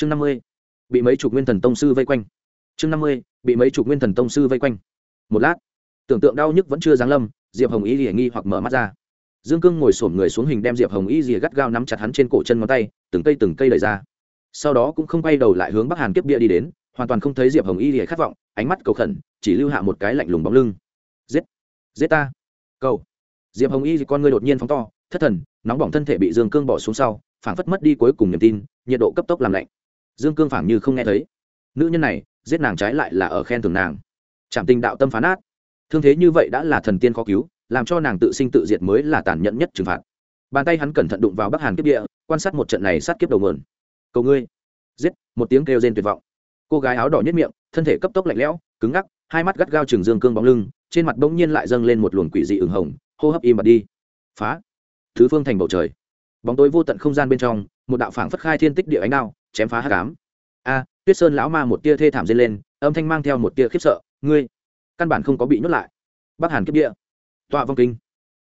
chương năm mươi, bị mấy chục nguyên thần tông sư vây quanh. Chương năm mươi, bị mấy chục nguyên thần tông sư vây quanh. Một lát, tưởng tượng đau nhức vẫn chưa giáng lâm, diệp hồng y rỉa nghi hoặc mở mắt ra. Dương cương ngồi xổm người xuống hình đem diệp hồng y rỉa gắt gao nắm chặt hắn trên cổ chân ngón tay, từng cây từng cây lời ra. Sau đó cũng không quay đầu lại hướng bắc hàn kiếp bia đi đến, hoàn toàn không thấy diệp hồng y rỉa khát vọng, ánh mắt cầu khẩn, chỉ lưu hạ một cái lạnh lùng bóng lưng. Giết! Giết ta! Cầu! Diệp hồng y con ngươi đột nhiên phóng to, thất thần, nóng bỏng thân thể bị dương cương bỏ xuống sau, phảng phất mất đi cuối cùng niềm tin, nhiệt độ cấp tốc làm lạnh dương cương phảng như không nghe thấy. Nữ nhân này, giết nàng trái lại là ở khen thưởng nàng. Chạm tình đạo tâm phán át thương thế như vậy đã là thần tiên khó cứu, làm cho nàng tự sinh tự diệt mới là tàn nhẫn nhất trừng phạt. Bàn tay hắn cẩn thận đụng vào bắc hàn kiếp địa, quan sát một trận này sát kiếp đầu mườn cầu ngươi. Giết, một tiếng kêu rên tuyệt vọng. Cô gái áo đỏ nhất miệng, thân thể cấp tốc lạnh lẽo, cứng ngắc, hai mắt gắt gao chừng dương cương bóng lưng, trên mặt bỗng nhiên lại dâng lên một luồng quỷ dị ửng hồng, hô hấp im bặt đi. Phá. Thứ phương thành bầu trời. Bóng tối vô tận không gian bên trong, một đạo phảng phất khai thiên tích địa ánh đao chém phá hắc ám. A, tuyết sơn lão ma một tia thê thảm dâng lên, âm thanh mang theo một tia khiếp sợ, ngươi, căn bản không có bị nhốt lại. Bắc hàn kiếp địa. Tọa vong kinh.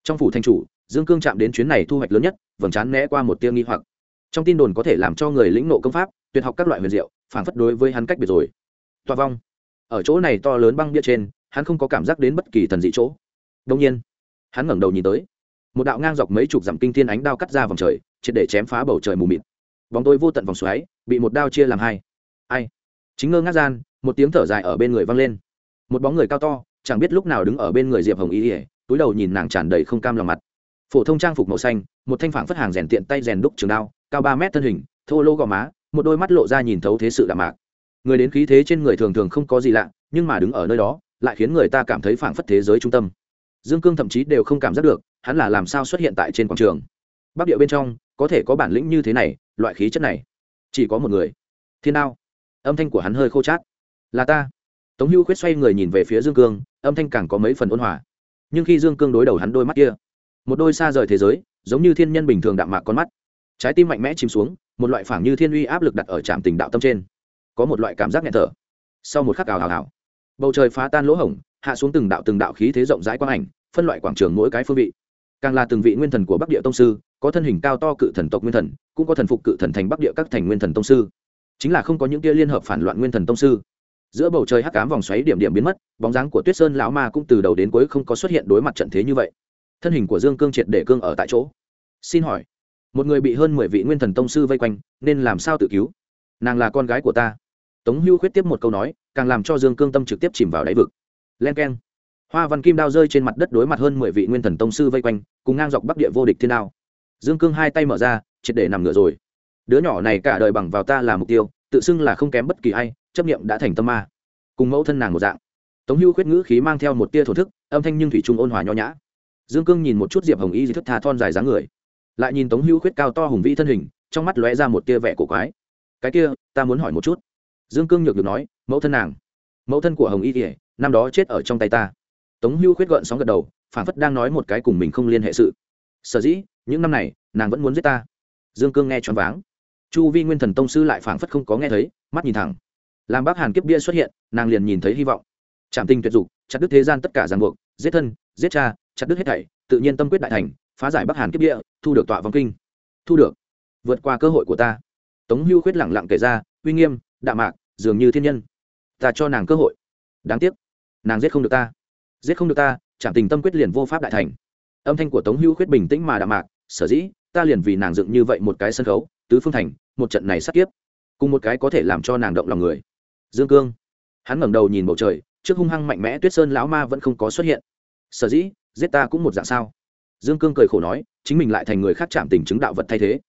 Trong phủ thanh chủ, dương cương chạm đến chuyến này thu hoạch lớn nhất, vầng trán né qua một tia nghi hoặc. Trong tin đồn có thể làm cho người lĩnh nộ công pháp, tuyệt học các loại huyền diệu phản phất đối với hắn cách biệt rồi. Tọa vong. Ở chỗ này to lớn băng bia trên, hắn không có cảm giác đến bất kỳ thần dị chỗ. Đông nhiên, hắn ngẩng đầu nhìn tới. Một đạo ngang dọc mấy chục dặm kinh thiên ánh đao cắt ra vòng trời, triệt để chém phá bầu trời mù mịt. Bóng tôi vô tận vòng xoáy bị một đao chia làm hai. Ai? Chính ngơ ngác gian, một tiếng thở dài ở bên người vang lên. Một bóng người cao to, chẳng biết lúc nào đứng ở bên người diệp hồng y ỉa túi đầu nhìn nàng tràn đầy không cam lòng mặt. Phổ thông trang phục màu xanh, một thanh phản phất hàng rèn tiện tay rèn đúc trường đao, cao ba mét thân hình, thô lô gò má, một đôi mắt lộ ra nhìn thấu thế sự đạm mạc. Người đến khí thế trên người thường thường không có gì lạ, nhưng mà đứng ở nơi đó, lại khiến người ta cảm thấy phảng phất thế giới trung tâm. Dương cương thậm chí đều không cảm giác được, hắn là làm sao xuất hiện tại trên quảng trường. Bắc địa bên trong, có thể có bản lĩnh như thế này, loại khí chất này chỉ có một người. Thiên đao. Âm thanh của hắn hơi khô chát. Là ta. Tống hưu khuyết xoay người nhìn về phía dương cương, âm thanh càng có mấy phần ôn hòa. Nhưng khi dương cương đối đầu hắn đôi mắt kia, một đôi xa rời thế giới, giống như thiên nhân bình thường đạm mạc con mắt. Trái tim mạnh mẽ chìm xuống, một loại phảng như thiên uy áp lực đặt ở trạm tình đạo tâm trên. Có một loại cảm giác nghẹt thở. Sau một khắc ảo hào hào bầu trời phá tan lỗ hổng, hạ xuống từng đạo từng đạo khí thế rộng rãi quang ảnh, phân loại quảng trường mỗi cái phương vị càng là từng vị nguyên thần của bắc địa tông sư, có thân hình cao to cự thần tộc nguyên thần, cũng có thần phục cự thần thành bắc địa các thành nguyên thần tông sư. Chính là không có những kia liên hợp phản loạn nguyên thần tông sư. Giữa bầu trời hắc ám vòng xoáy điểm điểm biến mất, bóng dáng của tuyết sơn lão ma cũng từ đầu đến cuối không có xuất hiện đối mặt trận thế như vậy. Thân hình của dương cương triệt để cương ở tại chỗ. Xin hỏi, một người bị hơn mười vị nguyên thần tông sư vây quanh, nên làm sao tự cứu? Nàng là con gái của ta. Tống hưu khuyết tiếp một câu nói, càng làm cho dương cương tâm trực tiếp chìm vào đáy vực. Len k e n hoa văn kim đao rơi trên mặt đất đối mặt hơn mười vị nguyên thần tông sư vây quanh, cùng ngang dọc bắc địa vô địch thiên đao. Dương cương hai tay mở ra, triệt để nằm ngửa rồi. Đứa nhỏ này cả đời bằng vào ta là mục tiêu, tự xưng là không kém bất kỳ ai, chấp nghiệm đã thành tâm ma. Cùng mẫu thân nàng một dạng. Tống hưu khuyết ngữ khí mang theo một tia thổ thức, âm thanh nhưng thủy trung ôn hòa nho nhã. Dương cương nhìn một chút diệp hồng y di thức tha thon dài dáng người. Lại nhìn tống hưu khuyết cao to hùng vĩ thân hình, trong mắt lóe ra một tia vẻ cổ quái. Cái kia, ta muốn hỏi một chút. Dương cương nhược được nói, mẫu thân nàng, mẫu thân của hồng y kể năm đó chết ở trong tay ta tống hưu khuyết gợn sóng gật đầu phản phất đang nói một cái cùng mình không liên hệ sự. Sở dĩ, những năm này, nàng vẫn muốn giết ta. Dương cương nghe choáng váng. Chu vi nguyên thần tông sư lại phảng phất không có nghe thấy, mắt nhìn thẳng. Làm bác hàn kiếp bia xuất hiện, nàng liền nhìn thấy hy vọng. Trạm tinh tuyệt dục, chặt đứt thế gian tất cả ràng buộc, giết thân, giết cha, chặt đứt hết thảy, tự nhiên tâm quyết đại thành, phá giải bắc hàn kiếp địa thu được tọa vong kinh. Thu được. Vượt qua cơ hội của ta. Tống hưu khuyết lẳng lặng kể ra, uy nghiêm, đạm mạc, dường như thiên nhân. Ta cho nàng cơ hội. Đáng tiếc, nàng giết không được ta giết không được ta chạm tình tâm quyết liền vô pháp đại thành. Âm thanh của tống hưu khuyết bình tĩnh mà đạm mạc, sở dĩ, ta liền vì nàng dựng như vậy một cái sân khấu, tứ phương thành, một trận này sắp tiếp cùng một cái có thể làm cho nàng động lòng người. Dương cương. Hắn ngẩng đầu nhìn bầu trời, trước hung hăng mạnh mẽ tuyết sơn lão ma vẫn không có xuất hiện. Sở dĩ, giết ta cũng một dạng sao? Dương cương cười khổ nói, chính mình lại thành người khác chạm tình chứng đạo vật thay thế.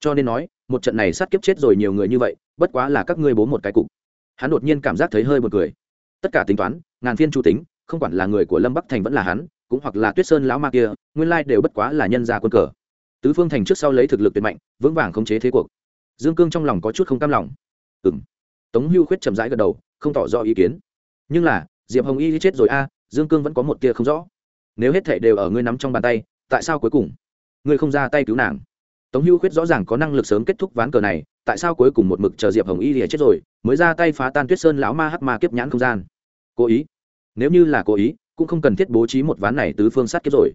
Cho nên nói, một trận này sát kiếp chết rồi nhiều người như vậy, bất quá là các ngươi bố một cái cục. Hắn đột nhiên cảm giác thấy hơi một cười. Tất cả tính toán, ngàn phiên chu tính không quản là người của lâm bắc thành vẫn là hắn, cũng hoặc là tuyết sơn lão ma kia, nguyên lai đều bất quá là nhân gia quân cờ. Tứ phương thành trước sau lấy thực lực tuyệt mạnh, vững vàng khống chế thế cuộc. Dương cương trong lòng có chút không cam lòng. Ừ m tống hưu khuyết chậm rãi gật đầu, không tỏ rõ ý kiến. Nhưng là, diệp hồng y chết rồi a, dương cương vẫn có một tia không rõ. Nếu hết thệ đều ở ngươi nắm trong bàn tay, tại sao cuối cùng ngươi không ra tay cứu nàng? Tống hưu khuyết rõ ràng có năng lực sớm kết thúc ván cờ này, tại sao cuối cùng một mực chờ diệp hồng y lìa chết rồi, mới ra tay phá tan tuyết sơn lão ma hắc ma kiếp nhãn không gian? Cố ý nếu như là cố ý, cũng không cần thiết bố trí một ván này tứ phương sát kiếp rồi.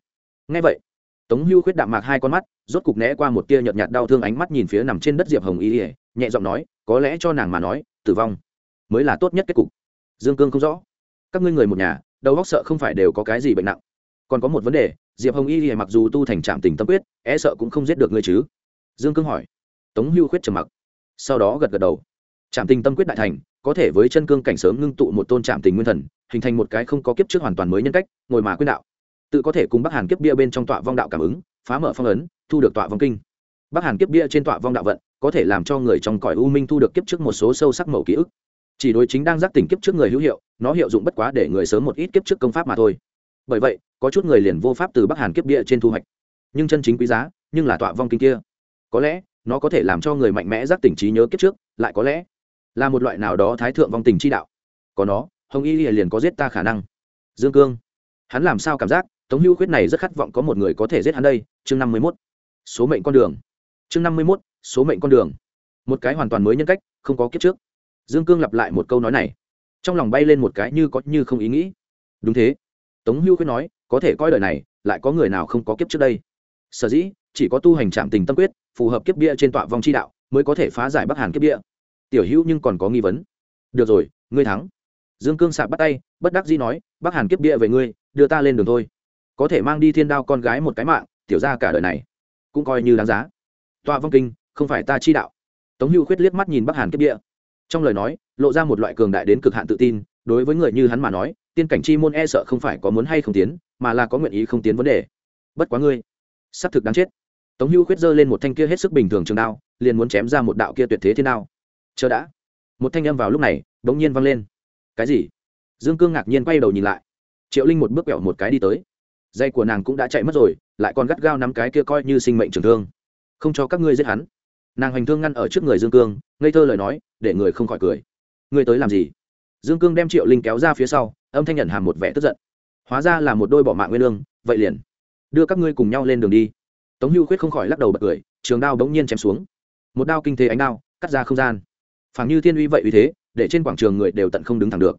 Ngay vậy, tống hưu khuyết đạm mạc hai con mắt, rốt cục né qua một tia nhợt nhạt đau thương ánh mắt nhìn phía nằm trên đất diệp hồng y ỉa nhẹ giọng nói, có lẽ cho nàng mà nói, tử vong mới là tốt nhất kết cục. Dương cương không rõ. Các ngươi người một nhà, đầu góc sợ không phải đều có cái gì bệnh nặng. Còn có một vấn đề, diệp hồng y ỉa mặc dù tu thành trạm tình tâm quyết e sợ cũng không giết được ngươi chứ. Dương cương hỏi. Tống hưu khuyết trầm mặc, sau đó gật gật đầu. Trạm tình tâm quyết đại thành, có thể với chân cương cảnh sớm ngưng tụ một tôn trạm tình nguyên thần hình thành một cái không có kiếp trước hoàn toàn mới nhân cách, ngồi mà quyên đạo. Tự có thể cùng bắc hàn kiếp bia bên trong tọa vong đạo cảm ứng, phá mở phong ấn, thu được tọa vong kinh. Bắc hàn kiếp bia trên tọa vong đạo vận, có thể làm cho người trong cõi u minh thu được kiếp trước một số sâu sắc mẫu ký ức. Chỉ đối chính đang giác tỉnh kiếp trước người hữu hiệu, nó hiệu dụng bất quá để người sớm một ít kiếp trước công pháp mà thôi. Bởi vậy, có chút người liền vô pháp từ bắc hàn kiếp bia trên thu hoạch. Nhưng chân chính quý giá, nhưng là tọa vong kinh kia. Có lẽ, nó có thể làm cho người mạnh mẽ giác tỉnh trí nhớ kiếp trước, lại có lẽ là một loại nào đó thái thượng vong tình chi đạo. Có nó hồng y liền có giết ta khả năng. Dương cương. Hắn làm sao cảm giác, tống hữu khuyết này rất khát vọng có một người có thể giết hắn đây? Chương năm mươi mốt. Số mệnh con đường. Chương năm mươi mốt, số mệnh con đường. Một cái hoàn toàn mới nhân cách, không có kiếp trước. Dương cương lặp lại một câu nói này. Trong lòng bay lên một cái như có như không ý nghĩ. Đúng thế. Tống hữu khuyết nói, có thể coi đời này, lại có người nào không có kiếp trước đây? Sở dĩ, chỉ có tu hành trạm tình tâm quyết, phù hợp kiếp bia trên tọa vong chi đạo, mới có thể phá giải bắc hàn kiếp bia. Tiểu hữu nhưng còn có nghi vấn. Được rồi, ngươi thắng dương cương sạp bắt tay, bất đắc dĩ nói bắc hàn kiếp bia về ngươi, đưa ta lên đường thôi. Có thể mang đi thiên đao con gái một cái mạng, tiểu ra cả đời này cũng coi như đáng giá. Tọa vong kinh, không phải ta chi đạo. Tống hữu khuyết liếc mắt nhìn bắc hàn kiếp bia. Trong lời nói, lộ ra một loại cường đại đến cực hạn tự tin, đối với người như hắn mà nói, tiên cảnh chi môn e sợ không phải có muốn hay không tiến, mà là có nguyện ý không tiến vấn đề. Bất quá ngươi s ắ c thực đáng chết. Tống hữu khuyết giơ lên một thanh kia hết sức bình thường trường đao, liền muốn chém ra một đạo kia tuyệt thế thiên đao. Chờ đã. Một thanh âm vào lúc này đ n g nhiên vang lên cái gì? Dương cương ngạc nhiên quay đầu nhìn lại. Triệu linh một bước quẹo một cái đi tới. Dây của nàng cũng đã chạy mất rồi, lại còn gắt gao nắm cái kia coi như sinh mệnh trường thương. Không cho các ngươi giết hắn. Nàng hành thương ngăn ở trước người dương cương, ngây thơ lời nói, để người không khỏi cười. Ngươi tới làm gì? Dương cương đem triệu linh kéo ra phía sau, âm thanh nhận hàm một vẻ tức giận. Hóa ra là một đôi bỏ mạng nguyên lương, vậy liền. Đưa các ngươi cùng nhau lên đường đi. Tống hưu khuyết không khỏi lắc đầu bật cười, trường đao đống nhiên chém xuống. Một đao kinh thế ánh đao, cắt ra không gian phảng như thiên uy vậy uy thế, để trên quảng trường người đều tận không đứng thẳng được.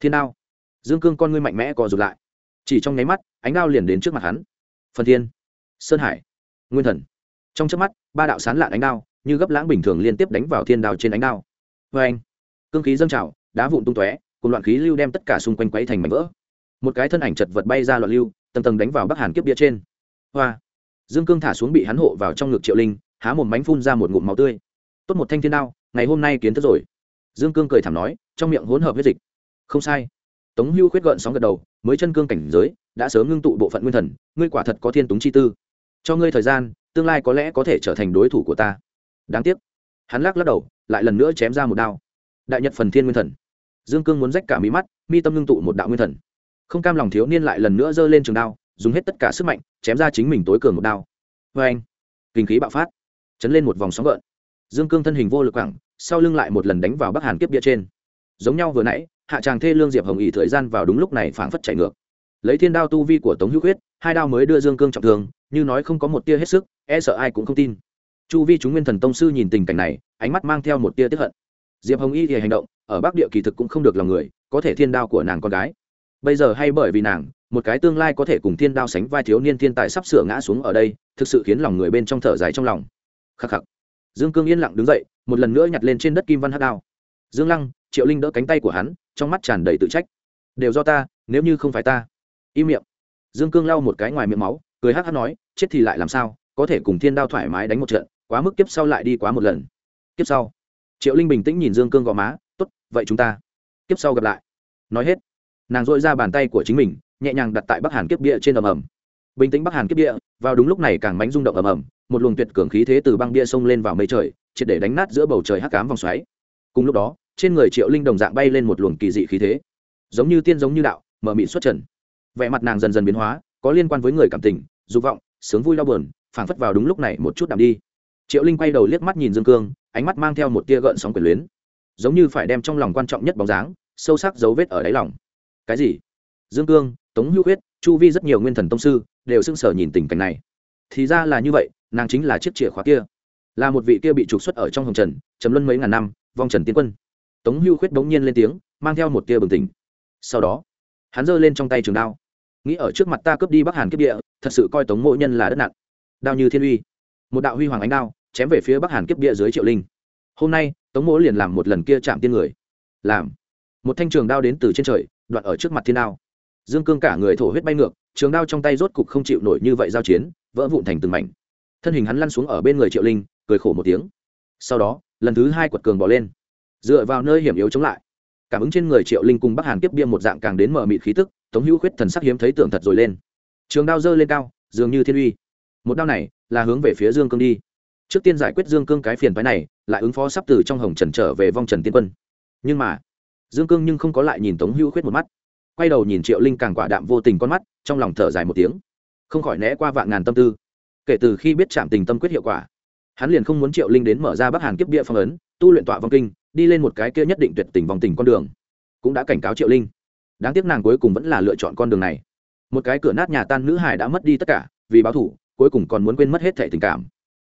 Thiên đao. Dương cương con ngươi mạnh mẽ co rụt lại. Chỉ trong nháy mắt, ánh đao liền đến trước mặt hắn. Phần thiên. Sơn hải. Nguyên thần. Trong trước mắt, ba đạo sán lạn ánh đao, như gấp lãng bình thường liên tiếp đánh vào thiên đao trên ánh đao. Vê anh cương khí dâng trào, đá vụn tung tóe, cùng loạn khí lưu đem tất cả xung quanh quấy thành mảnh vỡ. Một cái thân ảnh chật vật bay ra loạn lưu, tầng tầng đánh vào bắc hàn kiếp bia trên. Hoa. Dương cương thả xuống bị hắn hộ vào trong ngực triệu linh, há một mánh phun ra một ngụm máu tươi. Tốt một thanh thiên đao ngày hôm nay kiến thức rồi. Dương cương cười thảm nói, trong miệng hỗn hợp huyết dịch. Không sai. Tống hưu khuyết gợn sóng gật đầu, mới chân cương cảnh giới, đã sớm ngưng tụ bộ phận nguyên thần, ngươi quả thật có thiên túng chi tư. Cho ngươi thời gian, tương lai có lẽ có thể trở thành đối thủ của ta. Đáng tiếc. Hắn lắc lắc đầu, lại lần nữa chém ra một đao. Đại nhật phần thiên nguyên thần. Dương cương muốn rách cả mí mắt, mi tâm ngưng tụ một đạo nguyên thần. Không cam lòng thiếu niên lại lần nữa giơ lên trường đao, dùng hết tất cả sức mạnh, chém ra chính mình tối cường một đao. Vê anh kinh khí bạo phát. Chấn lên một vòng sóng gợn dương cương thân hình vô lực quẳng sau lưng lại một lần đánh vào bắc hàn kiếp bia trên. Giống nhau vừa nãy hạ tràng thê lương diệp hồng ỉ thời gian vào đúng lúc này phảng phất chạy ngược. Lấy thiên đao tu vi của tống hữu Khuyết, hai đao mới đưa dương cương trọng thương như nói không có một tia hết sức e sợ ai cũng không tin. Chu vi chúng nguyên thần tông sư nhìn tình cảnh này ánh mắt mang theo một tia tiếp hận. Diệp hồng y thì hành động ở bắc địa kỳ thực cũng không được lòng người có thể thiên đao của nàng con gái. Bây giờ hay bởi vì nàng một cái tương lai có thể cùng thiên đao sánh vai thiếu niên thiên tài sắp sửa ngã xuống ở đây thực sự khiến lòng người bên trong thở dài trong lòng. Khắc khắc dương cương yên lặng đứng dậy, một lần nữa nhặt lên trên đất kim văn hát đao. Dương lăng, triệu linh đỡ cánh tay của hắn, trong mắt tràn đầy tự trách. Đều do ta, nếu như không phải ta. Im miệng. Dương cương lau một cái ngoài miệng máu, cười hát hát nói, chết thì lại làm sao, có thể cùng thiên đao thoải mái đánh một trận, quá mức kiếp sau lại đi quá một lần. Kiếp sau. Triệu linh bình tĩnh nhìn dương cương gò má, tốt, vậy chúng ta kiếp sau gặp lại. Nói hết, nàng dội ra bàn tay của chính mình, nhẹ nhàng đặt tại bắc hàn kiếp bia trên ầm ầm. Bình tĩnh bắc hàn kiếp bia vào đúng lúc này càng mánh rung động ầm ầm, một luồng tuyệt cường khí thế từ băng bia sông lên vào mây trời, triệt để đánh nát giữa bầu trời hắc cám vòng xoáy. Cùng lúc đó, trên người triệu linh đồng dạng bay lên một luồng kỳ dị khí thế. Giống như tiên giống như đạo, mở mịn xuất trần. Vẻ mặt nàng dần dần biến hóa, có liên quan với người cảm tình, dục vọng, sướng vui đau buồn, phảng phất vào đúng lúc này một chút đạm đi. Triệu linh quay đầu liếc mắt nhìn dương cương, ánh mắt mang theo một tia gợn sóng quyền luyến. Giống như phải đem trong lòng quan trọng nhất bóng dáng, sâu sắc dấu vết ở đáy lòng. Cái gì? Dương cương, tống hữu huyết chu vi rất nhiều nguyên thần tông sư đều sưng sờ nhìn tình cảnh này. Thì ra là như vậy, nàng chính là chiếc chìa khóa kia. Là một vị kia bị trục xuất ở trong hồng trần chấm luân mấy ngàn năm, vong trần tiến quân. Tống hưu khuyết bỗng nhiên lên tiếng, mang theo một tia bừng tỉnh. Sau đó, hắn giơ lên trong tay trường đao. Nghĩ ở trước mặt ta cướp đi bắc hàn kiếp địa, thật sự coi tống mộ nhân là đất nặng. Đao như thiên uy. Một đạo huy hoàng ánh đao, chém về phía bắc hàn kiếp địa dưới triệu linh. Hôm nay, tống mỗ liền làm một lần kia chạm tiên người. Làm. Một thanh trường đao đến từ trên trời, đoạn ở trước mặt thiên đao dương cương cả người thổ huyết bay ngược, trường đao trong tay rốt cục không chịu nổi như vậy giao chiến, vỡ vụn thành từng mảnh. Thân hình hắn lăn xuống ở bên người triệu linh, cười khổ một tiếng. Sau đó, lần thứ hai quật cường bỏ lên. Dựa vào nơi hiểm yếu chống lại, cảm ứng trên người triệu linh cùng bắc hàn tiếp biên một dạng càng đến mở mịt khí tức, tống hữu khuyết thần sắc hiếm thấy tưởng thật rồi lên. Trường đao dơ lên cao, dường như thiên uy. Một đao này là hướng về phía dương cương đi. Trước tiên giải quyết dương cương cái phiền phái này, lại ứng phó sắp từ trong hồng trần trở về vong trần tiên quân. Nhưng mà, dương cương nhưng không có lại nhìn tống hữu khuyết một mắt quay đầu nhìn triệu linh càng quả đạm vô tình con mắt, trong lòng thở dài một tiếng. Không khỏi né qua vạn ngàn tâm tư. Kể từ khi biết chạm tình tâm quyết hiệu quả, hắn liền không muốn triệu linh đến mở ra bắc hàn kiếp địa phong ấn, tu luyện tọa vong kinh, đi lên một cái kia nhất định tuyệt tình vòng tình con đường. Cũng đã cảnh cáo triệu linh. Đáng tiếc nàng cuối cùng vẫn là lựa chọn con đường này. Một cái cửa nát nhà tan nữ hải đã mất đi tất cả, vì báo thủ cuối cùng còn muốn quên mất hết thảy tình cảm.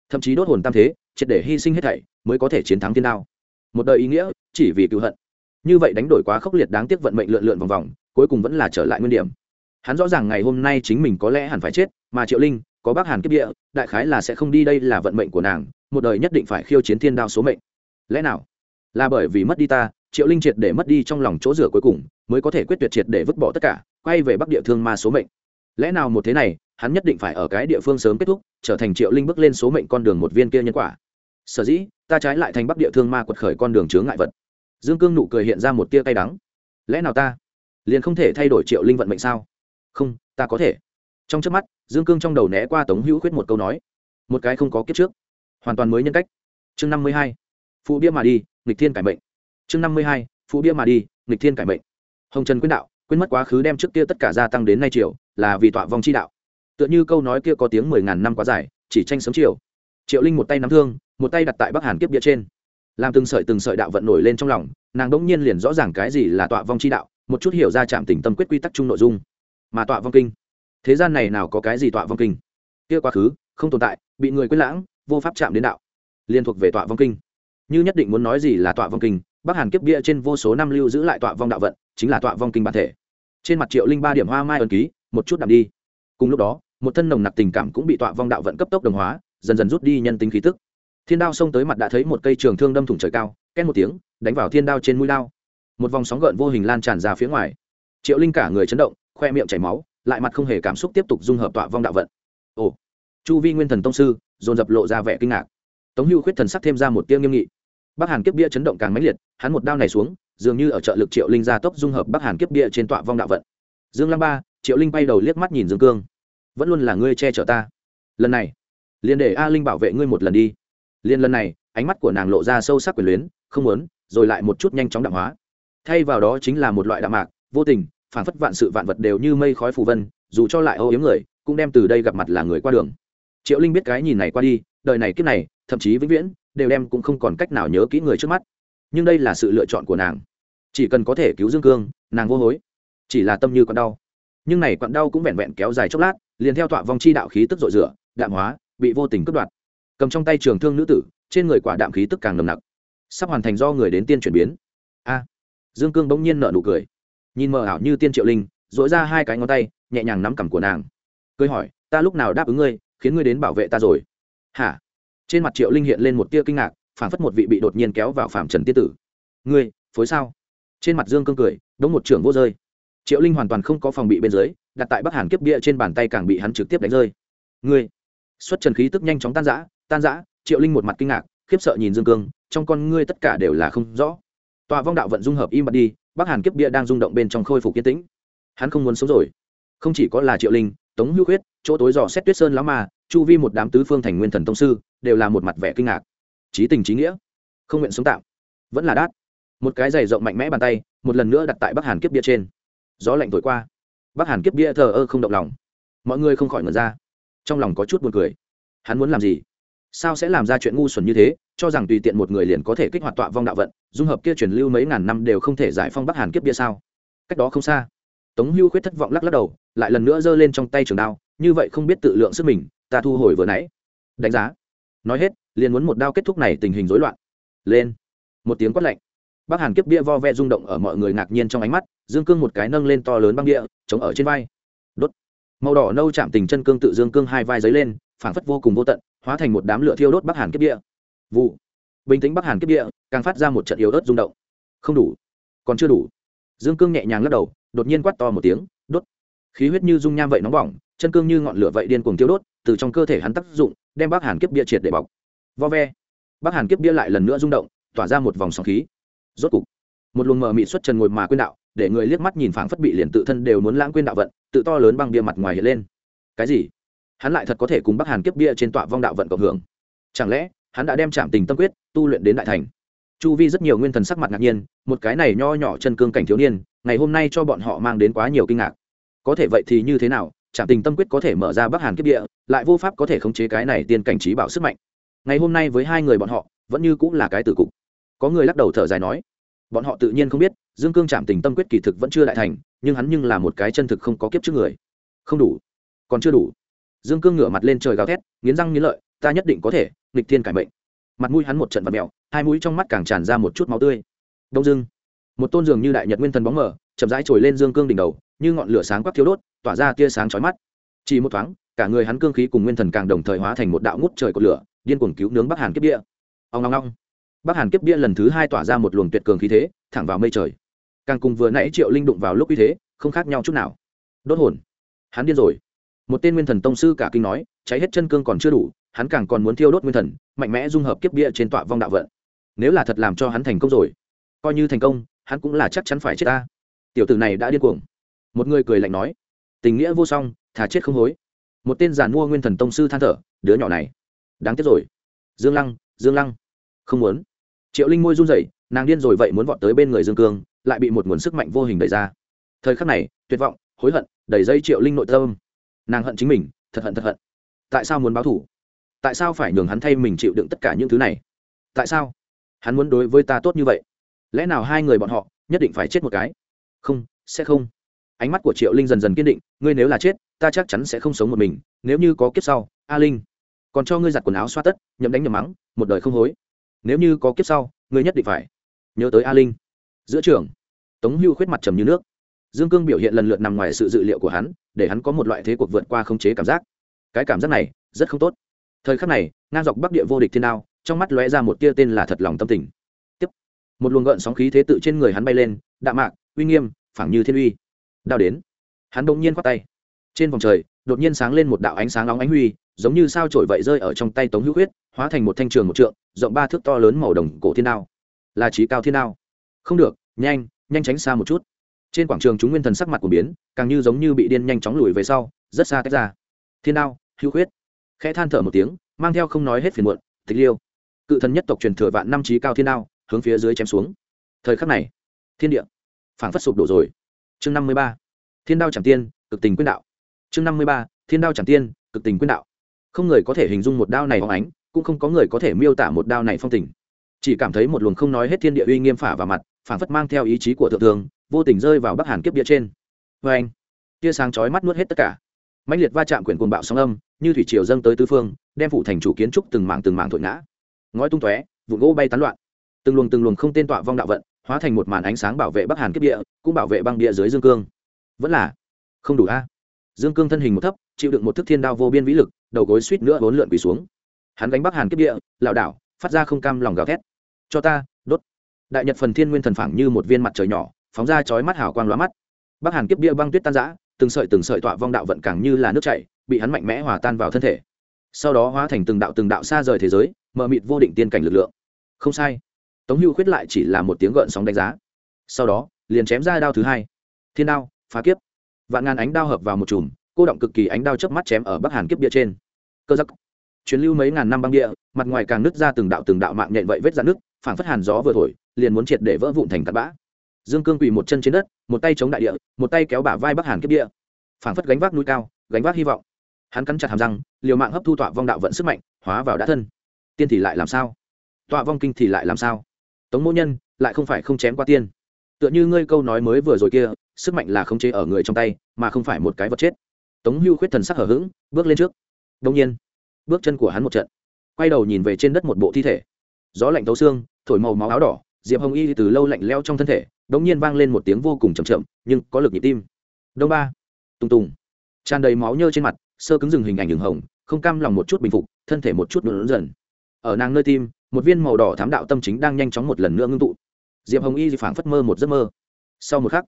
Thậm chí đốt hồn tam thế, triệt để hy sinh hết thảy, mới có thể chiến thắng thiên đao. Một đời ý nghĩa, chỉ vì cứu hận. Như vậy đánh đổi quá khốc liệt đáng tiếc vận mệnh lượn lượn vòng vòng cuối cùng vẫn là trở lại nguyên điểm. Hắn rõ ràng ngày hôm nay chính mình có lẽ hẳn phải chết, mà triệu linh, có bác hàn kiếp địa, đại khái là sẽ không đi đây là vận mệnh của nàng, một đời nhất định phải khiêu chiến thiên đao số mệnh. Lẽ nào? Là bởi vì mất đi ta, triệu linh triệt để mất đi trong lòng chỗ rửa cuối cùng, mới có thể quyết tuyệt triệt để vứt bỏ tất cả, quay về bắc địa thương ma số mệnh. Lẽ nào một thế này, hắn nhất định phải ở cái địa phương sớm kết thúc, trở thành triệu linh bước lên số mệnh con đường một viên kia nhân quả. Sở dĩ, ta trái lại thành bắc địa thương ma quật khởi con đường chướng ngại vật. Dương cương nụ cười hiện ra một tia cay đắng. Lẽ nào ta? Liền không thể thay đổi triệu linh vận mệnh sao? Không, ta có thể. Trong trước mắt, dương cương trong đầu né qua tống hữu khuyết một câu nói. Một cái không có kiếp trước. Hoàn toàn mới nhân cách. Chương năm mươi hai. Phụ bia mà đi, nghịch thiên cải mệnh. Chương năm mươi hai. Phụ bia mà đi, nghịch thiên cải mệnh. Hồng trần quyên đạo, quên mất quá khứ đem trước kia tất cả gia tăng đến nay triều, là vì tọa vong chi đạo. Tựa như câu nói kia có tiếng mười ngàn năm quá dài, chỉ tranh sớm chiều triệu linh một tay nắm thương, một tay đặt tại bắc hàn kiếp bia trên. Làm từng sợi từng sợi đạo vận nổi lên trong lòng, nàng đ ỗ n g nhiên liền rõ ràng cái gì là tọa vong chi đạo một chút hiểu ra chạm tình tâm quyết quy tắc chung nội dung. Mà tọa vong kinh. Thế gian này nào có cái gì tọa vong kinh? Kia quá khứ, không tồn tại, bị người quên lãng, vô pháp chạm đến đạo. Liên thuộc về tọa vong kinh. Như nhất định muốn nói gì là tọa vong kinh, bắc hàn kiếp bia trên vô số năm lưu giữ lại tọa vong đạo vận, chính là tọa vong kinh bản thể. Trên mặt triệu linh ba điểm hoa mai ẩn ký, một chút đạm đi. Cùng lúc đó, một thân nồng nặc tình cảm cũng bị tọa vong đạo vận cấp tốc đồng hóa, dần dần rút đi nhân tính khí tức. Thiên đao xông tới mặt đã thấy một cây trường thương đâm thủng trời cao ken một tiếng, đánh vào thiên đao trên mũi đao một vòng sóng gợn vô hình lan tràn ra phía ngoài. Triệu linh cả người chấn động, khoe miệng chảy máu, lại mặt không hề cảm xúc tiếp tục dung hợp tọa vong đạo vận. Ồ, chu vi nguyên thần tông sư, dồn dập lộ ra vẻ kinh ngạc. Tống hưu khuyết thần sắc thêm ra một tiêu nghiêm nghị. Bắc hàn kiếp bia chấn động càng mãnh liệt, hắn một đao này xuống, dường như ở trợ lực triệu linh gia tốc dung hợp bắc hàn kiếp bia trên tọa vong đạo vận. Dương lăng ba, triệu linh bay đầu liếc mắt nhìn dương cương. Vẫn luôn là ngươi che chở ta. Lần này, liền để a linh bảo vệ ngươi một lần đi. Liền lần này, ánh mắt của nàng lộ ra sâu sắc quyền luyến, không muốn, rồi lại một chút nhanh chóng đạm hóa thay vào đó chính là một loại đạm mạc, vô tình phản phất vạn sự vạn vật đều như mây khói phù vân, dù cho lại âu yếm người, cũng đem từ đây gặp mặt là người qua đường. Triệu linh biết cái nhìn này qua đi, đời này kiếp này, thậm chí vĩnh viễn, đều đem cũng không còn cách nào nhớ kỹ người trước mắt. Nhưng đây là sự lựa chọn của nàng. Chỉ cần có thể cứu dương cương, nàng vô hối. Chỉ là tâm như còn đau. Nhưng này quặn đau cũng vẹn vẹn kéo dài chốc lát, liền theo tọa vong chi đạo khí tức dội rửa, đạm hóa, bị vô tình cướp đoạt. Cầm trong tay trường thương nữ tử, trên người quả đạm khí tức càng nồng nặc. Sắp hoàn thành do người đến tiên chuyển biến dương cương bỗng nhiên nợ nụ cười. Nhìn mờ ảo như tiên triệu linh dỗi ra hai cái ngón tay, nhẹ nhàng nắm cằm của nàng. Cười hỏi, ta lúc nào đáp ứng ngươi, khiến ngươi đến bảo vệ ta rồi? Hả? Trên mặt triệu linh hiện lên một tia kinh ngạc phản phất một vị bị đột nhiên kéo vào phạm trần tiên tử. Ngươi, phối sao? Trên mặt dương cương cười, đống một trưởng vô rơi. Triệu linh hoàn toàn không có phòng bị bên dưới, đặt tại bắc hàn kiếp bia trên bàn tay càng bị hắn trực tiếp đánh rơi. Ngươi. Xuất trần khí tức nhanh chóng tan rã tan rã, triệu linh một mặt kinh ngạc, khiếp sợ nhìn dương cương, trong con ngươi tất cả đều là không rõ tòa vong đạo vận dung hợp im bặt đi, bắc hàn kiếp bia đang rung động bên trong khôi phục yên tĩnh. Hắn không muốn sống rồi. Không chỉ có là triệu linh, tống hữu huyết chỗ tối dò xét tuyết sơn lão mà chu vi một đám tứ phương thành nguyên thần tông sư, đều là một mặt vẻ kinh ngạc. Trí tình trí nghĩa. Không nguyện sống tạm. Vẫn là đát. Một cái giày rộng mạnh mẽ bàn tay, một lần nữa đặt tại bắc hàn kiếp bia trên. Gió lạnh thổi qua. Bắc hàn kiếp bia thờ ơ không động lòng. Mọi người không khỏi ngờ ra. Trong lòng có chút buồn cười. Hắn muốn làm gì? Sao sẽ làm ra chuyện ngu xuẩn như thế? Cho rằng tùy tiện một người liền có thể kích hoạt tọa vong đạo vận, dung hợp kia truyền lưu mấy ngàn năm đều không thể giải phong bắc hàn kiếp bia sao? Cách đó không xa, tống hưu khuyết thất vọng lắc lắc đầu, lại lần nữa giơ lên trong tay trường đao, như vậy không biết tự lượng sức mình, ta thu hồi vừa nãy. Đánh giá. Nói hết, liền muốn một đao kết thúc này tình hình rối loạn. Lên. Một tiếng quát lạnh. Bác hàn kiếp bia vo ve rung động ở mọi người ngạc nhiên trong ánh mắt, dương cương một cái nâng lên to lớn băng địa, chống ở trên vai. Đốt. Màu đỏ nâu chạm tình chân cương tự dương cương hai vai giấy lên, phảng phất vô cùng vô tận, hóa thành một đám lửa thiêu đốt bắc hàn kiếp bia vụ. Bình tĩnh bắc hàn kiếp địa, càng phát ra một trận yếu ớt rung động. Không đủ. Còn chưa đủ. Dương cương nhẹ nhàng lắc đầu, đột nhiên quát to một tiếng, đốt. Khí huyết như dung nham vậy nóng bỏng, chân cương như ngọn lửa vậy điên cuồng tiêu đốt, từ trong cơ thể hắn tác dụng, đem bắc hàn kiếp bia triệt để bọc. Vo ve. Bắc hàn kiếp bia lại lần nữa rung động, tỏa ra một vòng sóng khí. Rốt cục, một luồng mờ mị xuất trần ngồi mà quên đạo, để người liếc mắt nhìn phảng phất bị liền tự thân đều muốn lãng quên đạo vận, tự to lớn băng bia mặt ngoài hiện lên. Cái gì? Hắn lại thật có thể cùng bắc hàn kiếp bia trên tọa vong đạo vận cộng hưởng. Chẳng lẽ hắn đã đem trạm tình tâm quyết tu luyện đến đại thành. Chu vi rất nhiều nguyên thần sắc mặt ngạc nhiên, một cái này nho nhỏ chân cương cảnh thiếu niên, ngày hôm nay cho bọn họ mang đến quá nhiều kinh ngạc. Có thể vậy thì như thế nào, trạm tình tâm quyết có thể mở ra bắc hàn kiếp địa, lại vô pháp có thể khống chế cái này tiên cảnh trí bảo sức mạnh. Ngày hôm nay với hai người bọn họ, vẫn như cũng là cái tử cục. Có người lắc đầu thở dài nói, bọn họ tự nhiên không biết, dương cương trạm tình tâm quyết kỳ thực vẫn chưa đại thành, nhưng hắn nhưng là một cái chân thực không có kiếp trước người. Không đủ. Còn chưa đủ. Dương cương ngửa mặt lên trời gào thét, nghiến răng nghiến lợi, ta nhất định có thể nghịch thiên cải mệnh. Mặt mũi hắn một trận vật mèo, hai mũi trong mắt càng tràn ra một chút máu tươi. Đông dưng một tôn dường như đại nhật nguyên thần bóng mở chậm rãi trồi lên dương cương đỉnh đầu, như ngọn lửa sáng quắc thiếu đốt, tỏa ra tia sáng chói mắt. Chỉ một thoáng, cả người hắn cương khí cùng nguyên thần càng đồng thời hóa thành một đạo ngút trời của lửa, điên cuồng cứu nướng bắc hàn kiếp bia ông long long bắc hàn kiếp bia lần thứ hai tỏa ra một luồng tuyệt cường khí thế, thẳng vào mây trời. Càng cùng vừa nãy triệu linh đụng vào lúc như thế, không khác nhau chút nào. Đốt hồn. Hắn điên rồi. Một tên nguyên thần tông sư cả kinh nói, cháy hết chân cương còn chưa đủ hắn càng còn muốn thiêu đốt nguyên thần, mạnh mẽ dung hợp kiếp bia trên tọa vong đạo vận. Nếu là thật làm cho hắn thành công rồi, coi như thành công, hắn cũng là chắc chắn phải chết ta. Tiểu tử này đã điên cuồng. Một người cười lạnh nói, tình nghĩa vô song, thà chết không hối. Một tên giàn mua nguyên thần tông sư than thở, đứa nhỏ này, đáng tiếc rồi. Dương lăng dương lăng, không muốn. Triệu linh môi run rẩy, nàng điên rồi vậy muốn vọt tới bên người dương cương, lại bị một nguồn sức mạnh vô hình đẩy ra. Thời khắc này, tuyệt vọng, hối hận đẩy dây triệu linh nội tâm. Nàng hận chính mình, thật hận thật hận. Tại sao muốn báo thủ tại sao phải nhường hắn thay mình chịu đựng tất cả những thứ này? Tại sao? Hắn muốn đối với ta tốt như vậy? Lẽ nào hai người bọn họ nhất định phải chết một cái? Không, sẽ không. Ánh mắt của triệu linh dần dần kiên định, ngươi nếu là chết, ta chắc chắn sẽ không sống một mình, nếu như có kiếp sau, a linh, còn cho ngươi giặt quần áo xoa tất, nhậm đánh nhậm mắng, một đời không hối. Nếu như có kiếp sau, ngươi nhất định phải nhớ tới a linh. Giữa trường, tống hưu khuyết mặt trầm như nước. Dương cương biểu hiện lần lượt nằm ngoài sự dự liệu của hắn, để hắn có một loại thế cuộc vượt qua không chế cảm giác. Cái cảm giác này rất không tốt thời khắc này, ngang dọc bắc địa vô địch thiên đao, trong mắt lóe ra một tia tên là thật lòng tâm tình. Tiếp. Một luồng gợn sóng khí thế tự trên người hắn bay lên đạm mạc, uy nghiêm, phảng như thiên uy. Đao đến. Hắn bỗng nhiên khoát tay. Trên vòng trời, đột nhiên sáng lên một đạo ánh sáng nóng ánh huy, giống như sao trổi vậy rơi ở trong tay tống hữu huyết hóa thành một thanh trường một trượng, rộng ba thước to lớn màu đồng cổ thiên đao. Là trí cao thiên đao. Không được, nhanh nhanh tránh xa một chút. Trên quảng trường chúng nguyên thần sắc mặt của biến, càng như giống như bị điên nhanh chóng lùi về sau, rất xa tách ra. Thiên đao, hữu huyết khẽ than thở một tiếng, mang theo không nói hết phiền muộn, tịch liêu, cự thần nhất tộc truyền thừa vạn năm trí cao thiên đao, hướng phía dưới chém xuống. Thời khắc này, thiên địa phảng phất sụp đổ rồi. Chương năm mươi ba, thiên đao chẳng tiên, cực tình quyên đạo. Chương năm mươi ba, thiên đao chẳng tiên, cực tình quyên đạo. Không người có thể hình dung một đao này hóng ánh, cũng không có người có thể miêu tả một đao này phong tình. Chỉ cảm thấy một luồng không nói hết thiên địa uy nghiêm phả vào mặt, phảng phất mang theo ý chí của thượng thường vô tình rơi vào bắc hàn kiếp địa trên. Vê anh tia sáng chói mắt nuốt hết tất cả mạnh liệt va chạm quyển cuồng bạo sóng âm, như thủy triều dâng tới tứ phương, đem phủ thành chủ kiến trúc từng mảng từng mảng thổi ngã. Ngói tung tóe vụ gỗ bay tán loạn. Từng luồng từng luồng không tên tọa vong đạo vận, hóa thành một màn ánh sáng bảo vệ bắc hàn kiếp địa, cũng bảo vệ băng địa dưới dương cương. Vẫn là không đủ a. Dương cương thân hình một thấp, chịu đựng một thức thiên đao vô biên vĩ lực, đầu gối suýt nữa bốn lượn quỳ xuống. Hắn gánh bắc hàn kiếp địa, lảo đảo, phát ra không cam lòng gào thét. Cho ta, đốt. Đại nhật phần thiên nguyên thần phẳng như một viên mặt trời nhỏ, phóng ra chói mắt hào quang lóa mắt. Bắc hàn kiếp địa băng tuyết tan giã từng sợi từng sợi tọa vong đạo vận càng như là nước chảy, bị hắn mạnh mẽ hòa tan vào thân thể. Sau đó hóa thành từng đạo từng đạo xa rời thế giới, mờ mịt vô định tiên cảnh lực lượng. Không sai. Tống hưu khuyết lại chỉ là một tiếng gợn sóng đánh giá. Sau đó, liền chém ra đao thứ hai. Thiên đao, phá kiếp. Vạn ngàn ánh đao hợp vào một chùm, cô động cực kỳ ánh đao chớp mắt chém ở bắc hàn kiếp bia trên. Cơ giắc. Truyền lưu mấy ngàn năm băng địa, mặt ngoài càng nứt ra từng đạo từng đạo mạng nhện vậy vết ra nước phảng phất hàn gió vừa thổi, liền muốn triệt để vỡ vụn thành tạt bã dương cương quỳ một chân trên đất, một tay chống đại địa, một tay kéo bả vai bắc hàn kiếp địa. Phảng phất gánh vác núi cao, gánh vác hy vọng. Hắn cắn chặt hàm răng, liều mạng hấp thu tọa vong đạo vận sức mạnh, hóa vào đã thân. Tiên thì lại làm sao? Tọa vong kinh thì lại làm sao? Tống mỗ nhân, lại không phải không chém qua tiên. Tựa như ngươi câu nói mới vừa rồi kia, sức mạnh là khống chế ở người trong tay, mà không phải một cái vật chết. Tống hưu khuyết thần sắc hở h ữ g bước lên trước. Đông nhiên, bước chân của hắn một trận. Quay đầu nhìn về trên đất một bộ thi thể. Gió lạnh tấu xương, thổi màu máu áo đỏ diệp hồng y từ lâu lạnh leo trong thân thể đ ỗ n g nhiên vang lên một tiếng vô cùng chầm chậm, nhưng có lực nhịp tim. Đông ba. Tùng tùng. Tràn đầy máu nhơ trên mặt, sơ cứng rừng hình ảnh đường hồng, không cam lòng một chút bình phục, thân thể một chút nhuận dần. Ở nàng nơi tim, một viên màu đỏ thám đạo tâm chính đang nhanh chóng một lần nữa ngưng tụ. Diệp hồng y phảng phất mơ một giấc mơ. Sau một khắc,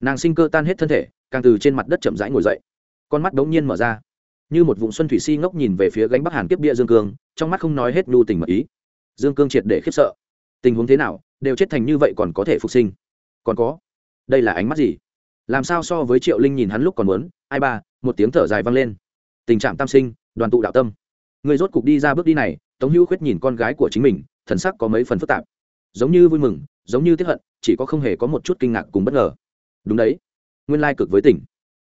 nàng sinh cơ tan hết thân thể, càng từ trên mặt đất chậm rãi ngồi dậy. Con mắt đống nhiên mở ra. Như một vùng xuân thủy si ngốc nhìn về phía gánh bắc hàn tiếp bia dương cương, trong mắt không nói hết lưu tình mật ý. Dương cương triệt để khiếp sợ. Tình huống thế nào? Đều chết thành như vậy còn có thể phục sinh. Còn có, đây là ánh mắt gì? Làm sao so với triệu linh nhìn hắn lúc còn muốn? Ai ba, một tiếng thở dài vang lên. Tình trạng tam sinh, đoàn tụ đạo tâm. Người rốt cục đi ra bước đi này, tống hữu khuyết nhìn con gái của chính mình, thần sắc có mấy phần phức tạp. Giống như vui mừng, giống như tiếp hận, chỉ có không hề có một chút kinh ngạc cùng bất ngờ. Đúng đấy, nguyên lai cực với tỉnh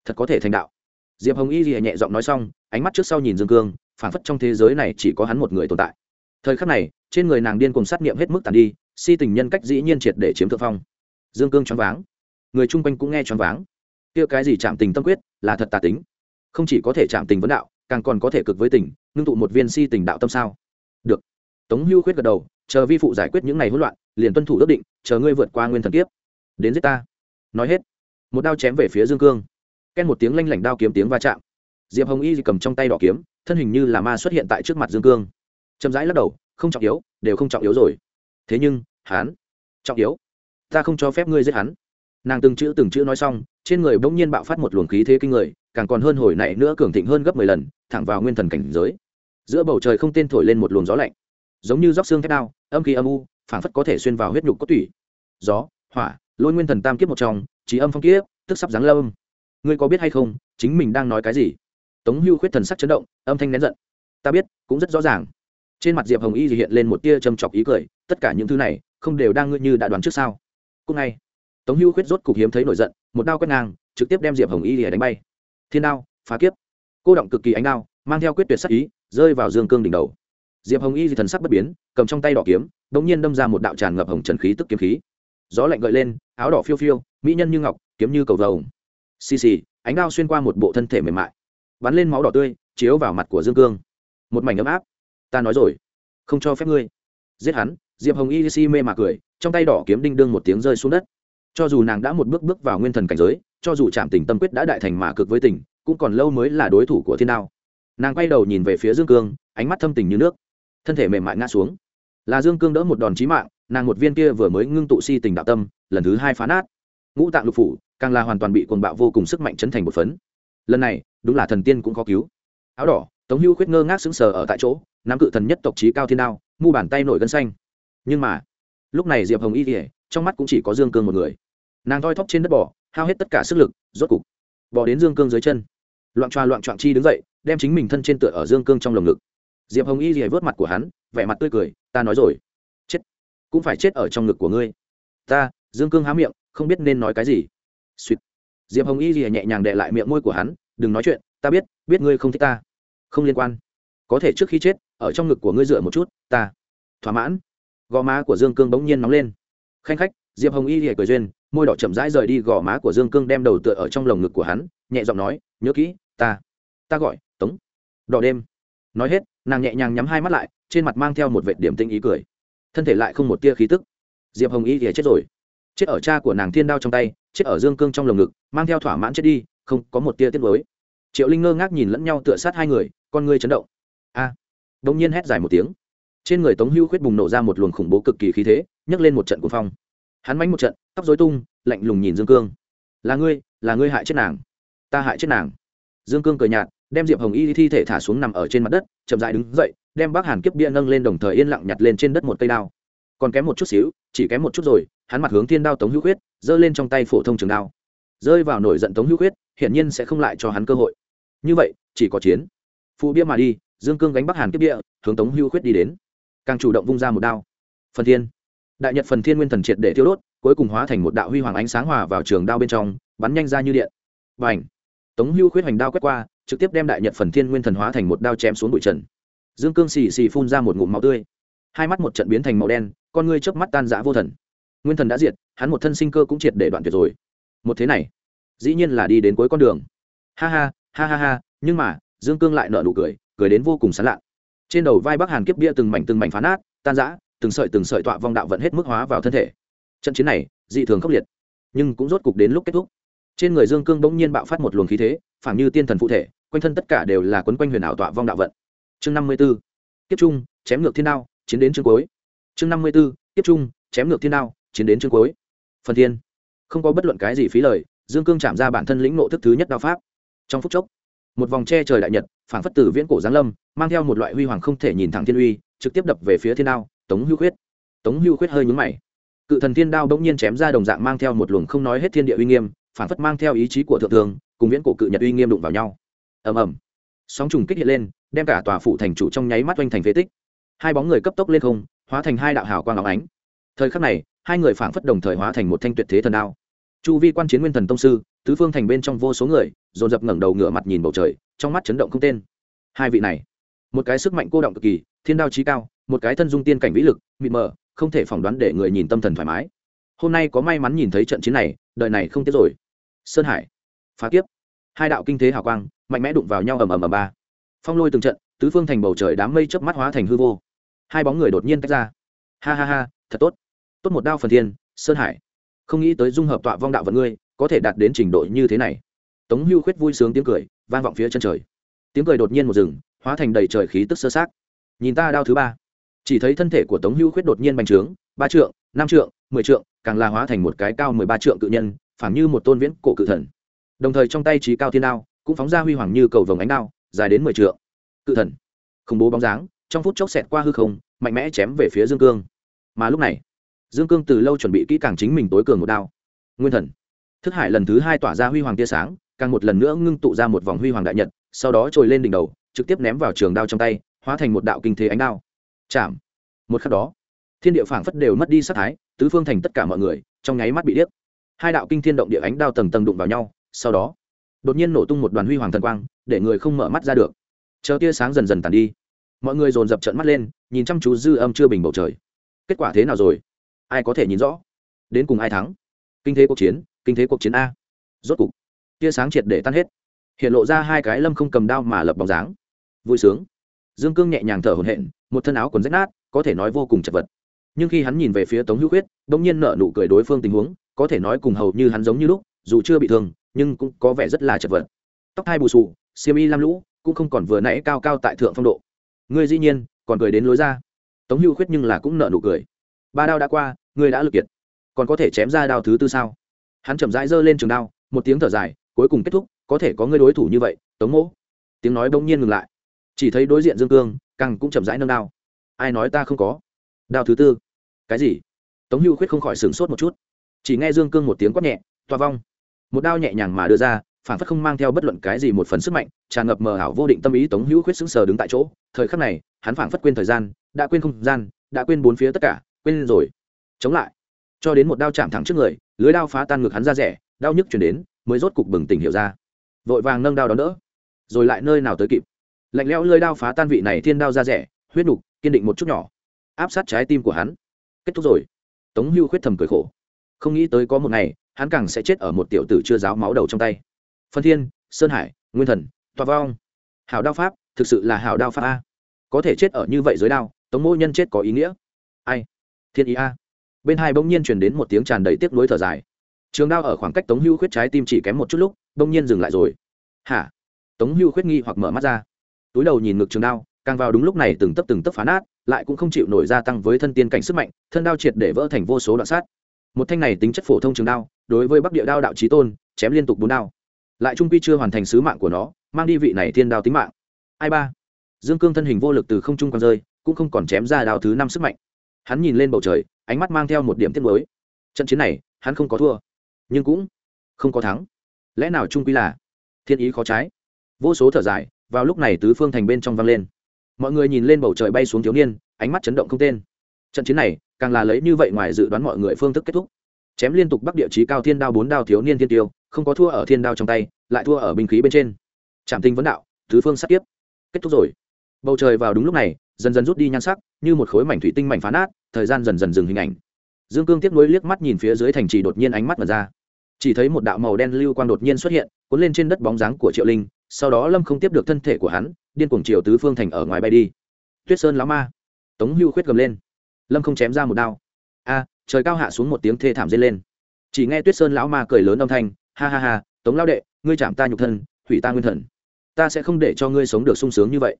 thật có thể thành đạo. Diệp hồng y gì nhẹ giọng nói xong, ánh mắt trước sau nhìn dương cương phản phất trong thế giới này chỉ có hắn một người tồn tại. Thời khắc này, trên người nàng điên cùng sát nghiệm hết mức tàn đi si tình nhân cách dĩ nhiên triệt để chiếm thượng phong. Dương cương choáng váng. Người chung quanh cũng nghe choáng váng. Kia cái gì chạm tình tâm quyết, là thật tà tính. Không chỉ có thể chạm tình vấn đạo, càng còn có thể cực với tình, ngưng tụ một viên si tình đạo tâm sao. Được. Tống hưu khuyết gật đầu, chờ vi phụ giải quyết những ngày hỗn loạn, liền tuân thủ ước định, chờ ngươi vượt qua nguyên thần kiếp. Đến giết ta. Nói hết. Một đao chém về phía dương cương. Ken một tiếng lanh lảnh đao kiếm tiếng va chạm. Diệp hồng y cầm trong tay đỏ kiếm, thân hình như là ma xuất hiện tại trước mặt dương cương. Chậm rãi lắc đầu, không trọng yếu, đều không trọng yếu rồi. Thế nhưng hán trọng yếu, ta không cho phép ngươi giết hắn. Nàng từng chữ từng chữ nói xong, trên người bỗng nhiên bạo phát một luồng khí thế kinh người, càng còn hơn hồi nãy nữa cường thịnh hơn gấp mười lần, thẳng vào nguyên thần cảnh giới. Giữa bầu trời không tên thổi lên một luồng gió lạnh, giống như róc xương thép đao, âm khí âm u, phảng phất có thể xuyên vào huyết nhục có tủy. Gió, hỏa, lôi nguyên thần tam kiếp một trong, trí âm phong kiếp, tức sắp giáng lâm. Ngươi có biết hay không, chính mình đang nói cái gì? Tống hưu khuyết thần sắc chấn động, âm thanh nén giận. Ta biết, cũng rất rõ ràng trên mặt diệp hồng y hiện lên một tia châm chọc ý cười, tất cả những thứ này, không đều đang ngươi như đã đoán trước sao? Cúc ngay. Tống hưu khuyết rốt cục hiếm thấy nổi giận, một đao quét ngang, trực tiếp đem diệp hồng y thì đánh bay. Thiên đao, phá kiếp. Cô động cực kỳ ánh đao, mang theo quyết tuyệt sắc ý, rơi vào dương cương đỉnh đầu. Diệp hồng y thì thần sắc bất biến, cầm trong tay đỏ kiếm đ ỗ n g nhiên đâm ra một đạo tràn ngập hồng trần khí tức kiếm khí. Gió lạnh gợi lên, áo đỏ phiêu phiêu, mỹ nhân như ngọc, kiếm như cầu vồng. Xì xì, ánh đao xuyên qua một bộ thân thể mềm mại, bắn lên máu đỏ tươi, chiếu vào mặt của dương cương. Một mảnh ấm áp ta nói rồi, không cho phép ngươi. Giết hắn, diệp hồng y si mê mà cười, trong tay đỏ kiếm đinh đương một tiếng rơi xuống đất. Cho dù nàng đã một bước bước vào nguyên thần cảnh giới, cho dù chạm tình tâm quyết đã đại thành mà cực với tình, cũng còn lâu mới là đối thủ của thiên đao. Nàng quay đầu nhìn về phía dương cương, ánh mắt thâm tình như nước, thân thể mềm mại ngã xuống. Là dương cương đỡ một đòn chí mạng, nàng một viên kia vừa mới ngưng tụ si tình đạo tâm, lần thứ hai phá nát. Ngũ tạng lục phủ, càng là hoàn toàn bị cuồng bạo vô cùng sức mạnh chấn thành một phấn. Lần này, đúng là thần tiên cũng khó cứu. Áo đỏ tống hưu khuyết ngơ ngác sững sờ ở tại chỗ, nắm cự thần nhất tộc trí cao thiên đao, mu bàn tay nổi gân xanh. Nhưng mà, lúc này diệp hồng y kỉa trong mắt cũng chỉ có dương cương một người. Nàng thoi thóp trên đất bỏ hao hết tất cả sức lực, rốt cục bỏ đến dương cương dưới chân. Loạn tròa loạn choạng chi đứng dậy, đem chính mình thân trên tựa ở dương cương trong lồng ngực. Diệp hồng y rìa vớt mặt của hắn, vẻ mặt tươi cười, ta nói rồi. Chết. Cũng phải chết ở trong ngực của ngươi. Ta. Dương cương há miệng, không biết nên nói cái gì. Suýt diệp hồng y rìa nhẹ nhàng đệ lại miệng môi của hắn, đừng nói chuyện, ta biết biết ngươi không thích ta không liên quan. Có thể trước khi chết, ở trong ngực của ngươi dựa một chút, ta. Thỏa mãn. Gò má của dương cương bỗng nhiên nóng lên. Khanh khách, diệp hồng y rìa cười duyên, môi đỏ chậm rãi rời đi, gò má của dương cương đem đầu tựa ở trong lồng ngực của hắn, nhẹ giọng nói, nhớ kỹ, ta ta gọi, tống. Đỏ đêm. Nói hết, nàng nhẹ nhàng nhắm hai mắt lại, trên mặt mang theo một vệ điểm tinh ý cười. Thân thể lại không một tia khí tức. Diệp hồng y thì chết rồi. Chết ở cha của nàng thiên đao trong tay, chết ở dương cương trong lồng ngực, mang theo thỏa mãn chết đi, không có một tia tiết mới triệu linh ngơ ngác nhìn lẫn nhau tựa sát hai người con ngươi chấn động. A! À, đông nhiên hét dài một tiếng. Trên người tống hưu khuyết bùng nổ ra một luồng khủng bố cực kỳ khí thế nhấc lên một trận cuồng phong. Hắn mánh một trận tóc dối tung lạnh lùng nhìn dương cương. Là ngươi là ngươi hại chết nàng. Ta hại chết nàng. Dương cương cười nhạt đem diệp hồng y thi thể thả xuống nằm ở trên mặt đất chậm dại đứng dậy đem bác hàn kiếp bia nâng lên đồng thời yên lặng nhặt lên trên đất một cây đao. Còn kém một chút xíu chỉ kém một chút rồi hắn mặt hướng thiên đao tống hữu khuyết giơ lên trong tay phổ thông trường đao. Rơi vào nổi giận tống hữu khuyết hiển nhiên sẽ không lại cho hắn cơ hội như vậy, chỉ có chiến. Phụ bia mà đi, dương cương gánh bắc hàn kiếp bia hướng tống Hưu khuyết đi đến. Càng chủ động vung ra một đao. Phần thiên. Đại nhật phần thiên nguyên thần triệt để thiêu đốt, cuối cùng hóa thành một đạo huy hoàng ánh sáng hòa vào trường đao bên trong, bắn nhanh ra như điện. Và ảnh tống hưu khuyết hoành đao quét qua, trực tiếp đem đại nhật phần thiên nguyên thần hóa thành một đao chém xuống bụi trần. Dương cương xì xì phun ra một ngụm máu tươi. Hai mắt một trận biến thành màu đen, con ngươi chớp mắt tan rã vô thần. Nguyên thần đã diệt, hắn một thân sinh cơ cũng triệt để đoạn tuyệt rồi. Một thế này, dĩ nhiên là đi đến cuối con đường. Ha ha ha ha ha nhưng mà dương cương lại nợ nụ cười cười đến vô cùng sán lạ trên đầu vai bắc hàn kiếp bia từng mảnh từng mảnh phán át, tan rã từng sợi từng sợi tọa vong đạo vận hết mức hóa vào thân thể. Trận chiến này dị thường khốc liệt nhưng cũng rốt cục đến lúc kết thúc. Trên người dương cương bỗng nhiên bạo phát một luồng khí thế phảng như tiên thần phụ thể quanh thân tất cả đều là quấn quanh huyền ảo tọa vong đạo vận. Chương năm mươi b ố kiếp trung chém ngược thiên đao chiến đến chương cuối. Chương năm mươi b ố kiếp trung chém ngược thiên đao chiến đến chương cuối. Phần thiên. Không có bất luận cái gì phí lời dương cương chạm ra bản thân lĩnh nộ thức thứ nhất đao pháp trong phút chốc, một vòng tre trời đại nhật phản phất từ viễn cổ giáng lâm, mang theo một loại huy hoàng không thể nhìn thẳng thiên uy, trực tiếp đập về phía thiên đao, tống hưu khuyết. Tống hưu khuyết hơi nhúng mày. Cự thần thiên đao bỗng nhiên chém ra đồng dạng mang theo một luồng không nói hết thiên địa uy nghiêm phản phất mang theo ý chí của thượng thường, cùng viễn cổ cự nhật uy nghiêm đụng vào nhau. Ầm ầm. Sóng trùng kích hiện lên, đem cả tòa phủ thành chủ trong nháy mắt oanh thành phế tích. Hai bóng người cấp tốc lên không, hóa thành hai đạo hào quang óng ánh. Thời khắc này, hai người phảng phất đồng thời hóa thành một thanh tuyệt thế thần đao. Chu vi quan chiến nguyên thần tông sư, tứ phương thành bên trong vô số người dồn dập ngẩng đầu ngửa mặt nhìn bầu trời, trong mắt chấn động không tên. Hai vị này, một cái sức mạnh cô động cực kỳ, thiên đao trí cao, một cái thân dung tiên cảnh vĩ lực, mịt mờ, không thể phỏng đoán để người nhìn tâm thần thoải mái. Hôm nay có may mắn nhìn thấy trận chiến này đợi này không tiếc rồi. Sơn hải, phá kiếp. Hai đạo kinh thế hào quang, mạnh mẽ đụng vào nhau ầm ầm ầm ba. Phong lôi từng trận, tứ phương thành bầu trời đám mây chớp mắt hóa thành hư vô. Hai bóng người đột nhiên tách ra. Ha ha ha, thật tốt. Tốt một đao phần thiên, sơn hải. Không nghĩ tới dung hợp tọa vong đạo vận ngươi, có thể đạt đến trình độ như thế này tống hưu khuyết vui sướng tiếng cười, vang vọng phía chân trời. Tiếng cười đột nhiên một rừng hóa thành đầy trời khí tức sơ sát nhìn ta đao thứ ba. Chỉ thấy thân thể của tống hưu khuyết đột nhiên bành trướng, ba trượng, năm trượng, mười trượng, càng là hóa thành một cái cao mười ba trượng cự nhân, phảng như một tôn viễn cổ cự thần. Đồng thời trong tay trí cao thiên đao, cũng phóng ra huy hoàng như cầu vồng ánh đao, dài đến mười trượng. Cự thần. Khủng bố bóng dáng, trong phút chốc xẹt qua hư không, mạnh mẽ chém về phía dương cương. Mà lúc này, dương cương từ lâu chuẩn bị kỹ càng chính mình tối cường một đao. Nguyên thần. Thức hải lần thứ hai tỏa ra huy hoàng tia sáng càng một lần nữa ngưng tụ ra một vòng huy hoàng đại nhật, sau đó trồi lên đỉnh đầu, trực tiếp ném vào trường đao trong tay, hóa thành một đạo kinh thế ánh đao. Chạm. Một khắc đó, thiên địa phảng phất đều mất đi sát thái, tứ phương thành tất cả mọi người, trong nháy mắt bị điếc. Hai đạo kinh thiên động địa ánh đao tầng tầng đụng vào nhau, sau đó, đột nhiên nổ tung một đoàn huy hoàng thần quang, để người không mở mắt ra được. Chờ tia sáng dần dần tàn đi, mọi người dồn dập trận mắt lên, nhìn chăm chú dư âm chưa bình bầu trời. Kết quả thế nào rồi? Ai có thể nhìn rõ? Đến cùng ai thắng? Kinh thế cuộc chiến, kinh thế cuộc chiến a. Rốt cục tia sáng triệt để tan hết. Hiện lộ ra hai cái lâm không cầm đao mà lập bóng dáng. Vui sướng. Dương cương nhẹ nhàng thở hổn hển, một thân áo quần rách nát, có thể nói vô cùng chật vật. Nhưng khi hắn nhìn về phía tống hữu quyết đ ỗ n g nhiên nợ nụ cười đối phương tình huống, có thể nói cùng hầu như hắn giống như lúc, dù chưa bị thương, nhưng cũng có vẻ rất là chật vật. Tóc hai bù sù, xiêm y lam lũ, cũng không còn vừa nãy cao cao tại thượng phong độ. Ngươi dĩ nhiên, còn cười đến lối ra. Tống hữu quyết nhưng là cũng nợ nụ cười. Ba đao đã qua, ngươi đã lực kiệt. Còn có thể chém ra đao thứ tư sao? Hắn chậm rãi giơ lên trường đao, một tiếng thở dài cuối cùng kết thúc, có thể có ngươi đối thủ như vậy, tống mỗ. Tiếng nói bỗng nhiên ngừng lại. Chỉ thấy đối diện dương cương, càng cũng chậm rãi nâng đao. Ai nói ta không có? Đao thứ tư. Cái gì? Tống hưu khuyết không khỏi sửng sốt một chút. Chỉ nghe dương cương một tiếng quát nhẹ, toa vong. Một đao nhẹ nhàng mà đưa ra, phản phất không mang theo bất luận cái gì một phần sức mạnh, tràn ngập mờ ảo vô định tâm ý tống hữu khuyết sững sờ đứng tại chỗ. Thời khắc này, hắn phản phất quên thời gian, đã quên không gian, đã quên bốn phía tất cả, quên rồi. Chống lại. Cho đến một đao chạm thẳng trước người, lưới đao phá tan ngực hắn ra rẻ, đau nhức chuyển đến mới rốt cục bừng tỉnh hiểu ra. Vội vàng nâng đao đón đỡ rồi lại nơi nào tới kịp. Lạnh lẽo lơi đao phá tan vị này thiên đao ra rẻ huyết đục, kiên định một chút nhỏ. Áp sát trái tim của hắn. Kết thúc rồi. Tống hưu khuyết thầm cười khổ. Không nghĩ tới có một ngày hắn càng sẽ chết ở một tiểu tử chưa giáo máu đầu trong tay. Phân thiên sơn hải nguyên thần toa vong. Hảo đao pháp thực sự là hảo đao pháp a. Có thể chết ở như vậy dưới đao tống mỗi nhân chết có ý nghĩa. Ai? Thiên ý a. Bên hai bỗng nhiên chuyển đến một tiếng tràn đầy tiếc nuối thở dài trường đao ở khoảng cách tống hưu khuyết trái tim chỉ kém một chút lúc bỗng nhiên dừng lại rồi. Hả? Tống hưu khuyết nghi hoặc mở mắt ra. Túi đầu nhìn ngực trường đao, càng vào đúng lúc này từng tấp từng tấp phá nát, lại cũng không chịu nổi gia tăng với thân tiên cảnh sức mạnh, thân đao triệt để vỡ thành vô số đoạn sát một thanh này tính chất phổ thông trường đao, đối với bắc địa đao đạo trí tôn, chém liên tục bốn đao. Lại trung quy chưa hoàn thành sứ mạng của nó, mang đi vị này thiên đao tính mạng. Ai ba? Dương cương thân hình vô lực từ không trung còn rơi, cũng không còn chém ra đao thứ năm sức mạnh. Hắn nhìn lên bầu trời, ánh mắt mang theo một điểm tiết mới trận chiến này, hắn không có thua nhưng cũng không có thắng. Lẽ nào trung quy là thiên ý khó trái? Vô số thở dài, vào lúc này tứ phương thành bên trong vang lên. Mọi người nhìn lên bầu trời bay xuống thiếu niên, ánh mắt chấn động không tên. Trận chiến này, càng là lấy như vậy ngoài dự đoán mọi người phương thức kết thúc. Chém liên tục bắc địa chí cao thiên đao bốn đao thiếu niên thiên tiêu, không có thua ở thiên đao trong tay, lại thua ở binh khí bên trên. Trạm tinh vấn đạo, tứ phương sát tiếp kết thúc rồi. Bầu trời vào đúng lúc này, dần dần rút đi nhan sắc, như một khối mảnh thủy tinh mảnh phá nát, thời gian dần dần dừng hình ảnh. Dương cương tiếp nối liếc mắt nhìn phía dưới thành trì đột nhiên ánh mắt mật ra chỉ thấy một đạo màu đen lưu quang đột nhiên xuất hiện, cuốn lên trên đất bóng dáng của triệu linh, sau đó lâm không tiếp được thân thể của hắn, điên cuồng triều tứ phương thành ở ngoài bay đi. Tuyết sơn lão ma. Tống hưu khuyết gầm lên. Lâm không chém ra một đao. A, trời cao hạ xuống một tiếng thê thảm dây lên. Chỉ nghe tuyết sơn lão ma cười lớn âm thanh, ha ha ha, tống lao đệ, ngươi chạm ta nhục thân, hủy ta nguyên thần. Ta sẽ không để cho ngươi sống được sung sướng như vậy.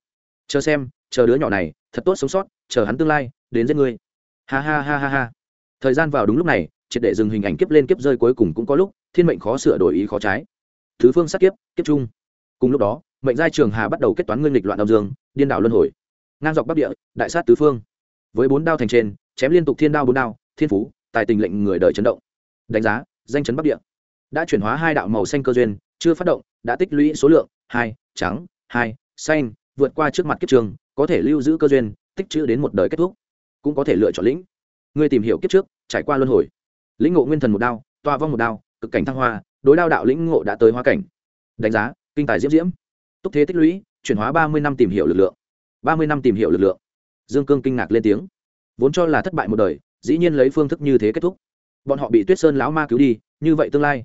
Chờ xem, chờ đứa nhỏ này, thật tốt sống sót, chờ hắn tương lai, đến giết ngươi. Ha ha ha ha ha. Thời gian vào đúng lúc này triệt để dừng hình ảnh kiếp lên kiếp rơi cuối cùng cũng có lúc, thiên mệnh khó sửa đổi ý khó trái. Thứ phương sát kiếp kiếp trung. Cùng lúc đó, mệnh giai trường hà bắt đầu kết toán nguyên lịch loạn âm dương, điên đảo luân hồi. Ngang dọc bắc địa, đại sát tứ phương. Với bốn đao thành trên, chém liên tục thiên đao bốn đao, thiên phú, tài tình lệnh người đời chấn động. Đánh giá, danh chấn bắc địa. Đã chuyển hóa hai đạo màu xanh cơ duyên, chưa phát động, đã tích lũy số lượng, hai, trắng, hai, xanh, vượt qua trước mặt kiếp trường, có thể lưu giữ cơ duyên, tích trữ đến một đời kết thúc. Cũng có thể lựa chọn lĩnh. Người tìm hiểu kiếp trước, trải qua luân hồi lĩnh ngộ nguyên thần một đao toa vong một đao, cực cảnh thăng hoa, đối đao đạo lĩnh ngộ đã tới hoa cảnh. Đánh giá, kinh tài diễm diễm. Túc thế tích lũy, chuyển hóa ba mươi năm tìm hiểu lực lượng. ba mươi năm tìm hiểu lực lượng. Dương cương kinh ngạc lên tiếng. Vốn cho là thất bại một đời, dĩ nhiên lấy phương thức như thế kết thúc. Bọn họ bị tuyết sơn lão ma cứu đi, như vậy tương lai.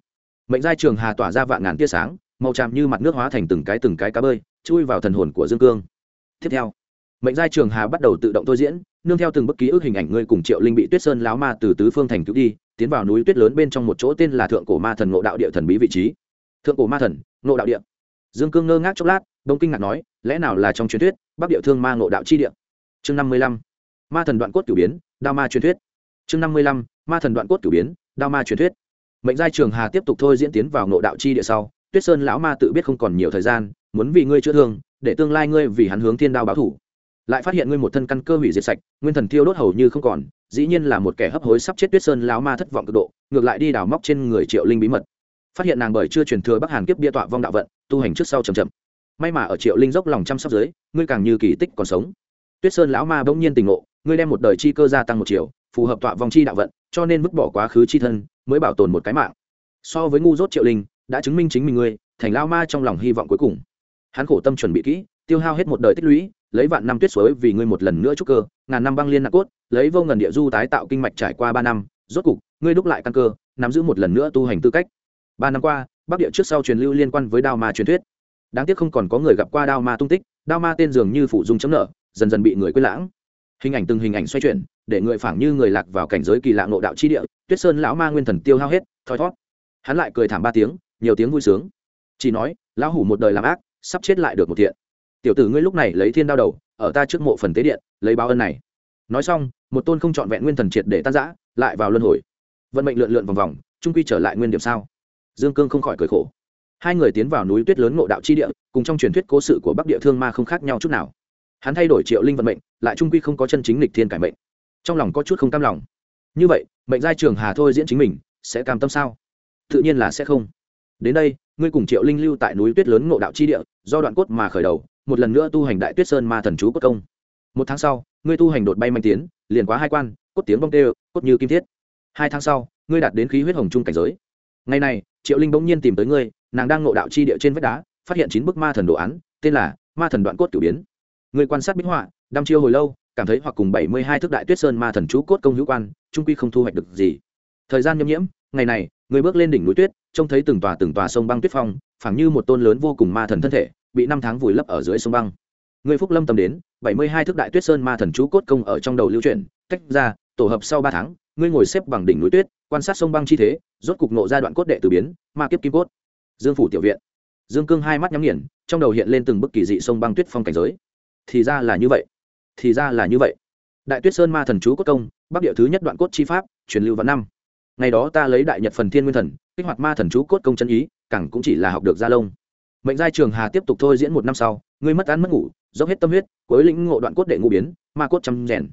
Mệnh giai trường hà tỏa ra vạn ngàn tia sáng, màu tràm như mặt nước hóa thành từng cái từng cái cá bơi, chui vào thần hồn của dương cương. Tiếp theo mệnh giai trường hà bắt đầu tự động thôi diễn, nương theo từng bức ký ức hình ảnh ngươi cùng triệu linh bị tuyết sơn lão ma từ tứ phương thành cứu đi, tiến vào núi tuyết lớn bên trong một chỗ tên là thượng cổ ma thần ngộ đạo địa thần bí vị trí. Thượng cổ ma thần ngộ đạo địa. Dương cương ngơ ngác chốc lát, đông kinh ngạc nói, lẽ nào là trong truyền thuyết, bắc địa thương ma ngộ đạo chi địa? Chương năm mươi lăm, ma thần đoạn cốt cửu biến, đao ma truyền thuyết. Chương năm mươi lăm, ma thần đoạn cốt cửu biến, đao ma truyền thuyết. Mệnh giai trường hà tiếp tục thôi diễn tiến vào ngộ đạo chi địa sau, tuyết sơn lão ma tự biết không còn nhiều thời gian, muốn vì ngươi chữa thương, để tương lai ngươi vì hắn hướng thiên đao báo thủ lại phát hiện ngươi một thân căn cơ hủy diệt sạch, nguyên thần tiêu đốt hầu như không còn, dĩ nhiên là một kẻ hấp hối sắp chết tuyết sơn lão ma thất vọng cực độ, ngược lại đi đào móc trên người triệu linh bí mật. Phát hiện nàng bởi chưa truyền thừa bắc hàn kiếp bia tọa vong đạo vận, tu hành trước sau chậm chậm. May mà ở triệu linh dốc lòng chăm sóc giới ngươi càng như kỳ tích còn sống. Tuyết sơn lão ma bỗng nhiên tình ngộ, ngươi đem một đời chi cơ gia tăng một triệu phù hợp tọa vong chi đạo vận, cho nên vứt bỏ quá khứ chi thân, mới bảo tồn một cái mạng. So với ngu dốt triệu linh, đã chứng minh chính mình ngươi, thành lao ma trong lòng hy vọng cuối cùng. Hắn khổ tâm chuẩn bị kỹ, tiêu hao hết một đời tích lũy lấy vạn năm tuyết suối vì ngươi một lần nữa trúc cơ, ngàn năm băng liên nạc cốt, lấy vô ngần địa du tái tạo kinh mạch trải qua ba năm, rốt cục, ngươi đúc lại căn cơ, nắm giữ một lần nữa tu hành tư cách. Ba năm qua, bắc địa trước sau truyền lưu liên quan với đao ma truyền thuyết. Đáng tiếc không còn có người gặp qua đao ma tung tích, đao ma tên dường như phụ dung chấm nợ, dần dần bị người quên lãng. Hình ảnh từng hình ảnh xoay chuyển, để người phảng như người lạc vào cảnh giới kỳ lạ ngộ đạo chi địa, tuyết sơn lão ma nguyên thần tiêu hao hết, thoi thót hắn lại cười thảm ba tiếng, nhiều tiếng vui sướng. Chỉ nói, lão hủ một đời làm ác, sắp chết lại được một thiện tiểu tử ngươi lúc này lấy thiên đao đầu, ở ta trước mộ phần tế điện, lấy báo ân này. Nói xong, một tôn không trọn vẹn nguyên thần triệt để tan giã lại vào luân hồi. Vận mệnh lượn lượn vòng vòng trung quy trở lại nguyên điểm sao. Dương cương không khỏi cười khổ. Hai người tiến vào núi tuyết lớn ngộ đạo chi địa, cùng trong truyền thuyết cố sự của bắc địa thương ma không khác nhau chút nào. Hắn thay đổi triệu linh vận mệnh, lại trung quy không có chân chính lịch thiên cải mệnh. Trong lòng có chút không cam lòng. Như vậy, mệnh giai trường hà thôi diễn chính mình, sẽ cam tâm sao? Tự nhiên là sẽ không. Đến đây, ngươi cùng triệu linh lưu tại núi tuyết lớn ngộ đạo chi địa, do đoạn cốt mà khởi đầu một lần nữa tu hành đại tuyết sơn ma thần chú cốt công. Một tháng sau, ngươi tu hành đột bay manh tiến, liền quá hai quan, cốt tiếng bông tê, cốt như kim thiết. Hai tháng sau, ngươi đạt đến khí huyết hồng trung cảnh giới. Ngày này, triệu linh bỗng nhiên tìm tới ngươi, nàng đang ngộ đạo chi địa trên vách đá, phát hiện chín bức ma thần đồ án, tên là ma thần đoạn cốt cửu biến. Ngươi quan sát bích họa, đăm chiêu hồi lâu, cảm thấy hoặc cùng bảy mươi hai thước đại tuyết sơn ma thần chú cốt công hữu quan, trung quy không thu hoạch được gì. Thời gian nhâm nhiễm, ngày này người bước lên đỉnh núi tuyết, trông thấy từng tòa từng tòa sông băng tuyết phong, phảng như một tôn lớn vô cùng ma thần thân thể bị năm tháng vùi lấp ở dưới sông băng. Người phúc lâm tâm đến, bảy mươi hai thước đại tuyết sơn ma thần chú cốt công ở trong đầu lưu truyền tách ra, tổ hợp sau ba tháng, ngươi ngồi xếp bằng đỉnh núi tuyết, quan sát sông băng chi thế, rốt cục nộ ra đoạn cốt đệ từ biến, ma kiếp kim cốt. Dương phủ tiểu viện. Dương cương hai mắt nhắm nghiền, trong đầu hiện lên từng bức kỳ dị sông băng tuyết phong cảnh giới. Thì ra là như vậy. Thì ra là như vậy. Đại tuyết sơn ma thần chú cốt công, bắc địa thứ nhất đoạn cốt chi pháp, truyền lưu vào năm. Ngày đó ta lấy đại nhật phần thiên nguyên thần, kích hoạt ma thần chú cốt công chân ý cẳng cũng chỉ là học được gia lông mệnh giai trường hà tiếp tục thôi diễn một năm sau, ngươi mất ăn mất ngủ, dốc hết tâm huyết, cuối lĩnh ngộ đoạn cốt đệ ngũ biến, ma cốt trăm rèn.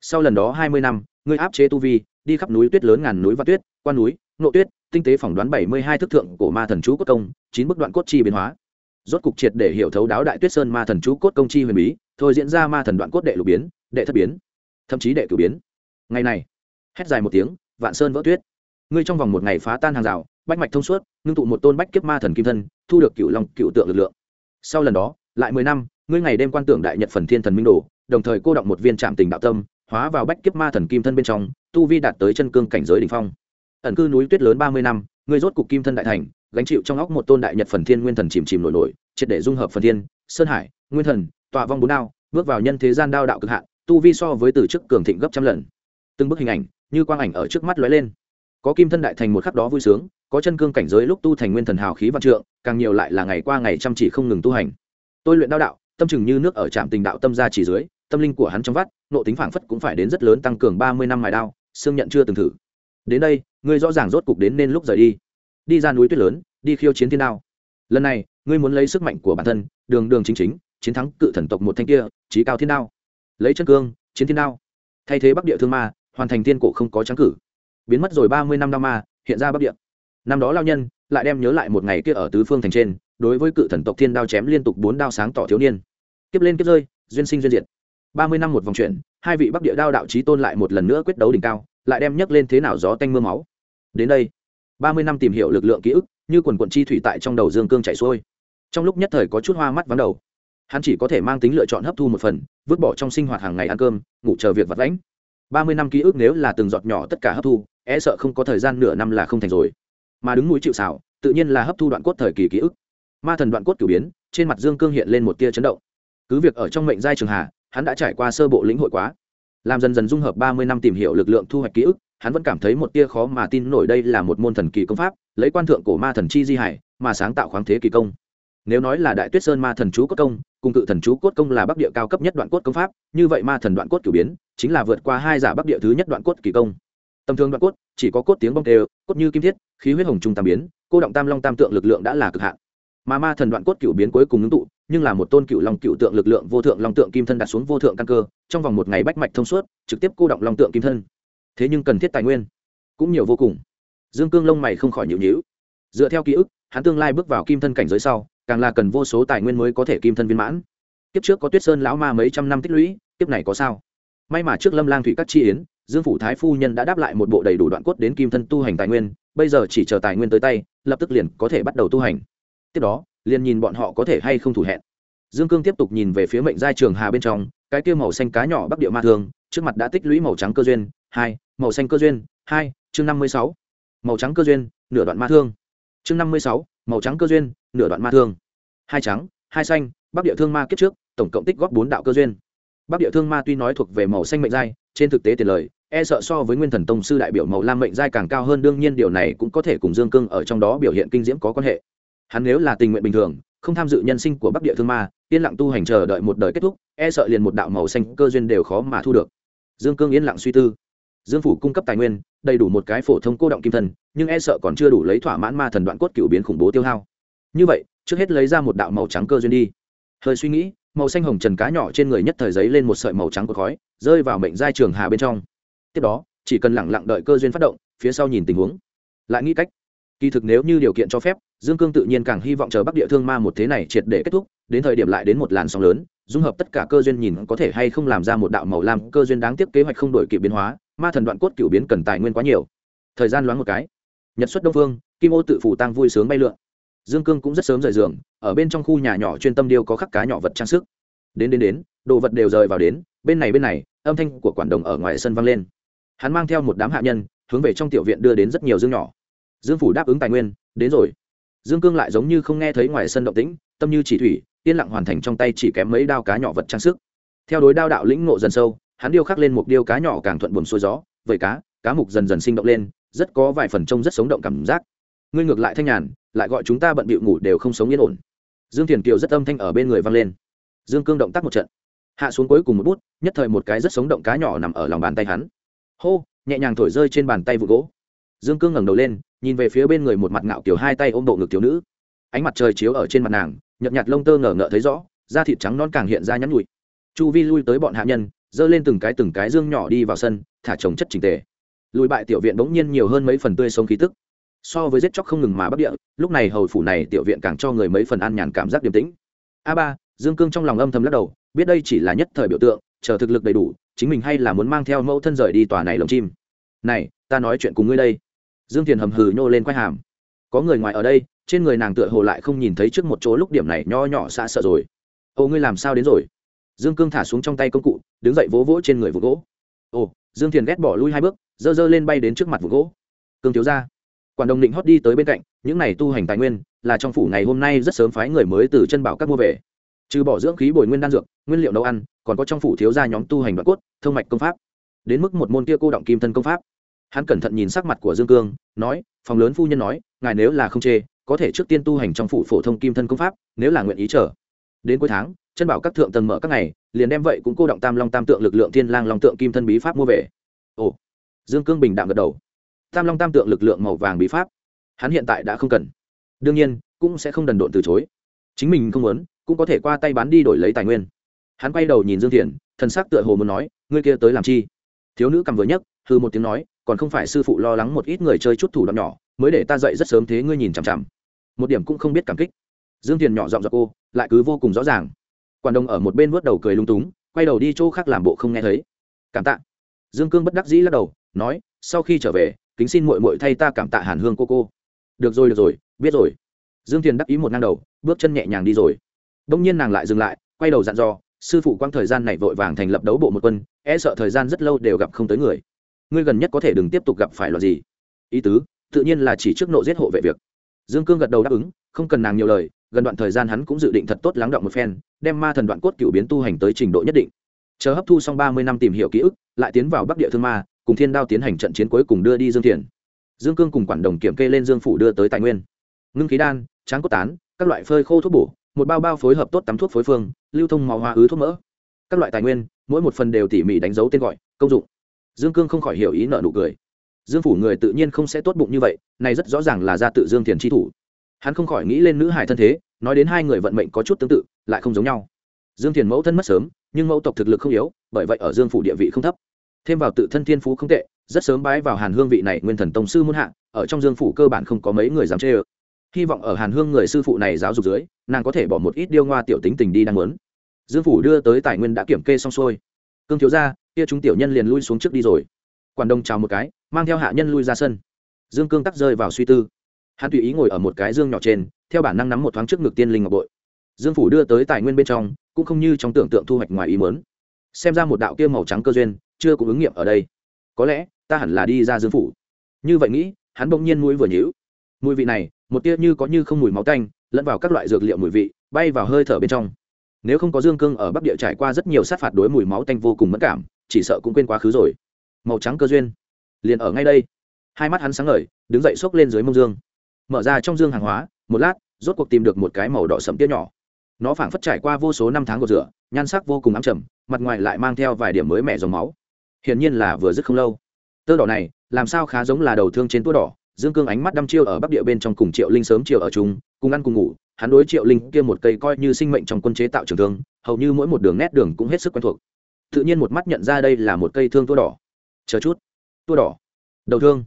Sau lần đó hai mươi năm, ngươi áp chế tu vi, đi khắp núi tuyết lớn ngàn núi và tuyết, quan núi nộ tuyết, tinh tế phỏng đoán bảy mươi hai thức thượng của ma thần chú cốt công, chín bức đoạn cốt chi biến hóa. Rốt cục triệt để hiểu thấu đáo đại tuyết sơn ma thần chú cốt công chi huyền bí, thôi diễn ra ma thần đoạn cốt đệ lục biến, đệ thất biến, thậm chí đệ cửu biến. Ngày này, hét dài một tiếng, vạn sơn vỡ tuyết. Ngươi trong vòng một ngày phá tan hàng rào bách mạch thông suốt, ngưng tụ một tôn bách kiếp ma thần kim thân, thu được cựu long, cựu tượng lực lượng. Sau lần đó, lại mười năm, ngươi ngày đêm quan tưởng đại nhật phần thiên thần minh đồ, đồng thời cô động một viên trạm tình đạo tâm, hóa vào bách kiếp ma thần kim thân bên trong, tu vi đạt tới chân cương cảnh giới đ ỉ n h phong. Ẩn cư núi tuyết lớn ba mươi năm, ngươi rốt cục kim thân đại thành, gánh chịu trong óc một tôn đại nhật phần thiên nguyên thần chìm chìm nổi nổi, triệt để dung hợp phần thiên, sơn hải, nguyên thần, tọa vong bốn đao, bước vào nhân thế gian đao đạo cực hạn, tu vi so với từ chức cường thịnh gấp trăm lần. Từng bức hình ảnh như quang ảnh ở trước mắt lóe lên có kim thân đại thành một khắc đó vui sướng, có chân cương cảnh giới lúc tu thành nguyên thần hào khí văn trượng, càng nhiều lại là ngày qua ngày chăm chỉ không ngừng tu hành. Tôi luyện đao đạo, tâm chừng như nước ở trạm tình đạo tâm ra chỉ dưới, tâm linh của hắn trong vắt, nộ tính phảng phất cũng phải đến rất lớn tăng cường ba mươi năm mài đao, xương nhận chưa từng thử. Đến đây, ngươi rõ ràng rốt cục đến nên lúc rời đi. Đi ra núi tuyết lớn, đi khiêu chiến thiên đao. Lần này, ngươi muốn lấy sức mạnh của bản thân, đường đường chính chính, chiến thắng cự thần tộc một thanh kia trí cao thiên đao. Lấy chân cương, chiến thiên đao. Thay thế bắc địa thương ma, hoàn thành thiên cổ không có trắng cử biến mất rồi ba mươi năm đao ma, hiện ra bắc địa. Năm đó lao nhân lại đem nhớ lại một ngày kia ở tứ phương thành trên, đối với cự thần tộc thiên đao chém liên tục bốn đao sáng tỏ thiếu niên. Kiếp lên kiếp rơi, duyên sinh duyên diệt. Ba mươi năm một vòng chuyển, hai vị bắc địa đao đạo trí tôn lại một lần nữa quyết đấu đỉnh cao, lại đem nhấc lên thế nào gió tanh mưa máu. Đến đây, ba mươi năm tìm hiểu lực lượng ký ức, như quần quận chi thủy tại trong đầu dương cương chảy xuôi. Trong lúc nhất thời có chút hoa mắt vắng đầu. Hắn chỉ có thể mang tính lựa chọn hấp thu một phần, vứt bỏ trong sinh hoạt hàng ngày ăn cơm, ngủ chờ việc vặt lãnh ba mươi năm ký ức nếu là từng giọt nhỏ tất cả hấp thu e sợ không có thời gian nửa năm là không thành rồi. Mà đứng núi chịu xảo tự nhiên là hấp thu đoạn cốt thời kỳ ký ức. Ma thần đoạn cốt cử biến, trên mặt dương cương hiện lên một tia chấn động. Cứ việc ở trong mệnh giai trường hà, hắn đã trải qua sơ bộ lĩnh hội quá. Làm dần dần dung hợp ba mươi năm tìm hiểu lực lượng thu hoạch ký ức, hắn vẫn cảm thấy một tia khó mà tin nổi đây là một môn thần kỳ công pháp, lấy quan thượng cổ ma thần chi di hải, mà sáng tạo khoáng thế kỳ công. Nếu nói là đại tuyết sơn ma thần chú cốt công, cùng cự thần chú cốt công là bắc địa cao cấp nhất đoạn cốt công pháp, như vậy ma thần đoạn cốt cử biến, chính là vượt qua hai giả bắc địa thứ nhất đoạn cốt kỳ công tầm thường đoạn cốt, chỉ có cốt tiếng bong đều cốt như kim thiết, khí huyết hồng trung tam biến, cô động tam long tam tượng lực lượng đã là cực hạn. Mà ma thần đoạn cốt cựu biến cuối cùng ngưng tụ, nhưng là một tôn cựu long cựu tượng lực lượng vô thượng long tượng kim thân đặt xuống vô thượng căn cơ, trong vòng một ngày bách mạch thông suốt, trực tiếp cô động long tượng kim thân. Thế nhưng cần thiết tài nguyên cũng nhiều vô cùng. Dương cương lông mày không khỏi nhịu nhịu dựa theo ký ức, hắn tương lai bước vào kim thân cảnh giới sau, càng là cần vô số tài nguyên mới có thể kim thân viên mãn. Kiếp trước có tuyết sơn lão ma mấy trăm năm tích lũy, kiếp này có sao? May mà trước lâm lang thủy các chi yến dương phủ thái phu nhân đã đáp lại một bộ đầy đủ đoạn cốt đến kim thân tu hành tài nguyên, bây giờ chỉ chờ tài nguyên tới tay, lập tức liền có thể bắt đầu tu hành. Tiếp đó, liền nhìn bọn họ có thể hay không thủ hẹn. Dương cương tiếp tục nhìn về phía mệnh giai trường hà bên trong, cái kia màu xanh cá nhỏ bắc địa ma thương, trước mặt đã tích lũy màu trắng cơ duyên, hai, màu xanh cơ duyên, hai, chương năm mươi sáu. Màu trắng cơ duyên, nửa đoạn ma thương. Chương năm mươi sáu, màu trắng cơ duyên, nửa đoạn ma thương. Hai trắng, hai xanh, bắc địa thương ma kiếp trước, tổng cộng tích góp bốn đạo cơ duyên. Bắc địa thương ma tuy nói thuộc về màu xanh mệnh giai, trên thực tế tiền lời e sợ so với nguyên thần tông sư đại biểu màu lam mệnh giai càng cao hơn, đương nhiên điều này cũng có thể cùng dương cương ở trong đó biểu hiện kinh diễm có quan hệ. Hắn nếu là tình nguyện bình thường, không tham dự nhân sinh của bắc địa thương ma, yên lặng tu hành chờ đợi một đời kết thúc e sợ liền một đạo màu xanh cơ duyên đều khó mà thu được. Dương cương yên lặng suy tư. Dương phủ cung cấp tài nguyên, đầy đủ một cái phổ thông cô động kim thân nhưng e sợ còn chưa đủ lấy thỏa mãn ma thần đoạn cốt cựu biến khủng bố tiêu hao. Như vậy, trước hết lấy ra một đạo màu trắng cơ duyên đi. Hơi suy nghĩ, màu xanh hồng trần cá nhỏ trên người nhất thời giấy lên một sợi màu trắng của khói, rơi vào mệnh giai trường hà bên trong tiếp đó, chỉ cần lẳng lặng đợi cơ duyên phát động, phía sau nhìn tình huống. Lại nghĩ cách. Kỳ thực nếu như điều kiện cho phép, dương cương tự nhiên càng hy vọng chờ bắc địa thương ma một thế này triệt để kết thúc, đến thời điểm lại đến một làn sóng lớn, dung hợp tất cả cơ duyên nhìn có thể hay không làm ra một đạo màu lam cơ duyên đáng tiếc kế hoạch không đổi kịp biến hóa, ma thần đoạn cốt cựu biến cần tài nguyên quá nhiều. Thời gian loáng một cái. Nhật xuất đông phương, kim ô tự phủ tăng vui sướng bay lượn. Dương cương cũng rất sớm rời giường, ở bên trong khu nhà nhỏ chuyên tâm điêu có khắc cá nhỏ vật trang sức. Đến đến đến, đồ vật đều rời vào đến, bên này bên này, âm thanh của quản đồng ở ngoài sân vang lên hắn mang theo một đám hạ nhân, hướng về trong tiểu viện đưa đến rất nhiều dương nhỏ. Dương phủ đáp ứng tài nguyên, đến rồi. Dương cương lại giống như không nghe thấy ngoài sân động tĩnh, tâm như chỉ thủy, yên lặng hoàn thành trong tay chỉ kém mấy đao cá nhỏ vật trang sức. Theo đối đao đạo lĩnh ngộ dần sâu, hắn điêu khắc lên một điêu cá nhỏ càng thuận buồm xuôi gió vậy cá cá mục dần dần sinh động lên, rất có vài phần trông rất sống động cảm giác. Ngươi ngược lại thanh nhàn, lại gọi chúng ta bận bịu ngủ đều không sống yên ổn. Dương thiền kiều rất âm thanh ở bên người vang lên. Dương cương động tác một trận. Hạ xuống cuối cùng một bút, nhất thời một cái rất sống động cá nhỏ nằm ở lòng bàn tay hắn hô, nhẹ nhàng thổi rơi trên bàn tay vụ gỗ. Dương cương ngẩng đầu lên, nhìn về phía bên người một mặt ngạo kiểu hai tay ôm bộ ngực thiếu nữ. Ánh mặt trời chiếu ở trên mặt nàng, nhợt nhạt lông tơ ngờ ngợ thấy rõ, da thịt trắng non càng hiện ra nhắn nhụi chu vi lui tới bọn hạ nhân, giơ lên từng cái từng cái dương nhỏ đi vào sân, thả trồng chất trình tề. Lùi bại tiểu viện bỗng nhiên nhiều hơn mấy phần tươi sống khí tức. So với giết chóc không ngừng mà bắc địa, lúc này hầu phủ này tiểu viện càng cho người mấy phần an nhàn cảm giác điềm tĩnh. A ba, dương cương trong lòng âm thầm lắc đầu, biết đây chỉ là nhất thời biểu tượng, chờ thực lực đầy đủ chính mình hay là muốn mang theo mẫu thân rời đi tòa này lồng chim? Này, ta nói chuyện cùng ngươi đây. Dương thiền hầm hừ nhô lên quay hàm. Có người ngoài ở đây, trên người nàng tựa hồ lại không nhìn thấy trước một chỗ lúc điểm này nho nhỏ xa sợ rồi. Ồ, ngươi làm sao đến rồi? Dương cương thả xuống trong tay công cụ, đứng dậy vỗ vỗ trên người vụ gỗ. Ồ, dương thiền ghét bỏ lui hai bước dơ dơ lên bay đến trước mặt vụ gỗ. Cương thiếu ra quản đồng định hót đi tới bên cạnh, những này tu hành tài nguyên, là trong phủ ngày hôm nay rất sớm phái người mới từ chân bảo các mua về. Trừ bỏ dưỡng khí bồi nguyên đan dược, nguyên liệu nấu ăn còn có trong phủ thiếu gia nhóm tu hành đoạn cốt, thông mạch công pháp. Đến mức một môn kia cô động kim thân công pháp. Hắn cẩn thận nhìn sắc mặt của dương cương, nói, phòng lớn phu nhân nói, ngài nếu là không chê, có thể trước tiên tu hành trong phủ phổ thông kim thân công pháp, nếu là nguyện ý chờ. Đến cuối tháng, chân bảo các thượng tầng mở các ngày, liền đem vậy cũng cô động tam long tam tượng lực lượng thiên lang long tượng kim thân bí pháp mua về. Ồ. Dương cương bình đạm gật đầu. Tam long tam tượng lực lượng màu vàng bí pháp. Hắn hiện tại đã không cần. Đương nhiên, cũng sẽ không đần độn từ chối. Chính mình không muốn, cũng có thể qua tay bán đi đổi lấy tài nguyên hắn quay đầu nhìn dương thiền thần sắc tựa hồ muốn nói, ngươi kia tới làm chi? Thiếu nữ cầm vừa nhấc hư một tiếng nói, còn không phải sư phụ lo lắng một ít người chơi chút thủ đoạn nhỏ, mới để ta dậy rất sớm thế ngươi nhìn chằm chằm. Một điểm cũng không biết cảm kích. Dương thiền nhỏ giọng giọng cô, lại cứ vô cùng rõ ràng. Quản Đông ở một bên vớt đầu cười lung túng, quay đầu đi chỗ khác làm bộ không nghe thấy. Cảm tạ. Dương cương bất đắc dĩ lắc đầu, nói, sau khi trở về, kính xin mội mội thay ta cảm tạ hàn hương cô cô. Được rồi được rồi, biết rồi. Dương thiền đắc ý một ngang đầu, bước chân nhẹ nhàng đi rồi. Đông nhiên nàng lại dừng lại, quay đầu dặn dò sư phụ quang thời gian này vội vàng thành lập đấu bộ một quân e sợ thời gian rất lâu đều gặp không tới người. Ngươi gần nhất có thể đừng tiếp tục gặp phải loại gì. Ý tứ, tự nhiên là chỉ trước nộ giết hộ vệ việc. Dương cương gật đầu đáp ứng, không cần nàng nhiều lời, gần đoạn thời gian hắn cũng dự định thật tốt lắng động một phen, đem ma thần đoạn cốt cựu biến tu hành tới trình độ nhất định. Chờ hấp thu xong ba mươi năm tìm hiểu ký ức, lại tiến vào bắc địa thương ma, cùng thiên đao tiến hành trận chiến cuối cùng đưa đi dương thiền. Dương cương cùng quản đồng kiểm kê lên dương phủ đưa tới tài nguyên. Ngưng khí đan, tráng cốt tán, các loại phơi khô thuốc bổ một bao bao phối hợp tốt tắm thuốc phối phương, lưu thông màu hoa ứ thuốc mỡ. Các loại tài nguyên, mỗi một phần đều tỉ mỉ đánh dấu tên gọi, công dụng. Dương cương không khỏi hiểu ý nợ nụ cười. Dương phủ người tự nhiên không sẽ tốt bụng như vậy, này rất rõ ràng là ra tự dương thiền tri thủ. Hắn không khỏi nghĩ lên nữ hải thân thế, nói đến hai người vận mệnh có chút tương tự, lại không giống nhau. Dương thiền mẫu thân mất sớm, nhưng mẫu tộc thực lực không yếu, bởi vậy ở dương phủ địa vị không thấp. Thêm vào tự thân thiên phú không tệ, rất sớm bái vào hàn hương vị này nguyên thần tông sư muôn hạ, ở trong dương phủ cơ bản không có mấy người dám chê ơ hy vọng ở hàn hương người sư phụ này giáo dục dưới, nàng có thể bỏ một ít điêu ngoa tiểu tính tình đi đang muốn. Dương phủ đưa tới tài nguyên đã kiểm kê xong xuôi. Cương thiếu ra kia chúng tiểu nhân liền lui xuống trước đi rồi. Quản đông chào một cái, mang theo hạ nhân lui ra sân. Dương cương tắc rơi vào suy tư. Hắn tùy ý ngồi ở một cái dương nhỏ trên, theo bản năng nắm một thoáng trước ngực tiên linh ngọc bội. Dương phủ đưa tới tài nguyên bên trong, cũng không như trong tưởng tượng thu hoạch ngoài ý mớn xem ra một đạo kia màu trắng cơ duyên, chưa cũng ứng nghiệm ở đây. Có lẽ, ta hẳn là đi ra dương phủ. Như vậy nghĩ, hắn bỗng nhiên mũi vừa nhíu. Mùi vị này một tia như có như không mùi máu tanh, lẫn vào các loại dược liệu mùi vị, bay vào hơi thở bên trong. Nếu không có dương cương ở bắc địa trải qua rất nhiều sát phạt đối mùi máu tanh vô cùng mất cảm, chỉ sợ cũng quên quá khứ rồi. Màu trắng cơ duyên. Liền ở ngay đây. Hai mắt hắn sáng ngời, đứng dậy xốc lên dưới mông dương. Mở ra trong dương hàng hóa, một lát, rốt cuộc tìm được một cái màu đỏ sẫm tia nhỏ. Nó phảng phất trải qua vô số năm tháng của rửa, nhan sắc vô cùng ám trầm, mặt ngoài lại mang theo vài điểm mới mẻ dòng máu. Hiển nhiên là vừa dứt không lâu. Tơ đỏ này, làm sao khá giống là đầu thương trên tua đỏ dương cương ánh mắt đăm chiêu ở bắc địa bên trong cùng triệu linh sớm chiều ở chung, cùng ăn cùng ngủ, hắn đối triệu linh kia một cây coi như sinh mệnh trong quân chế tạo trường thương, hầu như mỗi một đường nét đường cũng hết sức quen thuộc. Tự nhiên một mắt nhận ra đây là một cây thương tua đỏ. Chờ chút. Tua đỏ. Đầu thương.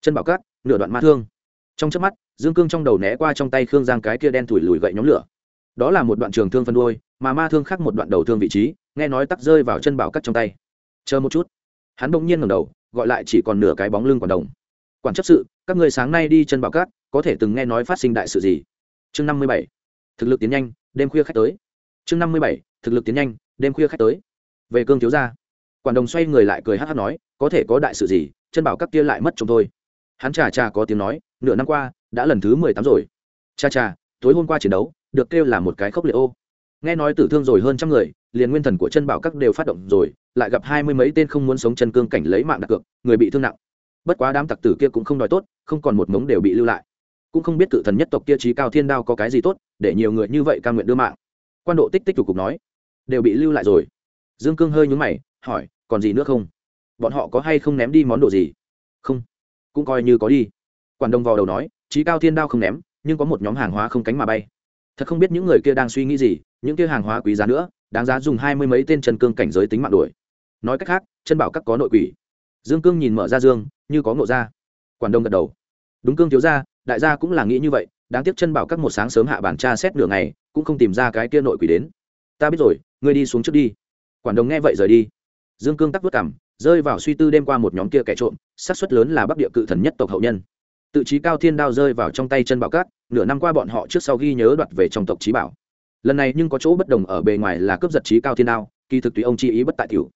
Chân bảo cát, nửa đoạn ma thương. Trong chớp mắt, dương cương trong đầu né qua trong tay khương giang cái kia đen thủi lùi gậy nhóm lửa. Đó là một đoạn trường thương phân đôi, mà ma thương khác một đoạn đầu thương vị trí, nghe nói tắc rơi vào chân bảo cắt trong tay. Chờ một chút. Hắn bỗng nhiên ngẩng đầu, gọi lại chỉ còn nửa cái bóng lưng quản đồng. Quản chấp sự các người sáng nay đi chân bảo cát, có thể từng nghe nói phát sinh đại sự gì? Chương năm mươi bảy, thực lực tiến nhanh, đêm khuya khách tới. Chương năm mươi bảy, thực lực tiến nhanh, đêm khuya khách tới. Về cương thiếu gia, quản đồng xoay người lại cười hát hát nói, có thể có đại sự gì, chân bảo các kia lại mất chồng thôi. Hắn trà trà có tiếng nói, nửa năm qua, đã lần thứ mười tám rồi. Cha cha, tối hôm qua chiến đấu, được kêu là một cái khốc liệt ô. Nghe nói tử thương rồi hơn trăm người, liền nguyên thần của chân bảo các đều phát động rồi, lại gặp hai mươi mấy tên không muốn sống chân cương cảnh lấy mạng đặt cược, người bị thương nặng bất quá đám tặc tử kia cũng không đòi tốt, không còn một mống đều bị lưu lại. Cũng không biết cự thần nhất tộc kia trí cao thiên đao có cái gì tốt, để nhiều người như vậy ca nguyện đưa mạng. Quan độ tích tích chủ cục nói, đều bị lưu lại rồi. Dương cương hơi nhúng mày, hỏi, còn gì nữa không? Bọn họ có hay không ném đi món đồ gì? Không. Cũng coi như có đi. Quản đông vào đầu nói, trí cao thiên đao không ném, nhưng có một nhóm hàng hóa không cánh mà bay. Thật không biết những người kia đang suy nghĩ gì, những kia hàng hóa quý giá nữa, đáng giá dùng hai mươi mấy tên chân cương cảnh giới tính mạng đuổi. Nói cách khác, chân bảo các có nội quỷ dương cương nhìn mở ra dương, như có ngộ ra. Quản đông gật đầu. Đúng cương thiếu ra đại gia cũng là nghĩ như vậy, đáng tiếc chân bảo các một sáng sớm hạ bản tra xét nửa ngày, cũng không tìm ra cái kia nội quỷ đến. Ta biết rồi, ngươi đi xuống trước đi. Quản đồng nghe vậy rời đi. Dương cương tắc vất cảm rơi vào suy tư đêm qua một nhóm kia kẻ trộm, xác suất lớn là bắc địa cự thần nhất tộc hậu nhân. Tự trí cao thiên đao rơi vào trong tay chân bảo cát nửa năm qua bọn họ trước sau ghi nhớ đoạt về trong tộc trí bảo. Lần này nhưng có chỗ bất đồng ở bề ngoài là cướp giật trí cao thiên đao, kỳ thực tùy ông chi ý bất tại tiểu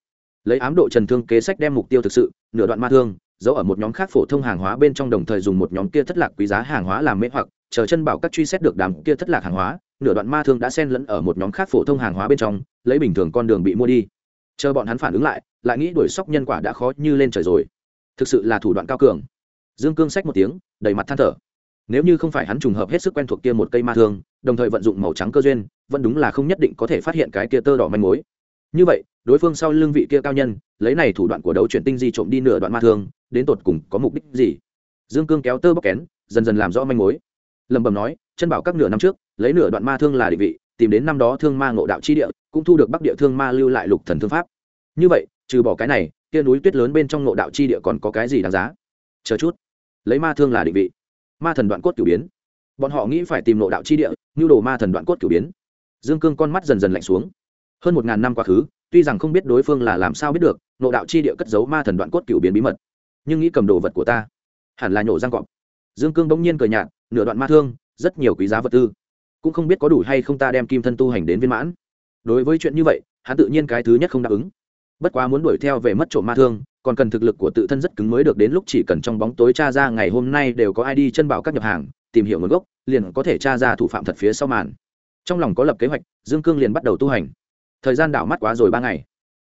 lấy ám độ trần thương kế sách đem mục tiêu thực sự, nửa đoạn ma thương, giấu ở một nhóm khác phổ thông hàng hóa bên trong đồng thời dùng một nhóm kia thất lạc quý giá hàng hóa làm mê hoặc, chờ chân bảo các truy xét được đám kia thất lạc hàng hóa, nửa đoạn ma thương đã xen lẫn ở một nhóm khác phổ thông hàng hóa bên trong, lấy bình thường con đường bị mua đi. Chờ bọn hắn phản ứng lại lại nghĩ đuổi sóc nhân quả đã khó như lên trời rồi. Thực sự là thủ đoạn cao cường. Dương cương sách một tiếng, đầy mặt than thở. Nếu như không phải hắn trùng hợp hết sức quen thuộc kia một cây ma thương, đồng thời vận dụng màu trắng cơ duyên, vẫn đúng là không nhất định có thể phát hiện cái kia tơ đỏ manh mối như vậy, đối phương sau lưng vị kia cao nhân, lấy này thủ đoạn của đấu chuyển tinh di trộm đi nửa đoạn ma thương, đến tột cùng có mục đích gì? Dương cương kéo tơ bóc kén, dần dần làm rõ manh mối. Lẩm bẩm nói, chân bảo các nửa năm trước, lấy nửa đoạn ma thương là định vị, tìm đến năm đó thương ma ngộ đạo chi địa, cũng thu được bắc địa thương ma lưu lại lục thần thương pháp. Như vậy, trừ bỏ cái này, kia núi tuyết lớn bên trong ngộ đạo chi địa còn có cái gì đáng giá? Chờ chút, lấy ma thương là định vị. Ma thần đoạn cốt cửu biến. Bọn họ nghĩ phải tìm ngộ đạo chi địa nhu đồ ma thần đoạn cốt cửu biến. Dương cương con mắt dần dần lạnh xuống hơn một ngàn năm quá khứ, tuy rằng không biết đối phương là làm sao biết được, nộ đạo chi địa cất giấu ma thần đoạn cốt cửu biến bí mật. Nhưng nghĩ cầm đồ vật của ta, hẳn là nhổ răng cọp. Dương cương bỗng nhiên cười nhạt, nửa đoạn ma thương, rất nhiều quý giá vật tư. Cũng không biết có đủ hay không ta đem kim thân tu hành đến viên mãn. Đối với chuyện như vậy, hắn tự nhiên cái thứ nhất không đáp ứng. Bất quá muốn đuổi theo về mất trộm ma thương, còn cần thực lực của tự thân rất cứng mới được đến lúc chỉ cần trong bóng tối tra ra ngày hôm nay đều có ai đi chân bảo các nhập hàng, tìm hiểu nguồn gốc, liền có thể tra ra thủ phạm thật phía sau màn. Trong lòng có lập kế hoạch, dương cương liền bắt đầu tu hành thời gian đảo mắt quá rồi ba ngày.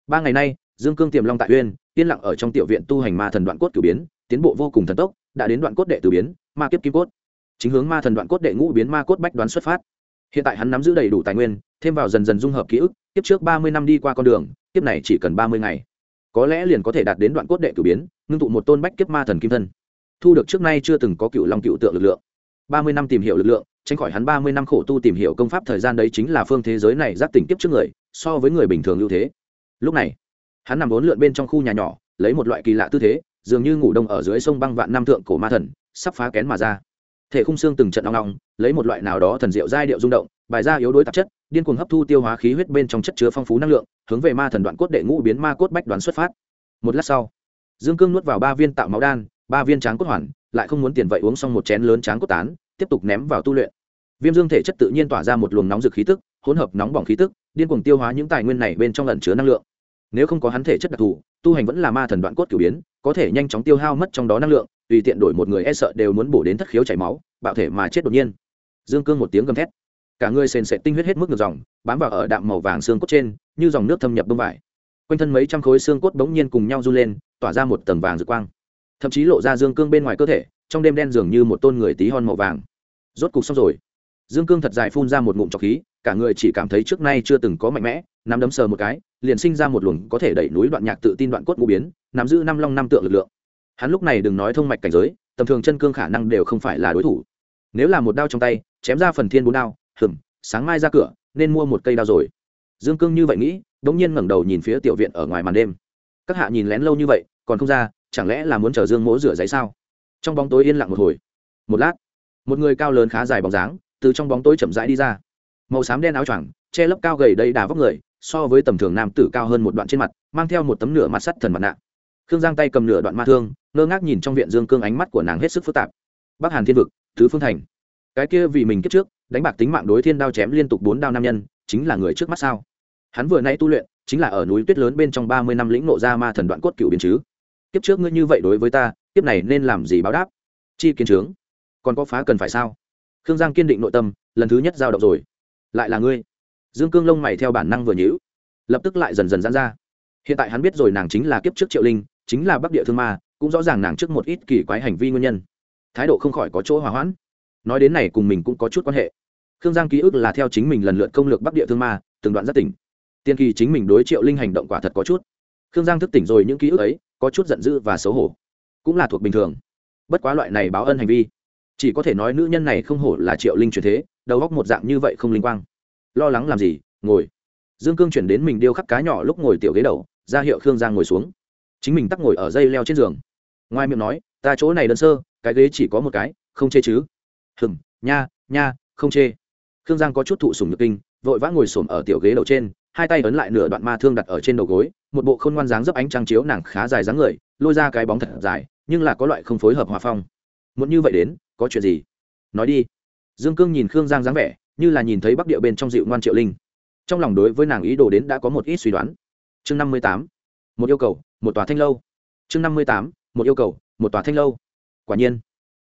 Ba ngày nay, dương cương tiềm long tại uyên, yên lặng ở trong tiểu viện tu hành ma thần đoạn cốt cử biến, tiến bộ vô cùng thần tốc, đã đến đoạn cốt đệ tử biến, ma kiếp kim cốt. Chính hướng ma thần đoạn cốt đệ ngũ biến ma cốt bách đoán xuất phát. Hiện tại hắn nắm giữ đầy đủ tài nguyên, thêm vào dần dần dung hợp ký ức tiếp trước ba mươi năm đi qua con đường tiếp này chỉ cần ba mươi ngày. Có lẽ liền có thể đạt đến đoạn cốt đệ cử biến, ngưng tụ một tôn bách kiếp ma thần kim thân. Thu được trước nay chưa từng có cựu long cựu tượng lực lượng. Ba mươi năm tìm hiểu lực lượng, tránh khỏi hắn ba mươi năm khổ tu tìm hiểu công pháp thời gian đấy chính là phương thế giới này giáp tỉnh kiếp trước người so với người bình thường ưu thế. Lúc này hắn nằm bốn lượn bên trong khu nhà nhỏ lấy một loại kỳ lạ tư thế dường như ngủ đông ở dưới sông băng vạn năm thượng cổ ma thần sắp phá kén mà ra. Thể khung xương từng trận đong đong, lấy một loại nào đó thần diệu giai điệu rung động bài ra yếu đối tạp chất điên cuồng hấp thu tiêu hóa khí huyết bên trong chất chứa phong phú năng lượng hướng về ma thần đoạn cốt đệ ngũ biến ma cốt bách đoán xuất phát. Một lát sau dương cương nuốt vào ba viên tạo máu đan ba viên tráng cốt hoàn lại không muốn tiền vậy uống xong một chén lớn tráng cốt tán tiếp tục ném vào tu luyện. Viêm dương thể chất tự nhiên tỏa ra một luồng nóng rực khí tức hỗn hợp nóng bỏng khí tức điên cuồng tiêu hóa những tài nguyên này bên trong lẩn chứa năng lượng. Nếu không có hắn thể chất đặc thù, tu hành vẫn là ma thần đoạn cốt cửu biến, có thể nhanh chóng tiêu hao mất trong đó năng lượng, tùy tiện đổi một người e sợ đều muốn bổ đến thất khiếu chảy máu, bạo thể mà chết đột nhiên. Dương cương một tiếng gầm thét. Cả người sền sệt tinh huyết hết mức ngược dòng, bám vào ở đạm màu vàng xương cốt trên, như dòng nước thâm nhập bông vải. Quanh thân mấy trăm khối xương cốt bỗng nhiên cùng nhau run lên, tỏa ra một tầng vàng rực quang. Thậm chí lộ ra dương cương bên ngoài cơ thể, trong đêm đen dường như một tôn người tí hon màu vàng. Rốt cục xong rồi. Dương cương thật dài phun ra một ngụm trọc khí cả người chỉ cảm thấy trước nay chưa từng có mạnh mẽ, nắm đấm sờ một cái, liền sinh ra một luồng có thể đẩy núi đoạn nhạc tự tin đoạn cốt ngũ biến, nắm giữ năm long năm tượng lực lượng. Hắn lúc này đừng nói thông mạch cảnh giới, tầm thường chân cương khả năng đều không phải là đối thủ. Nếu là một đao trong tay, chém ra phần thiên bốn đao hừm sáng mai ra cửa, nên mua một cây đao rồi. Dương cương như vậy nghĩ đ nhiên ngẩng đầu nhìn phía tiểu viện ở ngoài màn đêm. Các hạ nhìn lén lâu như vậy, còn không ra, chẳng lẽ là muốn chờ dương mỗ rửa giấy sao? Trong bóng tối yên lặng một hồi. Một lát, một người cao lớn khá dài bóng dáng, từ trong bóng tối chậm rãi đi ra màu xám đen áo choàng, che lấp cao gầy đầy đà vóc người, so với tầm thường nam tử cao hơn một đoạn trên mặt, mang theo một tấm nửa mặt sắt thần mặt nạ. Khương giang tay cầm nửa đoạn ma thương, ngơ ngác nhìn trong viện dương cương ánh mắt của nàng hết sức phức tạp. Bắc hàn thiên vực thứ phương thành. Cái kia vì mình kiếp trước, đánh bạc tính mạng đối thiên đao chém liên tục bốn đao nam nhân, chính là người trước mắt sao? Hắn vừa nay tu luyện, chính là ở núi tuyết lớn bên trong ba mươi năm lĩnh nộ ra ma thần đoạn cốt cựu biến chứ. Kiếp trước ngươi như vậy đối với ta, kiếp này nên làm gì báo đáp? Chi kiến trướng. Còn có phá cần phải sao? Khương giang kiên định nội tâm, lần thứ nhất giao động rồi lại là ngươi. Dương cương lông mày theo bản năng vừa nhữ lập tức lại dần dần giãn ra. Hiện tại hắn biết rồi nàng chính là kiếp trước triệu linh, chính là bắc địa thương ma, cũng rõ ràng nàng trước một ít kỳ quái hành vi nguyên nhân. Thái độ không khỏi có chỗ hòa hoãn. Nói đến này cùng mình cũng có chút quan hệ. Khương giang ký ức là theo chính mình lần lượt công lược bắc địa thương ma, từng đoạn rất tỉnh. Tiên kỳ chính mình đối triệu linh hành động quả thật có chút. Khương giang thức tỉnh rồi những ký ức ấy, có chút giận dữ và xấu hổ. Cũng là thuộc bình thường. Bất quá loại này báo ân hành vi chỉ có thể nói nữ nhân này không hổ là triệu linh truyền thế, đầu góc một dạng như vậy không linh quang. Lo lắng làm gì? Ngồi. Dương cương chuyển đến mình điêu khắc cá nhỏ lúc ngồi tiểu ghế đầu, ra hiệu khương giang ngồi xuống. Chính mình tắc ngồi ở dây leo trên giường. Ngoài miệng nói, ta chỗ này đơn sơ, cái ghế chỉ có một cái, không chê chứ? Hừng nha nha, không chê. Khương giang có chút thụ sùng nhược kinh, vội vã ngồi xổm ở tiểu ghế đầu trên, hai tay ấn lại nửa đoạn ma thương đặt ở trên đầu gối, một bộ khôn ngoan dáng dấp ánh trăng chiếu nàng khá dài dáng người, lôi ra cái bóng thật dài, nhưng là có loại không phối hợp hòa phong. Muốn như vậy đến có chuyện gì? Nói đi. Dương cương nhìn khương giang dáng vẻ, như là nhìn thấy bắc địa bên trong dịu ngoan triệu linh. Trong lòng đối với nàng ý đồ đến đã có một ít suy đoán. Chương năm mươi tám. Một yêu cầu, một tòa thanh lâu. Chương năm mươi tám. Một yêu cầu, một tòa thanh lâu. Quả nhiên,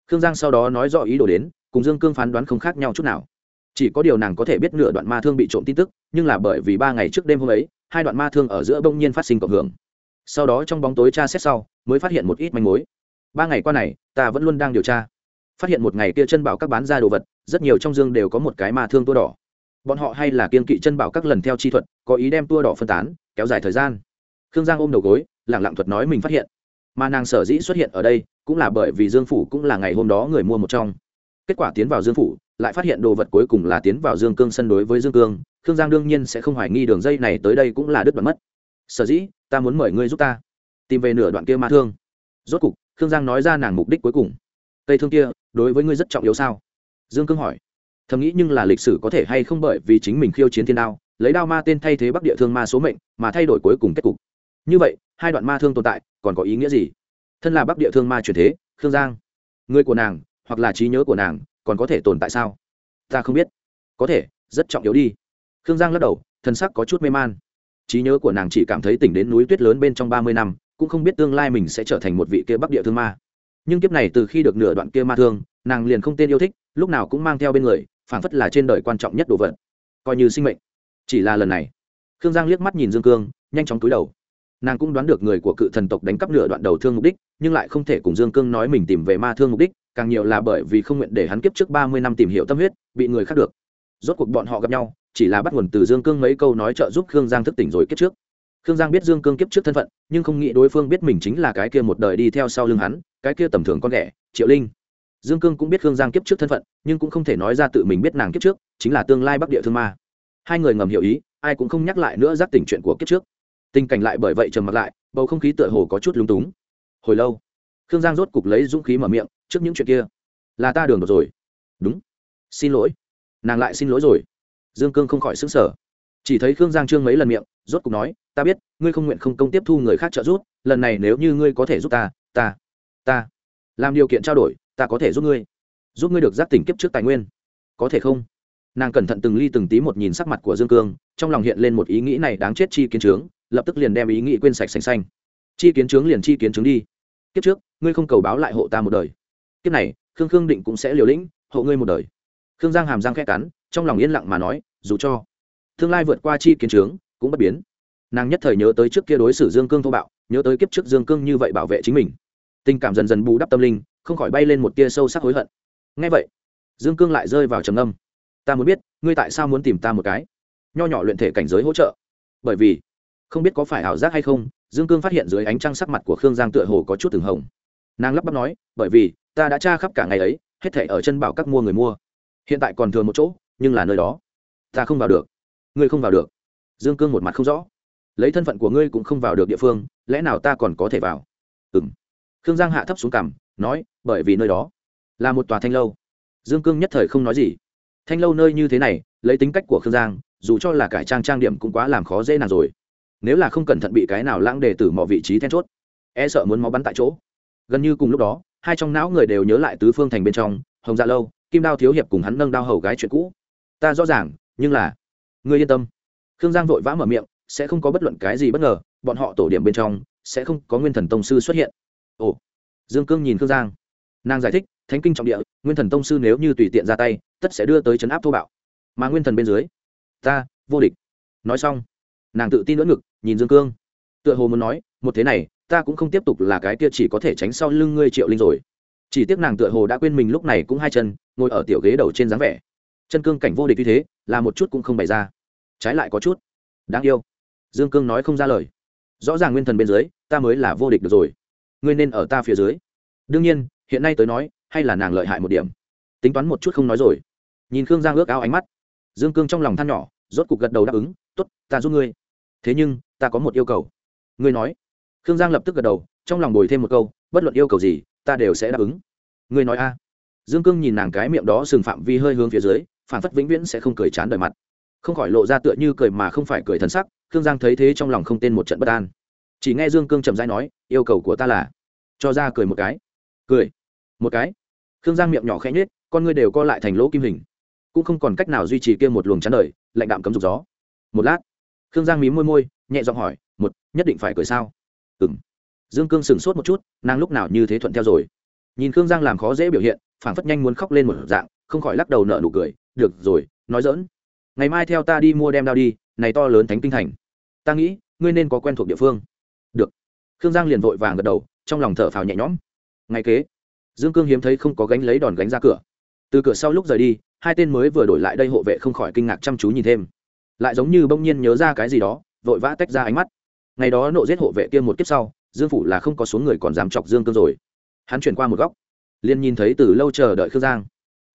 khương giang sau đó nói rõ ý đồ đến, cùng dương cương phán đoán không khác nhau chút nào. Chỉ có điều nàng có thể biết nửa đoạn ma thương bị trộm tin tức, nhưng là bởi vì ba ngày trước đêm hôm ấy, hai đoạn ma thương ở giữa bỗng nhiên phát sinh cộng hưởng. Sau đó trong bóng tối tra xét sau, mới phát hiện một ít manh mối. Ba ngày qua này, ta vẫn luôn đang điều tra phát hiện một ngày kia chân bảo các bán ra đồ vật, rất nhiều trong dương đều có một cái ma thương tua đỏ. Bọn họ hay là kiên kỵ chân bảo các lần theo chi thuật, có ý đem tua đỏ phân tán, kéo dài thời gian. Khương giang ôm đầu gối lẳng lặng thuật nói mình phát hiện. Mà nàng sở dĩ xuất hiện ở đây, cũng là bởi vì dương phủ cũng là ngày hôm đó người mua một trong. Kết quả tiến vào dương phủ, lại phát hiện đồ vật cuối cùng là tiến vào dương cương sân đối với dương cương. Khương giang đương nhiên sẽ không hoài nghi đường dây này tới đây cũng là đứt đoạn mất. Sở dĩ, ta muốn mời ngươi giúp ta tìm về nửa đoạn kia ma thương. Rốt cục, khương giang nói ra nàng mục đích cuối cùng. Cây thương kia đối với ngươi rất trọng yếu sao? Dương cương hỏi. Thầm nghĩ nhưng là lịch sử có thể hay không bởi vì chính mình khiêu chiến thiên đao, lấy đao ma tên thay thế bắc địa thương ma số mệnh, mà thay đổi cuối cùng kết cục. Như vậy, hai đoạn ma thương tồn tại, còn có ý nghĩa gì? Thân là bắc địa thương ma truyền thế, khương giang, người của nàng, hoặc là trí nhớ của nàng, còn có thể tồn tại sao? Ta không biết. Có thể, rất trọng yếu đi. Khương giang lắc đầu thân sắc có chút mê man. Trí nhớ của nàng chỉ cảm thấy tỉnh đến núi tuyết lớn bên trong ba mươi năm, cũng không biết tương lai mình sẽ trở thành một vị kia bắc địa thương ma nhưng kiếp này từ khi được nửa đoạn kia ma thương, nàng liền không tên yêu thích, lúc nào cũng mang theo bên người, phảng phất là trên đời quan trọng nhất đồ vật. Coi như sinh mệnh. Chỉ là lần này, khương giang liếc mắt nhìn dương cương, nhanh chóng túi đầu. Nàng cũng đoán được người của cự thần tộc đánh cắp nửa đoạn đầu thương mục đích, nhưng lại không thể cùng dương cương nói mình tìm về ma thương mục đích, càng nhiều là bởi vì không nguyện để hắn kiếp trước ba mươi năm tìm hiểu tâm huyết, bị người khác được. Rốt cuộc bọn họ gặp nhau, chỉ là bắt nguồn từ dương cương mấy câu nói trợ giúp khương giang thức tỉnh rồi kiếp trước khương giang biết dương cương kiếp trước thân phận, nhưng không nghĩ đối phương biết mình chính là cái kia một đời đi theo sau lưng hắn, cái kia tầm thường con ghẻ, triệu linh. Dương cương cũng biết khương giang kiếp trước thân phận, nhưng cũng không thể nói ra tự mình biết nàng kiếp trước, chính là tương lai bắc địa thương ma. Hai người ngầm hiểu ý, ai cũng không nhắc lại nữa giác tình chuyện của kiếp trước. Tình cảnh lại bởi vậy trầm mặt lại, bầu không khí tựa hồ có chút lúng túng. Hồi lâu, khương giang rốt cục lấy dũng khí mở miệng, trước những chuyện kia, là ta đường rồi. Đúng. Xin lỗi. Nàng lại xin lỗi rồi. Dương cương không khỏi xứng sở chỉ thấy khương giang trương mấy lần miệng, rốt cục nói ta biết, ngươi không nguyện không công tiếp thu người khác trợ giúp, lần này nếu như ngươi có thể giúp ta ta ta, làm điều kiện trao đổi, ta có thể giúp ngươi giúp ngươi được giác tỉnh kiếp trước tài nguyên. Có thể không? Nàng cẩn thận từng ly từng tí một nhìn sắc mặt của dương cương, trong lòng hiện lên một ý nghĩ này đáng chết chi kiến trướng, lập tức liền đem ý nghĩ quên sạch xanh xanh. Chi kiến trướng liền chi kiến trướng đi. Kiếp trước, ngươi không cầu báo lại hộ ta một đời. Kiếp này, khương khương định cũng sẽ liều lĩnh, hộ ngươi một đời. Khương giang hàm giang khẽ cắn, trong lòng yên lặng mà nói, dù cho tương lai vượt qua chi kiến trướng, cũng bất biến nàng nhất thời nhớ tới trước kia đối xử dương cương thô bạo, nhớ tới kiếp trước dương cương như vậy bảo vệ chính mình. Tình cảm dần dần bù đắp tâm linh, không khỏi bay lên một tia sâu sắc hối hận. Ngay vậy, dương cương lại rơi vào trầm âm ta muốn biết, ngươi tại sao muốn tìm ta một cái? Nho nhỏ luyện thể cảnh giới hỗ trợ. Bởi vì, không biết có phải ảo giác hay không, dương cương phát hiện dưới ánh trăng sắc mặt của khương giang tựa hồ có chút từng hồng. Nàng lắp bắp nói, bởi vì, ta đã tra khắp cả ngày ấy, hết thể ở chân bảo các mua người mua. Hiện tại còn thừa một chỗ, nhưng là nơi đó. Ta không vào được. Ngươi không vào được. Dương cương một mặt không rõ lấy thân phận của ngươi cũng không vào được địa phương, lẽ nào ta còn có thể vào? Ừ m khương giang hạ thấp xuống cằm, nói, bởi vì nơi đó là một tòa thanh lâu. Dương cương nhất thời không nói gì. Thanh lâu nơi như thế này, lấy tính cách của khương giang, dù cho là cải trang trang điểm cũng quá làm khó dễ nàng rồi. Nếu là không cẩn thận bị cái nào lãng đề tử mọi vị trí then chốt e sợ muốn máu bắn tại chỗ. Gần như cùng lúc đó, hai trong não người đều nhớ lại tứ phương thành bên trong, hồng dạ lâu, kim đao thiếu hiệp cùng hắn nâng đao hầu gái chuyện cũ. Ta rõ ràng, nhưng là, ngươi yên tâm. Khương giang vội vã mở miệng sẽ không có bất luận cái gì bất ngờ, bọn họ tổ điểm bên trong sẽ không có nguyên thần tông sư xuất hiện. Ồ, dương cương nhìn khương giang. Nàng giải thích, thánh kinh trọng địa, nguyên thần tông sư nếu như tùy tiện ra tay, tất sẽ đưa tới chấn áp thô bạo. Mà nguyên thần bên dưới, ta, vô địch. Nói xong, nàng tự tin lỡ ngực, nhìn dương cương. Tựa hồ muốn nói, một thế này, ta cũng không tiếp tục là cái kia chỉ có thể tránh sau lưng ngươi triệu linh rồi. Chỉ tiếc nàng tựa hồ đã quên mình lúc này cũng hai chân, ngồi ở tiểu ghế đầu trên dáng vẻ. Chân cương cảnh vô địch như thế, là một chút cũng không bày ra. Trái lại có chút đáng yêu dương cương nói không ra lời. Rõ ràng nguyên thần bên dưới, ta mới là vô địch được rồi. Ngươi nên ở ta phía dưới. Đương nhiên, hiện nay tới nói, hay là nàng lợi hại một điểm. Tính toán một chút không nói rồi. Nhìn khương giang ước ao ánh mắt. Dương cương trong lòng than nhỏ, rốt cục gật đầu đáp ứng t ố t ta giúp ngươi. Thế nhưng, ta có một yêu cầu. Ngươi nói. Khương giang lập tức gật đầu, trong lòng bồi thêm một câu, bất luận yêu cầu gì, ta đều sẽ đáp ứng. Ngươi nói a. Dương cương nhìn nàng cái miệng đó sừng phạm vi hơi hướng phía dưới, phản phất vĩnh viễn sẽ không cười chán đời mặt. Không khỏi lộ ra tựa như cười mà không phải cười thân sắc khương giang thấy thế trong lòng không tên một trận bất an. Chỉ nghe dương cương chậm rãi nói, yêu cầu của ta là cho ra cười một cái. Cười? Một cái? Khương giang miệng nhỏ khẽ nhết con ngươi đều co lại thành lỗ kim hình. Cũng không còn cách nào duy trì kia một luồng chán đời, lạnh đạm cấm dục gió. Một lát, khương giang mí môi môi, nhẹ giọng hỏi, một, nhất định phải cười sao? Ừ m dương cương sửng sốt một chút, nàng lúc nào như thế thuận theo rồi? Nhìn khương giang làm khó dễ biểu hiện, phảng phất nhanh muốn khóc lên một dạng, không khỏi lắc đầu nợ nụ cười, được rồi, nói dỡn ngày mai theo ta đi mua đem đao đi, này to lớn thánh kinh thành. Ta nghĩ, ngươi nên có quen thuộc địa phương. Được. Khương giang liền vội vàng gật đầu, trong lòng thở phào nhẹ nhõm. Ngay kế, dương cương hiếm thấy không có gánh lấy đòn gánh ra cửa. Từ cửa sau lúc rời đi, hai tên mới vừa đổi lại đây hộ vệ không khỏi kinh ngạc chăm chú nhìn thêm. Lại giống như bỗng nhiên nhớ ra cái gì đó, vội vã tách ra ánh mắt. Ngày đó nộ giết hộ vệ kia một kiếp sau, dương phủ là không có xuống người còn dám chọc dương cương rồi. Hắn chuyển qua một góc, liền nhìn thấy từ lâu chờ đợi khương giang.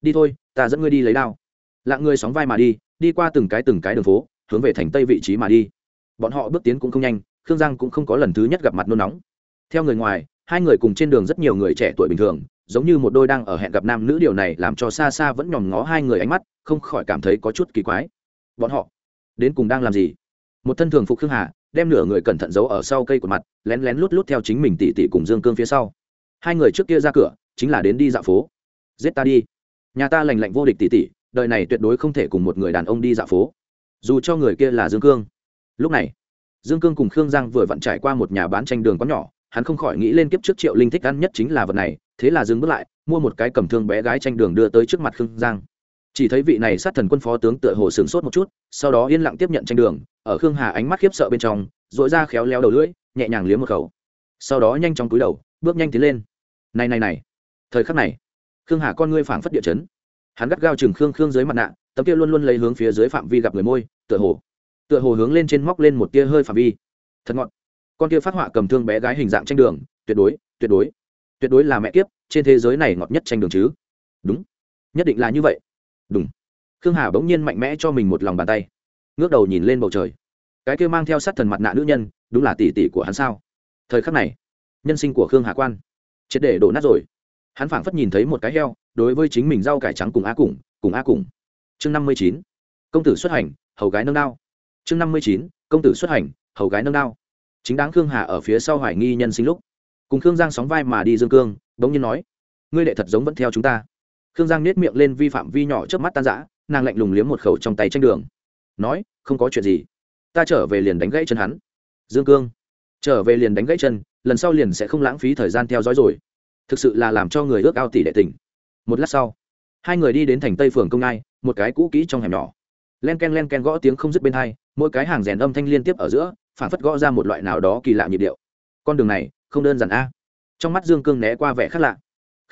Đi thôi, ta dẫn ngươi đi lấy đao. Lạng ngươi sóng vai mà đi đi qua từng cái từng cái đường phố, hướng về thành tây vị trí mà đi. Bọn họ bước tiến cũng không nhanh, khương giang cũng không có lần thứ nhất gặp mặt nôn nóng. Theo người ngoài, hai người cùng trên đường rất nhiều người trẻ tuổi bình thường, giống như một đôi đang ở hẹn gặp nam nữ, điều này làm cho xa xa vẫn nhòm ngó hai người ánh mắt, không khỏi cảm thấy có chút kỳ quái. Bọn họ đến cùng đang làm gì? Một thân thường phục khương hà, đem nửa người cẩn thận giấu ở sau cây của mặt, lén lén lút lút theo chính mình tỉ tỉ cùng dương cương phía sau. Hai người trước kia ra cửa, chính là đến đi dạo phố. Giết ta đi. Nhà ta lành lạnh vô địch tỉ tỉ đời này tuyệt đối không thể cùng một người đàn ông đi dạo phố. Dù cho người kia là dương cương. Lúc này, dương cương cùng khương giang vừa vặn trải qua một nhà bán tranh đường có nhỏ, hắn không khỏi nghĩ lên kiếp trước triệu linh thích ăn nhất chính là vật này, thế là dừng bước lại, mua một cái cầm thương bé gái tranh đường đưa tới trước mặt khương giang. Chỉ thấy vị này sát thần quân phó tướng tựa hồ sướng sốt một chút, sau đó yên lặng tiếp nhận tranh đường, ở khương hà ánh mắt khiếp sợ bên trong dội ra khéo léo đầu lưỡi, nhẹ nhàng liếm một khẩu. Sau đó nhanh chóng túi đầu, bước nhanh tiến lên. Này này này, thời khắc này, khương hà con ngươi phảng phất địa chấn hắn gắt gao chừng khương khương dưới mặt nạ, tấm kia luôn luôn lấy hướng phía dưới phạm vi gặp người môi, tựa hồ tựa hồ hướng lên trên móc lên một tia hơi phạm vi. Thật ngọn con kia phát họa cầm thương bé gái hình dạng tranh đường, tuyệt đối tuyệt đối tuyệt đối là mẹ kiếp, trên thế giới này ngọt nhất tranh đường chứ. Đúng. Nhất định là như vậy. Đúng. Khương hà bỗng nhiên mạnh mẽ cho mình một lòng bàn tay. Ngước đầu nhìn lên bầu trời. Cái kia mang theo sát thần mặt nạ nữ nhân, đúng là tỷ tỷ của hắn sao? Thời khắc này, nhân sinh của khương hà quan. Triệt để đổ nát rồi. Hắn phảng phất nhìn thấy một cái heo đối với chính mình rau cải trắng cùng a cùng cùng a cùng chương năm mươi chín, công tử xuất hành, hầu gái nâng đao. Chương năm mươi chín, công tử xuất hành, hầu gái nâng đao. Chính đáng khương hà ở phía sau hoài nghi nhân sinh lúc, cùng khương giang sóng vai mà đi dương cương, bỗng nhiên nói, ngươi đệ thật giống vẫn theo chúng ta. Khương giang nết miệng lên vi phạm vi nhỏ trước mắt tan giã nàng lạnh lùng liếm một khẩu trong tay tranh đường, nói, không có chuyện gì, ta trở về liền đánh gãy chân hắn. Dương cương, trở về liền đánh gãy chân, lần sau liền sẽ không lãng phí thời gian theo dõi rồi. Thực sự là làm cho người ước ao tỷ đệ tình một lát sau, hai người đi đến thành tây phường công ngai, một cái cũ kỹ trong hẻm nhỏ. Len ken len ken gõ tiếng không dứt bên hai, mỗi cái hàng rèn âm thanh liên tiếp ở giữa phản phất gõ ra một loại nào đó kỳ lạ nhịp điệu. Con đường này không đơn giản a. Trong mắt dương cương né qua vẻ khác lạ.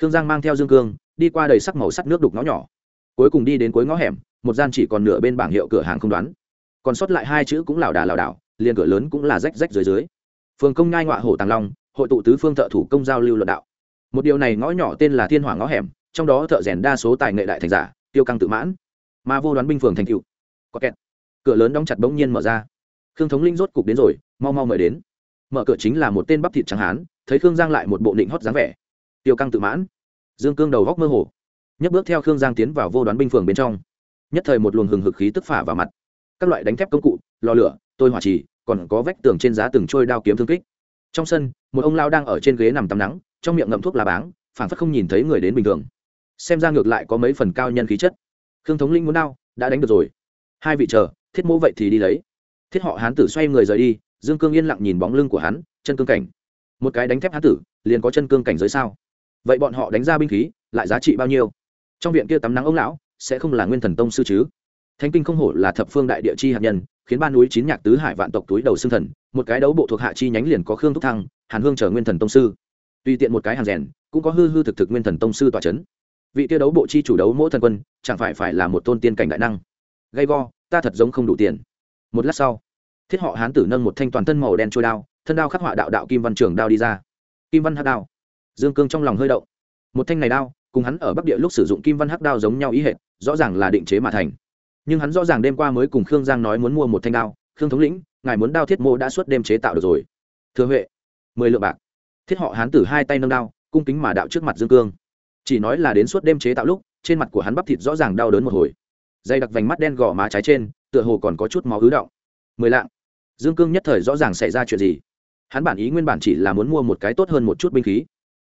Khương giang mang theo dương cương, đi qua đầy sắc màu sắt nước đục ngõ nhỏ. Cuối cùng đi đến cuối ngõ hẻm, một gian chỉ còn nửa bên bảng hiệu cửa hàng không đoán. Còn sót lại hai chữ cũng lảo đà lảo đảo, liền cửa lớn cũng là rách rách dưới dưới. Phường công ngai ngọa hổ tàng long, hội tụ tứ phương thợ thủ công giao lưu luận đạo. Một điều này ngõ nhỏ tên là thiên hỏa ngõ hẻm trong đó thợ rèn đa số tài nghệ đại thành giả, tiêu căng tự mãn, mà vô đoán binh phường thành cựu có kẹt. Cửa lớn đóng chặt bỗng nhiên mở ra. Khương thống linh rốt cục đến rồi, mau mau mời đến. Mở cửa chính là một tên bắp thịt trắng hán, thấy khương giang lại một bộ định hót dáng vẻ. Tiêu căng tự mãn. Dương cương đầu góc mơ hồ. Nhấc bước theo khương giang tiến vào vô đoán binh phường bên trong. Nhất thời một luồng hừng hực khí tức phả vào mặt. Các loại đánh thép công cụ, lò lửa, tôi hỏa trì còn có vách tường trên giá từng trôi đao kiếm thương kích. Trong sân, một ông lao đang ở trên ghế nằm tắm nắng, trong miệng ngậm thuốc lá báng phản phất không nhìn thấy người đến bình thường xem ra ngược lại có mấy phần cao nhân khí chất. Khương thống linh muốn đao đã đánh được rồi. Hai vị chờ, thiết mỗ vậy thì đi lấy. Thiết họ hán tử xoay người rời đi, dương cương yên lặng nhìn bóng lưng của hắn, chân cương cảnh. Một cái đánh thép hán tử, liền có chân cương cảnh giới sao? Vậy bọn họ đánh ra binh khí, lại giá trị bao nhiêu? Trong viện kia tắm nắng ông lão, sẽ không là nguyên thần tông sư chứ? Thánh kinh không hổ là thập phương đại địa chi hạt nhân, khiến ba núi chín nhạc tứ hải vạn tộc túi đầu xương thần. Một cái đấu bộ thuộc hạ chi nhánh liền có khương thúc thăng, hàn hương chờ nguyên thần tông sư. Tùy tiện một cái hàng rèn, cũng có hư hư thực thực nguyên thần tông sư tòa c h ấ n vị kia đấu bộ chi chủ đấu mỗi thần quân, chẳng phải phải là một tôn tiên cảnh đại năng. Gay go, ta thật giống không đủ tiền. Một lát sau, thiết họ hán tử nâng một thanh toàn thân màu đen trôi đao, thân đao khắc họa đạo đạo kim văn trường đao đi ra. Kim văn hắc đao. Dương cương trong lòng hơi động. Một thanh này đao, cùng hắn ở bắc địa lúc sử dụng kim văn hắc đao giống nhau ý hệ rõ ràng là định chế mà thành. Nhưng hắn rõ ràng đêm qua mới cùng khương giang nói muốn mua một thanh đao, khương thống lĩnh, ngài muốn đao thiết mô đã suốt đêm chế tạo được rồi. Thừa huệ, mười lượng bạc. Thiết họ hán tử hai tay nâng đao, cung kính mà đạo trước mặt dương cương chỉ nói là đến suốt đêm chế tạo lúc, trên mặt của hắn bắp thịt rõ ràng đau đớn một hồi. Dây đặc vành mắt đen gò má trái trên, tựa hồ còn có chút máu ứ động. Mười lạng. Dương cương nhất thời rõ ràng xảy ra chuyện gì. Hắn bản ý nguyên bản chỉ là muốn mua một cái tốt hơn một chút binh khí.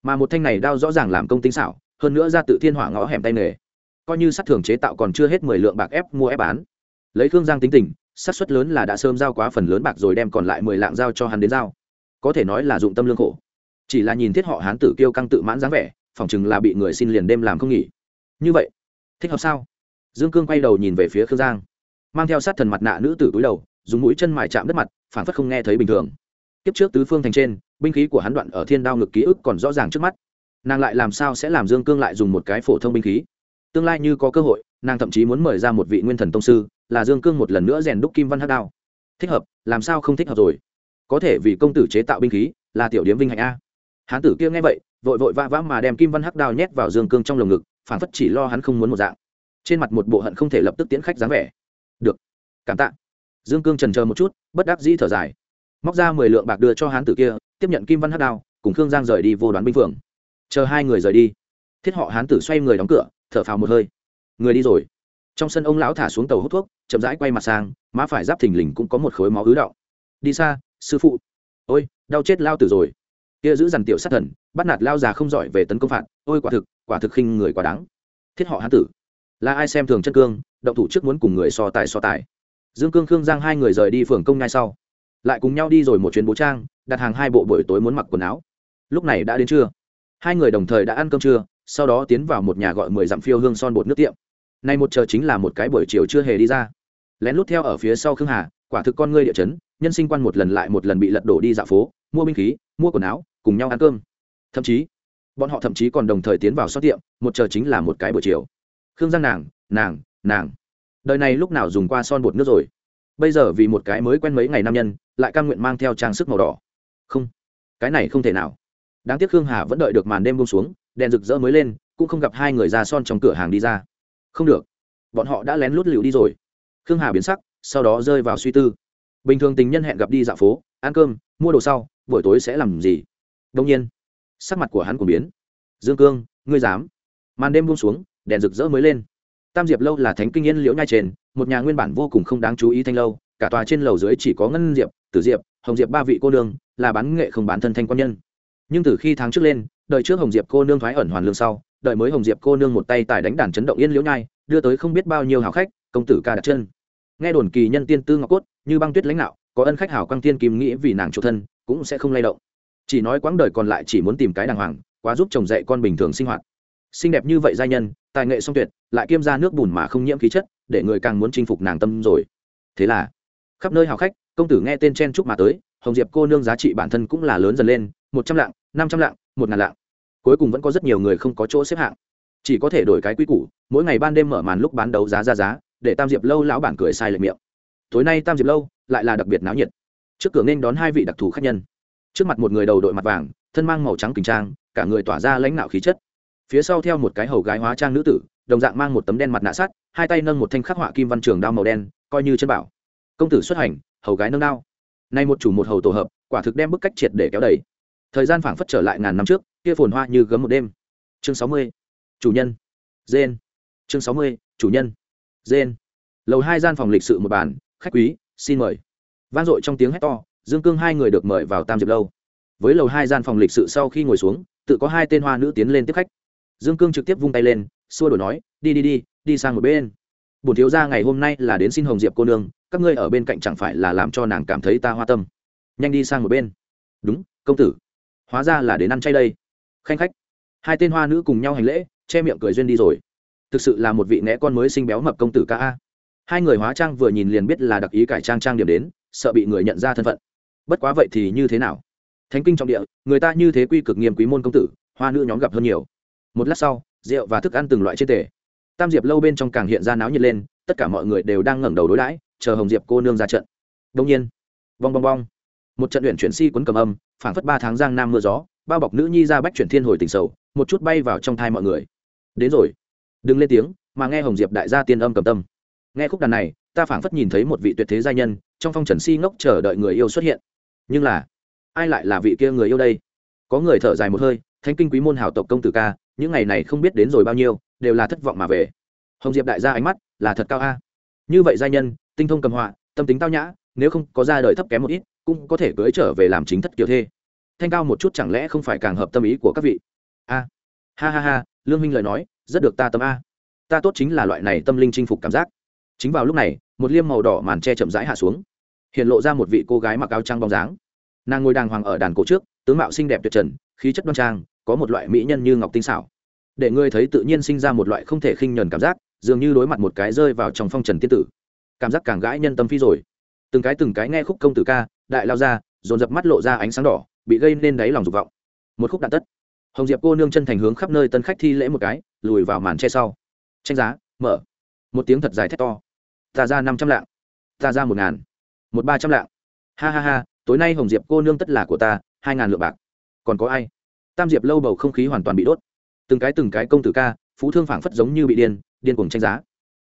Mà một thanh này đao rõ ràng làm công tinh xảo, hơn nữa ra tự thiên hỏa ngõ hẻm tay nghề. Coi như sát thường chế tạo còn chưa hết mười lượng bạc ép mua ép bán. Lấy khương giang tính tình sát suất lớn là đã sơm giao quá phần lớn bạc rồi đem còn lại mười lạng giao cho hắn đến giao. Có thể nói là dụng tâm lương khổ. Chỉ là nhìn thiết họ hán tử kiêu căng tự mãn dáng vẻ phỏng chừng là bị người xin liền đêm làm không nghỉ. Như vậy, thích hợp sao? Dương cương quay đầu nhìn về phía khương giang, mang theo sát thần mặt nạ nữ tử túi đầu, dùng mũi chân mài chạm đất mặt phản phất không nghe thấy bình thường. Kiếp trước tứ phương thành trên, binh khí của hắn đoạn ở thiên đao ngực ký ức còn rõ ràng trước mắt. Nàng lại làm sao sẽ làm dương cương lại dùng một cái phổ thông binh khí? Tương lai như có cơ hội, nàng thậm chí muốn mời ra một vị nguyên thần tông sư, là dương cương một lần nữa rèn đúc kim văn hắc đao. Thích hợp, làm sao không thích hợp rồi? Có thể vì công tử chế tạo binh khí, là tiểu điếm vinh hạnh a. Hán tử kia nghe vậy vội vội vã vã mà đem kim văn hắc đao nhét vào dương cương trong lồng ngực, phản phất chỉ lo hắn không muốn một dạng. Trên mặt một bộ hận không thể lập tức tiễn khách dáng vẻ. Được, cảm tạ. Dương cương trần chờ một chút, bất đắc dĩ thở dài. Móc ra mười lượng bạc đưa cho hán tử kia, tiếp nhận kim văn hắc đao, cùng khương giang rời đi vô đoán binh phượng chờ hai người rời đi. Thiết họ hán tử xoay người đóng cửa, thở phào một hơi. Người đi rồi. Trong sân ông lão thả xuống tàu hút thuốc, chậm rãi quay mặt sang, má phải giáp thình lình cũng có một khối máu ứ động đi xa, sư phụ. Ôi, đau chết lao tử rồi kia giữ dằn tiểu sát thần, bắt nạt lao già không giỏi về tấn công phạt, ôi quả thực quả thực khinh người quá đáng. Thiết họ hán tử. Là ai xem thường chân cương, động thủ trước muốn cùng người so tài so tài. Dương cương, khương giang hai người rời đi phường công ngay sau. Lại cùng nhau đi rồi một chuyến bố trang, đặt hàng hai bộ buổi tối muốn mặc quần áo. Lúc này đã đến trưa. Hai người đồng thời đã ăn cơm trưa, sau đó tiến vào một nhà gọi mười dặm phiêu hương son bột nước tiệm. Nay một chờ chính là một cái buổi chiều chưa hề đi ra. Lén lút theo ở phía sau khương hà, quả thực con ngươi địa chấn, nhân sinh quan một lần lại một lần bị lật đổ đi dạo phố, mua binh khí mua quần áo, cùng nhau ăn cơm. Thậm chí, bọn họ thậm chí còn đồng thời tiến vào xót tiệm, một chờ chính là một cái buổi chiều. Khương giang nàng nàng nàng. Đời này lúc nào dùng qua son bột nước rồi? Bây giờ vì một cái mới quen mấy ngày nam nhân, lại căn nguyện mang theo trang sức màu đỏ. Không, cái này không thể nào. Đáng tiếc khương hà vẫn đợi được màn đêm bông xuống, đèn rực rỡ mới lên, cũng không gặp hai người ra son trong cửa hàng đi ra. Không được, bọn họ đã lén lút liệu đi rồi. Khương hà biến sắc, sau đó rơi vào suy tư. Bình thường tình nhân hẹn gặp đi dạo phố, ăn cơm, mua đồ sau buổi tối sẽ làm gì? Đông nhiên, sắc mặt của hắn cũng biến. Dương cương, ngươi dám? Màn đêm buông xuống, đèn rực rỡ mới lên. Tam diệp lâu là thánh kinh yên liễu nhai trên, một nhà nguyên bản vô cùng không đáng chú ý thanh lâu, cả tòa trên lầu dưới chỉ có ngân diệp, tử diệp, hồng diệp ba vị cô nương, là bán nghệ không bán thân thanh quan nhân. Nhưng từ khi tháng trước lên đợi trước hồng diệp cô nương thoái ẩn hoàn lương sau đợi mới hồng diệp cô nương một tay tài đánh đàn chấn động yên liễu nhai, đưa tới không biết bao nhiêu hào khách, công tử ca đặt chân. Nghe đồn kỳ nhân tiên tư ngọc cốt, như băng tuyết lãnh đạo, có ân khách hảo quang tiên kim nghĩ vì nàng chủ thân cũng sẽ không lay động. Chỉ nói quãng đời còn lại chỉ muốn tìm cái đàng hoàng, quá giúp chồng dạy con bình thường sinh hoạt. Xinh đẹp như vậy giai nhân, tài nghệ song tuyệt, lại kiêm ra nước bùn mà không nhiễm khí chất, để người càng muốn chinh phục nàng tâm rồi. Thế là, khắp nơi hào khách, công tử nghe tên chen chúc mà tới, hồng diệp cô nương giá trị bản thân cũng là lớn dần lên, một trăm lạng, năm trăm lạng, một ngàn lạng. Cuối cùng vẫn có rất nhiều người không có chỗ xếp hạng. Chỉ có thể đổi cái quy củ, mỗi ngày ban đêm mở màn lúc bán đấu giá ra giá, để tam diệp lâu lão bản cười sai lệch miệng. Tối nay tam diệp lâu lại là đặc biệt náo nhiệt trước cửa nên đón hai vị đặc thù khách nhân. Trước mặt một người đầu đội mặt vàng, thân mang màu trắng kình trang, cả người tỏa ra lãnh nạo khí chất. Phía sau theo một cái hầu gái hóa trang nữ tử, đồng dạng mang một tấm đen mặt nạ sắt, hai tay nâng một thanh khắc họa kim văn trường đao màu đen, coi như chân bảo. Công tử xuất hành, hầu gái nâng đao. Nay một chủ một hầu tổ hợp, quả thực đem bức cách triệt để kéo đẩy thời gian phảng phất trở lại ngàn năm trước, kia phồn hoa như gấm một đêm. Chương sáu mươi, chủ nhân. Gen chương sáu mươi, chủ nhân. Gen lầu hai gian phòng lịch sự một bàn, khách quý, xin mời vang dội trong tiếng hét to, dương cương hai người được mời vào tam diệp lâu. Với lầu hai gian phòng lịch sự sau khi ngồi xuống, tự có hai tên hoa nữ tiến lên tiếp khách. Dương cương trực tiếp vung tay lên, xua đổi nói, đi đi đi đi sang một bên. Bổn thiếu gia ngày hôm nay là đến xin hồng diệp cô nương, các ngươi ở bên cạnh chẳng phải là làm cho nàng cảm thấy ta hoa tâm. Nhanh đi sang một bên. Đúng, công tử. Hóa ra là đến ăn chay đây. Khanh khách. Hai tên hoa nữ cùng nhau hành lễ, che miệng cười duyên đi rồi. Thực sự là một vị né con mới sinh béo mập công tử ca a. Hai người hóa trang vừa nhìn liền biết là đặc ý cải trang trang điểm đến sợ bị người nhận ra thân phận. Bất quá vậy thì như thế nào? Thánh kinh trọng địa, người ta như thế quy cực nghiêm quý môn công tử, hoa nữ nhóm gặp hơn nhiều. Một lát sau, rượu và thức ăn từng loại trên tề. Tam diệp lâu bên trong càng hiện ra náo nhiệt lên, tất cả mọi người đều đang ngẩng đầu đối đãi, chờ hồng diệp cô nương ra trận. Đông nhiên, bong bong bong. Một trận luyện chuyển si quấn cầm âm, phảng phất ba tháng giang nam mưa gió, bao bọc nữ nhi ra bách chuyển thiên hồi tình sầu, một chút bay vào trong thai mọi người. Đến rồi. Đừng lên tiếng, mà nghe hồng diệp đại gia tiên âm cầm tâm. Nghe khúc đàn này ta phảng phất nhìn thấy một vị tuyệt thế gia nhân, trong phong trần si ngốc chờ đợi người yêu xuất hiện. Nhưng là, ai lại là vị kia người yêu đây? Có người thở dài một hơi thanh kinh quý môn hào tộc công tử ca, những ngày này không biết đến rồi bao nhiêu, đều là thất vọng mà về. Hồng diệp đại gia ánh mắt là thật cao a. Như vậy gia nhân, tinh thông cầm họa, tâm tính tao nhã, nếu không có ra đời thấp kém một ít, cũng có thể cưới trở về làm chính thất kiểu thê. Thanh cao một chút chẳng lẽ không phải càng hợp tâm ý của các vị? A. Ha ha ha, lương minh lời nói, rất được ta tâm a. Ta tốt chính là loại này tâm linh chinh phục cảm giác. Chính vào lúc này một liêm màu đỏ màn che chậm rãi hạ xuống, hiện lộ ra một vị cô gái mặc áo trăng bóng dáng. Nàng ngồi đàng hoàng ở đàn cổ trước, tướng mạo xinh đẹp tuyệt trần, khí chất đoan trang, có một loại mỹ nhân như ngọc tinh xảo. Để ngươi thấy tự nhiên sinh ra một loại không thể khinh nhờn cảm giác, dường như đối mặt một cái rơi vào trong phong trần tiên tử. Cảm giác càng gãi nhân tâm phi rồi. Từng cái từng cái nghe khúc công tử ca, đại lao ra, dồn dập mắt lộ ra ánh sáng đỏ, bị gây nên đáy lòng dục vọng. Một khúc đạn tất. Hồng diệp cô nương chân thành hướng khắp nơi tân khách thi lễ một cái, lùi vào màn che sau. Tranh giá, mở. Một tiếng thật dài thét to ta ra năm trăm lạng. Ta ra một ngàn. Một ba trăm lạng. Ha ha ha, tối nay hồng diệp cô nương tất là của ta, hai ngàn lượng bạc. Còn có ai? Tam diệp lâu bầu không khí hoàn toàn bị đốt. Từng cái từng cái công tử ca, phú thương phảng phất giống như bị điên điên cuồng tranh giá.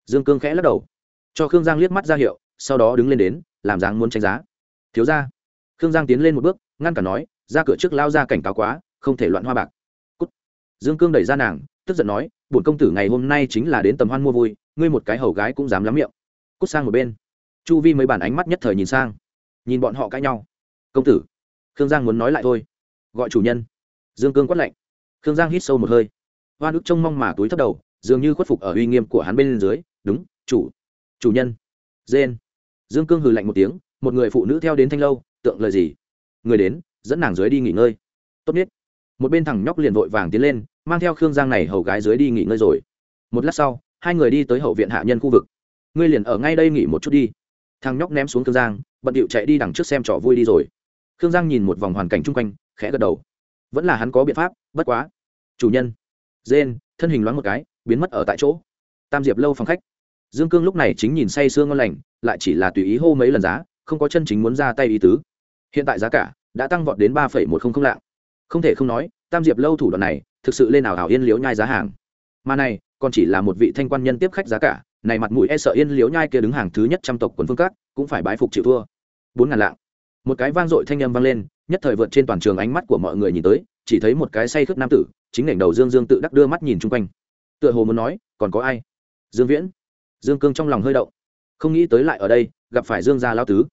Dương cương khẽ lắc đầu. Cho khương giang liếc mắt ra hiệu, sau đó đứng lên đến, làm dáng muốn tranh giá. Thiếu ra khương giang tiến lên một bước, ngăn cả nói, ra cửa trước lao ra cảnh cáo quá, không thể loạn hoa bạc. Cút. dương cương đẩy ra nàng, tức giận nói, bổn công tử ngày hôm nay chính là đến tầm hoan mua vui, ngươi một cái hầu gái cũng dám lắm miệng cút sang một bên. Chu vi mấy bản ánh mắt nhất thời nhìn sang. Nhìn bọn họ cãi nhau. Công tử, khương giang muốn nói lại thôi. Gọi chủ nhân. Dương cương quát lạnh. Khương giang hít sâu một hơi. Hoa nước trông mong mà túi thấp đầu, dường như khuất phục ở uy nghiêm của hắn bên dưới. Đúng, chủ chủ nhân. Dên dương cương hừ lạnh một tiếng, một người phụ nữ theo đến thanh lâu, tượng lời gì? Người đến, dẫn nàng dưới đi nghỉ ngơi. Tốt nhất. Một bên thằng nhóc liền vội vàng tiến lên, mang theo khương giang này hầu gái dưới đi nghỉ ngơi rồi. Một lát sau, hai người đi tới hậu viện hạ nhân khu vực ngươi liền ở ngay đây nghỉ một chút đi. Thằng nhóc ném xuống khương giang, bận điệu chạy đi đằng trước xem trò vui đi rồi. Khương giang nhìn một vòng hoàn cảnh chung quanh, khẽ gật đầu. Vẫn là hắn có biện pháp, bất quá. Chủ nhân. Dên thân hình loáng một cái, biến mất ở tại chỗ. Tam diệp lâu phòng khách. Dương cương lúc này chính nhìn say sương ngon lành, lại chỉ là tùy ý hô mấy lần giá, không có chân chính muốn ra tay ý tứ. Hiện tại giá cả đã tăng vọt đến ba một trăm linh lạng. Không thể không nói, tam diệp lâu thủ đoạn này thực sự lên ảo hảo yên liếu nhai giá hàng. Mà này, còn chỉ là một vị thanh quan nhân tiếp khách giá cả này mặt mũi e sợ yên liếu nhai kia đứng hàng thứ nhất trăm tộc quần phương các, cũng phải bái phục chịu thua. Bốn ngàn lạng. Một cái vang dội thanh âm vang lên, nhất thời vượt trên toàn trường ánh mắt của mọi người nhìn tới, chỉ thấy một cái say khướt nam tử, chính đỉnh đầu dương dương tự đắc đưa mắt nhìn chung quanh. Tựa hồ muốn nói, còn có ai? Dương viễn. Dương cương trong lòng hơi động. Không nghĩ tới lại ở đây, gặp phải dương gia lao tứ.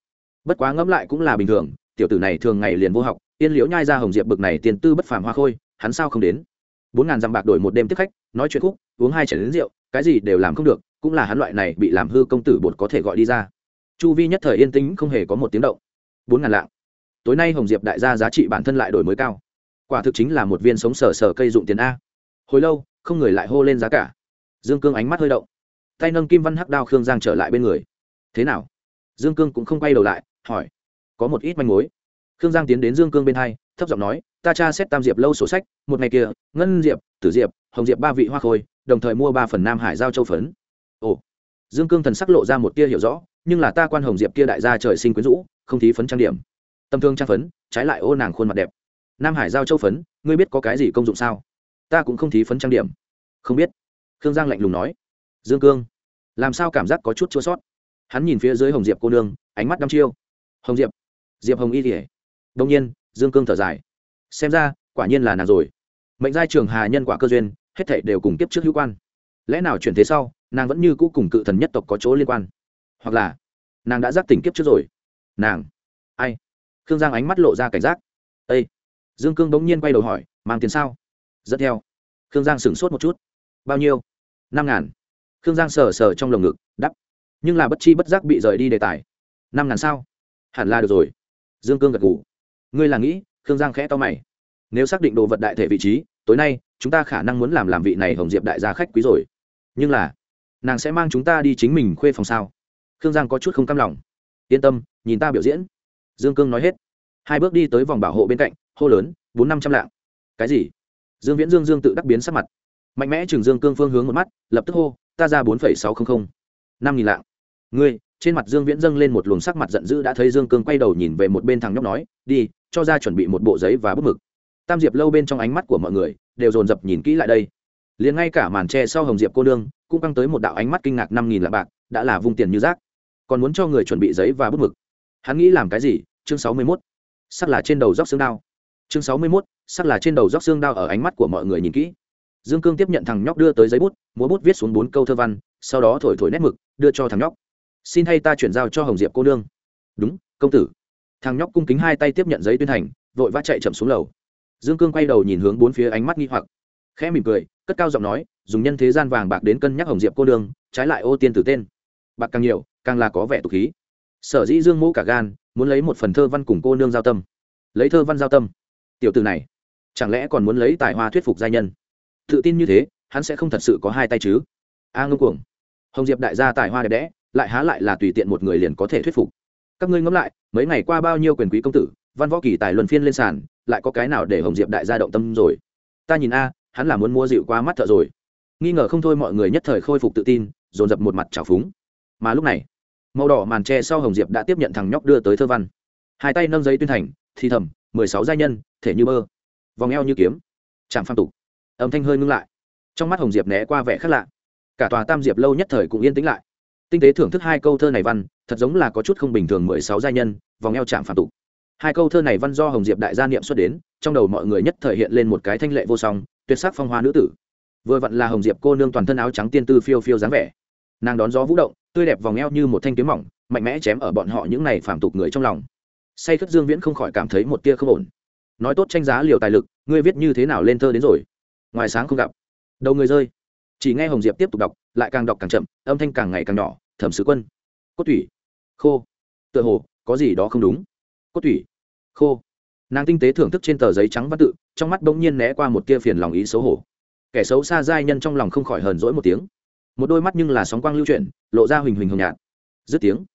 Bất quá ngẫm lại cũng là bình thường, tiểu tử này thường ngày liền vô học, yên liễu nhai ra hồng diệp bực này tiền tư bất phàm hoa khôi, hắn sao không đến? Bốn ngàn dặm bạc đổi một đêm tiếp khách, nói chuyện khúc, uống hai chén đến rượu, cái gì đều làm không được cũng là hắn loại này bị làm hư công tử bột có thể gọi đi ra. Chu vi nhất thời yên tĩnh, không hề có một tiếng động. Bốn ngàn lạng. Tối nay hồng diệp đại gia giá trị bản thân lại đổi mới cao. Quả thực chính là một viên sống sờ sờ cây dụng tiền a. Hồi lâu, không người lại hô lên giá cả. Dương cương ánh mắt hơi động. Tay nâng kim văn hắc đao khương giang trở lại bên người. Thế nào? Dương cương cũng không quay đầu lại, hỏi. Có một ít manh mối. Khương giang tiến đến dương cương bên hai, thấp giọng nói, ta tra xét tam diệp lâu sổ sách, một ngày kia, ngân diệp, tử diệp, hồng diệp ba vị hoa khôi, đồng thời mua ba phần nam hải giao châu phấn ồ. Dương cương thần sắc lộ ra một tia hiểu rõ, nhưng là ta quan hồng diệp kia đại gia trời sinh quyến rũ, không thí phấn trang điểm. Tâm thương trang phấn, trái lại ô nàng khuôn mặt đẹp. Nam hải giao châu phấn, ngươi biết có cái gì công dụng sao? Ta cũng không thí phấn trang điểm. Không biết. Khương giang lạnh lùng nói. Dương cương, làm sao cảm giác có chút chua sót? Hắn nhìn phía dưới hồng diệp cô nương, ánh mắt đăm chiêu. Hồng diệp diệp hồng y thể đông nhiên, dương cương thở dài. Xem ra, quả nhiên là nàng rồi. Mệnh giai trường hà nhân quả cơ duyên, hết thảy đều cùng kiếp trước hữu quan. Lẽ nào chuyển thế sau nàng vẫn như cũ cùng cự thần nhất tộc có chỗ liên quan. Hoặc là, nàng đã giác tỉnh kiếp trước rồi. Nàng, ai? Khương giang ánh mắt lộ ra cảnh giác. Ây dương cương bỗng nhiên quay đầu hỏi, mang tiền sao? Dẫn theo. Khương giang sửng sốt một chút. Bao nhiêu? Năm ngàn. Khương giang sờ sờ trong lồng ngực đắp nhưng là bất chi bất giác bị rời đi đề tài. Năm ngàn sao? Hẳn là được rồi. Dương cương gật ngủ ngươi là nghĩ? Khương giang khẽ to mày. Nếu xác định đồ vật đại thể vị trí, tối nay, chúng ta khả năng muốn làm làm vị này hồng diệp đại gia khách quý rồi. Nhưng là nàng sẽ mang chúng ta đi chính mình khuê phòng sao? Khương giang có chút không cam lòng. Yên tâm, nhìn ta biểu diễn. Dương cương nói hết. Hai bước đi tới vòng bảo hộ bên cạnh, hô lớn, bốn năm trăm lạng. Cái gì? Dương viễn dương dương tự đắc biến sắc mặt. Mạnh mẽ chừng dương cương phương hướng một mắt, lập tức hô, ta ra bốn phẩy sáu trăm linh năm nghìn lạng. Ngươi, trên mặt dương viễn dâng lên một luồng sắc mặt giận dữ đã thấy dương cương quay đầu nhìn về một bên thằng nhóc nói, đi, cho ra chuẩn bị một bộ giấy và bút mực. Tam diệp lâu bên trong ánh mắt của mọi người đều dồn dập nhìn kỹ lại đây. Liền ngay cả màn tre sau hồng diệp cô nương cũng căng tới một đạo ánh mắt kinh ngạc năm nghìn lạng bạc đã là vung tiền như rác. Còn muốn cho người chuẩn bị giấy và bút mực. Hắn nghĩ làm cái gì? Chương sáu mươi mốt. Sắc là trên đầu róc xương đao. Chương sáu mươi mốt. Sắc là trên đầu róc xương đao ở ánh mắt của mọi người nhìn kỹ. Dương cương tiếp nhận thằng nhóc đưa tới giấy bút múa bút viết xuống bốn câu thơ văn sau đó thổi thổi nét mực đưa cho thằng nhóc. Xin thay ta chuyển giao cho hồng diệp cô nương. Đúng công tử. Thằng nhóc cung kính hai tay tiếp nhận giấy tuyên hành, vội vã chạy chậm xuống lầu. Dương cương quay đầu nhìn hướng bốn phía ánh mắt nghi hoặc khẽ mỉm cười cất cao giọng nói dùng nhân thế gian vàng bạc đến cân nhắc hồng diệp cô đường, trái lại ô tiên tử tên. Bạc càng nhiều càng là có vẻ tục khí. Sở dĩ dương mẫu cả gan muốn lấy một phần thơ văn cùng cô nương giao tâm. Lấy thơ văn giao tâm. Tiểu từ này chẳng lẽ còn muốn lấy tài hoa thuyết phục gia nhân? Tự tin như thế hắn sẽ không thật sự có hai tay chứ? A à, ngưng cuồng. Hồng diệp đại gia tài hoa đẹp đẽ lại há lại là tùy tiện một người liền có thể thuyết phục. Các ngươi ngẫm lại mấy ngày qua bao nhiêu quyền quý công tử văn võ kỳ tài luân phiên lên sàn lại có cái nào để hồng diệp đại gia động tâm rồi? Ta nhìn a hắn là muốn mua dịu qua mắt thợ rồi. Nghi ngờ không thôi mọi người nhất thời khôi phục tự tin, dồn dập một mặt trào phúng. Mà lúc này, màu đỏ màn tre sau hồng diệp đã tiếp nhận thằng nhóc đưa tới thơ văn. Hai tay nâng giấy tuyên thành thi thầm, mười sáu giai nhân, thể như bơ vòng eo như kiếm. Chạm phan tục. Âm thanh hơi ngưng lại. Trong mắt hồng diệp né qua vẻ khác lạ. Cả tòa tam diệp lâu nhất thời cũng yên tĩnh lại. Tinh tế thưởng thức hai câu thơ này văn, thật giống là có chút không bình thường mười sáu giai nhân, vòng eo chạm phàm tục. Hai câu thơ này văn do hồng diệp đại gia niệm xuất đến, trong đầu mọi người nhất thời hiện lên một cái thanh lệ vô song tuyệt sắc phong hoa nữ tử. Vừa vặn là hồng diệp cô nương toàn thân áo trắng tiên tư phiêu phiêu dáng vẻ. Nàng đón gió vũ động, tươi đẹp vòng eo như một thanh kiếm mỏng, mạnh mẽ chém ở bọn họ những này phàm tục người trong lòng. Say khất dương viễn không khỏi cảm thấy một tia không ổn. Nói tốt tranh giá liều tài lực, ngươi viết như thế nào lên thơ đến rồi? Ngoài sáng không gặp. Đầu người rơi. Chỉ nghe hồng diệp tiếp tục đọc, lại càng đọc càng chậm, âm thanh càng ngày càng nhỏ, thẩm sứ quân. Cốt thủy khô. Tựa hồ, có gì đó không đúng. Cốt thủy khô nàng tinh tế thưởng thức trên tờ giấy trắng văn tự, trong mắt bỗng nhiên né qua một tia phiền lòng ý xấu hổ. Kẻ xấu xa giai nhân trong lòng không khỏi hờn rỗi một tiếng. Một đôi mắt nhưng là sóng quang lưu chuyển, lộ ra huỳnh huỳnh hồng nhạt. Dứt tiếng,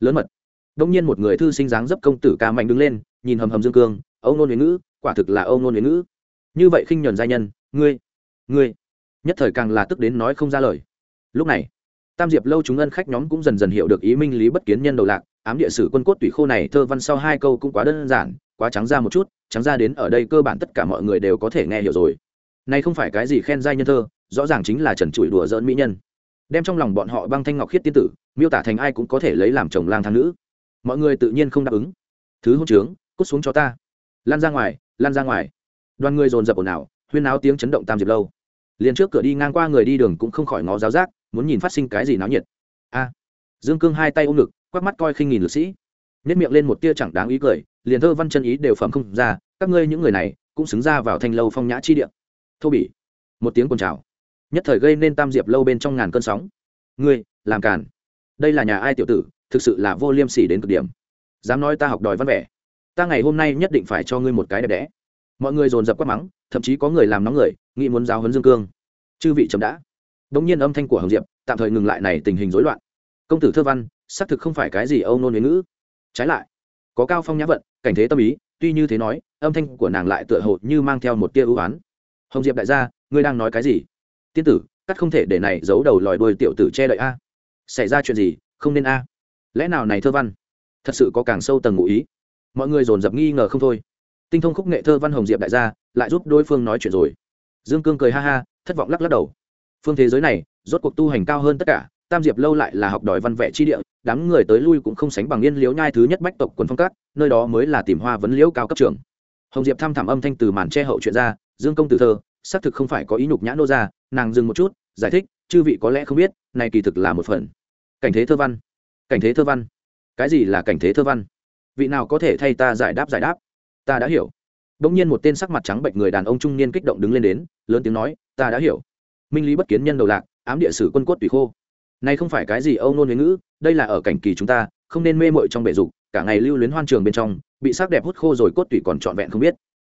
lớn mật. Bỗng nhiên một người thư sinh dáng dấp công tử ca mạnh đứng lên, nhìn hầm hầm dương cương, ông nôn huế ngữ, quả thực là ông nôn huế ngữ. Như vậy khinh nhuần giai nhân, ngươi ngươi, nhất thời càng là tức đến nói không ra lời. Lúc này, tam diệp lâu chúng ân khách nhóm cũng dần dần hiểu được ý minh lý bất kiến nhân đầu lạc, ám địa sử quân cốt tùy khô này thơ văn sau hai câu cũng quá đơn giản quá trắng ra một chút, trắng ra đến ở đây cơ bản tất cả mọi người đều có thể nghe hiểu rồi. Này không phải cái gì khen giai nhân thơ, rõ ràng chính là trần trụi đùa dỡn mỹ nhân. Đem trong lòng bọn họ băng thanh ngọc khiết tiên tử, miêu tả thành ai cũng có thể lấy làm chồng lang thang nữ. Mọi người tự nhiên không đáp ứng. Thứ hôn trướng, cút xuống cho ta. Lan ra ngoài, lan ra ngoài. Đoàn người dồn dập ồn ào, huyên náo tiếng chấn động tam diệp lâu. Liền trước cửa đi ngang qua người đi đường cũng không khỏi ngó giáo giác, muốn nhìn phát sinh cái gì náo nhiệt. A. Dương cương hai tay ôm ngực, quắc mắt coi khinh nghìn lực sĩ. Nếp miệng lên một tia chẳng đáng ý cười liền thơ văn chân ý đều phẩm không ra, các ngươi những người này cũng xứng ra vào thanh lâu phong nhã chi địa. Thô bỉ. Một tiếng cồn trào. Nhất thời gây nên tam diệp lâu bên trong ngàn cơn sóng. Ngươi, làm càn. Đây là nhà ai tiểu tử, thực sự là vô liêm sỉ đến cực điểm. Dám nói ta học đòi văn vẻ. Ta ngày hôm nay nhất định phải cho ngươi một cái đẹp đẽ. Mọi người dồn dập quát mắng, thậm chí có người làm nóng người, nghĩ muốn giáo huấn dương cương. Chư vị chấm đã. Đống nhiên âm thanh của hồng diệp, tạm thời ngừng lại này tình hình rối loạn. Công tử thơ văn, xác thực không phải cái gì âu nôn ngữ. Trái lại có cao phong nhã vận, cảnh thế tâm ý, tuy như thế nói, âm thanh của nàng lại tựa hồ như mang theo một tia ưu ái hồng diệp đại gia, ngươi đang nói cái gì? Tiên tử, cắt không thể để này giấu đầu lòi đuôi tiểu tử che đậy a. Xảy ra chuyện gì, không nên a. Lẽ nào này thơ văn, thật sự có càng sâu tầng ngụ ý? Mọi người dồn dập nghi ngờ không thôi. Tinh thông khúc nghệ thơ văn hồng diệp đại gia, lại giúp đối phương nói chuyện rồi. Dương cương cười ha ha, thất vọng lắc lắc đầu. Phương thế giới này, rốt cuộc tu hành cao hơn tất cả tam diệp lâu lại là học đòi văn vẽ chi địa, đám người tới lui cũng không sánh bằng yên liếu nhai thứ nhất bách tộc quần phong cát nơi đó mới là tìm hoa vấn liễu cao cấp trường hồng diệp thăm thẳm âm thanh từ màn che hậu chuyện ra, dương công tử thơ, xác thực không phải có ý nhục nhã nô ra, nàng dừng một chút, giải thích, chư vị có lẽ không biết, này kỳ thực là một phần. Cảnh thế thơ văn. Cảnh thế thơ văn. Cái gì là cảnh thế thơ văn? Vị nào có thể thay ta giải đáp giải đáp? Ta đã hiểu. Bỗng nhiên một tên sắc mặt trắng bệnh người đàn ông trung niên kích động đứng lên đến, lớn tiếng nói, ta đã hiểu. Minh lý bất kiến nhân đầu lạc, ám địa sử quân cốt tùy khô này không phải cái gì âu nôn với ngữ, đây là ở cảnh kỳ chúng ta, không nên mê mội trong bể dục, cả ngày lưu luyến hoan trường bên trong, bị sắc đẹp hút khô rồi cốt tủy còn trọn vẹn không biết.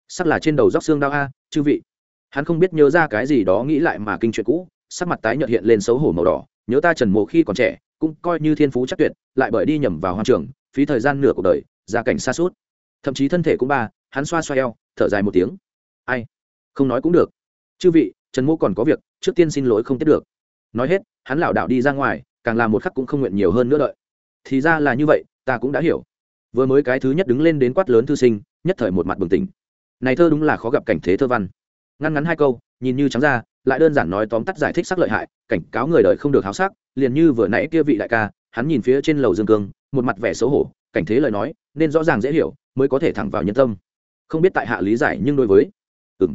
Sắc là trên đầu róc xương đau a, chư vị. Hắn không biết nhớ ra cái gì đó nghĩ lại mà kinh chuyện cũ, sắc mặt tái nhợt hiện lên xấu hổ màu đỏ, nhớ ta trần mộ khi còn trẻ, cũng coi như thiên phú chắc tuyệt, lại bởi đi nhầm vào hoan trường, phí thời gian nửa cuộc đời gia cảnh xa suốt. Thậm chí thân thể cũng ba, hắn xoa xoa eo, thở dài một tiếng. Ai? Không nói cũng được. Chư vị, trần Mộ còn có việc, trước tiên xin lỗi không tiếp được. Nói hết hắn lảo đảo đi ra ngoài, càng làm một khắc cũng không nguyện nhiều hơn nữa đợi. Thì ra là như vậy, ta cũng đã hiểu. Vừa mới cái thứ nhất đứng lên đến quát lớn thư sinh, nhất thời một mặt bừng tỉnh. Này thơ đúng là khó gặp cảnh thế thơ văn. Ngăn ngắn hai câu, nhìn như trắng ra, lại đơn giản nói tóm tắt giải thích sắc lợi hại, cảnh cáo người đời không được háo sắc, liền như vừa nãy kia vị đại ca, hắn nhìn phía trên lầu dương cương, một mặt vẻ xấu hổ, cảnh thế lời nói, nên rõ ràng dễ hiểu, mới có thể thẳng vào nhân tâm. Không biết tại hạ lý giải nhưng đối với. Ừ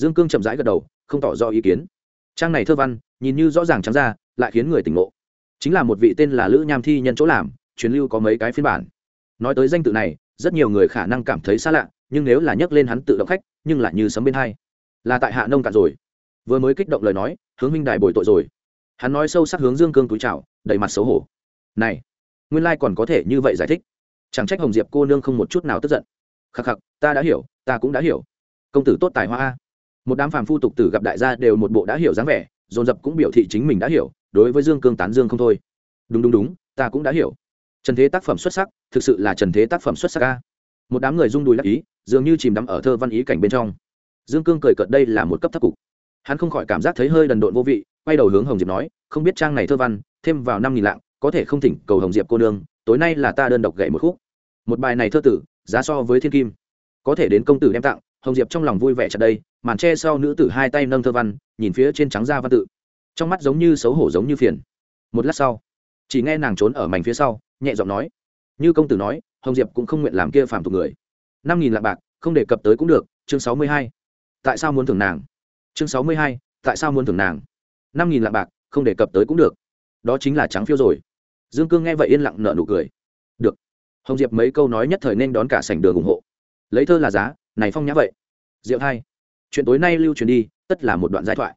dương cương chậm rãi gật đầu, không tỏ rõ ý kiến trang này thơ văn, nhìn như rõ ràng trắng ra, lại khiến người tỉnh ngộ. Chính là một vị tên là lữ nham thi nhân chỗ làm, truyền lưu có mấy cái phiên bản. Nói tới danh tự này, rất nhiều người khả năng cảm thấy xa lạ, nhưng nếu là nhắc lên hắn tự động khách, nhưng lại như sấm bên hai. Là tại hạ nông cạn rồi. Vừa mới kích động lời nói, hướng minh đài bồi tội rồi. Hắn nói sâu sắc hướng dương cương túi trào đầy mặt xấu hổ. Này, nguyên lai còn có thể như vậy giải thích. Chẳng trách hồng diệp cô nương không một chút nào tức giận. Khắc khắc, ta đã hiểu, ta cũng đã hiểu. Công tử tốt tài hoa a một đám phàm phu tục tử gặp đại gia đều một bộ đã hiểu dáng vẻ, dồn dập cũng biểu thị chính mình đã hiểu, đối với dương cương tán dương không thôi. Đúng đúng đúng, ta cũng đã hiểu. Trần thế tác phẩm xuất sắc, thực sự là trần thế tác phẩm xuất sắc a. Một đám người rung đùi đắc ý, dường như chìm đắm ở thơ văn ý cảnh bên trong. Dương cương cười cợt đây là một cấp thấp cục. Hắn không khỏi cảm giác thấy hơi đần độn vô vị, quay đầu hướng hồng diệp nói, không biết trang này thơ văn, thêm vào năm nghìn lạng, có thể không thỉnh cầu hồng diệp cô nương, tối nay là ta đơn độc gậy một khúc. Một bài này thơ tử, giá so với thiên kim. Có thể đến công tử đem tặng hồng diệp trong lòng vui vẻ chặt đây, màn tre sau nữ tử hai tay nâng thơ văn, nhìn phía trên trắng da văn tự. Trong mắt giống như xấu hổ giống như phiền. Một lát sau, chỉ nghe nàng trốn ở mảnh phía sau, nhẹ giọng nói. Như công tử nói, hồng diệp cũng không nguyện làm kia phạm tục người. Năm nghìn lạng bạc, không đề cập tới cũng được, chương sáu mươi hai. Tại sao muốn thưởng nàng? Chương sáu mươi hai, tại sao muốn thưởng nàng? Năm nghìn lạng bạc, không đề cập tới cũng được. Đó chính là trắng phiêu rồi. Dương cương nghe vậy yên lặng nợ nụ cười. Được. Hồng diệp mấy câu nói nhất thời nên đón cả sảnh đường ủng hộ. Lấy thơ là giá này phong nhã vậy. Diệu hai chuyện tối nay lưu truyền đi, tất là một đoạn giai thoại.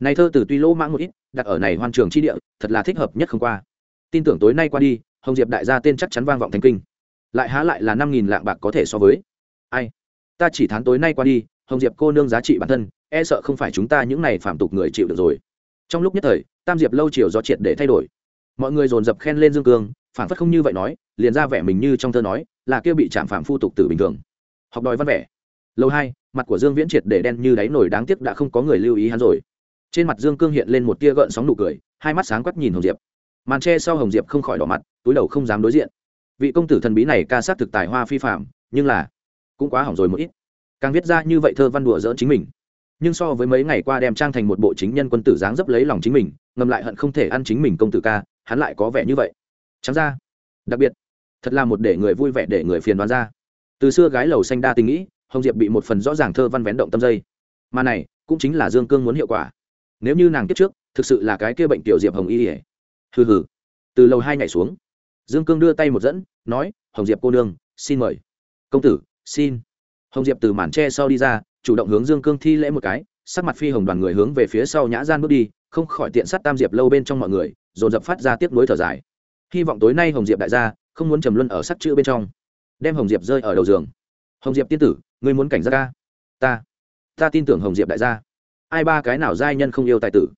Này thơ từ tuy lỗ mãng một ít, đặt ở này hoan trường chi địa, thật là thích hợp nhất không qua. Tin tưởng tối nay qua đi, hồng diệp đại gia tên chắc chắn vang vọng thành kinh. Lại há lại là năm nghìn lạng bạc có thể so với. Ai? Ta chỉ tháng tối nay qua đi, hồng diệp cô nương giá trị bản thân e sợ không phải chúng ta những này phạm tục người chịu được rồi. Trong lúc nhất thời, tam diệp lâu chiều do triệt để thay đổi. Mọi người dồn dập khen lên dương cương phản phất không như vậy nói, liền ra vẻ mình như trong thơ nói, là kia bị chạm phạm phu tục tử bình thường. Học đòi văn vẻ lâu hai, mặt của dương viễn triệt để đen như đáy nổi đáng tiếc đã không có người lưu ý hắn rồi. Trên mặt dương cương hiện lên một tia gợn sóng nụ cười, hai mắt sáng quắc nhìn hồng diệp. Màn tre sau hồng diệp không khỏi đỏ mặt, túi đầu không dám đối diện. Vị công tử thần bí này ca sát thực tài hoa phi phạm nhưng là cũng quá hỏng rồi một ít. Càng viết ra như vậy thơ văn đùa dỡn chính mình. Nhưng so với mấy ngày qua đem trang thành một bộ chính nhân quân tử dáng dấp lấy lòng chính mình, ngầm lại hận không thể ăn chính mình công tử ca, hắn lại có vẻ như vậy. Trắng ra. Đặc biệt, thật là một để người vui vẻ để người phiền đoán ra. Từ xưa gái lầu xanh đa tình nghĩ hồng diệp bị một phần rõ ràng thơ văn vén động tâm dây mà này cũng chính là dương cương muốn hiệu quả nếu như nàng kiếp trước thực sự là cái kia bệnh tiểu diệp hồng y ỉa hừ hừ từ lầu hai nhảy xuống dương cương đưa tay một dẫn nói hồng diệp cô nương xin mời công tử xin hồng diệp từ màn tre sau đi ra chủ động hướng dương cương thi lễ một cái sắc mặt phi hồng đoàn người hướng về phía sau nhã gian bước đi không khỏi tiện sắt tam diệp lâu bên trong mọi người dồn dập phát ra tiếp nối thở dài hy vọng tối nay hồng diệp đại gia không muốn trầm luân ở sắc chữ bên trong đem hồng diệp rơi ở đầu giường hồng diệp tiên tử, ngươi muốn cảnh giác ca ta. Ta tin tưởng hồng diệp đại gia. Ai ba cái nào giai nhân không yêu tài tử?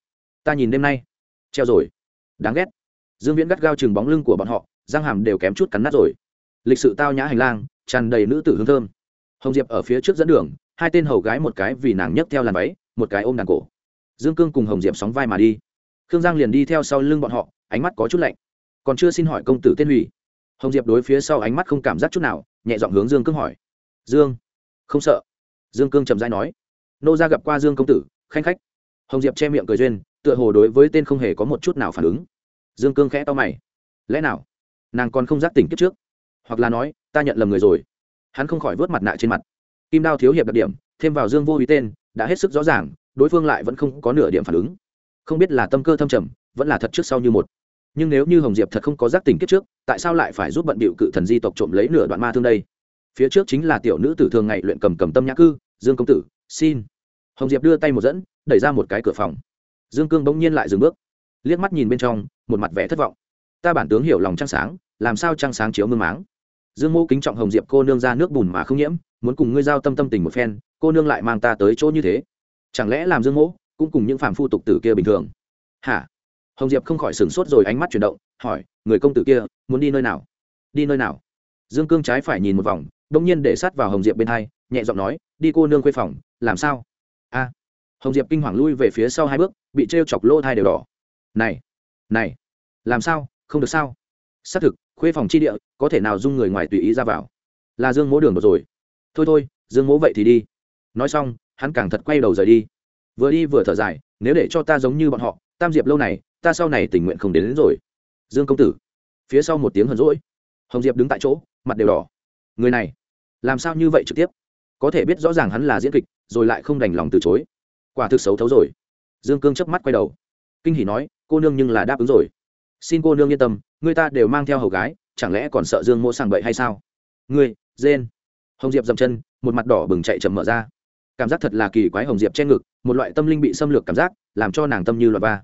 Ta nhìn đêm nay. Treo rồi. Đáng ghét. Dương viễn gắt gao chừng bóng lưng của bọn họ, răng hàm đều kém chút cắn nát rồi. Lịch sự tao nhã hành lang, tràn đầy nữ tử hương thơm. Hồng diệp ở phía trước dẫn đường, hai tên hầu gái một cái vì nàng nhấc theo làn váy, một cái ôm đàn cổ. Dương cương cùng hồng diệp sóng vai mà đi. Khương giang liền đi theo sau lưng bọn họ, ánh mắt có chút lạnh. Còn chưa xin hỏi công tử tên hủy. Hồng diệp đối phía sau ánh mắt không cảm giác chút nào, nhẹ giọng hướng dương cương hỏi dương. Không sợ. Dương cương trầm dai nói. Nô ra gặp qua dương công tử, khanh khách. Hồng diệp che miệng cười duyên, tựa hồ đối với tên không hề có một chút nào phản ứng. Dương cương khẽ to mày. Lẽ nào? Nàng còn không giác tỉnh kiếp trước. Hoặc là nói, ta nhận lầm người rồi. Hắn không khỏi vớt mặt nạ trên mặt. Kim đao thiếu hiệp đặc điểm, thêm vào dương vô ý tên, đã hết sức rõ ràng, đối phương lại vẫn không có nửa điểm phản ứng. Không biết là tâm cơ thâm trầm, vẫn là thật trước sau như một. Nhưng nếu như hồng diệp thật không có giác tỉnh kiếp trước, tại sao lại phải giúp bận bịu cự thần di tộc trộm lấy nửa đoạn ma thương đây? Phía trước chính là tiểu nữ tử thường ngày luyện cầm cầm tâm nhã cư, dương công tử, xin. Hồng diệp đưa tay một dẫn, đẩy ra một cái cửa phòng. Dương cương bỗng nhiên lại dừng bước, liếc mắt nhìn bên trong, một mặt vẻ thất vọng. Ta bản tướng hiểu lòng trăng sáng, làm sao trăng sáng chiếu mương máng? Dương mô kính trọng hồng diệp cô nương ra nước bùn mà không nhiễm, muốn cùng ngươi giao tâm tâm tình một phen, cô nương lại mang ta tới chỗ như thế. Chẳng lẽ làm dương mỗ cũng cùng những phàm phu tục tử kia bình thường? Hả? Hồng diệp không khỏi sửng sốt rồi ánh mắt chuyển động, hỏi, người công tử kia muốn đi nơi nào? Đi nơi nào? Dương cương trái phải nhìn một vòng đông nhiên để sát vào hồng diệp bên hai nhẹ giọng nói đi cô nương khuê phòng làm sao? A. Hồng diệp kinh hoàng lui về phía sau hai bước bị t r e o chọc lỗ thai đều đỏ. Này này làm sao? Không được sao? Xác thực khuê phòng chi địa có thể nào dung người ngoài tùy ý ra vào? Là dương mỗ đường đột rồi. Thôi thôi dương mỗ vậy thì đi. Nói xong hắn càng thật quay đầu rời đi. Vừa đi vừa thở dài nếu để cho ta giống như bọn họ tam diệp lâu này ta sau này tình nguyện không đến, đến rồi. Dương công tử. Phía sau một tiếng hờn rỗi hồng diệp đứng tại chỗ mặt đều đỏ người này, làm sao như vậy trực tiếp? Có thể biết rõ ràng hắn là diễn kịch, rồi lại không đành lòng từ chối. Quả thực xấu thấu rồi. Dương cương chớp mắt quay đầu. Kinh hỉ nói, cô nương nhưng là đáp ứng rồi. Xin cô nương yên tâm, người ta đều mang theo hầu gái, chẳng lẽ còn sợ dương mỗ sàng bậy hay sao? Ngươi, dên. Hồng diệp dậm chân, một mặt đỏ bừng chạy chậm mở ra. Cảm giác thật là kỳ quái hồng diệp che ngực, một loại tâm linh bị xâm lược cảm giác, làm cho nàng tâm như loạt ba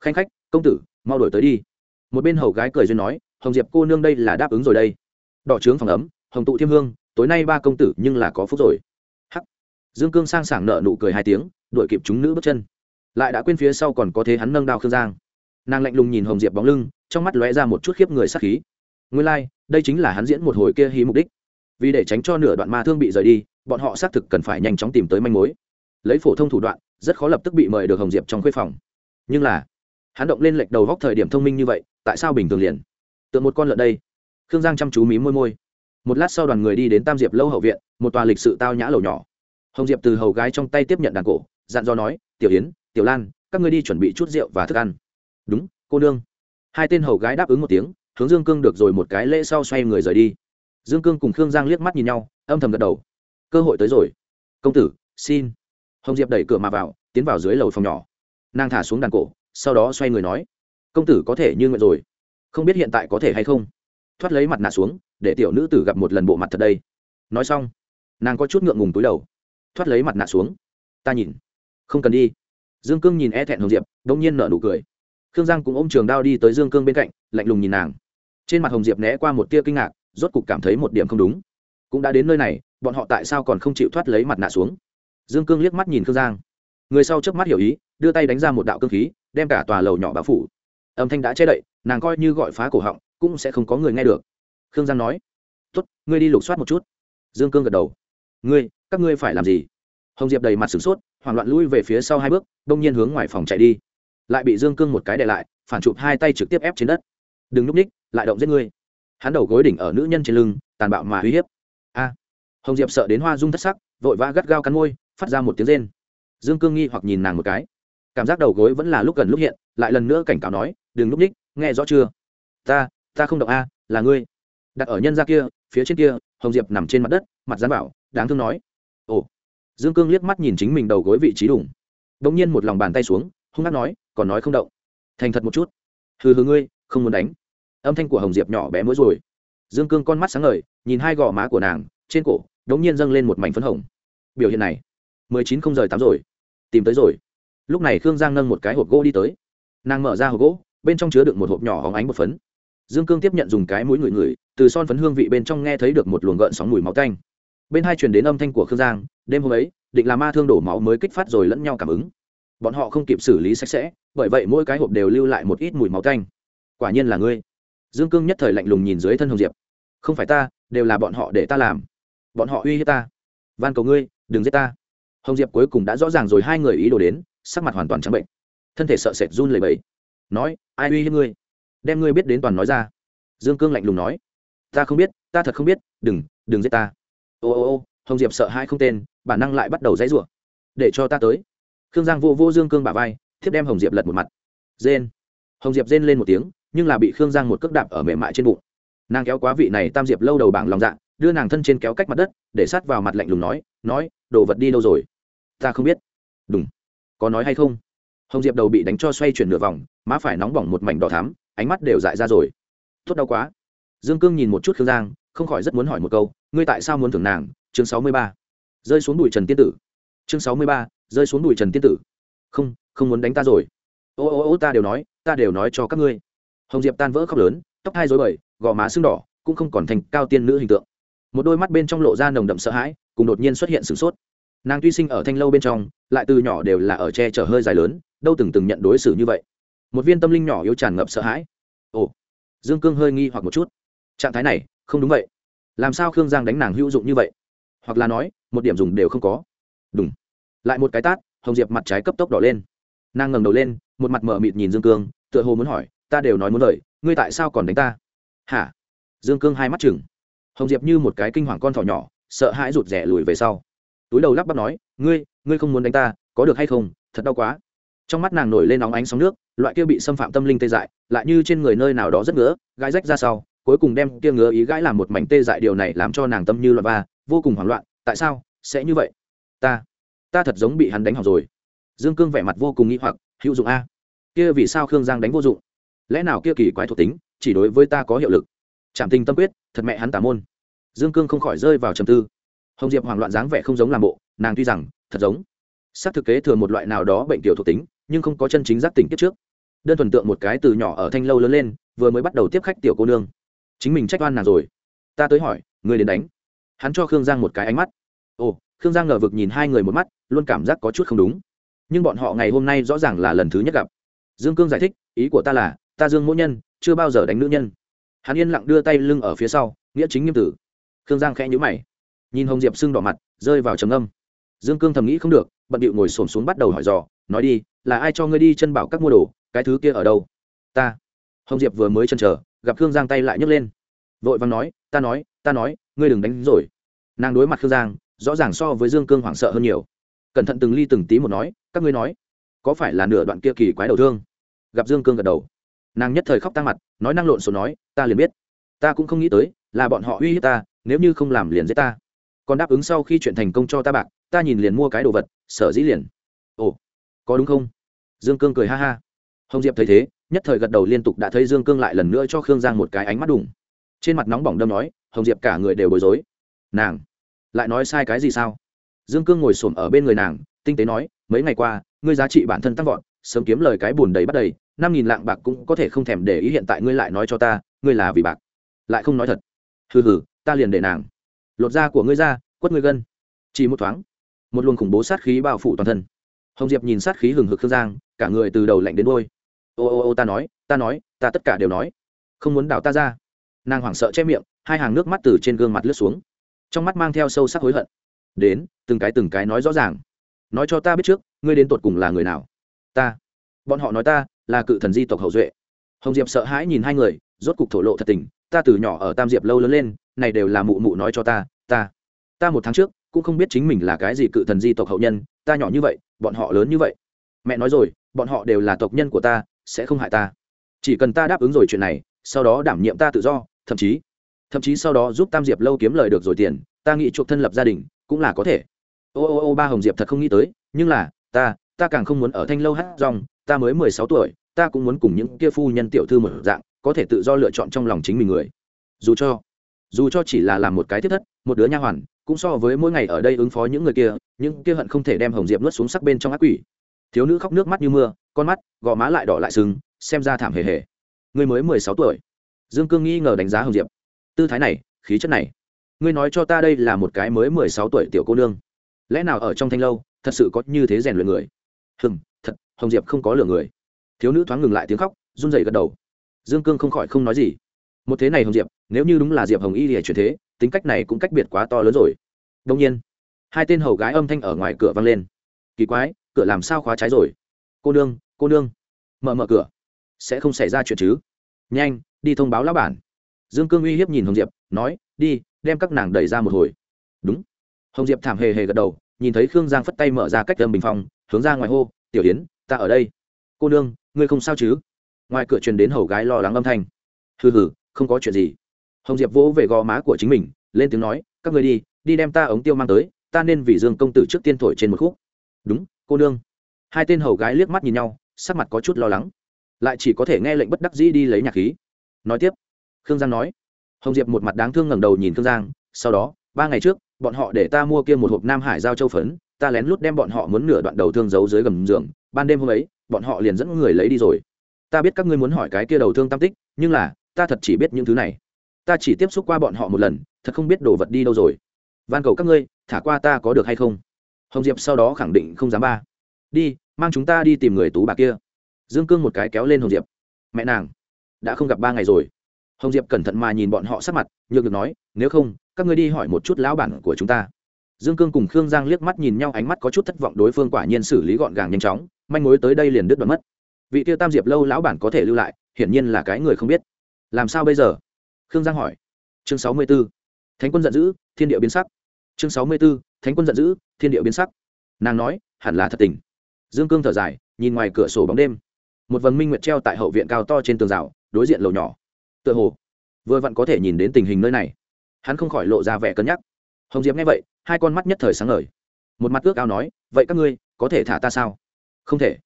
khanh khách, công tử, mau đổi tới đi. Một bên hầu gái cười duyên nói, hồng diệp cô nương đây là đáp ứng rồi đây. Đỏ trướng phòng ấm hồng tụ thiêm hương tối nay ba công tử nhưng là có phúc rồi. Hắc. Dương cương sang sảng nợ nụ cười hai tiếng đuổi kịp chúng nữ bước chân. Lại đã quên phía sau còn có thế hắn nâng đao khương giang. Nàng lạnh lùng nhìn hồng diệp bóng lưng trong mắt lóe ra một chút khiếp người sắc khí. Nguyên lai、like, đây chính là hắn diễn một hồi kia hí mục đích. Vì để tránh cho nửa đoạn ma thương bị rời đi bọn họ xác thực cần phải nhanh chóng tìm tới manh mối. Lấy phổ thông thủ đoạn rất khó lập tức bị mời được hồng diệp trong khuê phòng. Nhưng là hắn động lên lệch đầu góc thời điểm thông minh như vậy tại sao bình thường liền? Tượng một con lợn đây. Khương giang chăm chú mí môi môi một lát sau đoàn người đi đến tam diệp lâu hậu viện, một tòa lịch sự tao nhã lầu nhỏ. Hồng diệp từ hầu gái trong tay tiếp nhận đàn cổ, dặn dò nói, tiểu yến, tiểu lan, các ngươi đi chuẩn bị chút rượu và thức ăn. Đúng, cô nương. Hai tên hầu gái đáp ứng một tiếng, hướng dương cương được rồi một cái lễ sau xoay người rời đi. Dương cương cùng khương giang liếc mắt nhìn nhau, âm thầm gật đầu. Cơ hội tới rồi. Công tử, xin. Hồng diệp đẩy cửa mà vào, tiến vào dưới lầu phòng nhỏ. Nàng thả xuống đàn cổ, sau đó xoay người nói, công tử có thể như nguyện rồi. Không biết hiện tại có thể hay không? Thoát lấy mặt nạ xuống để tiểu nữ tử gặp một lần bộ mặt thật đây. Nói xong, nàng có chút ngượng ngùng túi đầu, thoát lấy mặt nạ xuống. Ta nhìn, không cần đi. Dương cương nhìn e thẹn hồng diệp, đông nhiên nở nụ cười. Khương giang cũng ôm trường đao đi tới dương cương bên cạnh, lạnh lùng nhìn nàng. Trên mặt hồng diệp né qua một tia kinh ngạc, rốt cục cảm thấy một điểm không đúng. Cũng đã đến nơi này, bọn họ tại sao còn không chịu thoát lấy mặt nạ xuống? Dương cương liếc mắt nhìn khương giang. Người sau chớp mắt hiểu ý, đưa tay đánh ra một đạo cương khí, đem cả tòa lầu nhỏ báo phủ. Âm thanh đã che đậy, nàng coi như gọi phá cổ họng, cũng sẽ không có người nghe được khương giang nói, tốt, ngươi đi lục soát một chút. Dương cương gật đầu, ngươi, các ngươi phải làm gì? Hồng diệp đầy mặt sửng sốt, hoảng loạn lui về phía sau hai bước, đông nhiên hướng ngoài phòng chạy đi. Lại bị dương cương một cái để lại, phản chụp hai tay trực tiếp ép trên đất. Đừng núp ních, lại động giết ngươi. Hắn đầu gối đỉnh ở nữ nhân trên lưng, tàn bạo mà uy hiếp. A! Hồng diệp sợ đến hoa rung thất sắc, vội vã gắt gao cắn môi, phát ra một tiếng rên. Dương cương nghi hoặc nhìn nàng một cái. Cảm giác đầu gối vẫn là lúc gần lúc hiện, lại lần nữa cảnh cáo nói, đừng núp ních, nghe rõ chưa? Ta ta không động a, là ngươi đặt ở nhân ra kia, phía trên kia, hồng diệp nằm trên mặt đất, mặt gián bảo đáng thương nói. Ồ. Dương cương liếc mắt nhìn chính mình đầu gối vị trí đủng đ ỗ n g nhiên một lòng bàn tay xuống, hung hát nói, còn nói không động. Thành thật một chút. Hừ hừ ngươi, không muốn đánh. Âm thanh của hồng diệp nhỏ bé mỗi rồi. Dương cương con mắt sáng ngời, nhìn hai gò má của nàng, trên cổ đ ỗ n g nhiên dâng lên một mảnh phấn hồng. Biểu hiện này, mười chín không rời tám rồi. Tìm tới rồi. Lúc này khương giang nâng một cái hộp gỗ đi tới. Nàng mở ra hộp gỗ, bên trong chứa đựng một hộp nhỏ hóng ánh một phấn dương cương tiếp nhận dùng cái mũi ngửi ngửi, từ son phấn hương vị bên trong nghe thấy được một luồng gợn sóng mùi máu tanh. Bên hai truyền đến âm thanh của khương giang, đêm hôm ấy, định là ma thương đổ máu mới kích phát rồi lẫn nhau cảm ứng. Bọn họ không kịp xử lý sạch sẽ, bởi vậy mỗi cái hộp đều lưu lại một ít mùi máu tanh. Quả nhiên là ngươi. Dương cương nhất thời lạnh lùng nhìn dưới thân hồng diệp. Không phải ta, đều là bọn họ để ta làm. Bọn họ uy hiếp ta. Van cầu ngươi, đừng giết ta. Hồng diệp cuối cùng đã rõ ràng rồi, hai người ý đồ đến, sắc mặt hoàn toàn trắng bệnh. Thân thể sợ sệt run lầy bẫy nói, ai uy hiếp ngươi? Đem ngươi biết đến toàn nói ra. Dương cương lạnh lùng nói, ta không biết, ta thật không biết, đừng đừng giết ta. Ô ô ô, hồng diệp sợ hai không tên, bản năng lại bắt đầu dãy rủa. Để cho ta tới. Khương giang vô vô dương cương bả vai, thiếp đem hồng diệp lật một mặt. Rên. Hồng diệp rên lên một tiếng, nhưng là bị khương giang một cước đạp ở mềm mại trên bụng. Nàng kéo quá vị này tam diệp lâu đầu bảng lòng dạ đưa nàng thân trên kéo cách mặt đất, để sát vào mặt lạnh lùng nói nói, đồ vật đi đâu rồi? Ta không biết. Đúng có nói hay không? Hồng diệp đầu bị đánh cho xoay chuyển nửa vòng, má phải nóng bỏng một mảnh đỏ thắm ánh mắt đều dại ra rồi. Tốt đau quá. Dương cương nhìn một chút khương giang, không khỏi rất muốn hỏi một câu, ngươi tại sao muốn thưởng nàng? Chương sáu mươi ba. Rơi xuống đùi trần tiên tử. Chương sáu mươi ba, rơi xuống đùi trần tiên tử. Không không muốn đánh ta rồi. Ô ô ô, ta đều nói, ta đều nói cho các ngươi. Hồng diệp tan vỡ khóc lớn, tóc hai dối bời, gò má sưng đỏ, cũng không còn thành cao tiên nữ hình tượng. Một đôi mắt bên trong lộ ra nồng đậm sợ hãi, cùng đột nhiên xuất hiện sửng sốt. Nàng tuy sinh ở thanh lâu bên trong, lại từ nhỏ đều là ở che chở hơi dài lớn, đâu từng từng nhận đối xử như vậy một viên tâm linh nhỏ yếu tràn ngập sợ hãi. Ồ, dương cương hơi nghi hoặc một chút. Trạng thái này, không đúng vậy. Làm sao khương giang đánh nàng hữu dụng như vậy? Hoặc là nói, một điểm dùng đều không có. Đúng lại một cái tát, hồng diệp mặt trái cấp tốc đỏ lên. Nàng ngẩng đầu lên, một mặt mở mịt nhìn dương cương, tựa hồ muốn hỏi, ta đều nói muốn lời, ngươi tại sao còn đánh ta? Hả? Dương cương hai mắt chừng hồng diệp như một cái kinh hoàng con thỏ nhỏ, sợ hãi rụt rẻ lùi về sau. Túi đầu lắp bắp nói, ngươi ngươi không muốn đánh ta, có được hay không? Thật đau quá trong mắt nàng nổi lên nóng ánh sóng nước, loại kia bị xâm phạm tâm linh tê dại, lại như trên người nơi nào đó rất ngứa, gãi rách ra sau, cuối cùng đem kia ngứa ý gãi làm một mảnh tê dại điều này làm cho nàng tâm như loạn ba vô cùng hoảng loạn, tại sao sẽ như vậy? Ta ta thật giống bị hắn đánh học rồi. Dương cương vẻ mặt vô cùng nghĩ hoặc, hữu dụng a, kia vì sao khương giang đánh vô dụng? Lẽ nào kia kỳ quái thuộc tính, chỉ đối với ta có hiệu lực? Chạm tình tâm quyết, thật mẹ hắn tả môn. Dương cương không khỏi rơi vào trầm tư. Hồng diệp hoảng loạn dáng vẻ không giống làm bộ, nàng tuy rằng thật giống. Xác thực kế thừa một loại nào đó bệnh tiểu thuộc tính nhưng không có chân chính giác tỉnh kiếp trước. Đơn thuần tượng một cái từ nhỏ ở thanh lâu lớn lên, vừa mới bắt đầu tiếp khách tiểu cô nương. Chính mình trách oan nàng rồi. Ta tới hỏi, người đến đánh. Hắn cho khương giang một cái ánh mắt. Ồ, khương giang ngờ vực nhìn hai người một mắt, luôn cảm giác có chút không đúng. Nhưng bọn họ ngày hôm nay rõ ràng là lần thứ nhất gặp. Dương cương giải thích, ý của ta là, ta dương mỗi nhân, chưa bao giờ đánh nữ nhân. Hắn yên lặng đưa tay lưng ở phía sau, nghĩa chính nghiêm tử. Khương giang khẽ nhữ mày. Nhìn hồng diệp sưng đỏ mặt, rơi vào trầm âm dương cương thầm nghĩ không được, bận điệu ngồi xổm xuống bắt đầu hỏi dò, nói đi là ai cho ngươi đi chân bảo các mua đồ, cái thứ kia ở đâu? Ta. Hồng diệp vừa mới chân chờ, gặp khương giang tay lại nhấc lên. Vội vàng nói, ta nói ta nói, ngươi đừng đánh rồi. Nàng đối mặt khương giang, rõ ràng so với dương cương hoảng sợ hơn nhiều. Cẩn thận từng ly từng tí một nói, các ngươi nói, có phải là nửa đoạn kia kỳ quái đầu thương? Gặp dương cương gật đầu. Nàng nhất thời khóc tăng mặt, nói năng lộn xộn nói, ta liền biết. Ta cũng không nghĩ tới, là bọn họ uy hiếp ta, nếu như không làm liền giết ta. Còn đáp ứng sau khi chuyện thành công cho ta bạc, ta nhìn liền mua cái đồ vật, sở dĩ liền. Ồ, có đúng không? Dương cương cười ha ha. Hồng diệp thấy thế, nhất thời gật đầu liên tục đã thấy dương cương lại lần nữa cho khương giang một cái ánh mắt đủng trên mặt nóng bỏng đâm nói, hồng diệp cả người đều bối rối. Nàng, lại nói sai cái gì sao? Dương cương ngồi xổm ở bên người nàng, tinh tế nói, mấy ngày qua, ngươi giá trị bản thân tăng vọt, sớm kiếm lời cái buồn đầy bắt đầy, năm nghìn lạng bạc cũng có thể không thèm để ý hiện tại ngươi lại nói cho ta, ngươi là vì bạc. Lại không nói thật. Hừ hừ, ta liền để nàng. Lột da của ngươi ra, quất ngươi gân. Chỉ một thoáng, một luồng khủng bố sát khí bao phủ toàn thân hồng diệp nhìn sát khí hừng hực khương giang, cả người từ đầu lạnh đến đôi ô ô ô, ta nói ta nói, ta tất cả đều nói. Không muốn đào ta ra. Nàng hoảng sợ che miệng, hai hàng nước mắt từ trên gương mặt lướt xuống. Trong mắt mang theo sâu sắc hối hận. Đến, từng cái từng cái nói rõ ràng. Nói cho ta biết trước, ngươi đến tột cùng là người nào? Ta. Bọn họ nói ta là cự thần di tộc hậu duệ. Hồng diệp sợ hãi nhìn hai người, rốt cục thổ lộ thật tình. Ta từ nhỏ ở tam diệp lâu lớn lên, này đều là mụ mụ nói cho ta ta ta một tháng trước cũng không biết chính mình là cái gì cự thần di tộc hậu nhân, ta nhỏ như vậy bọn họ lớn như vậy. Mẹ nói rồi, bọn họ đều là tộc nhân của ta, sẽ không hại ta. Chỉ cần ta đáp ứng rồi chuyện này, sau đó đảm nhiệm ta tự do, thậm chí thậm chí sau đó giúp tam diệp lâu kiếm lời được rồi tiền, ta nghĩ chuộc thân lập gia đình cũng là có thể. Ô ô ô, ba hồng diệp thật không nghĩ tới, nhưng là, ta ta càng không muốn ở thanh lâu hát rong, ta mới mười sáu tuổi, ta cũng muốn cùng những kia phu nhân tiểu thư một dạng, có thể tự do lựa chọn trong lòng chính mình người. Dù cho dù cho chỉ là làm một cái thiết thất, một đứa nha hoàn cũng so với mỗi ngày ở đây ứng phó những người kia, những kia hận không thể đem hồng diệp nuốt xuống sắc bên trong ác quỷ. Thiếu nữ khóc nước mắt như mưa, con mắt, gò má lại đỏ lại sưng xem ra thảm hề hề. Người mới mười sáu tuổi. Dương cương nghi ngờ đánh giá hồng diệp. Tư thái này, khí chất này. Ngươi nói cho ta đây là một cái mới mười sáu tuổi tiểu cô nương. Lẽ nào ở trong thanh lâu, thật sự có như thế rèn luyện người? Hừm, thật, hồng diệp không có lừa người. Thiếu nữ thoáng ngừng lại tiếng khóc, run rẩy gật đầu. Dương cương không khỏi không nói gì một thế này hồng diệp, nếu như đúng là diệp hồng y lìa chuyển thế, tính cách này cũng cách biệt quá to lớn rồi. Đông nhiên, hai tên hầu gái âm thanh ở ngoài cửa vang lên. Kỳ quái, cửa làm sao khóa trái rồi? Cô nương cô nương, mở mở cửa. Sẽ không xảy ra chuyện chứ? Nhanh, đi thông báo lão bản. Dương cương uy hiếp nhìn hồng diệp, nói, đi, đem các nàng đẩy ra một hồi. Đúng. Hồng diệp thảm hề hề gật đầu, nhìn thấy khương giang phất tay mở ra cách âm bình phòng, hướng ra ngoài hô, tiểu yến, ta ở đây. Cô nương, ngươi không sao chứ? Ngoài cửa truyền đến hầu gái lo lắng âm thanh. Hừ hừ không có chuyện gì. Hồng diệp vỗ về gò má của chính mình, lên tiếng nói, các người đi đi đem ta ống tiêu mang tới, ta nên vì dương công tử trước tiên thổi trên một khúc. Đúng, cô nương. Hai tên hầu gái liếc mắt nhìn nhau, sắc mặt có chút lo lắng. Lại chỉ có thể nghe lệnh bất đắc dĩ đi lấy nhạc khí. Nói tiếp, khương giang nói. Hồng diệp một mặt đáng thương ngẩng đầu nhìn khương giang, sau đó, ba ngày trước, bọn họ để ta mua kia một hộp nam hải giao châu phấn, ta lén lút đem bọn họ muốn nửa đoạn đầu thương giấu dưới gầm giường, ban đêm hôm ấy, bọn họ liền dẫn người lấy đi rồi. Ta biết các ngươi muốn hỏi cái kia đầu thương tam tích, nhưng là ta thật chỉ biết những thứ này. Ta chỉ tiếp xúc qua bọn họ một lần, thật không biết đồ vật đi đâu rồi. Van cầu các ngươi, thả qua ta có được hay không? Hồng diệp sau đó khẳng định không dám ba. Đi, mang chúng ta đi tìm người tú bà kia. Dương cương một cái kéo lên hồng diệp. Mẹ nàng, đã không gặp ba ngày rồi. Hồng diệp cẩn thận mà nhìn bọn họ sát mặt, nhược được nói, nếu không, các ngươi đi hỏi một chút lão bản của chúng ta. Dương cương cùng khương giang liếc mắt nhìn nhau, ánh mắt có chút thất vọng đối phương quả nhiên xử lý gọn gàng nhanh chóng, manh mối tới đây liền đứt đoạn mất. Vị tiêu tam diệp lâu lão bản có thể lưu lại, hiển nhiên là cái người không biết làm sao bây giờ? Khương giang hỏi. Chương sáu mươi b ố thánh quân giận dữ, thiên địa biến sắc. Chương sáu mươi b ố thánh quân giận dữ, thiên địa biến sắc. Nàng nói, hẳn là thật tình. Dương cương thở dài, nhìn ngoài cửa sổ bóng đêm. Một vầng minh nguyệt treo tại hậu viện cao to trên tường rào, đối diện lầu nhỏ. Tựa hồ, vừa vặn có thể nhìn đến tình hình nơi này. Hắn không khỏi lộ ra vẻ cân nhắc. Hồng diệp nghe vậy, hai con mắt nhất thời sáng ngời. Một mặt ước ao nói, vậy các ngươi, có thể thả ta sao? Không thể.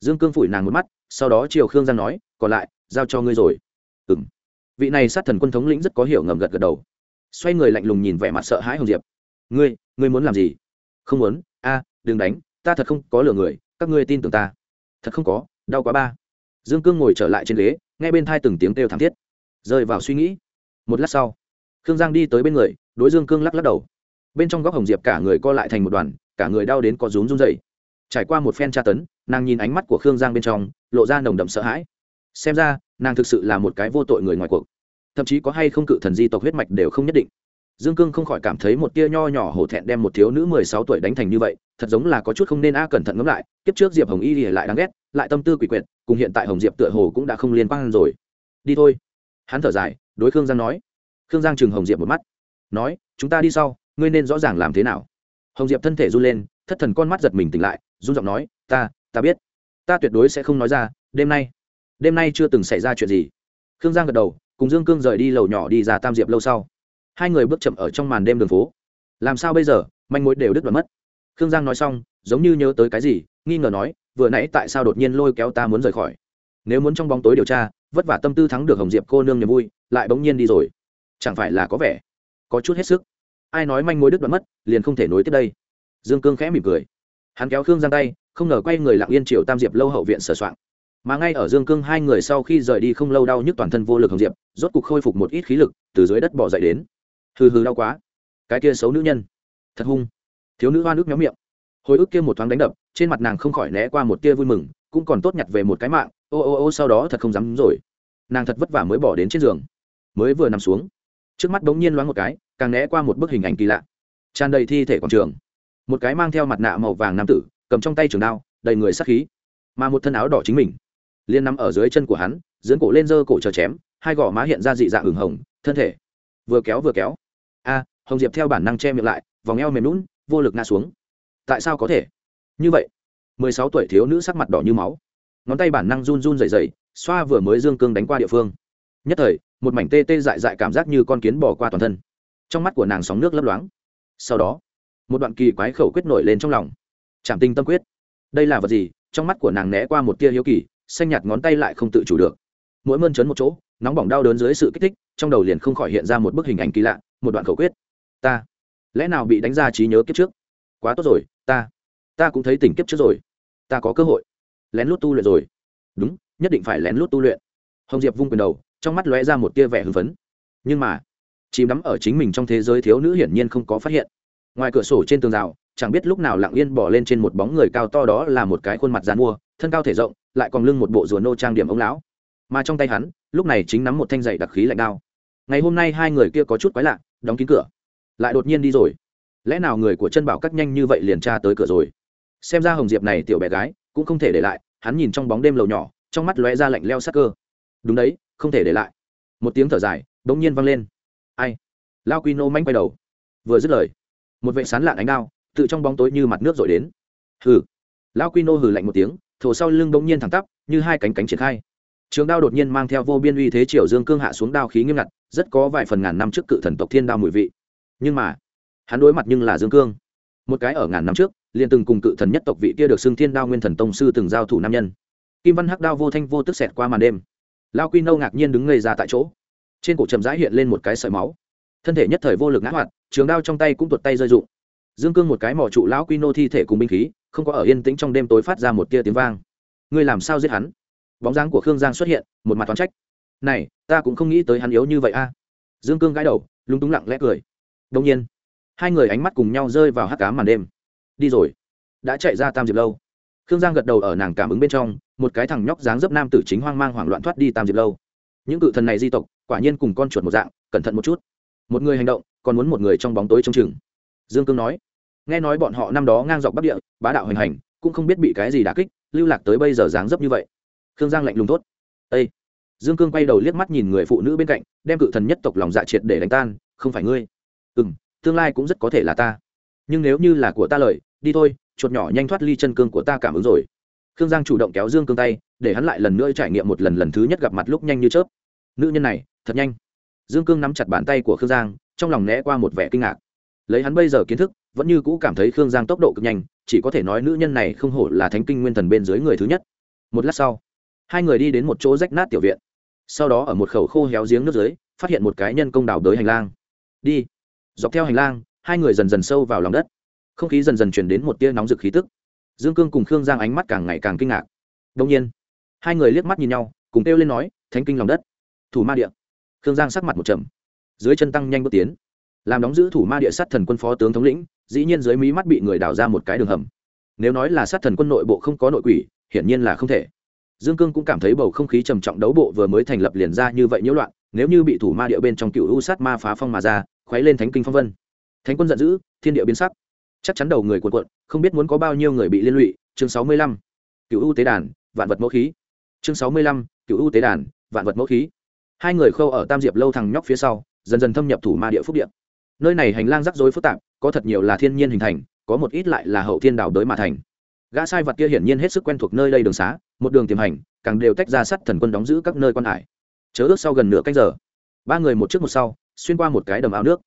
Dương cương phủi nàng một mắt, sau đó chiều khương giang nói, còn lại, giao cho ngươi rồi vị này sát thần quân thống lĩnh rất có hiểu ngầm gật gật đầu. Xoay người lạnh lùng nhìn vẻ mặt sợ hãi hồng diệp. Ngươi ngươi muốn làm gì? Không muốn. A, đừng đánh. Ta thật không có lừa người. Các ngươi tin tưởng ta. Thật không có. Đau quá ba. Dương cương ngồi trở lại trên ghế, nghe bên thai từng tiếng kêu thảm thiết. Rơi vào suy nghĩ. Một lát sau, khương giang đi tới bên người, đối dương cương lắc lắc đầu. Bên trong góc hồng diệp cả người co lại thành một đoàn, cả người đau đến có rúm run dậy trải qua một phen tra tấn, nàng nhìn ánh mắt của khương giang bên trong, lộ ra nồng đậm sợ hãi. Xem ra nàng thực sự là một cái vô tội người ngoài cuộc. Thậm chí có hay không cự thần di tộc huyết mạch đều không nhất định. Dương cương không khỏi cảm thấy một tia nho nhỏ hổ thẹn đem một thiếu nữ mười sáu tuổi đánh thành như vậy, thật giống là có chút không nên a cẩn thận ngẫm lại, kiếp trước diệp hồng y thì lại đáng ghét, lại tâm tư quỷ quyệt, cùng hiện tại hồng diệp tựa hồ cũng đã không liên quan rồi. Đi thôi. Hắn thở dài, đối khương giang nói. Khương giang chừng hồng diệp một mắt. Nói, chúng ta đi sau, ngươi nên rõ ràng làm thế nào. Hồng diệp thân thể run lên, thất thần con mắt giật mình tỉnh lại, run giọng nói, ta ta biết. Ta tuyệt đối sẽ không nói ra, đêm nay đêm nay chưa từng xảy ra chuyện gì. Khương giang gật đầu, cùng dương cương rời đi lầu nhỏ đi ra tam diệp lâu sau. Hai người bước chậm ở trong màn đêm đường phố. Làm sao bây giờ, manh mối đều đứt đoạn mất. Khương giang nói xong, giống như nhớ tới cái gì, nghi ngờ nói, vừa nãy tại sao đột nhiên lôi kéo ta muốn rời khỏi? Nếu muốn trong bóng tối điều tra, vất vả tâm tư thắng được hồng diệp cô nương niềm vui, lại bỗng nhiên đi rồi. Chẳng phải là có vẻ, có chút hết sức. Ai nói manh mối đứt đoạn mất, liền không thể nối tiếp đây. Dương cương khẽ mỉm cười. Hắn kéo khương giang tay, không ngờ quay người lặng yên triệu tam diệp lâu hậu viện sửa soạn mà ngay ở dương cương hai người sau khi rời đi không lâu đau nhức toàn thân vô lực hồng diệp, rốt cục khôi phục một ít khí lực, từ dưới đất bỏ dậy đến. Hừ hừ đau quá. Cái kia xấu nữ nhân. Thật hung. Thiếu nữ hoa nước méo miệng. Hồi ức kia một thoáng đánh đập, trên mặt nàng không khỏi né qua một tia vui mừng, cũng còn tốt nhặt về một cái mạng, ô ô ô sau đó thật không dám rồi. Nàng thật vất vả mới bỏ đến trên giường. Mới vừa nằm xuống. Trước mắt bỗng nhiên loáng một cái, càng né qua một bức hình ảnh kỳ lạ. Tràn đầy thi thể quảng trường. Một cái mang theo mặt nạ màu vàng nam tử, cầm trong tay trường đao, đầy người sắc khí. Mà một thân áo đỏ chính mình liên nằm ở dưới chân của hắn, dưỡng cổ lên dơ cổ chờ chém, hai gò má hiện ra dị dạng hửng hồng, thân thể vừa kéo vừa kéo. A, hồng diệp theo bản năng che miệng lại, vòng eo mềm lún vô lực ngã xuống. Tại sao có thể? Như vậy, mười sáu tuổi thiếu nữ sắc mặt đỏ như máu. Ngón tay bản năng run run dày dày xoa vừa mới dương cương đánh qua địa phương. Nhất thời, một mảnh tê tê dại dại cảm giác như con kiến bò qua toàn thân. Trong mắt của nàng sóng nước lấp loáng. Sau đó, một đoạn kỳ quái khẩu quyết nổi lên trong lòng. Chạm tinh tâm quyết. Đây là vật gì? Trong mắt của nàng né qua một tia hiếu kỳ xanh nhạt ngón tay lại không tự chủ được. Mỗi mơn trớn một chỗ, nóng bỏng đau đớn dưới sự kích thích, trong đầu liền không khỏi hiện ra một bức hình ảnh kỳ lạ, một đoạn khẩu quyết. Ta, lẽ nào bị đánh ra trí nhớ kiếp trước? Quá tốt rồi, ta ta cũng thấy tình kiếp trước rồi. Ta có cơ hội. Lén lút tu luyện rồi. Đúng, nhất định phải lén lút tu luyện. Hồng diệp vung quyền đầu, trong mắt lóe ra một tia vẻ hưng phấn. Nhưng mà, chìm đắm ở chính mình trong thế giới thiếu nữ hiển nhiên không có phát hiện. Ngoài cửa sổ trên tường rào, chẳng biết lúc nào lặng yên bỏ lên trên một bóng người cao to đó là một cái khuôn mặt dán mua thân cao thể rộng lại còn lưng một bộ rùa nô trang điểm ông lão. Mà trong tay hắn, lúc này chính nắm một thanh dày đặc khí lạnh đao. Ngày hôm nay hai người kia có chút quái lạ, đóng kín cửa. Lại đột nhiên đi rồi. Lẽ nào người của chân bảo cắt nhanh như vậy liền tra tới cửa rồi? Xem ra hồng diệp này tiểu bé gái, cũng không thể để lại, hắn nhìn trong bóng đêm lầu nhỏ, trong mắt lóe ra lạnh leo sắc cơ. Đúng đấy, không thể để lại. Một tiếng thở dài đ ỗ n g nhiên vang lên. Ai? Lao quy nô manh quay đầu. Vừa dứt lời, một vệ sán lạn ánh đao tự trong bóng tối như mặt nước dội đến. Hừ. Lao quy nô hừ lạnh một tiếng thổ sau lưng bỗng nhiên thẳng tắp, như hai cánh cánh triển khai. Trường đao đột nhiên mang theo vô biên uy thế triều dương cương hạ xuống đao khí nghiêm ngặt, rất có vài phần ngàn năm trước cự thần tộc thiên đao mùi vị. Nhưng mà, hắn đối mặt nhưng là dương cương. Một cái ở ngàn năm trước, liền từng cùng cự thần nhất tộc vị kia được xưng thiên đao nguyên thần tông sư từng giao thủ nam nhân. Kim văn hắc đao vô thanh vô tức xẹt qua màn đêm. Lao quy nâu ngạc nhiên đứng ngây ra tại chỗ. Trên cổ chậm rãi hiện lên một cái sợi máu. Thân thể nhất thời vô lực ngã hoạt, trường đao trong tay cũng tuột tay rơi rụng dương cương một cái mỏ trụ lão quy nô thi thể cùng binh khí, không có ở yên tĩnh trong đêm tối phát ra một tia tiếng vang. Ngươi làm sao giết hắn? Bóng dáng của khương giang xuất hiện, một mặt toán trách. Này, ta cũng không nghĩ tới hắn yếu như vậy a. Dương cương gãi đầu, lúng túng lặng lẽ cười. Đông nhiên, hai người ánh mắt cùng nhau rơi vào hắc cám màn đêm. Đi rồi. Đã chạy ra tam diệp lâu. Khương giang gật đầu ở nàng cảm ứng bên trong, một cái thằng nhóc dáng dấp nam tử chính hoang mang hoảng loạn thoát đi tam diệp lâu. Những cự thần này di tộc, quả nhiên cùng con chuột một dạng, cẩn thận một chút. Một người hành động, còn muốn một người trong bóng tối trông chừng. Dương cương nói nghe nói bọn họ năm đó ngang dọc bắc địa, bá đạo hành hành, cũng không biết bị cái gì đà kích, lưu lạc tới bây giờ dáng dấp như vậy. Khương giang lạnh lùng tốt ây dương cương quay đầu liếc mắt nhìn người phụ nữ bên cạnh, đem cự thần nhất tộc lòng dạ triệt để đánh tan, không phải ngươi. Ừ m tương lai cũng rất có thể là ta. Nhưng nếu như là của ta lời, đi thôi, chuột nhỏ nhanh thoát ly chân cương của ta cảm ứng rồi. Khương giang chủ động kéo dương cương tay, để hắn lại lần nữa trải nghiệm một lần lần thứ nhất gặp mặt lúc nhanh như chớp. Nữ nhân này, thật nhanh. Dương cương nắm chặt bàn tay của khương giang, trong lòng né qua một vẻ kinh ngạc. Lấy hắn bây giờ kiến thức vẫn như cũ cảm thấy khương giang tốc độ cực nhanh, chỉ có thể nói nữ nhân này không hổ là thánh kinh nguyên thần bên dưới người thứ nhất. Một lát sau, hai người đi đến một chỗ rách nát tiểu viện. Sau đó ở một khẩu khô héo giếng nước dưới, phát hiện một cái nhân công đào đới hành lang. Đi. Dọc theo hành lang, hai người dần dần sâu vào lòng đất. Không khí dần dần chuyển đến một tia nóng rực khí tức. Dương cương cùng khương giang ánh mắt càng ngày càng kinh ngạc. Đông nhiên, hai người liếc mắt nhìn nhau, cùng kêu lên nói, thánh kinh lòng đất. Thủ ma địa. Khương giang sắc mặt một trầm. Dưới chân tăng nhanh bước tiến làm đóng giữ thủ ma địa sát thần quân phó tướng thống lĩnh, dĩ nhiên dưới mí mắt bị người đào ra một cái đường hầm. Nếu nói là sát thần quân nội bộ không có nội quỷ, hiển nhiên là không thể. Dương cương cũng cảm thấy bầu không khí trầm trọng đấu bộ vừa mới thành lập liền ra như vậy nhiễu loạn, nếu như bị thủ ma địa bên trong cựu u sát ma phá phong mà ra, khuấy lên thánh kinh phong vân. Thánh quân giận dữ, thiên địa biến sắc. Chắc chắn đầu người cuộn cuộn, không biết muốn có bao nhiêu người bị liên lụy. Chương sáu mươi lăm, cựu u tế đàn, vạn vật mẫu khí. Chương sáu mươi lăm, cựu u tế đàn, vạn vật mẫu khí. Hai người khâu ở tam diệp lâu thằng nhóc phía sau, dần dần thâm nhập thủ ma địa phúc điện nơi này hành lang rắc rối phức tạp, có thật nhiều là thiên nhiên hình thành, có một ít lại là hậu thiên đào đới mà thành. Gã sai vật kia hiển nhiên hết sức quen thuộc nơi đây đường xá, một đường tiềm hành, càng đều tách ra sắt thần quân đóng giữ các nơi quan hải. Chớ ước sau gần nửa cách giờ, ba người một trước một sau, xuyên qua một cái đầm ao nước.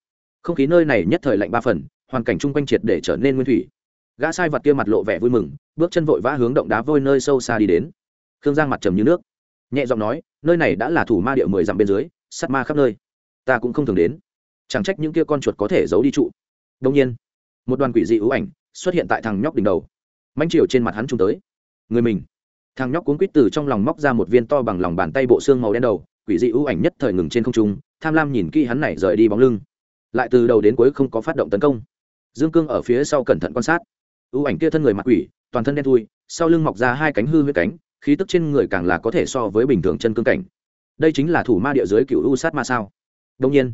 Không khí nơi này nhất thời lạnh ba phần, hoàn cảnh chung quanh triệt để trở nên nguyên thủy. Gã sai vật kia mặt lộ vẻ vui mừng, bước chân vội vã hướng động đá vôi nơi sâu xa đi đến. Khương giang mặt trầm như nước, nhẹ giọng nói, nơi này đã là thủ ma địa mười dặm bên dưới, sắt ma khắp nơi, ta cũng không thường đến chẳng trách những kia con chuột có thể giấu đi trụ. Đông nhiên, một đoàn quỷ dị ưu ảnh xuất hiện tại thằng nhóc đỉnh đầu. Manh chiều trên mặt hắn trung tới. Người mình. Thằng nhóc cuốn quýt từ trong lòng móc ra một viên to bằng lòng bàn tay bộ xương màu đen đầu, quỷ dị ưu ảnh nhất thời ngừng trên không trung, tham lam nhìn kỹ hắn này rời đi bóng lưng. Lại từ đầu đến cuối không có phát động tấn công. Dương cương ở phía sau cẩn thận quan sát. Ưu ảnh kia thân người mặc quỷ, toàn thân đen thui, sau lưng mọc ra hai cánh hư huyết cánh, khí tức trên người càng là có thể so với bình thường chân cương cảnh. Đây chính là thủ ma địa giới cựu u sát ma sao. Đông nhiên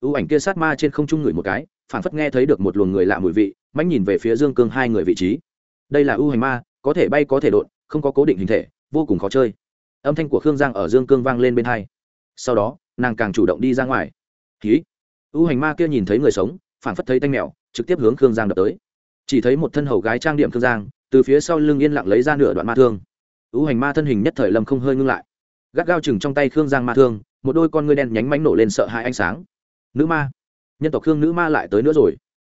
ưu ảnh kia sát ma trên không trung người một cái phản phất nghe thấy được một luồng người lạ mùi vị, mãnh nhìn về phía dương cương hai người vị trí. Đây là ưu hành ma, có thể bay có thể đột, không có cố định hình thể, vô cùng khó chơi. Âm thanh của khương giang ở dương cương vang lên bên hai. Sau đó, nàng càng chủ động đi ra ngoài. Ký ưu hành ma kia nhìn thấy người sống phản phất thấy tanh mèo, trực tiếp hướng khương giang đập tới. Chỉ thấy một thân hầu gái trang điểm khương giang, từ phía sau lưng yên lặng lấy ra nửa đoạn ma thương. Ưu hành ma thân hình nhất thời lầm không hơi ngưng lại. Gắt gao chừng trong tay khương giang ma thương, một đôi con ngươi đen nhánh mánh nổ lên sợ hãi ánh sáng nữ ma. Nhân tộc khương nữ ma lại tới nữa rồi.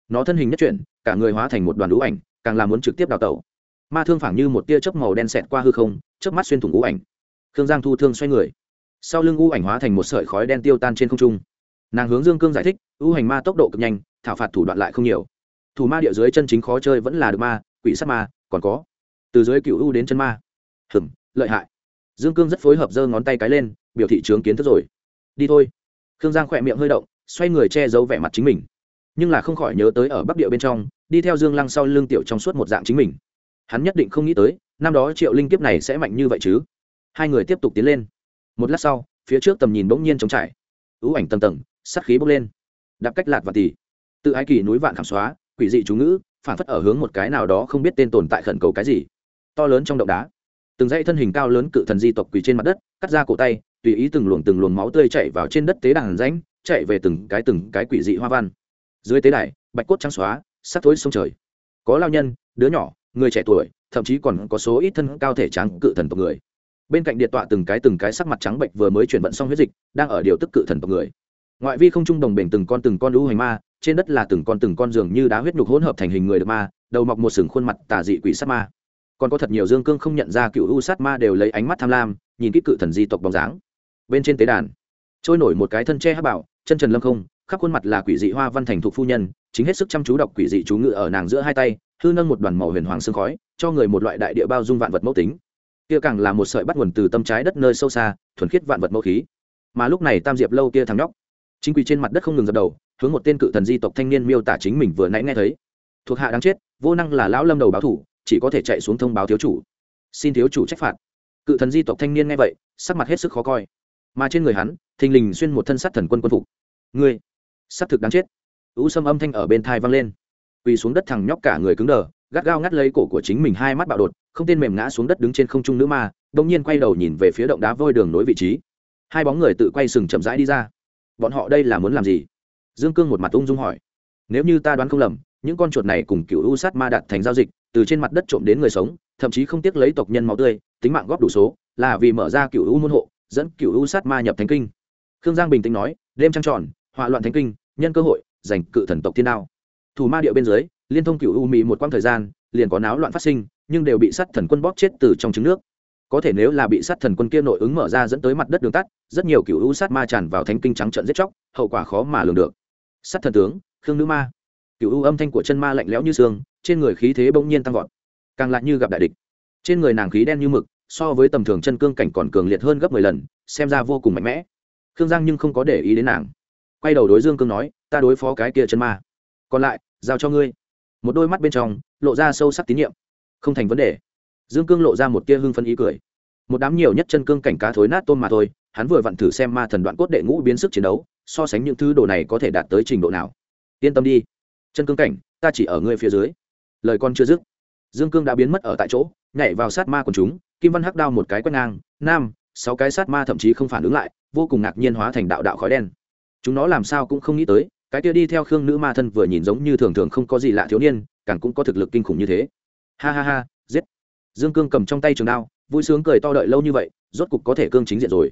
Nó thân hình nhất chuyển, cả người hóa thành một đoàn lũ ảnh, càng làm muốn trực tiếp đào tẩu. Ma thương phảng như một tia chớp màu đen xẹt qua hư không, chớp mắt xuyên thủng ngũ ảnh. Khương giang thu thương xoay người. Sau lưng u ảnh hóa thành một sợi khói đen tiêu tan trên không trung. Nàng hướng dương cương giải thích u hành ma tốc độ cực nhanh, thảo phạt thủ đoạn lại không nhiều. Thủ ma địa dưới chân chính khó chơi vẫn là được ma, quỷ sát ma, còn có. Từ dưới cựu u đến chân ma. Hừm, lợi hại. Dương cương rất phối hợp giơ ngón tay cái lên, biểu thị trướng kiến thức rồi. Đi thôi. Khương giang khỏe miệng hơi động xoay người che giấu vẻ mặt chính mình. Nhưng là không khỏi nhớ tới ở bắc địa bên trong, đi theo dương lăng sau lưng tiểu trong suốt một dạng chính mình. Hắn nhất định không nghĩ tới, năm đó triệu linh kiếp này sẽ mạnh như vậy chứ. Hai người tiếp tục tiến lên. Một lát sau, phía trước tầm nhìn bỗng nhiên trống trải. Ưu ảnh tầng tầng sắt khí bốc lên. Đạp cách lạc và tỷ tự ái kỳ núi vạn khảm xóa, quỷ dị chú ngữ phản phất ở hướng một cái nào đó không biết tên tồn tại khẩn cầu cái gì. To lớn trong động đá. Từng dãy thân hình cao lớn cự thần di tộc quỳ trên mặt đất, cắt ra cổ tay, tùy ý từng luồng từng luồng máu tươi chảy vào trên đất tế đàn ránh chạy về từng cái từng cái quỷ dị hoa văn. Dưới tế đài, bạch cốt trắng xóa, sắc thối sông trời. Có lao nhân, đứa nhỏ, người trẻ tuổi, thậm chí còn có số ít thân cao thể trắng cự thần tộc người. Bên cạnh điện tọa từng cái từng cái sắc mặt trắng bệnh vừa mới chuyển vận xong huyết dịch, đang ở điều tức cự thần tộc người. Ngoại vi không trung đồng bền từng con từng con lũ hành ma, trên đất là từng con từng con giường như đá huyết nhục hỗn hợp thành hình người được ma, đầu mọc một sừng khuôn mặt tà dị quỷ sát ma. Còn có thật nhiều dương cương không nhận ra cựu u sát ma đều lấy ánh mắt tham lam, nhìn kỹ cự thần di tộc bóng dáng. Bên trên tế đàn, trôi nổi một cái thân che hát bảo chân trần lâm không, khắp khuôn mặt là quỷ dị hoa văn thành thục phu nhân, chính hết sức chăm chú đọc quỷ dị chú ngự ở nàng giữa hai tay, hư nâng một đoàn màu huyền hoàng sương khói, cho người một loại đại địa bao dung vạn vật mẫu tính. Kia càng là một sợi bắt nguồn từ tâm trái đất nơi sâu xa, thuần khiết vạn vật mẫu khí. Mà lúc này tam diệp lâu kia thằng nhóc, chính quỳ trên mặt đất không ngừng dập đầu, hướng một tên cự thần di tộc thanh niên miêu tả chính mình vừa nãy nghe thấy. Thuộc hạ đáng chết, vô năng là lão lâm đầu báo thủ, chỉ có thể chạy xuống thông báo thiếu chủ. Xin thiếu chủ trách phạt. Cự thần di tộc thanh niên nghe vậy, sắc mặt hết sức khó coi. Mà trên người hắn, thình lình xuyên một thân sát thần quân quân phục ngươi, xác thực đáng chết. U sâm âm thanh ở bên thai vang lên. Quỳ xuống đất thằng nhóc cả người cứng đờ, gắt gao ngắt lấy cổ của chính mình hai mắt bạo đột, không tên mềm ngã xuống đất đứng trên không trung nữ ma đông nhiên quay đầu nhìn về phía động đá vôi đường nối vị trí. Hai bóng người tự quay sừng chậm rãi đi ra. Bọn họ đây là muốn làm gì? Dương cương một mặt ung dung hỏi. Nếu như ta đoán không lầm, những con chuột này cùng cựu u sát ma đặt thành giao dịch, từ trên mặt đất trộm đến người sống, thậm chí không tiếc lấy tộc nhân máu tươi, tính mạng góp đủ số, là vì mở ra cựu u môn hộ, dẫn cựu u sát ma nhập thánh kinh. Khương giang bình tĩnh nói, đêm trăng tròn họa loạn thánh kinh, nhân cơ hội, giành cự thần tộc thiên đao. Thủ ma điệu bên dưới, liên thông cựu u mỹ một quãng thời gian, liền có náo loạn phát sinh, nhưng đều bị sát thần quân bóp chết từ trong trứng nước. Có thể nếu là bị sát thần quân kia nội ứng mở ra dẫn tới mặt đất đường tắt, rất nhiều cựu u sát ma tràn vào thánh kinh trắng trận giết chóc, hậu quả khó mà lường được. Sát thần tướng, khương nữ ma. Cựu u âm thanh của chân ma lạnh lẽo như xương trên người khí thế bỗng nhiên tăng vọt. Càng lại như gặp đại địch. Trên người nàng khí đen như mực, so với tầm thường chân cương cảnh còn cường liệt hơn gấp mười lần, xem ra vô cùng mạnh mẽ. Khương giang nhưng không có để ý đến nàng quay đầu đối dương cương nói, ta đối phó cái kia chân ma. Còn lại, giao cho ngươi. Một đôi mắt bên trong, lộ ra sâu sắc tín nhiệm. Không thành vấn đề. Dương cương lộ ra một tia hưng phân ý cười. Một đám nhiều nhất chân cương cảnh cá thối nát tôm mà thôi, hắn vừa vặn thử xem ma thần đoạn cốt đệ ngũ biến sức chiến đấu, so sánh những thứ đồ này có thể đạt tới trình độ nào. Yên tâm đi, chân cương cảnh, ta chỉ ở ngươi phía dưới. Lời con chưa dứt, dương cương đã biến mất ở tại chỗ, nhảy vào sát ma của chúng, kim văn hắc đao một cái quét ngang, nam, sáu cái sát ma thậm chí không phản ứng lại, vô cùng ngạc nhiên hóa thành đạo đạo khói đen chúng nó làm sao cũng không nghĩ tới, cái kia đi theo khương nữ ma thân vừa nhìn giống như thường thường không có gì lạ thiếu niên, càng cũng có thực lực kinh khủng như thế. Ha ha ha, giết. Dương cương cầm trong tay trường đao, vui sướng cười to đợi lâu như vậy, rốt cục có thể cương chính diện rồi.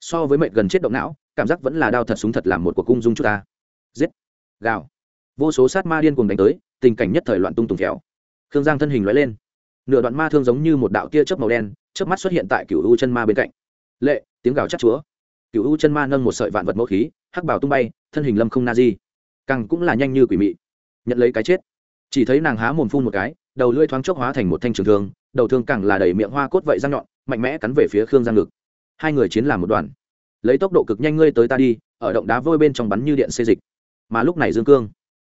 So với mệnh gần chết động não, cảm giác vẫn là đao thật súng thật làm một cuộc cung dung chút ta. Giết. Gào. Vô số sát ma điên cùng đánh tới, tình cảnh nhất thời loạn tung tùng khéo khương giang thân hình lóe lên. Nửa đoạn ma thương giống như một đạo tia chớp màu đen, chớp mắt xuất hiện tại cửu u chân ma bên cạnh. Lệ, tiếng gào chắc chúa cựu u chân ma nâng một sợi vạn vật mẫu khí, hắc bảo tung bay, thân hình lâm không na di. Càng cũng là nhanh như quỷ mị. Nhận lấy cái chết. Chỉ thấy nàng há mồm phun một cái, đầu lưỡi thoáng chốc hóa thành một thanh trường thương, đầu thương càng là đầy miệng hoa cốt vậy răng nhọn, mạnh mẽ cắn về phía khương giang ngực. Hai người chiến làm một đoàn. Lấy tốc độ cực nhanh ngươi tới ta đi, ở động đá vôi bên trong bắn như điện xê dịch. Mà lúc này dương cương,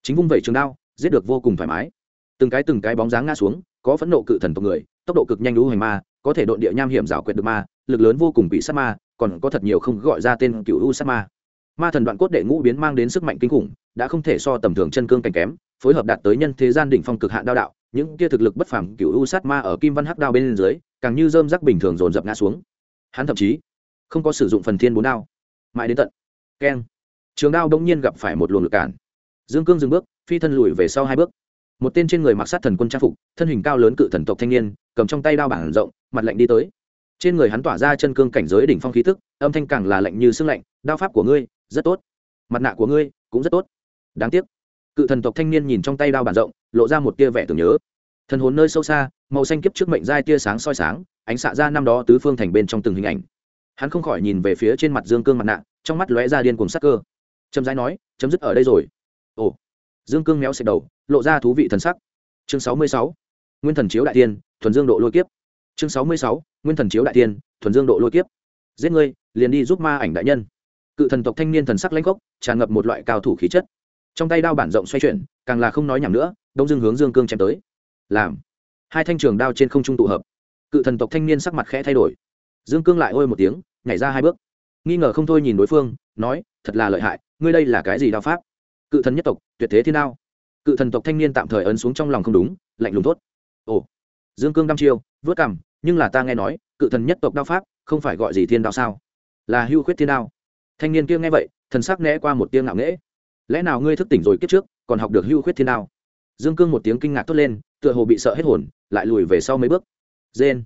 chính vung vẩy trường đao, giết được vô cùng thoải mái. Từng cái từng cái bóng dáng ngã xuống, có phẫn nộ cự thần tộc người, tốc độ cực nhanh lũ hành ma, có thể độn địa nham hiểm rào quyệt được ma, lực lớn vô cùng bị sát ma còn có thật nhiều không gọi ra tên cựu u sát ma. Ma thần đoạn cốt đệ ngũ biến mang đến sức mạnh kinh khủng, đã không thể so tầm thường chân cương cảnh kém, phối hợp đạt tới nhân thế gian đỉnh phong cực hạn đao đạo, những kia thực lực bất phàm cựu u sát ma ở kim văn hắc đao bên dưới, càng như dơm rác bình thường dồn dập ngã xuống. Hắn thậm chí không có sử dụng phần thiên bốn đao, mãi đến tận keng. Trường đao đông nhiên gặp phải một luồng lực cản. Dương cương dừng bước, phi thân lùi về sau hai bước. Một tên trên người mặc sát thần quân trang phục, thân hình cao lớn cự thần tộc thanh niên, cầm trong tay đao bảng rộng, mặt lạnh đi tới trên người hắn tỏa ra chân cương cảnh giới đỉnh phong khí tức, âm thanh càng là lạnh như sương lạnh, đao pháp của ngươi, rất tốt. Mặt nạ của ngươi, cũng rất tốt. Đáng tiếc, cự thần tộc thanh niên nhìn trong tay đao bản rộng, lộ ra một tia vẻ tưởng nhớ. Thần hồn nơi sâu xa, màu xanh kiếp trước mệnh giai tia sáng soi sáng, ánh xạ ra năm đó tứ phương thành bên trong từng hình ảnh. Hắn không khỏi nhìn về phía trên mặt dương cương mặt nạ, trong mắt lóe ra điên cùng sắc cơ. Chấm dãi nói, chấm dứt ở đây rồi. Ồ, dương cương méo xẹt đầu, lộ ra thú vị thần sắc. Chương sáu mươi sáu, nguyên thần chiếu đại tiên thuần dương độ lôi kiếp chương sáu mươi sáu, nguyên thần chiếu đại tiên thuần dương độ lôi kiếp. Giết ngươi, liền đi giúp ma ảnh đại nhân. Cự thần tộc thanh niên thần sắc lãnh gốc tràn ngập một loại cao thủ khí chất. Trong tay đao bản rộng xoay chuyển, càng là không nói nhảm nữa, đông dương hướng dương cương chém tới. Làm. Hai thanh trường đao trên không trung tụ hợp. Cự thần tộc thanh niên sắc mặt khẽ thay đổi. Dương cương lại ôi một tiếng, nhảy ra hai bước. Nghi ngờ không thôi nhìn đối phương, nói, thật là lợi hại, ngươi đây là cái gì đao pháp? Cự thần nhất tộc, tuyệt thế thiên đao. Cự thần tộc thanh niên tạm thời ấn xuống trong lòng không đúng, lạnh lùng thốt. Ồ. Dương cương đăm chiêu, vớt cằm nhưng là ta nghe nói, cự thần nhất tộc đao pháp, không phải gọi gì thiên đao sao? Là hưu khuyết thiên đao. Thanh niên kia nghe vậy, thần sắc né qua một tiếng ngạo nghễ. Lẽ nào ngươi thức tỉnh rồi kiếp trước, còn học được hưu khuyết thiên đao? Dương cương một tiếng kinh ngạc thốt lên, tựa hồ bị sợ hết hồn, lại lùi về sau mấy bước. Dên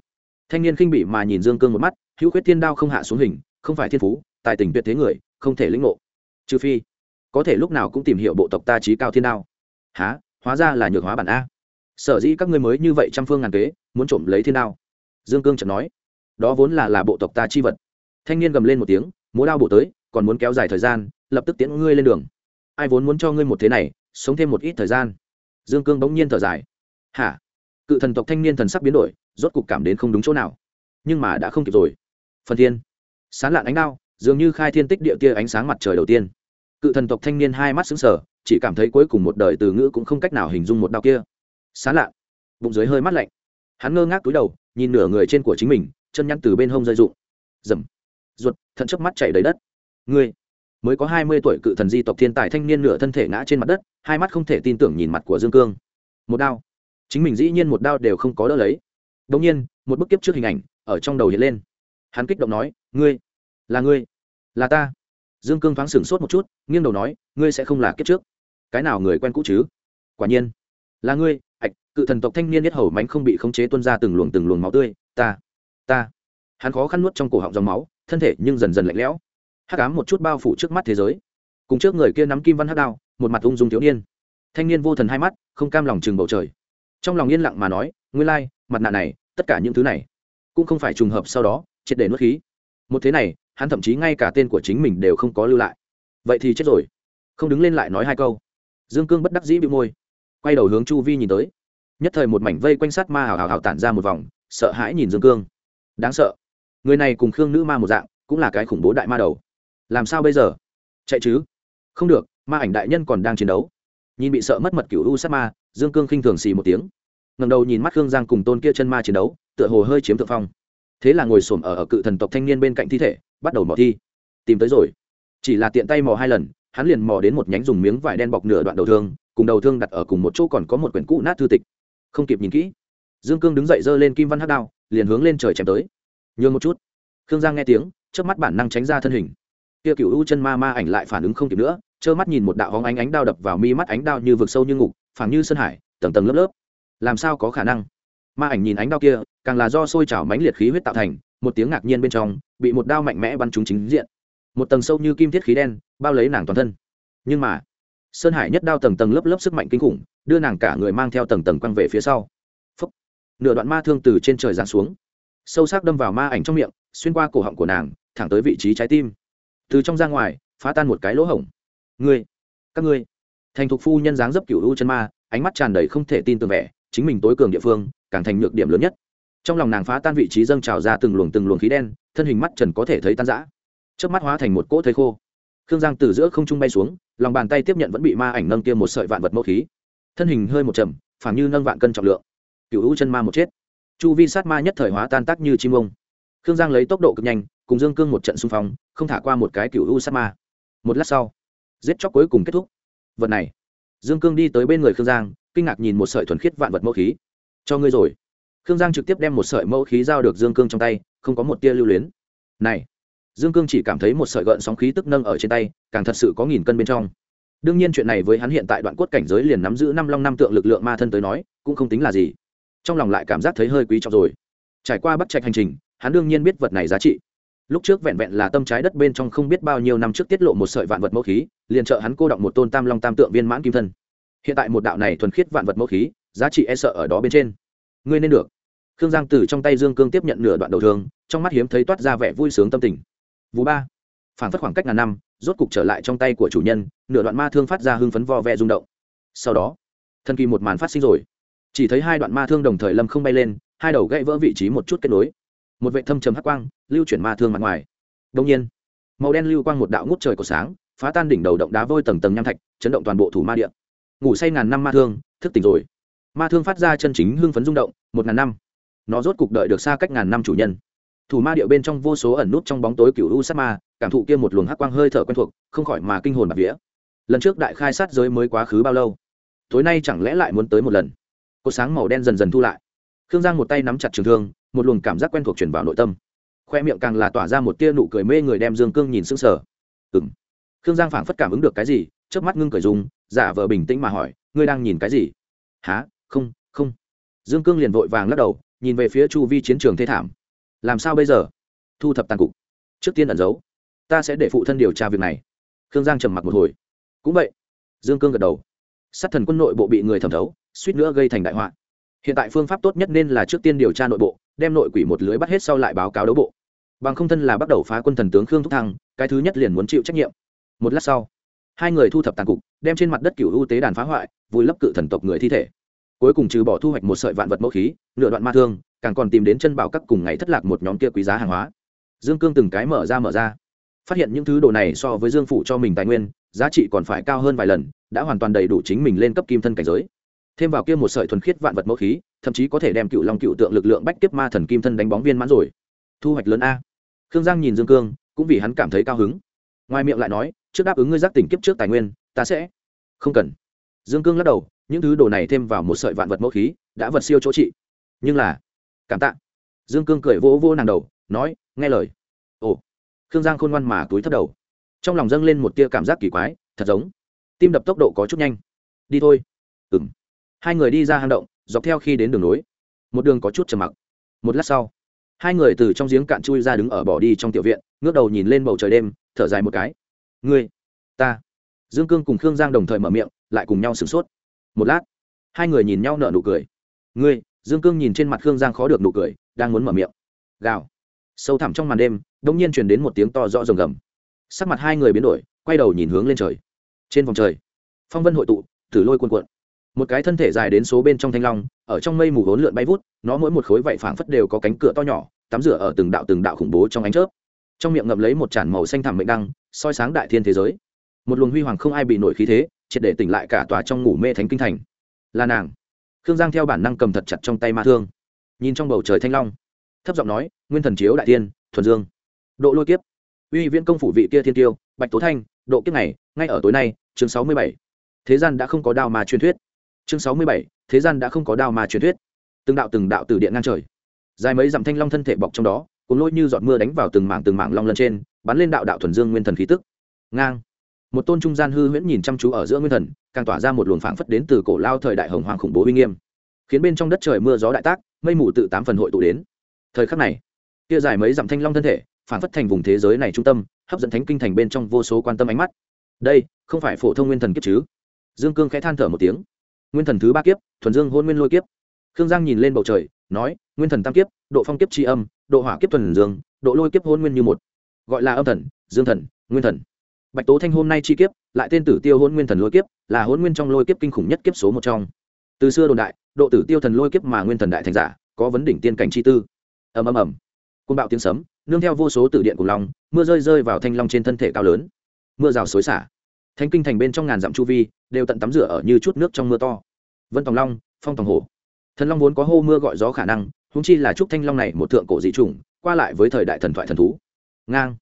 thanh niên khinh bị mà nhìn dương cương một mắt hữu khuyết thiên đao không hạ xuống hình, không phải thiên phú, tài tình tuyệt thế người, không thể lĩnh ngộ. Trừ phi, có thể lúc nào cũng tìm hiểu bộ tộc ta trí cao thiên đao. Há, hóa ra là nhược hóa bản a. Sở dĩ các ngươi mới như vậy trăm phương ngàn kế, muốn trộm lấy thiên đao dương cương chợt nói, đó vốn là là bộ tộc ta chi vật. Thanh niên gầm lên một tiếng, múa đao bộ tới, còn muốn kéo dài thời gian, lập tức tiễn ngươi lên đường. Ai vốn muốn cho ngươi một thế này, sống thêm một ít thời gian. Dương cương bỗng nhiên thở dài, hả? Cự thần tộc thanh niên thần sắc biến đổi, rốt cục cảm đến không đúng chỗ nào. Nhưng mà đã không kịp rồi. Phần thiên, sán lạn ánh đao, dường như khai thiên tích địa tia ánh sáng mặt trời đầu tiên. Cự thần tộc thanh niên hai mắt xứng sở chỉ cảm thấy cuối cùng một đời từ ngữ cũng không cách nào hình dung một đao kia. Sán lạn, bụng dưới hơi mắt lạnh. Hắn ngơ ngác túi đầu nhìn nửa người trên của chính mình, chân nhăn từ bên hông rơi rụng. Dầm ruột, thận chớp mắt chảy đầy đất. Ngươi, mới có hai mươi tuổi cự thần di tộc thiên tài thanh niên nửa thân thể ngã trên mặt đất, hai mắt không thể tin tưởng nhìn mặt của dương cương. Một đao. Chính mình dĩ nhiên một đao đều không có đỡ lấy. Đ ỗ n g nhiên, một bức kiếp trước hình ảnh ở trong đầu hiện lên. Hắn kích động nói, ngươi, là ngươi, là ta. Dương cương thoáng sửng sốt một chút, nghiêng đầu nói, ngươi sẽ không là kiếp trước. Cái nào người quen cũ chứ? Quả nhiên, là ngươi cự thần tộc thanh niên nhất hầu mánh không bị khống chế tuân ra từng luồng từng luồng máu tươi. Ta ta. Hắn khó khăn nuốt trong cổ họng dòng máu, thân thể nhưng dần dần lạnh lẽo. Hắc ám một chút bao phủ trước mắt thế giới. Cùng trước người kia nắm kim văn hắc đao, một mặt ung dung thiếu niên. Thanh niên vô thần hai mắt, không cam lòng chừng bầu trời. Trong lòng yên lặng mà nói nguyên lai, mặt nạ này, tất cả những thứ này cũng không phải trùng hợp sau đó, triệt để nuốt khí. Một thế này, hắn thậm chí ngay cả tên của chính mình đều không có lưu lại. Vậy thì chết rồi. Không đứng lên lại nói hai câu. Dương cương bất đắc dĩ bị môi, quay đầu hướng chu vi nhìn tới nhất thời một mảnh vây quanh sát ma hào hào hào tản ra một vòng sợ hãi nhìn dương cương. Đáng sợ. Người này cùng khương nữ ma một dạng cũng là cái khủng bố đại ma đầu. Làm sao bây giờ? Chạy chứ? Không được ma ảnh đại nhân còn đang chiến đấu. Nhìn bị sợ mất mật cựu u sát ma dương cương khinh thường xì một tiếng. Ngầm đầu nhìn mắt khương giang cùng tôn kia chân ma chiến đấu tựa hồ hơi chiếm thượng phong. Thế là ngồi xổm ở, ở cự thần tộc thanh niên bên cạnh thi thể bắt đầu mò thi. Tìm tới rồi. Chỉ là tiện tay mò hai lần hắn liền mò đến một nhánh dùng miếng vải đen bọc nửa đoạn đầu thương cùng đầu thương đặt ở cùng một chỗ còn có một quyển cũ nát thư tịch không kịp nhìn kỹ. Dương cương đứng dậy giơ lên kim văn hát đao, liền hướng lên trời chém tới. Nhường một chút. Khương giang nghe tiếng trước mắt bản năng tránh ra thân hình. Kia cựu u chân ma ma ảnh lại phản ứng không kịp nữa, trơ mắt nhìn một đạo hóng ánh ánh đao đập vào mi mắt ánh đao như vực sâu như ngục phẳng như sân hải, tầng tầng lớp lớp. Làm sao có khả năng? Ma ảnh nhìn ánh đao kia, càng là do sôi trào mánh liệt khí huyết tạo thành, một tiếng ngạc nhiên bên trong, bị một đao mạnh mẽ bắn trúng chính diện. Một tầng sâu như kim thiết khí đen, bao lấy nàng toàn thân. Nhưng mà sơn hải nhất đao tầng tầng lớp lớp sức mạnh kinh khủng, đưa nàng cả người mang theo tầng tầng quăng về phía sau. Phúc. nửa đoạn ma thương từ trên trời giáng xuống. Sâu sắc đâm vào ma ảnh trong miệng, xuyên qua cổ họng của nàng, thẳng tới vị trí trái tim. Từ trong ra ngoài, phá tan một cái lỗ hổng. Ngươi, các ngươi. Thành thục phu nhân dáng dấp cựu u chân ma, ánh mắt tràn đầy không thể tin tưởng vẻ, chính mình tối cường địa phương, càng thành nhược điểm lớn nhất. Trong lòng nàng phá tan vị trí dâng trào ra từng luồng từng luồng khí đen, thân hình mắt trần có thể thấy tan rã. Trước mắt hóa thành một cỗ thây khô khương giang từ giữa không trung bay xuống, lòng bàn tay tiếp nhận vẫn bị ma ảnh nâng kia một sợi vạn vật mẫu khí. Thân hình hơi một trầm phảng như nâng vạn cân trọng lượng. Cựu u chân ma một chết. Chu vi sát ma nhất thời hóa tan tác như chim ông. Khương giang lấy tốc độ cực nhanh, cùng dương cương một trận xung phong, không thả qua một cái cựu u sát ma. Một lát sau, giết chóc cuối cùng kết thúc. Vật này. Dương cương đi tới bên người khương giang, kinh ngạc nhìn một sợi thuần khiết vạn vật mẫu khí. Cho ngươi rồi. Khương giang trực tiếp đem một sợi mẫu khí giao được dương cương trong tay, không có một tia lưu luyến. Này dương cương chỉ cảm thấy một sợi gợn sóng khí tức nâng ở trên tay, càng thật sự có nghìn cân bên trong. Đương nhiên chuyện này với hắn hiện tại đoạn cốt cảnh giới liền nắm giữ năm long năm tượng lực lượng ma thân tới nói, cũng không tính là gì. Trong lòng lại cảm giác thấy hơi quý trọng rồi. Trải qua bắt trạch hành trình, hắn đương nhiên biết vật này giá trị. Lúc trước vẹn vẹn là tâm trái đất bên trong không biết bao nhiêu năm trước tiết lộ một sợi vạn vật mẫu khí, liền trợ hắn cô động một tôn tam long tam tượng viên mãn kim thân. Hiện tại một đạo này thuần khiết vạn vật mẫu khí, giá trị e sợ ở đó bên trên. Ngươi nên được. Khương giang từ trong tay dương cương tiếp nhận nửa đoạn đầu thương, trong mắt hiếm thấy toát ra vẻ vui sướng tâm tình. Vũ ba. Phản phất khoảng cách ngàn năm, rốt cục trở lại trong tay của chủ nhân, nửa đoạn ma thương phát ra hưng phấn vo ve rung động. Sau đó, thần kỳ một màn phát sinh rồi. Chỉ thấy hai đoạn ma thương đồng thời lâm không bay lên, hai đầu gãy vỡ vị trí một chút kết nối. Một vệ thâm trầm hắc quang lưu chuyển ma thương mặt ngoài. Đông nhiên, màu đen lưu quang một đạo ngút trời của sáng, phá tan đỉnh đầu động đá vôi tầng tầng nham thạch, chấn động toàn bộ thủ ma điện ngủ say ngàn năm ma thương, thức tỉnh rồi. Ma thương phát ra chân chính hưng phấn rung động, một ngàn năm. Nó rốt cục đợi được xa cách ngàn năm chủ nhân thủ ma điệu bên trong vô số ẩn nút trong bóng tối cựu u sát ma, cảm thụ kia một luồng hắc quang hơi thở quen thuộc, không khỏi mà kinh hồn bạc vía. Lần trước đại khai sát giới mới quá khứ bao lâu? Tối nay chẳng lẽ lại muốn tới một lần? Có sáng màu đen dần dần thu lại. Khương giang một tay nắm chặt trường thương, một luồng cảm giác quen thuộc chuyển vào nội tâm. Khoe miệng càng là tỏa ra một tia nụ cười mê người đem dương cương nhìn sững sờ. Ừng khương giang phảng phất cảm ứng được cái gì trước mắt ngưng cười dùng, giả vờ bình tĩnh mà hỏi, ngươi đang nhìn cái gì? Há không không. Dương cương liền vội vàng lắc đầu, nhìn về phía chu vi chiến trường thê thảm làm sao bây giờ? Thu thập tàn cục. Trước tiên ẩn giấu. Ta sẽ để phụ thân điều tra việc này. Khương giang trầm mặc một hồi. Cũng vậy, dương cương gật đầu. Sát thần quân nội bộ bị người thẩm thấu, suýt nữa gây thành đại họa. Hiện tại phương pháp tốt nhất nên là trước tiên điều tra nội bộ, đem nội quỷ một lưới bắt hết sau lại báo cáo đấu bộ. Bằng không thân là bắt đầu phá quân thần tướng khương thúc thăng, cái thứ nhất liền muốn chịu trách nhiệm. Một lát sau, hai người thu thập tàn cục, đem trên mặt đất cựu ưu tế đàn phá hoại, vùi lấp cự thần tộc người thi thể. Cuối cùng trừ bỏ thu hoạch một sợi vạn vật mẫu khí, nửa đoạn ma thương càng còn tìm đến chân bảo các cùng ngày thất lạc một nhóm kia quý giá hàng hóa. Dương cương từng cái mở ra mở ra. Phát hiện những thứ đồ này so với dương phủ cho mình tài nguyên, giá trị còn phải cao hơn vài lần, đã hoàn toàn đầy đủ chính mình lên cấp kim thân cảnh giới. Thêm vào kia một sợi thuần khiết vạn vật mẫu khí, thậm chí có thể đem cựu long cựu tượng lực lượng bách tiếp ma thần kim thân đánh bóng viên mãn rồi. Thu hoạch lớn a. Khương giang nhìn dương cương, cũng vì hắn cảm thấy cao hứng. Ngoài miệng lại nói, trước đáp ứng ngươi giác tỉnh kiếp trước tài nguyên, ta sẽ không cần. Dương cương lắc đầu, những thứ đồ này thêm vào một sợi vạn vật mẫu khí, đã vật siêu chỗ trị. Nhưng là cảm tạ. Dương cương cười vỗ vỗ nàng đầu, nói, nghe lời. Ồ, khương giang khôn ngoan mà túi thất đầu. Trong lòng dâng lên một tia cảm giác kỳ quái, thật giống tim đập tốc độ có chút nhanh. Đi thôi. Ừng hai người đi ra hang động, dọc theo khi đến đường núi một đường có chút trầm mặc. Một lát sau, hai người từ trong giếng cạn chui ra đứng ở bỏ đi trong tiểu viện, ngước đầu nhìn lên bầu trời đêm, thở dài một cái. Ngươi, ta. Dương cương cùng khương giang đồng thời mở miệng, lại cùng nhau sửng sốt. Một lát, hai người nhìn nhau nở nụ cười. Ngươi dương cương nhìn trên mặt khương giang khó được nụ cười, đang muốn mở miệng. Gào. Sâu thẳm trong màn đêm, đột nhiên truyền đến một tiếng to rõ rồng gầm. Sắc mặt hai người biến đổi, quay đầu nhìn hướng lên trời. Trên vòng trời, phong vân hội tụ thử lôi cuồn cuộn. Một cái thân thể dài đến số bên trong thanh long, ở trong mây mù hốn lượn bay vút, nó mỗi một khối vạy phảng phất đều có cánh cửa to nhỏ, tắm rửa ở từng đạo từng đạo khủng bố trong ánh chớp. Trong miệng ngậm lấy một tràn màu xanh thẳm mệnh đăng, soi sáng đại thiên thế giới. Một luồng huy hoàng không ai bị nổi khí thế, triệt để tỉnh lại cả tòa trong ngủ mê thánh kinh thành. Là nàng khương giang theo bản năng cầm thật chặt trong tay ma thương, nhìn trong bầu trời thanh long, thấp giọng nói, nguyên thần chiếu đại tiên thuần dương, độ lôi kiếp, uy viễn công phủ vị kia thiên tiêu, bạch tố thanh, độ kiếp này, ngay ở tối nay, chương sáu mươi bảy, thế gian đã không có đao mà truyền thuyết, chương sáu mươi bảy, thế gian đã không có đao mà truyền thuyết, từng đạo từng đạo từ điện ngang trời, dài mấy dặm thanh long thân thể bọc trong đó cùng lôi như giọt mưa đánh vào từng mảng từng mảng long lân trên, bắn lên đạo đạo thuần dương nguyên thần khí tức. Ngang, một tôn trung gian hư huyễn nhìn chăm chú ở giữa nguyên thần càng tỏa ra một luồng phảng phất đến từ cổ lao thời đại hồng hoàng khủng bố uy nghiêm, khiến bên trong đất trời mưa gió đại tác, mây mù tự tám phần hội tụ đến. Thời khắc này, kia dài mấy dặm thanh long thân thể, phảng phất thành vùng thế giới này trung tâm, hấp dẫn thánh kinh thành bên trong vô số quan tâm ánh mắt. Đây, không phải phổ thông nguyên thần kiếp chứ? Dương cương khẽ than thở một tiếng. Nguyên thần thứ ba kiếp, thuần dương hôn nguyên lôi kiếp. Khương giang nhìn lên bầu trời, nói, nguyên thần tam kiếp, độ phong kiếp tri âm, độ hỏa kiếp thuần dương, độ lôi kiếp hôn nguyên như một. Gọi là âm thần, dương thần, nguyên thần. Bạch tố thanh hôm nay chi kiếp lại tên tử tiêu hôn nguyên thần lôi kiếp, là hôn nguyên trong lôi kiếp kinh khủng nhất kiếp số một trong. Từ xưa đồn đại, độ tử tiêu thần lôi kiếp mà nguyên thần đại thành giả, có vấn đỉnh tiên cảnh chi tư. Ầm ầm ầm. Côn bạo tiếng sấm, nương theo vô số tử điện cùng long, mưa rơi rơi vào thanh long trên thân thể cao lớn. Mưa rào xối xả. Thanh kinh thành bên trong ngàn dặm chu vi, đều tận tắm rửa ở như chút nước trong mưa to. Vân tòng long, phong tòng hổ. Thần long vốn có hô mưa gọi gió khả năng húng chi là trúc thanh long này một thượng cổ dị chủng, qua lại với thời đại thần thoại thần thú. Ngang.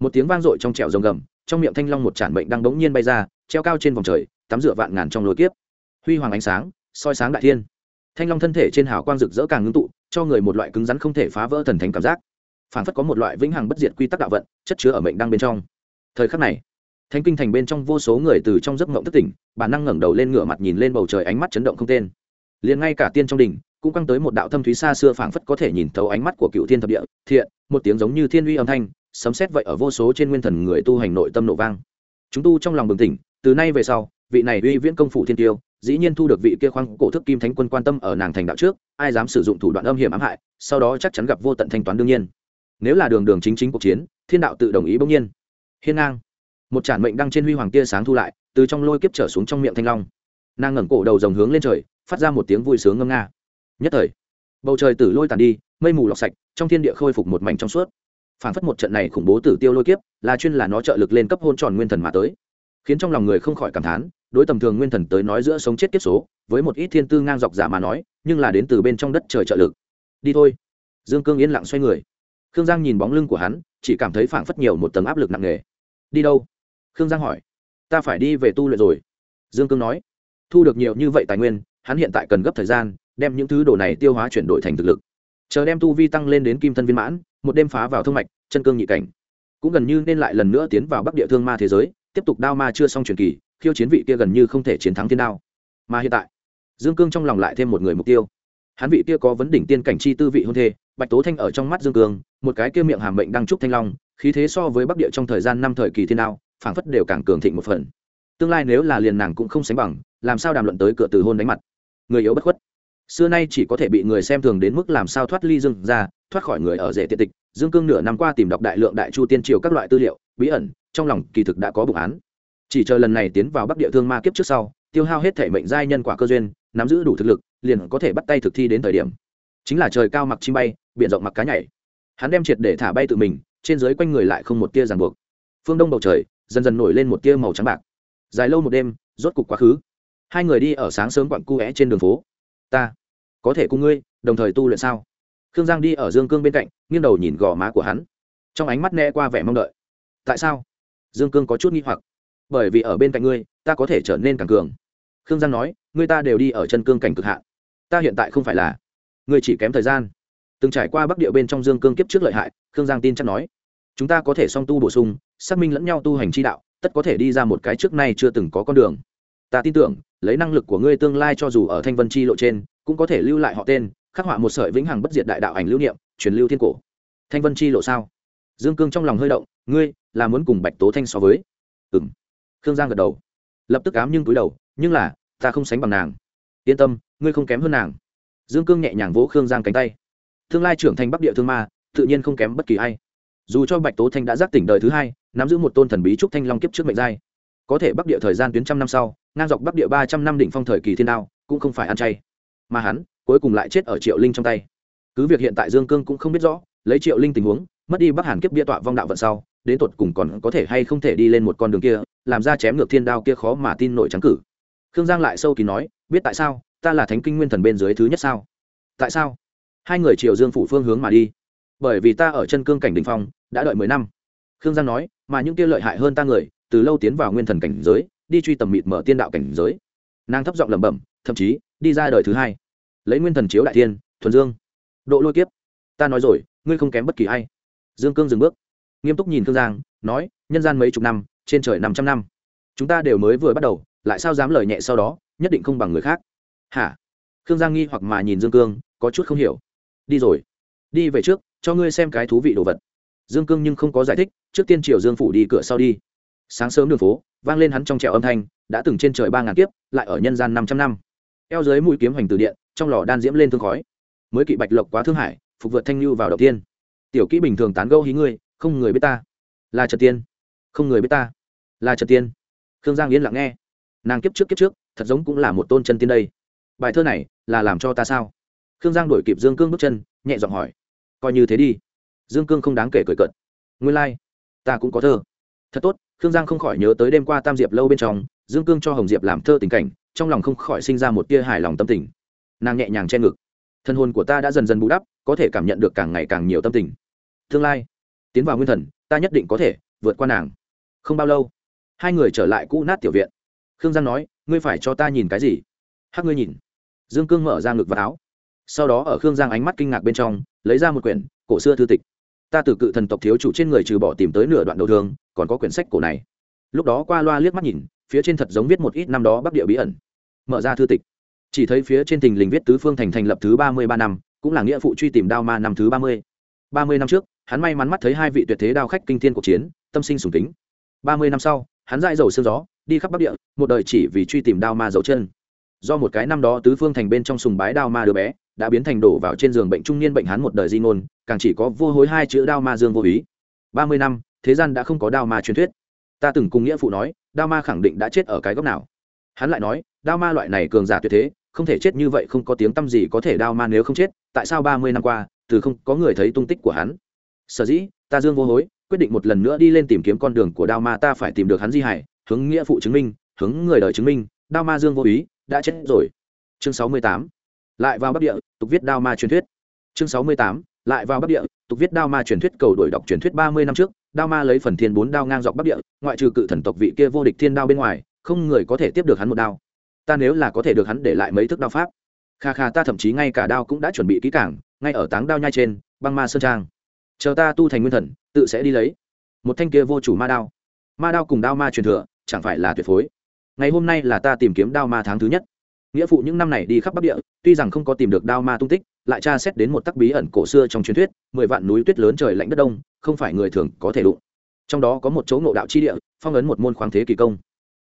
Một tiếng vang dội trong trèo rồng gầm trong miệng thanh long một tràn bệnh đang đống nhiên bay ra, treo cao trên vòng trời, tắm rửa vạn ngàn trong lối kiếp. Huy hoàng ánh sáng, soi sáng đại thiên. Thanh long thân thể trên hào quang rực rỡ càng ngưng tụ, cho người một loại cứng rắn không thể phá vỡ thần thánh cảm giác. Phản phất có một loại vĩnh hằng bất diệt quy tắc đạo vận, chất chứa ở mệnh đăng bên trong. Thời khắc này thanh kinh thành bên trong vô số người từ trong giấc mộng thức tỉnh, bản năng ngẩng đầu lên ngửa mặt nhìn lên bầu trời ánh mắt chấn động không tên. Liền ngay cả tiên trong đỉnh, cũng căng tới một đạo thâm thúy xa xưa phảng phất có thể nhìn thấu ánh mắt của cựu thiên thập địa, thiện, một tiếng giống như thiên uy âm thanh sấm xét vậy ở vô số trên nguyên thần người tu hành nội tâm nổ vang. Chúng tu trong lòng bừng tỉnh, từ nay về sau, vị này uy viễn công phủ thiên tiêu, dĩ nhiên thu được vị kia khoang cổ thức kim thánh quân quan tâm ở nàng thành đạo trước, ai dám sử dụng thủ đoạn âm hiểm ám hại, sau đó chắc chắn gặp vô tận thanh toán đương nhiên. Nếu là đường đường chính chính cuộc chiến, thiên đạo tự đồng ý bỗng nhiên. Hiên ngang. Một trản mệnh đăng trên huy hoàng tia sáng thu lại, từ trong lôi kiếp trở xuống trong miệng thanh long. Nàng ngẩng cổ đầu dòng hướng lên trời, phát ra một tiếng vui sướng ngâm nga. Nhất thời, bầu trời tử lôi tàn đi, mây mù lọc sạch, trong thiên địa khôi phục một mảnh trong suốt phản phất một trận này khủng bố tử tiêu lôi kiếp, là chuyên là nó trợ lực lên cấp hôn tròn nguyên thần mà tới. Khiến trong lòng người không khỏi cảm thán, đối tầm thường nguyên thần tới nói giữa sống chết kiếp số, với một ít thiên tư ngang dọc giả mà nói, nhưng là đến từ bên trong đất trời trợ lực. Đi thôi. Dương cương yên lặng xoay người. Khương giang nhìn bóng lưng của hắn, chỉ cảm thấy phảng phất nhiều một tầng áp lực nặng nề. Đi đâu? Khương giang hỏi. Ta phải đi về tu luyện rồi. Dương cương nói. Thu được nhiều như vậy tài nguyên, hắn hiện tại cần gấp thời gian, đem những thứ đồ này tiêu hóa chuyển đổi thành thực lực. Chờ đem tu vi tăng lên đến kim thân viên mãn một đêm phá vào thương mạch, chân cương nhị cảnh. Cũng gần như nên lại lần nữa tiến vào bắc địa thương ma thế giới, tiếp tục đao ma chưa xong truyền kỳ, khiêu chiến vị kia gần như không thể chiến thắng thiên đao. Mà hiện tại, dương cương trong lòng lại thêm một người mục tiêu. Hắn vị kia có vấn đỉnh tiên cảnh chi tư vị hôn thê, bạch tố thanh ở trong mắt dương cương, một cái kia miệng hàm bệnh đang trúc thanh long, khí thế so với bắc địa trong thời gian năm thời kỳ thiên đao, phảng phất đều càng cường thịnh một phần. Tương lai nếu là liền nàng cũng không sánh bằng, làm sao đàm luận tới cửa từ hôn đánh mặt? Người yếu bất khuất xưa nay chỉ có thể bị người xem thường đến mức làm sao thoát ly dương ra thoát khỏi người ở rể tiện tịch. Dương cương nửa năm qua tìm đọc đại lượng đại chu tiên triều các loại tư liệu, bí ẩn, trong lòng kỳ thực đã có bụng án. Chỉ chờ lần này tiến vào bắc địa thương ma kiếp trước sau, tiêu hao hết thể mệnh giai nhân quả cơ duyên, nắm giữ đủ thực lực, liền có thể bắt tay thực thi đến thời điểm. Chính là trời cao mặc chim bay, biển rộng mặc cá nhảy. Hắn đem triệt để thả bay tự mình, trên dưới quanh người lại không một tia ràng buộc. Phương đông bầu trời, dần dần nổi lên một tia màu trắng bạc. Dài lâu một đêm, rốt cục quá khứ. Hai người đi ở sáng sớm quặng cu é trên đường phố ta có thể cùng ngươi đồng thời tu luyện sao? Khương giang đi ở dương cương bên cạnh, nghiêng đầu nhìn gò má của hắn. Trong ánh mắt né qua vẻ mong đợi. Tại sao? Dương cương có chút nghi hoặc. Bởi vì ở bên cạnh ngươi, ta có thể trở nên càng cường. Khương giang nói, ngươi ta đều đi ở chân cương cảnh cực hạn. Ta hiện tại không phải là. Ngươi chỉ kém thời gian. Từng trải qua bắc địa bên trong dương cương kiếp trước lợi hại, khương giang tin chắc nói. Chúng ta có thể song tu bổ sung, xác minh lẫn nhau tu hành chi đạo, tất có thể đi ra một cái trước nay chưa từng có con đường. Ta tin tưởng lấy năng lực của ngươi tương lai cho dù ở thanh vân chi lộ trên, cũng có thể lưu lại họ tên, khắc họa một sợi vĩnh hằng bất diệt đại đạo ảnh lưu niệm, truyền lưu thiên cổ. Thanh vân chi lộ sao? Dương cương trong lòng hơi động, ngươi là muốn cùng bạch tố thanh so với? Ừ khương giang gật đầu. Lập tức ám nhưng túi đầu, nhưng là, ta không sánh bằng nàng. Yên tâm, ngươi không kém hơn nàng. Dương cương nhẹ nhàng vỗ khương giang cánh tay. Tương lai trưởng thành bắc địa thương ma, tự nhiên không kém bất kỳ ai. Dù cho bạch tố thanh đã giác tỉnh đời thứ hai, nắm giữ một tôn thần bí trúc thanh long kiếp trước mệnh giai có thể bắc địa thời gian tuyến trăm năm sau, ngang dọc bắc địa ba trăm năm đỉnh phong thời kỳ thiên đao, cũng không phải ăn chay. Mà hắn, cuối cùng lại chết ở triệu linh trong tay. Cứ việc hiện tại dương cương cũng không biết rõ, lấy triệu linh tình huống, mất đi bắc hàn kiếp bia tọa vong đạo vận sau, đến tột cùng còn có thể hay không thể đi lên một con đường kia, làm ra chém ngược thiên đao kia khó mà tin nổi trắng cử. Khương giang lại sâu kỳ nói, biết tại sao? Ta là thánh kinh nguyên thần bên dưới thứ nhất sao? Tại sao? Hai người triều dương phủ phương hướng mà đi. Bởi vì ta ở chân cương cảnh đình phong, đã đợi mười năm. Khương giang nói, mà những kia lợi hại hơn ta người từ lâu tiến vào nguyên thần cảnh giới, đi truy tầm mịt mở tiên đạo cảnh giới. Nàng thấp giọng lẩm bẩm, thậm chí, đi ra đời thứ hai. Lấy nguyên thần chiếu đại thiên, thuần dương. Độ lôi kiếp. Ta nói rồi, ngươi không kém bất kỳ ai. Dương cương dừng bước. Nghiêm túc nhìn cương giang, nói, nhân gian mấy chục năm, trên trời năm trăm năm. Chúng ta đều mới vừa bắt đầu, lại sao dám lời nhẹ sau đó, nhất định không bằng người khác. Hả? Khương giang nghi hoặc mà nhìn dương cương, có chút không hiểu. Đi rồi. Đi về trước, cho ngươi xem cái thú vị đồ vật. Dương cương nhưng không có giải thích, trước tiên triều dương phủ đi cửa sau đi sáng sớm đường phố, vang lên hắn trong trẻo âm thanh, đã từng trên trời ba ngàn kiếp, lại ở nhân gian năm trăm năm. Eo dưới mũi kiếm hoành từ điện, trong lò đan diễm lên thương khói. Mới kỵ bạch lộc quá thương hải phục vượt thanh lưu vào đầu tiên tiểu kỹ bình thường tán gâu hí ngươi, không người biết ta. Là trật tiên. Không người biết ta. Là trật tiên. Khương giang yên lặng nghe. Nàng kiếp trước kiếp trước, thật giống cũng là một tôn chân tiên đây. Bài thơ này, là làm cho ta sao? Khương giang đổi kịp dương cương bước chân, nhẹ giọng hỏi. Coi như thế đi. Dương cương không đáng kể cười cợt. Nguyên lai、like. ta cũng có thơ. Thật tốt khương giang không khỏi nhớ tới đêm qua tam diệp lâu bên trong, dương cương cho hồng diệp làm thơ tình cảnh, trong lòng không khỏi sinh ra một tia hài lòng tâm tình. Nàng nhẹ nhàng che ngực. Thân hồn của ta đã dần dần bù đắp, có thể cảm nhận được càng ngày càng nhiều tâm tình. Tương lai, tiến vào nguyên thần, ta nhất định có thể vượt qua nàng. Không bao lâu, hai người trở lại cũ nát tiểu viện. Khương giang nói, ngươi phải cho ta nhìn cái gì? Hắc ngươi nhìn. Dương cương mở ra ngực và áo. Sau đó ở khương giang ánh mắt kinh ngạc bên trong, lấy ra một quyển, cổ xưa thư tịch. Ta từ cự thần tộc thiếu chủ trên người trừ bỏ tìm tới nửa đoạn đầu thường còn có quyển sách cổ này. Lúc đó qua loa liếc mắt nhìn, phía trên thật giống viết một ít năm đó bắc địa bí ẩn. Mở ra thư tịch. Chỉ thấy phía trên tình lình viết tứ phương thành thành lập thứ ba mươi ba năm, cũng là nghĩa phụ truy tìm đao ma năm thứ ba mươi. Ba mươi năm trước, hắn may mắn mắt thấy hai vị tuyệt thế đao khách kinh thiên cuộc chiến, tâm sinh sùng tính. ba mươi năm sau, hắn dại dầu sương gió, đi khắp bắc địa, một đời chỉ vì truy tìm đao ma dấu chân. Do một cái năm đó tứ phương thành bên trong sùng bái đao ma đứa bé, đã biến thành đổ vào trên giường bệnh trung niên bệnh hắn một đời di ngôn, càng chỉ có vô hối hai chữ đao ma dương vô ý. Ba mươi năm thế gian đã không có đao ma truyền thuyết. Ta từng cùng nghĩa phụ nói, đao ma khẳng định đã chết ở cái góc nào. Hắn lại nói, đao ma loại này cường giả tuyệt thế, không thể chết như vậy, không có tiếng t â m gì có thể đao ma nếu không chết, tại sao ba mươi năm qua, từ không có người thấy tung tích của hắn? Sở dĩ, ta dương vô hối, quyết định một lần nữa đi lên tìm kiếm con đường của đao ma, ta phải tìm được hắn di hải, hướng nghĩa phụ chứng minh, hướng người đời chứng minh, đao ma dương vô ý, đã chết rồi. Chương sáu mươi tám, lại vào bắc địa, tục viết đao ma truyền thuyết. Chương sáu mươi tám lại vào bắc địa, tục viết đao ma truyền thuyết cầu đổi đọc truyền thuyết ba mươi năm trước, đao ma lấy phần thiên bốn đao ngang dọc bắc địa, ngoại trừ cự thần tộc vị kia vô địch thiên đao bên ngoài, không người có thể tiếp được hắn một đao. Ta nếu là có thể được hắn để lại mấy thức đao pháp. Kha kha, ta thậm chí ngay cả đao cũng đã chuẩn bị kỹ cảng ngay ở táng đao nhai trên, băng ma sơn trang. Chờ ta tu thành nguyên thần, tự sẽ đi lấy. Một thanh kia vô chủ ma đao. Ma đao cùng đao ma truyền thừa, chẳng phải là tuyệt phối. Ngày hôm nay là ta tìm kiếm đao ma tháng thứ nhất nghĩa phụ những năm này đi khắp bắc địa, tuy rằng không có tìm được đao ma tung tích, lại tra xét đến một tắc bí ẩn cổ xưa trong truyền thuyết, mười vạn núi tuyết lớn trời lạnh đất đông, không phải người thường có thể đụng. Trong đó có một chỗ ngộ đạo chi địa, phong ấn một môn khoáng thế kỳ công.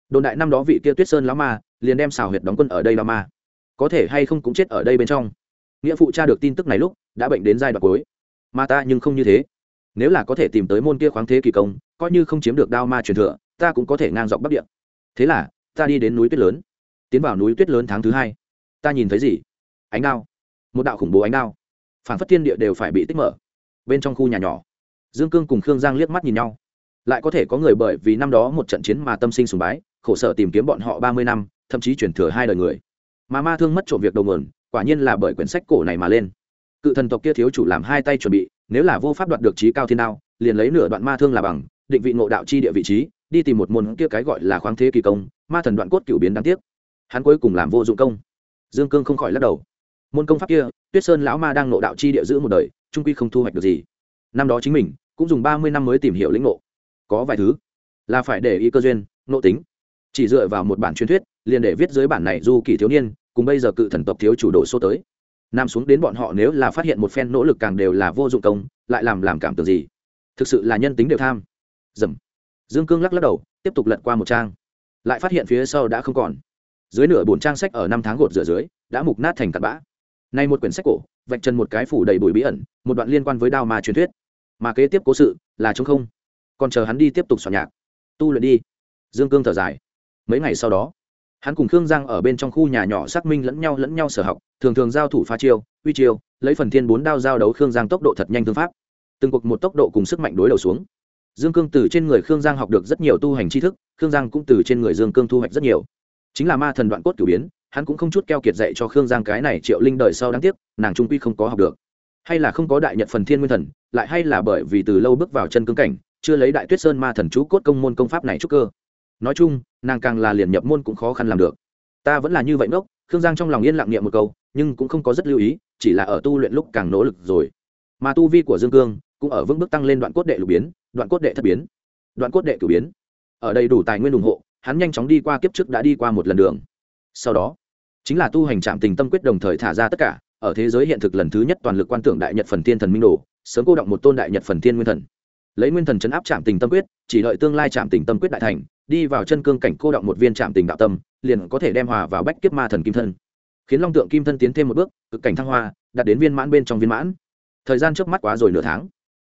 Đồn đại năm đó vị kia tuyết sơn lão ma, liền đem xào huyệt đóng quân ở đây đao ma. Có thể hay không cũng chết ở đây bên trong. Nghĩa phụ cha được tin tức này lúc, đã bệnh đến giai đoạn cuối. Mà ta nhưng không như thế. Nếu là có thể tìm tới môn kia khoáng thế kỳ công, coi như không chiếm được đao ma truyền thừa, ta cũng có thể ngang dọc bắc địa. Thế là, ta đi đến núi tuyết lớn tiến vào núi tuyết lớn tháng thứ hai. Ta nhìn thấy gì? Ánh đao. Một đạo khủng bố ánh đao. Phản phất thiên địa đều phải bị tích mở. Bên trong khu nhà nhỏ. Dương cương cùng khương giang liếc mắt nhìn nhau. Lại có thể có người bởi vì năm đó một trận chiến mà tâm sinh sùng bái, khổ sở tìm kiếm bọn họ ba mươi năm, thậm chí chuyển thừa hai đời người. Mà ma thương mất trộm việc đầu nguồn, quả nhiên là bởi quyển sách cổ này mà lên. Cự thần tộc kia thiếu chủ làm hai tay chuẩn bị, nếu là vô pháp đoạt được trí cao thiên đao, liền lấy nửa đoạn ma thương là bằng, định vị ngộ đạo chi địa vị trí, đi tìm một môn kia cái gọi là khoáng thế kỳ công, ma thần đoạn cốt cửu biến đáng tiếc hắn cuối cùng làm vô dụng công. Dương cương không khỏi lắc đầu. Môn công pháp kia, tuyết sơn lão ma đang nộ đạo chi địa giữ một đời, trung quy không thu hoạch được gì. Năm đó chính mình, cũng dùng ba mươi năm mới tìm hiểu lĩnh ngộ. Có vài thứ là phải để ý cơ duyên nộ tính. Chỉ dựa vào một bản truyền thuyết, liền để viết dưới bản này du kỳ thiếu niên, cùng bây giờ cự thần tộc thiếu chủ đồ số tới. Nam xuống đến bọn họ nếu là phát hiện một phen nỗ lực càng đều là vô dụng công, lại làm làm cảm tưởng gì? Thực sự là nhân tính đều tham. Dầm. Dương cương lắc lắc đầu, tiếp tục lật qua một trang. Lại phát hiện phía sau đã không còn dưới nửa bổn trang sách ở năm tháng gột rửa dưới, đã mục nát thành cặn bã. Nay một quyển sách cổ, vạch chân một cái phủ đầy bụi bí ẩn, một đoạn liên quan với đao ma truyền thuyết. Mà kế tiếp cố sự, là chống không. Còn chờ hắn đi tiếp tục soạn nhạc. Tu luyện đi. Dương cương thở dài. Mấy ngày sau đó, hắn cùng khương giang ở bên trong khu nhà nhỏ xác minh lẫn nhau lẫn nhau sở học, thường thường giao thủ pha chiêu, uy chiêu, lấy phần thiên bốn đao giao đấu khương giang tốc độ thật nhanh thương pháp. Từng cuộc một tốc độ cùng sức mạnh đối đầu xuống. Dương cương từ trên người khương giang học được rất nhiều tu hành tri thức, khương giang cũng từ trên người dương cương thu hoạch rất nhiều chính là ma thần đoạn cốt cử biến, hắn cũng không chút keo kiệt dạy cho khương giang cái này triệu linh đời sau đáng tiếc, nàng trung quy không có học được. Hay là không có đại nhật phần thiên nguyên thần, lại hay là bởi vì từ lâu bước vào chân cương cảnh, chưa lấy đại tuyết sơn ma thần chú cốt công môn công pháp này trúc cơ. Nói chung, nàng càng là liền nhập môn cũng khó khăn làm được. Ta vẫn là như vậy ngốc, khương giang trong lòng yên lặng niệm một câu, nhưng cũng không có rất lưu ý, chỉ là ở tu luyện lúc càng nỗ lực rồi. Mà tu vi của dương cương cũng ở vững bước tăng lên đoạn cốt đệ lục biến, đoạn cốt đệ thất biến, đoạn cốt đệ cửu biến. Ở đây đủ tài nguyên ủng hộ hắn nhanh chóng đi qua kiếp trước đã đi qua một lần đường. Sau đó, chính là tu hành trạm tình tâm quyết đồng thời thả ra tất cả, ở thế giới hiện thực lần thứ nhất toàn lực quan tưởng đại nhật phần tiên thần minh đồ, sớm cô động một tôn đại nhật phần tiên nguyên thần. Lấy nguyên thần chấn áp trạm tình tâm quyết, chỉ đợi tương lai trạm tình tâm quyết đại thành, đi vào chân cương cảnh cô động một viên trạm tình đạo tâm, liền có thể đem hòa vào bách kiếp ma thần kim thân. Khiến long tượng kim thân tiến thêm một bước, cực cảnh thăng hoa, đạt đến viên mãn bên trong viên mãn. Thời gian trước mắt quá rồi nửa tháng.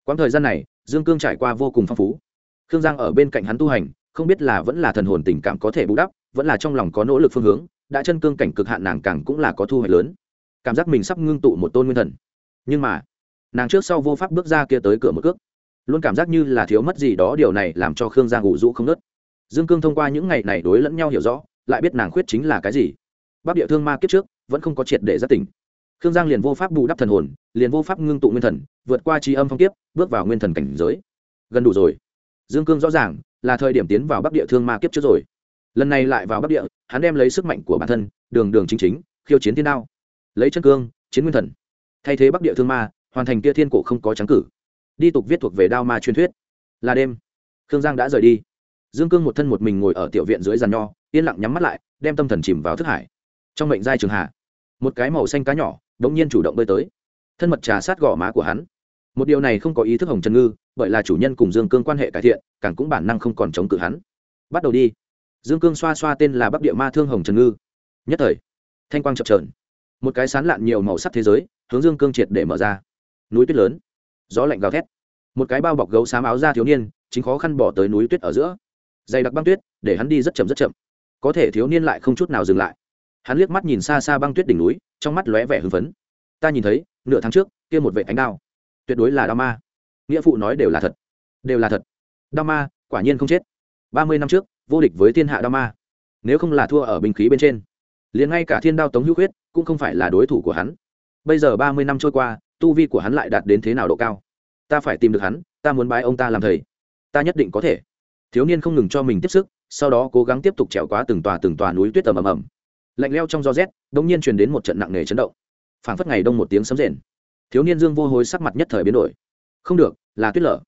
Quãng thời gian này, dương cương trải qua vô cùng phong phú. Khương giang ở bên cạnh hắn tu hành không biết là vẫn là thần hồn tình cảm có thể bù đắp, vẫn là trong lòng có nỗ lực phương hướng, đã chân cương cảnh cực hạn nàng càng cũng là có thu hoạch lớn. Cảm giác mình sắp ngưng tụ một tôn nguyên thần. Nhưng mà, nàng trước sau vô pháp bước ra kia tới cửa một cước. Luôn cảm giác như là thiếu mất gì đó, điều này làm cho khương giang ủ rũ không nớt. Dương cương thông qua những ngày này đối lẫn nhau hiểu rõ, lại biết nàng khuyết chính là cái gì. Bắc địa thương ma kiếp trước, vẫn không có triệt để giác tỉnh. Khương giang liền vô pháp bù đắp thần hồn, liền vô pháp ngưng tụ nguyên thần, vượt qua trí âm phong kiếp, bước vào nguyên thần cảnh giới. Gần đủ rồi. Dương cương rõ ràng là thời điểm tiến vào bắc địa thương ma kiếp trước rồi. Lần này lại vào bắc địa, hắn đem lấy sức mạnh của bản thân, đường đường chính chính, khiêu chiến thiên đao. Lấy chân cương, chiến nguyên thần. Thay thế bắc địa thương ma, hoàn thành kia thiên cổ không có trắng cử. Đi tục viết thuộc về đao ma truyền thuyết. Là đêm, khương giang đã rời đi. Dương cương một thân một mình ngồi ở tiểu viện dưới giàn nho, yên lặng nhắm mắt lại, đem tâm thần chìm vào thức hải. Trong mệnh giai trường hạ, một cái màu xanh cá nhỏ đ ỗ n g nhiên chủ động bơi tới. Thân mật trà sát gò má của hắn một điều này không có ý thức hồng trần ngư, bởi là chủ nhân cùng dương cương quan hệ cải thiện, càng cũng bản năng không còn chống cự hắn. Bắt đầu đi. Dương cương xoa xoa tên là bắc địa ma thương hồng trần ngư. Nhất thời, thanh quang chập trờn một cái sán lạn nhiều màu sắc thế giới, hướng dương cương triệt để mở ra. Núi tuyết lớn, gió lạnh gào thét. Một cái bao bọc gấu xám áo ra thiếu niên, chính khó khăn bỏ tới núi tuyết ở giữa. Dày đặc băng tuyết, để hắn đi rất chậm rất chậm. Có thể thiếu niên lại không chút nào dừng lại. Hắn liếc mắt nhìn xa xa băng tuyết đỉnh núi, trong mắt lóe vẻ hưng phấn. Ta nhìn thấy, nửa tháng trước, kia một vệ ánh đao tuyệt đối là đao ma. Nghĩa phụ nói đều là thật. Đều là thật. Đao ma, quả nhiên không chết. Ba mươi năm trước, vô địch với thiên hạ đao ma. Nếu không là thua ở binh khí bên trên, liền ngay cả thiên đao tống hữu khuyết cũng không phải là đối thủ của hắn. Bây giờ ba mươi năm trôi qua, tu vi của hắn lại đạt đến thế nào độ cao? Ta phải tìm được hắn, ta muốn bái ông ta làm thầy. Ta nhất định có thể. Thiếu niên không ngừng cho mình tiếp sức, sau đó cố gắng tiếp tục trèo qua từng tòa từng tòa núi tuyết tầm ầm ầm. Lạnh leo trong gió rét đông nhiên truyền đến một trận nặng nề chấn động. Phảng phất ngày đông một tiếng sấm rền thiếu niên dương vô hối sắc mặt nhất thời biến đổi. Không được, là tuyết lở.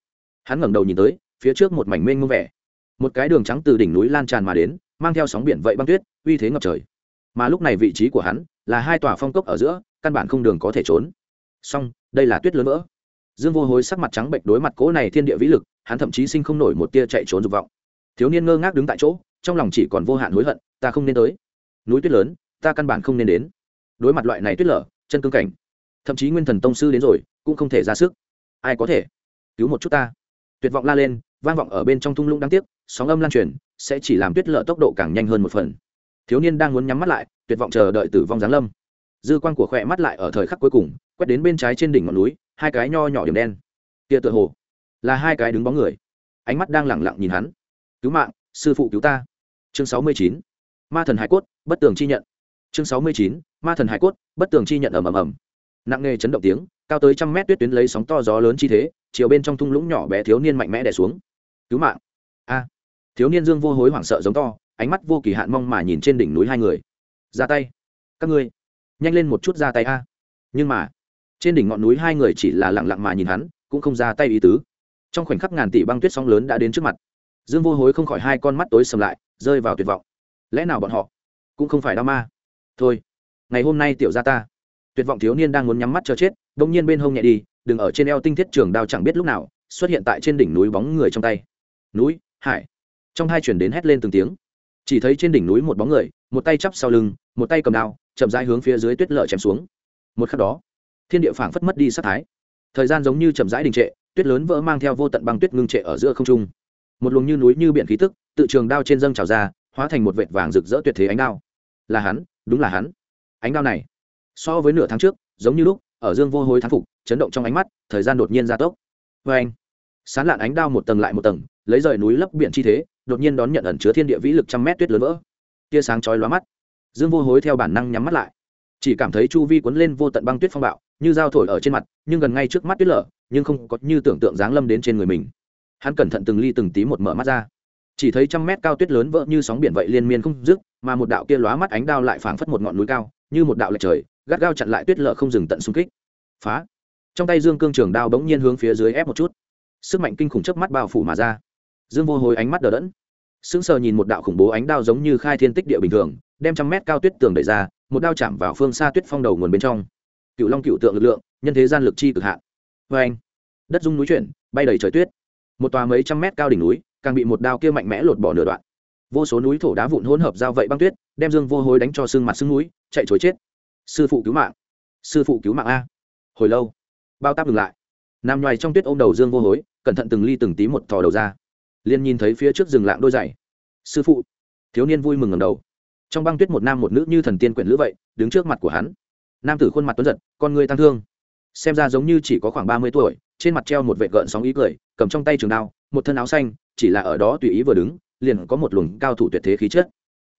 Hắn ngẩng đầu nhìn tới, phía trước một mảnh mênh mông vẻ. Một cái đường trắng từ đỉnh núi lan tràn mà đến, mang theo sóng biển vậy băng tuyết, uy thế ngập trời. Mà lúc này vị trí của hắn là hai tòa phong cốc ở giữa, căn bản không đường có thể trốn. Song, đây là tuyết lớn vỡ. Dương vô hối sắc mặt trắng bệnh đối mặt cỗ này thiên địa vĩ lực, hắn thậm chí sinh không nổi một tia chạy trốn dục vọng. Thiếu niên ngơ ngác đứng tại chỗ, trong lòng chỉ còn vô hạn hối hận, ta không nên tới. Núi tuyết lớn, ta căn bản không nên đến. Đối mặt loại này tuyết lở, chân cương cảnh thậm chí nguyên thần tông sư đến rồi, cũng không thể ra sức. Ai có thể? Cứu một chút ta. Tuyệt vọng la lên, vang vọng ở bên trong thung lũng đáng tiếc, sóng âm lan truyền, sẽ chỉ làm tuyết lợ tốc độ càng nhanh hơn một phần. Thiếu niên đang muốn nhắm mắt lại, tuyệt vọng chờ đợi tử vong giáng lâm. Dư quan của khỏe mắt lại ở thời khắc cuối cùng, quét đến bên trái trên đỉnh ngọn núi, hai cái nho nhỏ điểm đen. Kia tựa hồ là hai cái đứng bóng người. Ánh mắt đang lẳng lặng nhìn hắn. Cứu mạng, sư phụ cứu ta. Chương sáu mươi chín. Ma thần hải cốt, bất tường chi nhận. Chương sáu mươi chín. Ma thần hải cốt, bất tường chi nhận ầm ầm ầm nặng nề chấn động tiếng, cao tới trăm mét tuyết tuyến lấy sóng to gió lớn chi thế, chiều bên trong thung lũng nhỏ bé thiếu niên mạnh mẽ đè xuống. Cứu mạng. A. Thiếu niên dương vô hối hoảng sợ giống to, ánh mắt vô kỳ hạn mong mà nhìn trên đỉnh núi hai người. Ra tay. Các ngươi. Nhanh lên một chút ra tay a. Nhưng mà, trên đỉnh ngọn núi hai người chỉ là lặng lặng mà nhìn hắn, cũng không ra tay ý tứ. Trong khoảnh khắc ngàn tỷ băng tuyết sóng lớn đã đến trước mặt. Dương vô hối không khỏi hai con mắt tối sầm lại, rơi vào tuyệt vọng. Lẽ nào bọn họ cũng không phải đau ma? Thôi, ngày hôm nay tiểu ra ta tuyệt vọng thiếu niên đang muốn nhắm mắt chờ chết đông nhiên bên hông nhẹ đi đừng ở trên eo tinh thiết trường đao chẳng biết lúc nào, xuất hiện tại trên đỉnh núi bóng người trong tay. Núi, hải. Trong hai chuyển đến hét lên từng tiếng. Chỉ thấy trên đỉnh núi một bóng người, một tay chắp sau lưng, một tay cầm đao, chậm rãi hướng phía dưới tuyết lở chém xuống. Một khắc đó, thiên địa phảng phất mất đi sát thái. Thời gian giống như chậm rãi đình trệ, tuyết lớn vỡ mang theo vô tận băng tuyết ngưng trệ ở giữa không trung. Một luồng như núi như biển khí tức, tự trường đao trên dâng trào ra, hóa thành một vệt vàng rực rỡ tuyệt thế ánh đao. Là hắn, đúng là hắn. Ánh đao này so với nửa tháng trước, giống như lúc, ở dương vô hối thán phục, chấn động trong ánh mắt, thời gian đột nhiên gia tốc. Vê anh, sán lạn ánh đao một tầng lại một tầng, lấy rời núi lấp biển chi thế, đột nhiên đón nhận ẩn chứa thiên địa vĩ lực trăm mét tuyết lớn vỡ. Tia sáng chói lóa mắt. Dương vô hối theo bản năng nhắm mắt lại. Chỉ cảm thấy chu vi cuốn lên vô tận băng tuyết phong bạo, như dao thổi ở trên mặt, nhưng gần ngay trước mắt tuyết lở, nhưng không có như tưởng tượng giáng lâm đến trên người mình. Hắn cẩn thận từng ly từng tí một mở mắt ra. Chỉ thấy trăm mét cao tuyết lớn vỡ như sóng biển vậy liên miên không dứt, mà một đạo kia lóa mắt ánh đao lại phảng phất một ngọn núi cao, như một đạo lệch trời gắt gao chặn lại tuyết lợ không dừng tận xung kích. Phá. Trong tay dương cương trường đao bỗng nhiên hướng phía dưới ép một chút. Sức mạnh kinh khủng chớp mắt bao phủ mà ra. Dương vô hối ánh mắt đờ đẫn. Sững sờ nhìn một đạo khủng bố ánh đao giống như khai thiên tích địa bình thường, đem trăm mét cao tuyết tường đẩy ra, một đao chạm vào phương xa tuyết phong đầu nguồn bên trong. Cựu long cựu tượng lực lượng, nhân thế gian lực chi cực hạn. Vê anh, đất dung núi chuyển, bay đầy trời tuyết. Một tòa mấy trăm mét cao đỉnh núi, càng bị một đao kia mạnh mẽ lột bỏ nửa đoạn. Vô số núi thổ đá vụn hỗn hợp giao vậy băng tuyết, đem dương vô hối đánh cho xương mặt xương núi, chạy chối chết sư phụ cứu mạng. Sư phụ cứu mạng a. Hồi lâu, bao táp ngừng lại. Nằm ngoài trong tuyết ôm đầu dương vô hối, cẩn thận từng ly từng tí một thò đầu ra. Liền nhìn thấy phía trước rừng lạng đôi giày. Sư phụ, thiếu niên vui mừng ngầm đầu. Trong băng tuyết một nam một nữ như thần tiên quyển lữ vậy, đứng trước mặt của hắn. Nam tử khuôn mặt tuấn giật, con người tăng thương. Xem ra giống như chỉ có khoảng ba mươi tuổi, trên mặt treo một vệ gợn sóng ý cười, cầm trong tay trường đao, một thân áo xanh, chỉ là ở đó tùy ý vừa đứng, liền có một luồng cao thủ tuyệt thế khí chất.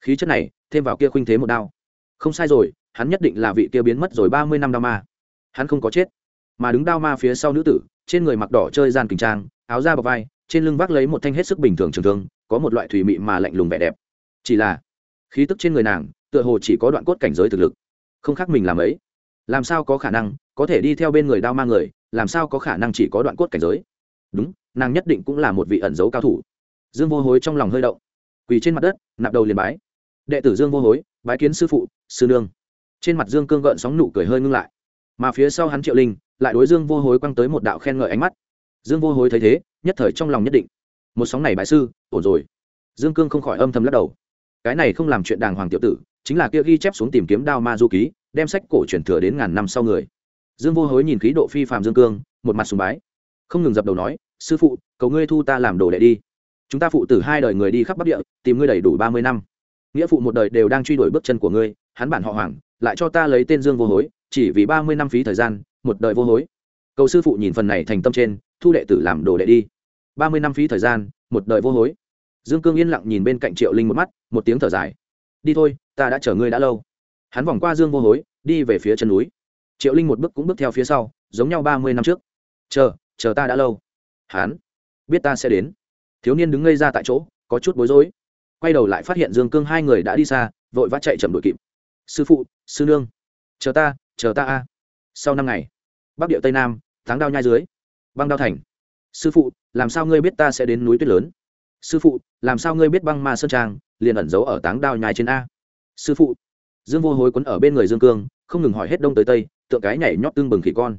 Khí chất này, thêm vào kia khuynh thế một đao. Không sai rồi hắn nhất định là vị kia biến mất rồi ba mươi năm đao ma. Hắn không có chết, mà đứng đao ma phía sau nữ tử, trên người mặc đỏ chơi gian kình trang, áo da bọc vai, trên lưng vác lấy một thanh hết sức bình thường trường thương, có một loại thủy mị mà lạnh lùng vẻ đẹp. Chỉ là, khí tức trên người nàng, tựa hồ chỉ có đoạn cốt cảnh giới thực lực. Không khác mình làm ấy. Làm sao có khả năng, có thể đi theo bên người đao ma người, làm sao có khả năng chỉ có đoạn cốt cảnh giới? Đúng, nàng nhất định cũng là một vị ẩn dấu cao thủ. Dương vô hối trong lòng hơi động. Quỳ trên mặt đất, nạp đầu liền bái. Đệ tử dương vô hối, bái kiến sư phụ, sư nương trên mặt dương cương gợn sóng nụ cười hơi ngưng lại. Mà phía sau hắn triệu linh, lại đối dương vô hối quăng tới một đạo khen ngợi ánh mắt. Dương vô hối thấy thế, nhất thời trong lòng nhất định. Một sóng này bại sư, ổn rồi. Dương cương không khỏi âm thầm lắc đầu. Cái này không làm chuyện đàng hoàng tiểu tử, chính là kia ghi chép xuống tìm kiếm đao ma du ký, đem sách cổ truyền thừa đến ngàn năm sau người. Dương vô hối nhìn khí độ phi phạm dương cương, một mặt sùng bái. Không ngừng dập đầu nói, sư phụ, cầu ngươi thu ta làm đồ đệ đi. Chúng ta phụ tử hai đời người đi khắp bắc địa, tìm ngươi đầy đủ ba mươi năm. Nghĩa phụ một đời đều đang truy đuổi bước chân của ngươi, hắn bản họ hoàng lại cho ta lấy tên dương vô hối, chỉ vì ba mươi năm phí thời gian, một đời vô hối. Cầu sư phụ nhìn phần này thành tâm trên, thu đệ tử làm đồ đệ đi. ba mươi năm phí thời gian, một đời vô hối. Dương cương yên lặng nhìn bên cạnh triệu linh một mắt, một tiếng thở dài. Đi thôi, ta đã chở ngươi đã lâu. Hắn vòng qua dương vô hối, đi về phía chân núi. Triệu linh một bước cũng bước theo phía sau, giống nhau ba mươi năm trước. Chờ chờ ta đã lâu. Hắn, biết ta sẽ đến. Thiếu niên đứng ngây ra tại chỗ, có chút bối rối. Quay đầu lại phát hiện dương cương hai người đã đi xa, vội vã chạy chậm đội kịp sư phụ, sư nương, chờ ta chờ ta a. Sau năm ngày, bắc địa tây nam tháng đao nhai dưới, băng đao thành. Sư phụ, làm sao ngươi biết ta sẽ đến núi tuyết lớn? Sư phụ, làm sao ngươi biết băng ma sơn trang liền ẩn giấu ở táng đao nhai trên a? Sư phụ, dương vô hối quấn ở bên người dương cương, không ngừng hỏi hết đông tới tây, tượng cái nhảy nhót tương bừng khỉ con.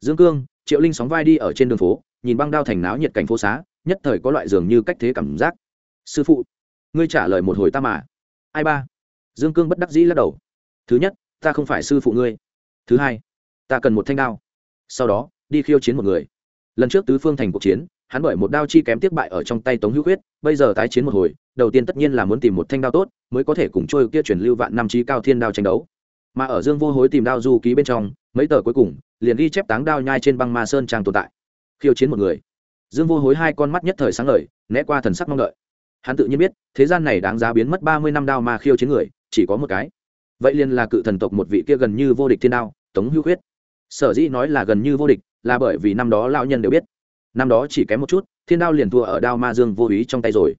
Dương cương, triệu linh sóng vai đi ở trên đường phố, nhìn băng đao thành náo nhiệt cảnh phố xá, nhất thời có loại dường như cách thế cảm giác. Sư phụ, ngươi trả lời một hồi ta mà. Ai ba? Dương cương bất đắc dĩ lắc đầu. Thứ nhất, ta không phải sư phụ ngươi. Thứ hai, ta cần một thanh đao. Sau đó, đi khiêu chiến một người. Lần trước tứ phương thành cuộc chiến, hắn bởi một đao chi kém tiếp bại ở trong tay tống hữu quyết bây giờ tái chiến một hồi, đầu tiên tất nhiên là muốn tìm một thanh đao tốt, mới có thể cùng trôi kia chuyển lưu vạn năm trí cao thiên đao tranh đấu. Mà ở dương vô hối tìm đao du ký bên trong, mấy tờ cuối cùng, liền ghi chép táng đao nhai trên băng ma sơn trang tồn tại. Khiêu chiến một người. Dương vô hối hai con mắt nhất thời sáng ngời, né qua thần sắc mong đợi. Hắn tự nhiên biết, thế gian này đáng giá biến mất ba mươi năm đao mà khiêu chiến người chỉ có một cái. Vậy liền là cự thần tộc một vị kia gần như vô địch thiên đao, tống hữu huyết sở dĩ nói là gần như vô địch, là bởi vì năm đó lão nhân đều biết. Năm đó chỉ kém một chút, thiên đao liền thua ở đao ma dương vô ý trong tay rồi.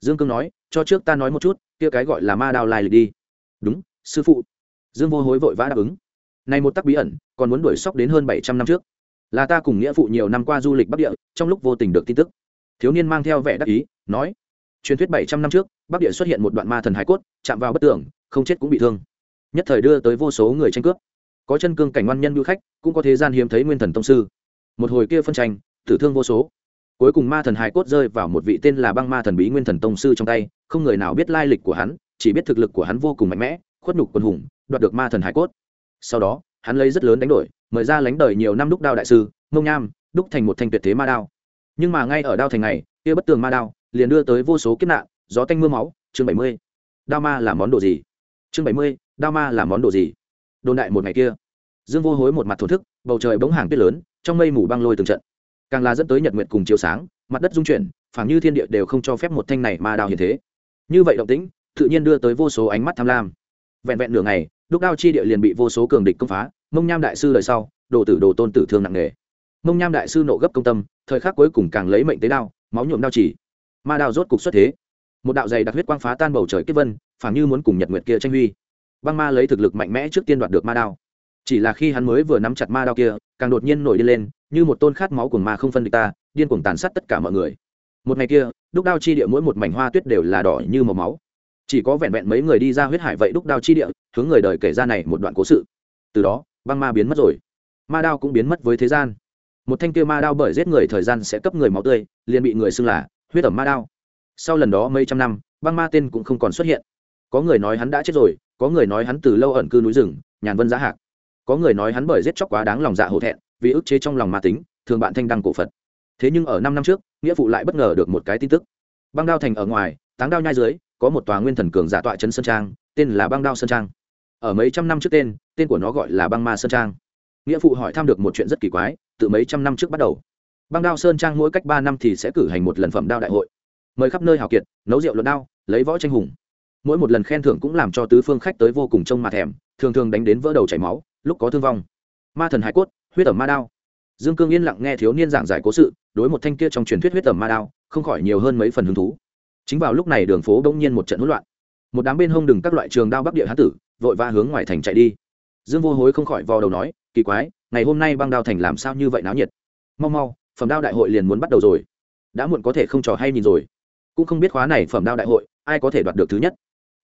Dương cương nói, cho trước ta nói một chút, kia cái gọi là ma đao lai lịch đi. Đúng, sư phụ. Dương vô hối vội vã đáp ứng. Này một tắc bí ẩn, còn muốn đuổi sóc đến hơn bảy trăm năm trước. Là ta cùng nghĩa phụ nhiều năm qua du lịch bắc địa, trong lúc vô tình được tin tức. Thiếu niên mang theo vẻ đắc ý, nói, truyền thuyết bảy trăm năm trước, bắc địa xuất hiện một đoạn ma thần hải cốt, chạm vào bất tường không chết cũng bị thương. Nhất thời đưa tới vô số người tranh cướp. Có chân cương cảnh ngoan nhân du khách, cũng có thế gian hiếm thấy nguyên thần tông sư. Một hồi kia phân tranh, tử thương vô số. Cuối cùng ma thần hải cốt rơi vào một vị tên là băng ma thần bí nguyên thần tông sư trong tay, không người nào biết lai lịch của hắn, chỉ biết thực lực của hắn vô cùng mạnh mẽ, khuất nhục quân hùng, đoạt được ma thần hải cốt. Sau đó, hắn lấy rất lớn đánh đổi, mời ra lánh đời nhiều năm đúc đao đại sư mông nham, đúc thành một thanh tuyệt thế ma đao. Nhưng mà ngay ở đao thành này, kia bất tường ma đao, liền đưa tới vô số kiếp nạn, gió tanh mưa máu, chương bảy mươi. Đao ma là món đồ gì? Chương bảy mươi, đao ma là món đồ gì? Đồn đại một ngày kia, dương vô hối một mặt thổ thức, bầu trời bỗng hàng tuyết lớn, trong mây mù băng lôi từng trận. Càng là dẫn tới nhật nguyệt cùng chiếu sáng, mặt đất dung chuyển, phảng như thiên địa đều không cho phép một thanh này ma đao hiện thế. Như vậy động tĩnh, tự nhiên đưa tới vô số ánh mắt tham lam. Vẹn vẹn nửa ngày, đúc đao chi địa liền bị vô số cường địch công phá, mông nham đại sư lời sau, đồ tử đồ tôn tử thương nặng nề. Mông nham đại sư nộ gấp công tâm, thời khắc cuối cùng càng lấy mệnh tế đao, máu nhuộm đao chỉ. Ma đao rốt cục xuất thế. Một đạo dày đặc huyết quang phá tan bầu trời kết vân phảng như muốn cùng nhật nguyệt kia tranh huy. Băng ma lấy thực lực mạnh mẽ trước tiên đoạt được ma đao. Chỉ là khi hắn mới vừa nắm chặt ma đao kia, càng đột nhiên nổi đi lên, như một tôn khát máu của ma không phân địch ta, điên cuồng tàn sát tất cả mọi người. Một ngày kia, đúc đao chi địa mỗi một mảnh hoa tuyết đều là đỏ như màu máu. Chỉ có vẹn vẹn mấy người đi ra huyết hải vậy đúc đao chi địa, hướng người đời kể ra này một đoạn cố sự. Từ đó, băng ma biến mất rồi. Ma đao cũng biến mất với thế gian. Một thanh kia ma đao bởi giết người thời gian sẽ cấp người máu tươi, liền bị người xưng là huyết ẩm ma đao. Sau lần đó mấy trăm năm, băng ma tên cũng không còn xuất hiện có người nói hắn đã chết rồi, có người nói hắn từ lâu ẩn cư núi rừng, nhàn vân giá hạc. Có người nói hắn bởi giết chóc quá đáng lòng dạ hổ thẹn, vì ức chế trong lòng ma tính, thường bạn thanh đăng cổ phật. Thế nhưng ở năm năm trước, nghĩa phụ lại bất ngờ được một cái tin tức. Băng đao thành ở ngoài, táng đao nhai dưới, có một tòa nguyên thần cường giả tọa trấn sơn trang, tên là băng đao sơn trang. Ở mấy trăm năm trước tên tên của nó gọi là băng ma sơn trang. Nghĩa phụ hỏi thăm được một chuyện rất kỳ quái, từ mấy trăm năm trước bắt đầu. Băng đao sơn trang mỗi cách ba năm thì sẽ cử hành một lần phẩm đao đại hội. Mời khắp nơi hào kiệt, nấu rượu luận đao, lấy võ tranh hùng mỗi một lần khen thưởng cũng làm cho tứ phương khách tới vô cùng trông mà thèm, thường thường đánh đến vỡ đầu chảy máu, lúc có thương vong. Ma thần hải cốt, huyết ẩm ma đao. Dương cương yên lặng nghe thiếu niên giảng giải cố sự, đối một thanh kia trong truyền thuyết huyết ẩm ma đao, không khỏi nhiều hơn mấy phần hứng thú. Chính vào lúc này đường phố đông nhiên một trận hỗn loạn. Một đám bên hông đừng các loại trường đao bắc địa hán tử, vội va hướng ngoài thành chạy đi. Dương vô hối không khỏi vò đầu nói, kỳ quái, ngày hôm nay băng đao thành làm sao như vậy náo nhiệt? Mau mau, phẩm đao đại hội liền muốn bắt đầu rồi. Đã muộn có thể không trò hay nhìn rồi. Cũng không biết khóa này phẩm đao đại hội, ai có thể đoạt được thứ nhất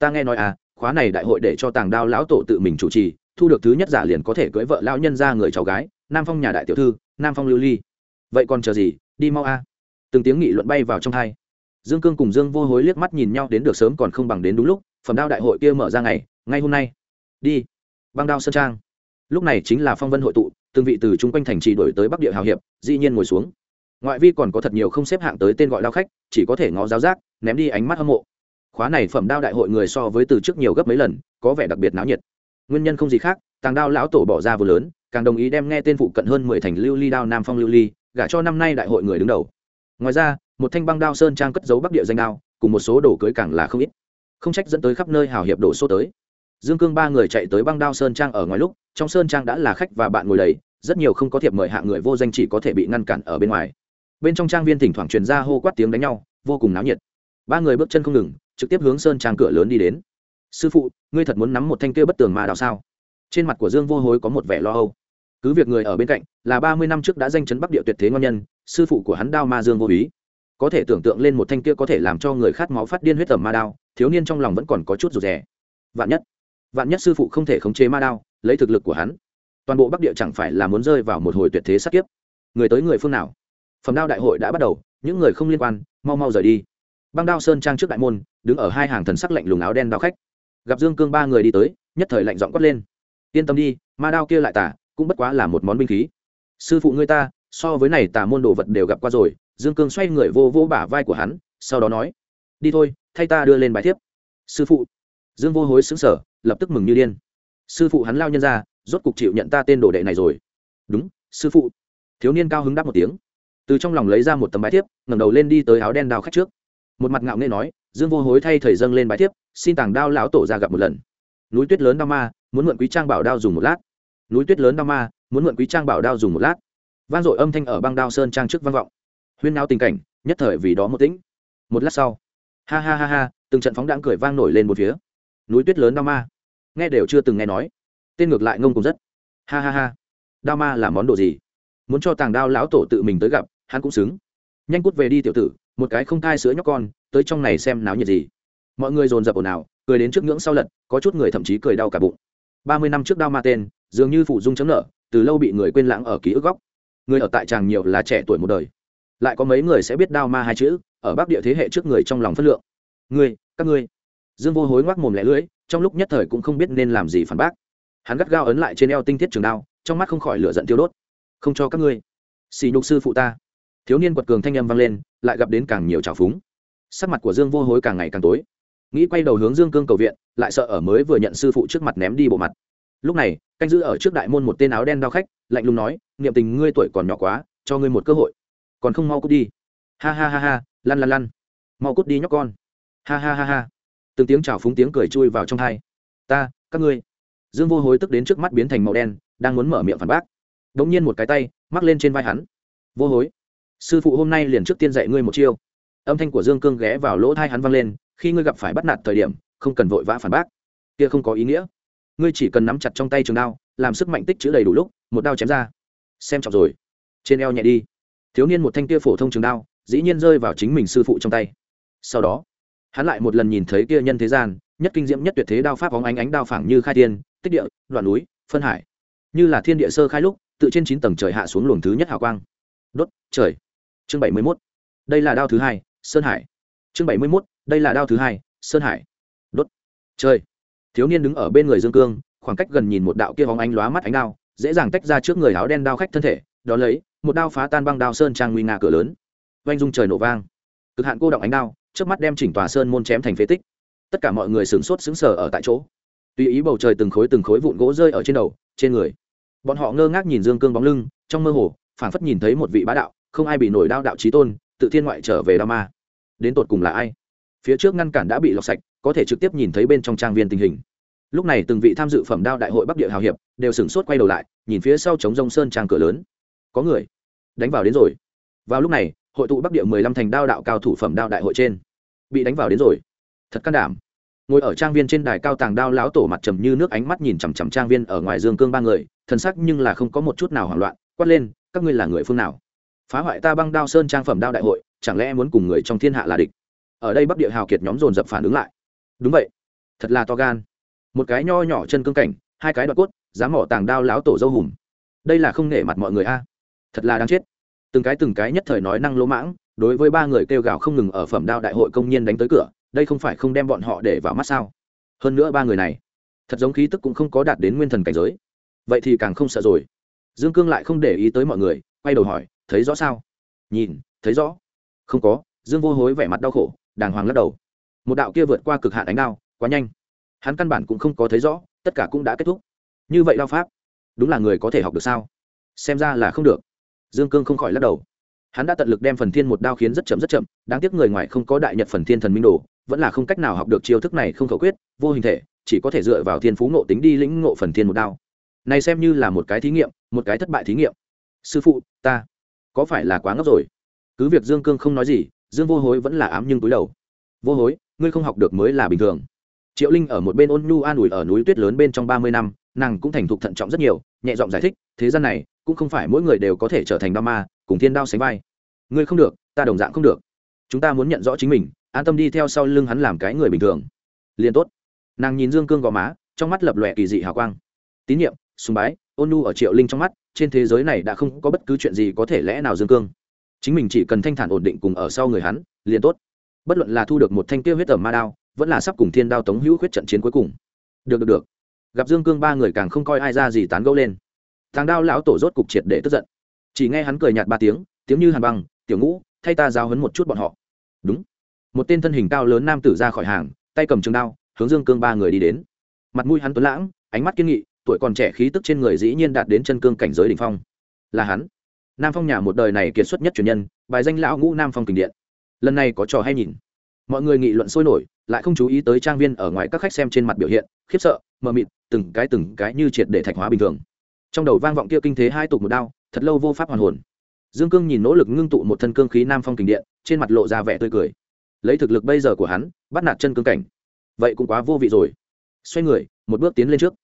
ta nghe nói à khóa này đại hội để cho tàng đao lão tổ tự mình chủ trì, thu được thứ nhất giả liền có thể cưỡi vợ lão nhân ra người cháu gái, nam phong nhà đại tiểu thư, nam phong lưu ly. Vậy còn chờ gì, đi mau a. Từng tiếng nghị luận bay vào trong hai. Dương cương cùng dương vô hối liếc mắt nhìn nhau đến được sớm còn không bằng đến đúng lúc, phẩm đao đại hội kia mở ra ngày, ngay hôm nay. Đi. Băng đao sơn trang. Lúc này chính là phong vân hội tụ, từng vị từ chung quanh thành trì đổi tới bắc địa hào hiệp, dĩ nhiên ngồi xuống. Ngoại vi còn có thật nhiều không xếp hạng tới tên gọi đao khách, chỉ có thể ngó giáo giác, ném đi ánh mắt hâm mộ khóa này phẩm đao đại hội người so với từ trước nhiều gấp mấy lần, có vẻ đặc biệt náo nhiệt. Nguyên nhân không gì khác, tàng đao lão tổ bỏ ra vừa lớn, càng đồng ý đem nghe tên phụ cận hơn mười thành lưu ly đao nam phong lưu ly, gả cho năm nay đại hội người đứng đầu. Ngoài ra, một thanh băng đao sơn trang cất giấu bắc địa danh đao, cùng một số đồ cưới càng là không ít. Không trách dẫn tới khắp nơi hào hiệp đổ số tới. Dương cương ba người chạy tới băng đao sơn trang ở ngoài lúc, trong sơn trang đã là khách và bạn ngồi đầy, rất nhiều không có thiệp mời hạ người vô danh chỉ có thể bị ngăn cản ở bên ngoài. Bên trong trang viên thỉnh thoảng truyền ra hô quát tiếng đánh nhau, vô cùng náo nhiệt. Ba người bước chân không ngừng trực tiếp hướng sơn trang cửa lớn đi đến. Sư phụ, ngươi thật muốn nắm một thanh kia bất tường mà đào sao? Trên mặt của dương vô hối có một vẻ lo âu. Cứ việc người ở bên cạnh là ba mươi năm trước đã danh chấn bắc địa tuyệt thế ngon nhân, sư phụ của hắn đao ma dương vô ý có thể tưởng tượng lên một thanh kia có thể làm cho người khát máu phát điên huyết tầm ma đao, thiếu niên trong lòng vẫn còn có chút rụt rè. Vạn nhất vạn nhất sư phụ không thể khống chế ma đao, lấy thực lực của hắn, toàn bộ bắc địa chẳng phải là muốn rơi vào một hồi tuyệt thế sát kiếp. Người tới người phương nào? Phẩm đao đại hội đã bắt đầu, những người không liên quan, mau mau rời đi băng đao sơn trang trước đại môn, đứng ở hai hàng thần sắc lạnh lùng áo đen đao khách. Gặp dương cương ba người đi tới, nhất thời lạnh giọng quát lên. Yên tâm đi, ma đao kia lại tả cũng bất quá là một món binh khí. Sư phụ ngươi ta, so với này tà môn đồ vật đều gặp qua rồi. Dương cương xoay người vô vô bả vai của hắn, sau đó nói, đi thôi, thay ta đưa lên bài thiếp. Sư phụ. Dương vô hối xứng sở lập tức mừng như điên. Sư phụ hắn lao nhân ra, rốt cục chịu nhận ta tên đồ đệ này rồi. Đúng, sư phụ. Thiếu niên cao hứng đáp một tiếng. Từ trong lòng lấy ra một tấm bài thiếp, ngẩng đầu lên đi tới áo đen đao khách trước một mặt ngạo nghễ nói, dương vô hối thay thầy dâng lên bài thiếp, xin tàng đao lão tổ ra gặp một lần. Núi tuyết lớn đao ma, muốn mượn quý trang bảo đao dùng một lát. Núi tuyết lớn đao ma, muốn mượn quý trang bảo đao dùng một lát. Vang dội âm thanh ở băng đao sơn trang trước vang vọng. Huyên náo tình cảnh, nhất thời vì đó một tĩnh. Một lát sau, ha ha ha ha, từng trận phóng đãng cười vang nổi lên một phía. Núi tuyết lớn đao ma. Nghe đều chưa từng nghe nói. Tên ngược lại ngông cùng rất. Ha ha ha. Đao ma là món đồ gì? Muốn cho tàng đao lão tổ tự mình tới gặp, hắn cũng xứng. Nhanh cút về đi tiểu tử một cái không thai sữa nhóc con, tới trong này xem náo nhiệt gì. Mọi người dồn dập ồn ào, cười đến trước ngưỡng sau lật, có chút người thậm chí cười đau cả bụng. Ba mươi năm trước đao ma tên, dường như phụ dung chấm nợ, từ lâu bị người quên lãng ở ký ức góc. Người ở tại tràng nhiều là trẻ tuổi một đời. Lại có mấy người sẽ biết đao ma hai chữ, ở bắc địa thế hệ trước người trong lòng phất lượng. Ngươi, các ngươi. Dương vô hối ngoác mồm lẻ lưỡi, trong lúc nhất thời cũng không biết nên làm gì phản bác. Hắn gắt gao ấn lại trên eo tinh thiết trường đao, trong mắt không khỏi lửa giận tiêu đốt. Không cho các ngươi. Xì nhục sư phụ ta thiếu niên quật cường thanh âm vang lên, lại gặp đến càng nhiều trào phúng. Sắc mặt của dương vô hối càng ngày càng tối. Nghĩ quay đầu hướng dương cương cầu viện, lại sợ ở mới vừa nhận sư phụ trước mặt ném đi bộ mặt. Lúc này, canh giữ ở trước đại môn một tên áo đen đao khách, lạnh lùng nói, niệm tình ngươi tuổi còn nhỏ quá, cho ngươi một cơ hội. Còn không mau cút đi. Ha ha ha ha, lăn lăn lăn. Mau cút đi nhóc con. Ha ha ha ha. Từng tiếng chào phúng tiếng cười chui vào trong hai. Ta, các ngươi. Dương vô hối tức đến trước mắt biến thành màu đen, đang muốn mở miệng phản bác. Đ ỗ n g nhiên một cái tay, mắc lên trên vai hắn. Vô hối sư phụ hôm nay liền trước tiên dạy ngươi một chiêu. Âm thanh của dương cương ghé vào lỗ thai hắn vang lên, khi ngươi gặp phải bắt nạt thời điểm, không cần vội vã phản bác. Kia không có ý nghĩa. Ngươi chỉ cần nắm chặt trong tay trường đao, làm sức mạnh tích chữ đầy đủ lúc, một đao chém ra. Xem trọng rồi. Trên eo nhẹ đi. Thiếu niên một thanh kia phổ thông trường đao, dĩ nhiên rơi vào chính mình sư phụ trong tay. Sau đó, hắn lại một lần nhìn thấy kia nhân thế gian, nhất kinh diễm nhất tuyệt thế đao pháp bóng ánh ánh đao phảng như khai thiên, tích địa, đoạn núi, phân hải. Như là thiên địa sơ khai lúc, tự trên chín tầng trời hạ xuống luồng thứ nhất hào quang. Đốt, trời chương bảy mươi mốt. Đây là đao thứ hai, sơn hải. Chương bảy mươi mốt, đây là đao thứ hai, sơn hải. Đốt. Trời. Thiếu niên đứng ở bên người dương cương, khoảng cách gần nhìn một đạo kia bóng ánh lóa mắt ánh đao, dễ dàng tách ra trước người áo đen đao khách thân thể đó lấy, một đao phá tan băng đao sơn trang nguy nga cửa lớn. Vang dung trời nổ vang. Cực hạn cô động ánh đao trước mắt đem chỉnh tòa sơn môn chém thành phế tích. Tất cả mọi người sửng sốt sững sờ ở tại chỗ. Tùy ý bầu trời từng khối từng khối vụn gỗ rơi ở trên đầu, trên người. Bọn họ ngơ ngác nhìn dương cương bóng lưng, trong mơ hồ, phảng phất nhìn thấy một vị bá đạo không ai bị nổi đao đạo trí tôn, tự thiên ngoại trở về đao ma. Đến tột cùng là ai? Phía trước ngăn cản đã bị lọc sạch, có thể trực tiếp nhìn thấy bên trong trang viên tình hình. Lúc này từng vị tham dự phẩm đao đại hội bắc địa hào hiệp đều sửng sốt quay đầu lại, nhìn phía sau trống rông sơn trang cửa lớn. Có người đánh vào đến rồi. Vào lúc này, hội tụ bắc địa mười lăm thành đao đạo cao thủ phẩm đao đại hội trên. Bị đánh vào đến rồi. Thật can đảm. Ngồi ở trang viên trên đài cao tàng đao lão tổ mặt trầm như nước ánh mắt nhìn chằm chằm trang viên ở ngoài dương cương ba người, thần sắc nhưng là không có một chút nào hoảng loạn, quát lên, các ngươi là người phương nào? Phá hoại ta băng đao sơn trang phẩm đao đại hội, chẳng lẽ muốn cùng người trong thiên hạ là địch? Ở đây bắc địa hào kiệt nhóm dồn dập phản ứng lại. Đúng vậy. Thật là to gan. Một cái nho nhỏ chân cương cảnh, hai cái đoạn cốt, dám mỏ tàng đao lão tổ dâu hùm. Đây là không nể mặt mọi người a. Thật là đáng chết. Từng cái từng cái nhất thời nói năng lỗ mãng, đối với ba người kêu gào không ngừng ở phẩm đao đại hội công nhiên đánh tới cửa, đây không phải không đem bọn họ để vào mắt sao? Hơn nữa ba người này, thật giống khí tức cũng không có đạt đến nguyên thần cảnh giới. Vậy thì càng không sợ rồi. Dương cương lại không để ý tới mọi người quay đầu hỏi, thấy rõ sao? Nhìn, thấy rõ. Không có. Dương vô hối vẻ mặt đau khổ, đàng hoàng lắc đầu. Một đạo kia vượt qua cực hạn ánh đao, quá nhanh. Hắn căn bản cũng không có thấy rõ, tất cả cũng đã kết thúc. Như vậy đao pháp, đúng là người có thể học được sao? Xem ra là không được. Dương cương không khỏi lắc đầu. Hắn đã tận lực đem phần thiên một đao khiến rất chậm rất chậm, đáng tiếc người ngoài không có đại nhật phần thiên thần minh đồ, vẫn là không cách nào học được chiêu thức này không khẩu quyết, vô hình thể, chỉ có thể dựa vào thiên phú ngộ tính đi lĩnh ngộ phần thiên một đao. Này xem như là một cái thí nghiệm, một cái thất bại thí nghiệm sư phụ, ta, có phải là quá ngốc rồi? Cứ việc dương cương không nói gì, dương vô hối vẫn là ám nhưng túi đầu. Vô hối, ngươi không học được mới là bình thường. Triệu linh ở một bên ôn nhu an ủi ở núi tuyết lớn bên trong ba mươi năm, nàng cũng thành thục thận trọng rất nhiều, nhẹ giọng giải thích, thế gian này, cũng không phải mỗi người đều có thể trở thành đao ma, cùng thiên đao sánh vai. Ngươi không được, ta đồng dạng không được. Chúng ta muốn nhận rõ chính mình, an tâm đi theo sau lưng hắn làm cái người bình thường. Liền tốt. Nàng nhìn dương cương gò má, trong mắt lập lòe kỳ dị hào quang. Tín nhiệm, sùng bái ôn nhu ở triệu linh trong mắt, trên thế giới này đã không có bất cứ chuyện gì có thể lẽ nào dương cương. Chính mình chỉ cần thanh thản ổn định cùng ở sau người hắn, liền tốt. Bất luận là thu được một thanh tiêu huyết tẩm ma đao, vẫn là sắp cùng thiên đao tống hữu khuyết trận chiến cuối cùng. Được được được. Gặp dương cương ba người càng không coi ai ra gì tán gẫu lên. Thằng đao lão tổ rốt cục triệt để tức giận. Chỉ nghe hắn cười nhạt ba tiếng tiếng như hàn băng, tiểu ngũ, thay ta giao hấn một chút bọn họ. Đúng. Một tên thân hình cao lớn nam tử ra khỏi hàng, tay cầm trường đao, hướng dương cương ba người đi đến. Mặt mũi hắn tuấn lãng, ánh mắt kiên nghị tuổi còn trẻ khí tức trên người dĩ nhiên đạt đến chân cương cảnh giới đ ỉ n h phong. Là hắn. Nam phong nhà một đời này kiệt xuất nhất truyền nhân, bài danh lão ngũ nam phong kình điện. Lần này có trò hay nhìn. Mọi người nghị luận sôi nổi, lại không chú ý tới trang viên ở ngoài các khách xem trên mặt biểu hiện, khiếp sợ, mờ mịt, từng cái từng cái như triệt để thạch hóa bình thường. Trong đầu vang vọng kia kinh thế hai tục một đao, thật lâu vô pháp hoàn hồn. Dương cương nhìn nỗ lực ngưng tụ một thân cương khí nam phong kình điện, trên mặt lộ ra vẻ tươi cười. Lấy thực lực bây giờ của hắn, bắt nạt chân cương cảnh. Vậy cũng quá vô vị rồi. Xoay người, một bước tiến lên trước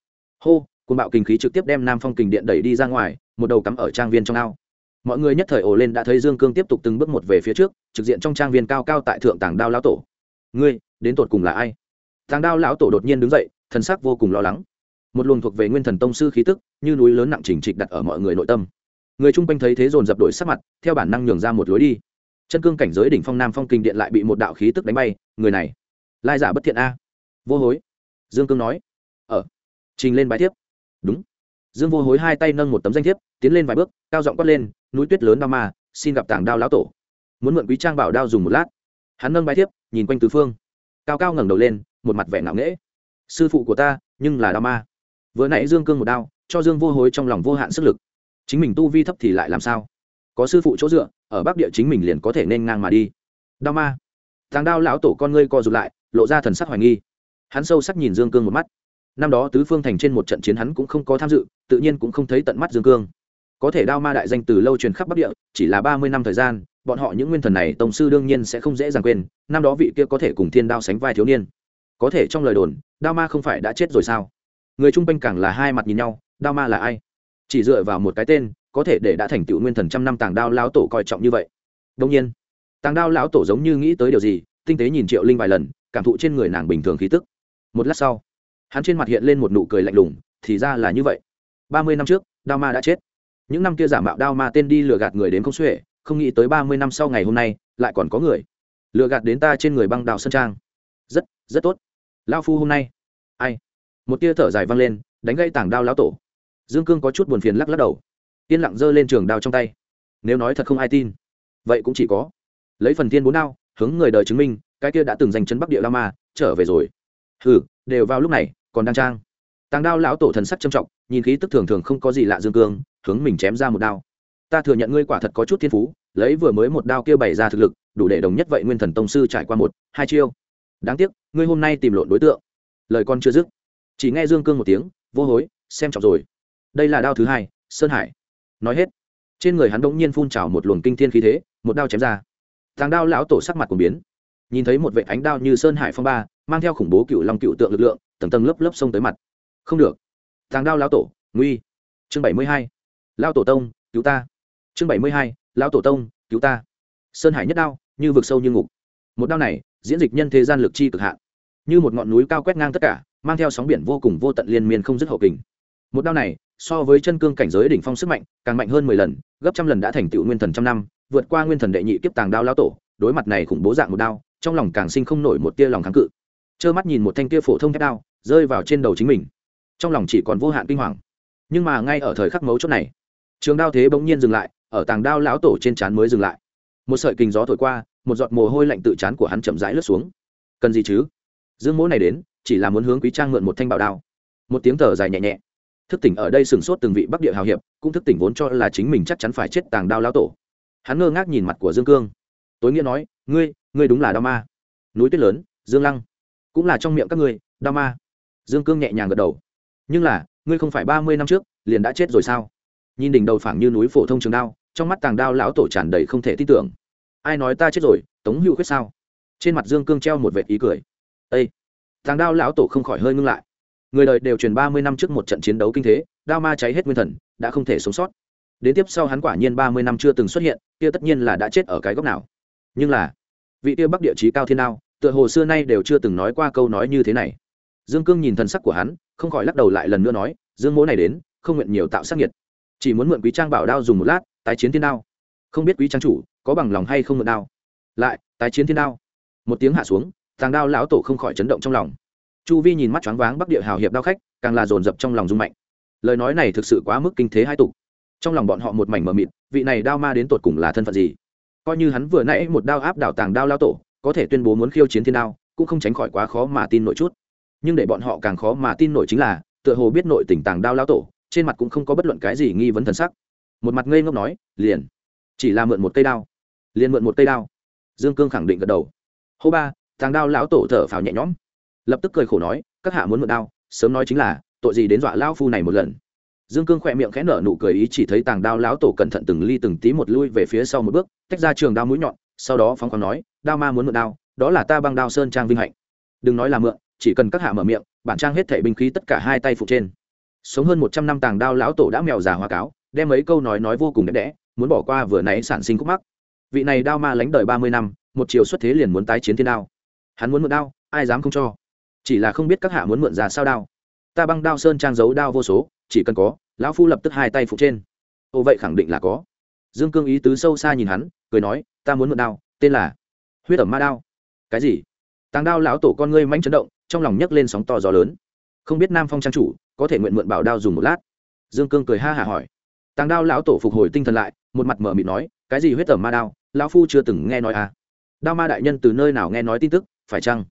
hô côn bạo kinh khí trực tiếp đem nam phong kình điện đẩy đi ra ngoài, một đầu cắm ở trang viên trong ao. Mọi người nhất thời ồ lên đã thấy dương cương tiếp tục từng bước một về phía trước, trực diện trong trang viên cao cao tại thượng tàng đao lão tổ. Ngươi, đến tột cùng là ai? Tàng đao lão tổ đột nhiên đứng dậy, thần sắc vô cùng lo lắng. Một luồng thuộc về nguyên thần tông sư khí tức, như núi lớn nặng chỉnh trịch đặt ở mọi người nội tâm. Người chung quanh thấy thế dồn dập đổi sắc mặt, theo bản năng nhường ra một lối đi. Chân cương cảnh giới đỉnh phong nam phong kinh điện lại bị một đạo khí tức đánh bay, người này, lai giả bất thiện a. Vô hối. Dương cương nói. Ở trình lên bài thiếp. Đúng. Dương vô hối hai tay nâng một tấm danh thiếp, tiến lên vài bước, cao giọng quát lên, núi tuyết lớn đao ma, xin gặp tảng đao lão tổ. Muốn mượn quý trang bảo đao dùng một lát. Hắn nâng bài thiếp, nhìn quanh tứ phương. Cao cao ngẩng đầu lên, một mặt vẻ ngạo nghễ. Sư phụ của ta, nhưng là đao ma. Vừa nãy dương cương một đao, cho dương vô hối trong lòng vô hạn sức lực. Chính mình tu vi thấp thì lại làm sao? Có sư phụ chỗ dựa, ở bắc địa chính mình liền có thể nên ngang mà đi. Đao ma. Thằng đao lão tổ con ngươi co rụt lại, lộ ra thần sắc hoài nghi. Hắn sâu sắc nhìn dương cương một mắt năm đó tứ phương thành trên một trận chiến hắn cũng không có tham dự, tự nhiên cũng không thấy tận mắt dương cương. Có thể đao ma đại danh từ lâu truyền khắp bắc địa, chỉ là ba mươi năm thời gian, bọn họ những nguyên thần này tổng sư đương nhiên sẽ không dễ dàng quên, năm đó vị kia có thể cùng thiên đao sánh vai thiếu niên. Có thể trong lời đồn, đao ma không phải đã chết rồi sao? Người chung quanh càng là hai mặt nhìn nhau, đao ma là ai? Chỉ dựa vào một cái tên, có thể để đã thành tựu nguyên thần trăm năm tàng đao lão tổ coi trọng như vậy. Đông nhiên, tàng đao lão tổ giống như nghĩ tới điều gì, tinh tế nhìn triệu linh vài lần, cảm thụ trên người nàng bình thường khí tức. Một lát sau hắn trên mặt hiện lên một nụ cười lạnh lùng, thì ra là như vậy. Ba mươi năm trước, đao ma đã chết. Những năm kia giả mạo đao ma tên đi lừa gạt người đến không xuể, không nghĩ tới ba mươi năm sau ngày hôm nay, lại còn có người. Lừa gạt đến ta trên người băng đào sơn trang. Rất rất tốt. Lao phu hôm nay. Ai? Một tia thở dài vang lên, đánh gãy tảng đao lão tổ. Dương cương có chút buồn phiền lắc lắc đầu. Yên lặng giơ lên trường đao trong tay. Nếu nói thật không ai tin, vậy cũng chỉ có lấy phần thiên bốn đao, hướng người đời chứng minh, cái kia đã từng giành chân bắc địa la ma, trở về rồi hừ, đều vào lúc này, còn đang trang. Tàng đao lão tổ thần sắc trầm trọng, nhìn khí tức thường thường không có gì lạ dương cương, hướng mình chém ra một đao. Ta thừa nhận ngươi quả thật có chút thiên phú, lấy vừa mới một đao kia bày ra thực lực, đủ để đồng nhất vậy nguyên thần tông sư trải qua một, hai chiêu. Đáng tiếc, ngươi hôm nay tìm lộn đối tượng. Lời con chưa dứt. Chỉ nghe dương cương một tiếng, vô hối, xem trọng rồi. Đây là đao thứ hai, sơn hải. Nói hết. Trên người hắn đ ỗ n g nhiên phun trào một luồng kinh thiên khí thế, một đao chém ra. Thằng đao lão tổ sắc mặt của biến nhìn thấy một vệ ánh đao như sơn hải phong ba, mang theo khủng bố cựu long cựu tượng lực lượng, tầng tầng lớp lớp xông tới mặt. Không được. Thằng đao lão tổ, nguy. Chương bảy mươi hai. Lao tổ tông, cứu ta. Chương bảy mươi hai. Lao tổ tông, cứu ta. Sơn hải nhất đao, như vực sâu như ngục. Một đao này, diễn dịch nhân thế gian lực chi cực hạn. Như một ngọn núi cao quét ngang tất cả, mang theo sóng biển vô cùng vô tận liên miên không dứt hậu kình. Một đao này, so với chân cương cảnh giới đỉnh phong sức mạnh, càng mạnh hơn mười lần, gấp trăm lần đã thành tựu nguyên thần trăm năm, vượt qua nguyên thần đệ nhị kiếp tàng đao lao tổ, đối mặt này khủng bố dạng một đao trong lòng càng sinh không nổi một tia lòng kháng cự. Trơ mắt nhìn một thanh tia phổ thông thép đao, rơi vào trên đầu chính mình. Trong lòng chỉ còn vô hạn kinh hoàng. Nhưng mà ngay ở thời khắc mấu chốt này, trường đao thế bỗng nhiên dừng lại, ở tàng đao lão tổ trên trán mới dừng lại. Một sợi kinh gió thổi qua, một giọt mồ hôi lạnh tự chán của hắn chậm rãi lướt xuống. Cần gì chứ? Dương mỗ này đến, chỉ là muốn hướng quý trang mượn một thanh bảo đao. Một tiếng thở dài nhẹ nhẹ. Thức tỉnh ở đây sừng sốt từng vị bắc địa hào hiệp, cũng thức tỉnh vốn cho là chính mình chắc chắn phải chết tàng đao lão tổ. Hắn ngơ ngác nhìn mặt của dương cương. Tối nghĩa nói, ngươi ngươi đúng là đao ma. Núi tuyết lớn, dương lăng, cũng là trong miệng các ngươi, đao ma. Dương cương nhẹ nhàng gật đầu. Nhưng là, ngươi không phải ba mươi năm trước, liền đã chết rồi sao? Nhìn đỉnh đầu phẳng như núi phổ thông trường đao, trong mắt tàng đao lão tổ tràn đầy không thể tin tưởng. Ai nói ta chết rồi, tống hữu khuyết sao? Trên mặt dương cương treo một vệt ý cười. Ây tàng đao lão tổ không khỏi hơi ngưng lại. Người đời đều truyền ba mươi năm trước một trận chiến đấu kinh thế, đao ma cháy hết nguyên thần, đã không thể sống sót. Đến tiếp sau hắn quả nhiên ba mươi năm chưa từng xuất hiện, kia tất nhiên là đã chết ở cái góc nào. Nhưng là vị tiêu bắc địa chí cao thiên đao, tựa hồ xưa nay đều chưa từng nói qua câu nói như thế này. Dương cương nhìn thần sắc của hắn, không khỏi lắc đầu lại lần nữa nói, dương mỗ này đến, không nguyện nhiều tạo sắc nhiệt chỉ muốn mượn quý trang bảo đao dùng một lát, tái chiến thiên đao. Không biết quý trang chủ có bằng lòng hay không mượn đao. Lại, tái chiến thiên đao. Một tiếng hạ xuống, tàng đao lão tổ không khỏi chấn động trong lòng. Chu vi nhìn mắt choáng váng bắc địa hào hiệp đao khách, càng là dồn dập trong lòng rung mạnh. Lời nói này thực sự quá mức kinh thế hai tục. Trong lòng bọn họ một mảnh mờ mịt, vị này đao ma đến tột cùng là thân phận gì? Coi như hắn vừa nãy một đao áp đảo tàng đao lao tổ, có thể tuyên bố muốn khiêu chiến thiên đao, cũng không tránh khỏi quá khó mà tin nổi chút. Nhưng để bọn họ càng khó mà tin nổi chính là, tựa hồ biết nội tình tàng đao lao tổ, trên mặt cũng không có bất luận cái gì nghi vấn thần sắc. Một mặt ngây ngốc nói, liền, chỉ là mượn một cây đao, liền mượn một cây đao. Dương cương khẳng định gật đầu. Hô ba, tàng đao lão tổ thở phào nhẹ nhõm. Lập tức cười khổ nói, các hạ muốn mượn đao, sớm nói chính là, tội gì đến dọa lao phu này một lần dương cương khỏe miệng khẽ nở nụ cười ý chỉ thấy tàng đao lão tổ cẩn thận từng ly từng tí một lui về phía sau một bước, tách ra trường đao mũi nhọn, sau đó phóng khoáng nói, đao ma muốn mượn đao, đó là ta băng đao sơn trang vinh hạnh. Đừng nói là mượn, chỉ cần các hạ mở miệng, bản trang hết thể binh khí tất cả hai tay phụ trên. Sống hơn một trăm năm tàng đao lão tổ đã mèo già hoa cáo, đem mấy câu nói nói vô cùng đẹp đẽ, muốn bỏ qua vừa nãy sản sinh khúc mắc. Vị này đao ma lánh đời ba mươi năm, một chiều xuất thế liền muốn tái chiến thiên đao. Hắn muốn mượn đao, ai dám không cho? Chỉ là không biết các hạ muốn mượn ra sao đao. Ta băng đao sơn trang giấu đao vô số chỉ cần có, lão phu lập tức hai tay phụ trên. Ô, vậy khẳng định là có. Dương cương ý tứ sâu xa nhìn hắn, cười nói, ta muốn mượn đao, tên là huyết ẩm ma đao. Cái gì? Tàng đao lão tổ con ngươi manh chấn động, trong lòng nhấc lên sóng to gió lớn. Không biết nam phong trang chủ có thể nguyện mượn bảo đao dùng một lát? Dương cương cười ha hả hỏi. Tàng đao lão tổ phục hồi tinh thần lại, một mặt mở mịt nói, cái gì huyết ẩm ma đao? Lão phu chưa từng nghe nói à? Đao ma đại nhân từ nơi nào nghe nói tin tức, phải chăng?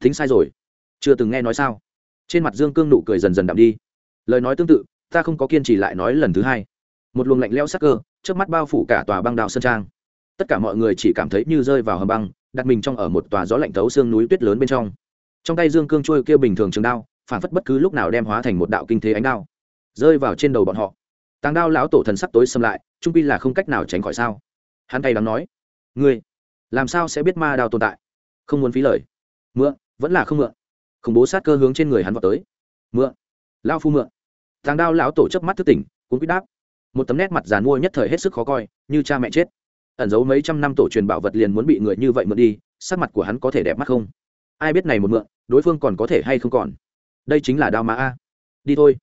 Thính sai rồi. Chưa từng nghe nói sao? Trên mặt dương cương nụ cười dần dần đậm đi lời nói tương tự, ta không có kiên trì lại nói lần thứ hai. Một luồng lạnh leo sắc cơ trước mắt bao phủ cả tòa băng đào sơn trang. Tất cả mọi người chỉ cảm thấy như rơi vào hầm băng, đặt mình trong ở một tòa gió lạnh thấu xương núi tuyết lớn bên trong. Trong tay dương cương trôi kia bình thường trường đao, phản phất bất cứ lúc nào đem hóa thành một đạo kinh thế ánh đao, rơi vào trên đầu bọn họ. Tàng đao lão tổ thần sắc tối xâm lại, trung pi là không cách nào tránh khỏi sao? Hắn tay đắng nói, ngươi, làm sao sẽ biết ma đao tồn tại? Không muốn phí lời. Mượn, vẫn là không mượn. Khủng bố sát cơ hướng trên người hắn vào tới. Mượn lao phu mượn tàng đao lão tổ chớp mắt thức tỉnh cũng quyết đáp. Một tấm nét mặt giàn mua nhất thời hết sức khó coi, như cha mẹ chết. Ẩn giấu mấy trăm năm tổ truyền bảo vật liền muốn bị người như vậy mượn đi, sắc mặt của hắn có thể đẹp mắt không? Ai biết này một mượn, đối phương còn có thể hay không còn? Đây chính là đao mã a. Đi thôi.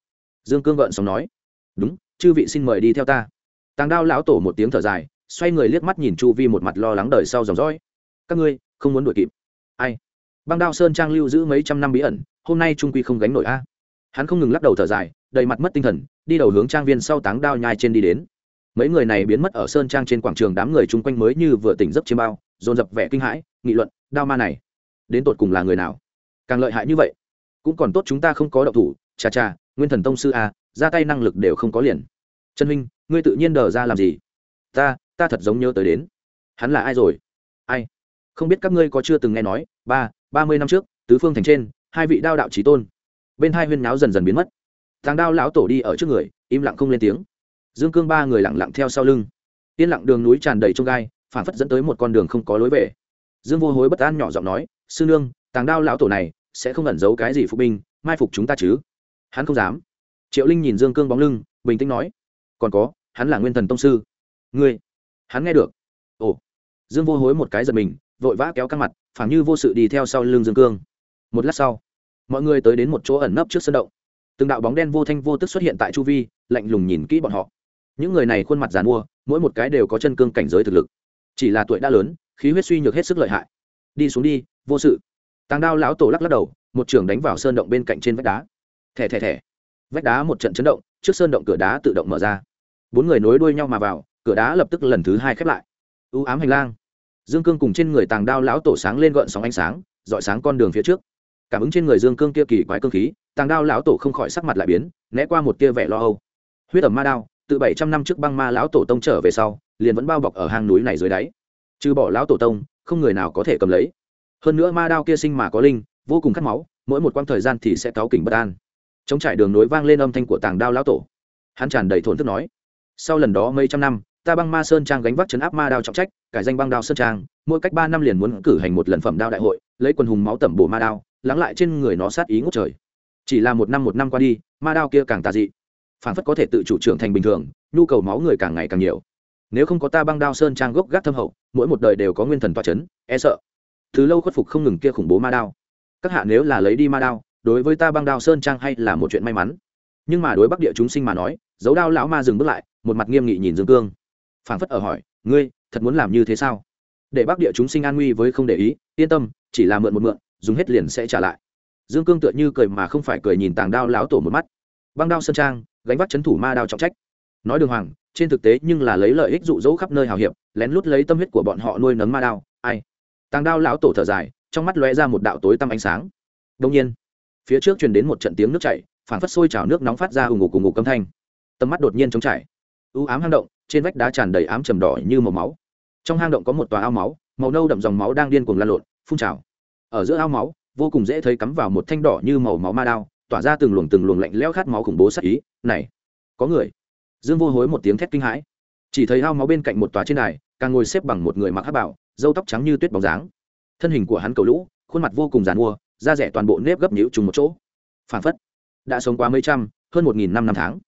Dương cương gợn sóng nói. Đúng, chư vị xin mời đi theo ta. Tàng đao lão tổ một tiếng thở dài, xoay người liếc mắt nhìn chu vi một mặt lo lắng đời sau dòng dõi. Các ngươi, không muốn đuổi kịp. Ai? Băng đao sơn trang lưu giữ mấy trăm năm bí ẩn, hôm nay trung quy không gánh nổi a. Hắn không ngừng lắc đầu thở dài đầy mặt mất tinh thần, đi đầu hướng trang viên sau táng đao nhai trên đi đến. Mấy người này biến mất ở sơn trang trên quảng trường đám người chung quanh mới như vừa tỉnh giấc chiêm bao, dồn dập vẻ kinh hãi, nghị luận, đao ma này, đến tột cùng là người nào? Càng lợi hại như vậy, cũng còn tốt chúng ta không có động thủ cha cha nguyên thần tông sư a, ra tay năng lực đều không có liền. Trần huynh, ngươi tự nhiên đờ ra làm gì? Ta ta thật giống nhớ tới đến. Hắn là ai rồi? Ai? Không biết các ngươi có chưa từng nghe nói, ba ba mươi năm trước, tứ phương thành trên, hai vị đao đạo trí tôn, bên hai huyên náo dần dần biến mất thằng đao lão tổ đi ở trước người, im lặng không lên tiếng. Dương cương ba người lặng lặng theo sau lưng. Yên lặng đường núi tràn đầy trông gai, phản phất dẫn tới một con đường không có lối về. Dương vô hối bất an nhỏ giọng nói, sư nương, tàng đao lão tổ này sẽ không ẩn giấu cái gì phục binh, mai phục chúng ta chứ? Hắn không dám. Triệu linh nhìn dương cương bóng lưng, bình tĩnh nói, còn có, hắn là nguyên thần tông sư. Ngươi, hắn nghe được. Ồ. Dương vô hối một cái giật mình, vội vã kéo căng mặt, phảng như vô sự đi theo sau lưng dương cương. Một lát sau, mọi người tới đến một chỗ ẩn nấp trước sân động từng đạo bóng đen vô thanh vô tức xuất hiện tại chu vi, lạnh lùng nhìn kỹ bọn họ. Những người này khuôn mặt dàn mua mỗi một cái đều có chân cương cảnh giới thực lực. Chỉ là tuổi đã lớn, khí huyết suy nhược hết sức lợi hại. Đi xuống đi, vô sự. Tàng đao lão tổ lắc lắc đầu, một trường đánh vào sơn động bên cạnh trên vách đá. Thẻ thẻ thẻ. Vách đá một trận chấn động, trước sơn động cửa đá tự động mở ra. Bốn người nối đuôi nhau mà vào, cửa đá lập tức lần thứ hai khép lại. U ám hành lang. Dương cương cùng trên người tàng đao lão tổ sáng lên gợn sóng ánh sáng, dọi sáng con đường phía trước. Cảm ứng trên người dương cương kia kỳ quái cơ khí tàng đao lão tổ không khỏi sắc mặt lại biến, né qua một tia vẻ lo âu. Huyết ẩm ma đao, từ bảy trăm năm trước băng ma lão tổ tông trở về sau, liền vẫn bao bọc ở hang núi này dưới đáy. Trừ bỏ lão tổ tông, không người nào có thể cầm lấy. Hơn nữa ma đao kia sinh mà có linh, vô cùng khát máu, mỗi một quãng thời gian thì sẽ cáo kỉnh bất an. Chống trải đường nối vang lên âm thanh của tàng đao lão tổ. Hắn tràn đầy thổn thức nói, sau lần đó mấy trăm năm, ta băng ma sơn trang gánh vác chấn áp ma đao trọng trách, cải danh băng đao sơn trang, mỗi cách ba năm liền muốn cử hành một lần phẩm đao đại hội, lấy quần hùng máu tẩm bổ ma đao, lắng lại trên người nó sát ý ngút trời chỉ là một năm một năm qua đi, ma đao kia càng tà dị. Phản phất có thể tự chủ trưởng thành bình thường, nhu cầu máu người càng ngày càng nhiều. Nếu không có ta băng đao sơn trang gốc gác thâm hậu, mỗi một đời đều có nguyên thần toa c h ấ n e sợ. Thứ lâu khuất phục không ngừng kia khủng bố ma đao. Các hạ nếu là lấy đi ma đao, đối với ta băng đao sơn trang hay là một chuyện may mắn. Nhưng mà đối bắc địa chúng sinh mà nói, dấu đao lão ma dừng bước lại, một mặt nghiêm nghị nhìn dương cương. Phản phất ở hỏi, ngươi, thật muốn làm như thế sao? Để bắc địa chúng sinh an nguy với không để ý, yên tâm, chỉ là mượn một mượn, dùng hết liền sẽ trả lại dương cương tựa như cười mà không phải cười nhìn tàng đao lão tổ một mắt. Băng đao sơn trang, gánh vác c h ấ n thủ ma đao trọng trách. Nói đường hoàng, trên thực tế nhưng là lấy lợi ích rụ rỗ khắp nơi hào hiệp, lén lút lấy tâm huyết của bọn họ nuôi nấng ma đao, ai? Tàng đao lão tổ thở dài, trong mắt lóe ra một đạo tối tăm ánh sáng. Đông nhiên, phía trước truyền đến một trận tiếng nước chảy phản phất sôi trào nước nóng phát ra ù ngục cùng ngục âm thanh. Tầm mắt đột nhiên chống chảy u ám hang động, trên vách đá tràn đầy ám trầm đỏ như màu máu. Trong hang động có một tòa ao máu, màu nâu đậm dòng máu đang điên cuồng lan lộn, phun trào. Ở giữa ao máu vô cùng dễ thấy cắm vào một thanh đỏ như màu máu ma đao, tỏa ra từng luồng từng luồng lạnh lẽo khát máu khủng bố sắc ý. Này, có người. Dương vô hối một tiếng thét kinh hãi. Chỉ thấy hao máu bên cạnh một tòa trên đài, càng ngồi xếp bằng một người mặc hát bảo dâu tóc trắng như tuyết bóng dáng. Thân hình của hắn cầu lũ, khuôn mặt vô cùng giàn mua, da rẻ toàn bộ nếp gấp nhũ trùng một chỗ. Phản phất đã sống qua mấy trăm, hơn một nghìn năm năm tháng.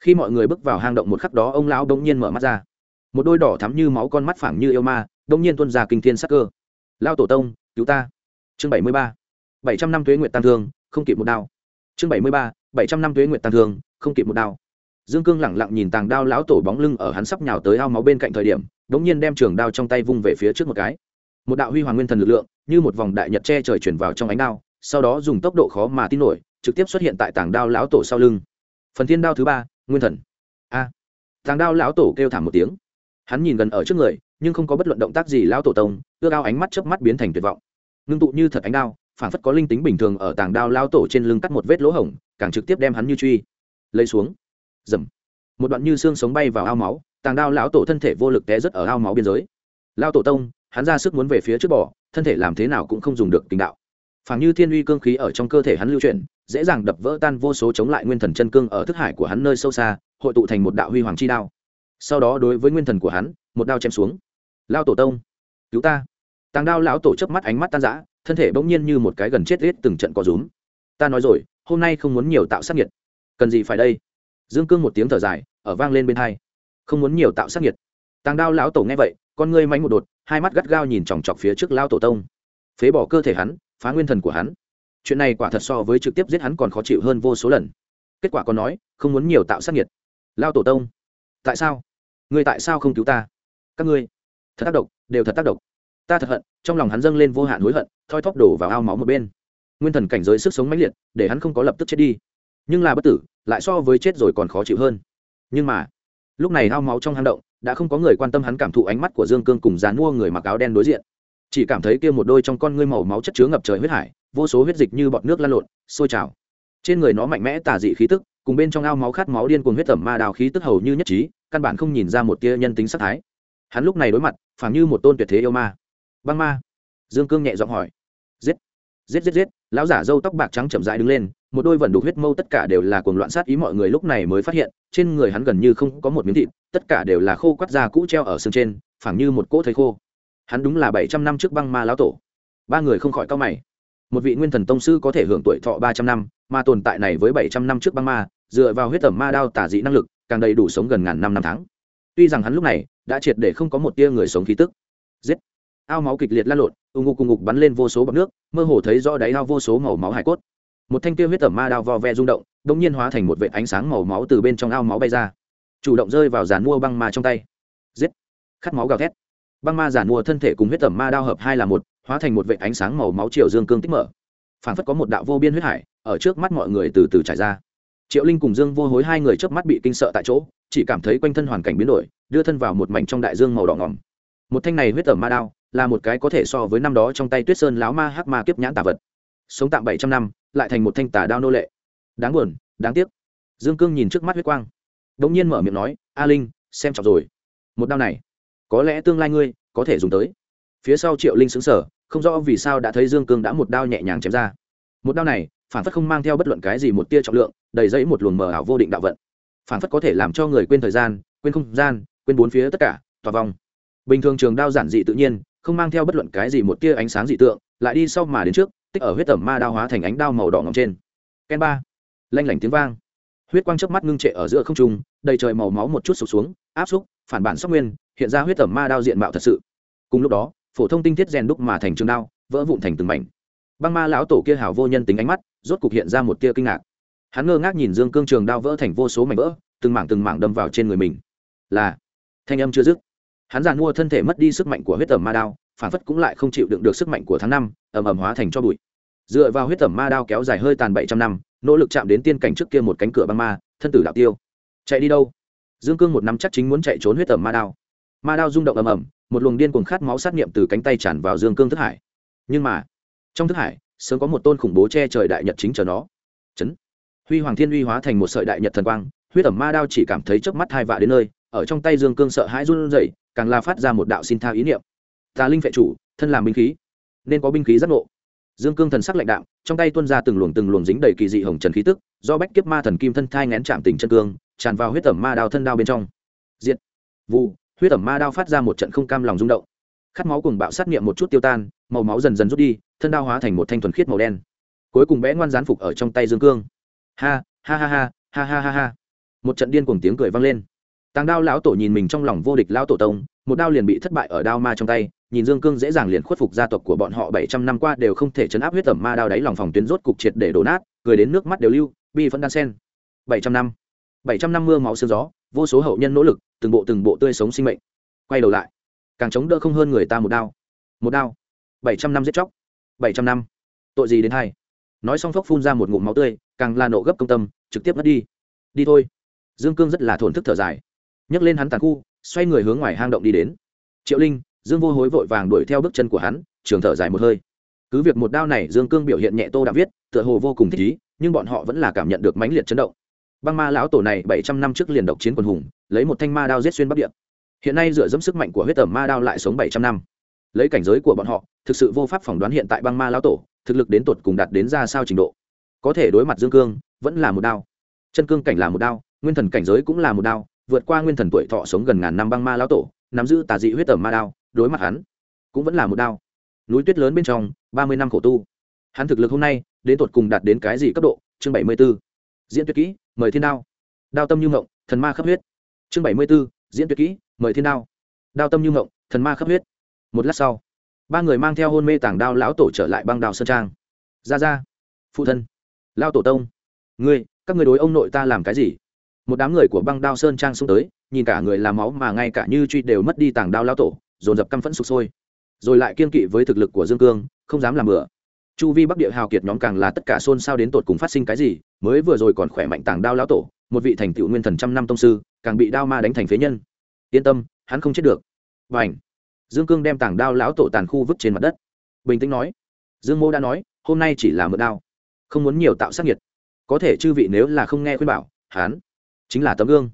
Khi mọi người bước vào hang động một khắc đó, ông lão bỗng nhiên mở mắt ra. Một đôi đỏ thắm như máu con mắt phẳng như yêu ma, bỗng nhiên tuôn ra kinh thiên sắc cơ. Lao tổ tông, cứu ta. Chương bảy mươi ba bảy trăm năm tuế nguyện tăng thương, không kịp một đao. Chương bảy mươi ba, bảy trăm năm tuế nguyện tăng thương, không kịp một đao. Dương cương lẳng lặng nhìn tàng đao lão tổ bóng lưng ở hắn sắp nhào tới ao máu bên cạnh thời điểm đ ỗ n g nhiên đem trường đao trong tay vung về phía trước một cái. Một đạo huy hoàng nguyên thần lực lượng, như một vòng đại nhật che trời chuyển vào trong ánh đao, sau đó dùng tốc độ khó mà tin nổi, trực tiếp xuất hiện tại tàng đao lão tổ sau lưng. Phần thiên đao thứ ba, nguyên thần. A. Tàng đao lão tổ kêu thảm một tiếng. Hắn nhìn gần ở trước người, nhưng không có bất luận động tác gì lão tổ tông ưa ao ánh mắt chớp mắt biến thành tuyệt vọng. Ngưng tụ như thật ánh đao phản phất có linh tính bình thường ở tàng đao lao tổ trên lưng cắt một vết lỗ hổng, càng trực tiếp đem hắn như truy. Lấy xuống. Dầm. Một đoạn như xương sống bay vào ao máu tàng đao lão tổ thân thể vô lực té rất ở ao máu biên giới. Lao tổ tông, hắn ra sức muốn về phía trước bỏ thân thể làm thế nào cũng không dùng được tình đạo. Phản như thiên uy cương khí ở trong cơ thể hắn lưu chuyển, dễ dàng đập vỡ tan vô số chống lại nguyên thần chân cương ở thức hải của hắn nơi sâu xa, hội tụ thành một đạo huy hoàng chi đao. Sau đó đối với nguyên thần của hắn, một đao chém xuống. Lao tổ tông, cứu ta. Tàng đao lão tổ chớp mắt ánh mắt tan rã thân thể bỗng nhiên như một cái gần chết riết từng trận có rúm. Ta nói rồi, hôm nay không muốn nhiều tạo sát nhiệt. Cần gì phải đây? Dương cương một tiếng thở dài, ở vang lên bên hai. Không muốn nhiều tạo sát nhiệt. Tàng đao lão tổ nghe vậy, con ngươi mánh một đột, hai mắt gắt gao nhìn chòng chọc phía trước lao tổ tông. Phế bỏ cơ thể hắn, phá nguyên thần của hắn. Chuyện này quả thật so với trực tiếp giết hắn còn khó chịu hơn vô số lần. Kết quả còn nói, không muốn nhiều tạo sát nhiệt. Lao tổ tông, tại sao? Người tại sao không cứu ta? Các ngươi, thật tác động, đều thật tác động ta thật hận, trong lòng hắn dâng lên vô hạn hối hận, thoi thóp đổ vào ao máu một bên. Nguyên thần cảnh giới sức sống mãnh liệt, để hắn không có lập tức chết đi. Nhưng là bất tử, lại so với chết rồi còn khó chịu hơn. Nhưng mà, lúc này ao máu trong hang động, đã không có người quan tâm hắn cảm thụ ánh mắt của dương cương cùng dàn mua người mặc áo đen đối diện. Chỉ cảm thấy kia một đôi trong con ngươi màu máu chất chứa ngập trời huyết hải, vô số huyết dịch như bọt nước lan lộn, sôi trào. Trên người nó mạnh mẽ tả dị khí tức, cùng bên trong ao máu khát máu điên cuồng huyết tẩm ma đào khí tức hầu như nhất trí, căn bản không nhìn ra một tia nhân tính sắc thái. Hắn lúc này đối mặt, phảng như một tôn tuyệt thế yêu ma băng ma. Dương cương nhẹ giọng hỏi. Giết giết giết giết. Lão giả râu tóc bạc trắng chậm rãi đứng lên, một đôi vẩn đục huyết mâu tất cả đều là cuồng loạn sát ý mọi người lúc này mới phát hiện, trên người hắn gần như không có một miếng thịt, tất cả đều là khô quắt da cũ treo ở xương trên phảng như một cỗ thây khô. Hắn đúng là bảy trăm năm trước băng ma lão tổ. Ba người không khỏi cao mày. Một vị nguyên thần tông sư có thể hưởng tuổi thọ ba trăm năm, mà tồn tại này với bảy trăm năm trước băng ma, dựa vào huyết tẩm ma đao tả dị năng lực, càng đầy đủ sống gần ngàn năm năm tháng. Tuy rằng hắn lúc này đã triệt để không có một tia người sống khí tức. Giết ao máu kịch liệt lan lộn ung ngục cùng ngục bắn lên vô số bọc nước, mơ hồ thấy rõ đáy ao vô số màu máu hải cốt. Một thanh tiêu huyết tẩm ma đao vo ve rung động đ ỗ n g nhiên hóa thành một vệ ánh sáng màu máu từ bên trong ao máu bay ra. Chủ động rơi vào giàn mua băng ma trong tay. Giết! Khát máu gào thét. Băng ma giàn mua thân thể cùng huyết tẩm ma đao hợp hai là một, hóa thành một vệ ánh sáng màu máu triệu dương cương tích mở. Phản phất có một đạo vô biên huyết hải, ở trước mắt mọi người từ từ trải ra. Triệu linh cùng dương vô hối hai người trước mắt bị kinh sợ tại chỗ, chỉ cảm thấy quanh thân hoàn cảnh biến đổi, đưa thân vào một mảnh trong đại dương màu đỏ ngỏm. Một thanh này huyết tẩm ma đao là một cái có thể so với năm đó trong tay tuyết sơn láo ma hắc ma kiếp nhãn tà vật. Sống tạm bảy trăm năm, lại thành một thanh tà đao nô lệ. Đáng buồn, đáng tiếc. Dương cương nhìn trước mắt huyết quang đ ỗ n g nhiên mở miệng nói, a linh, xem chọc rồi. Một đao này, có lẽ tương lai ngươi có thể dùng tới. Phía sau triệu linh xứng sở không rõ vì sao đã thấy dương cương đã một đao nhẹ nhàng chém ra. Một đao này, phản phất không mang theo bất luận cái gì một tia trọng lượng, đầy dẫy một luồng mờ ảo vô định đạo vận. Phản phất có thể làm cho người quên thời gian, quên không gian, quên bốn phía tất cả tòa vòng bình thường trường đao giản dị tự nhiên không mang theo bất luận cái gì một tia ánh sáng dị tượng, lại đi sau mà đến trước, tích ở huyết tẩm ma đao hóa thành ánh đao màu đỏ ngọc trên. Ken ba. Lanh lảnh tiếng vang. Huyết quang chớp mắt ngưng trệ ở giữa không trung, đầy trời màu máu một chút sụp xuống, áp xúc, phản bản sóc nguyên, hiện ra huyết tẩm ma đao diện mạo thật sự. Cùng lúc đó, phổ thông tinh thiết rèn đúc mà thành trường đao, vỡ vụn thành từng mảnh. Băng ma lão tổ kia hảo vô nhân tính ánh mắt, rốt cục hiện ra một tia kinh ngạc. Hắn ngơ ngác nhìn dương cương trường đao vỡ thành vô số mảnh vỡ, từng mảng từng mảng đâm vào trên người mình. Là, thanh âm chưa dứt hắn giàn mua thân thể mất đi sức mạnh của huyết tẩm ma đao, phản phất cũng lại không chịu đựng được sức mạnh của tháng năm, ầm ầm hóa thành cho bụi. Dựa vào huyết tẩm ma đao kéo dài hơi tàn bảy trăm năm, nỗ lực chạm đến tiên cảnh trước kia một cánh cửa băng ma, thân tử đạo tiêu. Chạy đi đâu? Dương cương một năm chắc chính muốn chạy trốn huyết tẩm ma đao. Ma đao rung động ầm ầm, một luồng điên cuồng khát máu sát nghiệm từ cánh tay tràn vào dương cương thức hải. Nhưng mà, trong thức hải, sớm có một tôn khủng bố che trời đại nhật chính chờ nó. Chấn! Huy hoàng thiên uy hóa thành một sợi đại nhật thần quang, huyết ẩm ma đao chỉ cảm thấy chớp mắt hai vạ đến nơi, ở trong tay dương cương sợ hãi run rẩy càng là phát ra một đạo xin tha ý niệm. Tà linh vệ chủ, thân làm binh khí, nên có binh khí giác ngộ. Dương cương thần sắc lạnh đạo trong tay tuân ra từng luồng từng luồng dính đầy kỳ dị hồng trần khí tức, do bách kiếp ma thần kim thân thai ngén chạm tình chân cương, tràn vào huyết tẩm ma đao thân đao bên trong. Diện vụ huyết tẩm ma đao phát ra một trận không cam lòng rung động. Khát máu cùng bạo sát nghiệm một chút tiêu tan, màu máu dần dần rút đi, thân đao hóa thành một thanh thuần khiết màu đen. Cuối cùng bé ngoan gián phục ở trong tay dương cương. Ha ha ha ha ha ha ha ha. Một trận điên cùng tiếng cười vang lên tàng đao lão tổ nhìn mình trong lòng vô địch lão tổ tông, một đao liền bị thất bại ở đao ma trong tay, nhìn dương cương dễ dàng liền khuất phục gia tộc của bọn họ bảy trăm năm qua đều không thể chấn áp huyết tẩm ma đao đáy lòng phòng tuyến rốt cục triệt để đổ nát, cười đến nước mắt đều lưu, bi vẫn đan sen. Bảy trăm năm. Bảy trăm năm mưa máu sương gió, vô số hậu nhân nỗ lực, từng bộ từng bộ tươi sống sinh mệnh. Quay đầu lại, càng chống đỡ không hơn người ta một đao. Một đao. Bảy trăm năm giết chóc. Bảy trăm năm. Tội gì đến hay? Nói xong phốc phun ra một ngụm máu tươi, càng là nộ gấp công tâm, trực tiếp mất đi. Đi thôi. Dương cương rất là thổn thức thở dài nhấc lên hắn tàn khu, xoay người hướng ngoài hang động đi đến. Triệu linh, dương vô hối vội vàng đuổi theo bước chân của hắn, trường thở dài một hơi. Cứ việc một đao này dương cương biểu hiện nhẹ tô đã viết, tựa hồ vô cùng thích ý, nhưng bọn họ vẫn là cảm nhận được mãnh liệt chấn động. Băng ma lão tổ này bảy trăm năm trước liền độc chiến quần hùng, lấy một thanh ma đao giết xuyên bắc địa. Hiện nay dựa dẫm sức mạnh của huyết tẩm ma đao lại sống bảy trăm năm. Lấy cảnh giới của bọn họ, thực sự vô pháp phỏng đoán hiện tại băng ma lão tổ, thực lực đến tột cùng đạt đến ra sao trình độ. Có thể đối mặt dương cương, vẫn là một đao. Chân cương cảnh là một đao, nguyên thần cảnh giới cũng là một đao vượt qua nguyên thần tuổi thọ sống gần ngàn năm băng ma lão tổ, nắm giữ tà dị huyết tẩm ma đao, đối mặt hắn, cũng vẫn là một đao. Núi tuyết lớn bên trong, ba mươi năm khổ tu. Hắn thực lực hôm nay, đến tột cùng đạt đến cái gì cấp độ? Chương bảy mươi b ố diễn tuyệt kỹ, mời thiên đao. Đao tâm như ngộng, thần ma khắp huyết. Chương bảy mươi b ố diễn tuyệt kỹ, mời thiên đao. Đao tâm như ngộng, thần ma khắp huyết. Một lát sau, ba người mang theo hôn mê tảng đao lão tổ trở lại băng đào sơn trang. Ra ra phụ thân, lao tổ tông, ngươi, các người đối ông nội ta làm cái gì? Một đám người của băng đao sơn trang xông tới, nhìn cả người làm máu mà ngay cả như truy đều mất đi tảng đao lao tổ, dồn dập căm phẫn sụp sôi. Rồi lại kiên kỵ với thực lực của dương cương, không dám làm bừa. Chu vi bắc địa hào kiệt nhóm càng là tất cả xôn xao đến tột cùng phát sinh cái gì, mới vừa rồi còn khỏe mạnh tàng đao lão tổ, một vị thành tựu nguyên thần trăm năm tông sư, càng bị đao ma đánh thành phế nhân. Yên tâm, hắn không chết được. Và ảnh dương cương đem tàng đao lão tổ tàn khu vứt trên mặt đất. Bình tĩnh nói. Dương mô đã nói, hôm nay chỉ là mượn đao, không muốn nhiều tạo sắc nhiệt có thể chư vị nếu là không nghe khuyên bảo, hắn chính là tấm gương.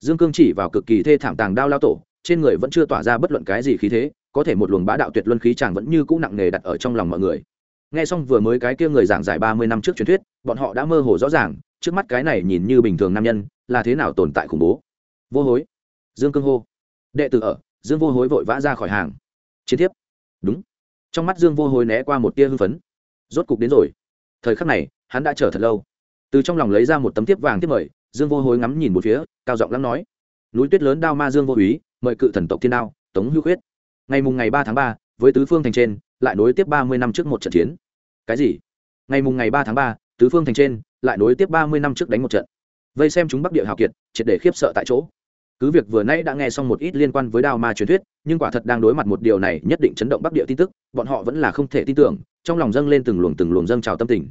Dương cương chỉ vào cực kỳ thê thảm tàng đao lao tổ, trên người vẫn chưa tỏa ra bất luận cái gì khí thế, có thể một luồng bá đạo tuyệt luân khí chàng vẫn như cũ nặng nề đặt ở trong lòng mọi người. Nghe xong vừa mới cái kia người giảng giải ba mươi năm trước truyền thuyết, bọn họ đã mơ hồ rõ ràng, trước mắt cái này nhìn như bình thường nam nhân, là thế nào tồn tại khủng bố. Vô hối. Dương cương hô. Đệ tử ở, dương vô hối vội vã ra khỏi hàng. Chiến thiếp. Đúng. Trong mắt dương vô hối né qua một tia hưng phấn. Rốt cục đến rồi. Thời khắc này, hắn đã chờ thật lâu. Từ trong lòng lấy ra một tấm tiếp vàng tiếp mời dương vô hối ngắm nhìn một phía, cao giọng lắm nói. Núi tuyết lớn đao ma dương vô úy mời cự thần tộc thiên đao, tống hữu khuyết. Ngày mùng ngày ba tháng ba, với tứ phương thành trên, lại nối tiếp ba mươi năm trước một trận chiến. Cái gì? Ngày mùng ngày ba tháng ba, tứ phương thành trên, lại nối tiếp ba mươi năm trước đánh một trận. Vây xem chúng bắc địa hào kiệt, triệt để khiếp sợ tại chỗ. Cứ việc vừa nãy đã nghe xong một ít liên quan với đao ma truyền thuyết, nhưng quả thật đang đối mặt một điều này nhất định chấn động bắc địa tin tức, bọn họ vẫn là không thể tin tưởng, trong lòng dâng lên từng luồng từng luồng dâng trào tâm tình.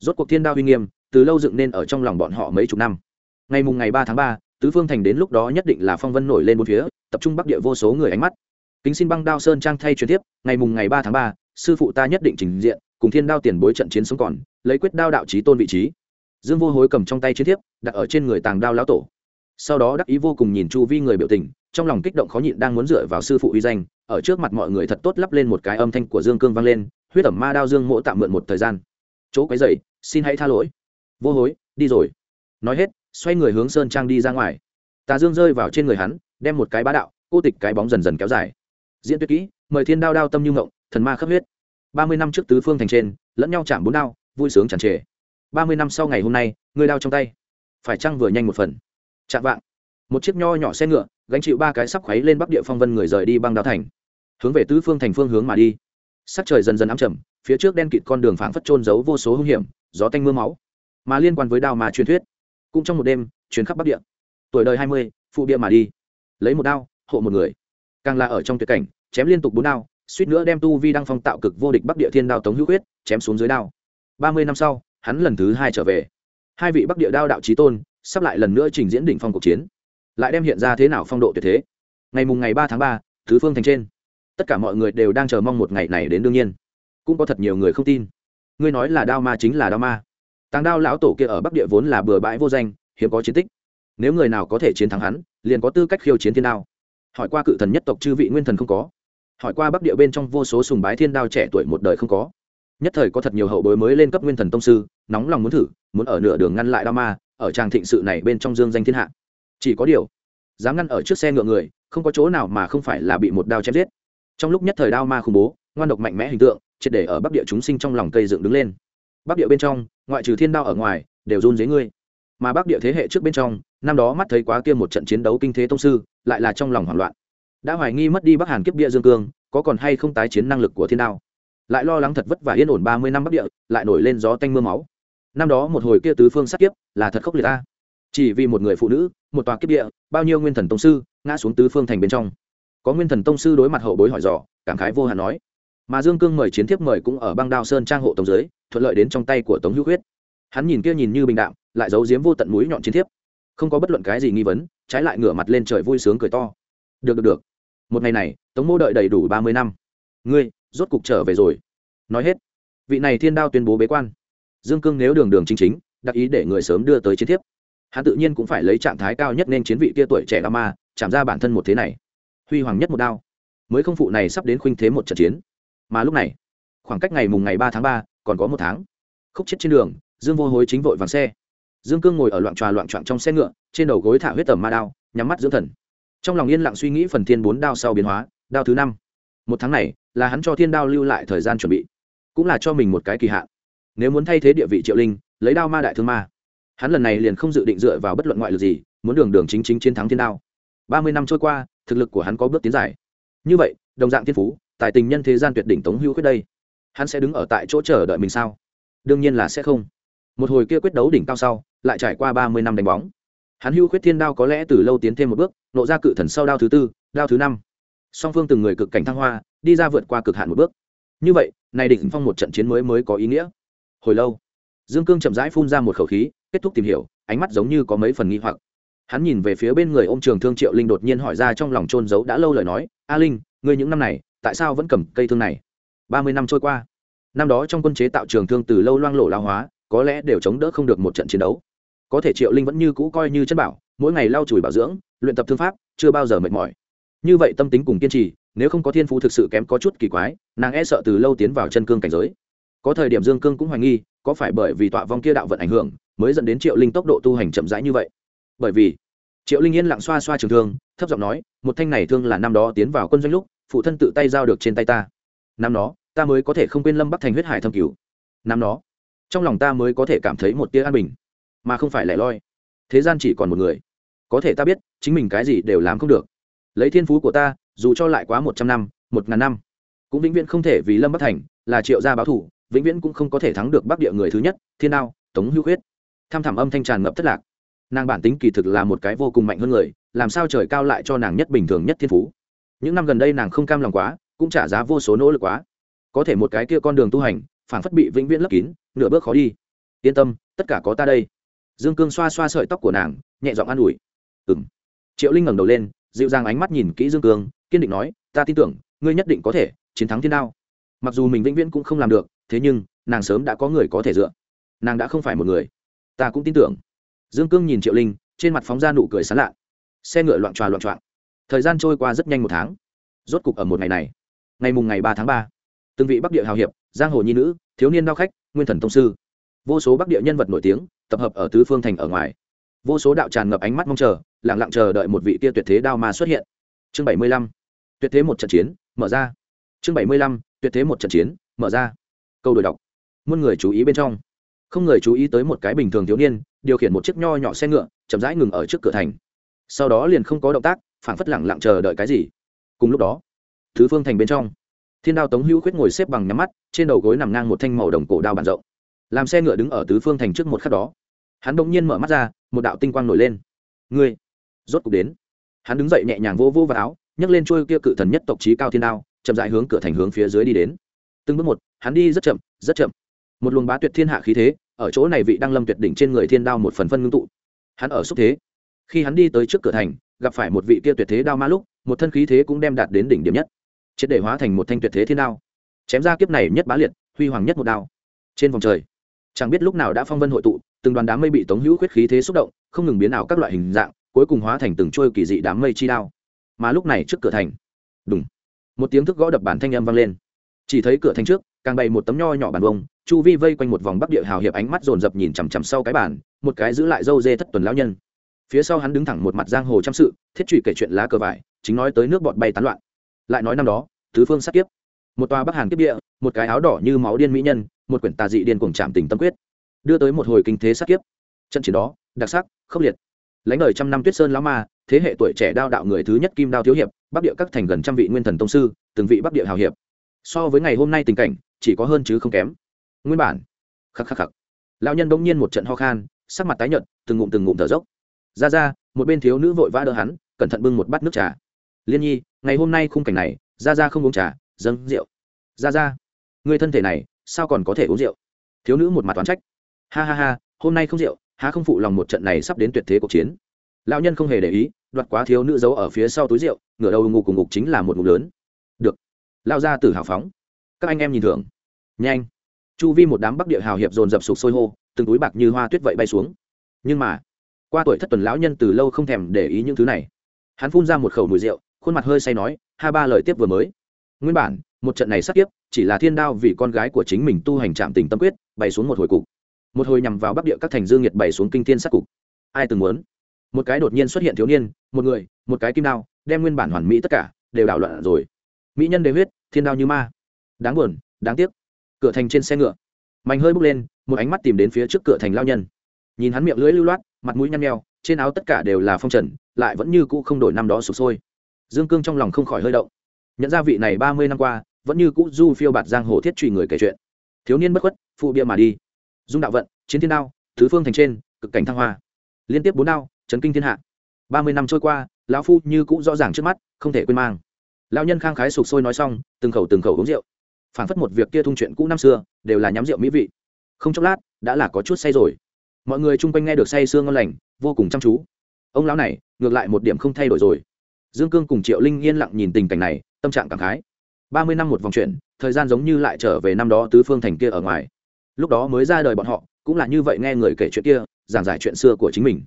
Rốt cuộc thiên đao uy nghiêm, từ lâu dựng nên ở trong lòng bọn họ mấy chục năm ngày mùng ngày ba tháng ba, tứ phương thành đến lúc đó nhất định là phong vân nổi lên bốn phía, tập trung bắc địa vô số người ánh mắt. Kính xin băng đao sơn trang thay truyền tiếp, ngày mùng ngày ba tháng ba, sư phụ ta nhất định trình diện, cùng thiên đao tiền bối trận chiến sống còn, lấy quyết đao đạo trí tôn vị trí. Dương vô hối cầm trong tay chiến thiếp, đặt ở trên người tàng đao lão tổ. Sau đó đắc ý vô cùng nhìn chu vi người biểu tình, trong lòng kích động khó nhịn đang muốn dựa vào sư phụ uy danh, ở trước mặt mọi người thật tốt lắp lên một cái âm thanh của dương cương vang lên, huyết ẩm ma đao dương mộ tạm mượn một thời gian. Chỗ quấy dậy xin hãy tha lỗi. Vô hối, đi rồi. Nói hết xoay người hướng sơn trang đi ra ngoài. Tà dương rơi vào trên người hắn, đem một cái bá đạo, cô tịch cái bóng dần dần kéo dài. Diễn tuyệt kỹ, mời thiên đao đao tâm như ngộng, thần ma khắp huyết. Ba mươi năm trước tứ phương thành trên, lẫn nhau chạm bốn đao, vui sướng chẳng trề. Ba mươi năm sau ngày hôm nay, người đao trong tay. Phải chăng vừa nhanh một phần? Chạm vạng. Một chiếc nho nhỏ xe ngựa, gánh chịu ba cái sắp khuấy lên bắc địa phong vân người rời đi băng đao thành. Hướng về tứ phương thành phương hướng mà đi. Sắc trời dần dần ám trầm, phía trước đen kịt con đường phảng phất trôn giấu vô số hung hiểm, gió tanh mưa máu. Mà liên quan với đao mà truyền thuyết cũng trong một đêm, chuyến khắp bắc địa. Tuổi đời hai mươi, phụ địa mà đi. Lấy một đao, hộ một người. Càng là ở trong tuyệt cảnh, chém liên tục bốn đao, suýt nữa đem tu vi đăng phong tạo cực vô địch bắc địa thiên đao tống hữu huyết chém xuống dưới đao. Ba mươi năm sau, hắn lần thứ hai trở về. Hai vị bắc địa đao đạo trí tôn sắp lại lần nữa trình diễn đỉnh phong cuộc chiến. Lại đem hiện ra thế nào phong độ tuyệt thế. Ngày mùng ngày ba tháng ba, thứ phương thành trên. Tất cả mọi người đều đang chờ mong một ngày này đến đương nhiên. Cũng có thật nhiều người không tin. Ngươi nói là đao ma chính là đao ma tàng đao lão tổ kia ở bắc địa vốn là bừa bãi vô danh, hiếm có chiến tích. Nếu người nào có thể chiến thắng hắn, liền có tư cách khiêu chiến thiên đao. Hỏi qua cự thần nhất tộc chư vị nguyên thần không có. Hỏi qua bắc địa bên trong vô số sùng bái thiên đao trẻ tuổi một đời không có. Nhất thời có thật nhiều hậu bối mới lên cấp nguyên thần tông sư, nóng lòng muốn thử, muốn ở nửa đường ngăn lại đao ma, ở tràng thịnh sự này bên trong dương danh thiên hạ. Chỉ có điều, dám ngăn ở trước xe ngựa người, không có chỗ nào mà không phải là bị một đao chém giết. Trong lúc nhất thời đao ma khủng bố, ngoan độc mạnh mẽ hình tượng, triệt để ở bắc địa chúng sinh trong lòng cây dựng đứng lên bắc địa bên trong, ngoại trừ thiên đao ở ngoài, đều run dưới ngươi. Mà bắc địa thế hệ trước bên trong, năm đó mắt thấy quá kia một trận chiến đấu kinh thế tông sư, lại là trong lòng hoảng loạn. Đã hoài nghi mất đi bắc hàn kiếp địa dương cương, có còn hay không tái chiến năng lực của thiên đao? Lại lo lắng thật vất vả yên ổn ba mươi năm bắc địa, lại nổi lên gió tanh mưa máu. Năm đó một hồi kia tứ phương sát kiếp, là thật khốc liệt ta. Chỉ vì một người phụ nữ, một tòa kiếp địa, bao nhiêu nguyên thần tông sư, ngã xuống tứ phương thành bên trong. Có nguyên thần tông sư đối mặt hậu bối hỏi dò, cảm khái vô hạn nói mà dương cương mời chiến thiếp mời cũng ở băng đao sơn trang hộ tống giới thuận lợi đến trong tay của tống hữu huyết hắn nhìn kia nhìn như bình đạm, lại giấu giếm vô tận mũi nhọn chiến thiếp. Không có bất luận cái gì nghi vấn, trái lại ngửa mặt lên trời vui sướng cười to. Được được được. Một ngày này, tống mô đợi đầy đủ ba mươi năm. Ngươi, rốt cục trở về rồi. Nói hết. Vị này thiên đao tuyên bố bế quan. Dương cương nếu đường đường chính chính đặc ý để người sớm đưa tới chiến thiếp. Hắn tự nhiên cũng phải lấy trạng thái cao nhất nên chiến vị kia tuổi trẻ đa ma chạm ra bản thân một thế này. Huy hoàng nhất một đao. Mới không phụ này sắp đến khuynh thế một trận chiến mà lúc này, khoảng cách ngày mùng ngày ba tháng ba, còn có một tháng. Khúc chết trên đường, dương vô hối chính vội vàng xe. Dương cương ngồi ở loạn tròa loạn trọn trong xe ngựa, trên đầu gối thả huyết tầm ma đao, nhắm mắt dưỡng thần. Trong lòng yên lặng suy nghĩ phần thiên bốn đao sau biến hóa, đao thứ năm. Một tháng này, là hắn cho thiên đao lưu lại thời gian chuẩn bị, cũng là cho mình một cái kỳ hạn. Nếu muốn thay thế địa vị triệu linh, lấy đao ma đại thương ma, hắn lần này liền không dự định dựa vào bất luận ngoại lực gì, muốn đường đường chính chính chiến thắng thiên đao. Ba mươi năm trôi qua, thực lực của hắn có bước tiến dài. Như vậy, đồng dạng thiên phú tại tình nhân thế gian tuyệt đỉnh tống hữu quyết đây. Hắn sẽ đứng ở tại chỗ chờ đợi mình sao? Đương nhiên là sẽ không. Một hồi kia quyết đấu đỉnh cao sau, lại trải qua ba mươi năm đánh bóng. Hắn hưu khuyết thiên đao có lẽ từ lâu tiến thêm một bước, nộ ra cự thần sau đao thứ tư, đao thứ năm. Song phương từng người cực cảnh thăng hoa, đi ra vượt qua cực hạn một bước. Như vậy, này đỉnh phong một trận chiến mới mới có ý nghĩa. Hồi lâu, dương cương chậm rãi phun ra một khẩu khí, kết thúc tìm hiểu, ánh mắt giống như có mấy phần nghi hoặc. Hắn nhìn về phía bên người ô m trường thương triệu linh đột nhiên hỏi ra trong lòng trôn giấu đã lâu lời nói, a linh, ngươi những năm này tại sao vẫn cầm cây thương này? Ba mươi năm trôi qua. Năm đó trong quân chế tạo trường thương từ lâu loang lổ lao hóa, có lẽ đều chống đỡ không được một trận chiến đấu. Có thể triệu linh vẫn như cũ coi như chân bảo, mỗi ngày lau chùi bảo dưỡng, luyện tập thương pháp, chưa bao giờ mệt mỏi. Như vậy tâm tính cùng kiên trì, nếu không có thiên phú thực sự kém có chút kỳ quái, nàng e sợ từ lâu tiến vào chân cương cảnh giới. Có thời điểm dương cương cũng hoài nghi, có phải bởi vì tọa vong kia đạo vận ảnh hưởng, mới dẫn đến triệu linh tốc độ tu hành chậm rãi như vậy. Bởi vì, triệu linh yên lặng xoa xoa trường thương, thấp giọng nói, một thanh này thương là năm đó tiến vào quân doanh lúc phụ thân tự tay giao được trên tay ta. Năm đó, ta mới có thể không quên lâm bắc thành huyết hải thâm cứu năm đó, trong lòng ta mới có thể cảm thấy một tia an bình, mà không phải lẻ loi. Thế gian chỉ còn một người. Có thể ta biết, chính mình cái gì đều làm không được. Lấy thiên phú của ta, dù cho lại quá một trăm năm, một ngàn năm, cũng vĩnh viễn không thể vì lâm bắc thành là triệu gia báo thủ vĩnh viễn cũng không có thể thắng được bắc địa người thứ nhất, thiên đao, tống hữu khuyết. Tham thảm âm thanh tràn ngập thất lạc. Nàng bản tính kỳ thực là một cái vô cùng mạnh hơn người, làm sao trời cao lại cho nàng nhất bình thường nhất thiên phú? Những năm gần đây nàng không cam lòng quá, cũng trả giá vô số nỗ lực quá. Có thể một cái kia con đường tu hành phản phất bị vĩnh viễn lấp kín, nửa bước khó đi. Yên tâm, tất cả có ta đây. Dương cương xoa xoa sợi tóc của nàng, nhẹ giọng an ủi. Ừng triệu linh ngẩng đầu lên, dịu dàng ánh mắt nhìn kỹ dương cương, kiên định nói, ta tin tưởng, ngươi nhất định có thể, chiến thắng thiên đao. Mặc dù mình vĩnh viễn cũng không làm được, thế nhưng, nàng sớm đã có người có thể dựa. Nàng đã không phải một người. Ta cũng tin tưởng. Dương cương nhìn triệu linh, trên mặt phóng ra nụ cười sán lạ. Xe ngựa loạn tròa loạn trọng thời gian trôi qua rất nhanh một tháng. Rốt cục ở một ngày này, ngày mùng ngày ba tháng ba, từng vị bắc địa hào hiệp, giang hồ nhi nữ, thiếu niên đao khách, nguyên thần tông sư. Vô số bắc địa nhân vật nổi tiếng, tập hợp ở tứ phương thành ở ngoài. Vô số đạo tràn ngập ánh mắt mong chờ lẳng lặng chờ đợi một vị tia tuyệt thế đao ma xuất hiện. Chương bảy mươi lăm, tuyệt thế một trận chiến, mở ra. Chương bảy mươi lăm, tuyệt thế một trận chiến, mở ra. Câu đổi đọc. Muôn người chú ý bên trong. Không người chú ý tới một cái bình thường thiếu niên, điều khiển một chiếc nho nhỏ xe ngựa, chậm rãi ngừng ở trước cửa thành. Sau đó liền không có động tác phảng phất lẳng lặng chờ đợi cái gì. Cùng lúc đó, thứ phương thành bên trong, thiên đao tống hữu khuyết ngồi xếp bằng nhắm mắt, trên đầu gối nằm ngang một thanh màu đồng cổ đao bàn rộng. Làm xe ngựa đứng ở tứ phương thành trước một khắc đó, hắn đ ỗ n g nhiên mở mắt ra, một đạo tinh quang nổi lên. Ngươi, rốt cục đến. Hắn đứng dậy nhẹ nhàng vô vô vào áo, nhấc lên trôi kia cự thần nhất tộc trí cao thiên đao, chậm dại hướng cửa thành hướng phía dưới đi đến. Từng bước một, hắn đi rất chậm rất chậm. Một luồng bá tuyệt thiên hạ khí thế, ở chỗ này vị đăng lâm tuyệt đỉnh trên người thiên đao một phần phân ngưng tụ. Hắn ở xúc thế, khi hắn đi tới trước cửa thành gặp phải một vị kia tuyệt thế đao ma lúc, một thân khí thế cũng đem đạt đến đỉnh điểm nhất. Triệt để hóa thành một thanh tuyệt thế thiên đao. Chém ra kiếp này nhất bá liệt, huy hoàng nhất một đao. Trên vòng trời, chẳng biết lúc nào đã phong vân hội tụ, từng đoàn đám mây bị tống hữu khuyết khí thế xúc động, không ngừng biến ảo các loại hình dạng, cuối cùng hóa thành từng trôi kỳ dị đám mây chi đao. Mà lúc này trước cửa thành đúng một tiếng thức gõ đập bản thanh âm vang lên. Chỉ thấy cửa thành trước, càng bày một tấm nho nhỏ bàn bông chu vi vây quanh một vòng bắc địa hào hiệp ánh mắt dồn dập nhìn chằm chằm sau cái bàn, một cái giữ lại dâu dê thất tuần lão nhân phía sau hắn đứng thẳng một mặt giang hồ chăm sự, thiết trụy kể chuyện lá cờ vải, chính nói tới nước bọt bay tán loạn. Lại nói năm đó, tứ phương sát kiếp. Một tòa bắc hàn kiếp địa, một cái áo đỏ như máu điên mỹ nhân, một quyển tà dị điên cuồng trạm tình tâm quyết, đưa tới một hồi kinh thế sát kiếp. Trận chiến đó, đặc sắc, khốc liệt. Lãnh đời trăm năm tuyết sơn lão ma, thế hệ tuổi trẻ đao đạo người thứ nhất kim đao thiếu hiệp, bắc địa các thành gần trăm vị nguyên thần tông sư, từng vị bắc địa hào hiệp. So với ngày hôm nay tình cảnh, chỉ có hơn chứ không kém. Nguyên bản, khắc khắc khắc. Lão nhân bỗng nhiên một trận ho khan, sắc mặt tái nhợt, từng ngụm từng ngụm thở dốc ra ra, một bên thiếu nữ vội vã đỡ hắn, cẩn thận bưng một bát nước trà. Liên nhi, ngày hôm nay khung cảnh này, ra ra không uống trà, dâng rượu. Ra ra, người thân thể này, sao còn có thể uống rượu? Thiếu nữ một mặt toán trách. Ha ha ha, hôm nay không rượu, há không phụ lòng một trận này sắp đến tuyệt thế cuộc chiến. Lão nhân không hề để ý, đoạt quá thiếu nữ giấu ở phía sau túi rượu, ngửa đầu ngục cùng ngục chính là một ngục lớn. Được. Lao ra từ hào phóng. Các anh em nhìn thưởng. Nhanh. Chu vi một đám bắc địa hào hiệp dồn dập sụp sôi hô, từng túi bạc như hoa tuyết vậy bay xuống. Nhưng mà qua tuổi thất tuần lão nhân từ lâu không thèm để ý những thứ này. Hắn phun ra một khẩu mùi rượu, khuôn mặt hơi say nói hai ba lời tiếp vừa mới. Nguyên bản, một trận này sắp tiếp chỉ là thiên đao vì con gái của chính mình tu hành trạm tình tâm quyết, bày xuống một hồi cục. Một hồi nhằm vào bắc địa các thành dương nhiệt bày xuống kinh thiên sát cục. Ai từng muốn? Một cái đột nhiên xuất hiện thiếu niên, một người, một cái kim đao, đem nguyên bản hoàn mỹ tất cả, đều đảo loạn rồi. Mỹ nhân đề huyết, thiên đao như ma. Đáng buồn, đáng tiếc. Cửa thành trên xe ngựa. Mạnh hơi bước lên, một ánh mắt tìm đến phía trước cửa thành lao nhân. Nhìn hắn miệng lưỡi lưu loát mặt mũi nhăn nheo, trên áo tất cả đều là phong trần, lại vẫn như cũ không đổi năm đó sụp sôi. Dương cương trong lòng không khỏi hơi động. Nhận ra vị này ba mươi năm qua, vẫn như cũ du phiêu bạt giang hồ thiết trụy người kể chuyện. Thiếu niên bất khuất, phụ bia mà đi. Dung đạo vận, chiến thiên đao, thứ phương thành trên, cực cảnh thăng hoa. Liên tiếp bốn đao, chấn kinh thiên hạ. Ba mươi năm trôi qua, lão phu như cũ rõ ràng trước mắt, không thể quên mang. Lão nhân khang khái sụp sôi nói xong, từng khẩu từng khẩu uống rượu. Phản phất một việc kia thung chuyện cũ năm xưa, đều là nhắm rượu mỹ vị. Không chốc lát, đã là có chút say rồi mọi người chung quanh nghe được say sương ngon lành, vô cùng chăm chú. Ông lão này, ngược lại một điểm không thay đổi rồi. Dương cương cùng triệu linh yên lặng nhìn tình cảnh này, tâm trạng cảm khái. Ba mươi năm một vòng chuyện, thời gian giống như lại trở về năm đó tứ phương thành kia ở ngoài. Lúc đó mới ra đời bọn họ, cũng là như vậy nghe người kể chuyện kia, giảng giải chuyện xưa của chính mình.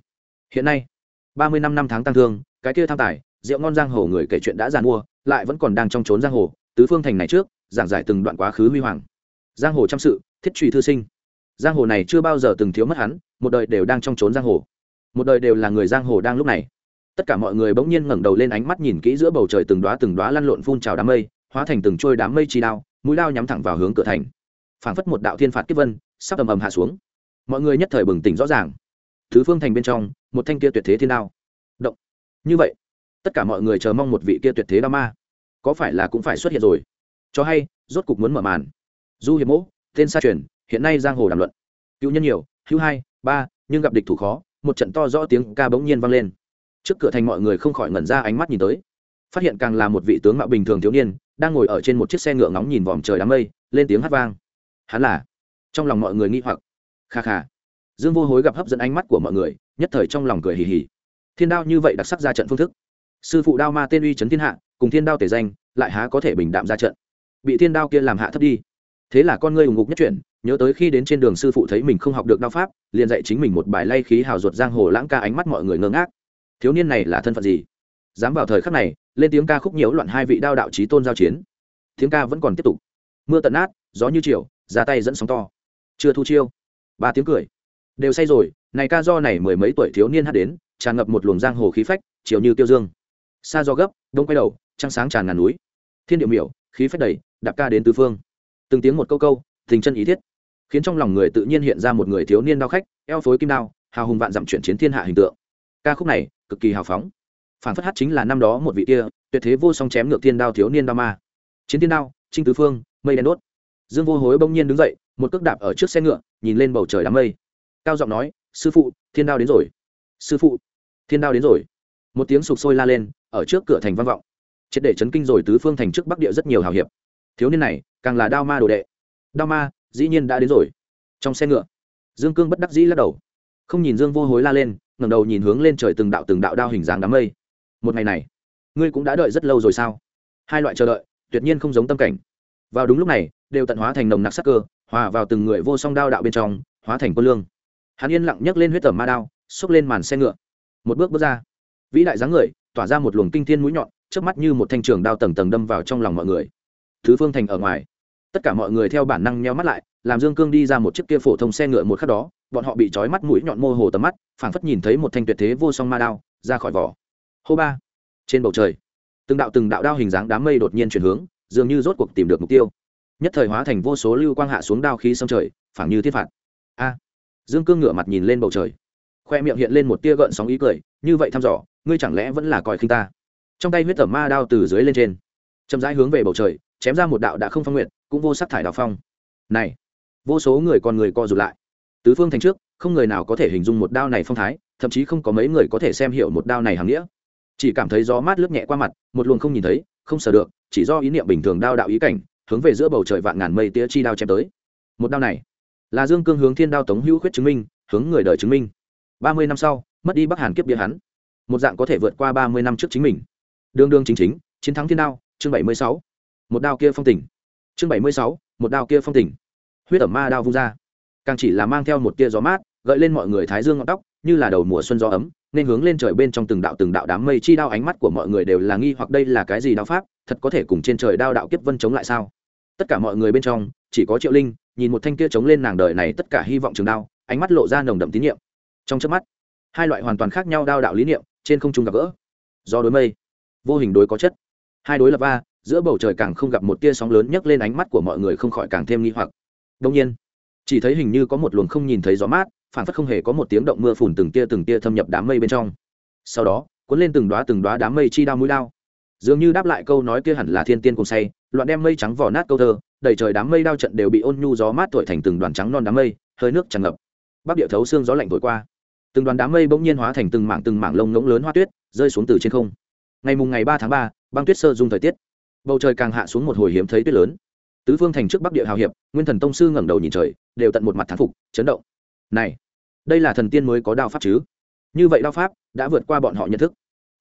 Hiện nay, ba mươi năm năm tháng tăng thương, cái kia tham tài, rượu ngon giang hồ người kể chuyện đã giàn mua, lại vẫn còn đang trong trốn giang hồ, tứ phương thành này trước, giảng giải từng đoạn quá khứ huy hoàng. Giang hồ trăm sự, thiết truy thư sinh giang hồ này chưa bao giờ từng thiếu mất hắn một đời đều đang trong trốn giang hồ. Một đời đều là người giang hồ đang lúc này. Tất cả mọi người bỗng nhiên ngẩng đầu lên ánh mắt nhìn kỹ giữa bầu trời từng đoá từng đoá lăn lộn phun trào đám mây hóa thành từng trôi đám mây chi đao mũi lao nhắm thẳng vào hướng cửa thành. Phảng phất một đạo thiên phạt kiếp vân sắp ầm ầm hạ xuống. Mọi người nhất thời bừng tỉnh rõ ràng. Thứ phương thành bên trong một thanh kia tuyệt thế thiên đao. Động. Như vậy tất cả mọi người chờ mong một vị kia tuyệt thế đao ma. Có phải là cũng phải xuất hiện rồi? Cho hay rốt cục muốn mở màn. Du hiệp mẫu, tên sa truyền hiện nay giang hồ đàm luận. Cựu nhân nhiều, hữu hai, ba, nhưng gặp địch thủ khó, một trận to rõ tiếng ca bỗng nhiên vang lên. Trước cửa thành mọi người không khỏi ngẩn ra ánh mắt nhìn tới. Phát hiện càng là một vị tướng mạo bình thường thiếu niên, đang ngồi ở trên một chiếc xe ngựa ngóng nhìn vòm trời đám mây, lên tiếng hát vang. Hắn là? Trong lòng mọi người nghi hoặc. Kha kha. Dương vô hối gặp hấp dẫn ánh mắt của mọi người, nhất thời trong lòng cười hì hì. Thiên đao như vậy đặc sắc ra trận phương thức. Sư phụ đao ma tên uy c thiên hạ, cùng thiên đao tể danh, lại há có thể bình đạm ra trận. Bị thiên đao kia làm hạ thấp đi. Thế là con ngươi ủng ngục nhất chuyển nhớ tới khi đến trên đường sư phụ thấy mình không học được đao pháp, liền dạy chính mình một bài lay khí hào ruột giang hồ lãng ca ánh mắt mọi người ngơ ngác. Thiếu niên này là thân phận gì? Dám vào thời khắc này, lên tiếng ca khúc nhiễu loạn hai vị đao đạo trí tôn giao chiến. Tiếng ca vẫn còn tiếp tục. Mưa tận nát, gió như chiều, ra tay dẫn sóng to. Chưa thu chiêu. Ba tiếng cười. Đều say rồi, này ca do này mười mấy tuổi thiếu niên hát đến, tràn ngập một luồng giang hồ khí phách, chiều như tiêu dương. Xa do gấp, đông quay đầu, trăng sáng tràn ngàn núi. Thiên điệu miểu, khí phách đầy, đạp ca đến tứ phương. Từng tiếng một câu câu, tình chân ý thiết khiến trong lòng người tự nhiên hiện ra một người thiếu niên đao khách, eo phối kim đao, hào hùng vạn dặm chuyển chiến thiên hạ hình tượng. Ca khúc này, cực kỳ hào phóng. Phản phất hát chính là năm đó một vị kia, tuyệt thế vô song chém ngược thiên đao thiếu niên đao ma. Chiến thiên đao, trinh tứ phương, mây đen đốt. Dương vô hối bỗng nhiên đứng dậy, một cước đạp ở trước xe ngựa, nhìn lên bầu trời đám mây. Cao giọng nói, sư phụ, thiên đao đến rồi. Sư phụ, thiên đao đến rồi. Một tiếng sụp sôi la lên, ở trước cửa thành vang vọng. Triệt để chấn kinh rồi tứ phương thành trước bắc địa rất nhiều hào hiệp. Thiếu niên này, càng là đao ma đồ đệ. Đao ma dĩ nhiên đã đến rồi. Trong xe ngựa, dương cương bất đắc dĩ lắc đầu. Không nhìn dương vô hối la lên, ngẩng đầu nhìn hướng lên trời từng đạo từng đạo đao hình dáng đám mây. Một ngày này, ngươi cũng đã đợi rất lâu rồi sao? Hai loại chờ đợi, tuyệt nhiên không giống tâm cảnh. Vào đúng lúc này, đều tận hóa thành nồng nặc sắc cơ, hòa vào từng người vô song đao đạo bên trong, hóa thành quân lương. Hắn yên lặng nhấc lên huyết tẩm ma đao, xốc lên màn xe ngựa. Một bước bước ra, vĩ đại dáng người, tỏa ra một luồng kinh thiên mũi nhọn trước mắt như một thanh trường đao tầng tầng đâm vào trong lòng mọi người. Thứ phương thành ở ngoài tất cả mọi người theo bản năng nheo mắt lại, làm dương cương đi ra một chiếc kia phổ thông xe ngựa một khắc đó, bọn họ bị trói mắt mũi nhọn mô hồ tầm mắt, phảng phất nhìn thấy một thanh tuyệt thế vô song ma đao, ra khỏi vỏ. Hô ba. Trên bầu trời, từng đạo từng đạo đao hình dáng đám mây đột nhiên chuyển hướng, dường như rốt cuộc tìm được mục tiêu. Nhất thời hóa thành vô số lưu quang hạ xuống đao khí sông trời, phảng như thiết phạt. A. Dương cương ngửa mặt nhìn lên bầu trời. Khoe miệng hiện lên một tia gợn sóng ý cười, như vậy thăm dò, ngươi chẳng lẽ vẫn là coi khinh ta? Trong tay huyết tẩm ma đao từ dưới lên trên, chậm rãi hướng về bầu trời, chém ra một đạo đã không phong nguyện cũng vô sắc thải đạo phong. Này, vô số người con người co rụt lại. Tứ phương thành trước, không người nào có thể hình dung một đao này phong thái, thậm chí không có mấy người có thể xem hiểu một đao này hàng nghĩa. Chỉ cảm thấy gió mát lướt nhẹ qua mặt, một luồng không nhìn thấy, không sờ được, chỉ do ý niệm bình thường đao đạo ý cảnh, hướng về giữa bầu trời vạn ngàn mây tía chi đao chém tới. Một đao này, là dương cương hướng thiên đao tống hữu khuyết chứng minh, hướng người đời chứng minh. Ba mươi năm sau, mất đi bắc hàn kiếp bia hắn. Một dạng có thể vượt qua ba mươi năm trước chính mình. Đương đương chính chính, chiến thắng thiên đao, chương bảy mươi sáu. Một đao kia phong tỉnh chương bảy mươi sáu một đao kia phong tình, huyết ẩm ma đao vung ra. Càng chỉ là mang theo một tia gió mát gợi lên mọi người thái dương ngọn tóc như là đầu mùa xuân gió ấm nên hướng lên trời bên trong từng đạo từng đạo đám mây chi đao ánh mắt của mọi người đều là nghi hoặc đây là cái gì đao pháp thật có thể cùng trên trời đao đạo kiếp vân chống lại sao? Tất cả mọi người bên trong chỉ có triệu linh nhìn một thanh kia chống lên nàng đời này tất cả hy vọng trường đao ánh mắt lộ ra nồng đậm tín nhiệm. Trong chớp mắt hai loại hoàn toàn khác nhau đao đạo lý niệm trên không trung gặp gỡ. Do đối mây vô hình đối có chất. Hai đối lập ba giữa bầu trời càng không gặp một tia sóng lớn nhấc lên ánh mắt của mọi người không khỏi càng thêm nghi hoặc. Đông nhiên, chỉ thấy hình như có một luồng không nhìn thấy gió mát phản phất không hề có một tiếng động mưa phùn từng tia từng tia thâm nhập đám mây bên trong. Sau đó, cuốn lên từng đoá từng đoá đám mây chi đao mũi đao. Dường như đáp lại câu nói kia hẳn là thiên tiên cùng say, loạn đem mây trắng vỏ nát câu thơ, đầy trời đám mây đao trận đều bị ôn nhu gió mát thổi thành từng đoàn trắng non đám mây, hơi nước tràn ngập. Bắc địa thấu xương gió lạnh thổi qua. Từng đoàn đám mây bỗng nhiên hóa thành từng mảng từng mảng lông ngỗng lớn hoa tuyết, rơi xuống từ trên không. Ngày mùng ngày ba tháng ba, băng tuyết sơ dung thời tiết bầu trời càng hạ xuống một hồi hiếm thấy tuyết lớn. Tứ phương thành trước bắc địa hào hiệp, nguyên thần tông sư ngẩng đầu nhìn trời, đều tận một mặt thán phục, chấn động. Này, đây là thần tiên mới có đao pháp chứ? Như vậy đao pháp đã vượt qua bọn họ nhận thức,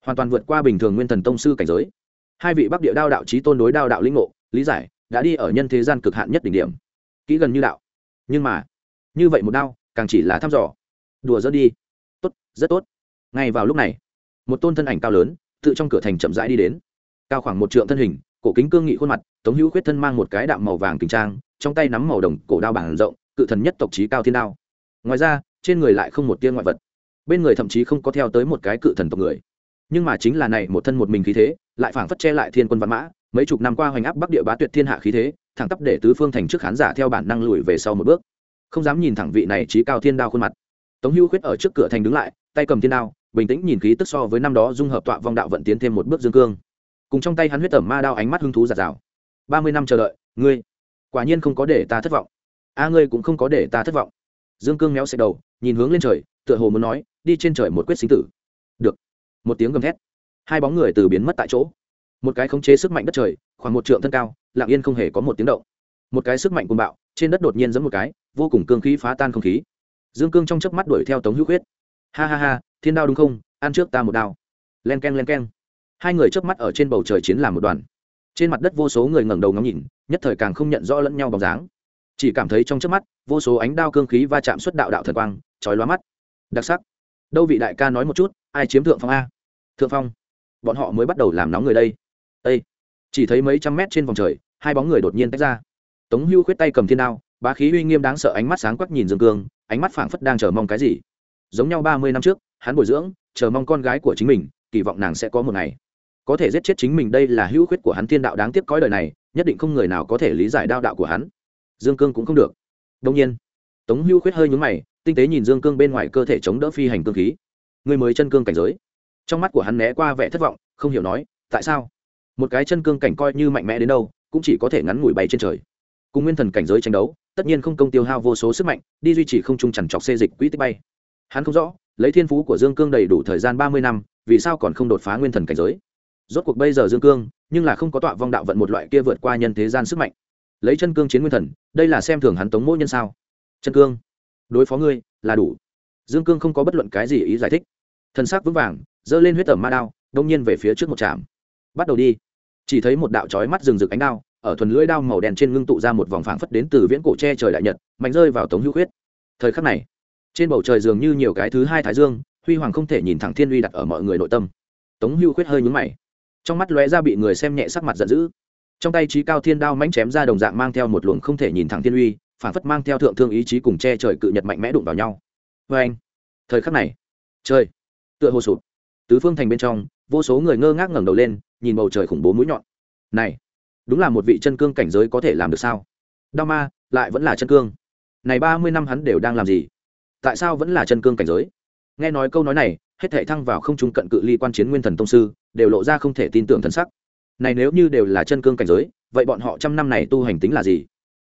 hoàn toàn vượt qua bình thường nguyên thần tông sư cảnh giới. Hai vị bắc địa đao đạo trí tôn đối đao đạo linh ngộ, lý giải, đã đi ở nhân thế gian cực hạn nhất đỉnh điểm. Kỹ gần như đạo. Nhưng mà, như vậy một đao, càng chỉ là thăm dò. Đùa dỡ đi. Tốt, rất tốt. Ngay vào lúc này, một tôn thân ảnh cao lớn tự trong cửa thành chậm rãi đi đến. Cao khoảng một trượng thân hình cổ kính cương nghị khuôn mặt, tống hữu khuyết thân mang một cái đạm màu vàng kính trang, trong tay nắm màu đồng cổ đao bảng rộng, cự thần nhất tộc trí cao thiên đao. Ngoài ra, trên người lại không một tiên ngoại vật. Bên người thậm chí không có theo tới một cái cự thần tộc người. Nhưng mà chính là này một thân một mình khí thế, lại phảng phất che lại thiên quân văn mã, mấy chục năm qua hoành áp bắc địa bá tuyệt thiên hạ khí thế, thẳng tắp để tứ phương thành trước khán giả theo bản năng lùi về sau một bước. Không dám nhìn thẳng vị này trí cao thiên đao khuôn mặt. Tống hữu khuyết ở trước cửa thành đứng lại, tay cầm thiên đao, bình tĩnh nhìn khí tức so với năm đó dung hợp tọa vong đạo vận tiến thêm một bước dương cương cùng trong tay hắn huyết tẩm ma đao ánh mắt hứng thú giạt rào. Ba mươi năm chờ đợi, ngươi, quả nhiên không có để ta thất vọng. A, ngươi cũng không có để ta thất vọng. Dương cương méo xẹt đầu, nhìn hướng lên trời, tựa hồ muốn nói, đi trên trời một quyết sinh tử. Được. Một tiếng gầm thét. Hai bóng người từ biến mất tại chỗ. Một cái khống chế sức mạnh đất trời, khoảng một trượng thân cao, lặng yên không hề có một tiếng động. Một cái sức mạnh cuồng bạo, trên đất đột nhiên giẫm một cái, vô cùng cương khí phá tan không khí. Dương cương trong chớp mắt đuổi theo tống hữu khuyết. Ha ha ha, thiên đao đúng không? Ăn trước ta một đao. Len k e n len k e n hai người chớp mắt ở trên bầu trời chiến làm một đoàn. Trên mặt đất vô số người ngẩng đầu ngắm nhìn, nhất thời càng không nhận rõ lẫn nhau bóng dáng. Chỉ cảm thấy trong chớp mắt, vô số ánh đao cương khí va chạm xuất đạo đạo thần quang, chói lóa mắt. Đặc sắc. Đâu vị đại ca nói một chút, ai chiếm thượng phong a? Thượng phong. Bọn họ mới bắt đầu làm nóng người đây. Ây chỉ thấy mấy trăm mét trên vòng trời, hai bóng người đột nhiên tách ra. Tống hưu khuyết tay cầm thiên đao, bá khí uy nghiêm đáng sợ ánh mắt sáng quắc nhìn dương cương, ánh mắt phảng phất đang chờ mong cái gì. Giống nhau ba mươi năm trước, hắn bồi dưỡng, chờ mong con gái của chính mình, kỳ vọng nàng sẽ có một ngày có thể giết chết chính mình đây là hữu khuyết của hắn thiên đạo đáng tiếc cõi đời này, nhất định không người nào có thể lý giải đao đạo của hắn. Dương cương cũng không được. Đông nhiên, tống hữu khuyết hơi nhúng mày, tinh tế nhìn dương cương bên ngoài cơ thể chống đỡ phi hành cương khí. Người mới chân cương cảnh giới. Trong mắt của hắn né qua vẻ thất vọng, không hiểu nói, tại sao? Một cái chân cương cảnh coi như mạnh mẽ đến đâu, cũng chỉ có thể ngắn ngủi bay trên trời. Cùng nguyên thần cảnh giới tranh đấu, tất nhiên không công tiêu hao vô số sức mạnh, đi duy trì không trung chằn trọc xê dịch quỹ tích bay. Hắn không rõ, lấy thiên phú của dương cương đầy đủ thời gian ba mươi năm, vì sao còn không đột phá nguyên thần cảnh giới? Rốt cuộc bây giờ dương cương, nhưng là không có tọa vong đạo vận một loại kia vượt qua nhân thế gian sức mạnh. Lấy chân cương chiến nguyên thần, đây là xem thường hắn tống mỗi nhân sao? Chân cương, đối phó ngươi, là đủ. Dương cương không có bất luận cái gì ý giải thích. Thân xác vững vàng, giơ lên huyết tẩm ma đao, đông nhiên về phía trước một trạm. Bắt đầu đi. Chỉ thấy một đạo trói mắt rừng rực ánh đao, ở thuần lưỡi đao màu đen trên ngưng tụ ra một vòng phảng phất đến từ viễn cổ tre trời đại nhật, mạnh rơi vào tống hữu huyết thời khắc này, trên bầu trời dường như nhiều cái thứ hai thái dương, huy hoàng không thể nhìn thẳng thiên uy đặt ở mọi người nội tâm. Tống hữu huyết hơi nhúng mày trong mắt lóe ra bị người xem nhẹ sắc mặt giận dữ. Trong tay trí cao thiên đao mánh chém ra đồng dạng mang theo một luồng không thể nhìn thẳng thiên uy, phản phất mang theo thượng thương ý chí cùng che trời cự nhật mạnh mẽ đụng vào nhau. Vê anh, thời khắc này, trời, tựa hồ sụp. Tứ phương thành bên trong, vô số người ngơ ngác ngẩng đầu lên, nhìn bầu trời khủng bố mũi nhọn. Này, đúng là một vị chân cương cảnh giới có thể làm được sao? Đao ma, lại vẫn là chân cương. Này ba mươi năm hắn đều đang làm gì? Tại sao vẫn là chân cương cảnh giới? Nghe nói câu nói này, hết thể thăng vào không trung cận cự ly quan chiến nguyên thần tông sư đều lộ ra không thể tin tưởng thân sắc. Này nếu như đều là chân cương cảnh giới, vậy bọn họ trăm năm này tu hành tính là gì?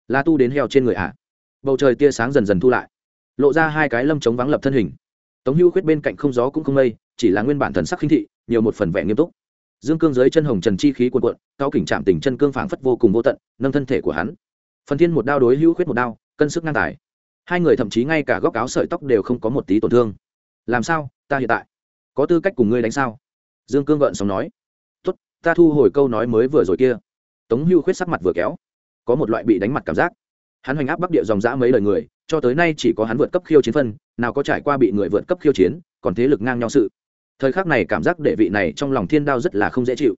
Là tu đến heo trên người ạ. À? bầu trời tia sáng dần dần thu lại. Lộ ra hai cái lâm chống vắng lập thân hình. Tống hữu khuyết bên cạnh không gió cũng không mây, chỉ là nguyên bản thần sắc khinh thị, nhiều một phần vẻ nghiêm túc. Dương cương dưới chân hồng trần chi khí cuồn cuộn, cao kỉnh chạm tình chân cương phảng phất vô cùng vô tận, nâng thân thể của hắn. Phần thiên một đao đối hữu khuyết một đao, cân sức ngang tài. Hai người thậm chí ngay cả góc áo sợi tóc đều không có một tí tổn thương. Làm sao? Ta hiện tại có tư cách cùng ngươi đánh sao? Dương cương gợn sóng nói, tốt, ta thu hồi câu nói mới vừa rồi kia. Tống hưu khuyết sắc mặt vừa kéo, có một loại bị đánh mặt cảm giác. Hắn hoành áp bắc địa dòng dã mấy đời người, cho tới nay chỉ có hắn vượt cấp khiêu chiến phân, nào có trải qua bị người vượt cấp khiêu chiến, còn thế lực ngang nhau sự. Thời khắc này cảm giác đệ vị này trong lòng thiên đao rất là không dễ chịu.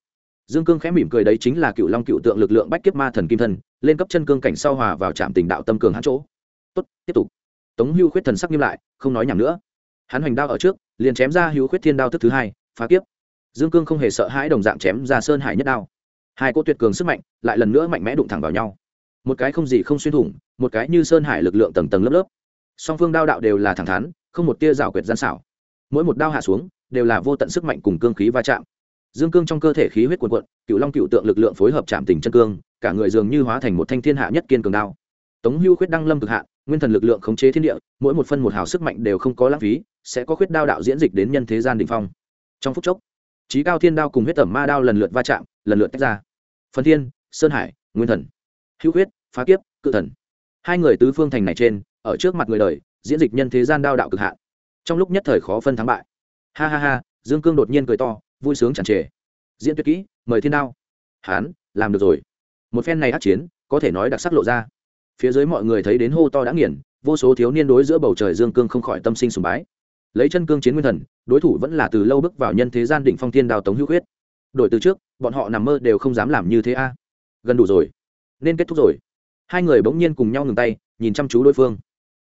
Dương cương khẽ mỉm cười đấy chính là cựu long cựu tượng lực lượng bách kiếp ma thần kim thân, lên cấp chân cương cảnh sau hòa vào trạm tình đạo tâm cường hắn chỗ. Tốt, tiếp tục. Tống hưu khuyết thần sắc nghiêm lại, không nói nhảm nữa. Hắn hoành đao ở trước, liền chém ra hưu khuyết thiên đao thức thứ hai, phá kiếp dương cương không hề sợ hãi đồng dạng chém ra sơn hải nhất đao. Hai cô tuyệt cường sức mạnh lại lần nữa mạnh mẽ đụng thẳng vào nhau. Một cái không gì không xuyên thủng, một cái như sơn hải lực lượng tầng tầng lớp lớp. Song phương đao đạo đều là thẳng thắn, không một tia rào quyệt gian xảo. Mỗi một đao hạ xuống, đều là vô tận sức mạnh cùng cương khí va chạm. Dương cương trong cơ thể khí huyết cuồn cuộn, cựu long cựu tượng lực lượng phối hợp chạm tình chân cương, cả người dường như hóa thành một thanh thiên hạ nhất kiên cường đao. Tống hưu khuyết đăng lâm cực hạ nguyên thần lực lượng khống chế thiên địa, mỗi một phân một hào sức mạnh đều không có lãng phí, sẽ có khuyết đao đạo diễn dịch đến nhân thế gian đình phong. Trong phút chốc trí cao thiên đao cùng huyết tẩm ma đao lần lượt va chạm, lần lượt tách ra. Phần thiên, sơn hải, nguyên thần, hữu huyết, phá kiếp, cự thần. Hai người tứ phương thành này trên, ở trước mặt người đời, diễn dịch nhân thế gian đao đạo cực hạn. Trong lúc nhất thời khó phân thắng bại. Ha ha ha, dương cương đột nhiên cười to, vui sướng chẳng trề. Diễn tuyệt kỹ, mời thiên đao. Hán, làm được rồi. Một phen này ác chiến, có thể nói đặc sắc lộ ra. Phía dưới mọi người thấy đến hô to đã nghiền, vô số thiếu niên đối giữa bầu trời dương cương không khỏi tâm sinh sùng bái lấy chân cương chiến nguyên thần, đối thủ vẫn là từ lâu bước vào nhân thế gian đỉnh phong thiên đào tống hữu huyết đổi từ trước, bọn họ nằm mơ đều không dám làm như thế a. À. Gần đủ rồi. Nên kết thúc rồi. Hai người bỗng nhiên cùng nhau ngừng tay, nhìn chăm chú đối phương.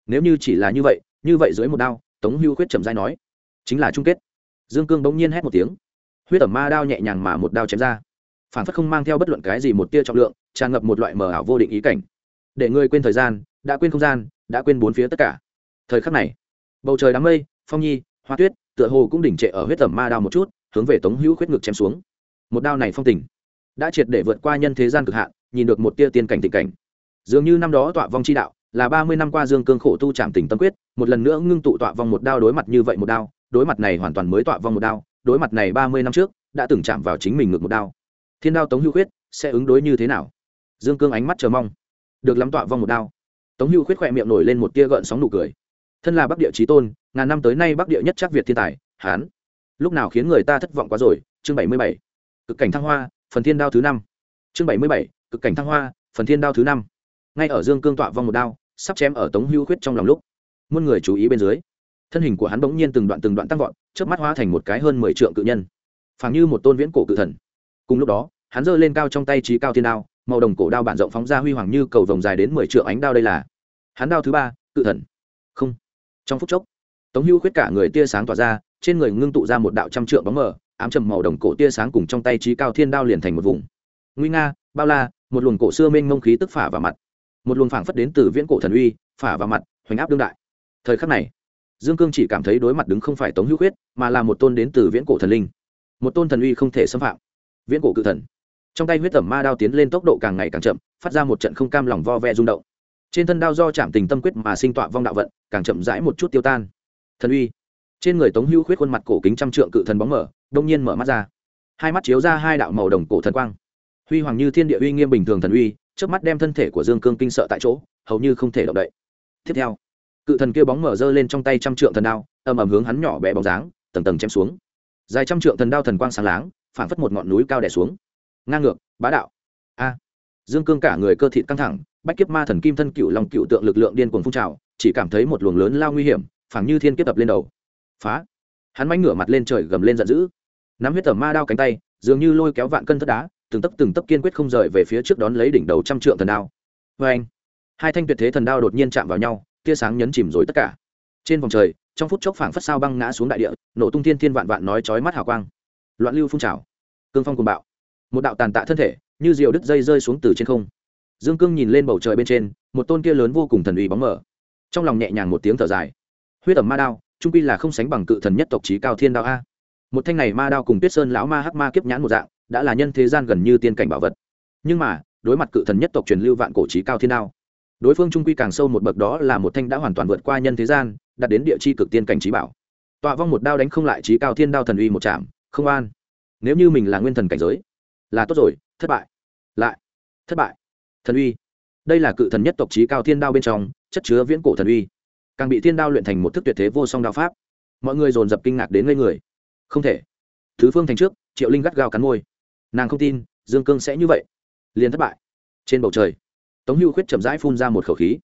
Nếu như chỉ là như vậy như vậy dưới một đao, tống hữu huyết chậm dai nói, chính là chung kết. Dương cương bỗng nhiên hét một tiếng. Huyết ẩm ma đao nhẹ nhàng mà một đao chém ra. Phản phất không mang theo bất luận cái gì một tia trọng lượng, tràn ngập một loại mờ ảo vô định ý cảnh. Để ngươi quên thời gian, đã quên không gian, đã quên bốn phía tất cả. Thời khắc này, bầu trời đám mây phong nhi, hoa tuyết, tựa hồ cũng đỉnh trệ ở huyết tẩm ma đao một chút, hướng về tống hữu khuyết ngực chém xuống. Một đao này phong tình đã triệt để vượt qua nhân thế gian cực hạn, nhìn được một tia tiên cảnh tình cảnh. Dường như năm đó tọa vong chi đạo, là ba mươi năm qua dương cương khổ tu trảm tình tâm quyết, một lần nữa ngưng tụ tọa vong một đao đối mặt như vậy một đao, đối mặt này hoàn toàn mới tọa vong một đao, đối mặt này ba mươi năm trước, đã từng chạm vào chính mình ngược một đao. Thiên đao tống hữu khuyết sẽ ứng đối như thế nào? Dương cương ánh mắt chờ mong. Được lắm tọa vong một đao. Tống hữu khuyết khỏe miệng nổi lên một tia gợn sóng nụ cười thân là bắc địa trí tôn, ngàn năm tới nay bắc địa nhất chắc việt thiên tài, hán. Lúc nào khiến người ta thất vọng quá rồi? Chương bảy mươi bảy. Cực cảnh thăng hoa, phần thiên đao thứ năm. Chương bảy mươi bảy. Cực cảnh thăng hoa, phần thiên đao thứ năm. Ngay ở dương cương tọa vong một đao, sắp chém ở tống hưu khuyết trong lòng lúc, muôn người chú ý bên dưới. Thân hình của hắn bỗng nhiên từng đoạn từng đoạn tăng vọt trước mắt hóa thành một cái hơn mười trượng cự nhân. Phảng như một tôn viễn cổ cự thần. Cùng lúc đó, hắn giơ lên cao trong tay trí cao thiên đao, màu đồng cổ đao bản rộng phóng ra huy hoàng như cầu vồng dài đến mười trượng ánh đao đây là. Hắn đao thứ ba, cự thần. Không trong phút chốc, tống hưu khuyết cả người tia sáng tỏa ra, trên người ngưng tụ ra một đạo trăm trượng bóng mờ, ám trầm màu đồng cổ tia sáng cùng trong tay trí cao thiên đao liền thành một vùng. Nguy nga, bao la, một luồng cổ xưa mênh mông khí tức phả vào mặt. Một luồng phảng phất đến từ viễn cổ thần uy, phả vào mặt, hoành áp đương đại. Thời khắc này, dương cương chỉ cảm thấy đối mặt đứng không phải tống hữu khuyết, mà là một tôn đến từ viễn cổ thần linh. Một tôn thần uy không thể xâm phạm. Viễn cổ cự thần. Trong tay huyết tẩm ma đao tiến lên tốc độ càng ngày càng chậm, phát ra một trận không cam lòng vo ve rung động trên thân đao do chạm tình tâm quyết mà sinh tọa vong đạo vận, càng chậm rãi một chút tiêu tan. Thần uy. Trên người tống hữu khuyết khuôn mặt cổ kính trăm trượng cự thần bóng mở, đông nhiên mở mắt ra. Hai mắt chiếu ra hai đạo màu đồng cổ thần quang. Huy hoàng như thiên địa uy nghiêm bình thường thần uy trước mắt đem thân thể của dương cương kinh sợ tại chỗ, hầu như không thể động đậy. Tiếp theo, cự thần kia bóng mở giơ lên trong tay trăm trượng thần đao, ầm ầm hướng hắn nhỏ bé bóng dáng, tầng tầng chém xuống. Dài trăm trượng thần đao thần quang sáng láng, phảng phất một ngọn núi cao đè xuống. Ngang ngược, bá đạo dương cương cả người cơ thịt căng thẳng, bách kiếp ma thần kim thân cựu long cựu tượng lực lượng điên cuồng phun trào, chỉ cảm thấy một luồng lớn lao nguy hiểm, phảng như thiên kiếp tập lên đầu. Phá! Hắn mánh ngửa mặt lên trời gầm lên giận dữ. Nắm huyết tẩm ma đao cánh tay, dường như lôi kéo vạn cân thất đá, từng tấc từng tấc kiên quyết không rời về phía trước đón lấy đỉnh đầu trăm trượng thần đao. Vê anh, hai thanh tuyệt thế thần đao đột nhiên chạm vào nhau, tia sáng nhấn chìm rồi tất cả. Trên vòng trời, trong phút chốc phảng phất sao băng ngã xuống đại địa, nổ tung thiên thiên vạn vạn nói chói mắt hào quang. Loạn lưu phun trào. Cương phong cùng bạo. Một đạo tàn tạ thân thể như diều đứt dây rơi xuống từ trên không. Dương cương nhìn lên bầu trời bên trên, một tôn kia lớn vô cùng thần uy bóng mở trong lòng nhẹ nhàng một tiếng thở dài. Huyết ẩm ma đao, trung quy là không sánh bằng cự thần nhất tộc trí cao thiên đao a. Một thanh này ma đao cùng tuyết sơn lão ma hắc ma kiếp nhãn một dạng, đã là nhân thế gian gần như tiên cảnh bảo vật. Nhưng mà, đối mặt cự thần nhất tộc truyền lưu vạn cổ trí cao thiên đao đối phương trung quy càng sâu một bậc đó là một thanh đã hoàn toàn vượt qua nhân thế gian đặt đến địa chi cực tiên cảnh trí bảo. Tọa vong một đao đánh không lại trí cao thiên đao thần uy một chạm, không an. Nếu như mình là nguyên thần cảnh giới, là tốt rồi, thất bại lại. Thất bại. Thần uy. Đây là cự thần nhất tộc trí cao thiên đao bên trong, chất chứa viễn cổ thần uy. Càng bị thiên đao luyện thành một thức tuyệt thế vô song đao pháp. Mọi người dồn dập kinh ngạc đến ngây người. Không thể. Thứ phương thành trước, triệu linh gắt gao cắn môi. Nàng không tin, dương cương sẽ như vậy. Liền thất bại. Trên bầu trời, tống hữu khuyết chậm rãi phun ra một khẩu khí.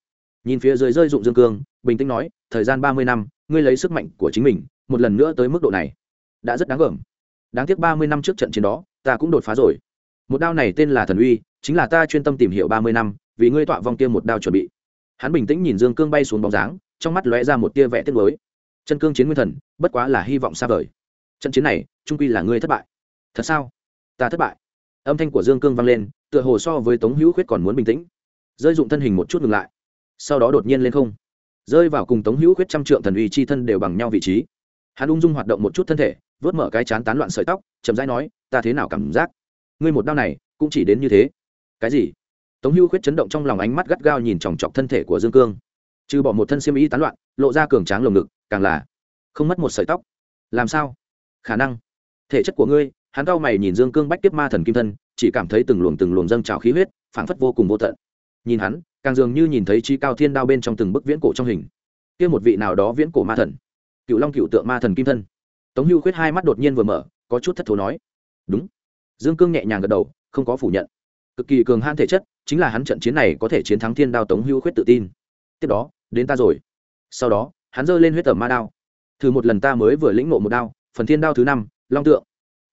Nhìn phía dưới rơi dụng dương cương, bình tĩnh nói, thời gian ba mươi năm, ngươi lấy sức mạnh của chính mình, một lần nữa tới mức độ này, đã rất đáng gờm. Đáng tiếc ba mươi năm trước trận chiến đó, ta cũng đột phá rồi một đao này tên là thần uy, chính là ta chuyên tâm tìm hiểu ba mươi năm, vì ngươi tọa vong kia một đao chuẩn bị. Hắn bình tĩnh nhìn dương cương bay xuống bóng dáng, trong mắt lóe ra một tia vẻ tiết mới chân cương chiến nguyên thần, bất quá là hy vọng xa vời. Trận chiến này, trung quy là ngươi thất bại. Thật sao? Ta thất bại. Âm thanh của dương cương vang lên, tựa hồ so với tống hữu khuyết còn muốn bình tĩnh. Rơi dụng thân hình một chút ngừng lại. Sau đó đột nhiên lên không. Rơi vào cùng tống hữu khuyết trăm trượng thần uy chi thân đều bằng nhau vị trí. Hắn ung dung hoạt động một chút thân thể, vớt mở cái chán tán loạn sợi tóc, chậm rãi nói, ta thế nào cảm giác? Ngươi một đao này cũng chỉ đến như thế. Cái gì? Tống Hưu khuyết chấn động trong lòng ánh mắt gắt gao nhìn chòng chọc thân thể của dương cương. Trừ bỏ một thân xiêm y tán loạn, lộ ra cường tráng lồng ngực, càng là không mất một sợi tóc. Làm sao? Khả năng. Thể chất của ngươi, hắn cao mày nhìn dương cương bách tiếp ma thần kim thân, chỉ cảm thấy từng luồng từng luồng dâng trào khí huyết, phảng phất vô cùng vô tận. Nhìn hắn, càng dường như nhìn thấy chi cao thiên đao bên trong từng bức viễn cổ trong hình. Kia một vị nào đó viễn cổ ma thần. Cựu long cựu tượng ma thần kim thân. Tống hưu khuyết hai mắt đột nhiên vừa mở, có chút thất thố nói, đúng dương cương nhẹ nhàng gật đầu, không có phủ nhận. Cực kỳ cường hãn thể chất, chính là hắn trận chiến này có thể chiến thắng thiên đao tống hưu khuyết tự tin. Tiếp đó, đến ta rồi. Sau đó, hắn giơ lên huyết tẩm ma đao. Thử một lần ta mới vừa lĩnh ngộ một đao, phần thiên đao thứ năm, long tượng.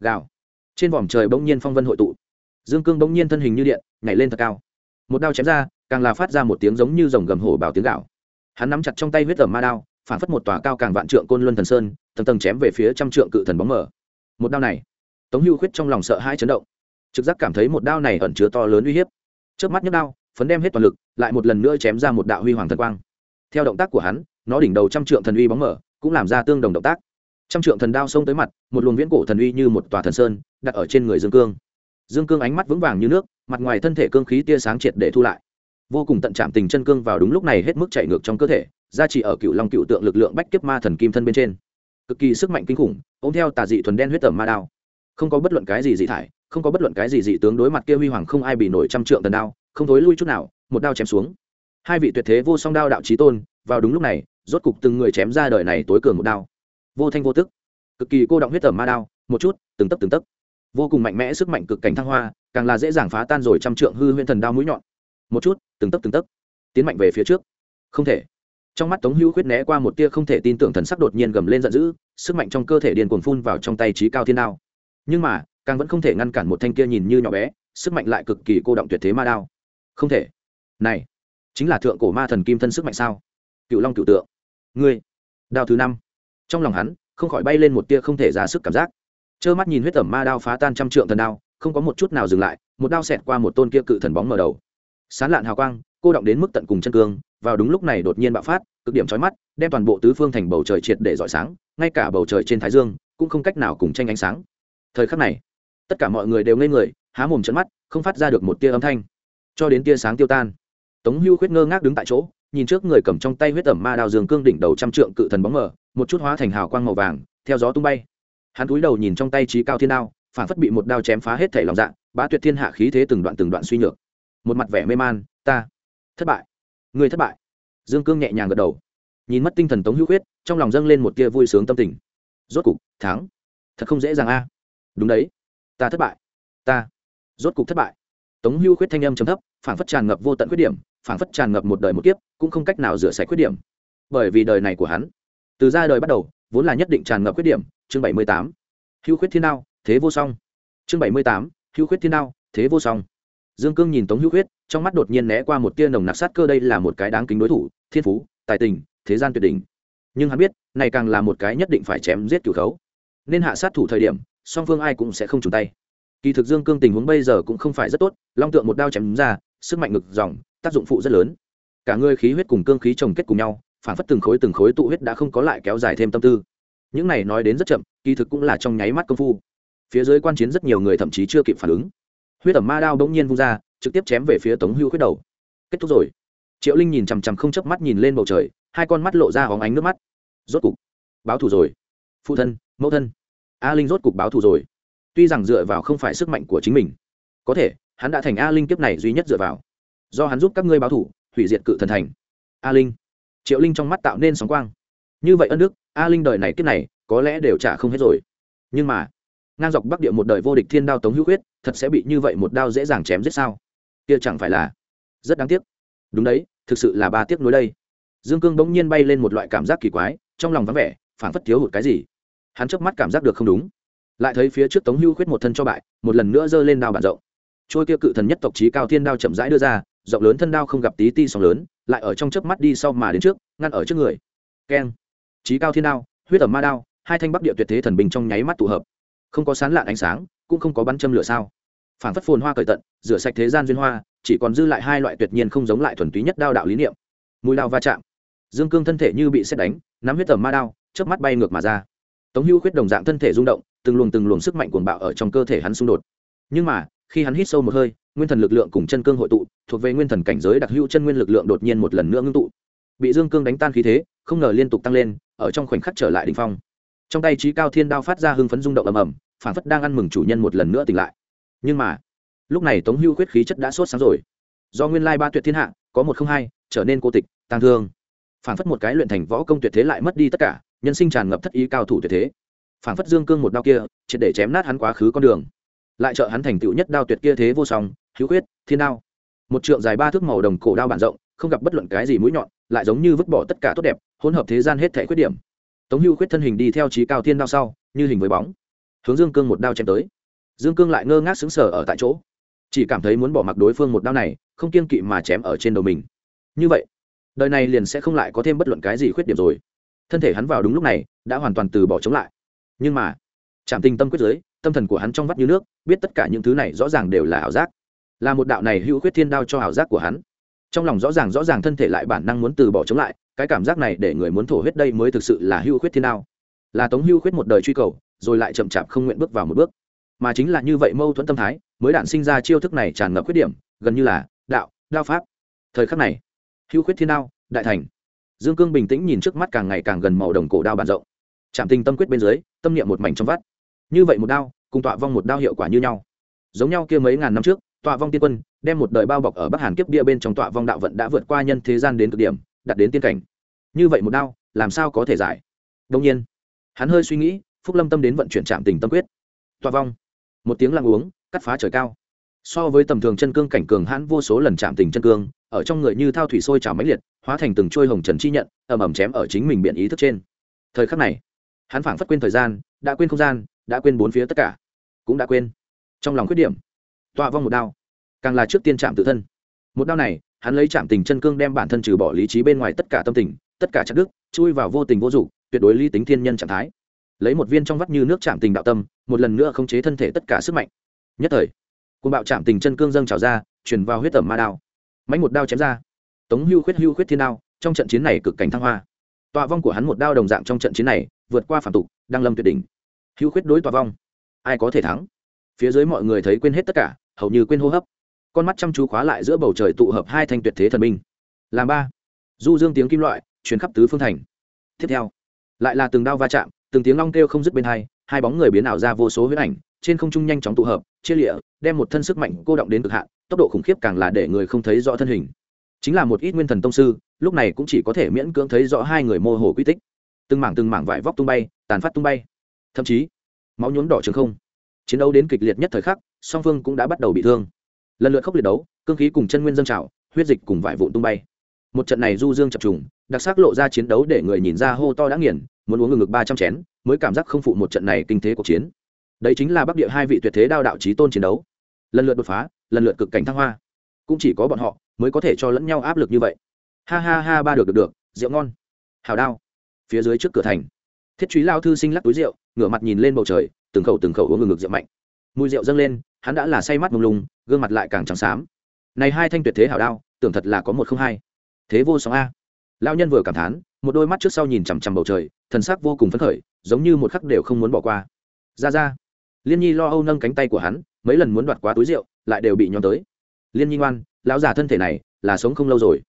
Gào. Trên vòm trời bỗng nhiên phong vân hội tụ. Dương cương bỗng nhiên thân hình như điện, nhảy lên thật cao. Một đao chém ra, càng là phát ra một tiếng giống như dòng gầm hổ bảo tiếng gạo hắn nắm chặt trong tay huyết tẩm ma đao, phản phất một tòa cao càng vạn trượng côn luân thần sơn, tầng tầng chém về phía trăm trượng cự thần bóng mở một đao này tống hưu khuyết trong lòng sợ hai chấn động. Trực giác cảm thấy một đao này ẩn chứa to lớn uy hiếp. Trước mắt nhấc đao, phấn đem hết toàn lực, lại một lần nữa chém ra một đạo huy hoàng thần quang. Theo động tác của hắn, nó đỉnh đầu trăm trượng thần uy bóng mở, cũng làm ra tương đồng động tác. Trăm trượng thần đao xông tới mặt, một luồng viễn cổ thần uy như một tòa thần sơn, đặt ở trên người dương cương. Dương cương ánh mắt vững vàng như nước, mặt ngoài thân thể cương khí tia sáng triệt để thu lại. Vô cùng tận chạm tình chân cương vào đúng lúc này hết mức chạy ngược trong cơ thể, gia trì ở cựu long cựu tượng lực lượng bách kiếp ma thần kim thân bên trên. Cực kỳ sức mạnh kinh khủng, ôm theo tà dị thuần đen huyết tẩm ma đao không có bất luận cái gì dị thải, không có bất luận cái gì dị tướng đối mặt kia huy hoàng không ai bị nổi trăm trượng tần đao, không thối lui chút nào, một đao chém xuống. Hai vị tuyệt thế vô song đao đạo trí tôn, vào đúng lúc này, rốt cục từng người chém ra đời này tối cường một đao. Vô thanh vô tức, cực kỳ cô động huyết tẩm ma đao, một chút, từng tấc từng tấc. Vô cùng mạnh mẽ sức mạnh cực cảnh thăng hoa, càng là dễ dàng phá tan rồi trăm trượng hư huyễn thần đao mũi nhọn. Một chút, từng tấc từng tấc, tiến mạnh về phía trước. Không thể. Trong mắt tống hữu khuyết né qua một tia không thể tin tưởng thần sắc đột nhiên gầm lên giận dữ, sức mạnh trong cơ thể điền cuồng phun vào trong tay trí cao thiên đao nhưng mà, càng vẫn không thể ngăn cản một thanh kia nhìn như nhỏ bé, sức mạnh lại cực kỳ cô động tuyệt thế ma đao. Không thể. Này, chính là thượng cổ ma thần kim thân sức mạnh sao? Cựu long cựu tượng. Ngươi, đao thứ năm. Trong lòng hắn, không khỏi bay lên một tia không thể ra sức cảm giác. Trơ mắt nhìn huyết tẩm ma đao phá tan trăm trượng thần đao, không có một chút nào dừng lại, một đao xẹt qua một tôn kia cự thần bóng mở đầu. Sán lạn hào quang, cô động đến mức tận cùng chân cương, vào đúng lúc này đột nhiên bạo phát, cực điểm trói mắt, đem toàn bộ tứ phương thành bầu trời triệt để rọi sáng, ngay cả bầu trời trên thái dương cũng không cách nào cùng tranh ánh sáng thời khắc này, tất cả mọi người đều ngây người, há mồm trận mắt, không phát ra được một tia âm thanh, cho đến tia sáng tiêu tan. Tống hưu khuyết ngơ ngác đứng tại chỗ, nhìn trước người cầm trong tay huyết ẩm ma đào dương cương đỉnh đầu trăm trượng cự thần bóng mờ, một chút hóa thành hào quang màu vàng, theo gió tung bay. Hắn cúi đầu nhìn trong tay trí cao thiên đao phản phất bị một đao chém phá hết thể lòng dạ bá tuyệt thiên hạ khí thế từng đoạn từng đoạn suy nhược. Một mặt vẻ mê man, ta thất bại người thất bại. Dương cương nhẹ nhàng gật đầu. Nhìn mất tinh thần tống hữu khuyết, trong lòng dâng lên một tia vui sướng tâm tình. Rốt cục, thắng. Thật không dễ dàng a đúng đấy. Ta thất bại. Ta. Rốt cục thất bại. Tống Hưu khuyết thanh âm chấm thấp phản phất tràn ngập vô tận khuyết điểm phản phất tràn ngập một đời một kiếp, cũng không cách nào rửa sạch khuyết điểm. Bởi vì đời này của hắn, từ ra đời bắt đầu, vốn là nhất định tràn ngập khuyết điểm, chương bảy mươi tám. Hưu khuyết thiên đao, thế vô song. Chương bảy mươi tám, Hưu khuyết thiên đao, thế vô song. Dương cương nhìn tống Hưu khuyết, trong mắt đột nhiên né qua một tia nồng nặc sát cơ đây là một cái đáng kính đối thủ, thiên phú, tài tình, thế gian tuyệt đỉnh. Nhưng hắn biết, này càng là một cái nhất định phải chém giết cửu khấu. Nên hạ sát thủ thời điểm song phương ai cũng sẽ không trùng tay. Kỳ thực dương cương tình huống bây giờ cũng không phải rất tốt, long tượng một đao chém ra, sức mạnh ngực dòng, tác dụng phụ rất lớn. Cả người khí huyết cùng cương khí chồng kết cùng nhau, phản phất từng khối từng khối tụ huyết đã không có lại kéo dài thêm tâm tư. Những này nói đến rất chậm, kỳ thực cũng là trong nháy mắt công phu. Phía dưới quan chiến rất nhiều người thậm chí chưa kịp phản ứng. Huyết ẩm ma đao bỗng nhiên vung ra, trực tiếp chém về phía tống hưu khuyết đầu. Kết thúc rồi. Triệu linh nhìn chằm chằm không chớp mắt nhìn lên bầu trời, hai con mắt lộ ra hóng ánh nước mắt. Rốt cục, báo thù rồi. Phụ thân, mẫu thân a linh rốt cục báo thù rồi. Tuy rằng dựa vào không phải sức mạnh của chính mình, có thể, hắn đã thành a linh kiếp này duy nhất dựa vào. Do hắn giúp các ngươi báo thù, hủy diệt cự thần thành. A linh. Triệu linh trong mắt tạo nên sóng quang. Như vậy ân đức, a linh đời này kiếp này, có lẽ đều trả không hết rồi. Nhưng mà, ngang dọc bắc địa một đời vô địch thiên đao tống hữu huyết thật sẽ bị như vậy một đao dễ dàng chém giết sao? Kia chẳng phải là rất đáng tiếc. Đúng đấy, thực sự là ba tiếc nuối đây. Dương cương bỗng nhiên bay lên một loại cảm giác kỳ quái, trong lòng vắng vẻ phản phất thiếu hụt cái gì hắn chớp mắt cảm giác được không đúng. Lại thấy phía trước tống hưu khuyết một thân cho bại, một lần nữa giơ lên đao bản rộng. Trôi kia cự thần nhất tộc trí cao thiên đao chậm rãi đưa ra, rộng lớn thân đao không gặp tí ti sóng lớn, lại ở trong chớp mắt đi sau mà đến trước, ngăn ở trước người. Keng. Trí cao thiên đao, huyết ẩm ma đao, hai thanh bắc địa tuyệt thế thần bình trong nháy mắt tụ hợp. Không có sán lạn ánh sáng, cũng không có bắn châm lửa sao. Phản phất phồn hoa cởi tận, rửa sạch thế gian duyên hoa, chỉ còn dư lại hai loại tuyệt nhiên không giống lại thuần túy nhất đao đạo lý niệm. Mùi đao va chạm. Dương cương thân thể như bị xét đánh, nắm huyết tầm ma đao, chớp mắt bay ngược mà ra tống hưu khuyết đồng dạng thân thể rung động, từng luồng từng luồng sức mạnh cuồng bạo ở trong cơ thể hắn xung đột. Nhưng mà, khi hắn hít sâu một hơi, nguyên thần lực lượng cùng chân cương hội tụ, thuộc về nguyên thần cảnh giới đặc hữu chân nguyên lực lượng đột nhiên một lần nữa ngưng tụ. Bị dương cương đánh tan khí thế, không ngờ liên tục tăng lên, ở trong khoảnh khắc trở lại đ ỉ n h phong. Trong tay trí cao thiên đao phát ra hưng phấn rung động ầm ầm phản phất đang ăn mừng chủ nhân một lần nữa tỉnh lại. Nhưng mà, lúc này tống hưu khuyết khí chất đã sốt sáng rồi. Do nguyên lai ba tuyệt thiên hạ, có một không hai, trở nên cô tịch tăng thương. Phản phất một cái luyện thành võ công tuyệt thế lại mất đi tất cả nhân sinh tràn ngập thất ý cao thủ tuyệt thế. Phản phất dương cương một đao kia, triệt để chém nát hắn quá khứ con đường. Lại trợ hắn thành tựu nhất đao tuyệt kia thế vô song, hữu huyết thiên đao. Một trượng dài ba thước màu đồng cổ đao bản rộng, không gặp bất luận cái gì mũi nhọn, lại giống như vứt bỏ tất cả tốt đẹp, hỗn hợp thế gian hết thể khuyết điểm. Tống hưu khuyết thân hình đi theo trí cao thiên đao sau, như hình với bóng. Hướng dương cương một đao chém tới. Dương cương lại ngơ ngác xứng sở ở tại chỗ. Chỉ cảm thấy muốn bỏ mặc đối phương một đao này, không kiên kỵ mà chém ở trên đầu mình. Như vậy, đời này liền sẽ không lại có thêm bất luận cái gì khuyết điểm rồi thân thể hắn vào đúng lúc này, đã hoàn toàn từ bỏ chống lại. Nhưng mà chạm tình tâm quyết giới, tâm thần của hắn trong vắt như nước, biết tất cả những thứ này rõ ràng đều là ảo giác. Là một đạo này hữu khuyết thiên đao cho ảo giác của hắn. Trong lòng rõ ràng rõ ràng thân thể lại bản năng muốn từ bỏ chống lại, cái cảm giác này để người muốn thổ huyết đây mới thực sự là hữu khuyết thiên đao. Là tống hữu khuyết một đời truy cầu, rồi lại chậm chạp không nguyện bước vào một bước. Mà chính là như vậy mâu thuẫn tâm thái, mới đản sinh ra chiêu thức này tràn ngập khuyết điểm, gần như là đạo, đao pháp. Thời khắc này, hữu khuyết thiên đao, đại thành dương cương bình tĩnh nhìn trước mắt càng ngày càng gần màu đồng cổ đao bàn rộng. Chạm tình tâm quyết bên dưới, tâm niệm một mảnh trong vắt. Như vậy một đao, cùng tọa vong một đao hiệu quả như nhau. Giống nhau kia mấy ngàn năm trước, tọa vong tiên quân đem một đời bao bọc ở bắc hàn kiếp bia bên trong tọa vong đạo vận đã vượt qua nhân thế gian đến cực điểm đặt đến tiên cảnh. Như vậy một đao, làm sao có thể giải? Đông nhiên, hắn hơi suy nghĩ, phúc lâm tâm đến vận chuyển trạm tình tâm quyết. Tọa vong. Một tiếng lặng uống, cắt phá trời cao so với tầm thường chân cương cảnh cường hãn vô số lần chạm tình chân cương, ở trong người như thao thủy sôi trào mãnh liệt, hóa thành từng trôi hồng trần chi nhận, ầm ầm chém ở chính mình biện ý thức trên. Thời khắc này, hắn phảng phất quên thời gian, đã quên không gian, đã quên bốn phía tất cả, cũng đã quên. Trong lòng khuyết điểm, tọa vong một đao, càng là trước tiên chạm tự thân. Một đao này, hắn lấy chạm tình chân cương đem bản thân trừ bỏ lý trí bên ngoài tất cả tâm tình, tất cả chặt đức chui vào vô tình vô dụng, tuyệt đối lý tính thiên nhân trạng thái. Lấy một viên trong vắt như nước chạm tình đạo tâm, một lần nữa khống chế thân thể tất cả sức mạnh. Nhất thời cùng bạo chạm tình chân cương dâng trào ra chuyển vào huyết tẩm ma đao. Mánh một đao chém ra. Tống hưu khuyết hưu khuyết thiên đao, trong trận chiến này cực cảnh thăng hoa. Tọa vong của hắn một đao đồng dạng trong trận chiến này, vượt qua phản tục, đang lâm tuyệt đỉnh. Hưu khuyết đối tọa vong. Ai có thể thắng? Phía dưới mọi người thấy quên hết tất cả, hầu như quên hô hấp. Con mắt chăm chú khóa lại giữa bầu trời tụ hợp hai thanh tuyệt thế thần minh làm ba. Du dương tiếng kim loại chuyến khắp tứ phương thành. Tiếp theo, lại là từng đao va chạm, từng tiếng long kêu không dứt bên hai hai bóng người biến ảo ra vô số huyết ảnh trên không trung nhanh chóng tụ hợp, chia lịa, đem một thân sức mạnh cô động đến cực hạn, tốc độ khủng khiếp càng là để người không thấy rõ thân hình. Chính là một ít nguyên thần tông sư, lúc này cũng chỉ có thể miễn cưỡng thấy rõ hai người mô hồ quy tích. Từng mảng từng mảng vải vóc tung bay, tàn phát tung bay. Thậm chí, máu nhuốm đỏ trường không. Chiến đấu đến kịch liệt nhất thời khắc, song phương cũng đã bắt đầu bị thương. Lần lượt khốc liệt đấu, cương khí cùng chân nguyên dân trào, huyết dịch cùng vải vụn tung bay. Một trận này du dương chập trùng, đặc sắc lộ ra chiến đấu để người nhìn ra hô to đã nghiền, muốn uống ngừng ngực ba trăm chén, mới cảm giác không phụ một trận này kinh thế cuộc chiến đấy chính là bắc địa hai vị tuyệt thế đao đạo trí tôn chiến đấu. Lần lượt đột phá, lần lượt cực cảnh thăng hoa. Cũng chỉ có bọn họ mới có thể cho lẫn nhau áp lực như vậy. Ha ha ha, ba được được được. Rượu ngon. Hào đao. Phía dưới trước cửa thành. Thiết trí lao thư sinh lắc túi rượu, ngửa mặt nhìn lên bầu trời, từng khẩu từng khẩu uống ngừng ngực rượu mạnh. Mùi rượu dâng lên, hắn đã là say mắt mông lung, gương mặt lại càng trắng xám. Này hai thanh tuyệt thế hào đao, tưởng thật là có một không hai. Thế vô sóng a. Lao nhân vừa cảm thán, một đôi mắt trước sau nhìn chằm chằm bầu trời, thần sắc vô cùng phấn khởi, giống như một khắc đều không muốn bỏ qua. Ra ra liên nhi lo âu nâng cánh tay của hắn, mấy lần muốn đoạt quá túi rượu, lại đều bị nhóm tới. Liên nhi ngoan, lão già thân thể này là sống không lâu rồi.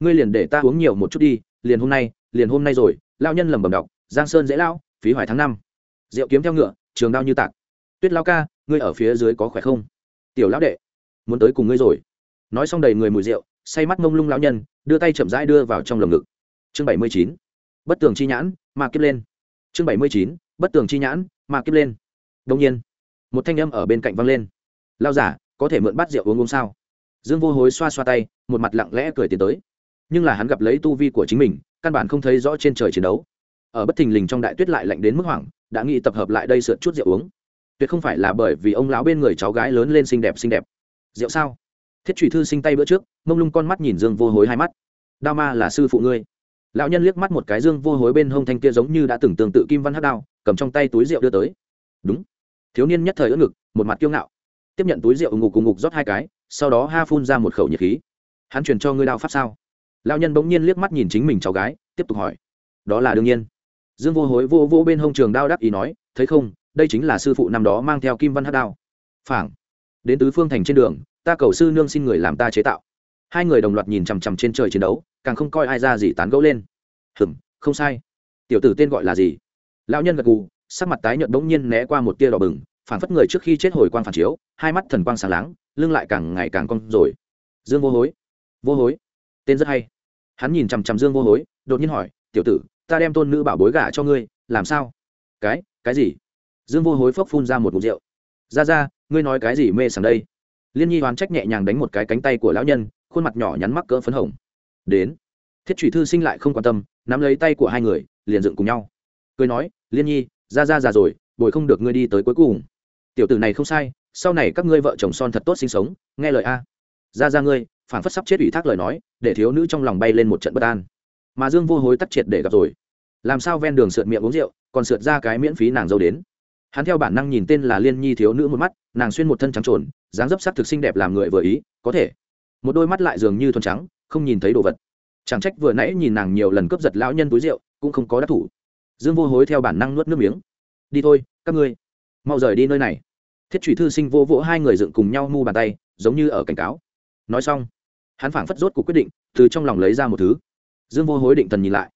Ngươi liền để ta uống nhiều một chút đi, liền hôm nay, liền hôm nay rồi lao nhân lầm bầm đọc, giang sơn dễ lao phí hoài tháng năm. Rượu kiếm theo ngựa, trường đao như tạc. Tuyết lao ca, ngươi ở phía dưới có khỏe không? Tiểu lão đệ, muốn tới cùng ngươi rồi. Nói xong đầy người mùi rượu, say mắt mông lung lão nhân, đưa tay chậm rãi đưa vào trong lồng ngực. Chương bảy mươi chín. Bất tường chi nhãn, mà kiếp lên. Chương bảy mươi chín. Bất tường chi nhãn, mà kiếp lên đông nhiên, một thanh âm ở bên cạnh văng lên. Lao giả, có thể mượn bát rượu uống uống sao? Dương vô hối xoa xoa tay, một mặt lặng lẽ cười tiến tới. Nhưng là hắn gặp lấy tu vi của chính mình, căn bản không thấy rõ trên trời chiến đấu. Ở bất thình lình trong đại tuyết lại lạnh đến mức hoảng, đã nghĩ tập hợp lại đây sượt chút rượu uống. Tuyệt không phải là bởi vì ông lão bên người cháu gái lớn lên xinh đẹp xinh đẹp. Rượu sao? Thiết trụy thư sinh tay bữa trước, mông lung con mắt nhìn dương vô hối hai mắt. Đao ma là sư phụ ngươi. Lão nhân liếc mắt một cái dương vô hối bên hông thanh kia giống như đã từng tương tự kim văn hát đao, cầm trong tay túi rượu đưa tới. Đúng thiếu niên nhất thời ưỡn ngực, một mặt kiêu ngạo. Tiếp nhận túi rượu ngục cùng ngục rót hai cái, sau đó ha phun ra một khẩu nhiệt khí. Hắn truyền cho ngươi đao pháp sao? Lão nhân bỗng nhiên liếc mắt nhìn chính mình cháu gái, tiếp tục hỏi. Đó là đương nhiên. Dương vô hối vô vô bên hông trường đao đắc ý nói, thấy không, đây chính là sư phụ năm đó mang theo kim văn hát đao. Phảng. Đến tứ phương thành trên đường, ta cầu sư nương xin người làm ta chế tạo. Hai người đồng loạt nhìn chằm chằm trên trời chiến đấu, càng không coi ai ra gì tán gẫu lên. Hừm, không sai. Tiểu tử tên gọi là gì? Lão nhân gật gù sắc mặt tái nhợt bỗng nhiên né qua một tia đỏ bừng, phản phất người trước khi chết hồi quang phản chiếu, hai mắt thần quang sáng láng, lưng lại càng ngày càng cong rồi. Dương vô hối vô hối, tên rất hay. Hắn nhìn chằm chằm dương vô hối, đột nhiên hỏi, tiểu tử, ta đem tôn nữ bảo bối gả cho ngươi, làm sao? Cái cái gì? Dương vô hối phốc phun ra một ngụm rượu. Ra ra, ngươi nói cái gì mê sảng đây? Liên nhi hoán trách nhẹ nhàng đánh một cái cánh tay của lão nhân, khuôn mặt nhỏ nhắn mắc cỡ phấn hồng. Đến. Thiết trụy thư sinh lại không quan tâm, nắm lấy tay của hai người, liền dựng cùng nhau. Cười nói, liên nhi ra ra già rồi, bồi không được ngươi đi tới cuối cùng. Tiểu tử này không sai, sau này các ngươi vợ chồng son thật tốt sinh sống, nghe lời a. Ra ra ngươi phản phất sắp chết ủy thác lời nói, để thiếu nữ trong lòng bay lên một trận bất an. Mà dương vô hối tắt triệt để gặp rồi. Làm sao ven đường sượt miệng uống rượu, còn sượt ra cái miễn phí nàng dâu đến. Hắn theo bản năng nhìn tên là liên nhi thiếu nữ một mắt, nàng xuyên một thân trắng trồn, dáng dấp sắc thực xinh đẹp làm người vừa ý, có thể. Một đôi mắt lại dường như thuần trắng, không nhìn thấy đồ vật. Chẳng trách vừa nãy nhìn nàng nhiều lần cướp giật lão nhân túi rượu, cũng không có đắc thủ dương vô hối theo bản năng nuốt nước miếng. Đi thôi, các ngươi, mau rời đi nơi này. Thiết trụy thư sinh vô vỗ hai người dựng cùng nhau mu bàn tay, giống như ở cảnh cáo. Nói xong, hắn phảng phất rốt cuộc quyết định, từ trong lòng lấy ra một thứ. Dương vô hối định thần nhìn lại.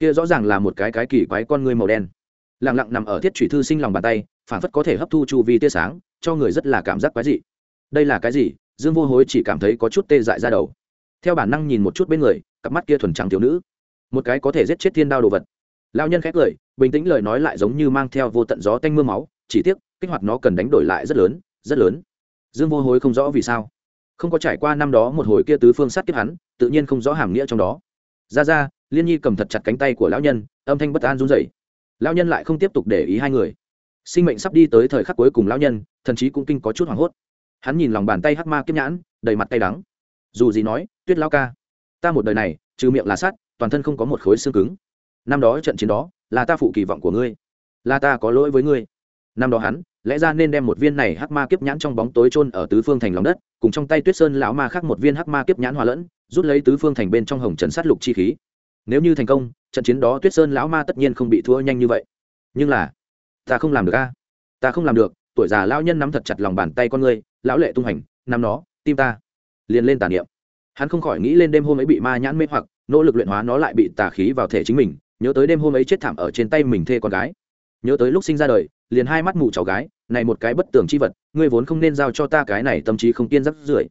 Kia rõ ràng là một cái cái kỳ quái con ngươi màu đen. Lặng lặng nằm ở thiết trụy thư sinh lòng bàn tay, phảng phất có thể hấp thu chu vi tia sáng, cho người rất là cảm giác quái dị. Đây là cái gì? Dương vô hối chỉ cảm thấy có chút tê dại ra đầu. Theo bản năng nhìn một chút bên người, cặp mắt kia thuần trắng thiếu nữ. Một cái có thể giết chết thiên đao đồ vật lao nhân khét lời, bình tĩnh lời nói lại giống như mang theo vô tận gió tanh m ư a máu, chỉ tiếc, kích hoạt nó cần đánh đổi lại rất lớn rất lớn. Dương vô hối không rõ vì sao. Không có trải qua năm đó một hồi kia tứ phương sát kiếp hắn, tự nhiên không rõ hàm nghĩa trong đó. Ra ra, liên nhi cầm thật chặt cánh tay của lão nhân, âm thanh bất an run dậy lão nhân lại không tiếp tục để ý hai người. Sinh mệnh sắp đi tới thời khắc cuối cùng lão nhân, thần chí cũng kinh có chút hoảng hốt. Hắn nhìn lòng bàn tay hắc ma kiếp nhãn, đầy mặt tay đắng. Dù gì nói, tuyết lao ca, ta một đời này, trừ miệng là sát toàn thân không có một khối xương cứng năm đó trận chiến đó, là ta phụ kỳ vọng của ngươi, là ta có lỗi với ngươi. Năm đó hắn, lẽ ra nên đem một viên này hắc ma kiếp nhãn trong bóng tối trôn ở tứ phương thành lòng đất, cùng trong tay tuyết sơn lão ma khác một viên hắc ma kiếp nhãn hòa lẫn, rút lấy tứ phương thành bên trong hồng trần sát lục chi khí. Nếu như thành công, trận chiến đó tuyết sơn lão ma tất nhiên không bị thua nhanh như vậy. Nhưng là, ta không làm được a. Ta không làm được, tuổi già lão nhân nắm thật chặt lòng bàn tay con ngươi, lão lệ tung hành nắm nó tim ta liền lên tà niệm. Hắn không khỏi nghĩ lên đêm hôm ấy bị ma nhãn mê hoặc, nỗ lực luyện hóa nó lại bị tà khí vào thể chính mình nhớ tới đêm hôm ấy chết thảm ở trên tay mình thê con gái. Nhớ tới lúc sinh ra đời, liền hai mắt mù cháu gái, này một cái bất tường chi vật, ngươi vốn không nên giao cho ta cái này tâm trí không tiên rắc rưởi.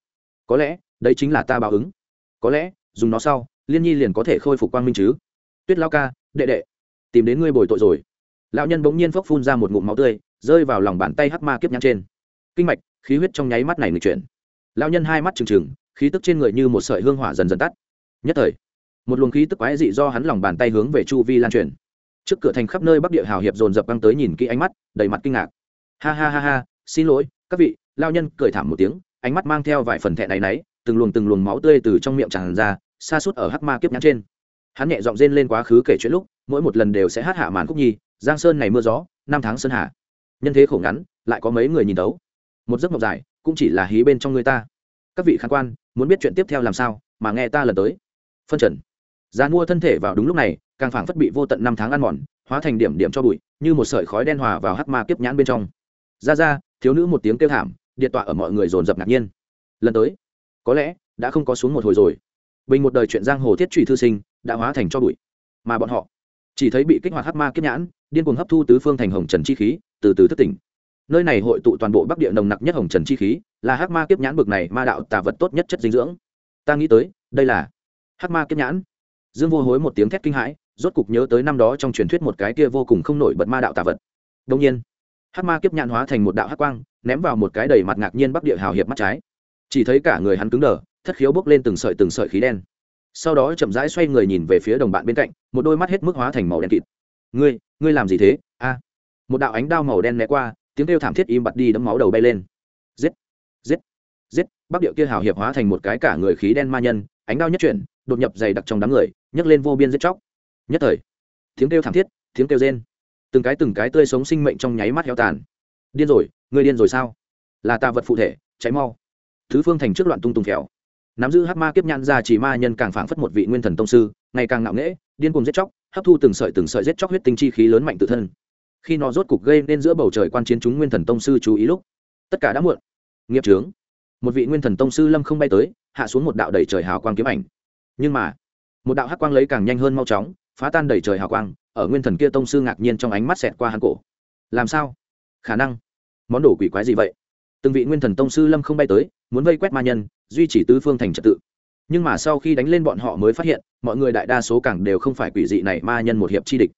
Có lẽ, đấy chính là ta báo ứng. Có lẽ, dùng nó sau, liên nhi liền có thể khôi phục quang minh chứ. Tuyết lao ca, đệ đệ, tìm đến ngươi bồi tội rồi. Lão nhân bỗng nhiên phốc phun ra một ngụm máu tươi, rơi vào lòng bàn tay hắc ma kiếp nhãn trên. Kinh mạch, khí huyết trong nháy mắt này người chuyển. Lão nhân hai mắt trừng trừng, khí tức trên người như một sợi hương hỏa dần dần tắt. Nhất thời một luồng khí tức quái dị do hắn lòng bàn tay hướng về chu vi lan truyền. Trước cửa thành khắp nơi bắc địa hào hiệp dồn dập băng tới nhìn kỹ ánh mắt, đầy mặt kinh ngạc. Ha ha ha ha, xin lỗi, các vị, lao nhân cười thảm một tiếng, ánh mắt mang theo vài phần thẹn này náy từng luồng từng luồng máu tươi từ trong miệng tràn ra, xa suốt ở hắc ma kiếp nhãn trên. Hắn nhẹ giọng rên lên quá khứ kể chuyện lúc, mỗi một lần đều sẽ hát hạ màn khúc nhi giang sơn ngày mưa gió, năm tháng sơn hạ nhân thế khổ ngắn, lại có mấy người nhìn tấu. Một giấc mộng dài, cũng chỉ là hí bên trong người ta. Các vị khán quan, muốn biết chuyện tiếp theo làm sao, mà nghe ta lần tới. Phân trần. Giàn mua thân thể vào đúng lúc này, càng phảng phất bị vô tận năm tháng ăn mòn, hóa thành điểm điểm cho bụi, như một sợi khói đen hòa vào hắc ma kiếp nhãn bên trong. Ra ra, thiếu nữ một tiếng kêu thảm, điện tọa ở mọi người dồn dập ngạc nhiên. Lần tới, có lẽ đã không có xuống một hồi rồi. Bình một đời chuyện giang hồ thiết trụy thư sinh, đã hóa thành cho bụi. Mà bọn họ, chỉ thấy bị kích hoạt hắc ma kiếp nhãn, điên cuồng hấp thu tứ phương thành hồng trần chi khí, từ từ thức tỉnh. Nơi này hội tụ toàn bộ bắc địa nồng nặc nhất hồng trần chi khí, là hắc ma kiếp nhãn bực này ma đạo tà vật tốt nhất chất dinh dưỡng. Ta nghĩ tới, đây là hắc ma kiếp nhãn dương vô hối một tiếng thét kinh hãi, rốt cục nhớ tới năm đó trong truyền thuyết một cái kia vô cùng không nổi bật ma đạo tà vật. Đông nhiên, hắc ma kiếp nhạn hóa thành một đạo hắc quang, ném vào một cái đầy mặt ngạc nhiên bắc địa hào hiệp mắt trái. Chỉ thấy cả người hắn cứng đờ, thất khiếu bốc lên từng sợi từng sợi khí đen. Sau đó chậm rãi xoay người nhìn về phía đồng bạn bên cạnh, một đôi mắt hết mức hóa thành màu đen kịt. Ngươi ngươi làm gì thế? A. Một đạo ánh đao màu đen né qua, tiếng kêu thảm thiết im bặt đi đấm máu đầu bay lên. Giết! Giết! Giết! Bắc điệu kia hào hiệp hóa thành một cái cả người khí đen ma nhân, ánh đao nhất chuyển, đột nhập dày đặc trong đám người nhấc lên vô biên giết chóc. Nhất thời, tiếng kêu thảm thiết, tiếng kêu rên. Từng cái từng cái tươi sống sinh mệnh trong nháy mắt heo tàn. Điên rồi, người điên rồi sao? Là tà vật phụ thể, cháy mau. Thứ phương thành trước loạn tung tung khéo nắm giữ hắc ma kiếp nhãn ra chỉ ma nhân càng phảng phất một vị nguyên thần tông sư, ngày càng ngạo nghễ, điên cuồng giết chóc, hấp thu từng sợi từng sợi giết chóc huyết tinh chi khí lớn mạnh tự thân. Khi nó rốt cục gây nên giữa bầu trời quan chiến chúng nguyên thần tông sư chú ý lúc, tất cả đã muộn. Nghiệp trướng một vị nguyên thần tông sư lâm không bay tới, hạ xuống một đạo đầy trời hào quang kiếm ảnh. Nhưng mà một đạo hắc quang lấy càng nhanh hơn mau chóng, phá tan đầy trời hào quang, ở nguyên thần kia tông sư ngạc nhiên trong ánh mắt xẹt qua hắn cổ. Làm sao? Khả năng. Món đồ quỷ quái gì vậy? Từng vị nguyên thần tông sư lâm không bay tới, muốn vây quét ma nhân, duy trì tứ phương thành trật tự. Nhưng mà sau khi đánh lên bọn họ mới phát hiện, mọi người đại đa số càng đều không phải quỷ dị này, ma nhân một hiệp chi địch.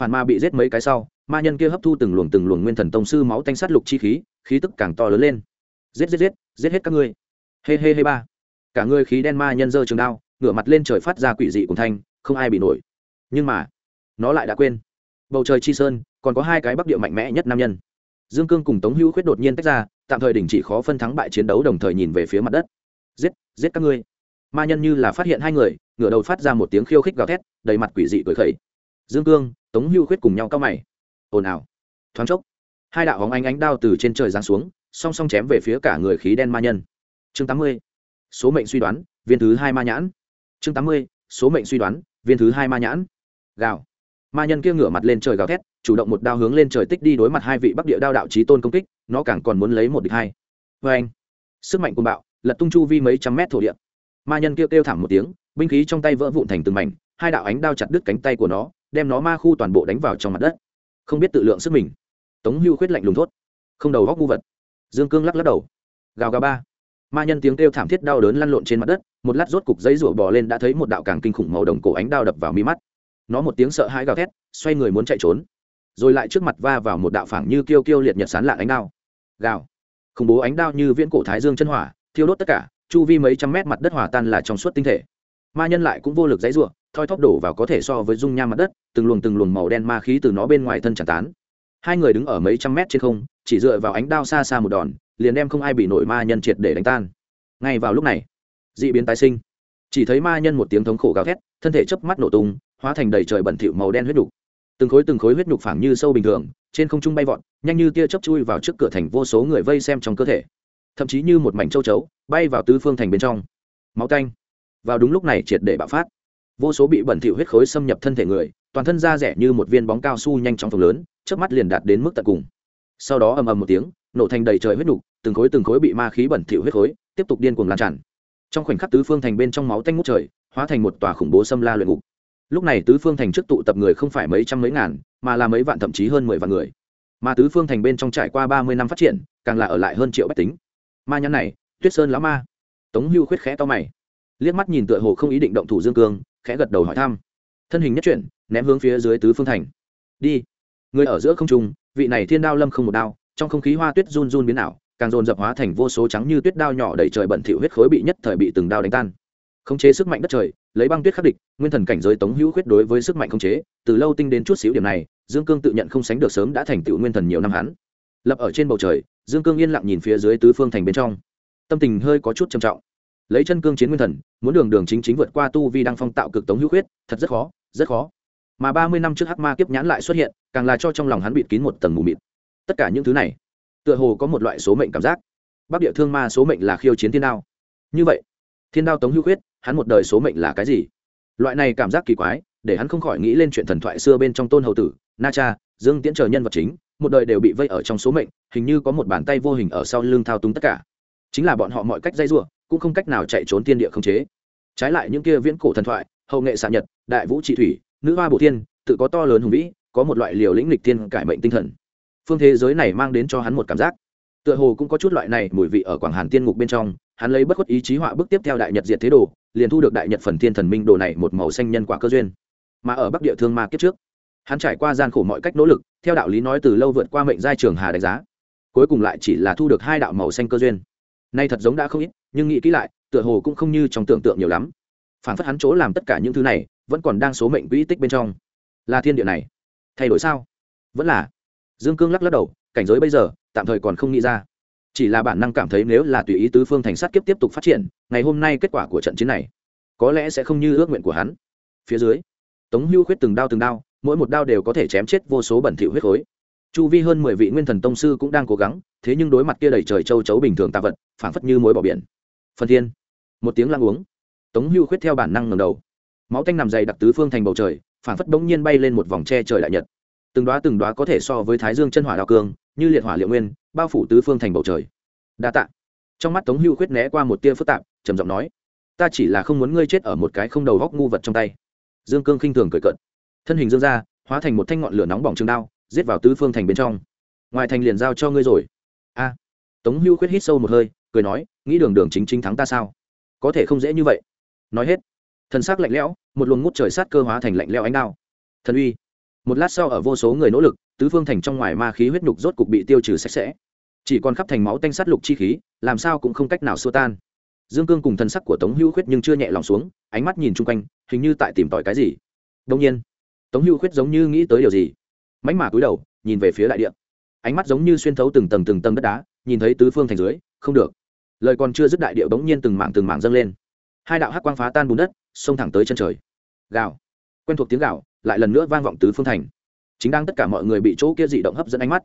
Phản ma bị giết mấy cái sau, ma nhân kia hấp thu từng luồng từng luồng nguyên thần tông sư máu tanh sát lục chi khí khí tức càng to lớn lên. Giết giết giết giết hết các ngươi. Hê hê hê ba. Cả người khí đen ma nhân giơ trường đao ngửa mặt lên trời phát ra quỷ dị cùng thanh, không ai bị nổi. Nhưng mà, nó lại đã quên. Bầu trời chi sơn, còn có hai cái bắc địa mạnh mẽ nhất nam nhân. Dương cương cùng tống hữu khuyết đột nhiên tách ra, tạm thời đình chỉ khó phân thắng bại chiến đấu đồng thời nhìn về phía mặt đất. Giết giết các ngươi. Ma nhân như là phát hiện hai người, ngửa đầu phát ra một tiếng khiêu khích gào thét, đầy mặt quỷ dị cười khẩy. Dương cương, tống hữu khuyết cùng nhau cao mày. Ồn ào. Thoáng chốc, hai đạo hóng ánh ánh đao từ trên trời giáng xuống, song song chém về phía cả người khí đen ma nhân. Chương tám mươi, số mệnh suy đoán, viên thứ hai ma nhãn chương tám mươi số mệnh suy đoán viên thứ hai ma nhãn. Gào. Ma nhân kia ngửa mặt lên trời gào thét chủ động một đao hướng lên trời tích đi đối mặt hai vị bắc địa đao đạo trí tôn công kích nó càng còn muốn lấy một địch hai. Vê anh sức mạnh côn bạo lật tung chu vi mấy trăm mét thổ địa. Ma nhân kia kêu, kêu thảm một tiếng binh khí trong tay vỡ vụn thành từng mảnh hai đạo ánh đao chặt đứt cánh tay của nó đem nó ma khu toàn bộ đánh vào trong mặt đất. Không biết tự lượng sức mình. Tống hưu khuyết lạnh lùng thốt. Không đầu góc ngu vật. Dương cương lắc lắc đầu. Gào gào ba ma nhân tiếng kêu thảm thiết đau đớn lăn lộn trên mặt đất, một lát rốt cục giấy rủa bò lên đã thấy một đạo càng kinh khủng màu đồng cổ ánh đao đập vào mi mắt. Nó một tiếng sợ hãi gào thét, xoay người muốn chạy trốn. Rồi lại trước mặt va vào một đạo phảng như kiêu kiêu liệt nhật sán lạng ánh đao. Gào. Khủng bố ánh đao như viễn cổ thái dương chân hỏa, thiêu đốt tất cả, chu vi mấy trăm mét mặt đất hòa tan là trong suốt tinh thể. Ma nhân lại cũng vô lực dãy ruộng thoi thóp đổ vào có thể so với dung nham mặt đất, từng luồng từng luồng màu đen ma khí từ nó bên ngoài thân tràn tán hai người đứng ở mấy trăm mét trên không, chỉ dựa vào ánh đao xa xa một đòn, liền đem không ai bị nổi ma nhân triệt để đánh tan. Ngay vào lúc này, d ị biến tái sinh. Chỉ thấy ma nhân một tiếng thống khổ gào thét, thân thể chớp mắt nổ tung, hóa thành đầy trời bẩn thỉu màu đen huyết nhục. Từng khối từng khối huyết nhục phảng như sâu bình thường, trên không trung bay vọt, nhanh như tia chớp chui vào trước cửa thành vô số người vây xem trong cơ thể. Thậm chí như một mảnh châu chấu, bay vào tứ phương thành bên trong. Máu tanh. Vào đúng lúc này triệt để bạo phát vô số bị bẩn thỉu huyết khối xâm nhập thân thể người toàn thân da rẻ như một viên bóng cao su nhanh chóng phồng lớn trước mắt liền đạt đến mức tận cùng. Sau đó ầm ầm một tiếng nổ thành đầy trời huyết đục, từng khối từng khối bị ma khí bẩn thỉu huyết khối tiếp tục điên cuồng lan tràn. Trong khoảnh khắc tứ phương thành bên trong máu tanh ngút trời hóa thành một tòa khủng bố xâm la luyện ngục. Lúc này tứ phương thành trước tụ tập người không phải mấy trăm mấy ngàn mà là mấy vạn thậm chí hơn mười vạn người. Mà tứ phương thành bên trong trải qua ba mươi năm phát triển càng là ở lại hơn triệu bách tính. Ma nhắn này tuyết sơn lão ma. Tống hưu khuyết khẽ to mày liếc mắt nhìn tựa hồ không ý định động thủ dương cương khẽ gật đầu hỏi thăm. Thân hình nhất chuyển, ném hướng phía dưới tứ phương thành. Đi. Người ở giữa không trung, vị này thiên đao lâm không một đao, trong không khí hoa tuyết run run biến ảo, càng dồn dập hóa thành vô số trắng như tuyết đao nhỏ đầy trời bẩn thỉu huyết khối bị nhất thời bị từng đao đánh tan. Khống chế sức mạnh đất trời, lấy băng tuyết khắc địch, nguyên thần cảnh giới tống hữu khuyết đối với sức mạnh khống chế, từ lâu tinh đến chút xíu điểm này, dương cương tự nhận không sánh được sớm đã thành tựu nguyên thần nhiều năm hắn. Lập ở trên bầu trời, dương cương yên lặng nhìn phía dưới tứ phương thành bên trong. Tâm tình hơi có chút trầm trọng lấy chân cương chiến nguyên thần, muốn đường đường chính chính vượt qua tu vi đăng phong tạo cực tống hữu khuyết, thật rất khó rất khó. Mà ba mươi năm trước hắc ma kiếp nhãn lại xuất hiện, càng là cho trong lòng hắn bịt kín một tầng mù mịt. Tất cả những thứ này, tựa hồ có một loại số mệnh cảm giác. Bắc địa thương ma số mệnh là khiêu chiến thiên đao. Như vậy, thiên đao tống hữu khuyết, hắn một đời số mệnh là cái gì? Loại này cảm giác kỳ quái, để hắn không khỏi nghĩ lên chuyện thần thoại xưa bên trong tôn hầu tử, na cha, dương tiễn chờ nhân vật chính, một đời đều bị vây ở trong số mệnh, hình như có một bàn tay vô hình ở sau lưng thao túng tất cả. Chính là bọn họ mọi cách dây dụa cũng không cách nào chạy trốn thiên địa không chế. Trái lại những kia viễn cổ thần thoại, hậu nghệ xạ nhật, đại vũ trị thủy, nữ hoa bổ thiên, tự có to lớn hùng vĩ, có một loại liều lĩnh lịch tiên cải mệnh tinh thần. Phương thế giới này mang đến cho hắn một cảm giác. Tựa hồ cũng có chút loại này mùi vị ở quảng hàn tiên ngục bên trong, hắn lấy bất khuất ý chí họa bước tiếp theo đại nhật diệt thế đồ, liền thu được đại nhật phần thiên thần minh đồ này một màu xanh nhân quả cơ duyên. Mà ở bắc địa thương ma kiếp trước, hắn trải qua gian khổ mọi cách nỗ lực, theo đạo lý nói từ lâu vượt qua mệnh giai trường hà đánh giá, cuối cùng lại chỉ là thu được hai đạo màu xanh cơ duyên. Nay thật giống đã không ít nhưng nghĩ kỹ lại, tựa hồ cũng không như trong tưởng tượng nhiều lắm. Phản phất hắn chỗ làm tất cả những thứ này, vẫn còn đang số mệnh quỹ tích bên trong. Là thiên địa này. Thay đổi sao? Vẫn là. Dương cương lắc lắc đầu, cảnh giới bây giờ, tạm thời còn không nghĩ ra. Chỉ là bản năng cảm thấy nếu là tùy ý tứ phương thành sát kiếp tiếp tục phát triển, ngày hôm nay kết quả của trận chiến này, có lẽ sẽ không như ước nguyện của hắn. Phía dưới, tống hưu khuyết từng đao từng đao, mỗi một đao đều có thể chém chết vô số bẩn thỉu huyết khối. Chu vi hơn mười vị nguyên thần tông sư cũng đang cố gắng, thế nhưng đối mặt kia đầy trời châu chấu bình thường tạ vật phảng phất như mối bỏ biển phần thiên. Một tiếng lăng uống. Tống hưu khuyết theo bản năng ngầm đầu. Máu tanh nằm dày đặc tứ phương thành bầu trời, phảng phất bỗng nhiên bay lên một vòng tre trời đại nhật. Từng đoá từng đoá có thể so với thái dương chân hỏa đao cương, như liệt hỏa liệu nguyên, bao phủ tứ phương thành bầu trời. Đa tạ. Trong mắt tống hưu khuyết né qua một tia phức tạp, trầm giọng nói, ta chỉ là không muốn ngươi chết ở một cái không đầu góc ngu vật trong tay. Dương cương khinh thường cười cợt. Thân hình dương ra, hóa thành một thanh ngọn lửa nóng bỏng trường đao, giết vào tứ phương thành bên trong. Ngoài thành liền giao cho ngươi rồi. A. Tống hưu khuyết hít sâu một hơi cười nói, nghĩ đường đường chính chính thắng ta sao? Có thể không dễ như vậy. Nói hết, thần s ắ c lạnh lẽo, một luồng ngút trời sát cơ hóa thành lạnh lẽo ánh đao. Thần uy. Một lát sau ở vô số người nỗ lực, tứ phương thành trong ngoài ma khí huyết nhục rốt cục bị tiêu trừ sạch sẽ. Chỉ còn khắp thành máu tanh sát lục chi khí, làm sao cũng không cách nào xua tan. Dương cương cùng thần sắc của tống hữu khuyết nhưng chưa nhẹ lòng xuống, ánh mắt nhìn chung quanh, hình như tại tìm tòi cái gì. Đông nhiên, tống hữu khuyết giống như nghĩ tới điều gì mánh mà cúi đầu, nhìn về phía đại địa. Ánh mắt giống như xuyên thấu từng tầng từng tầng đất đá, nhìn thấy tứ phương thành dưới, không được lời còn chưa dứt đại điệu bỗng nhiên từng mảng từng mảng dâng lên. Hai đạo hắc quang phá tan bùn đất, xông thẳng tới chân trời. Gào. Quen thuộc tiếng gào, lại lần nữa vang vọng tứ phương thành. Chính đang tất cả mọi người bị chỗ kia dị động hấp dẫn ánh mắt.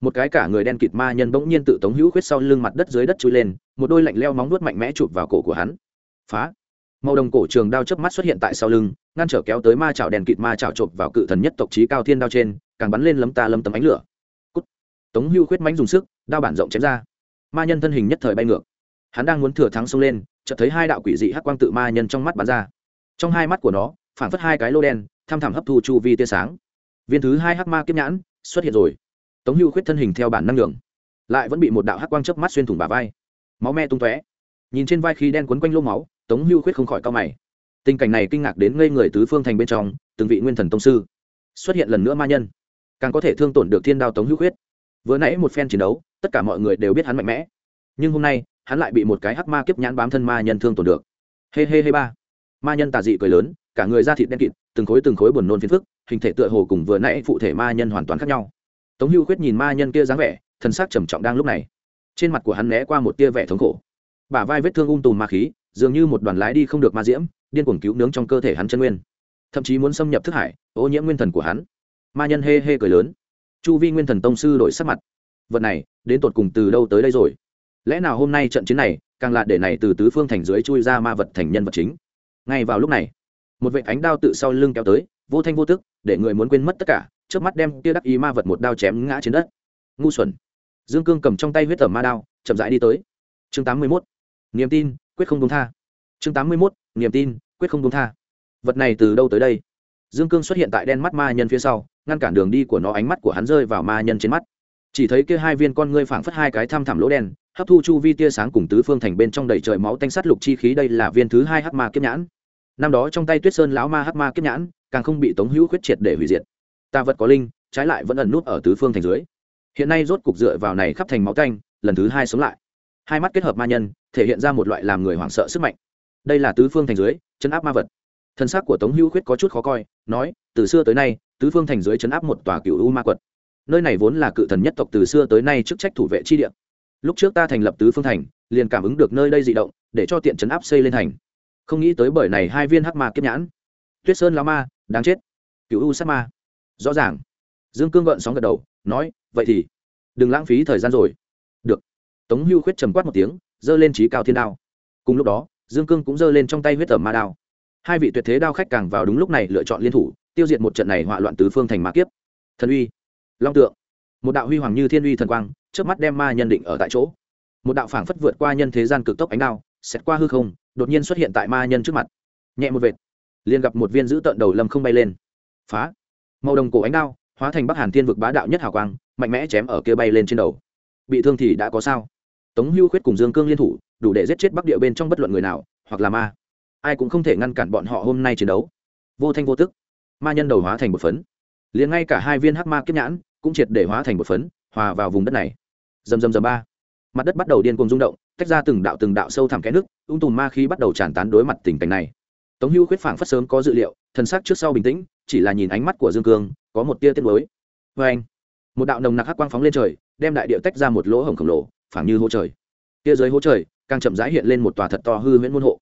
Một cái cả người đen kịt ma nhân bỗng nhiên tự tống hữu khuyết sau lưng mặt đất dưới đất chui lên, một đôi lạnh leo móng nuốt mạnh mẽ chụp vào cổ của hắn. Phá. Màu đồng cổ trường đao chớp mắt xuất hiện tại sau lưng, ngăn trở kéo tới ma chảo đèn kịt ma chảo chộp vào cự thần nhất tộc trí cao thiên đao trên, càng bắn lên lấm ta lấm tấm ánh lửa. Cút. tống hưu khuyết mánh dùng sức, đao bản rộng chém ra. Ma nhân thân hình nhất thời bay ngược hắn đang muốn thừa thắng xông lên, chợt thấy hai đạo quỷ dị hắc quang tự ma nhân trong mắt bắn ra. Trong hai mắt của nó phản phất hai cái lô đen, thăm thẳm hấp thu chu vi tia sáng. Viên thứ hai hắc ma kiếp nhãn xuất hiện rồi. Tống hưu khuyết thân hình theo bản năng lượng lại vẫn bị một đạo hắc quang chớp mắt xuyên thủng bả vai. Máu me tung tóe. Nhìn trên vai khí đen quấn quanh lô máu, tống hưu khuyết không khỏi cao mày. Tình cảnh này kinh ngạc đến ngây người tứ phương thành bên trong, từng vị nguyên thần tông sư xuất hiện lần nữa ma nhân, càng có thể thương tổn được thiên đao tống hưu khuyết. Vừa nãy một phen chiến đấu, tất cả mọi người đều biết hắn mạnh mẽ. Nhưng hôm nay hắn lại bị một cái hắc ma kiếp nhãn bám thân ma nhân thương tổn được. Hê hê hê ba. Ma nhân tà dị cười lớn, cả người da thịt đen kịt, từng khối từng khối buồn nôn phiền phức, hình thể tựa hồ cùng vừa nãy phụ thể ma nhân hoàn toàn khác nhau. Tống hưu khuyết nhìn ma nhân kia dáng vẻ thân xác trầm trọng đang lúc này. Trên mặt của hắn né qua một tia vẻ thống khổ. Bả vai vết thương ung tùm ma khí, dường như một đoàn lái đi không được ma diễm, điên cuồng cứu nướng trong cơ thể hắn chân nguyên. Thậm chí muốn xâm nhập thức hải, ô nhiễm nguyên thần của hắn. Ma nhân hê hê cười lớn. Chu vi nguyên thần tông sư đổi sắc mặt. Vật này, đến tột cùng từ đâu tới đây rồi? Lẽ nào hôm nay trận chiến này, càng là để này từ tứ phương thành dưới chui ra ma vật thành nhân vật chính? Ngay vào lúc này, một vệ ánh đao tự sau lưng kéo tới, vô thanh vô tức, để người muốn quên mất tất cả trước mắt đem kia đắc ý ma vật một đao chém ngã trên đất. Ngu xuẩn. Dương cương cầm trong tay huyết tẩm ma đao, chậm rãi đi tới. Chương tám mươi mốt, niềm tin, quyết không đúng tha. Chương tám mươi mốt, niềm tin, quyết không đúng tha. Vật này từ đâu tới đây? Dương cương xuất hiện tại đen mắt ma nhân phía sau, ngăn cản đường đi của nó, ánh mắt của hắn rơi vào ma nhân trên mắt chỉ thấy kia hai viên con ngươi phảng phất hai cái thăm thẳm lỗ đen, hấp thu chu vi tia sáng cùng tứ phương thành bên trong đầy trời máu tanh sắt lục chi khí, đây là viên thứ hai hắc ma kiếp nhãn. Năm đó trong tay tuyết sơn lão ma hắc ma kiếp nhãn, càng không bị tống hữu khuyết triệt để hủy diệt. Ta vật có linh, trái lại vẫn ẩn nút ở tứ phương thành dưới. Hiện nay rốt cục dựa vào này khắp thành máu tanh, lần thứ hai sống lại. Hai mắt kết hợp ma nhân, thể hiện ra một loại làm người hoảng sợ sức mạnh. Đây là tứ phương thành dưới, chấn áp ma vật. Thân xác của tống hữu khuyết có chút khó coi, nói, từ xưa tới nay, tứ phương thành dưới chấn áp một tòa cựu u ma quật nơi này vốn là cự thần nhất tộc từ xưa tới nay chức trách thủ vệ chi địa. Lúc trước ta thành lập tứ phương thành, liền cảm ứng được nơi đây dị động, để cho tiện chấn áp xây lên thành. Không nghĩ tới bởi này hai viên hắc ma kiếp nhãn. Tuyết sơn lão ma, đáng chết. Cựu u sát ma. Rõ ràng. Dương cương gợn sóng gật đầu, nói, vậy thì đừng lãng phí thời gian rồi. Được. Tống hưu khuyết trầm quát một tiếng, giơ lên trí cao thiên đao. Cùng lúc đó, dương cương cũng giơ lên trong tay huyết tẩm ma đao. Hai vị tuyệt thế đao khách càng vào đúng lúc này lựa chọn liên thủ, tiêu diệt một trận này họa loạn tứ phương thành ma kiếp. Thần uy long tượng. Một đạo huy hoàng như thiên uy thần quang trước mắt đem ma nhân định ở tại chỗ. Một đạo phảng phất vượt qua nhân thế gian cực tốc ánh đao xét qua hư không, đột nhiên xuất hiện tại ma nhân trước mặt. Nhẹ một vệt, liền gặp một viên giữ tợn đầu lâm không bay lên. Phá! Màu đồng cổ ánh đao, hóa thành bắc hàn thiên vực bá đạo nhất hào quang, mạnh mẽ chém ở kia bay lên trên đầu. Bị thương thì đã có sao? Tống hưu khuyết cùng dương cương liên thủ, đủ để giết chết bắc địa bên trong bất luận người nào, hoặc là ma. Ai cũng không thể ngăn cản bọn họ hôm nay chiến đấu. Vô thanh vô tức, ma nhân đầu hóa thành một phấn liền ngay cả hai viên hắc ma kiếp nhãn cũng triệt để hóa thành một phấn, hòa vào vùng đất này. Dầm dầm dầm ba. Mặt đất bắt đầu điên cuồng rung động, tách ra từng đạo từng đạo sâu thẳm cái nước, ung tùm ma khí bắt đầu tràn tán đối mặt tình cảnh này. Tống hưu khuyết phảng phất sớm có dự liệu, thân xác trước sau bình tĩnh, chỉ là nhìn ánh mắt của dương cương, có một tia tiết mới vê anh, một đạo nồng nặc hắc quang phóng lên trời, đem đại địa tách ra một lỗ hổng khổng lồ, phảng như hố trời. Tia dưới hố trời, càng chậm rãi hiện lên một tòa thật to hư huyễn môn hộ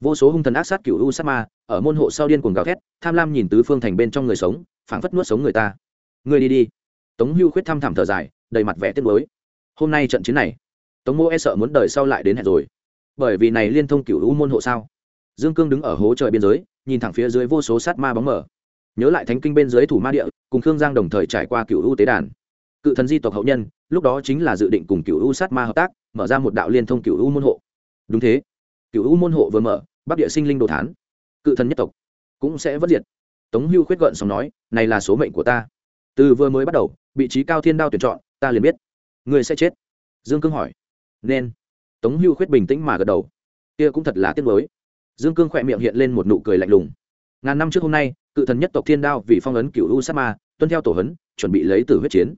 vô số hung thần ác sát cựu u sát ma, ở môn hộ sau điên cuồng gào thét, tham lam nhìn tứ phương thành bên trong người sống, phảng phất nuốt sống người ta. Người đi đi. Tống hưu khuyết thăm thẳm thở dài, đầy mặt vẻ tiếc nuối. Hôm nay trận chiến này, tống mô e sợ muốn đời sau lại đến hẹn rồi. Bởi vì này liên thông cựu u môn hộ sao? Dương cương đứng ở hố trời biên giới, nhìn thẳng phía dưới vô số sát ma bóng mở nhớ lại thánh kinh bên dưới thủ ma địa, cùng khương giang đồng thời trải qua cựu u tế đàn. Cự thần di tộc hậu nhân, lúc đó chính là dự định cùng cựu u sát ma hợp tác, mở ra một đạo liên thông cựu u môn hộ. Đúng thế cựu u môn hộ vừa mở, bắc địa sinh linh đồ thán, cự thần nhất tộc, cũng sẽ vất diệt. Tống hưu khuyết gợn xong nói, này là số mệnh của ta. Từ vừa mới bắt đầu, vị trí cao thiên đao tuyển chọn, ta liền biết. Người sẽ chết. Dương cương hỏi. Nên. Tống hưu khuyết bình tĩnh mà gật đầu. Kia cũng thật là tiếc mới dương cương khỏe miệng hiện lên một nụ cười lạnh lùng. Ngàn năm trước hôm nay, cự thần nhất tộc thiên đao vì phong ấn cựu u sát ma, tuân theo tổ hấn chuẩn bị lấy từ huyết chiến.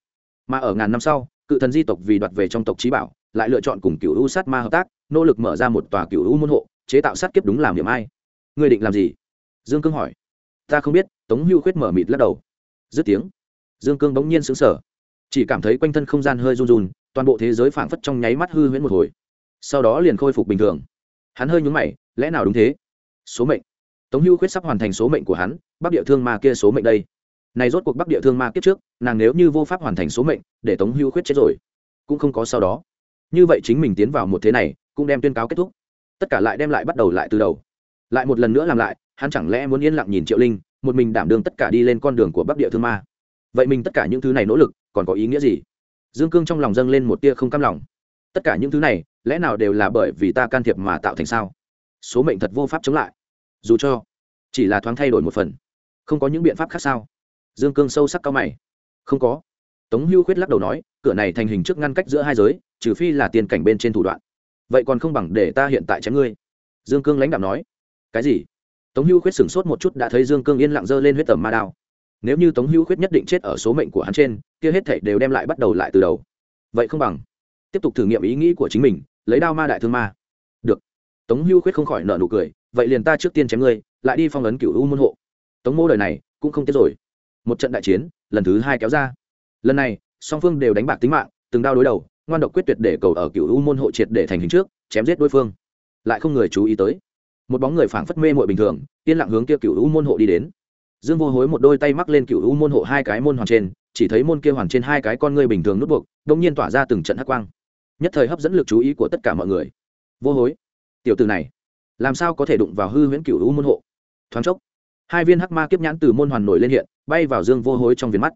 Mà ở ngàn năm sau, cự thần di tộc vì đoạt về trong tộc trí bảo lại lựa chọn cùng cựu u sát ma hợp tác, nỗ lực mở ra một tòa cựu u môn hộ, chế tạo sát kiếp đúng làm điểm ai. Ngươi định làm gì? Dương cương hỏi. Ta không biết, tống hưu khuyết mở mịt lắc đầu. Dứt tiếng, dương cương bỗng nhiên sững sờ. Chỉ cảm thấy quanh thân không gian hơi run run, toàn bộ thế giới phảng phất trong nháy mắt hư huyễn một hồi. Sau đó liền khôi phục bình thường. Hắn hơi nhúng mày, lẽ nào đúng thế? Số mệnh. Tống hưu khuyết sắp hoàn thành số mệnh của hắn, bắc địa thương ma kia số mệnh đây. Này rốt cuộc bắc địa thương ma kiếp trước, nàng nếu như vô pháp hoàn thành số mệnh, để tống hưu khuyết chết rồi, cũng không có sau đó như vậy chính mình tiến vào một thế này, cũng đem tuyên cáo kết thúc. Tất cả lại đem lại bắt đầu lại từ đầu. Lại một lần nữa làm lại, hắn chẳng lẽ muốn yên lặng nhìn triệu linh, một mình đảm đương tất cả đi lên con đường của bắc địa thương ma? Vậy mình tất cả những thứ này nỗ lực, còn có ý nghĩa gì? Dương cương trong lòng dâng lên một tia không cam lòng. Tất cả những thứ này, lẽ nào đều là bởi vì ta can thiệp mà tạo thành sao? Số mệnh thật vô pháp chống lại. Dù cho, chỉ là thoáng thay đổi một phần. Không có những biện pháp khác sao? Dương cương sâu sắc cao mày. Không có tống hưu khuyết lắc đầu nói, cửa này thành hình trước ngăn cách giữa hai giới, trừ phi là tiền cảnh bên trên thủ đoạn. Vậy còn không bằng để ta hiện tại chém ngươi. Dương cương lãnh đạo nói. Cái gì? Tống hưu khuyết sửng sốt một chút đã thấy dương cương yên lặng dơ lên huyết tầm ma đao. Nếu như tống hưu khuyết nhất định chết ở số mệnh của hắn trên, kia hết thảy đều đem lại bắt đầu lại từ đầu. Vậy không bằng tiếp tục thử nghiệm ý nghĩ của chính mình, lấy đao ma đại thương ma. Được. Tống hưu khuyết không khỏi nợ nụ cười, vậy liền ta trước tiên chém ngươi, lại đi phong ấn cựu u môn hộ. Tống mô đời này cũng không tiếc rồi. Một trận đại chiến, lần thứ hai kéo ra lần này, song phương đều đánh bạc tính mạng, từng đao đối đầu, ngoan độc quyết tuyệt để cầu ở cựu u môn hộ triệt để thành hình trước, chém giết đối phương. Lại không người chú ý tới. Một bóng người phảng phất mê mội bình thường, yên lặng hướng kia cựu u môn hộ đi đến. Dương vô hối một đôi tay mắc lên cựu u môn hộ hai cái môn hoàn trên, chỉ thấy môn kia hoàn trên hai cái con ngươi bình thường nút buộc đông nhiên tỏa ra từng trận hắc quang. Nhất thời hấp dẫn lực chú ý của tất cả mọi người. Vô hối, tiểu từ này, làm sao có thể đụng vào hư huyễn cựu u môn hộ? Thoáng chốc, hai viên hắc ma kiếp nhãn từ môn hoàn nổi lên hiện, bay vào dương vô hối trong viền mắt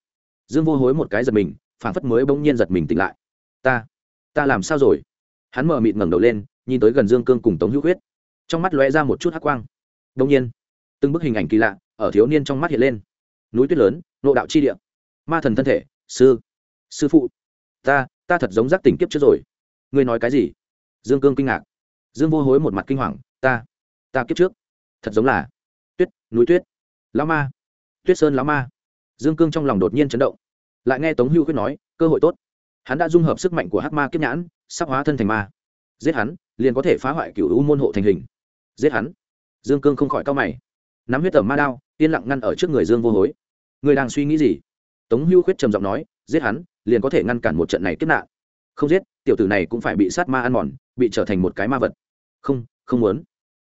dương vô hối một cái giật mình phản phất mới bỗng nhiên giật mình tỉnh lại. Ta ta làm sao rồi? Hắn mở mịt ngẩng đầu lên, nhìn tới gần dương cương cùng tống hữu huyết trong mắt lóe ra một chút hắc quang. Đông nhiên, từng bức hình ảnh kỳ lạ ở thiếu niên trong mắt hiện lên. Núi tuyết lớn nộ đạo chi địa, ma thần thân thể, sư sư phụ. Ta ta thật giống giác tỉnh kiếp trước rồi. Ngươi nói cái gì? Dương cương kinh ngạc. Dương vô hối một mặt kinh hoàng. Ta ta kiếp trước. Thật giống là tuyết, núi tuyết, lão ma, tuyết sơn lão ma. Dương cương trong lòng đột nhiên chấn động lại nghe tống hưu quyết nói, cơ hội tốt. Hắn đã dung hợp sức mạnh của hắc ma kiếp nhãn, sắp hóa thân thành ma. Giết hắn, liền có thể phá hoại cựu u môn hộ thành hình. Giết hắn. Dương cương không khỏi cao mày. Nắm huyết tẩm ma đao, yên lặng ngăn ở trước người dương vô hối. Người đang suy nghĩ gì? Tống hưu khuyết trầm giọng nói, giết hắn, liền có thể ngăn cản một trận này kết nạn. Không giết, tiểu tử này cũng phải bị sát ma ăn mòn, bị trở thành một cái ma vật. Không không muốn.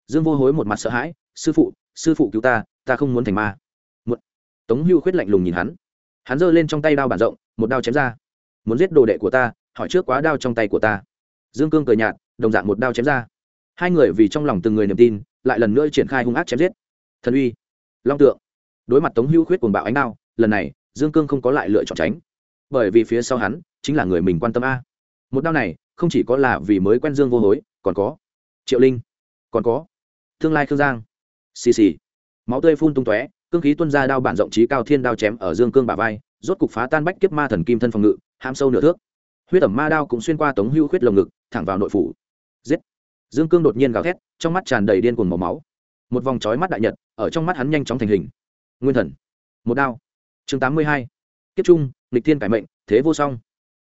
Dương vô hối một mặt sợ hãi, sư phụ sư phụ cứu ta ta không muốn thành ma. Một tống hưu khuyết lạnh lùng nhìn hắn hắn giơ lên trong tay đao bản rộng, một đao chém ra. Muốn giết đồ đệ của ta, hỏi trước quá đao trong tay của ta. Dương cương cười nhạt, đồng dạng một đao chém ra. Hai người vì trong lòng từng người niềm tin, lại lần nữa triển khai hung ác chém giết. Thần uy, long tượng. Đối mặt tống hưu khuyết cuồng bạo ánh đao, lần này, dương cương không có lại lựa chọn tránh. Bởi vì phía sau hắn, chính là người mình quan tâm a. Một đao này, không chỉ có là vì mới quen dương vô hối, còn có triệu linh, còn có tương lai khương giang. Xì xì. Máu tươi phun tung tóe cương khí tuân ra đao bản rộng trí cao thiên đao chém ở dương cương bả vai, rốt cục phá tan bách kiếp ma thần kim thân phòng ngự ham sâu nửa thước. Huyết ẩm ma đao cũng xuyên qua tống hưu khuyết lồng ngực, thẳng vào nội phủ. Giết! Dương cương đột nhiên gào thét, trong mắt tràn đầy điên cuồng màu máu. Một vòng trói mắt đại nhật, ở trong mắt hắn nhanh chóng thành hình. Nguyên thần. Một đao. Chương tám mươi hai. Kiếp trung lịch thiên cải mệnh, thế vô song.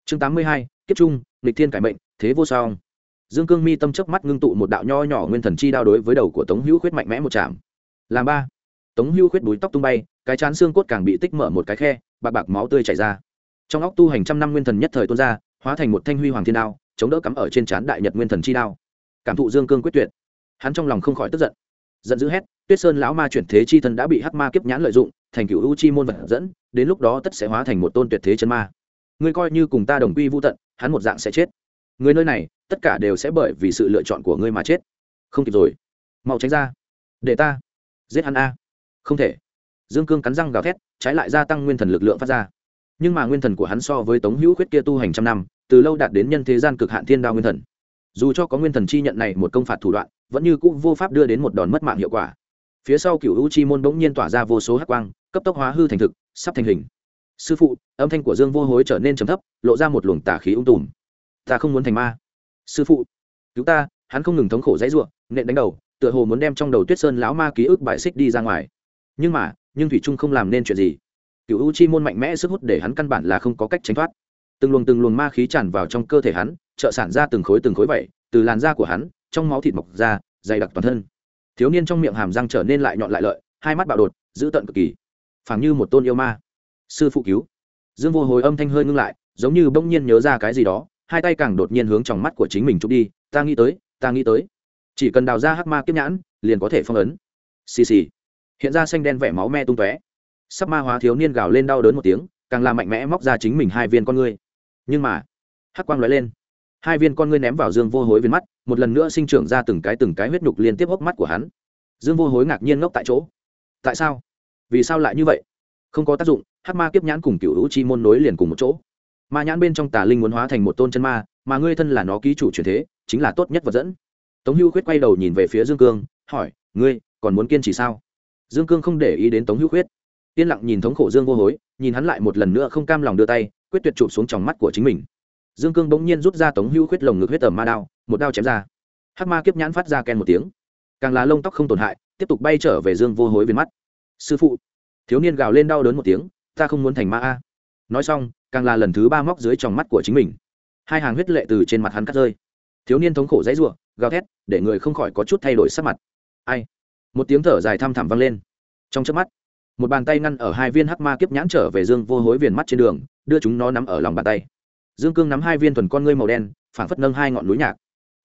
Chương tám mươi hai. Kiếp trung lịch thiên cải mệnh, thế vô song. Dương cương mi tâm chớp mắt ngưng tụ một đạo nho nhỏ nguyên thần chi đao đối với đầu của tống hữu khuyết mạnh mẽ một chạm. Làm ba tống hưu khuyết búi tóc tung bay, cái chán xương cốt càng bị tích mở một cái khe, bạc bạc máu tươi chảy ra. Trong óc tu hành trăm năm nguyên thần nhất thời tuôn ra, hóa thành một thanh huy hoàng thiên đao, chống đỡ cắm ở trên trán đại nhật nguyên thần chi đao. Cảm thụ dương cương quyết tuyệt. Hắn trong lòng không khỏi tức giận. Giận dữ hét, tuyết sơn lão ma chuyển thế chi thân đã bị hắc ma kiếp nhãn lợi dụng, thành cựu u chi môn vật dẫn, đến lúc đó tất sẽ hóa thành một tôn tuyệt thế chân ma. Ngươi coi như cùng ta đồng quy vô tận, hắn một dạng sẽ chết. Người nơi này, tất cả đều sẽ bởi vì sự lựa chọn của ngươi mà chết. Không kịp rồi. Mau tránh ra. Để ta giết hắn a không thể. Dương cương cắn răng gào thét, trái lại gia tăng nguyên thần lực lượng phát ra. Nhưng mà nguyên thần của hắn so với tống hữu khuyết kia tu hành trăm năm, từ lâu đạt đến nhân thế gian cực hạn thiên đao nguyên thần. Dù cho có nguyên thần chi nhận này một công phạt thủ đoạn, vẫn như cũng vô pháp đưa đến một đòn mất mạng hiệu quả. Phía sau cựu u chi môn bỗng nhiên tỏa ra vô số hắc quang, cấp tốc hóa hư thành thực, sắp thành hình. Sư phụ, âm thanh của dương vô hối trở nên trầm thấp, lộ ra một luồng tả khí ung tùm. Ta không muốn thành ma. Sư phụ, cứu ta, hắn không ngừng thống khổ dãy ruộng nện đánh đầu, tựa hồ muốn đem trong đầu tuyết sơn lão ma ký ức bại xích đi ra ngoài nhưng mà, nhưng thủy trung không làm nên chuyện gì. Cựu u chi môn mạnh mẽ sức hút để hắn căn bản là không có cách tránh thoát. Từng luồng từng luồng ma khí tràn vào trong cơ thể hắn, trợ sản ra từng khối từng khối vậy, từ làn da của hắn, trong máu thịt mọc ra, dày đặc toàn thân. Thiếu niên trong miệng hàm răng trở nên lại nhọn lại lợi, hai mắt bạo đột, dữ tận cực kỳ. Phảng như một tôn yêu ma. Sư phụ cứu. Dương vô hồi âm thanh hơi ngưng lại, giống như bỗng nhiên nhớ ra cái gì đó, hai tay càng đột nhiên hướng trong mắt của chính mình chụp đi, ta nghĩ tới, ta nghĩ tới. Chỉ cần đào ra hắc ma kiếp nhãn, liền có thể phong ấn. Xì xì hiện ra xanh đen vẻ máu me tung tóe. Sắp ma hóa thiếu niên gào lên đau đớn một tiếng, càng làm mạnh mẽ móc ra chính mình hai viên con ngươi. Nhưng mà, hắc quang lóe lên. Hai viên con ngươi ném vào dương vô hối viên mắt, một lần nữa sinh trưởng ra từng cái từng cái huyết nhục liên tiếp hốc mắt của hắn. Dương vô hối ngạc nhiên ngốc tại chỗ. Tại sao? Vì sao lại như vậy? Không có tác dụng, hắc ma kiếp nhãn cùng cựu hữu chi môn nối liền cùng một chỗ. Ma nhãn bên trong tà linh muốn hóa thành một tôn chân ma, mà ngươi thân là nó ký chủ truyền thế, chính là tốt nhất vật dẫn. Tống Hưu khuyết quay đầu nhìn về phía dương cương, hỏi, ngươi còn muốn kiên trì sao? Dương cương không để ý đến tống hữu khuyết. Yên lặng nhìn thống khổ dương vô hối, nhìn hắn lại một lần nữa không cam lòng đưa tay, quyết tuyệt chụp xuống tròng mắt của chính mình. Dương cương bỗng nhiên rút ra tống hữu khuyết lồng ngực huyết tầm ma đao, một đao chém ra. Hắc ma kiếp nhãn phát ra ken một tiếng. Càng là lông tóc không tổn hại, tiếp tục bay trở về dương vô hối về mắt. Sư phụ. Thiếu niên gào lên đau đớn một tiếng, ta không muốn thành ma a. Nói xong, càng là lần thứ ba móc dưới tròng mắt của chính mình. Hai hàng huyết lệ từ trên mặt hắn cắt rơi. Thiếu niên thống khổ dãy ruộng gào thét, để người không khỏi có chút thay đổi sắc mặt. Ai? Một tiếng thở dài thăm thẳm vang lên. Trong chớp mắt, một bàn tay ngăn ở hai viên hắc ma kiếp nhãn trở về dương vô hối viền mắt trên đường, đưa chúng nó nắm ở lòng bàn tay. Dương cương nắm hai viên thuần con ngươi màu đen, phảng phất nâng hai ngọn núi nhạc.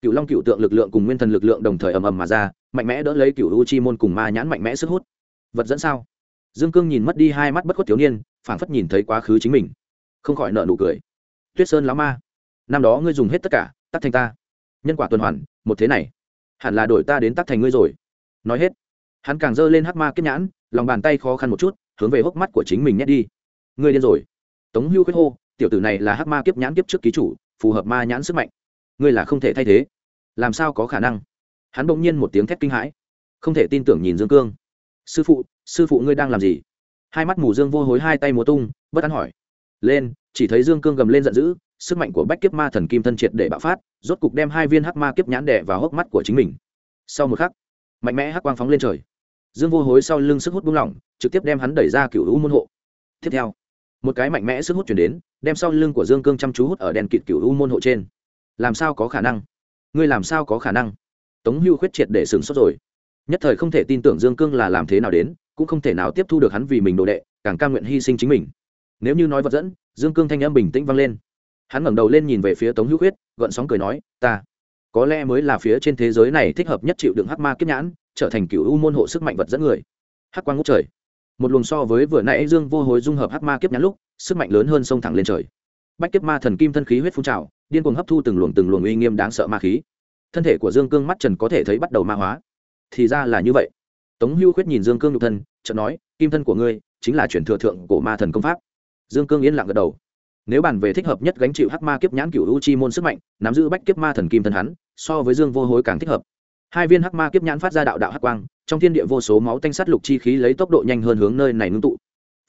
Cựu long cựu tượng lực lượng cùng nguyên thần lực lượng đồng thời ầm ầm mà ra, mạnh mẽ đỡ lấy cựu u chi môn cùng ma nhãn mạnh mẽ sức hút. Vật dẫn sao? Dương cương nhìn mất đi hai mắt bất khuất thiếu niên, phảng phất nhìn thấy quá khứ chính mình. Không khỏi nợ nụ cười. Tuyết sơn lão ma, năm đó ngươi dùng hết tất cả, tắt thành ta. Nhân quả tuần hoàn, một thế này. Hẳn là đổi ta đến tắt thành ngươi rồi nói hết. Hắn càng giơ lên hắc ma kết nhãn, lòng bàn tay khó khăn một chút, hướng về hốc mắt của chính mình nhét đi. Ngươi điên rồi. Tống hưu quyết hô, tiểu tử này là hắc ma kiếp nhãn kiếp trước ký chủ, phù hợp ma nhãn sức mạnh. Ngươi là không thể thay thế. Làm sao có khả năng? Hắn bỗng nhiên một tiếng thét kinh hãi. Không thể tin tưởng nhìn dương cương. Sư phụ sư phụ ngươi đang làm gì? Hai mắt mù dương vô hối, hai tay múa tung, bất an hỏi. Lên, chỉ thấy dương cương gầm lên giận dữ, sức mạnh của bách kiếp ma thần kim thân triệt để bạo phát, rốt cục đem hai viên hắc ma kiếp nhãn đẻ vào hốc mắt của chính mình. Sau một khắc mạnh mẽ hắc quang phóng lên trời. Dương vô hối sau lưng sức hút buông lỏng, trực tiếp đem hắn đẩy ra cựu u môn hộ. Tiếp theo, một cái mạnh mẽ sức hút chuyển đến, đem sau lưng của dương cương chăm chú hút ở đèn kịt cựu u môn hộ trên. Làm sao có khả năng? Ngươi làm sao có khả năng? Tống hưu khuyết triệt để sửng sốt rồi. Nhất thời không thể tin tưởng dương cương là làm thế nào đến, cũng không thể nào tiếp thu được hắn vì mình đồ đệ, càng ca nguyện hy sinh chính mình. Nếu như nói vật dẫn, dương cương thanh âm bình tĩnh vang lên. Hắn ngẩng đầu lên nhìn về phía tống hữu khuyết, gợn sóng cười nói, ta có lẽ mới là phía trên thế giới này thích hợp nhất chịu đựng hắc ma kiếp nhãn, trở thành cựu u môn hộ sức mạnh vật dẫn người. Hắc quang ngút trời. Một luồng so với vừa nãy dương vô hối dung hợp hắc ma kiếp nhãn lúc, sức mạnh lớn hơn sông thẳng lên trời. Bách kiếp ma thần kim thân khí huyết phun trào, điên cuồng hấp thu từng luồng từng luồng uy nghiêm đáng sợ ma khí. Thân thể của dương cương mắt trần có thể thấy bắt đầu ma hóa. Thì ra là như vậy. Tống hưu khuyết nhìn dương cương nhục thân, chợt nói, kim thân của ngươi chính là chuyển thừa thượng của ma thần công pháp. Dương cương yên lặng gật đầu nếu bàn về thích hợp nhất gánh chịu hắc ma kiếp nhãn cựu u chi môn sức mạnh, nắm giữ bách kiếp ma thần kim thân hắn, so với dương vô hối càng thích hợp. Hai viên hắc ma kiếp nhãn phát ra đạo đạo hắc quang, trong thiên địa vô số máu tanh sắt lục chi khí lấy tốc độ nhanh hơn hướng nơi này ngưng tụ.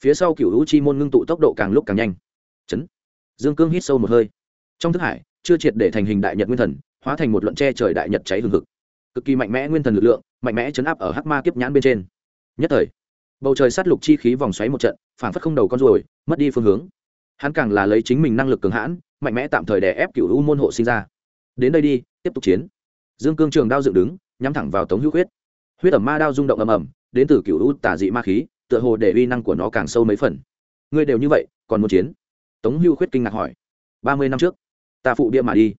Phía sau cựu u chi môn ngưng tụ tốc độ càng lúc càng nhanh. Chấn. Dương cương hít sâu một hơi. Trong thức hải, chưa triệt để thành hình đại nhật nguyên thần, hóa thành một luận tre trời đại nhật cháy hừng hực. Cực kỳ mạnh mẽ nguyên thần lực lượng, mạnh mẽ chấn áp ở hắc ma kiếp nhãn bên trên. Nhất thời, bầu trời sát lục chi khí vòng xoáy một trận phản phất không đầu con ruồi, mất đi phương hướng hắn càng là lấy chính mình năng lực cường hãn, mạnh mẽ tạm thời đè ép cựu u môn hộ sinh ra. Đến đây đi, tiếp tục chiến. Dương cương trường đao dựng đứng, nhắm thẳng vào tống hữu huyết huyết ẩm ma đao rung động ầm ầm, đến từ cựu u tả dị ma khí, tựa hồ để uy năng của nó càng sâu mấy phần. Ngươi đều như vậy, còn muốn chiến? Tống hữu huyết kinh ngạc hỏi. Ba mươi năm trước, ta phụ bia mà đi.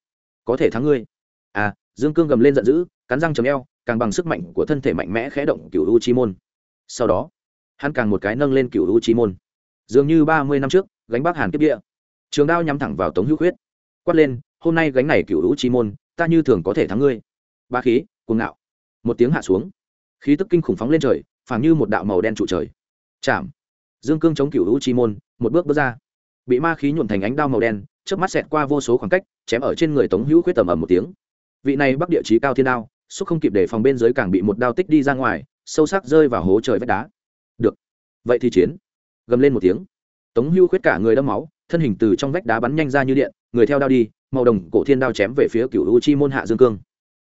Có thể thắng ngươi. À dương cương gầm lên giận dữ, cắn răng chấm eo, càng bằng sức mạnh của thân thể mạnh mẽ khẽ động cựu u chi môn. Sau đó, hắn càng một cái nâng lên cựu u chi môn. Dường như ba mươi năm trước gánh bác hàn kiếp địa. Trường đao nhắm thẳng vào tống hữu khuyết. Quát lên, hôm nay gánh này cựu lũ chi môn, ta như thường có thể thắng ngươi. Ba khí, cuồng ngạo. Một tiếng hạ xuống. Khí tức kinh khủng phóng lên trời, phảng như một đạo màu đen trụ trời. Chạm. Dương cương chống cựu lũ chi môn, một bước bước ra. Bị ma khí nhuộn thành ánh đao màu đen trước mắt xẹt qua vô số khoảng cách, chém ở trên người tống hữu khuyết tầm ầm một tiếng. Vị này bắc địa chí cao thiên đao, xúc không kịp để phòng bên dưới càng bị một đao tích đi ra ngoài, sâu sắc rơi vào hố trời vách đá. Được. Vậy thì chiến. Gầm lên một tiếng tống Hưu khuyết cả người đâm máu, thân hình từ trong vách đá bắn nhanh ra như điện, người theo đao đi, màu đồng cổ thiên đao chém về phía cựu u chi môn hạ dương cương.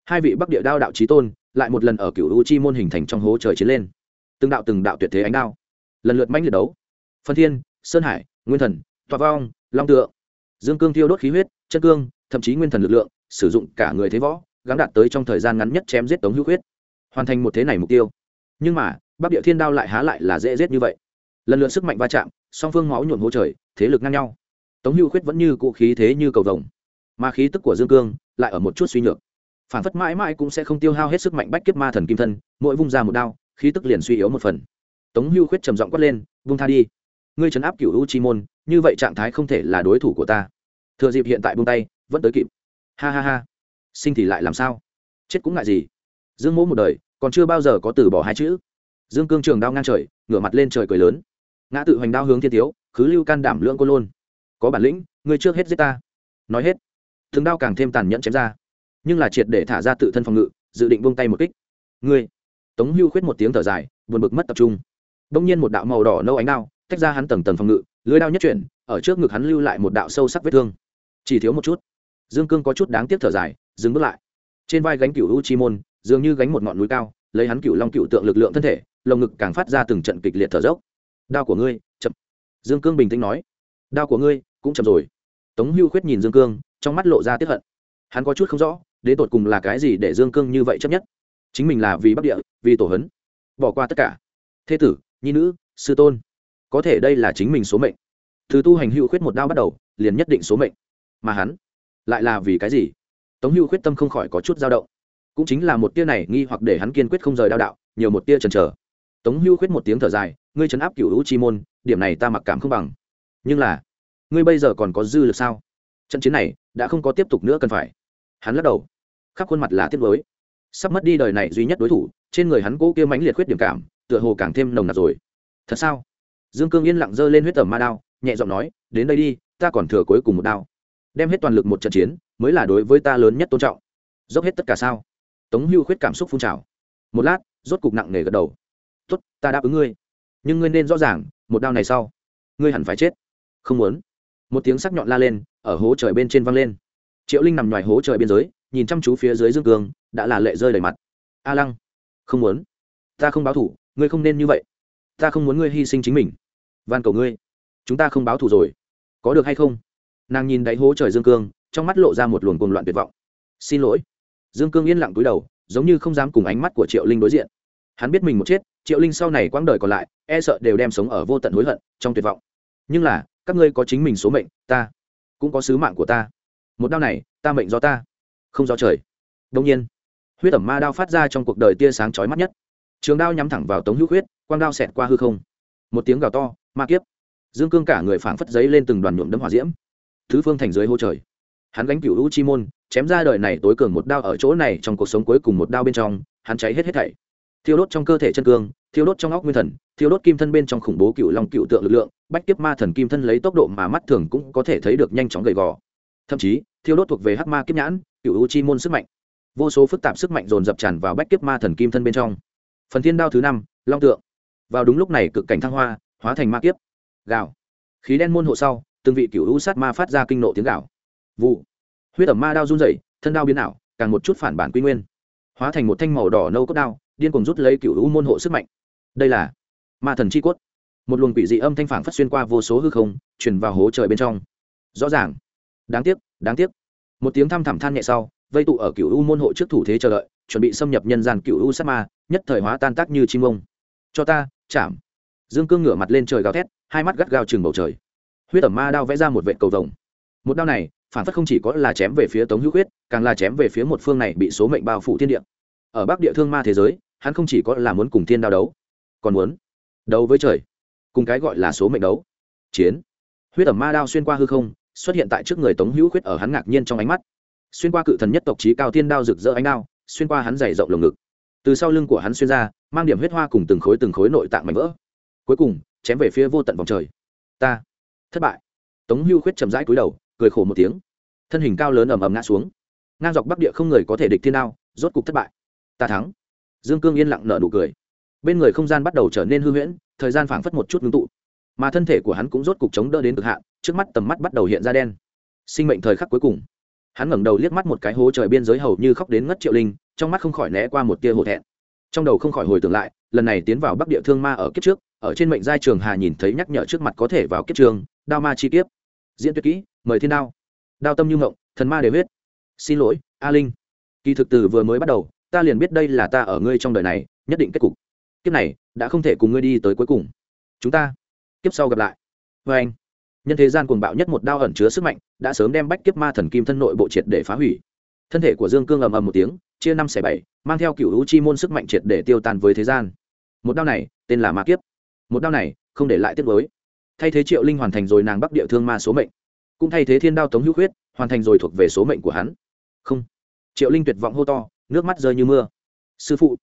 Hai vị bắc địa đao đạo trí tôn, lại một lần ở cựu u chi môn hình thành trong hố trời chiến lên. Từng đạo từng đạo tuyệt thế ánh đao. Lần lượt mãnh liệt đấu. Phân thiên, sơn hải, nguyên thần toa vong, long tựa dương cương thiêu đốt khí huyết, chân cương, thậm chí nguyên thần lực lượng, sử dụng cả người thế võ, gắng đạt tới trong thời gian ngắn nhất chém giết tống hữu huyết hoàn thành một thế này mục tiêu. Nhưng mà, bắc địa thiên đao lại há lại là dễ giết như vậy lần lượt sức mạnh va chạm, song phương máu nhuộm hỗ trời, thế lực ngang nhau. Tống hữu khuyết vẫn như cụ khí thế như cầu vồng, mà khí tức của dương cương lại ở một chút suy nhược. Phản phất mãi mãi cũng sẽ không tiêu hao hết sức mạnh bách kiếp ma thần kim thân, mỗi vung ra một đao, khí tức liền suy yếu một phần. Tống hữu khuyết trầm giọng quát lên, vung tha đi. Ngươi trấn áp cựu u chi môn, như vậy trạng thái không thể là đối thủ của ta. Thừa dịp hiện tại buông tay, vẫn tới kịp. Ha ha ha. Sinh thì lại làm sao? Chết cũng ngại gì. Dương mỗ một đời, còn chưa bao giờ có từ bỏ hai chữ. Dương cương trường đao ngang trời, ngửa mặt lên trời cười lớn ngã tự hoành đao hướng thiên tiếu khứ lưu can đảm lưỡng cô lôn. Có bản lĩnh, ngươi trước hết giết ta. Nói hết. Thường đao càng thêm tàn nhẫn chém ra. Nhưng là triệt để thả ra tự thân phòng ngự, dự định buông tay một kích. Ngươi. Tống hưu khuyết một tiếng thở dài, buồn bực mất tập trung. Đông nhiên một đạo màu đỏ nâu ánh đao, tách ra hắn tầng tầng phòng ngự, lưới đao nhất chuyển, ở trước ngực hắn lưu lại một đạo sâu sắc vết thương. Chỉ thiếu một chút. Dương cương có chút đáng tiếc thở dài, dừng bước lại. Trên vai gánh cựu u chi môn, dường như gánh một ngọn núi cao, lấy hắn cựu long cựu tượng lực lượng thân thể, lồng ngực càng phát ra từng trận kịch liệt thở dốc đao của ngươi, chậm. Dương cương bình tĩnh nói. Đao của ngươi cũng chậm rồi. Tống hưu khuyết nhìn dương cương, trong mắt lộ ra tiếp hận. Hắn có chút không rõ, đến tột cùng là cái gì để dương cương như vậy chấp nhất. Chính mình là vì bắc địa, vì tổ hấn, bỏ qua tất cả. Thế tử, nhi nữ, sư tôn, có thể đây là chính mình số mệnh. Từ tu hành hữu khuyết một đao bắt đầu, liền nhất định số mệnh. Mà hắn lại là vì cái gì? Tống hữu khuyết tâm không khỏi có chút dao động. Cũng chính là một tia này nghi hoặc để hắn kiên quyết không rời đao đạo, nhiều một tia trần chờ. Tống hữu khuyết một tiếng thở dài ngươi chấn áp cựu hữu chi môn, điểm này ta mặc cảm không bằng. Nhưng là, ngươi bây giờ còn có dư lực sao? Trận chiến này đã không có tiếp tục nữa cần phải. Hắn lắc đầu. Khắp khuôn mặt là tiếc lối sắp mất đi đời này duy nhất đối thủ, trên người hắn cố kia mãnh liệt khuyết điểm cảm, tựa hồ càng thêm nồng nặc rồi. Thật sao? Dương cương yên lặng giơ lên huyết tầm ma đao, nhẹ giọng nói, đến đây đi, ta còn thừa cuối cùng một đao. Đem hết toàn lực một trận chiến, mới là đối với ta lớn nhất tôn trọng. Dốc hết tất cả sao? Tống hưu khuyết cảm xúc phun trào. Một lát, rốt cục nặng nề gật đầu. Tốt, ta đáp ứng ngươi nhưng ngươi nên rõ ràng, một đao này sau, ngươi hẳn phải chết. Không muốn. Một tiếng sắc nhọn la lên, ở hố trời bên trên văng lên. Triệu linh nằm ngoài hố trời biên giới, nhìn chăm chú phía dưới dương cương đã là lệ rơi đầy mặt. A lăng, không muốn. Ta không báo thủ, ngươi không nên như vậy. Ta không muốn ngươi hy sinh chính mình. Van cầu ngươi. Chúng ta không báo thù rồi. Có được hay không? Nàng nhìn đáy hố trời dương cương trong mắt lộ ra một luồng cuồng loạn tuyệt vọng. Xin lỗi. Dương cương yên lặng túi đầu, giống như không dám cùng ánh mắt của triệu linh đối diện. Hắn biết mình một chết, triệu linh sau này quãng đời còn lại e sợ đều đem sống ở vô tận hối hận, trong tuyệt vọng. Nhưng là, các ngươi có chính mình số mệnh, ta cũng có sứ mạng của ta. Một đao này, ta mệnh do ta, không do trời. Đông nhiên, huyết ẩm ma đao phát ra trong cuộc đời tia sáng chói mắt nhất. Trường đao nhắm thẳng vào tống hữu huyết quang đao xẹt qua hư không. Một tiếng gào to, ma kiếp. Dương cương cả người phảng phất giấy lên từng đoàn nhuộm đấm hỏa diễm. Thứ phương thành dưới hô trời. Hắn gánh cựu hữu chi môn, chém ra đời này tối cường một đao ở chỗ này trong cuộc sống cuối cùng một đao bên trong, hắn cháy hết hết thảy. Thiêu đốt trong cơ thể chân cương thiêu đốt trong óc nguyên thần, thiêu đốt kim thân bên trong khủng bố cựu long cựu tượng lực lượng, bách kiếp ma thần kim thân lấy tốc độ mà mắt thường cũng có thể thấy được nhanh chóng gầy gò. Thậm chí, thiêu đốt thuộc về hắc ma kiếp nhãn, cựu u chi môn sức mạnh. Vô số phức tạp sức mạnh dồn dập tràn vào bách kiếp ma thần kim thân bên trong. Phần thiên đao thứ năm, long tượng. Vào đúng lúc này cực cảnh thăng hoa, hóa thành ma kiếp. Gạo khí đen môn hộ sau, từng vị cựu u sát ma phát ra kinh nộ tiếng gạo vụ. Huyết ẩm ma đao run rẩy, thân đao biến ảo, càng một chút phản bản quy nguyên. Hóa thành một thanh màu đỏ nâu cốt đao, điên cùng rút lấy cựu u môn hộ sức mạnh đây là ma thần chi cốt. Một luồng quỷ dị âm thanh phản phát xuyên qua vô số hư không chuyển vào hố trời bên trong. Rõ ràng. Đáng tiếc đáng tiếc. Một tiếng thăm thẳm than nhẹ sau, vây tụ ở cựu u môn hộ trước thủ thế chờ đợi, chuẩn bị xâm nhập nhân gian cựu u sát ma, nhất thời hóa tan tác như chim ông. Cho ta, chạm. Dương cương ngửa mặt lên trời gào thét, hai mắt gắt gao chừng bầu trời. Huyết ẩm ma đao vẽ ra một vệ cầu vồng. Một đao này phản phất không chỉ có là chém về phía tống hữu huyết càng là chém về phía một phương này bị số mệnh bao phủ thiên địa. Ở bắc địa thương ma thế giới, hắn không chỉ có là muốn cùng thiên đao đấu còn muốn đấu với trời. Cùng cái gọi là số mệnh đấu. Chiến. Huyết ẩm ma đao xuyên qua hư không, xuất hiện tại trước người tống hữu khuyết ở hắn ngạc nhiên trong ánh mắt. Xuyên qua cự thần nhất tộc trí cao thiên đao rực rỡ ánh đao, xuyên qua hắn dày rộng lồng ngực. Từ sau lưng của hắn xuyên ra, mang điểm huyết hoa cùng từng khối từng khối nội tạng mảnh vỡ. Cuối cùng, chém về phía vô tận vòng trời. Ta. Thất bại. Tống hưu khuyết chậm rãi cúi đầu, cười khổ một tiếng. Thân hình cao lớn ầm ầm ngã xuống. Ngang dọc bắc địa không người có thể địch thiên đao, rốt cục thất bại. Ta thắng. Dương cương yên lặng nở nụ cười bên người không gian bắt đầu trở nên hư huyễn, thời gian phảng phất một chút ngưng tụ. Mà thân thể của hắn cũng rốt cục chống đỡ đến cực hạn, trước mắt tầm mắt bắt đầu hiện ra đen. Sinh mệnh thời khắc cuối cùng. Hắn ngẩng đầu liếc mắt một cái hố trời biên giới hầu như khóc đến ngất triệu linh, trong mắt không khỏi né qua một tia hổ thẹn. Trong đầu không khỏi hồi tưởng lại, lần này tiến vào bắc địa thương ma ở kiếp trước, ở trên mệnh giai trường hà nhìn thấy nhắc nhở trước mặt có thể vào kiếp trường, đao ma chi kiếp. Diễn tuyệt kỹ, mời thiên đao. Đao tâm như ngộng, thần ma đề huyết. Xin lỗi, a linh. Kỳ thực từ vừa mới bắt đầu, ta liền biết đây là ta ở ngươi trong đời này, nhất định kết cục kiếp này đã không thể cùng ngươi đi tới cuối cùng. Chúng ta, kiếp sau gặp lại. Vê anh. Nhân thế gian cuồng bạo nhất một đao ẩn chứa sức mạnh, đã sớm đem bách kiếp ma thần kim thân nội bộ triệt để phá hủy. Thân thể của dương cương ầm ầm một tiếng, chia năm xẻ bảy, mang theo cựu hữu chi môn sức mạnh triệt để tiêu tan với thế gian. Một đao này, tên là ma kiếp. Một đao này, không để lại tiết mới thay thế triệu linh hoàn thành rồi nàng bắc địa thương ma số mệnh. Cũng thay thế thiên đao tống hữu huyết hoàn thành rồi thuộc về số mệnh của hắn. Không. Triệu linh tuyệt vọng hô to, nước mắt rơi như mưa. Sư phụ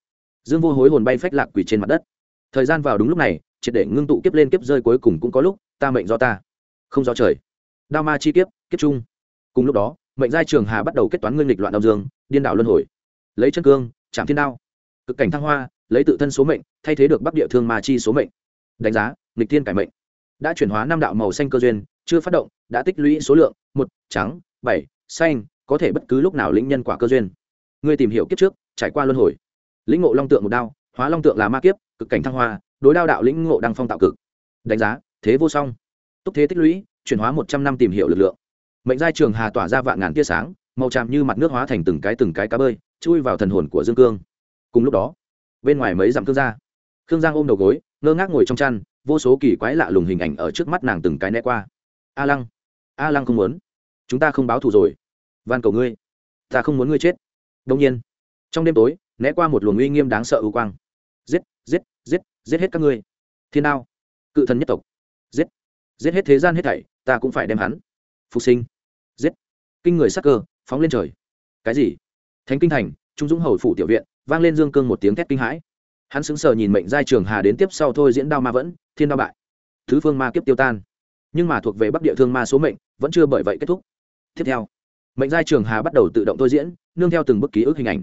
dương vô hối hồn bay phách lạc quỷ trên mặt đất. Thời gian vào đúng lúc này, triệt để ngưng tụ kiếp lên kiếp rơi cuối cùng cũng có lúc, ta mệnh do ta, không do trời. Đao ma chi kiếp kiếp trung. Cùng lúc đó, mệnh giai trường hà bắt đầu kết toán nguyên lịch loạn đông dương, điên đảo luân hồi. Lấy chân cương, chạm thiên đao. Cực cảnh thăng hoa, lấy tự thân số mệnh, thay thế được bắc địa thương ma chi số mệnh. Đánh giá, nghịch thiên cải mệnh. Đã chuyển hóa năm đạo màu xanh cơ duyên, chưa phát động, đã tích lũy số lượng, một, trắng, bảy, xanh, có thể bất cứ lúc nào lĩnh nhân quả cơ duyên. Người tìm hiểu kiếp trước, trải qua luân hồi lĩnh ngộ long tượng một đao, hóa long tượng là ma kiếp, cực cảnh thăng hoa, đối đao đạo lĩnh ngộ đăng phong tạo cực. Đánh giá, thế vô song. Túc thế tích lũy, chuyển hóa một trăm năm tìm hiểu lực lượng. Mệnh giai trường hà tỏa ra vạn ngàn tia sáng, màu tràm như mặt nước hóa thành từng cái từng cái cá bơi, chui vào thần hồn của dương cương. Cùng lúc đó, bên ngoài mấy dặm cương gia, khương giang ôm đầu gối, ngơ ngác ngồi trong chăn, vô số kỳ quái lạ lùng hình ảnh ở trước mắt nàng từng cái né qua. A lăng a lăng không muốn. Chúng ta không báo thù rồi. Van cầu ngươi. Ta không muốn ngươi chết. Đông nhiên, trong đêm tối né qua một luồng uy nghiêm đáng sợ ưu quang. Giết giết giết giết hết các ngươi. Thiên đao. Cự thần nhất tộc. Giết giết hết thế gian hết thảy, ta cũng phải đem hắn. Phục sinh. Giết. Kinh người sắc cơ, phóng lên trời. Cái gì? Thánh kinh thành, trung dũng hầu phủ tiểu viện, vang lên dương cương một tiếng thét kinh hãi. Hắn sững sờ nhìn mệnh giai trường hà đến tiếp sau thôi diễn đao ma vẫn, thiên đao bại. Thứ phương ma kiếp tiêu tan. Nhưng mà thuộc về bắc địa thương ma số mệnh, vẫn chưa bởi vậy kết thúc. Tiếp theo, mệnh giai trường hà bắt đầu tự động thôi diễn, nương theo từng bức ký ức hình ảnh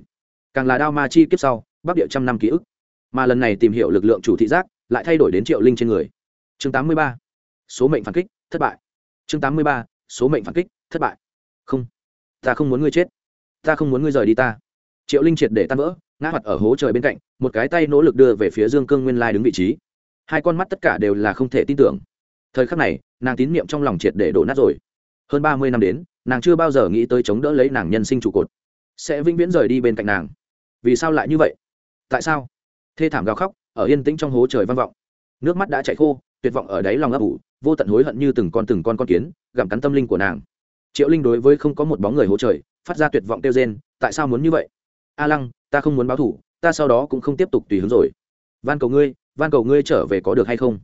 càng là đao ma chi kiếp sau, bắc địa trăm năm ký ức. Mà lần này tìm hiểu lực lượng chủ thị giác, lại thay đổi đến triệu linh trên người. Chương tám mươi ba, số mệnh phản kích, thất bại. Chương tám mươi ba, số mệnh phản kích, thất bại. Không, ta không muốn ngươi chết. Ta không muốn ngươi rời đi ta. Triệu linh triệt để tan vỡ, ngã mặt ở hố trời bên cạnh, một cái tay nỗ lực đưa về phía dương cương nguyên lai đứng vị trí. Hai con mắt tất cả đều là không thể tin tưởng. Thời khắc này, nàng tín niệm trong lòng triệt để đổ nát rồi. Hơn ba mươi năm đến, nàng chưa bao giờ nghĩ tới chống đỡ lấy nàng nhân sinh trụ cột sẽ vĩnh viễn rời đi bên cạnh nàng. Vì sao lại như vậy? Tại sao? Thê thảm gào khóc, ở yên tĩnh trong hố trời vang vọng. Nước mắt đã chảy khô, tuyệt vọng ở đáy lòng ấp ủ, vô tận hối hận như từng con từng con con kiến, gặm cắn tâm linh của nàng. Triệu linh đối với không có một bóng người hỗ trời, phát ra tuyệt vọng kêu rên, tại sao muốn như vậy? A lăng, ta không muốn báo thủ ta sau đó cũng không tiếp tục tùy hướng rồi. Van cầu ngươi, van cầu ngươi trở về có được hay không?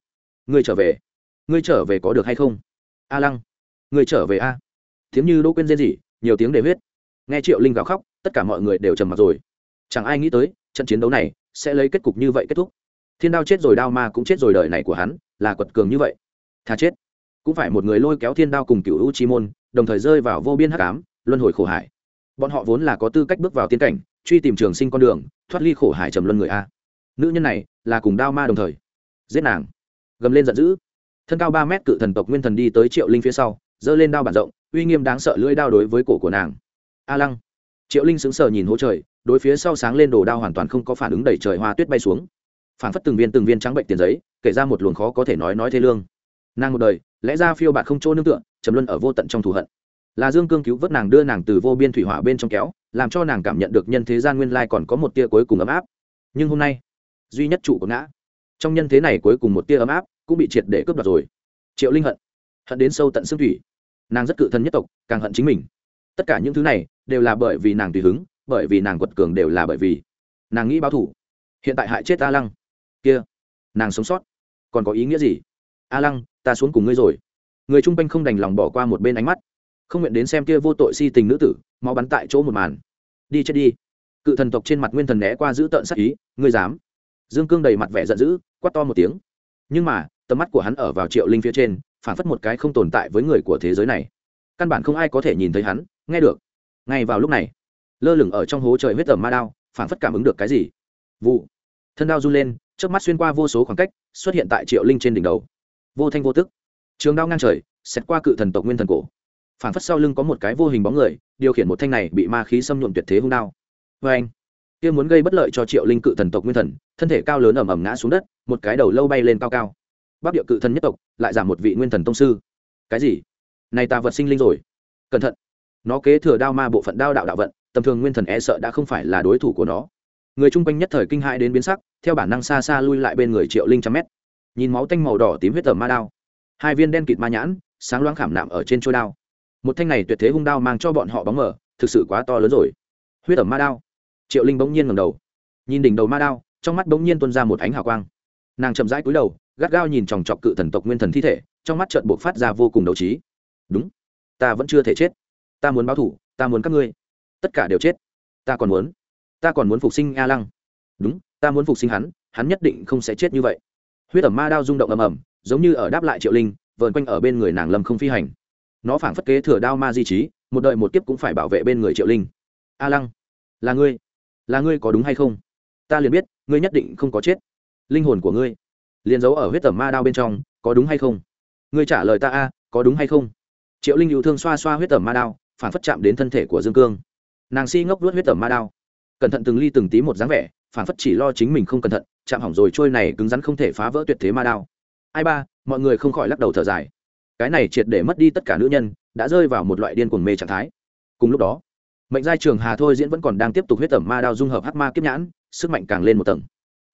Ngươi trở về, ngươi trở về có được hay không? A lăng, ngươi trở về a. Tiếng như đỗ quên rên gì nhiều tiếng để huyết nghe triệu linh gào khóc, tất cả mọi người đều trầm mặc rồi. Chẳng ai nghĩ tới, trận chiến đấu này sẽ lấy kết cục như vậy kết thúc. Thiên đao chết rồi đao ma cũng chết rồi đời này của hắn, là quật cường như vậy. Thà chết. Cũng phải một người lôi kéo thiên đao cùng cựu u chi môn, đồng thời rơi vào vô biên hắc ám, luân hồi khổ hải. Bọn họ vốn là có tư cách bước vào tiến cảnh, truy tìm trường sinh con đường, thoát ly khổ hải trầm luân người a. Nữ nhân này là cùng đao ma đồng thời giết nàng. Gầm lên giận dữ. Thân cao ba mét cự thần tộc nguyên thần đi tới triệu linh phía sau, giơ lên đao bản rộng, uy nghiêm đáng sợ lưỡi đao đối với cổ của nàng a lăng. Triệu linh sững sờ nhìn hố trời, đối phía sau sáng lên đồ đao hoàn toàn không có phản ứng đẩy trời hoa tuyết bay xuống. Phản phất từng viên từng viên trắng bệnh tiền giấy, kể ra một luồng khó có thể nói nói thế lương. Nàng một đời, lẽ ra phiêu bạt không chỗ nương tựa, trầm luân ở vô tận trong thù hận. Là dương cương cứu vớt nàng đưa nàng từ vô biên thủy hỏa bên trong kéo, làm cho nàng cảm nhận được nhân thế gian nguyên lai còn có một tia cuối cùng ấm áp. Nhưng hôm nay, duy nhất trụ của ngã. Trong nhân thế này cuối cùng một tia ấm áp cũng bị triệt để cướp đoạt rồi. Triệu linh hận hận đến sâu tận xương thủy. Nàng rất cự thân nhất tộc, càng hận chính mình tất cả những thứ này đều là bởi vì nàng tùy hứng, bởi vì nàng quật cường đều là bởi vì nàng nghĩ báo thủ hiện tại hại chết a lăng. Kia, nàng sống sót. Còn có ý nghĩa gì? A lăng, ta xuống cùng ngươi rồi. Người chung quanh không đành lòng bỏ qua một bên ánh mắt. Không nguyện đến xem kia vô tội si tình nữ tử, máu bắn tại chỗ một màn. Đi chết đi. Cự thần tộc trên mặt nguyên thần né qua giữ tợn sắc ý, ngươi dám. Dương cương đầy mặt vẻ giận dữ, quát to một tiếng. Nhưng mà, tầm mắt của hắn ở vào triệu linh phía trên, phản phất một cái không tồn tại với người của thế giới này. Căn bản không ai có thể nhìn thấy hắn nghe được. Ngay vào lúc này, lơ lửng ở trong hố trời huyết tầm ma đao phản phất cảm ứng được cái gì. Vụ. Thân đao run lên trước mắt xuyên qua vô số khoảng cách, xuất hiện tại triệu linh trên đỉnh đầu. Vô thanh vô tức. Trường đao ngang trời xét qua cự thần tộc nguyên thần cổ. Phản phất sau lưng có một cái vô hình bóng người, điều khiển một thanh này bị ma khí xâm nhuộm tuyệt thế hung đao. Vê anh kia muốn gây bất lợi cho triệu linh cự thần tộc nguyên thần, thân thể cao lớn ẩm ẩm ngã xuống đất, một cái đầu lâu bay lên cao cao. Bắc địa cự thần nhất tộc, lại giảm một vị nguyên thần tông sư. Cái gì? Này ta vật sinh linh rồi. Cẩn thận nó kế thừa đao ma bộ phận đao đạo đạo vận, tầm thường nguyên thần e sợ đã không phải là đối thủ của nó. Người chung quanh nhất thời kinh hãi đến biến sắc, theo bản năng xa xa lui lại bên người triệu linh trăm mét. Nhìn máu tanh màu đỏ tím huyết tầm ma đao. Hai viên đen kịt ma nhãn, sáng loáng khảm nạm ở trên trôi đao. Một thanh này tuyệt thế hung đao mang cho bọn họ bóng mở thực sự quá to lớn rồi. Huyết ẩm ma đao. Triệu linh bỗng nhiên ngầm đầu. Nhìn đỉnh đầu ma đao, trong mắt bỗng nhiên tuôn ra một ánh hào quang. Nàng chậm rãi cúi đầu, gắt gao nhìn chòng chọc cự thần tộc nguyên thần thi thể, trong mắt trợn buộc phát ra vô cùng đấu trí. Đúng, ta vẫn chưa thể chết ta muốn báo thủ, ta muốn các ngươi. Tất cả đều chết. Ta còn muốn. Ta còn muốn phục sinh a lăng. Đúng, ta muốn phục sinh hắn hắn nhất định không sẽ chết như vậy. Huyết ẩm ma đao rung động ầm ầm, giống như ở đáp lại triệu linh, vờn quanh ở bên người nàng lâm không phi hành. Nó phảng phất kế thừa đao ma di trí, một đời một kiếp cũng phải bảo vệ bên người triệu linh. A lăng, là ngươi là ngươi có đúng hay không? Ta liền biết, ngươi nhất định không có chết. Linh hồn của ngươi, liền giấu ở huyết tẩm ma đao bên trong, có đúng hay không? Ngươi trả lời ta a, có đúng hay không? Triệu linh yêu thương xoa xoa huyết tẩm ma đao phản phất chạm đến thân thể của dương cương. Nàng si ngốc vớt huyết tẩm ma đao. Cẩn thận từng ly từng tí một dáng vẻ phản phất chỉ lo chính mình không cẩn thận, chạm hỏng rồi trôi này cứng rắn không thể phá vỡ tuyệt thế ma đao. Ai ba, mọi người không khỏi lắc đầu thở dài. Cái này triệt để mất đi tất cả nữ nhân, đã rơi vào một loại điên cuồng mê trạng thái. Cùng lúc đó, mệnh giai trường hà thôi diễn vẫn còn đang tiếp tục huyết tẩm ma đao dung hợp hắc ma kiếp nhãn, sức mạnh càng lên một tầng.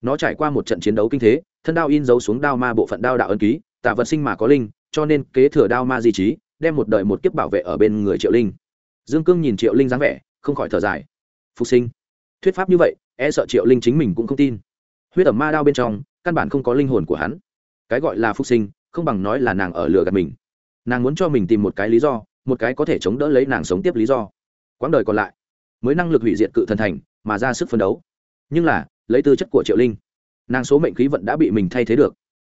Nó trải qua một trận chiến đấu kinh thế, thân đao in dấu xuống đao ma bộ phận đao đạo ân ký tạ vật sinh mà có linh, cho nên kế thừa đao ma di trí đem một đời một kiếp bảo vệ ở bên người triệu linh. Dương cương nhìn triệu linh dáng vẻ, không khỏi thở dài. Phục sinh. Thuyết pháp như vậy e sợ triệu linh chính mình cũng không tin. Huyết ẩm ma đao bên trong, căn bản không có linh hồn của hắn. Cái gọi là phục sinh, không bằng nói là nàng ở lừa gạt mình. Nàng muốn cho mình tìm một cái lý do, một cái có thể chống đỡ lấy nàng sống tiếp lý do. Quãng đời còn lại, mới năng lực hủy diệt cự thần thành, mà ra sức phấn đấu. Nhưng là, lấy tư chất của triệu linh, nàng số mệnh khí vận đã bị mình thay thế được.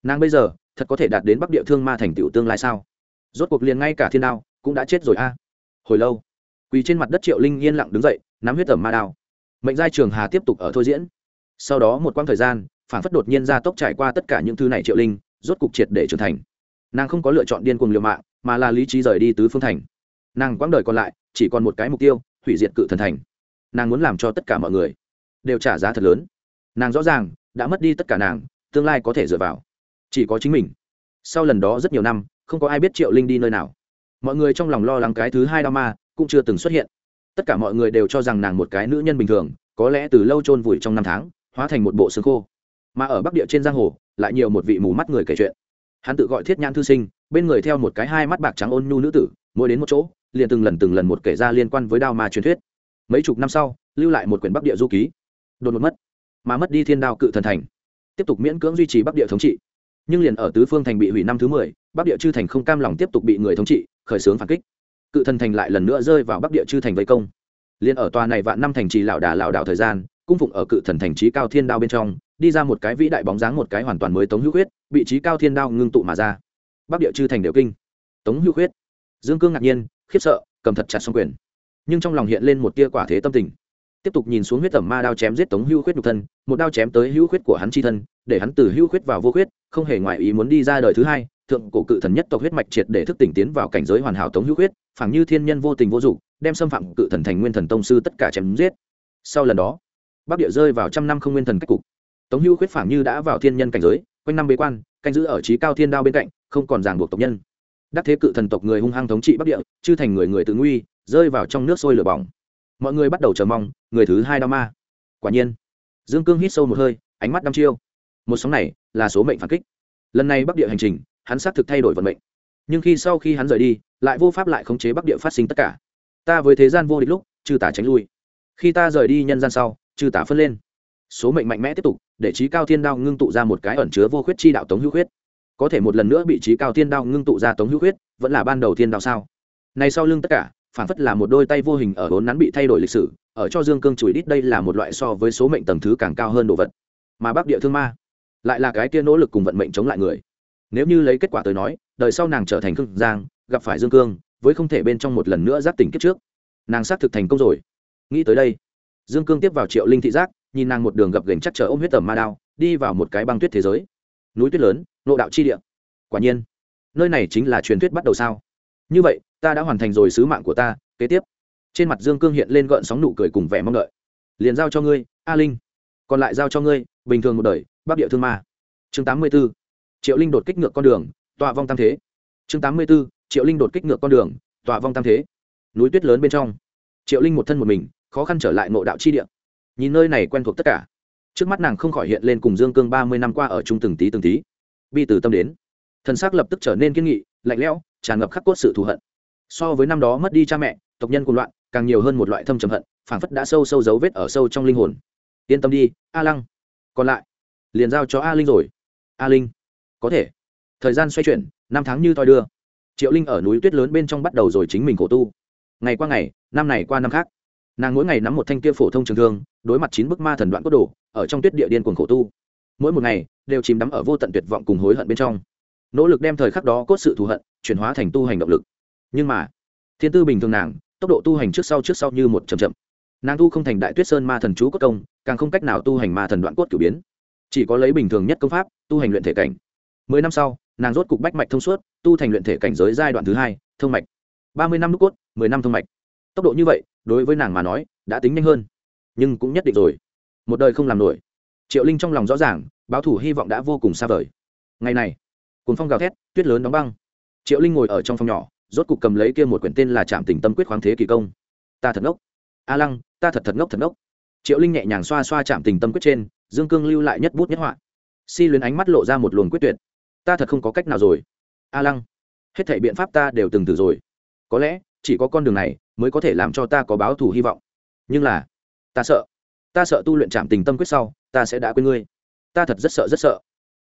Nàng bây giờ, thật có thể đạt đến bắc địa thương ma thành tựu tương lai sao? Rốt cuộc liền ngay cả thiên đao cũng đã chết rồi a. Hồi lâu, quỳ trên mặt đất triệu linh yên lặng đứng dậy, nắm huyết tẩm ma đao. Mệnh giai trường hà tiếp tục ở thôi diễn. Sau đó một quãng thời gian, phản phất đột nhiên ra tốc trải qua tất cả những thứ này triệu linh, rốt cục triệt để trưởng thành. Nàng không có lựa chọn điên cuồng liều mạng, mà là lý trí rời đi tứ phương thành. Nàng quãng đời còn lại, chỉ còn một cái mục tiêu, hủy diệt cự thần thành. Nàng muốn làm cho tất cả mọi người đều trả giá thật lớn. Nàng rõ ràng đã mất đi tất cả nàng, tương lai có thể dựa vào chỉ có chính mình. Sau lần đó rất nhiều năm không có ai biết triệu linh đi nơi nào. Mọi người trong lòng lo lắng cái thứ hai đao ma cũng chưa từng xuất hiện. Tất cả mọi người đều cho rằng nàng một cái nữ nhân bình thường, có lẽ từ lâu chôn vùi trong năm tháng, hóa thành một bộ xương khô. Mà ở bắc địa trên giang hồ, lại nhiều một vị mù mắt người kể chuyện. Hắn tự gọi thiết nhãn thư sinh, bên người theo một cái hai mắt bạc trắng ôn nhu nữ tử, mỗi đến một chỗ, liền từng lần từng lần một kể ra liên quan với đao ma truyền thuyết. Mấy chục năm sau, lưu lại một quyển bắc địa du ký. Đột một mất. Mà mất đi thiên đao cự thần thành. Tiếp tục miễn cưỡng duy trì bắc địa thống trị nhưng liền ở tứ phương thành bị hủy năm thứ mười, bắc địa chư thành không cam lòng tiếp tục bị người thống trị, khởi xướng phản kích. Cự thần thành lại lần nữa rơi vào bắc địa chư thành vây công. Liền ở tòa này vạn năm thành trì lảo đà lảo đảo thời gian, cung phụng ở cự thần thành trí cao thiên đao bên trong, đi ra một cái vĩ đại bóng dáng một cái hoàn toàn mới tống hữu huyết bị trí cao thiên đao ngưng tụ mà ra. Bắc địa chư thành đều kinh. Tống hữu huyết dương cương ngạc nhiên, khiếp sợ, cầm thật chặt xong quyền. Nhưng trong lòng hiện lên một tia quả thế tâm tình. Tiếp tục nhìn xuống huyết tẩm ma đao chém giết tống hữu huyết nhục thân, một đao chém tới hữu huyết của hắn chi thân để hắn từ hữu khuyết vào vô khuyết, không hề ngoại ý muốn đi ra đời thứ hai, thượng cổ cự thần nhất tộc huyết mạch triệt để thức tỉnh tiến vào cảnh giới hoàn hảo tống hữu khuyết, phảng như thiên nhân vô tình vô dụng đem xâm phạm cự thần thành nguyên thần tông sư tất cả chém giết. Sau lần đó, bắc địa rơi vào trăm năm không nguyên thần cách cục. Tống hữu khuyết phảng như đã vào thiên nhân cảnh giới, quanh năm bế quan, canh giữ ở trí cao thiên đao bên cạnh, không còn ràng buộc tộc nhân. Đắc thế cự thần tộc người hung hăng thống trị bắc địa, chư thành người người tự nguy, rơi vào trong nước sôi lửa bỏng. Mọi người bắt đầu chờ mong, người thứ hai đao ma. Quả nhiên, dương cương hít sâu một hơi, ánh mắt đăm chiêu một sóng này là số mệnh phản kích. Lần này bắc địa hành trình, hắn xác thực thay đổi vận mệnh. Nhưng khi sau khi hắn rời đi, lại vô pháp lại khống chế bắc địa phát sinh tất cả. Ta với thế gian vô địch lúc, chư tả tránh lui. Khi ta rời đi nhân gian sau, chư tả phân lên. Số mệnh mạnh mẽ tiếp tục, để trí cao thiên đao ngưng tụ ra một cái ẩn chứa vô khuyết chi đạo tống hữu khuyết. Có thể một lần nữa bị trí cao thiên đao ngưng tụ ra tống hữu khuyết, vẫn là ban đầu thiên đao sao? Này sau lưng tất cả, phản phất là một đôi tay vô hình ở vốn nắn bị thay đổi lịch sử, ở cho dương cương chùi đít đây là một loại so với số mệnh tầng thứ càng cao hơn đồ vật. Mà bắc địa thương ma lại là cái kia nỗ lực cùng vận mệnh chống lại người. Nếu như lấy kết quả tới nói, đời sau nàng trở thành cương giang, gặp phải dương cương, với không thể bên trong một lần nữa giáp tỉnh kiếp trước. Nàng xác thực thành công rồi. Nghĩ tới đây, dương cương tiếp vào triệu linh thị giác, nhìn nàng một đường gập gành chắc chở ôm huyết tầm ma đao, đi vào một cái băng tuyết thế giới. Núi tuyết lớn, nộ đạo chi địa. Quả nhiên, nơi này chính là truyền thuyết bắt đầu sao? Như vậy, ta đã hoàn thành rồi sứ mạng của ta, kế tiếp. Trên mặt dương cương hiện lên gợn sóng nụ cười cùng vẻ mong đợi. Liền giao cho ngươi, a linh. Còn lại giao cho ngươi, bình thường một đời bắc địa thương ma. Chương tám mươi b ố triệu linh đột kích ngược con đường, tọa vong tam thế. Chương tám mươi b ố triệu linh đột kích ngược con đường, tọa vong tam thế. Núi tuyết lớn bên trong. Triệu linh một thân một mình, khó khăn trở lại ngộ đạo chi địa. Nhìn nơi này quen thuộc tất cả. Trước mắt nàng không khỏi hiện lên cùng dương cương ba mươi năm qua ở chung từng tí từng tí. Bi từ tâm đến. Thần s ắ c lập tức trở nên kiên nghị, lạnh lẽo, tràn ngập khắc cốt sự thù hận. So với năm đó mất đi cha mẹ, tộc nhân cùng loạn, càng nhiều hơn một loại thâm trầm hận, phảng phất đã sâu sâu dấu vết ở sâu trong linh hồn. Yên tâm đi, a lăng. Còn lại liền giao cho a linh rồi. A linh, có thể. Thời gian xoay chuyển, năm tháng như toi đưa. Triệu linh ở núi tuyết lớn bên trong bắt đầu rồi chính mình khổ tu. Ngày qua ngày, năm này qua năm khác. Nàng mỗi ngày nắm một thanh kia phổ thông trường thương, đối mặt chín bức ma thần đoạn cốt đồ, ở trong tuyết địa điên cuồng khổ tu. Mỗi một ngày, đều chìm đắm ở vô tận tuyệt vọng cùng hối hận bên trong. Nỗ lực đem thời khắc đó cốt sự thù hận, chuyển hóa thành tu hành động lực. Nhưng mà, thiên tư bình thường nàng, tốc độ tu hành trước sau trước sau như một chậm chậm. Nàng tu không thành đại tuyết sơn ma thần chú cốt công, càng không cách nào tu hành ma thần đoạn cốt kiểu biến chỉ có lấy bình thường nhất công pháp, tu hành luyện thể cảnh. Mười năm sau, nàng rốt cục bách mạch thông suốt, tu thành luyện thể cảnh giới giai đoạn thứ hai, thông mạch. Ba mươi năm nút cốt, mười năm thông mạch. Tốc độ như vậy, đối với nàng mà nói, đã tính nhanh hơn. Nhưng cũng nhất định rồi. Một đời không làm nổi. Triệu linh trong lòng rõ ràng, báo thủ hy vọng đã vô cùng xa vời. Ngày này cuốn phong gào thét, tuyết lớn đóng băng. Triệu linh ngồi ở trong phòng nhỏ, rốt cục cầm lấy kia một quyển tên là trạm tình tâm quyết khoáng thế kỳ công. Ta thật ngốc. A lăng, ta thật thật ngốc thật ngốc. Triệu linh nhẹ nhàng xoa xoa trạm tình tâm quyết trên dương cương lưu lại nhất bút nhất họa. Si luyến ánh mắt lộ ra một luồng quyết tuyệt. Ta thật không có cách nào rồi. A lăng, hết thảy biện pháp ta đều từng thử rồi. Có lẽ, chỉ có con đường này mới có thể làm cho ta có báo thù hy vọng. Nhưng là, ta sợ. Ta sợ tu luyện trạm tình tâm quyết sau, ta sẽ đã quên ngươi. Ta thật rất sợ rất sợ.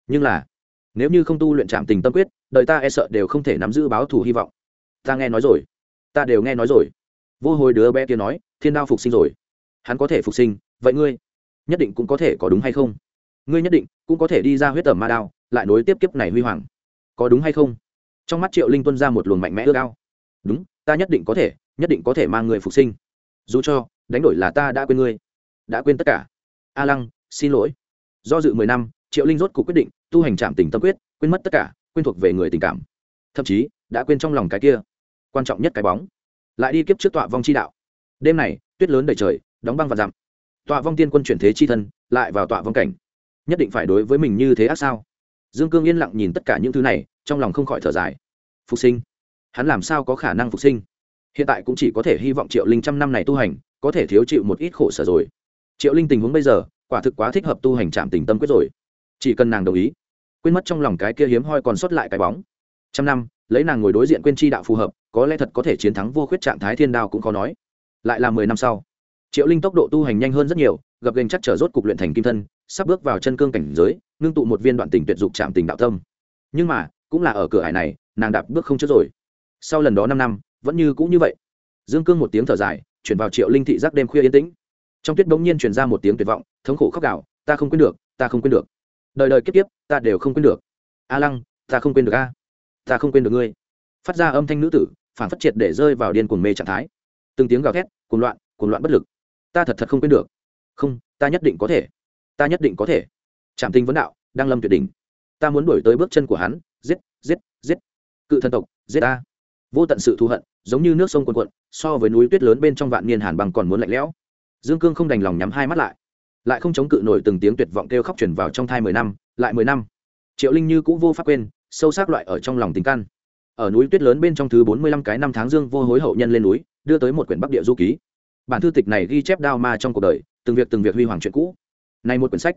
Nhưng là, nếu như không tu luyện trạm tình tâm quyết, đời ta e sợ đều không thể nắm giữ báo thù hy vọng. Ta nghe nói rồi. Ta đều nghe nói rồi. Vô hồi đứa bé kia nói, thiên đao phục sinh rồi. Hắn có thể phục sinh, vậy ngươi nhất định cũng có thể có đúng hay không? Ngươi nhất định cũng có thể đi ra huyết tẩm ma đao, lại nối tiếp kiếp này huy hoàng. Có đúng hay không? Trong mắt triệu linh tuân ra một luồng mạnh mẽ ước ao. Đúng, ta nhất định có thể, nhất định có thể mang người phục sinh. Dù cho, đánh đổi là ta đã quên ngươi. Đã quên tất cả. A lăng, xin lỗi. Do dự mười năm, triệu linh rốt cuộc quyết định tu hành trạm tình tâm quyết, quên mất tất cả, quên thuộc về người tình cảm. Thậm chí, đã quên trong lòng cái kia. Quan trọng nhất cái bóng. Lại đi kiếp trước tọa vong chi đạo. Đêm này, tuyết lớn đầy trời, đóng băng và dặm tọa vong tiên quân chuyển thế chi thân, lại vào tọa vong cảnh. Nhất định phải đối với mình như thế ác sao? Dương cương yên lặng nhìn tất cả những thứ này, trong lòng không khỏi thở dài. Phục sinh? Hắn làm sao có khả năng phục sinh? Hiện tại cũng chỉ có thể hy vọng triệu linh trăm năm này tu hành, có thể thiếu chịu một ít khổ sở rồi. Triệu linh tình huống bây giờ, quả thực quá thích hợp tu hành trạm tình tâm quyết rồi. Chỉ cần nàng đồng ý, quên mất trong lòng cái kia hiếm hoi còn sót lại cái bóng. Trăm năm, lấy nàng ngồi đối diện quên chi đạo phù hợp, có lẽ thật có thể chiến thắng vô khuyết trạng thái thiên đao cũng khó nói. Lại là mười năm sau triệu linh tốc độ tu hành nhanh hơn rất nhiều gặp gành chắc trở rốt cục luyện thành kim thân, sắp bước vào chân cương cảnh giới, ngưng tụ một viên đoạn tình tuyệt dục chạm tình đạo tâm. Nhưng mà, cũng là ở cửa hải này, nàng đạp bước không trước rồi. Sau lần đó năm năm, vẫn như cũ như vậy. Dương cương một tiếng thở dài, chuyển vào triệu linh thị giác đêm khuya yên tĩnh. Trong tuyết bỗng nhiên chuyển ra một tiếng tuyệt vọng, thống khổ khóc gạo ta không quên được, ta không quên được. Đời đời kiếp kiếp, ta đều không quên được. A lăng, ta không quên được a. Ta không quên được ngươi. Phát ra âm thanh nữ tử, phản phát triệt để rơi vào điên cuồng mê trạng thái. Từng tiếng gào thét, cuồng loạn cuồng loạn bất lực ta thật thật không quên được. Không, ta nhất định có thể. Ta nhất định có thể. Trạm tinh vấn đạo, đang lâm tuyệt đỉnh. Ta muốn đuổi tới bước chân của hắn. Giết giết giết. Cự thần tộc, giết ta. Vô tận sự thù hận, giống như nước sông cuồn cuộn, so với núi tuyết lớn bên trong vạn niên hàn bằng còn muốn lạnh lẽo. Dương cương không đành lòng nhắm hai mắt lại. Lại không chống cự nổi từng tiếng tuyệt vọng kêu khóc truyền vào trong thai mười năm, lại mười năm. Triệu linh như cũng vô pháp quên, sâu sắc loại ở trong lòng tình căn. Ở núi tuyết lớn bên trong thứ bốn mươi lăm cái năm tháng dương vô hối hậu nhân lên núi, đưa tới một quyển bắc địa du ký bản thư tịch này ghi chép đao ma trong cuộc đời, từng việc từng việc huy hoàng chuyện cũ. Này một quyển sách,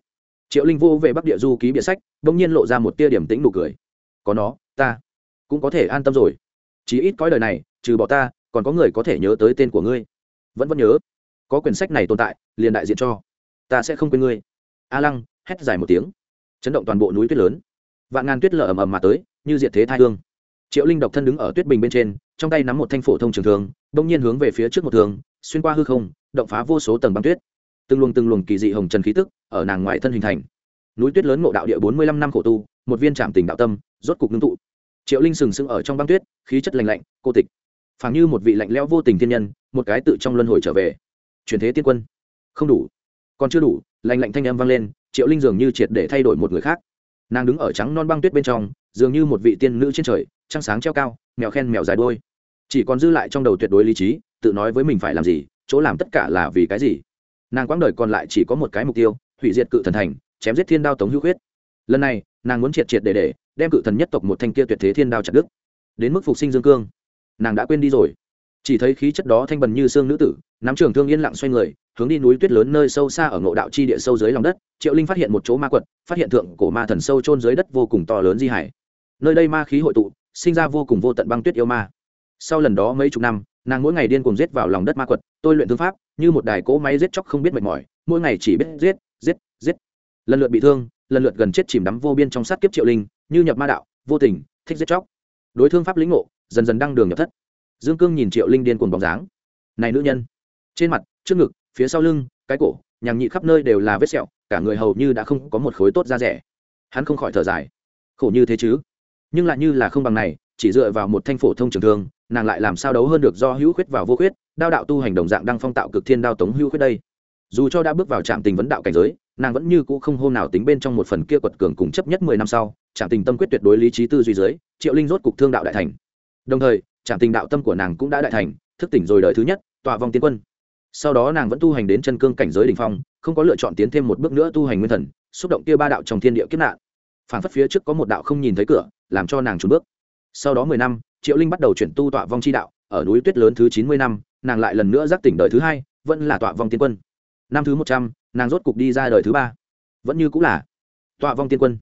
triệu linh vô về bắc địa du ký bịa sách bỗng nhiên lộ ra một tia điểm tĩnh nụ cười. Có nó, ta cũng có thể an tâm rồi. Chí ít cõi đời này, trừ bỏ ta, còn có người có thể nhớ tới tên của ngươi. Vẫn vẫn nhớ, có quyển sách này tồn tại, liền đại diện cho. Ta sẽ không quên ngươi. A lăng hét dài một tiếng, chấn động toàn bộ núi tuyết lớn. Vạn ngàn tuyết lở ầm ầm mà tới, như diệt thế thai hương. Triệu linh độc thân đứng ở tuyết bình bên trên, trong tay nắm một thanh phổ thông trường thường bỗng nhiên hướng về phía trước một thường xuyên qua hư không, động phá vô số tầng băng tuyết. Từng luồng từng luồng kỳ dị hồng trần khí tức ở nàng ngoại thân hình thành. Núi tuyết lớn ngộ đạo địa bốn mươi lăm năm khổ tu, một viên trạm tình đạo tâm, rốt cục ngưng tụ. Triệu linh sừng sững ở trong băng tuyết, khí chất lành lạnh, cô tịch. Phảng như một vị lạnh lẽo vô tình thiên nhân, một cái tự trong luân hồi trở về. Truyền thế tiên quân. Không đủ. Còn chưa đủ lành lạnh thanh âm vang lên, triệu linh dường như triệt để thay đổi một người khác. Nàng đứng ở trắng non băng tuyết bên trong, dường như một vị tiên nữ trên trời, trăng sáng treo cao, mèo khen mèo dài đôi chỉ còn dư lại trong đầu tuyệt đối lý trí tự nói với mình phải làm gì, chỗ làm tất cả là vì cái gì. Nàng quãng đời còn lại chỉ có một cái mục tiêu, hủy diệt cự thần thành, chém giết thiên đao tống hữu huyết lần này, nàng muốn triệt triệt để để, đem cự thần nhất tộc một thanh kia tuyệt thế thiên đao chặt đức đến mức phục sinh dương cương. Nàng đã quên đi rồi. Chỉ thấy khí chất đó thanh bần như xương nữ tử, nắm trường thương yên lặng xoay người, hướng đi núi tuyết lớn nơi sâu xa ở ngộ đạo chi địa sâu dưới lòng đất, triệu linh phát hiện một chỗ ma quật, phát hiện thượng cổ ma thần sâu trôn dưới đất vô cùng to lớn di hải. Nơi đây ma khí hội tụ, sinh ra vô cùng vô tận băng tuyết yêu ma. Sau lần đó mấy chục năm nàng mỗi ngày điên cuồng giết vào lòng đất ma quật, tôi luyện thương pháp, như một đài cỗ máy giết chóc không biết mệt mỏi, mỗi ngày chỉ biết giết giết giết. Lần lượt bị thương, lần lượt gần chết chìm đắm vô biên trong sát kiếp triệu linh, như nhập ma đạo, vô tình, thích giết chóc. Đối thương pháp lĩnh ngộ, dần dần đăng đường nhập thất. Dương cương nhìn triệu linh điên cuồng bóng dáng. Này nữ nhân, trên mặt, trước ngực, phía sau lưng, cái cổ, nhằng nhị khắp nơi đều là vết sẹo, cả người hầu như đã không có một khối tốt da rẻ. Hắn không khỏi thở dài. Khổ như thế chứ? Nhưng lại như là không bằng này, chỉ dựa vào một thanh phổ thông trường thương nàng lại làm sao đấu hơn được do hữu khuyết vào vô khuyết, đao đạo tu hành đồng dạng đang phong tạo cực thiên đao tống hữu khuyết đây. Dù cho đã bước vào trạm tình vấn đạo cảnh giới, nàng vẫn như cũ không hôm nào tính bên trong một phần kia quật cường cùng chấp nhất mười năm sau trạm tình tâm quyết tuyệt đối lý trí tư duy giới triệu linh rốt cục thương đạo đại thành. Đồng thời trạm tình đạo tâm của nàng cũng đã đại thành, thức tỉnh rồi đời thứ nhất, tọa vong tiến quân. Sau đó nàng vẫn tu hành đến chân cương cảnh giới đ ỉ n h phong, không có lựa chọn tiến thêm một bước nữa tu hành nguyên thần, xúc động kia ba đạo trong thiên địa kiếp nạn. Phản phất phía trước có một đạo không nhìn thấy cửa, làm cho nàng trốn bước. Sau đó mười năm triệu linh bắt đầu chuyển tu tọa vong chi đạo, ở núi tuyết lớn thứ chín mươi năm, nàng lại lần nữa giác tỉnh đời thứ hai, vẫn là tọa vong tiên quân. Năm thứ một trăm, nàng rốt cục đi ra đời thứ ba. Vẫn như cũng là tọa vong tiên quân.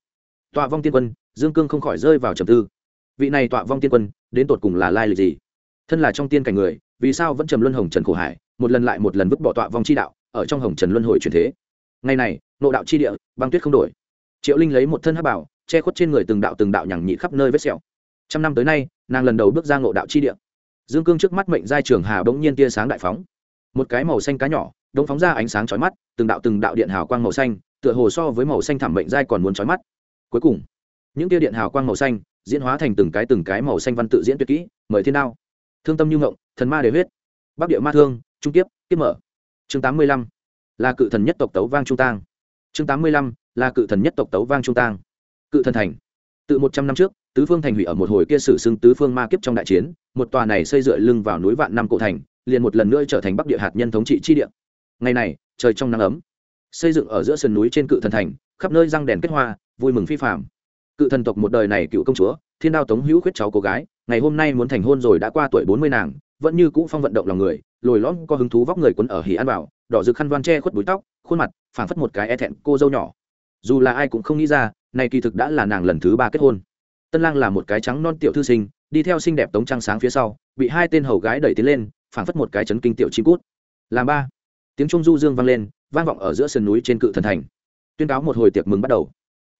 Tọa vong tiên quân, dương cương không khỏi rơi vào trầm tư. Vị này tọa vong tiên quân, đến tột cùng là lai lịch gì? Thân là trong tiên cảnh người, vì sao vẫn trầm luân hồng trần khổ hải, một lần lại một lần vứt bỏ tọa vong chi đạo, ở trong hồng trần luân hồi truyền thế? Ngày này, nộ đạo chi địa, băng tuyết không đổi. Triệu linh lấy một thân hát bảo, che khuất trên người từng đạo từng đạo nhằng nhị khắp nơi vết sẹo. Trăm năm tới nay nàng lần đầu bước ra ngộ đạo chi địa. Dương cương trước mắt mệnh giai trường hà bỗng nhiên tia sáng đại phóng. Một cái màu xanh cá nhỏ đống phóng ra ánh sáng chói mắt, từng đạo từng đạo điện hào quang màu xanh, tựa hồ so với màu xanh thảm mệnh giai còn muốn chói mắt. Cuối cùng, những tia điện hào quang màu xanh diễn hóa thành từng cái từng cái màu xanh văn tự diễn tuyệt kỹ, mời thiên đao. Thương tâm như ngộng, thần ma đề huyết. Bắc địa ma thương, trung tiếp tiếp mở. Chương tám mươi lăm, là cự thần nhất tộc tấu vang trung tang. Chương tám mươi lăm, là cự thần nhất tộc tấu vang trung tang. Cự thần thành. Từ một trăm năm trước tứ phương thành hủy ở một hồi kia sử xưng tứ phương ma kiếp trong đại chiến một tòa này xây dựa lưng vào núi vạn năm cổ thành liền một lần nữa trở thành bắc địa hạt nhân thống trị chi địa. Ngày này trời trong nắng ấm. Xây dựng ở giữa sườn núi trên cự thần thành khắp nơi răng đèn kết hoa vui mừng phi phạm cự thần tộc một đời này cựu công chúa thiên đao tống hữu khuyết cháu cô gái ngày hôm nay muốn thành hôn rồi đã qua tuổi bốn mươi nàng vẫn như cũ phong vận động lòng người lồi lõm có hứng thú vóc người quấn ở hỉ ăn bảo, đỏ rực khăn voan che khuất búi tóc khuôn mặt phảng phất một cái e thẹn cô dâu nhỏ. Dù là ai cũng không nghĩ ra này kỳ thực đã là nàng lần thứ ba kết hôn tân lang là một cái trắng non tiểu thư sinh, đi theo xinh đẹp tống trăng sáng phía sau, bị hai tên hầu gái đẩy tiến lên, phảng phất một cái chấn kinh tiểu chi cút. Làm ba. Tiếng trung du dương vang lên, vang vọng ở giữa sườn núi trên cự thần thành. Tuyên cáo một hồi tiệc mừng bắt đầu.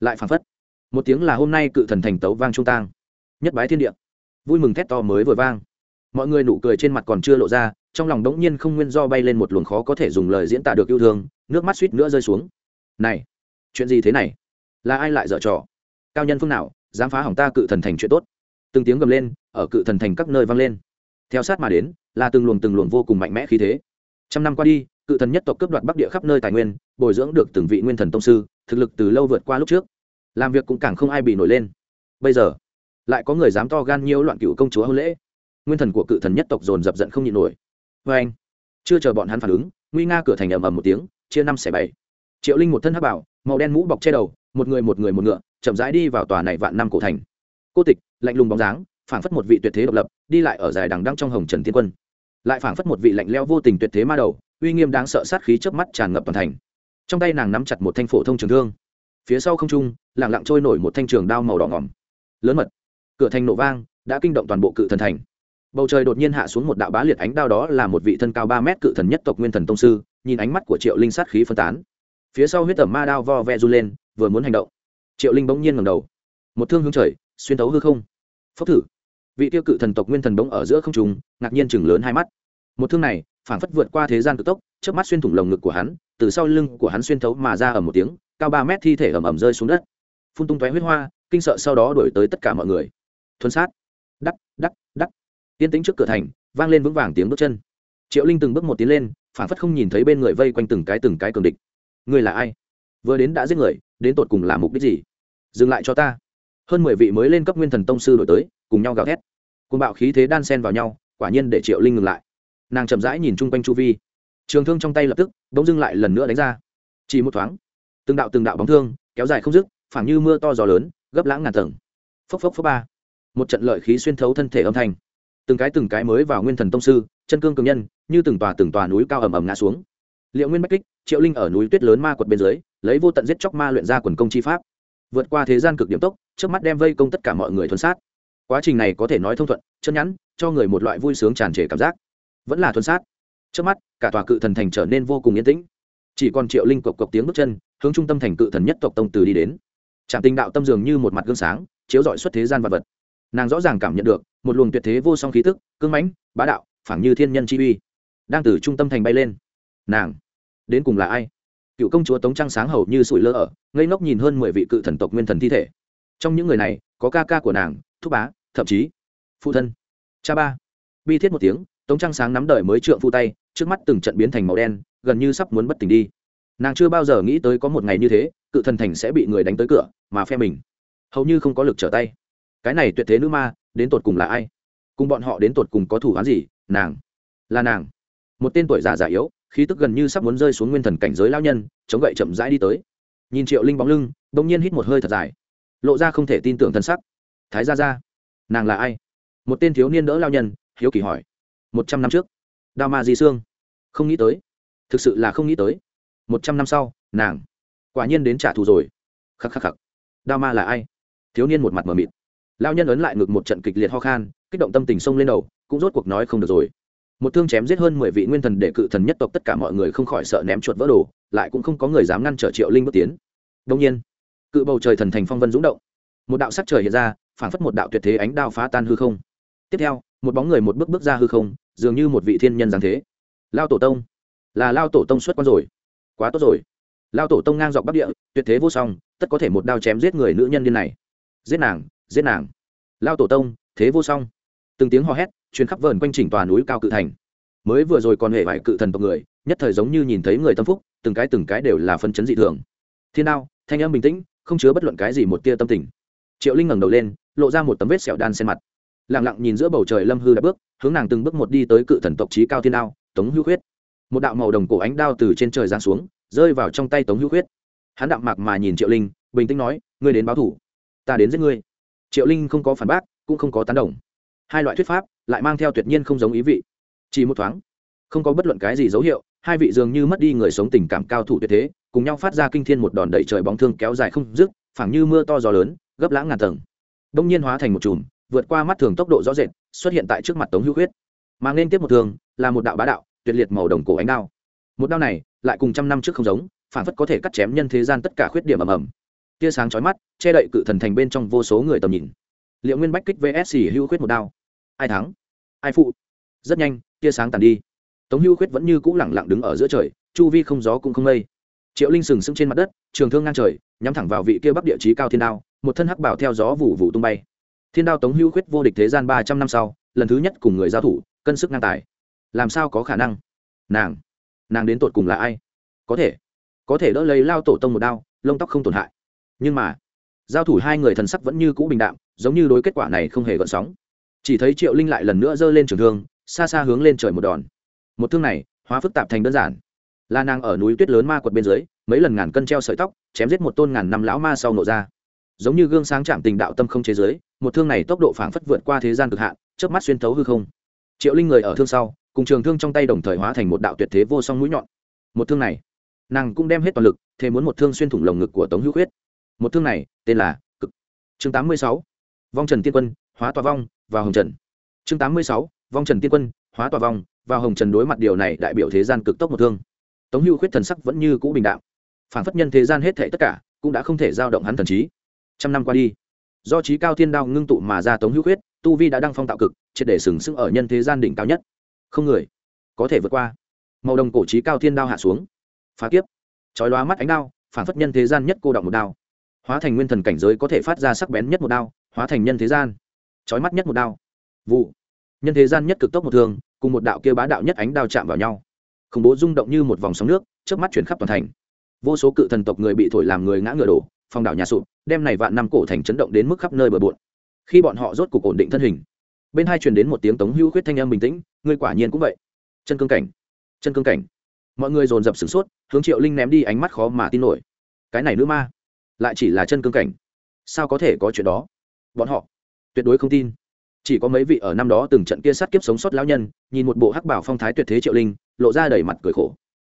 Lại phảng phất. Một tiếng là hôm nay cự thần thành tấu vang trung tang. Nhất bái thiên địa. Vui mừng thét to mới vừa vang. Mọi người nụ cười trên mặt còn chưa lộ ra, trong lòng đống nhiên không nguyên do bay lên một luồng khó có thể dùng lời diễn tả được yêu thương, nước mắt suýt nữa rơi xuống. Này, chuyện gì thế này? Là ai lại dở trò? Cao nhân phương nào? Dám phá hỏng ta cự thần thành chuyện tốt. Từng tiếng gầm lên, ở cự thần thành các nơi vang lên. Theo sát mà đến, là từng luồng từng luồng vô cùng mạnh mẽ khí thế. Trăm năm qua đi, cự thần nhất tộc cướp đoạt bắc địa khắp nơi tài nguyên, bồi dưỡng được từng vị nguyên thần tông sư, thực lực từ lâu vượt qua lúc trước. Làm việc cũng càng không ai bị nổi lên. Bây giờ, lại có người dám to gan nhiễu loạn cựu công chúa hôn lễ. Nguyên thần của cự thần nhất tộc dồn dập giận không nhịn nổi. Vê anh, chưa chờ bọn hắn phản ứng, nguy nga cửa thành ầm ầm một tiếng, chia năm xẻ bảy. Triệu linh một thân hắc bảo, màu đen mũ bọc che đầu, một người một người một ngựa chậm rãi đi vào tòa này vạn năm cổ thành. Cô tịch, lạnh lùng bóng dáng, phảng phất một vị tuyệt thế độc lập, đi lại ở dài đằng đăng trong hồng trần thiên quân. Lại phảng phất một vị lạnh leo vô tình tuyệt thế ma đầu, uy nghiêm đáng sợ sát khí trước mắt tràn ngập toàn thành. Trong tay nàng nắm chặt một thanh phổ thông trường thương. Phía sau không trung lẳng lặng trôi nổi một thanh trường đao màu đỏ ngỏm. Lớn mật. Cửa thành nổ vang, đã kinh động toàn bộ cự thần thành. Bầu trời đột nhiên hạ xuống một đạo bá liệt ánh đao đó là một vị thân cao ba mét cự thần nhất tộc nguyên thần tông sư, nhìn ánh mắt của triệu linh sát khí phân tán. Phía sau huyết tẩm ma đao vo ve run lên, vừa muốn hành động triệu linh bỗng nhiên ngầm đầu. Một thương hướng trời, xuyên thấu hư không. Phốc thử. Vị tiêu cự thần tộc nguyên thần bỗng ở giữa không trùng ngạc nhiên chừng lớn hai mắt. Một thương này, phảng phất vượt qua thế gian cực tốc trước mắt xuyên thủng lồng ngực của hắn, từ sau lưng của hắn xuyên thấu mà ra ở một tiếng, cao ba mét thi thể ẩm ẩm rơi xuống đất. Phun tung tóe huyết hoa, kinh sợ sau đó đuổi tới tất cả mọi người. Thuần sát. Đắc đắc đắc. Yên tính trước cửa thành, vang lên vững vàng tiếng bước chân. Triệu linh từng bước một tiến lên, phảng phất không nhìn thấy bên người vây quanh từng cái từng cái cường địch. Người là ai? Vừa đến đã giết người, đến tột cùng là mục đích gì? Dừng lại cho ta. Hơn mười vị mới lên cấp nguyên thần tông sư đổi tới, cùng nhau gào thét. Côn bạo khí thế đan sen vào nhau, quả nhiên để triệu linh ngừng lại. Nàng chậm rãi nhìn chung quanh chu vi. Trường thương trong tay lập tức, bỗng dưng lại lần nữa đánh ra. Chỉ một thoáng, từng đạo từng đạo bóng thương, kéo dài không dứt, phảng như mưa to gió lớn, gấp lãng ngàn tầng. Phốc phốc phốc ba. Một trận lợi khí xuyên thấu thân thể âm thanh. Từng cái từng cái mới vào nguyên thần tông sư, chân cương cường nhân, như từng tòa từng tòa núi cao ầm ầm ngã xuống. Liệu nguyên bách kích, triệu linh ở núi tuyết lớn ma quật bên dưới, lấy vô tận giết chóc ma luyện ra quần công chi pháp vượt qua thế gian cực điểm tốc, trước mắt đem vây công tất cả mọi người thuần sát. Quá trình này có thể nói thông thuận, chân nhắn, cho người một loại vui sướng tràn trề cảm giác. Vẫn là thuần sát. Trước mắt, cả tòa cự thần thành trở nên vô cùng yên tĩnh. Chỉ còn triệu linh cộc cộc tiếng bước chân, hướng trung tâm thành cự thần nhất tộc tông từ đi đến. Trạm tình đạo tâm dường như một mặt gương sáng, chiếu rọi xuất thế gian vật vật. Nàng rõ ràng cảm nhận được, một luồng tuyệt thế vô song khí tức, cương mãnh, bá đạo, phảng như thiên nhân chi uy, đang từ trung tâm thành bay lên. Nàng, đến cùng là ai? Cựu công chúa tống trăng sáng hầu như sủi lơ ở, ngây ngốc nhìn hơn mười vị cự thần tộc nguyên thần thi thể. Trong những người này, có ca ca của nàng, thúc bá, thậm chí phụ thân, cha ba. Bi thiết một tiếng, tống trăng sáng nắm đời mới trượng phu tay, trước mắt từng trận biến thành màu đen, gần như sắp muốn bất tỉnh đi. Nàng chưa bao giờ nghĩ tới có một ngày như thế, cự thần thành sẽ bị người đánh tới cửa, mà phe mình hầu như không có lực trở tay. Cái này tuyệt thế nữ ma, đến tột cùng là ai? Cùng bọn họ đến tột cùng có thủ án gì? Nàng, là nàng. Một tên tuổi già già yếu khí tức gần như sắp muốn rơi xuống nguyên thần cảnh giới lao nhân, chống gậy chậm rãi đi tới. Nhìn triệu linh bóng lưng đ ỗ n g nhiên hít một hơi thật dài. Lộ ra không thể tin tưởng thân sắc. Thái ra ra nàng là ai? Một tên thiếu niên đỡ lao nhân, hiếu kỳ hỏi. Một trăm năm trước, đao ma di sương. Không nghĩ tới. Thực sự là không nghĩ tới. Một trăm năm sau, nàng quả nhiên đến trả thù rồi. Khắc khắc khắc, đao ma là ai? Thiếu niên một mặt mờ mịt. Lao nhân ấn lại ngực một trận kịch liệt ho khan, kích động tâm tình sông lên đầu, cũng rốt cuộc nói không được rồi một thương chém giết hơn mười vị nguyên thần để cự thần nhất tộc tất cả mọi người không khỏi sợ ném chuột vỡ đồ, lại cũng không có người dám ngăn trở triệu linh bước tiến. Đông nhiên, cự bầu trời thần thành phong vân dũng động. Một đạo sắc trời hiện ra, phảng phất một đạo tuyệt thế ánh đao phá tan hư không. Tiếp theo, một bóng người một bước bước ra hư không, dường như một vị thiên nhân giáng thế. Lao tổ tông. Là lao tổ tông xuất quan rồi. Quá tốt rồi. Lao tổ tông ngang dọc bắc địa, tuyệt thế vô song, tất có thể một đao chém giết người nữ nhân điên này. Giết nàng giết nàng. Lao tổ tông, thế vô song. Từng tiếng hò hét chuyến khắp vờn quanh chỉnh tòa núi cao cự thành. Mới vừa rồi còn hệ vải cự thần tộc người, nhất thời giống như nhìn thấy người tâm phúc, từng cái từng cái đều là phân chấn dị thường. Thiên đao, thanh âm bình tĩnh, không chứa bất luận cái gì một tia tâm tình. Triệu linh ngẩng đầu lên, lộ ra một tấm vết sẹo đan xen mặt. Lẳng lặng nhìn giữa bầu trời lâm hư đã bước, hướng nàng từng bước một đi tới cự thần tộc trí cao thiên đao, tống hữu khuyết. Một đạo màu đồng cổ ánh đao từ trên trời giáng xuống, rơi vào trong tay tống hữu khuyết. Hắn đạm mạc mà nhìn triệu linh, bình tĩnh nói, ngươi đến báo thủ, ta đến giết ngươi. Triệu linh không có phản bác, cũng không có tán đồng. Hai loại thuyết pháp lại mang theo tuyệt nhiên không giống ý vị. Chỉ một thoáng, không có bất luận cái gì dấu hiệu, hai vị dường như mất đi người sống tình cảm cao thủ tuyệt thế, cùng nhau phát ra kinh thiên một đòn đẩy trời bóng thương kéo dài không dứt, phảng như mưa to gió lớn, gấp lãng ngàn tầng. Đông nhiên hóa thành một chùm, vượt qua mắt thường tốc độ rõ rệt, xuất hiện tại trước mặt tống hữu huyết mang nên tiếp một thường, là một đạo bá đạo, tuyệt liệt màu đồng cổ ánh đao. Một đao này, lại cùng trăm năm trước không giống phản phất có thể cắt chém nhân thế gian tất cả khuyết điểm ầm ầm. Tia sáng chói mắt, che đậy cự thần thành bên trong vô số người tầm nhìn. Liệu nguyên bách kích vs hữu khuyết một đao ai thắng? Ai phụ? Rất nhanh, tia sáng tàn đi. Tống hữu khuyết vẫn như cũ lẳng lặng đứng ở giữa trời, chu vi không gió cũng không mây. Triệu linh sừng sững trên mặt đất, trường thương ngang trời, nhắm thẳng vào vị kia bắc địa chí cao thiên đao, một thân hắc bảo theo gió vụ vụ tung bay. Thiên đao tống hữu khuyết vô địch thế gian ba trăm năm sau, lần thứ nhất cùng người giao thủ, cân sức ngang tài. Làm sao có khả năng? Nàng nàng đến tột cùng là ai? Có thể có thể đỡ lấy lao tổ tông một đao, lông tóc không tổn hại. Nhưng mà, giao thủ hai người thần sắc vẫn như cũ bình đạm, giống như đối kết quả này không hề gợn sóng chỉ thấy triệu linh lại lần nữa giơ lên trường thương, xa xa hướng lên trời một đòn. Một thương này, hóa phức tạp thành đơn giản. Là nàng ở núi tuyết lớn ma quật bên dưới, mấy lần ngàn cân treo sợi tóc, chém giết một tôn ngàn năm lão ma sau nổ ra. Giống như gương sáng chạm tình đạo tâm không chế giới, một thương này tốc độ phảng phất vượt qua thế gian cực hạn, chớp mắt xuyên thấu hư không. Triệu linh người ở thương sau, cùng trường thương trong tay đồng thời hóa thành một đạo tuyệt thế vô song mũi nhọn. Một thương này, nàng cũng đem hết toàn lực, thế muốn một thương xuyên thủng lồng ngực của tống hữu khuyết. Một thương này, tên là cực. Chương tám mươi sáu. Vong trần tiên quân, hóa tòa vong vào hồng trần. Chương tám mươi sáu, vong trần tiên quân, hóa tòa vong vào hồng trần đối mặt điều này đại biểu thế gian cực tốc một thương. Tống hữu khuyết thần sắc vẫn như cũ bình đạo phản phất nhân thế gian hết thệ tất cả, cũng đã không thể giao động hắn thần trí. Trăm năm qua đi, do trí cao thiên đao ngưng tụ mà ra tống hữu huyết tu vi đã đăng phong tạo cực, triệt để sừng sững ở nhân thế gian đỉnh cao nhất. Không người có thể vượt qua. Màu đồng cổ trí cao thiên đao hạ xuống. Phá kiếp. Chói lóa mắt ánh đao, phản phất nhân thế gian nhất cô động một đao. Hóa thành nguyên thần cảnh giới có thể phát ra sắc bén nhất một đao, hóa thành nhân thế gian chói mắt nhất một đao. Vụ. Nhân thế gian nhất cực tốc một thường, cùng một đạo kia bá đạo nhất ánh đao chạm vào nhau. Khủng bố rung động như một vòng sóng nước trước mắt chuyển khắp toàn thành. Vô số cự thần tộc người bị thổi làm người ngã ngựa đổ, phong đảo nhà sụp, đem này vạn năm cổ thành chấn động đến mức khắp nơi bờ bộn. Khi bọn họ rốt cục ổn định thân hình, bên hai truyền đến một tiếng tống hưu khuyết thanh âm bình tĩnh, ngươi quả nhiên cũng vậy. Chân cương cảnh. Chân cương cảnh. Mọi người dồn dập sửng sốt, hướng triệu linh ném đi ánh mắt khó mà tin nổi. Cái này nữ ma, lại chỉ là chân cương cảnh. Sao có thể có chuyện đó? Bọn họ tuyệt đối không tin. Chỉ có mấy vị ở năm đó từng trận kia sát kiếp sống sót lão nhân, nhìn một bộ hắc bảo phong thái tuyệt thế triệu linh, lộ ra đầy mặt cười khổ.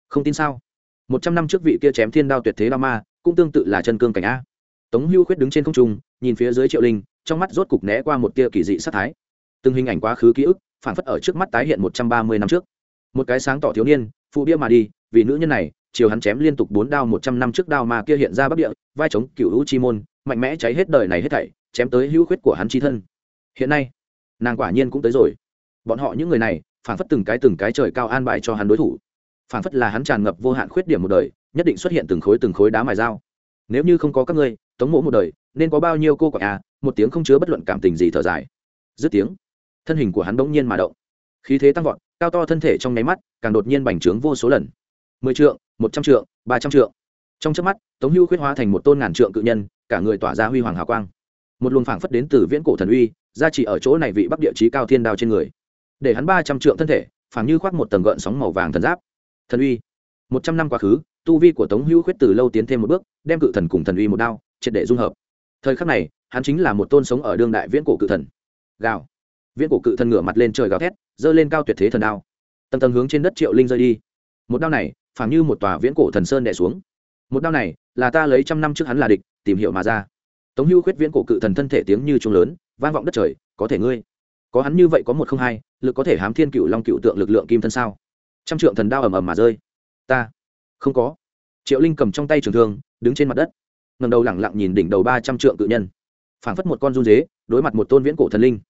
Không tin sao? Một trăm năm trước vị kia chém thiên đao tuyệt thế đao ma, cũng tương tự là chân cương cảnh a. Tống hưu khuyết đứng trên không trung, nhìn phía dưới triệu linh, trong mắt rốt cục né qua một tia kỳ dị sát thái. Từng hình ảnh quá khứ ký ức, phản phất ở trước mắt tái hiện một trăm ba mươi năm trước. Một cái sáng tỏ thiếu niên, phụ bia mà đi, vì nữ nhân này, chiều hắn chém liên tục bốn đao một trăm năm trước đao mà kia hiện ra bắc địa, vai chống cựu hữu chi môn, mạnh mẽ cháy hết đời này hết thảy chém tới hữu khuyết của hắn chi thân. Hiện nay, nàng quả nhiên cũng tới rồi. Bọn họ những người này phản phất từng cái từng cái trời cao an bài cho hắn đối thủ. Phản phất là hắn tràn ngập vô hạn khuyết điểm một đời, nhất định xuất hiện từng khối từng khối đá mài dao. Nếu như không có các ngươi, tống mỗ một đời, nên có bao nhiêu cô quả à? Một tiếng không chứa bất luận cảm tình gì thở dài. Dứt tiếng, thân hình của hắn bỗng nhiên mà động. Khí thế tăng vọt, cao to thân thể trong nháy mắt, càng đột nhiên bành trướng vô số lần. Mười trượng, một trăm trượng, ba trăm trượng. Trong chớp mắt, tống hưu khuyết hóa thành một tôn ngàn trượng cự nhân, cả người tỏa ra huy hoàng hào quang một luồng phảng phất đến từ viễn cổ thần uy ra chỉ ở chỗ này vị bắc địa chí cao thiên đao trên người. Để hắn ba trăm trượng thân thể, phảng như khoác một tầng gợn sóng màu vàng thần giáp. Thần uy. Một trăm năm quá khứ, tu vi của tống hữu khuyết từ lâu tiến thêm một bước, đem cự thần cùng thần uy một đao, triệt để dung hợp. Thời khắc này, hắn chính là một tôn sống ở đương đại viễn cổ cự thần. Gào. Viễn cổ cự thần ngửa mặt lên trời gào thét, giơ lên cao tuyệt thế thần đao. Tầng tầng hướng trên đất triệu linh rơi đi. Một đao này, phảng như một tòa viễn cổ thần sơn đè xuống. Một đao này, là ta lấy trăm năm trước hắn là địch, tìm hiểu mà ra tống hưu khuyết viễn cổ cự thần thân thể tiếng như trung lớn, vang vọng đất trời, có thể ngươi, có hắn như vậy có một không hai, lực có thể hám thiên cựu long cựu tượng lực lượng kim thân sao? Trăm trượng thần đao ầm ầm mà rơi. Ta, không có. Triệu linh cầm trong tay trường thương, đứng trên mặt đất. Ngầm đầu lẳng lặng nhìn đỉnh đầu ba trăm trượng cự nhân. Phảng phất một con run dế, đối mặt một tôn viễn cổ thần linh.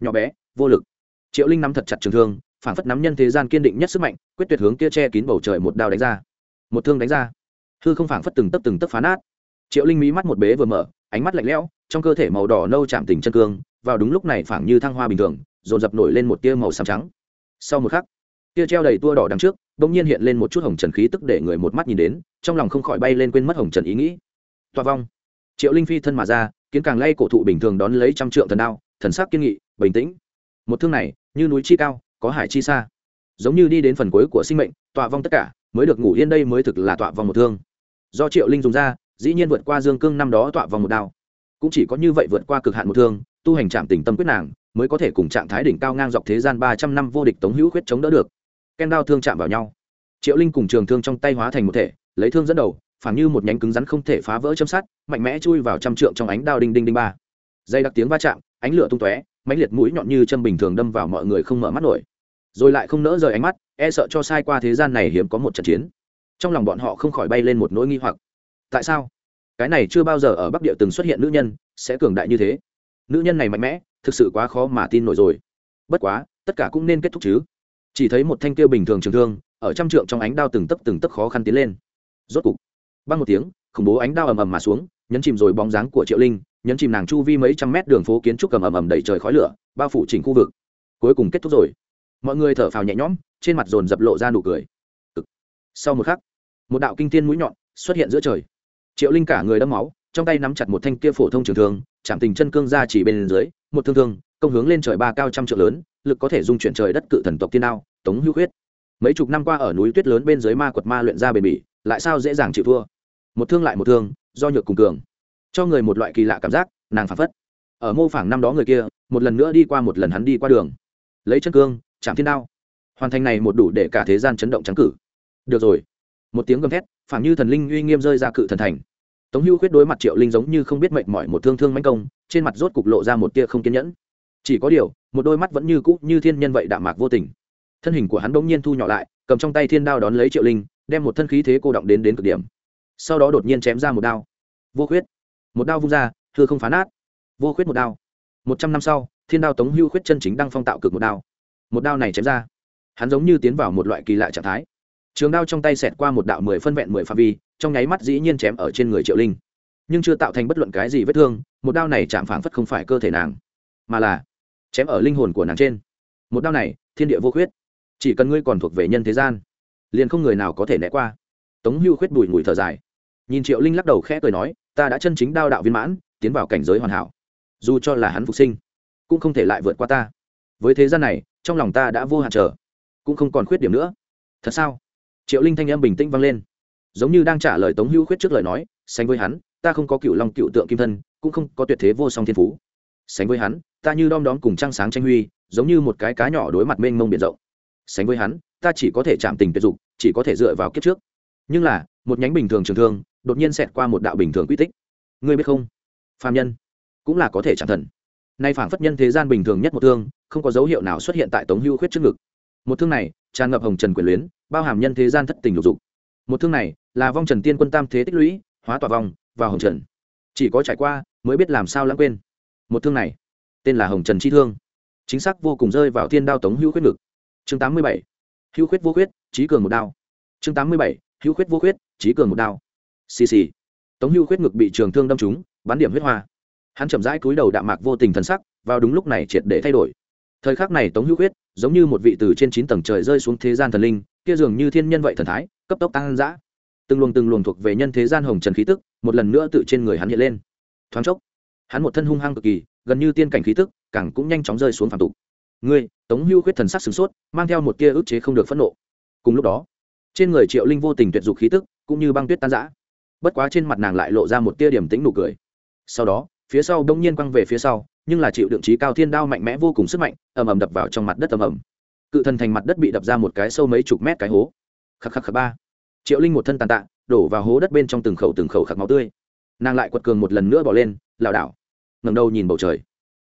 Nhỏ bé, vô lực. Triệu linh nắm thật chặt trường thương, phảng phất nắm nhân thế gian kiên định nhất sức mạnh, quyết tuyệt hướng kia che kín bầu trời một đao đánh ra. Một thương đánh ra. Hư không phảng phất từng tấc từng tấc phá nát triệu linh mí mắt một bế vừa mở, ánh mắt lạnh lẽo, trong cơ thể màu đỏ nâu chạm tình chân cương, vào đúng lúc này phảng như thăng hoa bình thường, dồn dập nổi lên một tia màu xám trắng. Sau một khắc, tia treo đầy tua đỏ đằng trước, bỗng nhiên hiện lên một chút hồng trần khí tức để người một mắt nhìn đến, trong lòng không khỏi bay lên quên mất hồng trần ý nghĩ. Toa vong. Triệu linh phi thân mà ra, kiến càng lay cổ thụ bình thường đón lấy trăm trượng thần đao, thần sắc kiên nghị, bình tĩnh. Một thương này, như núi chi cao, có hải chi xa. Giống như đi đến phần cuối của sinh mệnh, tọa vong tất cả, mới được ngủ yên đây mới thực là tọa vong một thương. Do triệu linh dùng ra dĩ nhiên vượt qua dương cương năm đó tọa vào một đao. Cũng chỉ có như vậy vượt qua cực hạn một thương, tu hành trạm tình tâm quyết nàng, mới có thể cùng trạng thái đỉnh cao ngang dọc thế gian ba trăm năm vô địch tống hữu khuyết chống đỡ được. Ken đao thương chạm vào nhau. Triệu linh cùng trường thương trong tay hóa thành một thể, lấy thương dẫn đầu phản như một nhánh cứng rắn không thể phá vỡ châm sắt, mạnh mẽ chui vào trăm trượng trong ánh đao đinh đinh đinh ba. Dây đặc tiếng va chạm, ánh lửa tung tóe, mãnh liệt mũi nhọn như châm bình thường đâm vào mọi người không mở mắt nổi. Rồi lại không nỡ rời ánh mắt e sợ cho sai qua thế gian này hiếm có một trận chiến. Trong lòng bọn họ không khỏi bay lên một nỗi nghi hoặc tại sao? Cái này chưa bao giờ ở bắc địa từng xuất hiện nữ nhân, sẽ cường đại như thế. Nữ nhân này mạnh mẽ, thực sự quá khó mà tin nổi rồi. Bất quá, tất cả cũng nên kết thúc chứ. Chỉ thấy một thanh tiêu bình thường trường thương, ở trăm trượng trong ánh đao từng tấc từng tấc khó khăn tiến lên. Rốt cục, băng một tiếng, khủng bố ánh đao ầm ầm mà xuống, nhấn chìm rồi bóng dáng của triệu linh, nhấn chìm nàng chu vi mấy trăm mét đường phố kiến trúc ầm ầm ầm đầy trời khói lửa, bao phủ chỉnh khu vực. Cuối cùng kết thúc rồi. Mọi người thở phào nhẹ nhõm, trên mặt dồn dập lộ ra nụ cười. Sau một khắc, một đạo kinh thiên mũi nhọn xuất hiện giữa trời triệu linh cả người đẫm máu, trong tay nắm chặt một thanh kia phổ thông trường thương, chạm tình chân cương ra chỉ bên dưới, một thương thương, công hướng lên trời ba cao trăm triệu lớn, lực có thể dung chuyển trời đất cự thần tộc tiên đao, tống hữu huyết mấy chục năm qua ở núi tuyết lớn bên dưới ma quật ma luyện ra bền bỉ, lại sao dễ dàng chịu thua? Một thương lại một thương, do nhược cùng cường. Cho người một loại kỳ lạ cảm giác, nàng phản phất. Ở mô phảng năm đó người kia, một lần nữa đi qua một lần hắn đi qua đường. Lấy chân cương, chạm thiên đao. Hoàn thành này một đủ để cả thế gian chấn động trắng cử. Được rồi. Một tiếng gầm thét, phảng như thần linh uy nghiêm rơi ra cự thần thành tống hưu khuyết đối mặt triệu linh giống như không biết mệnh mỏi một thương thương manh công, trên mặt rốt cục lộ ra một tia không kiên nhẫn. Chỉ có điều, một đôi mắt vẫn như cũ như thiên nhân vậy đạm mạc vô tình. Thân hình của hắn bỗng nhiên thu nhỏ lại, cầm trong tay thiên đao đón lấy triệu linh, đem một thân khí thế cô động đến đến cực điểm. Sau đó đột nhiên chém ra một đao. Vô khuyết. Một đao vung ra thưa không phá nát. Vô khuyết một đao. Một trăm năm sau, thiên đao tống hưu khuyết chân chính đang phong tạo cực một đao. Một đao này chém ra. Hắn giống như tiến vào một loại kỳ lạ trạng thái trường đao trong tay xẹt qua một đạo mười phân vẹn mười pha vi, trong nháy mắt dĩ nhiên chém ở trên người triệu linh. Nhưng chưa tạo thành bất luận cái gì vết thương, một đao này chạm phảng phất không phải cơ thể nàng, mà là chém ở linh hồn của nàng trên. Một đao này, thiên địa vô khuyết. Chỉ cần ngươi còn thuộc về nhân thế gian, liền không người nào có thể né qua. Tống hưu khuyết bùi mùi thở dài. Nhìn triệu linh lắc đầu khẽ cười nói, ta đã chân chính đao đạo viên mãn, tiến vào cảnh giới hoàn hảo. Dù cho là hắn phục sinh, cũng không thể lại vượt qua ta. Với thế gian này, trong lòng ta đã vô hạn trở cũng không còn khuyết điểm nữa. Thật sao? Triệu linh thanh em bình tĩnh vang lên. Giống như đang trả lời tống hữu khuyết trước lời nói, sánh với hắn, ta không có cựu long cựu tượng kim thân, cũng không có tuyệt thế vô song thiên phú. Sánh với hắn, ta như đom đóm cùng trăng sáng tranh huy, giống như một cái cá nhỏ đối mặt mênh mông biển rộng. Sánh với hắn, ta chỉ có thể chạm tình tuyệt dục, chỉ có thể dựa vào kiếp trước. Nhưng là, một nhánh bình thường trường thương, đột nhiên xẹt qua một đạo bình thường quy tích. Ngươi biết không? Phạm nhân cũng là có thể chạm thần. Nay phảng phất nhân thế gian bình thường nhất một thương, không có dấu hiệu nào xuất hiện tại tống hưu khuyết trước ngực. Một thương này tràn ngập hồng trần quyền luyến, bao hàm nhân thế gian thất tình lục dục. Một thương này là vong trần tiên quân tam thế tích lũy, hóa tỏa vong, vào hồng trần. Chỉ có trải qua mới biết làm sao lãng quên. Một thương này tên là hồng trần chi thương, chính xác vô cùng rơi vào thiên đao tống hữu khuyết ngực. Chương tám mươi bảy, hữu khuyết vô khuyết, trí cường một đao. Chương tám mươi bảy, hữu khuyết vô khuyết, trí cường một đao. Xì xì. Tống hữu khuyết ngực bị trường thương đâm trúng, bắn điểm huyết hoa. Hắn chậm rãi cúi đầu đạm mạc vô tình thần sắc, vào đúng lúc này triệt để thay đổi thời khắc này tống hữu Quyết giống như một vị từ trên chín tầng trời rơi xuống thế gian thần linh, kia dường như thiên nhân vậy thần thái, cấp tốc tăng dã. Từng luồng từng luồng thuộc về nhân thế gian hồng trần khí tức, một lần nữa tự trên người hắn hiện lên. Thoáng chốc, hắn một thân hung hăng cực kỳ, gần như tiên cảnh khí tức, càng cũng nhanh chóng rơi xuống phản tục. Ngươi, tống hưu khuyết thần sắc sửng sốt, mang theo một tia ức chế không được phẫn nộ. Cùng lúc đó, trên người triệu linh vô tình tuyệt dục khí tức, cũng như băng tuyết tan giã bất quá trên mặt nàng lại lộ ra một tia điểm tĩnh nụ cười. Sau đó, phía sau đông nhiên quăng về phía sau nhưng là chịu đựng trí cao thiên đao mạnh mẽ vô cùng sức mạnh, ầm ầm đập vào trong mặt đất ầm ầm. Cự thần thành mặt đất bị đập ra một cái sâu mấy chục mét cái hố. Khắc khắc khắc ba. Triệu linh một thân tàn tạ, đổ vào hố đất bên trong từng khẩu từng khẩu khắc máu tươi. Nàng lại quật cường một lần nữa bỏ lên, lảo đảo. Ngầm đầu nhìn bầu trời.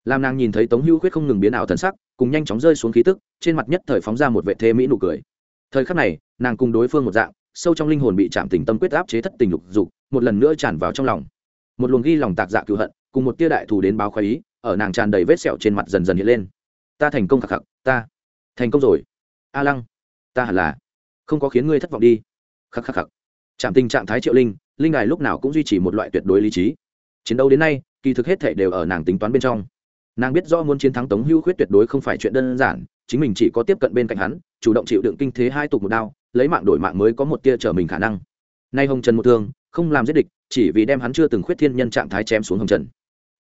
Làm nàng nhìn thấy tống hữu khuyết không ngừng biến ảo thần sắc, cùng nhanh chóng rơi xuống khí tức, trên mặt nhất thời phóng ra một vệ thê mỹ nụ cười. Thời khắc này, nàng cùng đối phương một dạng, sâu trong linh hồn bị chạm tình tâm quyết áp chế thất tình lục dục, một lần nữa tràn vào trong lòng. Một luồng ghi lòng tạc dạ cựu hận, cùng một tia đại thù đến báo khoái ý ở nàng tràn đầy vết sẹo trên mặt dần dần hiện lên. Ta thành công khắc khắc ta thành công rồi. A lăng, ta hẳn là không có khiến ngươi thất vọng đi. Khắc khắc khắc chạm tình trạng thái triệu linh linh đài lúc nào cũng duy trì một loại tuyệt đối lý trí. Chiến đấu đến nay, kỳ thực hết thể đều ở nàng tính toán bên trong. Nàng biết do muốn chiến thắng tống hữu khuyết tuyệt đối không phải chuyện đơn giản, chính mình chỉ có tiếp cận bên cạnh hắn, chủ động chịu đựng kinh thế hai tục một đao, lấy mạng đổi mạng mới có một tia trở mình khả năng. Nay hồng trần một thương, không làm giết địch, chỉ vì đem hắn chưa từng khuyết thiên nhân trạng thái chém xuống hồng trần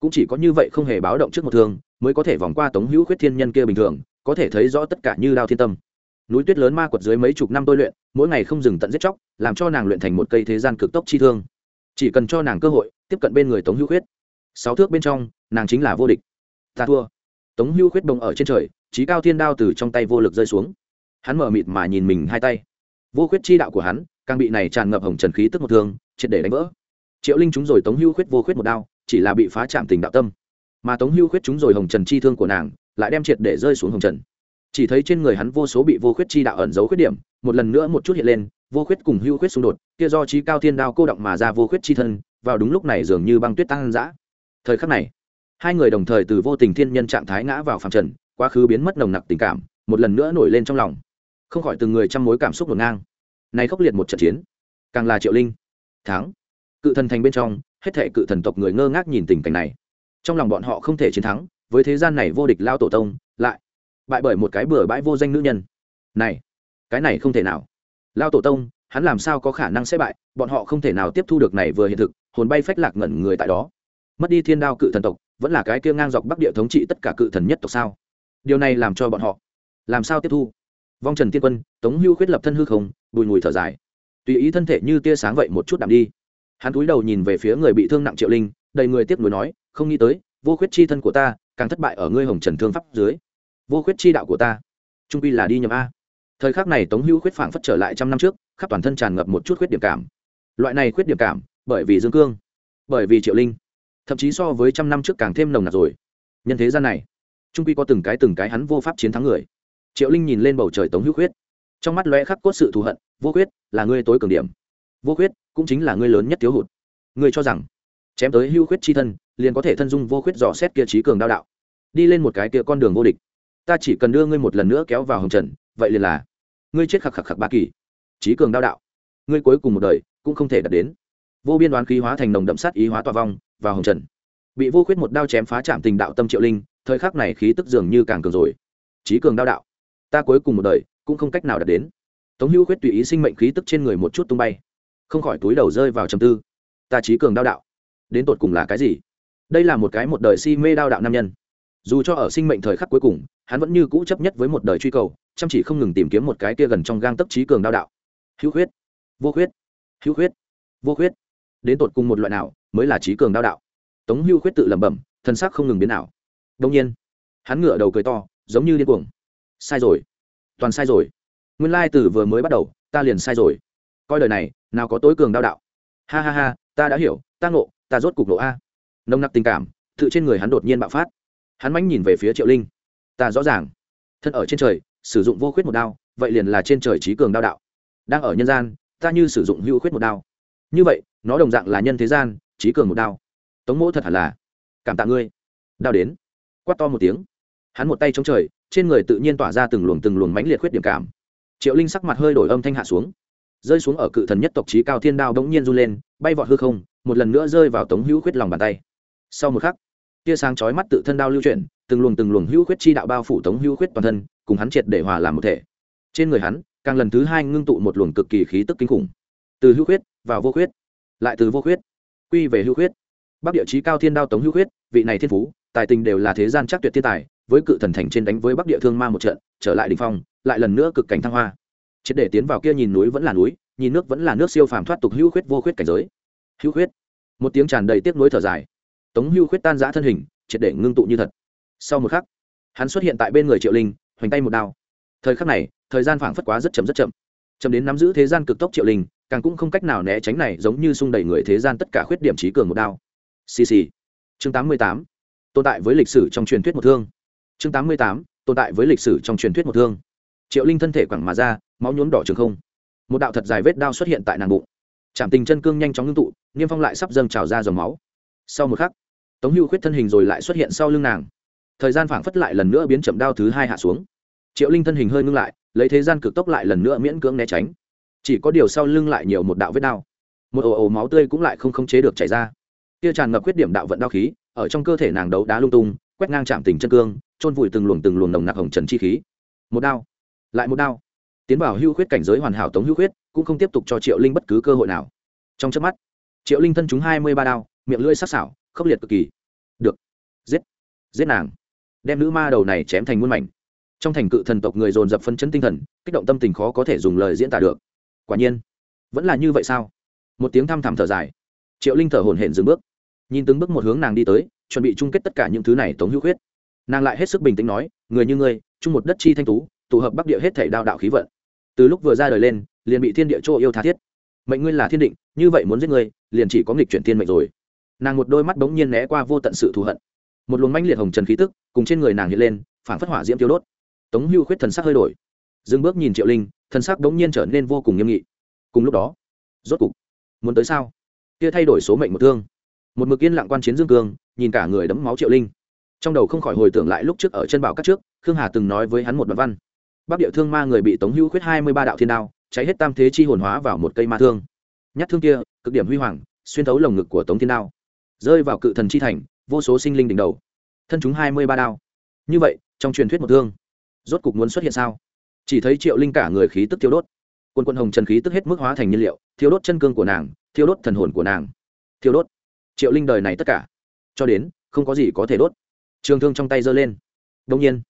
cũng chỉ có như vậy không hề báo động trước một thương, mới có thể vòng qua tống hữu khuyết thiên nhân kia bình thường, có thể thấy rõ tất cả như đao thiên tâm. Núi tuyết lớn ma quật dưới mấy chục năm tôi luyện, mỗi ngày không dừng tận giết chóc, làm cho nàng luyện thành một cây thế gian cực tốc chi thương. Chỉ cần cho nàng cơ hội, tiếp cận bên người tống hữu khuyết. Sáu thước bên trong, nàng chính là vô địch. Ta thua. Tống hữu khuyết bồng ở trên trời trí cao thiên đao từ trong tay vô lực rơi xuống. Hắn mở mịt mà nhìn mình hai tay. Vô khuyết chi đạo của hắn, càng bị này tràn ngập hồng trần khí tức một thương, triệt để đánh vỡ. Triệu linh chúng rồi tống hữu khuyết vô khuyết một đao chỉ là bị phá chạm tình đạo tâm. Mà tống hưu khuyết chúng rồi hồng trần chi thương của nàng, lại đem triệt để rơi xuống hồng trần. Chỉ thấy trên người hắn vô số bị vô khuyết chi đạo ẩn giấu khuyết điểm, một lần nữa một chút hiện lên, vô khuyết cùng hưu khuyết xung đột, kia do trí cao thiên đao cô động mà ra vô khuyết chi thân, vào đúng lúc này dường như băng tuyết tăng dã thời khắc này, hai người đồng thời từ vô tình thiên nhân trạng thái ngã vào phàm trần, quá khứ biến mất nồng nặc tình cảm, một lần nữa nổi lên trong lòng. Không khỏi từng người trăm mối cảm xúc ngổn ngang. Này khốc liệt một trận chiến, càng là triệu linh. Thắng. Cự thần thành bên trong hết thệ cự thần tộc người ngơ ngác nhìn tình cảnh này. Trong lòng bọn họ không thể chiến thắng, với thế gian này vô địch lao tổ tông, lại bại bởi một cái bừa bãi vô danh nữ nhân. Này, cái này không thể nào. Lao tổ tông, hắn làm sao có khả năng sẽ bại? Bọn họ không thể nào tiếp thu được này vừa hiện thực, hồn bay phách lạc ngẩn người tại đó. Mất đi thiên đao cự thần tộc, vẫn là cái kia ngang dọc bắc địa thống trị tất cả cự thần nhất tộc sao? Điều này làm cho bọn họ làm sao tiếp thu? Vong trần tiên quân, tống hưu khuyết lập thân hư không, bùi ngùi thở dài. Tùy ý thân thể như tia sáng vậy một chút đạm đi hắn cúi đầu nhìn về phía người bị thương nặng triệu linh, đầy người tiếp nối nói, không nghĩ tới, vô khuyết chi thân của ta, càng thất bại ở ngươi hồng trần thương pháp dưới. Vô khuyết chi đạo của ta, trung pi là đi nhầm a. Thời khắc này tống hữu khuyết phảng phất trở lại trăm năm trước, khắp toàn thân tràn ngập một chút khuyết điểm cảm. Loại này khuyết điểm cảm, bởi vì dương cương, bởi vì triệu linh, thậm chí so với trăm năm trước càng thêm nồng nặc rồi. Nhân thế gian này, trung quy có từng cái từng cái hắn vô pháp chiến thắng người. Triệu linh nhìn lên bầu trời tống hữu khuyết, trong mắt lóe khắc cốt sự thù hận, vô khuyết, là ngươi tối cường điểm vô khuyết, cũng chính là ngươi lớn nhất thiếu hụt. Ngươi cho rằng, chém tới hưu khuyết chi thân, liền có thể thân dung vô khuyết dò xét kia trí cường đao đạo. Đi lên một cái kia con đường vô địch. Ta chỉ cần đưa ngươi một lần nữa kéo vào hồng trần, vậy liền là, ngươi chết khạc khạc khạc ba kỳ. Trí cường đao đạo, ngươi cuối cùng một đời, cũng không thể đạt đến. Vô biên đoán khí hóa thành nồng đậm sát ý hóa tòa vong, vào hồng trần. Bị vô khuyết một đao chém phá chạm tình đạo tâm triệu linh, thời khắc này khí tức dường như càng cường rồi. Trí cường đao đạo, ta cuối cùng một đời, cũng không cách nào đạt đến. Tống hữu khuyết tùy ý sinh mệnh khí tức trên người một chút tung bay không khỏi túi đầu rơi vào trầm tư. Ta trí cường đao đạo. Đến tột cùng là cái gì? Đây là một cái một đời si mê đao đạo nam nhân. Dù cho ở sinh mệnh thời khắc cuối cùng, hắn vẫn như cũ chấp nhất với một đời truy cầu, chăm chỉ không ngừng tìm kiếm một cái kia gần trong gang tấp trí cường đao đạo. Hữu khuyết. Vô khuyết. Hữu khuyết. Vô khuyết. Đến tột cùng một loại nào mới là trí cường đao đạo? Tống hữu khuyết tự lẩm bẩm, thân xác không ngừng biến nào đông nhiên, hắn ngửa đầu cười to, giống như điên cuồng. Sai rồi. Toàn sai rồi. Nguyên lai từ vừa mới bắt đầu, ta liền sai rồi. Coi đời này nào có tối cường đao đạo. Ha ha ha, ta đã hiểu, ta ngộ, ta rốt cục nộ a. Nông nặc tình cảm, tự trên người hắn đột nhiên bạo phát. Hắn mánh nhìn về phía triệu linh. Ta rõ ràng. Thân ở trên trời, sử dụng vô khuyết một đao, vậy liền là trên trời trí cường đao đạo. Đang ở nhân gian, ta như sử dụng hữu khuyết một đao. Như vậy, nó đồng dạng là nhân thế gian, trí cường một đao. Tống mỗ thật hẳn là. Cảm tạ ngươi. Đao đến. Quát to một tiếng. Hắn một tay chống trời, trên người tự nhiên tỏa ra từng luồng từng luồng mãnh liệt khuyết điểm cảm. Triệu linh sắc mặt hơi đổi âm thanh hạ xuống rơi xuống ở cự thần nhất tộc chí cao thiên đao bỗng nhiên run lên, bay vọt hư không, một lần nữa rơi vào tống hữu khuyết lòng bàn tay. Sau một khắc, tia sáng chói mắt tự thân đao lưu chuyển, từng luồng từng luồng hữu khuyết chi đạo bao phủ tống hữu khuyết toàn thân, cùng hắn triệt để hòa làm một thể. Trên người hắn, càng lần thứ hai ngưng tụ một luồng cực kỳ khí tức kinh khủng. Từ hữu khuyết vào vô khuyết, lại từ vô khuyết, quy về hữu khuyết. Bắc địa chí cao thiên đao tống hữu khuyết, vị này thiên phú, tài tình đều là thế gian chắc tuyệt thiên tài, với cự thần thành trên đánh với bắc địa thương ma một trận, trở lại đ ỉ n h phong, lại lần nữa cực cảnh thăng hoa triệt để tiến vào kia nhìn núi vẫn là núi, nhìn nước vẫn là nước siêu phàm thoát tục hữu khuyết vô khuyết cảnh giới. Hữu khuyết. Một tiếng tràn đầy tiếc nuối thở dài. Tống hữu khuyết tan giã thân hình, triệt để ngưng tụ như thật. Sau một khắc, hắn xuất hiện tại bên người triệu linh, hoành tay một đao. Thời khắc này, thời gian phảng phất quá rất chậm rất chậm. Chậm đến nắm giữ thế gian cực tốc triệu linh, càng cũng không cách nào né tránh này giống như xung đẩy người thế gian tất cả khuyết điểm trí cường một đao. Xì xì. Chương tám mươi tám. Tồn tại với lịch sử trong truyền thuyết một thương. Chương tám mươi tám. Tồn tại với lịch sử trong truyền thuyết một thương. Triệu linh thân thể quẳng mà ra máu nhuốm đỏ trường không. Một đạo thật dài vết đao xuất hiện tại nàng bụng. Chạm tình chân cương nhanh chóng ngưng tụ, niêm phong lại sắp dâng trào ra dòng máu. Sau một khắc, tống hữu khuyết thân hình rồi lại xuất hiện sau lưng nàng. Thời gian phảng phất lại lần nữa biến chậm đao thứ hai hạ xuống. Triệu linh thân hình hơi ngưng lại, lấy thế gian cực tốc lại lần nữa miễn cưỡng né tránh. Chỉ có điều sau lưng lại nhiều một đạo vết đao. Một ồ ồ máu tươi cũng lại không khống chế được chảy ra. Kia tràn ngập khuyết điểm đạo vận đao khí, ở trong cơ thể nàng đấu đá lung tung, quét ngang chạm tình chân cương trôn vùi từng luồng từng luồng nồng nặc hồng trần chi khí. Một đao, lại một đao tiến vào hưu khuyết cảnh giới hoàn hảo tống hưu khuyết, cũng không tiếp tục cho triệu linh bất cứ cơ hội nào. Trong trước mắt, triệu linh thân chúng hai mươi ba đao, miệng lưỡi sắc sảo, khốc liệt cực kỳ. Được. Giết. Giết nàng. Đem nữ ma đầu này chém thành muôn mảnh. Trong thành cự thần tộc người dồn dập phân chấn tinh thần, kích động tâm tình khó có thể dùng lời diễn tả được. Quả nhiên, vẫn là như vậy sao? Một tiếng thăm thẳm thở dài. Triệu linh thở hổn hển dừng bước. Nhìn từng bước một hướng nàng đi tới, chuẩn bị chung kết tất cả những thứ này tống hữu khuyết. Nàng lại hết sức bình tĩnh nói, người như ngươi, chung một đất chi thanh tú, tụ hợp bắc địa hết thể đao đạo khí vận từ lúc vừa ra đời lên, liền bị thiên địa chỗ yêu tha thiết. Mệnh ngươi là thiên định, như vậy muốn giết ngươi, liền chỉ có nghịch chuyển thiên mệnh rồi. Nàng một đôi mắt bỗng nhiên né qua vô tận sự thù hận. Một luồng manh liệt hồng trần khí tức cùng trên người nàng hiện lên phản phất hỏa diễm tiêu đốt. Tống hưu khuyết thần sắc hơi đổi. Dừng bước nhìn triệu linh, thần sắc bỗng nhiên trở nên vô cùng nghiêm nghị. Cùng lúc đó, rốt cục, muốn tới sao? Kia thay đổi số mệnh một thương. Một mực yên lặng quan chiến dương cương, nhìn cả người đấm máu triệu linh. Trong đầu không khỏi hồi tưởng lại lúc trước ở chân bảo các trước, khương hà từng nói với hắn một đoạn văn bắc địa thương ma người bị tống hữu khuyết hai mươi ba đạo thiên đao, cháy hết tam thế chi hồn hóa vào một cây ma thương. Nhát thương kia, cực điểm huy hoàng, xuyên thấu lồng ngực của tống thiên đao. Rơi vào cự thần chi thành, vô số sinh linh đỉnh đầu. Thân chúng hai mươi ba đao. Như vậy, trong truyền thuyết một thương, rốt cục muốn xuất hiện sao? Chỉ thấy triệu linh cả người khí tức thiếu đốt. Quân quân hồng trần khí tức hết mức hóa thành nhiên liệu thiếu đốt chân cương của nàng thiếu đốt thần hồn của nàng. Thiếu đốt. Triệu linh đời này tất cả. Cho đến, không có gì có thể đốt. Trường thương trong tay giơ lên. Đông nhiên,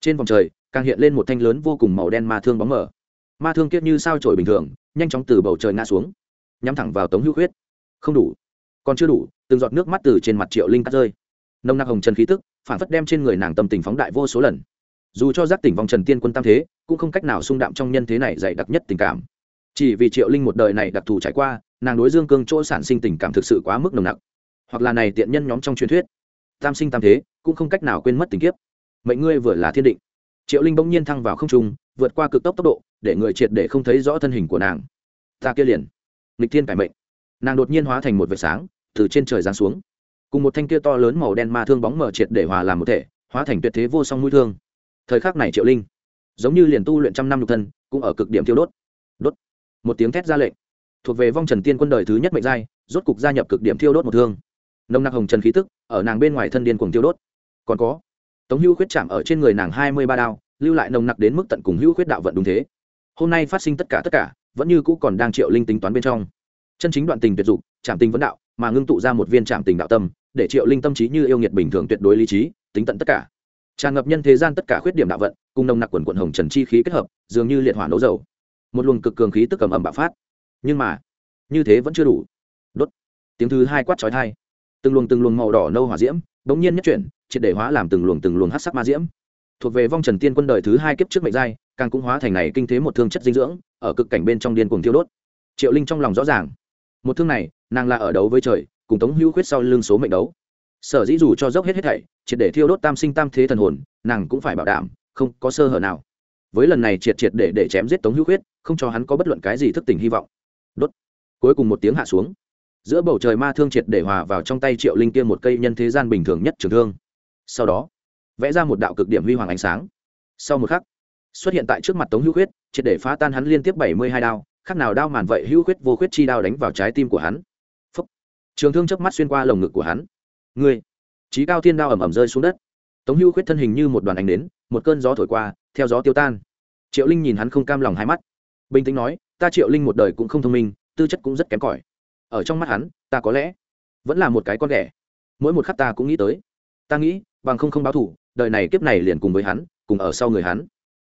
trên vòng trời càng hiện lên một thanh lớn vô cùng màu đen ma thương bóng mở ma thương kiết như sao trổi bình thường, nhanh chóng từ bầu trời ngã xuống, nhắm thẳng vào tống hữu khuyết. Không đủ, còn chưa đủ, từng giọt nước mắt từ trên mặt triệu linh cắt rơi. Nồng nặc hồng trần khí tức, phản phất đem trên người nàng tâm tình phóng đại vô số lần. Dù cho giác tỉnh vòng trần tiên quân tam thế, cũng không cách nào xung đạm trong nhân thế này dày đặc nhất tình cảm. Chỉ vì triệu linh một đời này đặc thù trải qua, nàng đối dương cương chỗ sản sinh tình cảm thực sự quá mức nồng nặc. Hoặc là này tiện nhân nhóm trong truyền thuyết. Tam sinh tam thế, cũng không cách nào quên mất tình kiếp. Mệnh ngươi vừa là thiên định triệu linh bỗng nhiên thăng vào không trung, vượt qua cực tốc tốc độ, để người triệt để không thấy rõ thân hình của nàng. Ta kia liền. Nghịch thiên cải mệnh. Nàng đột nhiên hóa thành một vệt sáng, từ trên trời giáng xuống. Cùng một thanh kia to lớn màu đen ma thương bóng mở triệt để hòa làm một thể, hóa thành tuyệt thế vô song mũi thương. Thời khắc này triệu linh, giống như liền tu luyện trăm năm nhục thân, cũng ở cực điểm thiêu đốt. Đốt. Một tiếng thét ra lệnh. Thuộc về vong trần tiên quân đời thứ nhất mệnh giai, rốt cục gia nhập cực điểm thiêu đốt một thương. Nông nặc hồng trần khí tức, ở nàng bên ngoài thân điên cuồng thiêu đốt. Còn có tống hữu khuyết chạm ở trên người nàng hai mươi ba đao, lưu lại nồng nặc đến mức tận cùng hữu khuyết đạo vận đúng thế. Hôm nay phát sinh tất cả tất cả, vẫn như cũ còn đang triệu linh tính toán bên trong. Chân chính đoạn tình tuyệt dục, chạm tình vấn đạo, mà ngưng tụ ra một viên chạm tình đạo tâm, để triệu linh tâm trí như yêu nghiệt bình thường tuyệt đối lý trí, tính tận tất cả. Tràn ngập nhân thế gian tất cả khuyết điểm đạo vận, cùng nồng nặc quần quận hồng trần chi khí kết hợp, dường như liệt hỏa nấu dầu. Một luồng cực cường khí tức cầm ẩm bạo phát. Nhưng mà, như thế vẫn chưa đủ. Đốt. Tiếng thứ hai quát trói thai từng luồng từng luồng màu đỏ nâu hỏa diễm bỗng nhiên nhất chuyển, triệt để hóa làm từng luồng từng luồng hát sắc ma diễm. Thuộc về vong trần tiên quân đời thứ hai kiếp trước mệnh giai, càng cũng hóa thành này kinh thế một thương chất dinh dưỡng, ở cực cảnh bên trong điên cuồng thiêu đốt. Triệu linh trong lòng rõ ràng, một thương này, nàng là ở đấu với trời, cùng tống hữu khuyết sau lưng số mệnh đấu. Sở dĩ dù cho dốc hết hết thảy, triệt để thiêu đốt tam sinh tam thế thần hồn, nàng cũng phải bảo đảm, không có sơ hở nào. Với lần này triệt triệt để để chém giết tống hữu khuyết, không cho hắn có bất luận cái gì thức tỉnh hy vọng. Đốt. Cuối cùng một tiếng hạ xuống giữa bầu trời ma thương triệt để hòa vào trong tay triệu linh kia một cây nhân thế gian bình thường nhất trường thương. Sau đó, vẽ ra một đạo cực điểm huy hoàng ánh sáng. Sau một khắc, xuất hiện tại trước mặt tống hữu khuyết, triệt để phá tan hắn liên tiếp bảy mươi hai đao khác nào đao màn vậy hữu khuyết vô khuyết chi đao đánh vào trái tim của hắn. Phúc. trường thương chớp mắt xuyên qua lồng ngực của hắn. Người trí cao thiên đao ẩm ẩm rơi xuống đất. Tống hữu khuyết thân hình như một đoàn ánh đến một cơn gió thổi qua, theo gió tiêu tan. Triệu linh nhìn hắn không cam lòng hai mắt. Bình tĩnh nói, ta triệu linh một đời cũng không thông minh, tư chất cũng rất kém cỏi ở trong mắt hắn, ta có lẽ vẫn là một cái con đẻ. mỗi một khắc ta cũng nghĩ tới. Ta nghĩ, bằng không không báo thủ đời này kiếp này liền cùng với hắn, cùng ở sau người hắn.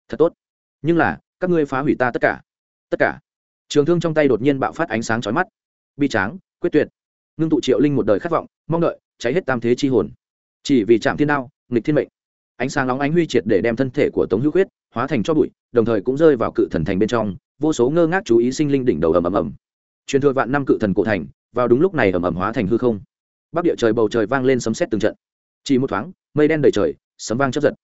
Thật tốt. Nhưng là, các ngươi phá hủy ta tất cả. Tất cả. Trường thương trong tay đột nhiên bạo phát ánh sáng chói mắt. Bi tráng, quyết tuyệt. Ngưng tụ triệu linh một đời khát vọng, mong đợi, cháy hết tam thế chi hồn. Chỉ vì chạm thiên đao, nghịch thiên mệnh. Ánh sáng nóng ánh huy triệt để đem thân thể của tống hữu huyết hóa thành cho bụi, đồng thời cũng rơi vào cự thần thành bên trong, vô số ngơ ngác chú ý sinh linh đỉnh đầu ầm ầm ầm truyền thừa vạn năm cự thần cổ thành, vào đúng lúc này ẩm ẩm hóa thành hư không. Bắc địa trời bầu trời vang lên sấm sét từng trận. Chỉ một thoáng, mây đen đầy trời, sấm vang chấp giật.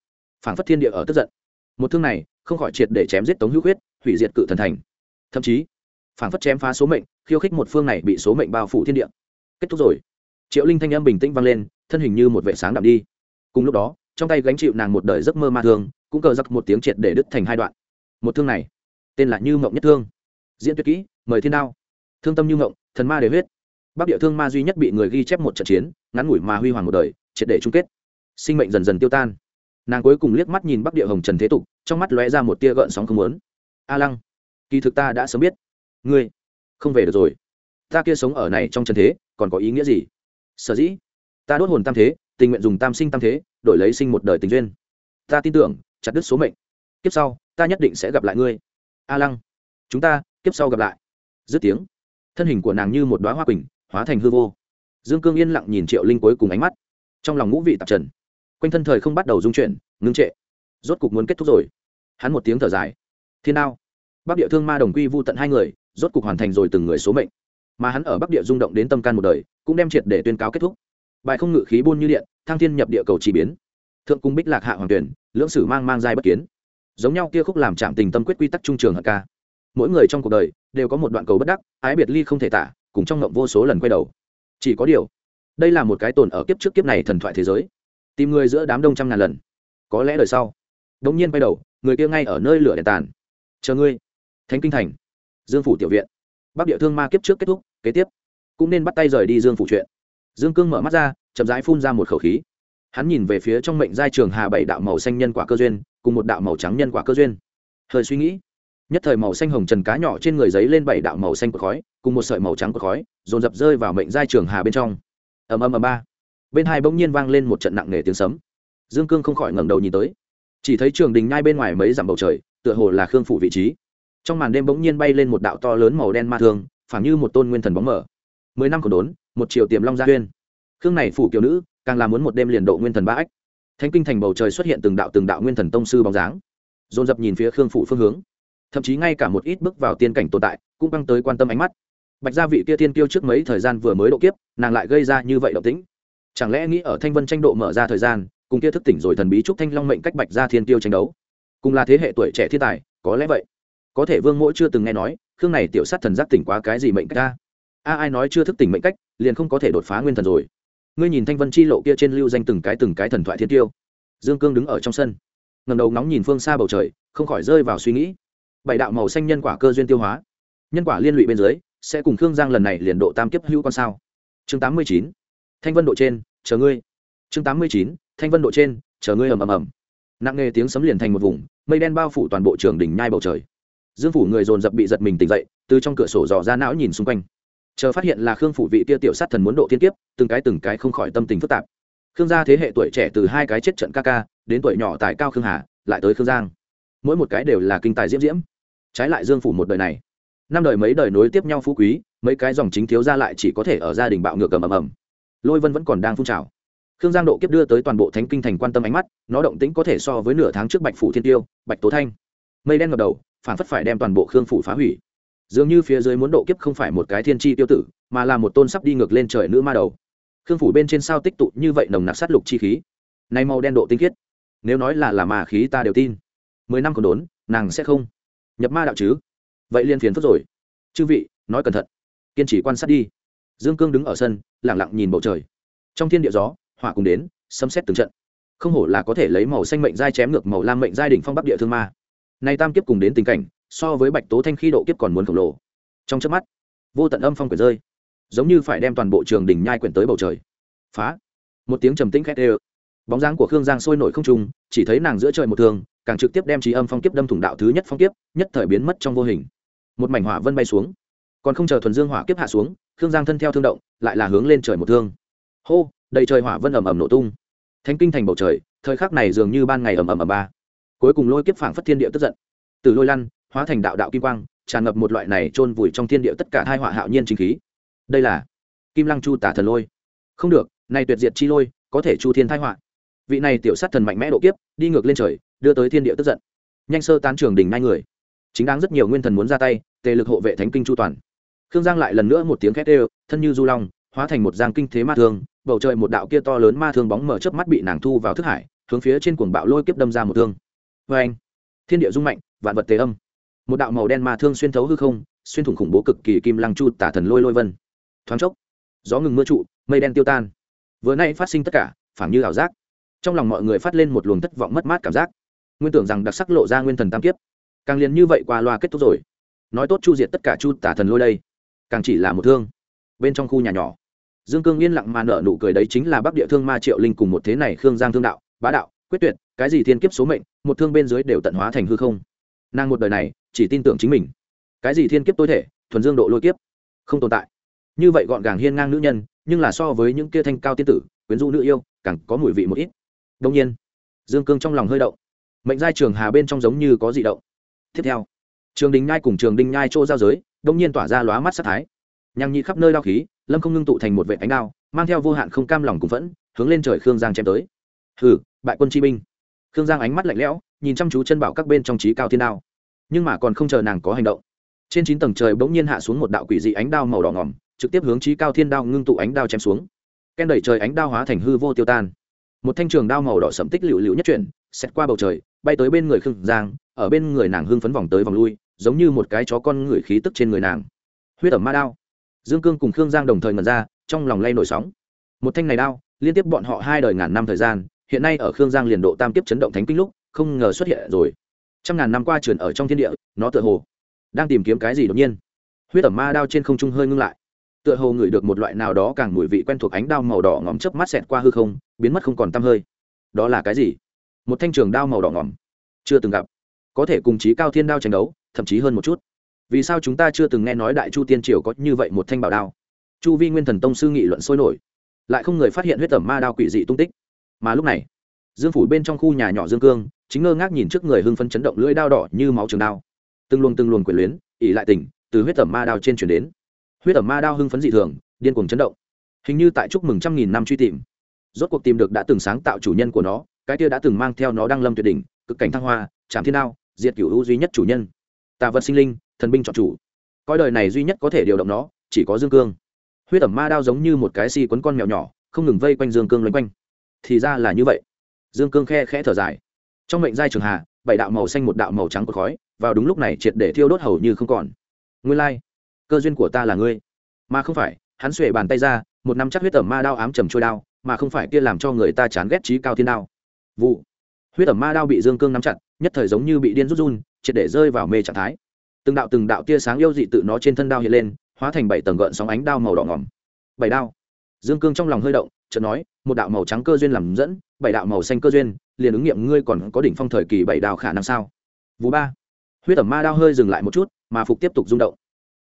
Phảng phất thiên địa ở tức giận. Một thương này, không khỏi triệt để chém giết tống hữu huyết hủy diệt cự thần thành. Thậm chí, phảng phất chém phá số mệnh, khiêu khích một phương này bị số mệnh bao phủ thiên địa. Kết thúc rồi. Triệu linh thanh âm bình tĩnh vang lên, thân hình như một vệ sáng đậm đi. Cùng lúc đó, trong tay gánh chịu nàng một đời giấc mơ ma thương, cũng cờ giặc một tiếng triệt để đứt thành hai đoạn. Một thương này, tên là như mộng nhất thương. Diễn tuyệt kỹ, mời thiên đao thương tâm như ngộng, thần ma đều huyết. Bắc địa thương ma duy nhất bị người ghi chép một trận chiến, ngắn ngủi mà huy hoàng một đời, triệt để chung kết. Sinh mệnh dần dần tiêu tan. Nàng cuối cùng liếc mắt nhìn bắc địa hồng trần thế tục, trong mắt lóe ra một tia gợn sóng không lớn a lăng, kỳ thực ta đã sớm biết. Ngươi, không về được rồi. Ta kia sống ở này trong trần thế, còn có ý nghĩa gì? Sở dĩ, ta đốt hồn tam thế, tình nguyện dùng tam sinh tam thế, đổi lấy sinh một đời tình duyên. Ta tin tưởng, chặt đứt số mệnh. Kiếp sau, ta nhất định sẽ gặp lại ngươi. A lăng, chúng ta, kiếp sau gặp lại. Dứt tiếng thân hình của nàng như một đoá hoa quỳnh, hóa thành hư vô. Dương cương yên lặng nhìn triệu linh cuối cùng ánh mắt. Trong lòng ngũ vị tạp trần, quanh thân thời không bắt đầu dung chuyển, ngưng trệ. Rốt cục muốn kết thúc rồi. Hắn một tiếng thở dài. Thiên đao. Bắc địa thương ma đồng quy vu tận hai người, rốt cục hoàn thành rồi từng người số mệnh. Mà hắn ở bắc địa rung động đến tâm can một đời, cũng đem triệt để tuyên cáo kết thúc. Bài không ngự khí buôn như điện thang thiên nhập địa cầu chỉ biến. Thượng cung bích lạc hạ hoàng tuyển, lưỡng sử mang mang giai bất kiến. Giống nhau kia khúc làm chạm tình tâm quyết quy tắc trung trường hạ ca mỗi người trong cuộc đời đều có một đoạn cầu bất đắc, ái biệt ly không thể tả, cùng trong ngộng vô số lần quay đầu. Chỉ có điều, đây là một cái tồn ở kiếp trước kiếp này thần thoại thế giới. Tìm người giữa đám đông trăm ngàn lần. Có lẽ đời sau đống nhiên quay đầu, người kia ngay ở nơi lửa đèn tàn. Chờ ngươi. Thánh kinh thành. Dương phủ tiểu viện. Bắc địa thương ma kiếp trước kết thúc, kế tiếp. Cũng nên bắt tay rời đi dương phủ chuyện. Dương cương mở mắt ra, chậm rãi phun ra một khẩu khí. Hắn nhìn về phía trong mệnh giai trường hà bảy đạo màu xanh nhân quả cơ duyên, cùng một đạo màu trắng nhân quả cơ duyên. Hơi suy nghĩ nhất thời màu xanh hồng trần cá nhỏ trên người giấy lên bảy đạo màu xanh của khói, cùng một sợi màu trắng của khói, dồn dập rơi vào mệnh giai trường hà bên trong. Ầm ầm ầm ba. Bên hai bỗng nhiên vang lên một trận nặng nề tiếng sấm. Dương cương không khỏi ngẩng đầu nhìn tới. Chỉ thấy trường đình nhai bên ngoài mấy dặm bầu trời, tựa hồ là khương phủ vị trí. Trong màn đêm bỗng nhiên bay lên một đạo to lớn màu đen ma thương, phảng như một tôn nguyên thần bóng mở mười năm còn đốn, một triệu tiềm long gia huyên. Khương này phủ kiều nữ, càng là muốn một đêm liền độ nguyên thần ba ách. Thánh kinh thành bầu trời xuất hiện từng đạo từng đạo nguyên thần tông sư bóng dáng. Dồn dập nhìn phía khương phủ phương hướng thậm chí ngay cả một ít bước vào tiên cảnh tồn tại cũng băng tới quan tâm ánh mắt. Bạch gia vị kia tiên tiêu trước mấy thời gian vừa mới độ kiếp, nàng lại gây ra như vậy động tĩnh. Chẳng lẽ nghĩ ở thanh vân tranh độ mở ra thời gian, cùng kia thức tỉnh rồi thần bí trúc thanh long mệnh cách bạch gia thiên tiêu tranh đấu? Cùng là thế hệ tuổi trẻ thiên tài, có lẽ vậy. Có thể vương mỗi chưa từng nghe nói, khương này tiểu sát thần giác tỉnh quá cái gì mệnh cách ta? A, ai nói chưa thức tỉnh mệnh cách, liền không có thể đột phá nguyên thần rồi. Ngươi nhìn thanh vân chi lộ kia trên lưu danh từng cái từng cái thần thoại thiên tiêu dương cương đứng ở trong sân. Ngầm đầu nóng nhìn phương xa bầu trời, không khỏi rơi vào suy nghĩ bảy đạo màu xanh nhân quả cơ duyên tiêu hóa. Nhân quả liên lụy bên dưới, sẽ cùng khương giang lần này liền độ tam kiếp hữu con sao. Chương tám mươi chín, thanh vân độ trên, chờ ngươi. Chương tám mươi chín, thanh vân độ trên, chờ ngươi ầm ầm ầm. Nặng nghe tiếng sấm liền thành một vùng, mây đen bao phủ toàn bộ trường đỉnh nhai bầu trời. Dương phủ người dồn dập bị giật mình tỉnh dậy, từ trong cửa sổ dò ra não nhìn xung quanh. Chờ phát hiện là khương phủ vị tia tiểu sát thần muốn độ thiên kiếp, từng cái từng cái không khỏi tâm tình phức tạp. Khương gia thế hệ tuổi trẻ từ hai cái chết trận ca ca, đến tuổi nhỏ tại cao khương hà, lại tới khương giang. Mỗi một cái đều là kinh tài diễm diễm trái lại dương phủ một đời này, năm đời mấy đời nối tiếp nhau phú quý, mấy cái dòng chính thiếu ra lại chỉ có thể ở gia đình bạo ngược cầm ầm ầm. Lôi vân vẫn còn đang phun trào. Khương giang độ kiếp đưa tới toàn bộ thánh kinh thành quan tâm ánh mắt, nó động tĩnh có thể so với nửa tháng trước bạch phủ thiên tiêu, bạch tố thanh. Mây đen ngập đầu, phản phất phải đem toàn bộ khương phủ phá hủy. Dường như phía dưới muốn độ kiếp không phải một cái thiên tri tiêu tử, mà là một tôn sắp đi ngược lên trời nữ ma đầu. Khương phủ bên trên sao tích tụ như vậy nồng nặc sát lục chi khí. Nay màu đen độ tinh khiết. Nếu nói là là mà khí ta đều tin. Mười năm còn đốn, nàng sẽ không nhập ma đạo chứ? Vậy liên phiền phức rồi. Chư vị, nói cẩn thận. Kiên trì quan sát đi. Dương cương đứng ở sân lẳng lặng nhìn bầu trời. Trong thiên địa gió, hỏa cùng đến, sấm xét từng trận. Không hổ là có thể lấy màu xanh mệnh giai chém ngược màu lam mệnh giai đỉnh phong bắc địa thương ma. Nay tam kiếp cùng đến tình cảnh, so với bạch tố thanh khi độ kiếp còn muốn khổng lồ. Trong chớp mắt, vô tận âm phong quyển rơi, giống như phải đem toàn bộ trường đỉnh nhai quyển tới bầu trời. Phá! Một tiếng trầm tĩnh khét ê bóng dáng của khương giang sôi nổi không trung chỉ thấy nàng giữa trời một thường càng trực tiếp đem trí âm phong kiếp đâm thủng đạo thứ nhất phong kiếp, nhất thời biến mất trong vô hình. Một mảnh hỏa vân bay xuống, còn không chờ thuần dương hỏa kiếp hạ xuống, khương giang thân theo thương động, lại là hướng lên trời một thương. Hô, đầy trời hỏa vân ầm ầm nổ tung. Thánh kinh thành bầu trời, thời khắc này dường như ban ngày ầm ầm ầm ba. Cuối cùng lôi kiếp phảng phất thiên địa tức giận. Từ lôi lăn, hóa thành đạo đạo kim quang, tràn ngập một loại này chôn vùi trong thiên địa tất cả hai hỏa hạo nhiên chính khí. Đây là kim lăng chu tả thần lôi. Không được này tuyệt diệt chi lôi, có thể chu thiên thai họa. Vị này tiểu sát thần mạnh mẽ độ kiếp, đi ngược lên trời đưa tới thiên địa tức giận. Nhanh sơ tán trường đỉnh nai người. Chính đáng rất nhiều nguyên thần muốn ra tay, tề lực hộ vệ thánh kinh chu toàn. Khương giang lại lần nữa một tiếng khét ê thân như du long, hóa thành một giang kinh thế ma thương, bầu trời một đạo kia to lớn ma thương bóng mở chớp mắt bị nàng thu vào thức hải, hướng phía trên cuồng bạo lôi kiếp đâm ra một thương. Vê anh, thiên địa rung mạnh, vạn vật tề âm. Một đạo màu đen ma thương xuyên thấu hư không, xuyên thủng khủng bố cực kỳ kim lăng chu tả thần lôi lôi vân. Thoáng chốc, gió ngừng mưa trụ, mây đen tiêu tan. Vừa nay phát sinh tất cả, phảng như ảo giác. Trong lòng mọi người phát lên một luồng thất vọng mất mát cảm giác nguyên tưởng rằng đặc sắc lộ ra nguyên thần tam kiếp. Càng liền như vậy qua loa kết thúc rồi. Nói tốt chu diệt tất cả chu tả thần lôi đây. Càng chỉ là một thương. Bên trong khu nhà nhỏ. Dương cương yên lặng mà nở nụ cười đấy chính là bắc địa thương ma triệu linh cùng một thế này khương giang thương đạo, bá đạo, quyết tuyệt, cái gì thiên kiếp số mệnh, một thương bên dưới đều tận hóa thành hư không. Nàng một đời này, chỉ tin tưởng chính mình. Cái gì thiên kiếp tối thể, thuần dương độ lôi kiếp, không tồn tại. Như vậy gọn gàng hiên ngang nữ nhân, nhưng là so với những kia thanh cao tiên tử, quyến rũ nữ yêu, càng có mùi vị một ít. Đông nhiên, dương cương trong lòng hơi động mệnh giai trường hà bên trong giống như có dị động. Tiếp theo, trường đình nhai cùng trường đình nhai chỗ giao giới, đông nhiên tỏa ra lóa mắt sát thái. Nhằng nhị khắp nơi đao khí, lâm không ngưng tụ thành một vệ ánh đao, mang theo vô hạn không cam lòng cùng vẫn hướng lên trời khương giang chém tới. Hừ, bại quân chi binh. Khương giang ánh mắt lạnh lẽo, nhìn chăm chú chân bảo các bên trong trí cao thiên đao. Nhưng mà còn không chờ nàng có hành động. Trên chín tầng trời bỗng nhiên hạ xuống một đạo quỷ dị ánh đao màu đỏ ngỏm, trực tiếp hướng trí cao thiên đao ngưng tụ ánh đao chém xuống. Ken đẩy trời ánh đao hóa thành hư vô tiêu tan. Một thanh trường đao màu đỏ sẫm tích lựu lựu nhất chuyển xét qua bầu trời bay tới bên người khương giang, ở bên người nàng hưng phấn vòng tới vòng lui, giống như một cái chó con người khí tức trên người nàng. Huyết ẩm ma đao. Dương cương cùng khương giang đồng thời ngẩn ra, trong lòng lay nổi sóng. Một thanh này đao, liên tiếp bọn họ hai đời ngàn năm thời gian, hiện nay ở khương giang liền độ tam tiếp chấn động thánh kinh lúc, không ngờ xuất hiện rồi. Trăm ngàn năm qua truyền ở trong thiên địa, nó tựa hồ đang tìm kiếm cái gì đột nhiên. Huyết ẩm ma đao trên không trung hơi ngưng lại. Tựa hồ ngửi được một loại nào đó càng mùi vị quen thuộc ánh đao màu đỏ ngóm chớp mắt xẹt qua hư không, biến mất không còn tăm hơi. Đó là cái gì? Một thanh trường đao màu đỏ ngỏm. Chưa từng gặp. Có thể cùng chí cao thiên đao tranh đấu, thậm chí hơn một chút. Vì sao chúng ta chưa từng nghe nói đại chu tiên triều có như vậy một thanh bảo đao? Chu vi nguyên thần tông sư nghị luận sôi nổi. Lại không người phát hiện huyết tẩm ma đao quỷ dị tung tích. Mà lúc này, dương phủ bên trong khu nhà nhỏ dương cương, chính ngơ ngác nhìn trước người hưng phấn chấn động lưỡi đao đỏ như máu trường đao. Từng luồng từng luồng quyển luyến ỉ lại tỉnh, từ huyết tẩm ma đao trên chuyển đến. Huyết tẩm ma đao hưng phấn dị thường, điên cuồng chấn động. Hình như tại chúc mừng trăm nghìn năm truy tìm rốt cuộc tìm được đã từng sáng tạo chủ nhân của nó, cái kia đã từng mang theo nó đang lâm tuyệt đỉnh, cực cảnh thăng hoa chạm thiên đao, diệt cửu hữu duy nhất chủ nhân. Tà vật sinh linh, thần binh chọn chủ. Coi đời này duy nhất có thể điều động nó, chỉ có dương cương. Huyết ẩm ma đao giống như một cái si quấn con mèo nhỏ, không ngừng vây quanh dương cương loanh quanh. Thì ra là như vậy. Dương cương khe khẽ thở dài. Trong mệnh giai trường hà, bảy đạo màu xanh một đạo màu trắng của khói, vào đúng lúc này triệt để thiêu đốt hầu như không còn. Nguyên lai、like. cơ duyên của ta là ngươi. Mà không phải, hắn xuể bàn tay ra, một năm chắc huyết tẩm ma đao ám trầm trôi đao mà không phải kia làm cho người ta chán ghét trí cao thiên đao. Vụ. Huyết ẩm ma đao bị dương cương nắm chặt, nhất thời giống như bị điên rút run, triệt để rơi vào mê trạng thái. Từng đạo từng đạo tia sáng yêu dị tự nó trên thân đao hiện lên, hóa thành bảy tầng gợn sóng ánh đao màu đỏ ngỏm. Bảy đao. Dương cương trong lòng hơi động, chợt nói, một đạo màu trắng cơ duyên làm dẫn, bảy đạo màu xanh cơ duyên, liền ứng nghiệm ngươi còn có đỉnh phong thời kỳ bảy đạo khả năng sao? Vụ ba. Huyết ẩm ma đao hơi dừng lại một chút, mà phục tiếp tục rung động.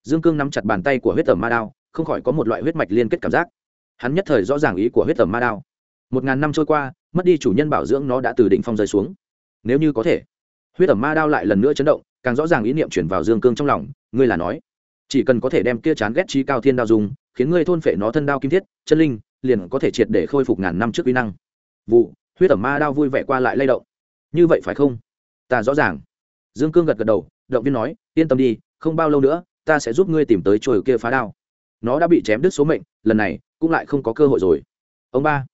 Dương cương nắm chặt bàn tay của huyết ẩm ma đao, không khỏi có một loại huyết mạch liên kết cảm giác hắn nhất thời rõ ràng ý của huyết tẩm ma đao. Một ngàn năm trôi qua, mất đi chủ nhân bảo dưỡng nó đã từ đỉnh phong rơi xuống. Nếu như có thể, huyết tẩm ma đao lại lần nữa chấn động, càng rõ ràng ý niệm chuyển vào dương cương trong lòng, ngươi là nói, chỉ cần có thể đem kia chán ghét trí cao thiên đao dùng, khiến ngươi thôn phệ nó thân đao kim thiết, chân linh, liền có thể triệt để khôi phục ngàn năm trước uy năng. Vụ, huyết tẩm ma đao vui vẻ qua lại lay động. Như vậy phải không? Ta rõ ràng. Dương cương gật gật đầu, động viên nói, yên tâm đi, không bao lâu nữa, ta sẽ giúp ngươi tìm tới trồi kia phá đao. Nó đã bị chém đứt số mệnh, lần này cũng lại không có cơ hội rồi. Ông ba,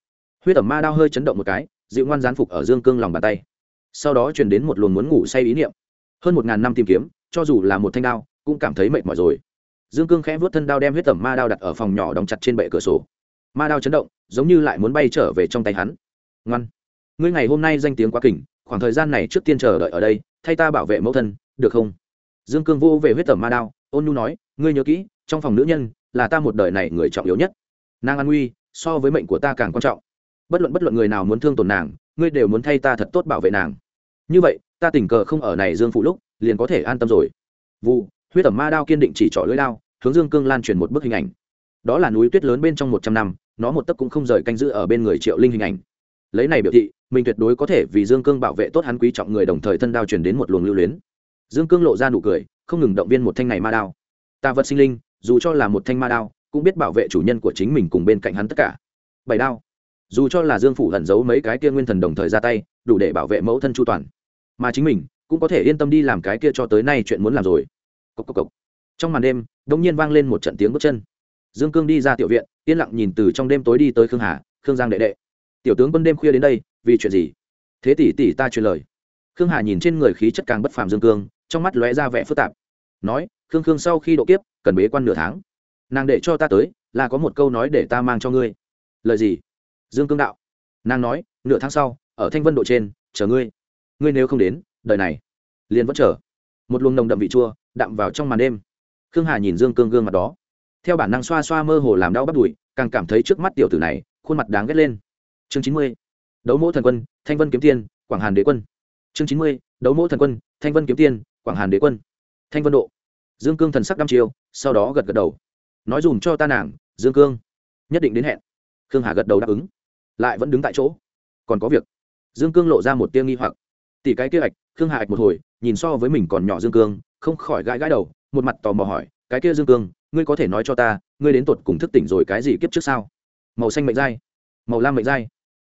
huyết tẩm ma đao hơi chấn động một cái, dịu ngoan gián phục ở dương cương lòng bàn tay. Sau đó truyền đến một luồng muốn ngủ say ý niệm. Hơn một ngàn năm tìm kiếm, cho dù là một thanh đao, cũng cảm thấy mệt mỏi rồi. Dương cương khẽ vuốt thân đao đem huyết tẩm ma đao đặt ở phòng nhỏ đóng chặt trên bệ cửa sổ. Ma đao chấn động, giống như lại muốn bay trở về trong tay hắn. Ngoan. Ngươi ngày hôm nay danh tiếng quá kỉnh khoảng thời gian này trước tiên chờ đợi ở đây, thay ta bảo vệ mẫu thân, được không? Dương cương vô về huyết tẩm ma đao, ôn nhu nói, ngươi nhớ kỹ, trong phòng nữ nhân là ta một đời này người trọng yếu nhất nàng an nguy, so với mệnh của ta càng quan trọng. Bất luận bất luận người nào muốn thương tổn nàng, ngươi đều muốn thay ta thật tốt bảo vệ nàng. Như vậy, ta tình cờ không ở này dương phụ lúc, liền có thể an tâm rồi. Vụ, huyết tẩm ma đao kiên định chỉ trỏ lưỡi đao, hướng dương cương lan truyền một bức hình ảnh. Đó là núi tuyết lớn bên trong một trăm năm, nó một tấc cũng không rời canh giữ ở bên người triệu linh hình ảnh. Lấy này biểu thị, mình tuyệt đối có thể vì dương cương bảo vệ tốt hắn quý trọng người đồng thời thân đao truyền đến một luồng lưu luyến. Dương cương lộ ra nụ cười, không ngừng động viên một thanh này ma đao. Tà vật sinh linh, dù cho là một thanh ma đao cũng biết bảo vệ chủ nhân của chính mình cùng bên cạnh hắn tất cả. Bảy đao. Dù cho là dương phủ hận giấu mấy cái kia nguyên thần đồng thời ra tay, đủ để bảo vệ mẫu thân chu toàn. Mà chính mình cũng có thể yên tâm đi làm cái kia cho tới nay chuyện muốn làm rồi. Cốc cốc cốc. trong màn đêm đông nhiên vang lên một trận tiếng bước chân. Dương cương đi ra tiểu viện, yên lặng nhìn từ trong đêm tối đi tới khương hà, khương giang đệ đệ. Tiểu tướng quân đêm khuya đến đây, vì chuyện gì? Thế tỷ tỷ ta truyền lời. Khương hà nhìn trên người khí chất càng bất phàm dương cương, trong mắt lóe ra vẻ phức tạp. Nói, khương khương sau khi độ kiếp, cần bế quan nửa tháng nàng để cho ta tới, là có một câu nói để ta mang cho ngươi. Lời gì? Dương cương đạo. Nàng nói, nửa tháng sau, ở thanh vân độ trên, chờ ngươi. Ngươi nếu không đến, đời này, liền vẫn chờ. Một luồng nồng đậm vị chua đậm vào trong màn đêm. Khương hà nhìn dương cương gương mặt đó. Theo bản năng xoa xoa mơ hồ làm đau bắt đùi, càng cảm thấy trước mắt tiểu tử này, khuôn mặt đáng ghét lên. Chương chín mươi, đấu mỗ thần quân, thanh vân kiếm tiên, quảng hàn đế quân. Chương chín mươi, đấu mỗ thần quân, thanh vân kiếm tiên, quảng hàn đế quân. Thanh vân độ. Dương cương thần sắc đăm chiêu sau đó gật gật đầu nói dùm cho ta nàng, dương cương. Nhất định đến hẹn. Khương hà gật đầu đáp ứng. Lại vẫn đứng tại chỗ. Còn có việc. Dương cương lộ ra một tia nghi hoặc. Tỷ cái kia ạch, khương hà ạch một hồi, nhìn so với mình còn nhỏ dương cương, không khỏi gãi gãi đầu, một mặt tò mò hỏi, cái kia dương cương, ngươi có thể nói cho ta, ngươi đến tột cùng thức tỉnh rồi cái gì kiếp trước sao? Màu xanh mệnh dai. Màu lam mệnh dai.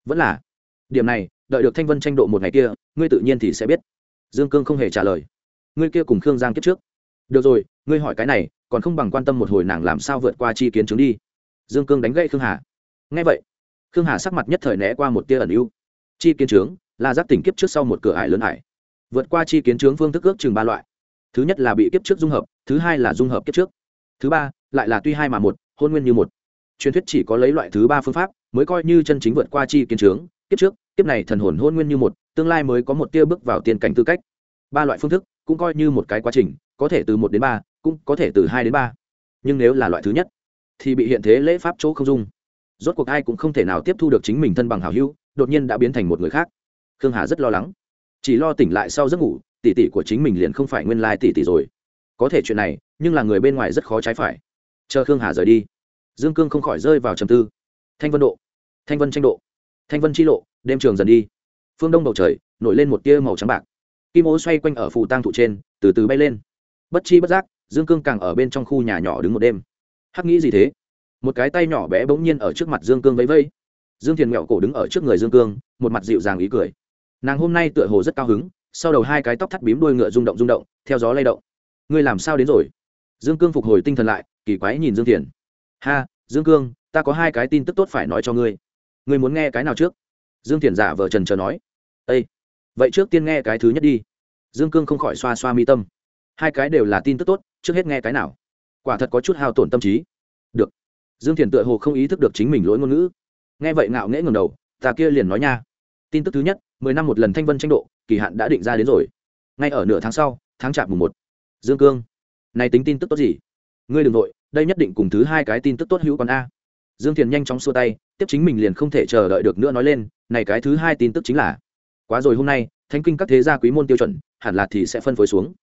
Vẫn là. Điểm này, đợi được thanh vân tranh độ một ngày kia, ngươi tự nhiên thì sẽ biết. Dương cương không hề trả lời. Ngươi kia cùng khương giang kiếp trước. Được rồi, ngươi hỏi cái này còn không bằng quan tâm một hồi nàng làm sao vượt qua chi kiến chứng đi. Dương cương đánh gậy khương hà. Ngay vậy, khương hà sắc mặt nhất thời né qua một tia ẩn ưu. Chi kiến trướng là giác tỉnh kiếp trước sau một cửa ải lớn hải vượt qua chi kiến trướng phương thức ước chừng ba loại. Thứ nhất là bị kiếp trước dung hợp, thứ hai là dung hợp kiếp trước. Thứ ba, lại là tuy hai mà một, hôn nguyên như một. Truyền thuyết chỉ có lấy loại thứ ba phương pháp mới coi như chân chính vượt qua chi kiến trướng kiếp trước, kiếp này thần hồn hôn nguyên như một, tương lai mới có một tia bước vào tiền cảnh tư cách. Ba loại phương thức cũng coi như một cái quá trình, có thể từ một đến ba cũng có thể từ hai đến ba. Nhưng nếu là loại thứ nhất, thì bị hiện thế lễ pháp chỗ không dung. Rốt cuộc ai cũng không thể nào tiếp thu được chính mình thân bằng hào hữu, đột nhiên đã biến thành một người khác. Khương hà rất lo lắng. Chỉ lo tỉnh lại sau giấc ngủ, tỷ tỷ của chính mình liền không phải nguyên lai tỷ tỷ rồi. Có thể chuyện này, nhưng là người bên ngoài rất khó trái phải. Chờ khương hà rời đi. Dương cương không khỏi rơi vào trầm tư. Thanh vân độ. Thanh vân tranh độ. Thanh vân chi lộ, đêm trường dần đi. Phương đông bầu trời, nổi lên một tia màu trắng bạc. Kim ô xoay quanh ở phù tang thụ trên, từ từ bay lên. Bất chi bất giác dương cương càng ở bên trong khu nhà nhỏ đứng một đêm. Hắc nghĩ gì thế? Một cái tay nhỏ bé bỗng nhiên ở trước mặt dương cương vẫy vẫy. Dương thiền mẹo cổ đứng ở trước người dương cương, một mặt dịu dàng ý cười. Nàng hôm nay tựa hồ rất cao hứng, sau đầu hai cái tóc thắt bím đuôi ngựa rung động rung động, theo gió lay động. Ngươi làm sao đến rồi? Dương cương phục hồi tinh thần lại, kỳ quái nhìn dương thiền. Ha, dương cương, ta có hai cái tin tức tốt phải nói cho ngươi. Ngươi muốn nghe cái nào trước? Dương thiền giả vờ trần chờ nói. Ây vậy trước tiên nghe cái thứ nhất đi. Dương cương không khỏi xoa xoa mi tâm. Hai cái đều là tin tức tốt trước hết nghe cái nào? Quả thật có chút hao tổn tâm trí. Được. Dương thiền tựa hồ không ý thức được chính mình lỗi ngôn ngữ. Nghe vậy ngạo nghễ ngầm đầu, ta kia liền nói nha. Tin tức thứ nhất, mười năm một lần thanh vân tranh độ, kỳ hạn đã định ra đến rồi. Ngay ở nửa tháng sau, tháng chạp mùng một. Dương cương, này tính tin tức tốt gì? Ngươi đ ừ n g nội đây nhất định cùng thứ hai cái tin tức tốt hữu còn a. Dương thiền nhanh chóng xua tay, tiếp chính mình liền không thể chờ đợi được nữa nói lên, này cái thứ hai tin tức chính là, quá rồi hôm nay, thánh kinh các thế gia quý môn tiêu chuẩn, hẳn là thì sẽ phân phối xuống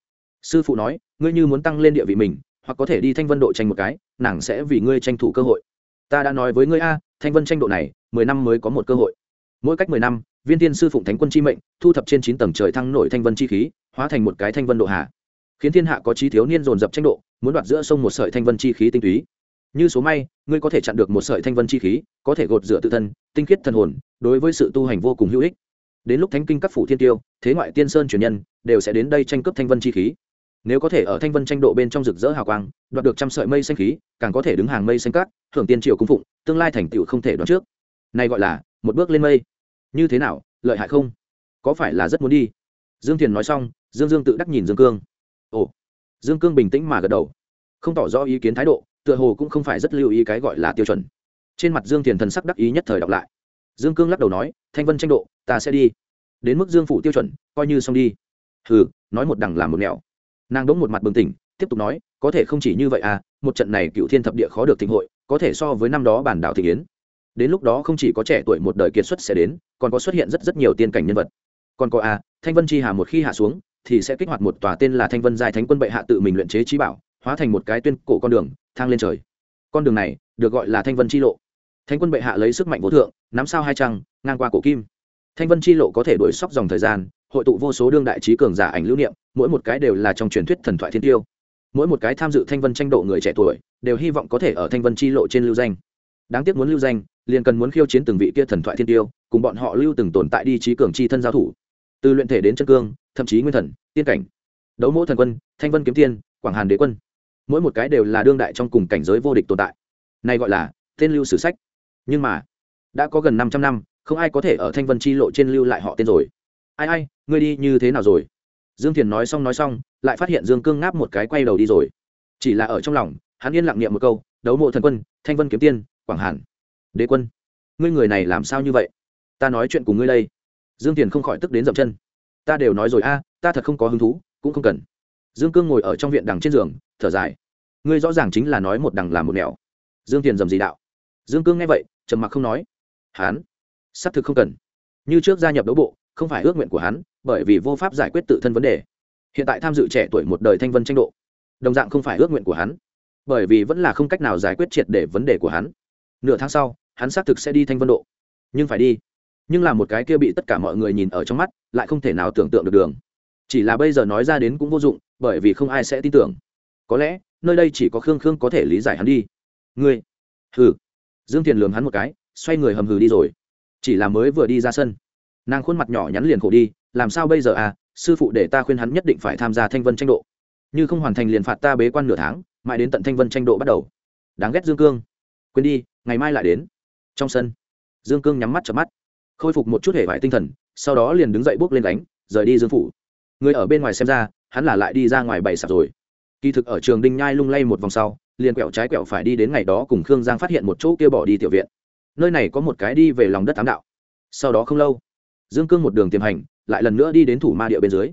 sư phụ nói, ngươi như muốn tăng lên địa vị mình, hoặc có thể đi thanh vân độ tranh một cái, nàng sẽ vì ngươi tranh thủ cơ hội. Ta đã nói với ngươi a, thanh vân tranh độ này, mười năm mới có một cơ hội. Mỗi cách mười năm, viên tiên sư phụng thánh quân chi mệnh, thu thập trên chín tầng trời thăng nổi thanh vân chi khí, hóa thành một cái thanh vân độ hạ. Khiến thiên hạ có trí thiếu niên dồn dập tranh độ, muốn đoạt giữa sông một sợi thanh vân chi khí tinh túy. Như số may, ngươi có thể chặn được một sợi thanh vân chi khí, có thể gột rửa tự thân, tinh khiết thần hồn, đối với sự tu hành vô cùng hữu ích. Đến lúc thánh kinh các phủ thiên tiêu, thế ngoại tiên sơn truyền nhân, đều sẽ đến đây tranh cướp thanh vân chi khí nếu có thể ở thanh vân tranh độ bên trong rực rỡ hào quang, đoạt được trăm sợi mây xanh khí, càng có thể đứng hàng mây xanh cát, thưởng tiên triều cung phụng, tương lai thành tựu không thể đoán trước. Này gọi là một bước lên mây. Như thế nào, lợi hại không? Có phải là rất muốn đi? Dương thiền nói xong, dương dương tự đắc nhìn dương cương. Ồ. Dương cương bình tĩnh mà gật đầu. Không tỏ rõ ý kiến thái độ, tựa hồ cũng không phải rất lưu ý cái gọi là tiêu chuẩn. Trên mặt dương thiền thần sắc đắc ý nhất thời đọc lại. Dương cương lắc đầu nói, thanh vân tranh độ, ta sẽ đi. Đến mức dương phủ tiêu chuẩn, coi như xong đi. Hừ, nói một đằng làm một nẻo nàng đống một mặt bừng tỉnh, tiếp tục nói, có thể không chỉ như vậy à một trận này cựu thiên thập địa khó được thịnh hội, có thể so với năm đó bản đảo thị kiến đến lúc đó không chỉ có trẻ tuổi một đời kiệt xuất sẽ đến, còn có xuất hiện rất rất nhiều tiên cảnh nhân vật. Còn có à thanh vân chi hà một khi hạ xuống, thì sẽ kích hoạt một tòa tên là thanh vân giai thánh quân bệ hạ tự mình luyện chế trí bảo, hóa thành một cái tuyên cổ con đường, thang lên trời. Con đường này, được gọi là thanh vân chi lộ. Thánh quân bệ hạ lấy sức mạnh vô thượng, nắm sao hai trăng, ngang qua cổ kim. Thanh vân chi lộ có thể đuổi sóc dòng thời gian, hội tụ vô số đương đại trí cường giả ảnh lưu niệm mỗi một cái đều là trong truyền thuyết thần thoại thiên tiêu. Mỗi một cái tham dự thanh vân tranh độ người trẻ tuổi đều hy vọng có thể ở thanh vân chi lộ trên lưu danh. Đáng tiếc muốn lưu danh, liền cần muốn khiêu chiến từng vị kia thần thoại thiên tiêu, cùng bọn họ lưu từng tồn tại đi trí cường chi thân giao thủ. Từ luyện thể đến chân cương, thậm chí nguyên thần, tiên cảnh. Đấu mỗi thần quân, thanh vân kiếm tiên, quảng hàn đế quân. Mỗi một cái đều là đương đại trong cùng cảnh giới vô địch tồn tại. Này gọi là tên lưu sử sách. Nhưng mà, đã có gần 500 năm, không ai có thể ở thanh vân chi lộ trên lưu lại họ tên rồi. Ai ai, ngươi đi như thế nào rồi? Dương thiền nói xong nói xong, lại phát hiện dương cương ngáp một cái quay đầu đi rồi. Chỉ là ở trong lòng, hắn yên lặng niệm một câu, đấu mộ thần quân, thanh vân kiếm tiên, quảng hàn. Đế quân, ngươi người này làm sao như vậy? Ta nói chuyện cùng ngươi đây. Dương thiền không khỏi tức đến dậm chân. Ta đều nói rồi a, ta thật không có hứng thú, cũng không cần. Dương cương ngồi ở trong viện đằng trên giường, thở dài. Ngươi rõ ràng chính là nói một đằng làm một nẻo. Dương thiền dầm gì đạo. Dương cương nghe vậy, trầm mặc không nói. Hán, xác thực không cần. Như trước gia nhập đấu bộ, không phải ước nguyện của hắn bởi vì vô pháp giải quyết tự thân vấn đề. Hiện tại tham dự trẻ tuổi một đời thanh vân tranh độ, đồng dạng không phải ước nguyện của hắn, bởi vì vẫn là không cách nào giải quyết triệt để vấn đề của hắn. Nửa tháng sau, hắn xác thực sẽ đi thanh vân độ. Nhưng phải đi. Nhưng là một cái kia bị tất cả mọi người nhìn ở trong mắt, lại không thể nào tưởng tượng được đường. Chỉ là bây giờ nói ra đến cũng vô dụng, bởi vì không ai sẽ tin tưởng. Có lẽ, nơi đây chỉ có khương khương có thể lý giải hắn đi. Ngươi. Hừ. Dương thiền lường hắn một cái, xoay người hầm hừ đi rồi. Chỉ là mới vừa đi ra sân, nàng khuôn mặt nhỏ nhắn liền khổ đi làm sao bây giờ à sư phụ để ta khuyên hắn nhất định phải tham gia thanh vân tranh độ. Như không hoàn thành liền phạt ta bế quan nửa tháng, mãi đến tận thanh vân tranh độ bắt đầu. Đáng ghét dương cương. Quên đi, ngày mai lại đến. Trong sân, dương cương nhắm mắt chợp mắt, khôi phục một chút hệ vải tinh thần, sau đó liền đứng dậy bước lên đánh rời đi dương phủ. Người ở bên ngoài xem ra, hắn là lại đi ra ngoài bày sạp rồi. Kỳ thực ở trường đinh nhai lung lay một vòng sau, liền quẹo trái quẹo phải đi đến ngày đó cùng khương giang phát hiện một chỗ kia bỏ đi tiểu viện. Nơi này có một cái đi về lòng đất tám đạo. Sau đó không lâu, dương cương một đường tiềm hành lại lần nữa đi đến thủ ma địa bên dưới.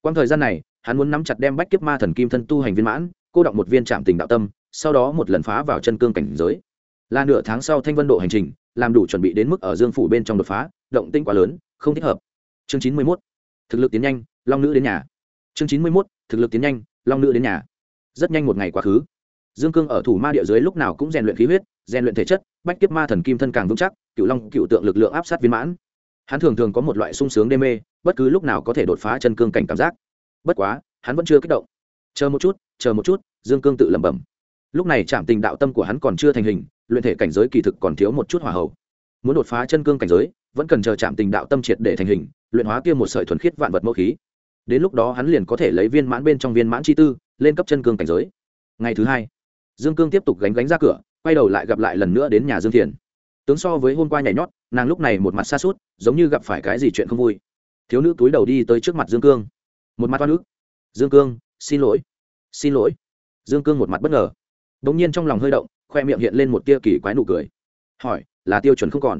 Quang thời gian này, hắn muốn nắm chặt đem bách kiếp ma thần kim thân tu hành viên mãn, cô động một viên trạm tình đạo tâm, sau đó một lần phá vào chân cương cảnh giới. Là nửa tháng sau thanh vân độ hành trình, làm đủ chuẩn bị đến mức ở dương phủ bên trong đột phá, động tinh quá lớn, không thích hợp. Chương chín mươi mốt, thực lực tiến nhanh, long nữ đến nhà. Chương chín mươi mốt, thực lực tiến nhanh, long nữ đến nhà. Rất nhanh một ngày quá khứ. Dương cương ở thủ ma địa dưới lúc nào cũng rèn luyện khí huyết, rèn luyện thể chất, bách kiếp ma thần kim thân càng vững chắc cựu long cựu tượng lực lượng áp sát viên mãn hắn thường thường có một loại sung sướng đê mê, bất cứ lúc nào có thể đột phá chân cương cảnh cảm giác. Bất quá, hắn vẫn chưa kích động. Chờ một chút, chờ một chút, dương cương tự lẩm bẩm. Lúc này trạm tình đạo tâm của hắn còn chưa thành hình, luyện thể cảnh giới kỳ thực còn thiếu một chút hỏa hậu. Muốn đột phá chân cương cảnh giới, vẫn cần chờ trạm tình đạo tâm triệt để thành hình, luyện hóa kia một sợi thuần khiết vạn vật mẫu khí. Đến lúc đó hắn liền có thể lấy viên mãn bên trong viên mãn chi tư, lên cấp chân cương cảnh giới. Ngày thứ hai, dương cương tiếp tục gánh gánh ra cửa, quay đầu lại gặp lại lần nữa đến nhà dương thiền. Tướng so với hôm qua nhảy nhót nàng lúc này một mặt xa suốt, giống như gặp phải cái gì chuyện không vui. Thiếu nữ túi đầu đi tới trước mặt dương cương. Một mặt oan ức. Dương cương, xin lỗi. Xin lỗi. Dương cương một mặt bất ngờ. Đ ỗ n g nhiên trong lòng hơi động, khoe miệng hiện lên một tia kỳ quái nụ cười. Hỏi, là tiêu chuẩn không còn?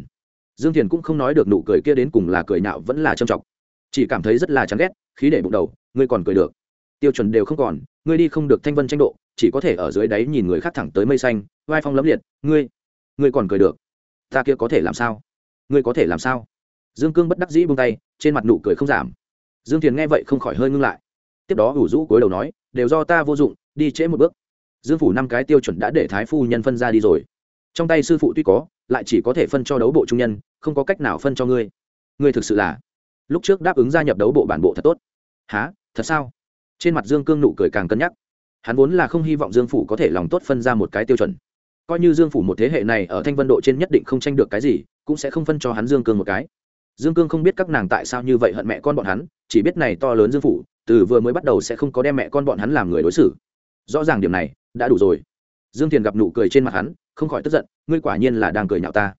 Dương thiền cũng không nói được nụ cười kia đến cùng là cười nạo vẫn là trầm trọng. Chỉ cảm thấy rất là chán ghét, khí để bụng đầu, ngươi còn cười được. Tiêu chuẩn đều không còn, ngươi đi không được thanh vân tranh độ, chỉ có thể ở dưới đáy nhìn người khác thẳng tới mây xanh vai phong lấm liệt, ngươi ngươi còn cười được. Ta kia có thể làm sao? Ngươi có thể làm sao? Dương cương bất đắc dĩ buông tay, trên mặt nụ cười không giảm. Dương thiền nghe vậy không khỏi hơi ngưng lại. Tiếp đó ủ rũ cối đầu nói, đều do ta vô dụng, đi trễ một bước. Dương phủ năm cái tiêu chuẩn đã để thái phu nhân phân ra đi rồi. Trong tay sư phụ tuy có, lại chỉ có thể phân cho đấu bộ trung nhân, không có cách nào phân cho ngươi. Ngươi thực sự là lúc trước đáp ứng gia nhập đấu bộ bản bộ thật tốt. Há thật sao? Trên mặt dương cương nụ cười càng cân nhắc. Hắn vốn là không hy vọng dương phủ có thể lòng tốt phân ra một cái tiêu chuẩn. Coi như dương phủ một thế hệ này ở thanh vân độ trên nhất định không tranh được cái gì cũng sẽ không phân cho hắn dương cương một cái. Dương cương không biết các nàng tại sao như vậy hận mẹ con bọn hắn, chỉ biết này to lớn dương phủ, từ vừa mới bắt đầu sẽ không có đem mẹ con bọn hắn làm người đối xử. Rõ ràng điểm này, đã đủ rồi. Dương thiền gặp nụ cười trên mặt hắn, không khỏi tức giận, ngươi quả nhiên là đang cười nhạo ta.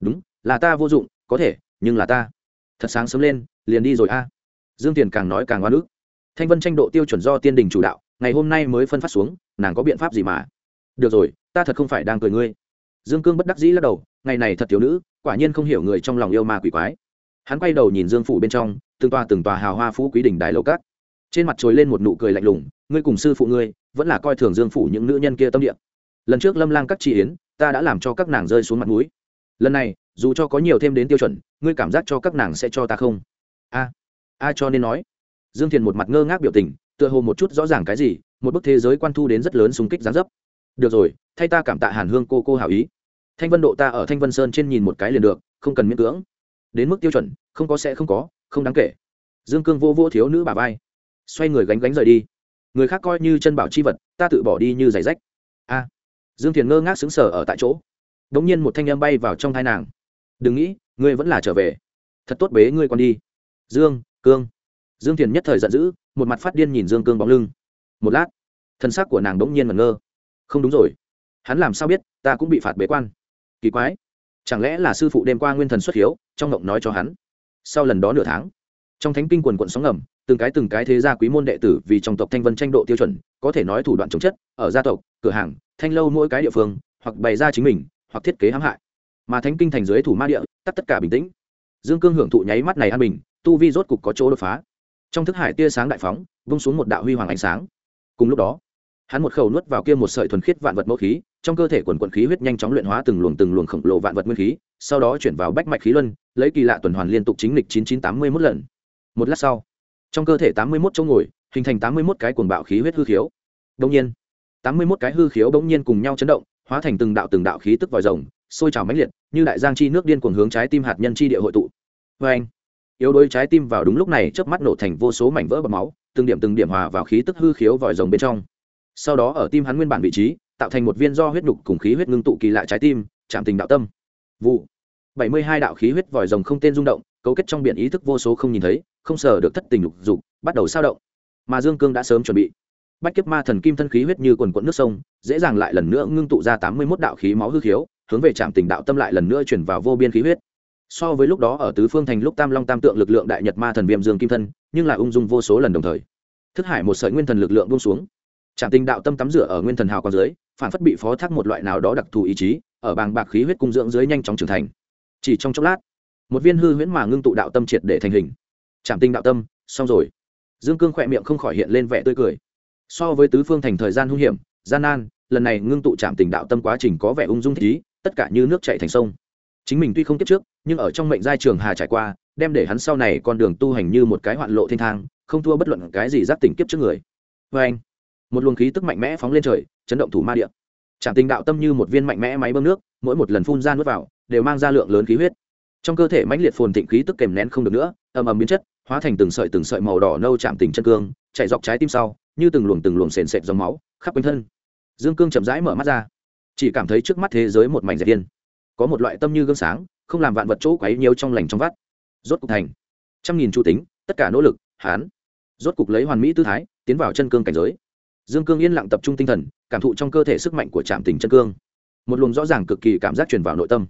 Đúng, là ta vô dụng, có thể, nhưng là ta. Thật sáng sớm lên, liền đi rồi a. Dương thiền càng nói càng oan ức. Thanh vân tranh độ tiêu chuẩn do tiên đình chủ đạo, ngày hôm nay mới phân phát xuống, nàng có biện pháp gì mà? Được rồi, ta thật không phải đang cười ngươi. Dương cương bất đắc dĩ lắc đầu, ngày này thật thiếu nữ quả nhiên không hiểu người trong lòng yêu ma quỷ quái. Hắn quay đầu nhìn dương phủ bên trong, từng tòa từng tòa hào hoa phú quý đỉnh đài lầu cát trên mặt trồi lên một nụ cười lạnh lùng, ngươi cùng sư phụ ngươi, vẫn là coi thường dương phủ những nữ nhân kia tâm địa. Lần trước lâm lang các chị yến, ta đã làm cho các nàng rơi xuống mặt mũi. lần này, dù cho có nhiều thêm đến tiêu chuẩn, ngươi cảm giác cho các nàng sẽ cho ta không? A a cho nên nói. Dương thiền một mặt ngơ ngác biểu tình, tựa hồ một chút rõ ràng cái gì, một bức thế giới quan thu đến rất lớn xung kích gián dấp. Được rồi, thay ta cảm tạ hàn hương cô cô hảo ý thanh vân độ ta ở thanh vân sơn trên nhìn một cái liền được, không cần miễn cưỡng. Đến mức tiêu chuẩn, không có sẽ không có, không đáng kể. Dương cương vô vô thiếu nữ bà vai. Xoay người gánh gánh rời đi. Người khác coi như chân bảo chi vật, ta tự bỏ đi như giày rách. A. Dương thiền ngơ ngác xứng sở ở tại chỗ. Đ ỗ n g nhiên một thanh em bay vào trong thai nàng. Đừng nghĩ, ngươi vẫn là trở về. Thật tốt bế ngươi còn đi. Dương, cương. Dương thiền nhất thời giận dữ, một mặt phát điên nhìn dương cương bóng lưng. Một lát, thân xác của nàng đ ỗ n g nhiên mẩn ngơ. Không đúng rồi. Hắn làm sao biết, ta cũng bị phạt bế quan kỳ quái. Chẳng lẽ là sư phụ đêm qua nguyên thần xuất hiếu, trong ngộng nói cho hắn, sau lần đó nửa tháng, trong thánh kinh quần quận sóng ngầm, từng cái từng cái thế gia quý môn đệ tử vì trong tộc thanh vân tranh độ tiêu chuẩn, có thể nói thủ đoạn chống chất, ở gia tộc, cửa hàng, thanh lâu mỗi cái địa phương, hoặc bày ra chính mình, hoặc thiết kế hãm hại. Mà thánh kinh thành dưới thủ ma địa, tắt tất cả bình tĩnh. Dương cương hưởng thụ nháy mắt này an bình, tu vi rốt cục có chỗ đột phá. Trong thức hải tia sáng đại phóng, vung xuống một đạo huy hoàng ánh sáng. Cùng lúc đó hắn một khẩu nuốt vào kia một sợi thuần khiết vạn vật mẫu khí, trong cơ thể quần quận khí huyết nhanh chóng luyện hóa từng luồng từng luồng khổng lồ vạn vật nguyên khí, sau đó chuyển vào bách mạch khí luân, lấy kỳ lạ tuần hoàn liên tục chính lịch chín chín tám mươi mốt lần. Một lát sau, trong cơ thể tám mươi mốt chỗ ngồi, hình thành tám mươi mốt cái cuồng bạo khí huyết hư khiếu. Đông nhiên, tám mươi mốt cái hư khiếu bỗng nhiên cùng nhau chấn động, hóa thành từng đạo từng đạo khí tức vòi rồng, sôi trào mãnh liệt, như đại giang chi nước điên cuồng hướng trái tim hạt nhân chi địa hội tụ. Vê anh, yếu đuối trái tim vào đúng lúc này chớp mắt nổ thành vô số mảnh vỡ bọc máu, từng điểm từng điểm hòa vào khí tức hư khiếu vòi rồng bên trong sau đó ở tim hắn nguyên bản vị trí, tạo thành một viên do huyết đục cùng khí huyết ngưng tụ kỳ lạ trái tim, chạm tình đạo tâm. Vụ. Bảy mươi hai đạo khí huyết vòi rồng không tên rung động, cấu kết trong biển ý thức vô số không nhìn thấy, không sờ được thất tình lục dục, bắt đầu sao động. Mà dương cương đã sớm chuẩn bị. Bách kiếp ma thần kim thân khí huyết như quần quận nước sông, dễ dàng lại lần nữa ngưng tụ ra tám mươi mốt đạo khí máu hư khiếu, hướng về trạm tình đạo tâm lại lần nữa chuyển vào vô biên khí huyết. So với lúc đó ở tứ phương thành lúc tam long tam tượng lực lượng đại nhật ma thần viêm dương kim thân, nhưng lại ung dung vô số lần đồng thời. Thức hải một sợi nguyên thần lực lượng buông xuống trạm tình đạo tâm tắm rửa ở nguyên thần hào quang dưới, phản phất bị phó thác một loại nào đó đặc thù ý chí, ở bàng bạc khí huyết cung dưỡng dưới nhanh chóng trưởng thành. Chỉ trong chốc lát, một viên hư huyễn mà ngưng tụ đạo tâm triệt để thành hình. Trạm tinh đạo tâm, xong rồi. Dương cương khỏe miệng không khỏi hiện lên vẻ tươi cười. So với tứ phương thành thời gian hung hiểm, gian nan, lần này ngưng tụ chạm tình đạo tâm quá trình có vẻ ung dung thích ý, tất cả như nước chạy thành sông. Chính mình tuy không tiếp trước, nhưng ở trong mệnh giai trường hà trải qua, đem để hắn sau này con đường tu hành như một cái hoạn lộ thiên thang, không thua bất luận cái gì giác tỉnh kiếp trước người. Vê anh một luồng khí tức mạnh mẽ phóng lên trời, chấn động thủ ma địa. Trạm tình đạo tâm như một viên mạnh mẽ máy bơm nước, mỗi một lần phun ra nước vào, đều mang ra lượng lớn khí huyết. Trong cơ thể mãnh liệt phồn thịnh khí tức kèm nén không được nữa, ầm ầm biến chất, hóa thành từng sợi từng sợi màu đỏ nâu chạm tình chân cương, chạy dọc trái tim sau, như từng luồng từng luồng sền sệt dòng máu, khắp quanh thân. Dương cương chậm rãi mở mắt ra, chỉ cảm thấy trước mắt thế giới một mảnh dẹp yên có một loại tâm như gương sáng, không làm vạn vật chỗ quấy nhiều trong lành trong vắt. Rốt cục thành. Trăm nghìn chu tính, tất cả nỗ lực, hán. Rốt cục lấy hoàn mỹ tư thái, tiến vào chân cương cảnh giới dương cương yên lặng tập trung tinh thần, cảm thụ trong cơ thể sức mạnh của trạm tình chân cương. Một luồng rõ ràng cực kỳ cảm giác truyền vào nội tâm.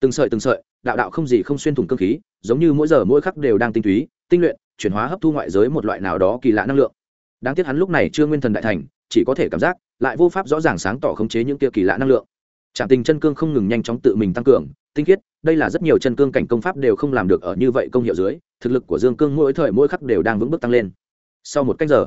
Từng sợi từng sợi, đạo đạo không gì không xuyên thủng cơ khí, giống như mỗi giờ mỗi khắc đều đang tinh túy, tinh luyện, chuyển hóa hấp thu ngoại giới một loại nào đó kỳ lạ năng lượng. Đáng tiếc hắn lúc này chưa nguyên thần đại thành, chỉ có thể cảm giác, lại vô pháp rõ ràng sáng tỏ khống chế những kia kỳ lạ năng lượng. Trạm tình chân cương không ngừng nhanh chóng tự mình tăng cường, tinh khiết, đây là rất nhiều chân cương cảnh công pháp đều không làm được ở như vậy công hiệu dưới, thực lực của dương cương mỗi thời mỗi khắc đều đang vững bước tăng lên. Sau một cách giờ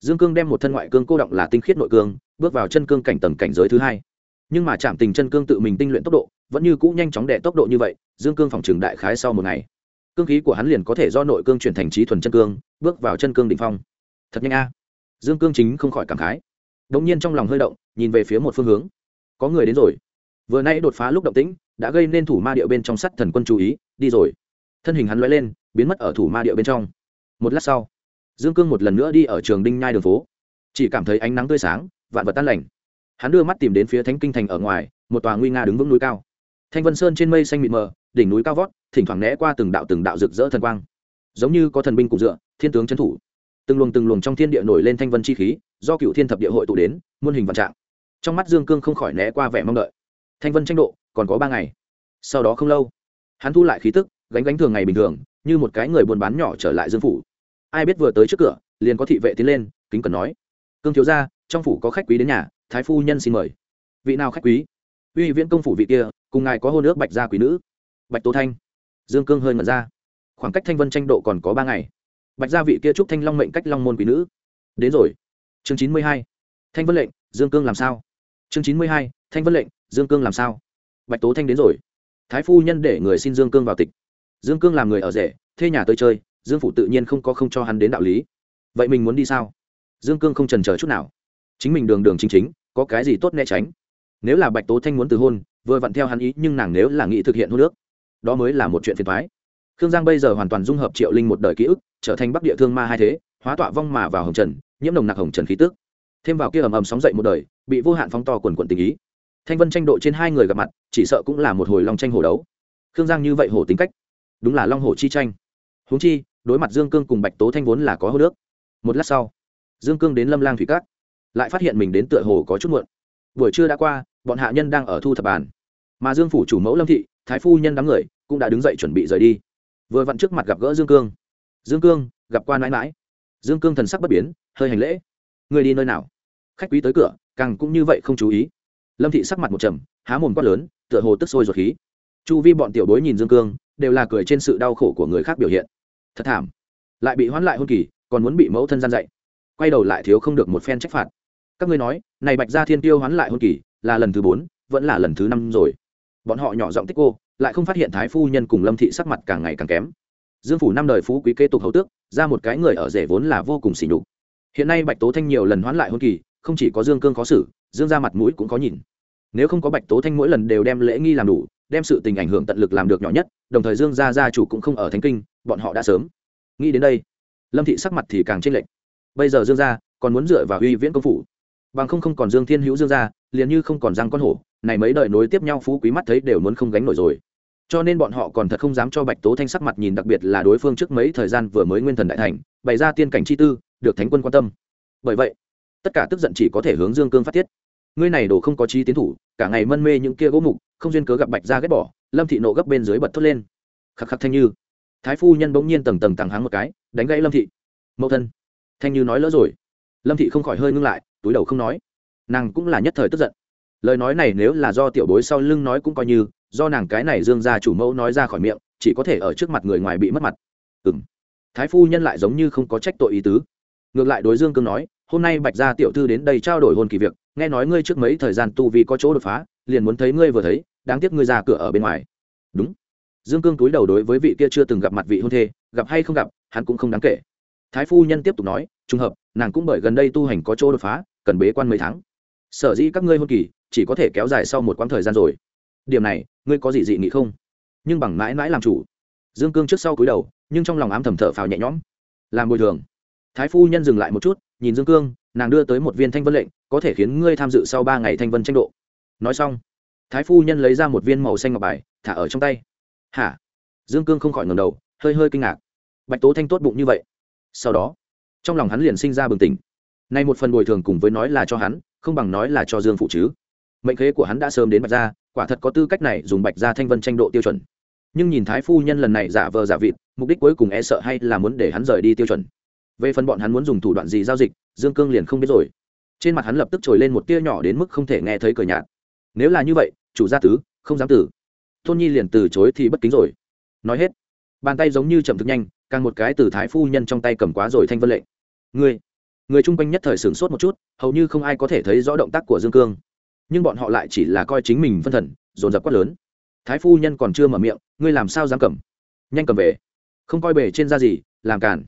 dương cương đem một thân ngoại cương cô động là tinh khiết nội cương, bước vào chân cương cảnh tầng cảnh giới thứ hai. Nhưng mà chạm tình chân cương tự mình tinh luyện tốc độ, vẫn như cũ nhanh chóng đệ tốc độ như vậy, dương cương phòng trường đại khái sau một ngày, cương khí của hắn liền có thể do nội cương chuyển thành trí thuần chân cương, bước vào chân cương đ ỉ n h phong. Thật nhanh a. Dương cương chính không khỏi cảm khái. Đ ỗ n g nhiên trong lòng hơi động, nhìn về phía một phương hướng. Có người đến rồi. Vừa nay đột phá lúc động tĩnh, đã gây nên thủ ma điệu bên trong sắt thần quân chú ý, đi rồi. Thân hình hắn l lên, biến mất ở thủ ma điệu bên trong. Một lát sau dương cương một lần nữa đi ở trường đinh nhai đường phố. Chỉ cảm thấy ánh nắng tươi sáng, vạn vật tan lành. Hắn đưa mắt tìm đến phía thánh kinh thành ở ngoài, một tòa nguy nga đứng vững núi cao. Thanh vân sơn trên mây xanh mịt mờ, đỉnh núi cao vót, thỉnh thoảng né qua từng đạo từng đạo rực rỡ thần quang. Giống như có thần binh cụ dựa, thiên tướng trấn thủ. Từng luồng từng luồng trong thiên địa nổi lên thanh vân chi khí, do cựu thiên thập địa hội tụ đến, muôn hình vạn trạng. Trong mắt dương cương không khỏi né qua vẻ mong đợi. Thanh vân tranh độ, còn có ba ngày. Sau đó không lâu, hắn thu lại khí tức, gánh gánh thường ngày bình thường, như một cái người buôn bán nhỏ trở lại dương phủ ai biết vừa tới trước cửa, liền có thị vệ tiến lên, kính cần nói. Cương thiếu ra trong phủ có khách quý đến nhà, thái phu nhân xin mời. Vị nào khách quý? Uy viễn công phủ vị kia, cùng ngài có hôn nước bạch gia quý nữ. Bạch tố thanh. Dương cương hơi ngẩn ra. Khoảng cách thanh vân tranh độ còn có ba ngày. Bạch gia vị kia trúc thanh long mệnh cách long môn quý nữ. Đến rồi. Chương chín mươi hai. Thanh vân lệnh, dương cương làm sao? Chương chín mươi hai. Thanh vân lệnh, dương cương làm sao? Bạch tố thanh đến rồi. Thái phu nhân để người xin dương cương vào tịch. Dương cương làm người ở rể, thuê nhà tới chơi dương phủ tự nhiên không có không cho hắn đến đạo lý. Vậy mình muốn đi sao? Dương cương không trần c h ờ chút nào. Chính mình đường đường chính chính, có cái gì tốt né tránh? Nếu là bạch tố thanh muốn từ hôn, vừa vặn theo hắn ý, nhưng nàng nếu là nghĩ thực hiện hôn nước đó mới là một chuyện phiền thoái khương giang bây giờ hoàn toàn dung hợp triệu linh một đời ký ức, trở thành bắc địa thương ma hai thế, hóa tọa vong mà vào hồng trần, nhiễm nồng nặc hồng trần khí tức. Thêm vào kia ầm ầm sóng dậy một đời, bị vô hạn phóng to quần quận tình ý. Thanh vân tranh độ trên hai người gặp mặt, chỉ sợ cũng là một hồi long tranh hồ đấu. Khương giang như vậy hồ tính cách, đúng là long hồ chi tranh. Huống chi đối mặt dương cương cùng bạch tố thanh vốn là có hô nước. Một lát sau, dương cương đến lâm lang thủy cát lại phát hiện mình đến tựa hồ có chút muộn. Buổi trưa đã qua, bọn hạ nhân đang ở thu thập bàn. Mà dương phủ chủ mẫu lâm thị, thái phu nhân đám người, cũng đã đứng dậy chuẩn bị rời đi. Vừa vặn trước mặt gặp gỡ dương cương. Dương cương, gặp qua mãi mãi. Dương cương thần sắc bất biến, hơi hành lễ. Người đi nơi nào? Khách quý tới cửa, càng cũng như vậy không chú ý. Lâm thị sắc mặt một trầm, há mồm quát lớn, tựa hồ tức sôi ruột khí. Chu vi bọn tiểu bối nhìn dương cương, đều là cười trên sự đau khổ của người khác biểu hiện thật thảm. Lại bị hoãn lại hôn kỳ, còn muốn bị mẫu thân gian dạy. Quay đầu lại thiếu không được một phen trách phạt. Các ngươi nói, này bạch gia thiên tiêu hoán lại hôn kỳ, là lần thứ bốn, vẫn là lần thứ năm rồi. Bọn họ nhỏ giọng tích cô, lại không phát hiện thái phu nhân cùng lâm thị sắc mặt càng ngày càng kém. Dương phủ năm đời phú quý kế tục hầu tước, ra một cái người ở rể vốn là vô cùng xỉ nhục. Hiện nay bạch tố thanh nhiều lần hoán lại hôn kỳ, không chỉ có dương cương khó xử, dương ra mặt mũi cũng có nhìn. Nếu không có bạch tố thanh mỗi lần đều đem lễ nghi làm đủ, đem sự tình ảnh hưởng tận lực làm được nhỏ nhất đồng thời dương gia gia chủ cũng không ở thánh kinh, bọn họ đã sớm. Nghĩ đến đây, lâm thị sắc mặt thì càng chênh lệch. Bây giờ dương gia còn muốn dựa vào uy viễn công phủ. Bằng không không còn dương thiên hữu dương gia, liền như không còn răng con hổ, này mấy đời nối tiếp nhau phú quý mắt thấy đều muốn không gánh nổi rồi. Cho nên bọn họ còn thật không dám cho bạch tố thanh sắc mặt nhìn đặc biệt là đối phương trước mấy thời gian vừa mới nguyên thần đại thành, bày ra tiên cảnh chi tư, được thánh quân quan tâm. Bởi vậy, tất cả tức giận chỉ có thể hướng dương cương phát tiết. Ngươi này đồ không có chí tiến thủ, cả ngày mân mê những kia gỗ mục, không duyên cớ gặp bạch ra ghét bỏ lâm thị nộ gấp bên dưới bật thốt lên. Khắc khắc thanh như. Thái phu nhân bỗng nhiên tầng tầng tàng háng một cái, đánh gãy lâm thị. Mẫu thân. Thanh như nói lỡ rồi. Lâm thị không khỏi hơi ngưng lại, túi đầu không nói. Nàng cũng là nhất thời tức giận. Lời nói này nếu là do tiểu bối sau lưng nói cũng coi như, do nàng cái này dương ra chủ mẫu nói ra khỏi miệng, chỉ có thể ở trước mặt người ngoài bị mất mặt. Ừ m thái phu nhân lại giống như không có trách tội ý tứ. Ngược lại đối dương cương nói, hôm nay bạch gia tiểu thư đến đây trao đổi hôn kỳ việc, nghe nói ngươi trước mấy thời gian tu vì có chỗ đột phá, liền muốn thấy ngươi vừa thấy đáng tiếc ngươi ra cửa ở bên ngoài. Đúng. Dương cương túi đầu đối với vị kia chưa từng gặp mặt vị hôn thê, gặp hay không gặp, hắn cũng không đáng kể. Thái phu nhân tiếp tục nói, trùng hợp, nàng cũng bởi gần đây tu hành có chỗ đột phá, cần bế quan mấy tháng. Sở dĩ các ngươi hôn kỳ, chỉ có thể kéo dài sau một quãng thời gian rồi. Điểm này, ngươi có gì dị nghị không? Nhưng bằng mãi mãi làm chủ. Dương cương trước sau cúi đầu, nhưng trong lòng ám thầm thở phào nhẹ nhõm. Làm bồi thường. Thái phu nhân dừng lại một chút, nhìn dương cương, nàng đưa tới một viên thanh vân lệnh, có thể khiến ngươi tham dự sau ba ngày thanh vân tranh độ. Nói xong thái phu nhân lấy ra một viên màu xanh ngọc bài, thả ở trong tay. Hả? Dương cương không khỏi ngầm đầu, hơi hơi kinh ngạc. Bạch tố thanh tốt bụng như vậy. Sau đó, trong lòng hắn liền sinh ra bừng tỉnh. Nay một phần bồi thường cùng với nói là cho hắn, không bằng nói là cho dương phụ chứ. Mệnh khế của hắn đã sớm đến bạch gia, quả thật có tư cách này dùng bạch gia thanh vân tranh độ tiêu chuẩn. Nhưng nhìn thái phu nhân lần này giả vờ giả vịt, mục đích cuối cùng e sợ hay là muốn để hắn rời đi tiêu chuẩn. Về phần bọn hắn muốn dùng thủ đoạn gì giao dịch, dương cương liền không biết rồi. Trên mặt hắn lập tức trồi lên một tia nhỏ đến mức không thể nghe thấy cờ nhạt nếu là như vậy, chủ gia tứ, không dám tử tôn nhi liền từ chối thì bất kính rồi. Nói hết, bàn tay giống như chậm thực nhanh, càng một cái từ thái phu nhân trong tay cầm quá rồi thanh vân lệnh. Người người chung quanh nhất thời sửng sốt một chút, hầu như không ai có thể thấy rõ động tác của dương cương. Nhưng bọn họ lại chỉ là coi chính mình phân thần, dồn dập quát lớn. Thái phu nhân còn chưa mở miệng, ngươi làm sao dám cầm? Nhanh cầm về. Không coi bể trên da gì, làm cản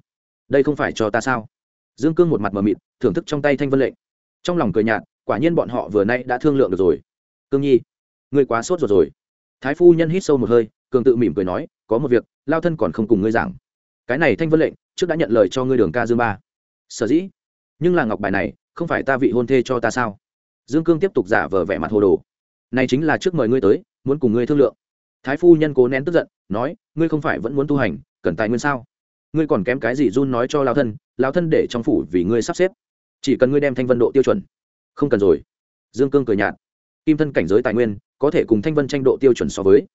đây không phải cho ta sao? Dương cương một mặt mờ mịt, thưởng thức trong tay thanh vân lệnh. Trong lòng cười nhạt, quả nhiên bọn họ vừa nay đã thương lượng được rồi cương nhi, ngươi quá sốt ruột rồi. Thái phu nhân hít sâu một hơi, cường tự mỉm cười nói, có một việc, lao thân còn không cùng ngươi giảng. Cái này thanh vân lệnh, trước đã nhận lời cho ngươi đường ca dương ba. Sở dĩ? Nhưng là ngọc bài này, không phải ta vị hôn thê cho ta sao? Dương cương tiếp tục giả vờ vẻ mặt hồ đồ. Này chính là trước mời ngươi tới, muốn cùng ngươi thương lượng. Thái phu nhân cố nén tức giận, nói, ngươi không phải vẫn muốn tu hành, cần tài nguyên sao? Ngươi còn kém cái gì run nói cho lao thân lao thân để trong phủ vì ngươi sắp xếp. Chỉ cần ngươi đem thanh vân độ tiêu chuẩn. Không cần rồi. Dương cương cười nhạt kim thân cảnh giới tài nguyên, có thể cùng thanh vân tranh độ tiêu chuẩn so với.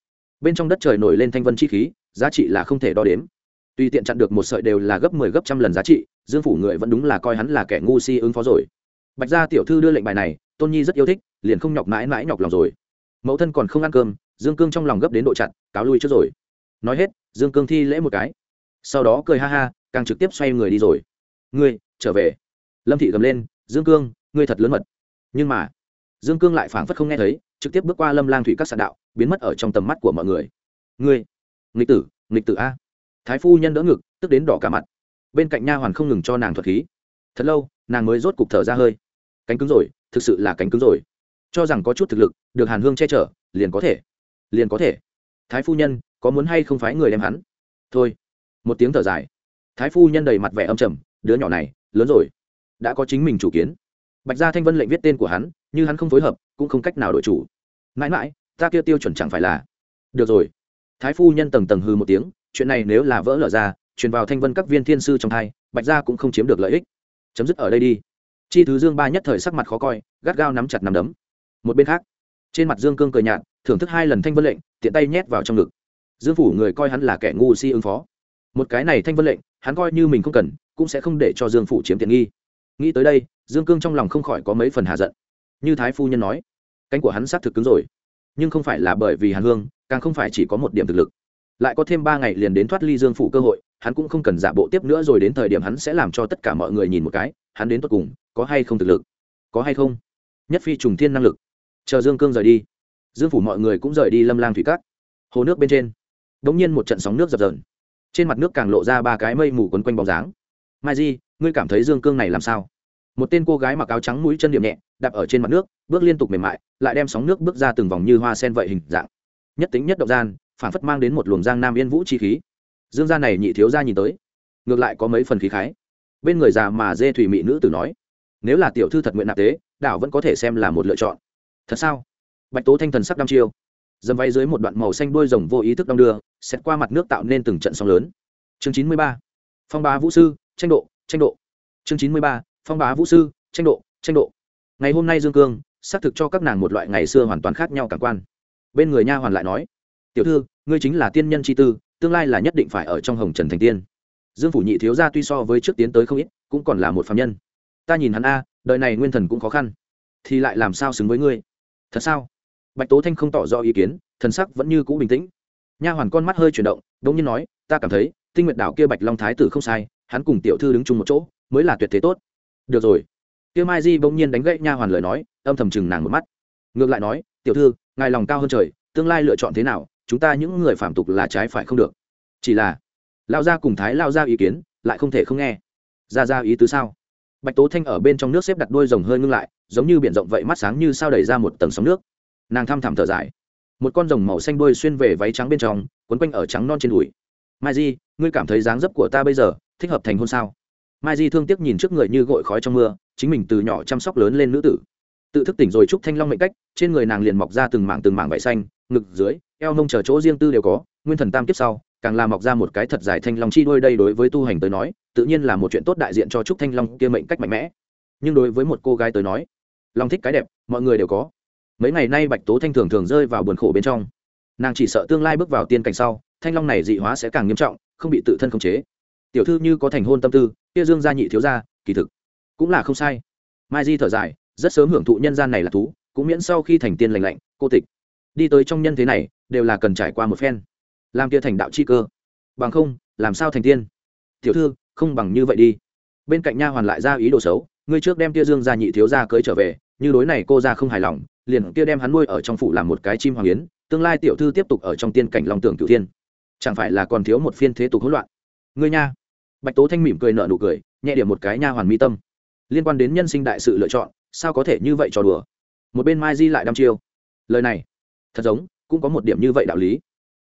Bên trong đất trời nổi lên thanh vân chi khí, giá trị là không thể đo đếm. Tuy tiện chặn được một sợi đều là gấp mười 10 gấp trăm lần giá trị, dương phủ người vẫn đúng là coi hắn là kẻ ngu si ứng phó rồi. Bạch gia tiểu thư đưa lệnh bài này, tôn nhi rất yêu thích, liền không nhọc mãi mãi nhọc lòng rồi. Mẫu thân còn không ăn cơm, dương cương trong lòng gấp đến độ chặn cáo lui trước rồi. Nói hết, dương cương thi lễ một cái. Sau đó cười ha ha, càng trực tiếp xoay người đi rồi. Ngươi, trở về. Lâm thị gầm lên, dương cương, ngươi thật lớn mật. Nhưng mà dương cương lại phảng phất không nghe thấy, trực tiếp bước qua lâm lang thủy các sạn đạo, biến mất ở trong tầm mắt của mọi người. Ngươi, nghịch tử nghịch tử a. Thái phu nhân đỡ ngực, tức đến đỏ cả mặt. Bên cạnh nha hoàn không ngừng cho nàng thuật khí. Thật lâu, nàng mới rốt cục thở ra hơi. Cánh cứng rồi, thực sự là cánh cứng rồi. Cho rằng có chút thực lực, được hàn hương che chở, liền có thể, liền có thể. Thái phu nhân, có muốn hay không phái người đem hắn? Thôi. Một tiếng thở dài. Thái phu nhân đầy mặt vẻ âm trầm, đứa nhỏ này, lớn rồi, đã có chính mình chủ kiến. Bạch gia thanh vân lệnh viết tên của hắn như hắn không phối hợp, cũng không cách nào đổi chủ. Mãi mãi, ta kia tiêu chuẩn chẳng phải là. Được rồi. Thái phu nhân tầng tầng hư một tiếng, chuyện này nếu là vỡ lở ra, truyền vào thanh vân các viên thiên sư trong thai, bạch gia cũng không chiếm được lợi ích. Chấm dứt ở đây đi. Chi thứ dương ba nhất thời sắc mặt khó coi, gắt gao nắm chặt nắm đấm. Một bên khác, trên mặt dương cương cười nhạt, thưởng thức hai lần thanh vân lệnh, tiện tay nhét vào trong ngực. Dương phủ người coi hắn là kẻ ngu si ứng phó. Một cái này thanh vân lệnh, hắn coi như mình không cần, cũng sẽ không để cho dương phủ chiếm tiện nghi. Nghĩ tới đây, dương cương trong lòng không khỏi có mấy phần hạ giận như thái phu nhân nói. Cánh của hắn xác thực cứng rồi, nhưng không phải là bởi vì hàn hương, càng không phải chỉ có một điểm thực lực. Lại có thêm ba ngày liền đến thoát ly dương phủ cơ hội, hắn cũng không cần giả bộ tiếp nữa rồi đến thời điểm hắn sẽ làm cho tất cả mọi người nhìn một cái, hắn đến tột cùng, có hay không thực lực? Có hay không? Nhất phi trùng thiên năng lực. Chờ dương cương rời đi. Dương phủ mọi người cũng rời đi lâm lang thủy cát. Hồ nước bên trên. Đ ỗ n g nhiên một trận sóng nước dập dờn. Trên mặt nước càng lộ ra ba cái mây mù quấn quanh bóng dáng. Mai di, ngươi cảm thấy dương cương này làm sao? Một tên cô gái mặc áo trắng mũi chân điểm nhẹ, đạp ở trên mặt nước, bước liên tục mềm mại, lại đem sóng nước bước ra từng vòng như hoa sen vậy hình dạng. Nhất tính nhất động gian, phản phất mang đến một luồng giang nam yên vũ chi khí. Dương gia này nhị thiếu gia nhìn tới, ngược lại có mấy phần khí khái. Bên người già mà dê thủy mị nữ tử nói, nếu là tiểu thư thật nguyện nạp tế, đảo vẫn có thể xem là một lựa chọn. Thật sao? Bạch tố thanh thần sắc đăm chiêu. Dầm váy dưới một đoạn màu xanh đuôi rồng vô ý thức đong đưa xét qua mặt nước tạo nên từng trận sóng lớn. Chương chín mươi ba. Phong bá vũ sư, tranh độ tranh độ. Chương chín mươi ba phong bá vũ sư, tranh độ tranh độ. Ngày hôm nay dương cương, xác thực cho các nàng một loại ngày xưa hoàn toàn khác nhau cảm quan. Bên người nha hoàn lại nói, tiểu thư, ngươi chính là tiên nhân chi tư, tương lai là nhất định phải ở trong hồng trần thành tiên. Dương phủ nhị thiếu gia tuy so với trước tiến tới không ít, cũng còn là một phạm nhân. Ta nhìn hắn a, đời này nguyên thần cũng khó khăn, thì lại làm sao xứng với ngươi? Thật sao? Bạch tố thanh không tỏ rõ ý kiến, thần sắc vẫn như cũ bình tĩnh. Nha hoàn con mắt hơi chuyển động đ ỗ n g nhiên nói, ta cảm thấy, tinh nguyệt đảo kia bạch long thái tử không sai, hắn cùng tiểu thư đứng chung một chỗ, mới là tuyệt thế tốt được rồi. Tiêu mai di bỗng nhiên đánh gậy nha hoàn lời nói, âm thầm chừng nàng một mắt. Ngược lại nói, tiểu thư, ngài lòng cao hơn trời, tương lai lựa chọn thế nào, chúng ta những người phạm tục là trái phải không được. Chỉ là lao gia cùng thái lao gia ý kiến, lại không thể không nghe. Ra ra ý tứ sao? Bạch tố thanh ở bên trong nước xếp đặt đôi rồng hơi ngưng lại, giống như biển rộng vậy mắt sáng như sao đẩy ra một tầng sóng nước. Nàng thăm thẳm thở dài. Một con rồng màu xanh đôi xuyên về váy trắng bên trong, quấn quanh ở trắng non trên đùi. Mai di, ngươi cảm thấy dáng dấp của ta bây giờ thích hợp thành hôn sao? Mai di thương tiếc nhìn trước người như gội khói trong mưa, chính mình từ nhỏ chăm sóc lớn lên nữ tử. Tự thức tỉnh rồi chúc thanh long mệnh cách, trên người nàng liền mọc ra từng mảng từng mảng vải xanh, ngực, dưới, eo mông chờ chỗ riêng tư đều có, nguyên thần tam kiếp sau, càng làm mọc ra một cái thật dài thanh long chi đôi đây đối với tu hành tới nói, tự nhiên là một chuyện tốt đại diện cho trúc thanh long kia mệnh cách mạnh mẽ. Nhưng đối với một cô gái tới nói, long thích cái đẹp, mọi người đều có. Mấy ngày nay bạch tố thanh thường thường rơi vào buồn khổ bên trong. Nàng chỉ sợ tương lai bước vào tiên cảnh sau, thanh long này dị hóa sẽ càng nghiêm trọng, không bị tự thân khống chế. Tiểu thư như có thành hôn tâm tư kia dương gia nhị thiếu gia, kỳ thực cũng là không sai. Mai di thở dài, rất sớm hưởng thụ nhân gian này là thú, cũng miễn sau khi thành tiên lành lạnh, cô tịch. Đi tới trong nhân thế này, đều là cần trải qua một phen. Làm kia thành đạo chi cơ. Bằng không, làm sao thành tiên? Tiểu thư, không bằng như vậy đi. Bên cạnh nha hoàn lại ra ý đồ xấu, ngươi trước đem kia dương gia nhị thiếu gia cưới trở về, như đối này cô ra không hài lòng, liền kia đem hắn nuôi ở trong phủ làm một cái chim hoàng yến, tương lai tiểu thư tiếp tục ở trong tiên cảnh long tưởng cửu thiên. Chẳng phải là còn thiếu một phiên thế tục hỗn loạn? Ngươi nha bạch tố thanh mỉm cười nợ nụ cười, nhẹ điểm một cái nha hoàn mi tâm. Liên quan đến nhân sinh đại sự lựa chọn, sao có thể như vậy trò đùa? Một bên mai di lại đăm chiêu. Lời này, thật giống, cũng có một điểm như vậy đạo lý.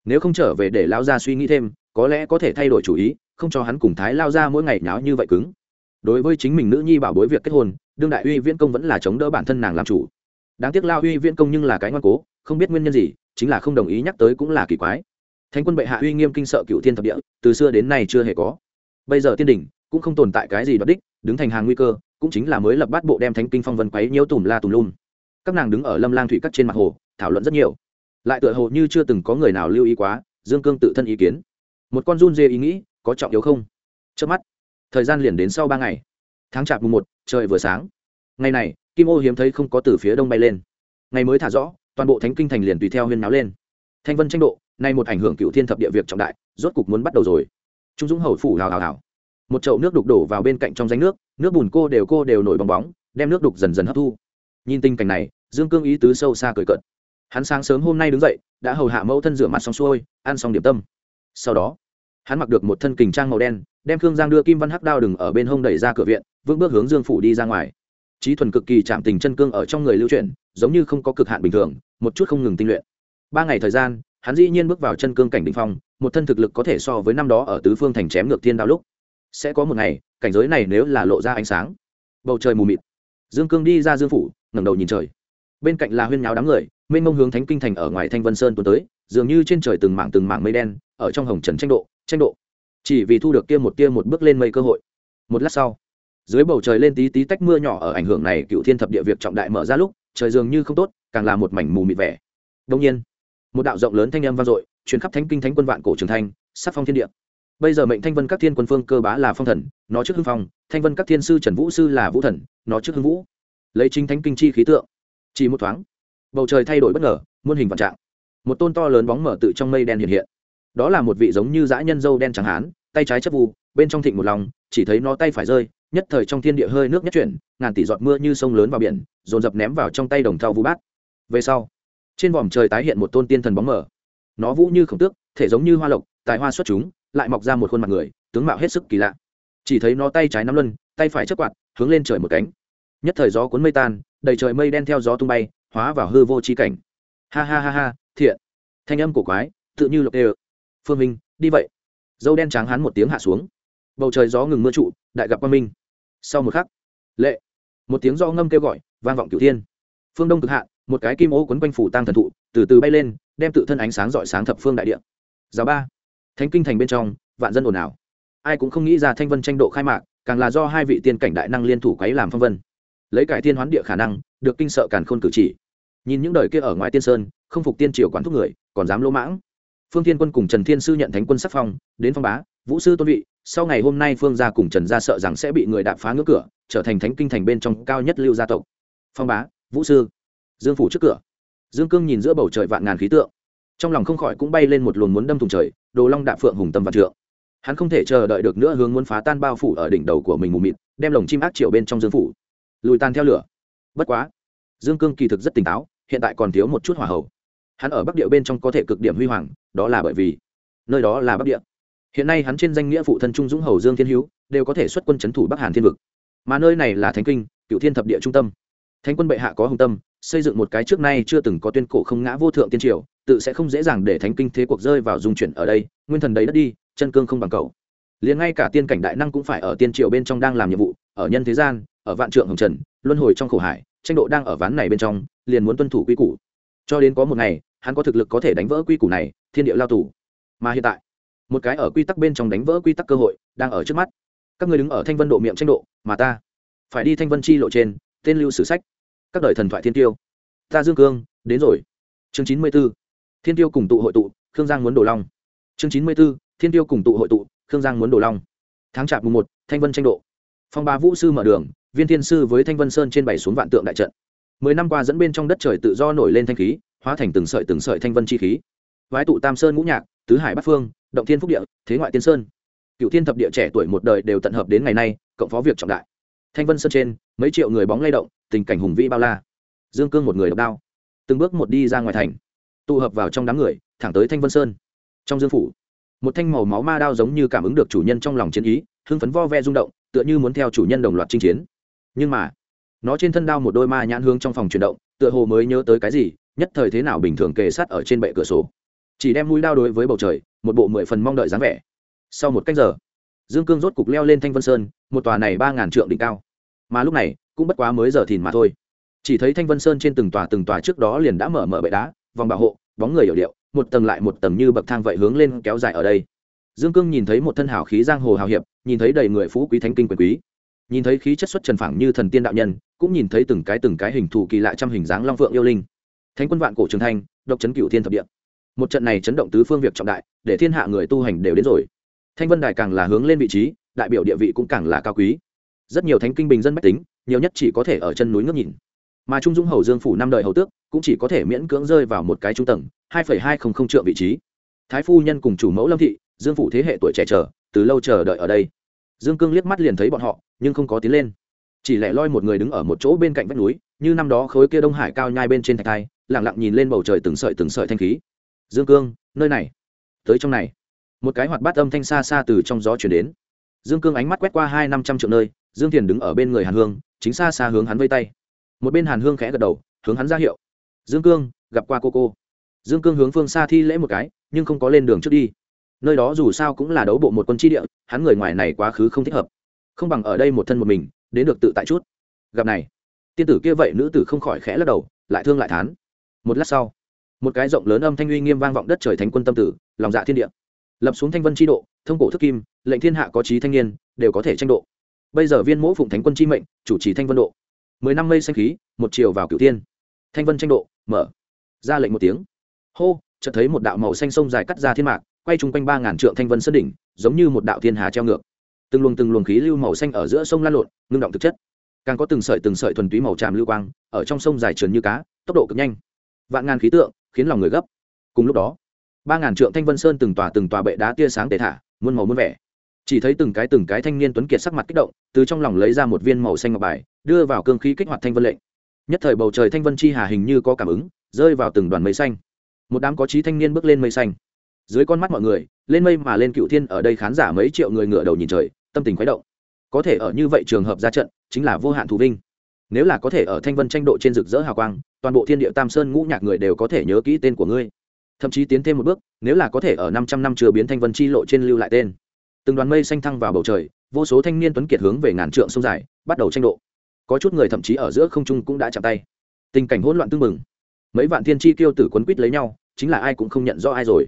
Nếu không trở về để lao ra suy nghĩ thêm, có lẽ có thể thay đổi chủ ý, không cho hắn cùng thái lao ra mỗi ngày nháo như vậy cứng. Đối với chính mình nữ nhi bảo bối việc kết hôn, đương đại uy viễn công vẫn là chống đỡ bản thân nàng làm chủ. Đáng tiếc lao uy viễn công nhưng là cái ngoan cố, không biết nguyên nhân gì, chính là không đồng ý nhắc tới cũng là kỳ quái. Thánh quân bệ hạ uy nghiêm kinh sợ cựu thiên thập địa, từ xưa đến nay chưa hề có bây giờ tiên đỉnh cũng không tồn tại cái gì đoạt đích, đứng thành hàng nguy cơ, cũng chính là mới lập bát bộ đem thánh kinh phong vân quấy nhiễu tùm la tùm lum. Các nàng đứng ở lâm lang thủy cắt trên mặt hồ, thảo luận rất nhiều. Lại tựa hồ như chưa từng có người nào lưu ý quá, dương cương tự thân ý kiến. Một con run dê ý nghĩ, có trọng yếu không? Trước mắt, thời gian liền đến sau ba ngày. Tháng chạp mùng một, trời vừa sáng. Ngày này, kim ô hiếm thấy không có từ phía đông bay lên. Ngày mới thả rõ, toàn bộ thánh kinh thành liền tùy theo huyên náo lên. Thanh vân tranh độ, nay một ảnh hưởng cựu thiên thập địa việc trọng đại, rốt cục muốn bắt đầu rồi trung dũng hầu phủ hào hào hào. Một chậu nước đục đổ vào bên cạnh trong ránh nước nước bùn cô đều cô đều nổi bong bóng, đem nước đục dần dần hấp thu. Nhìn tình cảnh này, dương cương ý tứ sâu xa cười cợt. Hắn sáng sớm hôm nay đứng dậy, đã hầu hạ mẫu thân rửa mặt xong xuôi, ăn xong điểm tâm. Sau đó, hắn mặc được một thân kình trang màu đen, đem khương giang đưa kim văn hắc đao đừng ở bên hông đẩy ra cửa viện, vững bước hướng dương phủ đi ra ngoài. Trí thuần cực kỳ chạm tình chân cương ở trong người lưu chuyển, giống như không có cực hạn bình thường, một chút không ngừng tinh luyện. Ba ngày thời gian, hắn dĩ nhiên bước vào chân cương cảnh đ ỉ n h phong một thân thực lực có thể so với năm đó ở tứ phương thành chém ngược thiên đao lúc. Sẽ có một ngày, cảnh giới này nếu là lộ ra ánh sáng, bầu trời mù mịt. Dương cương đi ra dương phủ, ngẩng đầu nhìn trời. Bên cạnh là huyên nháo đám người, mênh mông hướng thánh kinh thành ở ngoài thanh vân sơn tuần tới, dường như trên trời từng mảng từng mảng mây đen, ở trong hồng trần tranh độ tranh độ. Chỉ vì thu được kia một kia một bước lên mây cơ hội. Một lát sau, dưới bầu trời lên tí tí tách mưa nhỏ ở ảnh hưởng này cựu thiên thập địa việc trọng đại mở ra lúc, trời dường như không tốt, càng là một mảnh mù mịt vẻ. Đông nhiên, một đạo rộng lớn thanh âm vang dội chuyến khắp thánh kinh thánh quân vạn cổ trường thanh, sắc phong thiên địa. Bây giờ mệnh thanh vân các thiên quân phương cơ bá là phong thần, nó trước hưng phong, thanh vân các thiên sư trần vũ sư là vũ thần, nó trước hưng vũ. Lấy chính thánh kinh chi khí tượng, chỉ một thoáng, bầu trời thay đổi bất ngờ, muôn hình vạn trạng. Một tôn to lớn bóng mở tự trong mây đen hiện hiện. Đó là một vị giống như dã nhân dâu đen trắng hán, tay trái chấp vụ bên trong thịnh một lòng, chỉ thấy nó tay phải rơi, nhất thời trong thiên địa hơi nước nhất chuyển, ngàn tỷ giọt mưa như sông lớn vào biển, dồn dập ném vào trong tay đồng thau vũ bát. Về sau, trên vòm trời tái hiện một tôn tiên thần bóng mở nó vũ như khổng tước, thể giống như hoa lộc, tài hoa xuất chúng, lại mọc ra một khuôn mặt người, tướng mạo hết sức kỳ lạ. Chỉ thấy nó tay trái nắm luân, tay phải chấp quạt, hướng lên trời một cánh. Nhất thời gió cuốn mây tan, đầy trời mây đen theo gió tung bay, hóa vào hư vô chi cảnh. Ha ha ha ha, thiện. Thanh âm cổ quái, tự như lộc đê phương minh, đi vậy. Dâu đen trắng hắn một tiếng hạ xuống. Bầu trời gió ngừng mưa trụ, đại gặp quang minh. Sau một khắc, lệ. Một tiếng do ngâm kêu gọi, vang vọng cửu thiên. Phương đông cực hạ một cái kim ô quấn quanh phủ tăng thần thụ, từ từ bay lên, đem tự thân ánh sáng rọi sáng thập phương đại địa. Giáo ba. Thánh kinh thành bên trong, vạn dân ồn ào. Ai cũng không nghĩ ra thanh vân tranh độ khai mạc, càng là do hai vị tiên cảnh đại năng liên thủ quấy làm phong vân. Lấy cải tiên hoán địa khả năng, được kinh sợ càn khôn cử chỉ. Nhìn những đời kia ở ngoài tiên sơn, không phục tiên triều quán thúc người, còn dám lỗ mãng. Phương thiên quân cùng trần thiên sư nhận thánh quân sắc phong, đến phong bá, vũ sư tôn vị, sau ngày hôm nay phương gia cùng trần gia sợ rằng sẽ bị người đạp phá ngưỡng cửa, trở thành thánh kinh thành bên trong cao nhất lưu gia tộc. Phong bá, vũ sư dương phủ trước cửa. Dương cương nhìn giữa bầu trời vạn ngàn khí tượng. Trong lòng không khỏi cũng bay lên một luồng muốn đâm thùng trời, đồ long đạp phượng hùng tâm vạn trượng. Hắn không thể chờ đợi được nữa hướng muốn phá tan bao phủ ở đỉnh đầu của mình mù mịt, đem lồng chim ác triệu bên trong dương phủ. Lùi tan theo lửa. Bất quá, dương cương kỳ thực rất tỉnh táo, hiện tại còn thiếu một chút hỏa hậu hắn ở bắc địa bên trong có thể cực điểm huy hoàng, đó là bởi vì nơi đó là bắc địa. Hiện nay hắn trên danh nghĩa phụ thân trung dũng hầu dương thiên hữu, đều có thể xuất quân c h ấ n thủ bắc hàn thiên vực. Mà nơi này là thánh kinh cựu thiên thập địa trung tâm thánh quân bệ hạ có hồng tâm, xây dựng một cái trước nay chưa từng có tuyên cổ không ngã vô thượng tiên triều, tự sẽ không dễ dàng để thánh kinh thế cuộc rơi vào dung chuyển ở đây, nguyên thần đấy đất đi, chân cương không bằng cầu. Liền ngay cả tiên cảnh đại năng cũng phải ở tiên triều bên trong đang làm nhiệm vụ, ở nhân thế gian, ở vạn trượng hồng trần, luân hồi trong khổ hải, tranh độ đang ở ván này bên trong, liền muốn tuân thủ quy củ. Cho đến có một ngày, hắn có thực lực có thể đánh vỡ quy củ này, thiên địa lao tù. Mà hiện tại, một cái ở quy tắc bên trong đánh vỡ quy tắc cơ hội đang ở trước mắt. Các người đứng ở thanh vân độ miệng tranh độ, mà ta phải đi thanh vân chi lộ trên tên lưu sử sách, các đời thần thoại thiên tiêu. Ta dương cương, đến rồi. Chương chín mươi b ố thiên tiêu cùng tụ hội tụ, khương giang muốn đổ long. Chương chín mươi b ố thiên tiêu cùng tụ hội tụ, khương giang muốn đổ long. Tháng chạp mùng một, thanh vân tranh độ. Phong ba vũ sư mở đường, viên thiên sư với thanh vân sơn trên bảy xuống vạn tượng đại trận. Mười năm qua dẫn bên trong đất trời tự do nổi lên thanh khí, hóa thành từng sợi từng sợi thanh vân chi khí. Vái tụ tam sơn ngũ nhạc, tứ hải bắc phương, động thiên phúc địa, thế ngoại tiên sơn. Cựu thiên thập địa trẻ tuổi một đời đều tận hợp đến ngày nay, cộng phó việc trọng đại thanh vân sơn trên, mấy triệu người bóng lay động, tình cảnh hùng vĩ bao la. Dương cương một người độc đao, từng bước một đi ra ngoài thành. Tụ hợp vào trong đám người, thẳng tới thanh vân sơn. Trong dương phủ, một thanh màu máu ma đao giống như cảm ứng được chủ nhân trong lòng chiến ý, hưng phấn vo ve rung động, tựa như muốn theo chủ nhân đồng loạt chinh chiến. Nhưng mà, nó trên thân đao một đôi ma nhãn hương trong phòng chuyển động, tựa hồ mới nhớ tới cái gì, nhất thời thế nào bình thường kề sát ở trên bệ cửa sổ. Chỉ đem mũi đao đối với bầu trời, một bộ mười phần mong đợi dáng vẻ. Sau một cách giờ, dương cương rốt cục leo lên thanh vân sơn, một tòa này ba ngàn trượng đỉnh cao mà lúc này cũng bất quá mới giờ thìn mà thôi. Chỉ thấy thanh vân sơn trên từng tòa từng tòa trước đó liền đã mở mở bệ đá, vòng bảo hộ, bóng người hiểu điệu, một tầng lại một tầng như bậc thang vậy hướng lên kéo dài ở đây. Dương cương nhìn thấy một thân hào khí giang hồ hào hiệp, nhìn thấy đầy người phú quý thánh kinh quyền quý, nhìn thấy khí chất xuất trần phẳng như thần tiên đạo nhân, cũng nhìn thấy từng cái từng cái hình thù kỳ lạ trăm hình dáng long phượng yêu linh. Thánh quân vạn cổ trường thanh độc chấn cửu thiên thập địa. Một trận này chấn động tứ phương việc trọng đại, để thiên hạ người tu hành đều đến rồi. Thanh vân đài càng là hướng lên vị trí, đại biểu địa vị cũng càng là cao quý rất nhiều thánh kinh bình dân bách tính nhiều nhất chỉ có thể ở chân núi ngước nhìn. Mà trung dũng hầu dương phủ năm đời hầu tước cũng chỉ có thể miễn cưỡng rơi vào một cái trung tầng hai phẩy hai không không triệu vị trí. Thái phu nhân cùng chủ mẫu lâm thị dương phủ thế hệ tuổi trẻ chờ, từ lâu chờ đợi ở đây. Dương cương liếc mắt liền thấy bọn họ nhưng không có tiến lên. Chỉ lẻ loi một người đứng ở một chỗ bên cạnh vách núi như năm đó khối kia đông hải cao nhai bên trên thạch thai lẳng lặng nhìn lên bầu trời từng sợi từng sợi thanh khí. Dương cương nơi này. Tới trong này. Một cái hoạt bát âm thanh xa xa từ trong gió chuyển đến. Dương cương ánh mắt quét qua hai năm trăm triệu nơi dương thiền đứng ở bên người hàn hương, chính xa xa hướng hắn vây tay. Một bên hàn hương khẽ gật đầu, hướng hắn ra hiệu. Dương cương, gặp qua cô cô. Dương cương hướng phương xa thi lễ một cái, nhưng không có lên đường trước đi. Nơi đó dù sao cũng là đấu bộ một quân tri địa, hắn người ngoài này quá khứ không thích hợp. Không bằng ở đây một thân một mình, đến được tự tại chút. Gặp này, tiên tử kia vậy nữ tử không khỏi khẽ lắc đầu, lại thương lại thán. Một lát sau, một cái rộng lớn âm thanh uy nghiêm vang vọng đất trời thánh quân tâm tử, lòng dạ thiên địa. Lập xuống thanh vân tri độ, thông cổ thức kim, lệnh thiên hạ có trí thanh niên, đều có thể tranh độ bây giờ viên mỗ phụng thánh quân chi mệnh, chủ trì thanh vân độ. Mười năm mây xanh khí, một chiều vào cửu tiên thanh vân tranh độ, mở. Ra lệnh một tiếng. Hô, chợt thấy một đạo màu xanh sông dài cắt ra thiên mạc, quay chung quanh ba ngàn trượng thanh vân sơn đỉnh, giống như một đạo thiên hà treo ngược. Từng luồng từng luồng khí lưu màu xanh ở giữa sông lan lộn, ngưng động thực chất. Càng có từng sợi từng sợi thuần túy màu tràm lưu quang, ở trong sông dài trườn như cá, tốc độ cực nhanh. Vạn ngàn khí tượng, khiến lòng người gấp. Cùng lúc đó, ba ngàn trượng thanh vân sơn từng tòa từng tòa bệ đá tia sáng tề thả, muôn màu muôn vẻ chỉ thấy từng cái từng cái thanh niên tuấn kiệt sắc mặt kích động, từ trong lòng lấy ra một viên màu xanh ngọc bài, đưa vào cương khí kích hoạt thanh vân lệnh. Nhất thời bầu trời thanh vân chi hà hình như có cảm ứng, rơi vào từng đoàn mây xanh. Một đám có trí thanh niên bước lên mây xanh. Dưới con mắt mọi người, lên mây mà lên cựu thiên ở đây khán giả mấy triệu người ngựa đầu nhìn trời, tâm tình khuấy động. Có thể ở như vậy trường hợp ra trận, chính là vô hạn thù vinh. Nếu là có thể ở thanh vân tranh độ trên rực rỡ hào quang, toàn bộ thiên địa tam sơn ngũ nhạc người đều có thể nhớ kỹ tên của ngươi. Thậm chí tiến thêm một bước, nếu là có thể ở năm trăm năm chưa biến thanh vân chi lộ trên lưu lại tên từng đoàn mây xanh thăng vào bầu trời, vô số thanh niên tuấn kiệt hướng về ngàn trượng sông dài, bắt đầu tranh độ. Có chút người thậm chí ở giữa không trung cũng đã chạm tay. Tình cảnh hỗn loạn tưng bừng. Mấy vạn thiên chi tiêu tử quấn quýt lấy nhau, chính là ai cũng không nhận rõ ai rồi.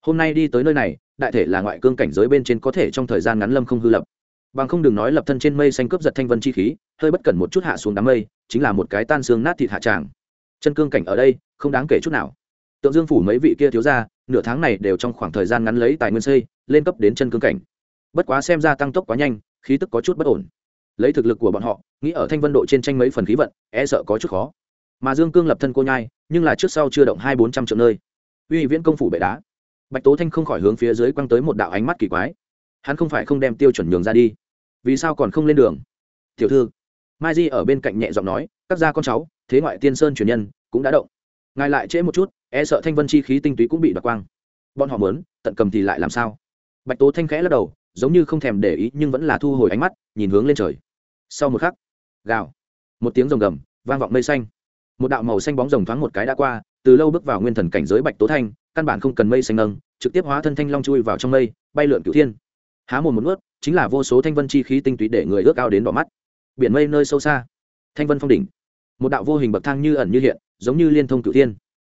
Hôm nay đi tới nơi này, đại thể là ngoại cương cảnh giới bên trên có thể trong thời gian ngắn lâm không hư lập. Bằng không đừng nói lập thân trên mây xanh cướp giật thanh vân chi khí, hơi bất cẩn một chút hạ xuống đám mây, chính là một cái tan xương nát thịt hạ tràng. Chân cương cảnh ở đây, không đáng kể chút nào. Tượng dương phủ mấy vị kia thiếu ra nửa tháng này đều trong khoảng thời gian ngắn lấy tài nguyên xây, lên cấp đến chân cương cảnh bất quá xem ra tăng tốc quá nhanh, khí tức có chút bất ổn. Lấy thực lực của bọn họ, nghĩ ở thanh vân độ trên tranh mấy phần khí vận e sợ có chút khó. Mà dương cương lập thân cô nhai, nhưng là trước sau chưa động hai bốn trăm triệu nơi. Uy viễn công phủ bệ đá. Bạch tố thanh không khỏi hướng phía dưới quăng tới một đạo ánh mắt kỳ quái. Hắn không phải không đem tiêu chuẩn nhường ra đi. Vì sao còn không lên đường? Tiểu thư, mai di ở bên cạnh nhẹ giọng nói, các gia con cháu, thế ngoại tiên sơn truyền nhân, cũng đã động. Ngài lại trễ một chút e sợ thanh vân chi khí tinh túy cũng bị đoạt quang. Bọn họ mớn tận cầm thì lại làm sao? Bạch tố thanh khẽ lắc đầu giống như không thèm để ý nhưng vẫn là thu hồi ánh mắt, nhìn hướng lên trời. Sau một khắc, gào. Một tiếng rồng gầm, vang vọng mây xanh. Một đạo màu xanh bóng rồng thoáng một cái đã qua, từ lâu bước vào nguyên thần cảnh giới bạch tố thanh, căn bản không cần mây xanh nâng, trực tiếp hóa thân thanh long chui vào trong mây, bay lượn cửu thiên. Há một một ướt chính là vô số thanh vân chi khí tinh túy để người ước ao đến đỏ mắt. Biển mây nơi sâu xa, thanh vân phong đỉnh. Một đạo vô hình bậc thang như ẩn như hiện, giống như liên thông cửu thiên.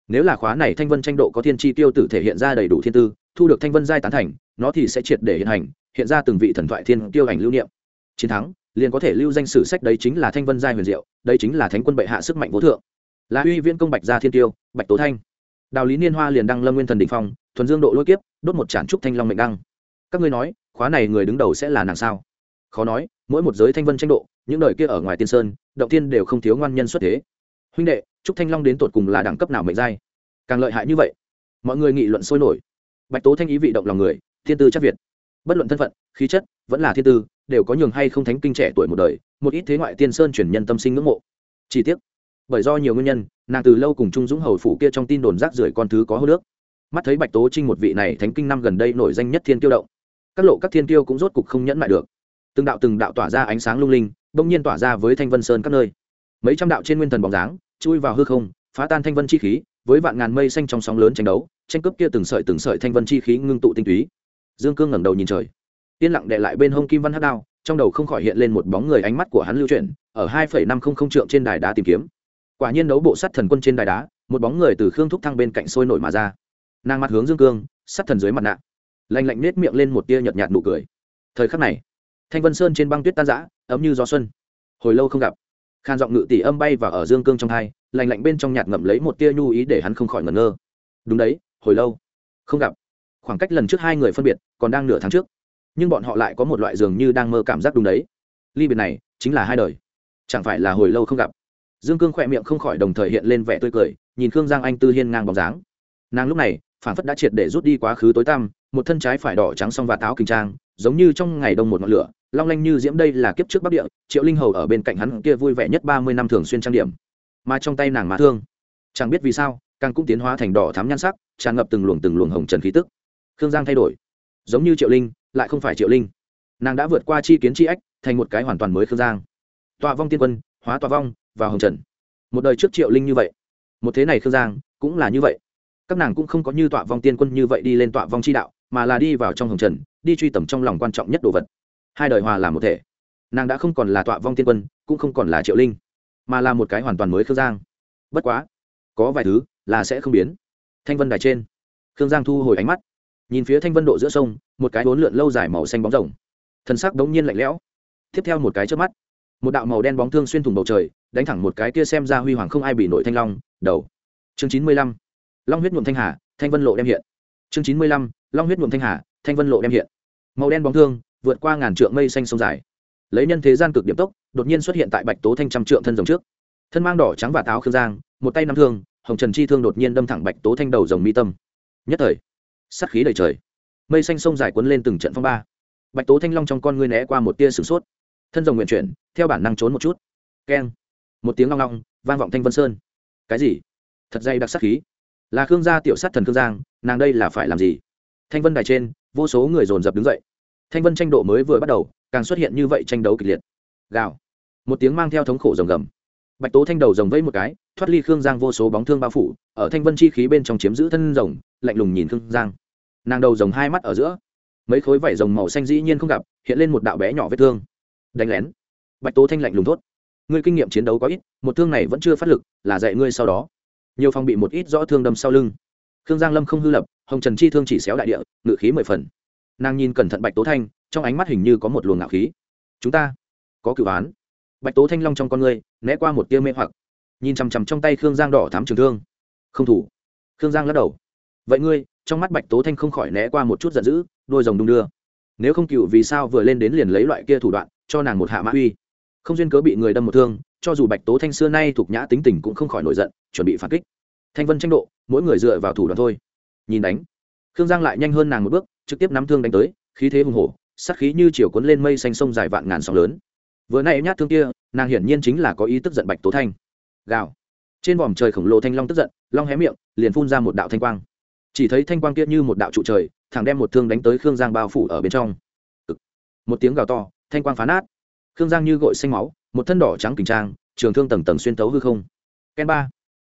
Nếu là khóa này thanh vân tranh độ có thiên chi tiêu tử thể hiện ra đầy đủ thiên tư, thu được thanh vân giai tán thành, nó thì sẽ triệt để hiện hành hiện ra từng vị thần thoại thiên tiêu ảnh lưu niệm. Chiến thắng, liền có thể lưu danh sử sách đấy chính là thanh vân giai huyền diệu đây chính là thánh quân bệ hạ sức mạnh vô thượng. Là uy viên công bạch gia thiên tiêu bạch tố thanh. Đào lý niên hoa liền đăng lâm nguyên thần đình phong, thuần dương độ lôi kiếp, đốt một trản trúc thanh long mệnh đăng. Các ngươi nói, khóa này người đứng đầu sẽ là nàng sao? Khó nói, mỗi một giới thanh vân tranh độ, những đời kia ở ngoài tiên sơn, động tiên đều không thiếu ngoan nhân xuất thế. Huynh đệ, trúc thanh long đến tột cùng là đẳng cấp nào mệnh giai? Càng lợi hại như vậy, mọi người nghị luận sôi nổi. Bạch tố thanh ý vị động lòng người, thiên tư chắc việt bất luận thân phận, khí chất, vẫn là thiên tư, đều có nhường hay không thánh kinh trẻ tuổi một đời, một ít thế ngoại tiên sơn chuyển nhân tâm sinh ngưỡng mộ. Chi tiết bởi do nhiều nguyên nhân, nàng từ lâu cùng trung dũng hầu phủ kia trong tin đồn rác rưởi con thứ có hô nước. Mắt thấy bạch tố trinh một vị này thánh kinh năm gần đây nổi danh nhất thiên tiêu động, các lộ các thiên tiêu cũng rốt cục không nhẫn lại được. Từng đạo từng đạo tỏa ra ánh sáng lung linh, bỗng nhiên tỏa ra với thanh vân sơn các nơi. Mấy trăm đạo trên nguyên thần bóng dáng, chui vào hư không, phá tan thanh vân chi khí, với vạn ngàn mây xanh trong sóng lớn tranh đấu, tranh cướp kia từng sợi từng sợi thanh vân chi khí ngưng tụ tinh túy dương cương ngẩng đầu nhìn trời. Yên lặng đệ lại bên hông kim văn hát đao trong đầu không khỏi hiện lên một bóng người ánh mắt của hắn lưu chuyển ở hai phẩy năm không không trượng trên đài đá tìm kiếm. Quả nhiên đấu bộ sắt thần quân trên đài đá một bóng người từ khương thúc thăng bên cạnh sôi nổi mà ra. Nàng mặt hướng dương cương sắt thần dưới mặt nạ. Lạnh lạnh nết miệng lên một tia nhợt nhạt nụ cười. Thời khắc này thanh vân sơn trên băng tuyết tan giã ấm như gió xuân. Hồi lâu không gặp khan giọng ngự tỷ âm bay và ở dương cương trong hai, lạnh lạnh bên trong nhạt ngậm lấy một tia nhu ý để hắn không khỏi ngẩn ngơ. Đúng đấy hồi lâu không gặp khoảng cách lần trước hai người phân biệt còn đang nửa tháng trước. Nhưng bọn họ lại có một loại dường như đang mơ cảm giác đúng đấy. Ly biệt này chính là hai đời. Chẳng phải là hồi lâu không gặp. Dương cương khỏe miệng không khỏi đồng thời hiện lên vẻ tươi cười, nhìn khương giang anh tư hiên ngang bóng dáng. Nàng lúc này phản phất đã triệt để rút đi quá khứ tối tăm, một thân trái phải đỏ trắng xong và táo kinh trang, giống như trong ngày đông một ngọn lửa, long lanh như diễm đây là kiếp trước bắc địa, triệu linh hầu ở bên cạnh hắn kia vui vẻ nhất ba mươi năm thường xuyên trang điểm. Mà trong tay nàng mà thương. Chẳng biết vì sao, càng cũng tiến hóa thành đỏ thắm nhan sắc, tràn ngập từng luồng từng luồng hồng trần khí tức khương giang thay đổi. Giống như triệu linh, lại không phải triệu linh. Nàng đã vượt qua chi kiến chi ách, thành một cái hoàn toàn mới khương giang. Tọa vong tiên quân, hóa tọa vong và hồng trần. Một đời trước triệu linh như vậy. Một thế này khương giang, cũng là như vậy. Các nàng cũng không có như tọa vong tiên quân như vậy đi lên tọa vong chi đạo, mà là đi vào trong hồng trần, đi truy tầm trong lòng quan trọng nhất đồ vật. Hai đời hòa làm một thể. Nàng đã không còn là tọa vong tiên quân, cũng không còn là triệu linh, mà là một cái hoàn toàn mới khương giang. Bất quá, có vài thứ là sẽ không biến. Thanh vân đài trên, khương giang thu hồi ánh mắt nhìn phía thanh vân độ giữa sông, một cái bốn lượn lâu dài màu xanh bóng rồng. Thân sắc đống nhiên lạnh lẽo. Tiếp theo một cái trước mắt, một đạo màu đen bóng thương xuyên thủng bầu trời, đánh thẳng một cái kia xem ra huy hoàng không ai bị nổi thanh long, đầu. Chương chín mươi lăm, long huyết nhuộm thanh hà, thanh vân lộ đem hiện. Chương chín mươi lăm, long huyết nhuộm thanh hà, thanh vân lộ đem hiện. Màu đen bóng thương, vượt qua ngàn trượng mây xanh sông dài. Lấy nhân thế gian cực điểm tốc, đột nhiên xuất hiện tại bạch tố thanh trăm trượng thân rồng trước. Thân mang đỏ trắng và táo khương giang, một tay nắm thương, hồng trần chi thương đột nhiên đâm thẳng bạch tố thanh đầu rồng mi tâm. Nhất thời sắt khí đầy trời. Mây xanh sông dài cuốn lên từng trận phong ba. Bạch tố thanh long trong con ngươi né qua một tia sửng sốt. Thân rồng nguyện chuyển, theo bản năng trốn một chút. Keng. Một tiếng long long, vang vọng thanh vân sơn. Cái gì? Thật dây đặc sắc khí. Là khương gia tiểu sát thần khương giang, nàng đây là phải làm gì? Thanh vân đài trên, vô số người dồn dập đứng dậy. Thanh vân tranh độ mới vừa bắt đầu, càng xuất hiện như vậy tranh đấu kịch liệt. Gào. Một tiếng mang theo thống khổ rồng gầm. Bạch tố thanh đầu rồng vẫy một cái, thoát ly khương giang vô số bóng thương bao phủ, ở thanh vân chi khí bên trong chiếm giữ thân rồng, lạnh lùng nhìn khương giang nàng đầu rồng hai mắt ở giữa. Mấy khối vảy rồng màu xanh dĩ nhiên không gặp, hiện lên một đạo bé nhỏ vết thương. Đánh lén. Bạch tố thanh lạnh lùng thốt. Ngươi kinh nghiệm chiến đấu có ít, một thương này vẫn chưa phát lực, là dạy ngươi sau đó. Nhiều phòng bị một ít rõ thương đâm sau lưng. Khương giang lâm không hư lập, hồng trần chi thương chỉ xéo đại địa, ngự khí mười phần. Nàng nhìn cẩn thận bạch tố thanh, trong ánh mắt hình như có một luồng ngạo khí. Chúng ta có cửu án. Bạch tố thanh long trong con ngươi, né qua một tia mê hoặc. Nhìn chằm chằm trong tay khương giang đỏ thám trường thương. Không thủ. Khương giang lắc đầu. Vậy ngươi trong mắt bạch tố thanh không khỏi né qua một chút giận dữ, đôi rồng đung đưa. Nếu không cựu vì sao vừa lên đến liền lấy loại kia thủ đoạn, cho nàng một hạ mã uy. Không duyên cớ bị người đâm một thương, cho dù bạch tố thanh xưa nay thuộc nhã tính tình cũng không khỏi nổi giận, chuẩn bị phản kích. Thanh vân tranh độ, mỗi người dựa vào thủ đoạn thôi. Nhìn đánh. Khương giang lại nhanh hơn nàng một bước, trực tiếp nắm thương đánh tới, khí thế hùng hổ, sát khí như chiều cuốn lên mây xanh sông dài vạn ngàn sóng lớn. Vừa nay nhát thương kia, nàng hiển nhiên chính là có ý tức giận bạch tố thanh. Gào. Trên vòm trời khổng lồ thanh long tức giận, long hé miệng, liền phun ra một đạo thanh quang chỉ thấy thanh quang kia như một đạo trụ trời, thẳng đem một thương đánh tới khương giang bao phủ ở bên trong. Một tiếng gào to, thanh quang phá nát. Khương giang như gội xanh máu, một thân đỏ trắng kình trang, trường thương tầng tầng xuyên tấu hư không. Ken ba.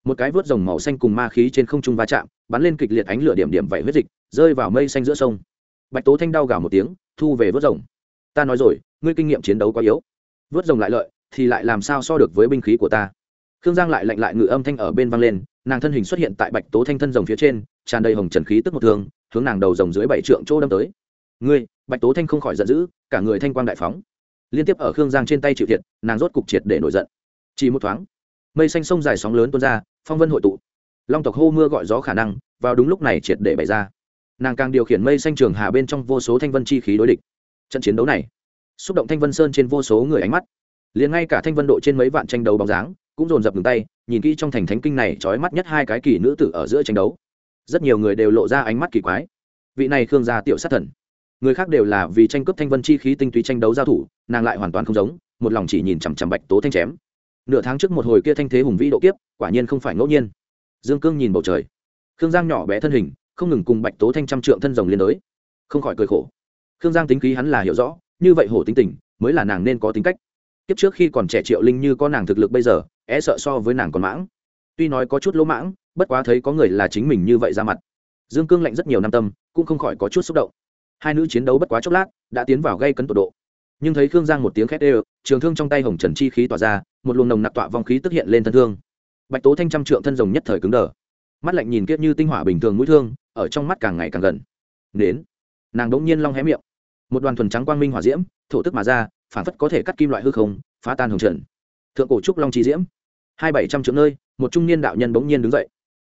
Một cái vớt rồng màu xanh cùng ma khí trên không trung va chạm, bắn lên kịch liệt ánh lửa điểm điểm vẩy huyết dịch, rơi vào mây xanh giữa sông. Bạch tố thanh đau gào một tiếng, thu về vớt rồng. Ta nói rồi, ngươi kinh nghiệm chiến đấu quá yếu. Vớt rồng lại lợi, thì lại làm sao so được với binh khí của ta? Khương giang lại lạnh lại ngự âm thanh ở bên vang lên nàng thân hình xuất hiện tại bạch tố thanh thân rồng phía trên, tràn đầy hồng trần khí tức một thương hướng nàng đầu rồng dưới bảy trượng chỗ đâm tới. Ngươi, bạch tố thanh không khỏi giận dữ, cả người thanh quang đại phóng. Liên tiếp ở khương giang trên tay chịu thiệt, nàng rốt cục triệt để nổi giận. Chỉ một thoáng, mây xanh sông dài sóng lớn tuôn ra, phong vân hội tụ. Long tộc hô mưa gọi gió khả năng, vào đúng lúc này triệt để bày ra. Nàng càng điều khiển mây xanh trường hà bên trong vô số thanh vân chi khí đối địch. Trận chiến đấu này, xúc động thanh vân sơn trên vô số người ánh mắt. Liền ngay cả thanh vân độ trên mấy vạn tranh đấu bóng dáng, cũng dồn dập ngừng tay nhìn kỹ trong thành thánh kinh này trói mắt nhất hai cái kỳ nữ tử ở giữa tranh đấu. Rất nhiều người đều lộ ra ánh mắt kỳ quái. Vị này khương gia tiểu sát thần. Người khác đều là vì tranh cướp thanh vân chi khí tinh túy tranh đấu giao thủ, nàng lại hoàn toàn không giống, một lòng chỉ nhìn chằm chằm bạch tố thanh chém. Nửa tháng trước một hồi kia thanh thế hùng vĩ độ kiếp, quả nhiên không phải ngẫu nhiên. Dương cương nhìn bầu trời. Khương giang nhỏ bé thân hình, không ngừng cùng bạch tố thanh trăm trượng thân rồng liên đới. Không khỏi cười khổ. Khương giang tính khí hắn là hiểu rõ, như vậy hổ tính tình, mới là nàng nên có tính cách kiếp trước khi còn trẻ triệu linh như có nàng thực lực bây giờ é sợ so với nàng còn mãng. Tuy nói có chút lỗ mãng, bất quá thấy có người là chính mình như vậy ra mặt. Dương cương lạnh rất nhiều năm tâm, cũng không khỏi có chút xúc động. Hai nữ chiến đấu bất quá chốc lát, đã tiến vào gây cấn tột độ. Nhưng thấy khương giang một tiếng khét ê trường thương trong tay hồng trần chi khí tỏa ra, một luồng nồng nặc tọa vong khí tức hiện lên thân thương. Bạch tố thanh trăm trượng thân rồng nhất thời cứng đờ. Mắt lạnh nhìn kiết như tinh hỏa bình thường mũi thương, ở trong mắt càng ngày càng gần. Đến nàng đống nhiên long hé miệng. Một đoàn thuần trắng quang minh hỏa diễm, thổ tức mà ra phản phất có thể cắt kim loại hư không, phá tan hồng trần. Thượng cổ trúc long chi diễm. Hai bảy trăm triệu nơi, một trung niên đạo nhân bỗng nhiên đứng dậy.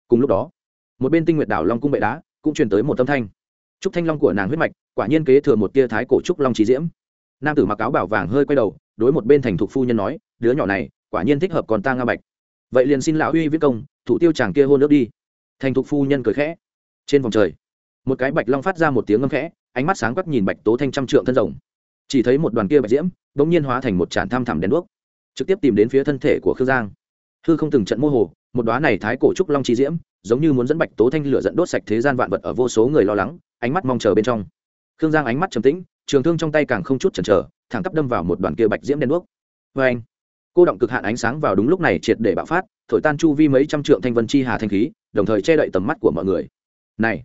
Cùng lúc đó, một bên tinh nguyệt đảo long cung bệ đá cũng truyền tới một tâm thanh. Trúc thanh long của nàng huyết mạch, quả nhiên kế thừa một tia thái cổ trúc long trí diễm. Nam tử mặc áo bảo vàng hơi quay đầu, đối một bên thành thục phu nhân nói, đứa nhỏ này, quả nhiên thích hợp còn ta nga bạch. Vậy liền xin lão uy viết công, thủ tiêu chàng kia hôn nước đi. Thành thục phu nhân cười khẽ. Trên vòng trời, một cái bạch long phát ra một tiếng ngâm khẽ, ánh mắt sáng quắc nhìn bạch tố thanh trăm trượng thân rồng chỉ thấy một đoàn kia bạch diễm đ ỗ n g nhiên hóa thành một tràn tham thẳm đèn đuốc, trực tiếp tìm đến phía thân thể của khương giang. Hư không từng trận mô hồ, một đoá này thái cổ trúc long chi diễm, giống như muốn dẫn bạch tố thanh lửa dẫn đốt sạch thế gian vạn vật ở vô số người lo lắng, ánh mắt mong chờ bên trong. Khương giang ánh mắt trầm tĩnh, trường thương trong tay càng không chút chần chờ, thẳng tắp đâm vào một đoàn kia bạch diễm đen đuốc. Vê anh, cô động cực hạn ánh sáng vào đúng lúc này triệt để bạo phát, thổi tan chu vi mấy trăm trượng thanh vân chi hà thanh khí, đồng thời che đậy tầm mắt của mọi người. Này,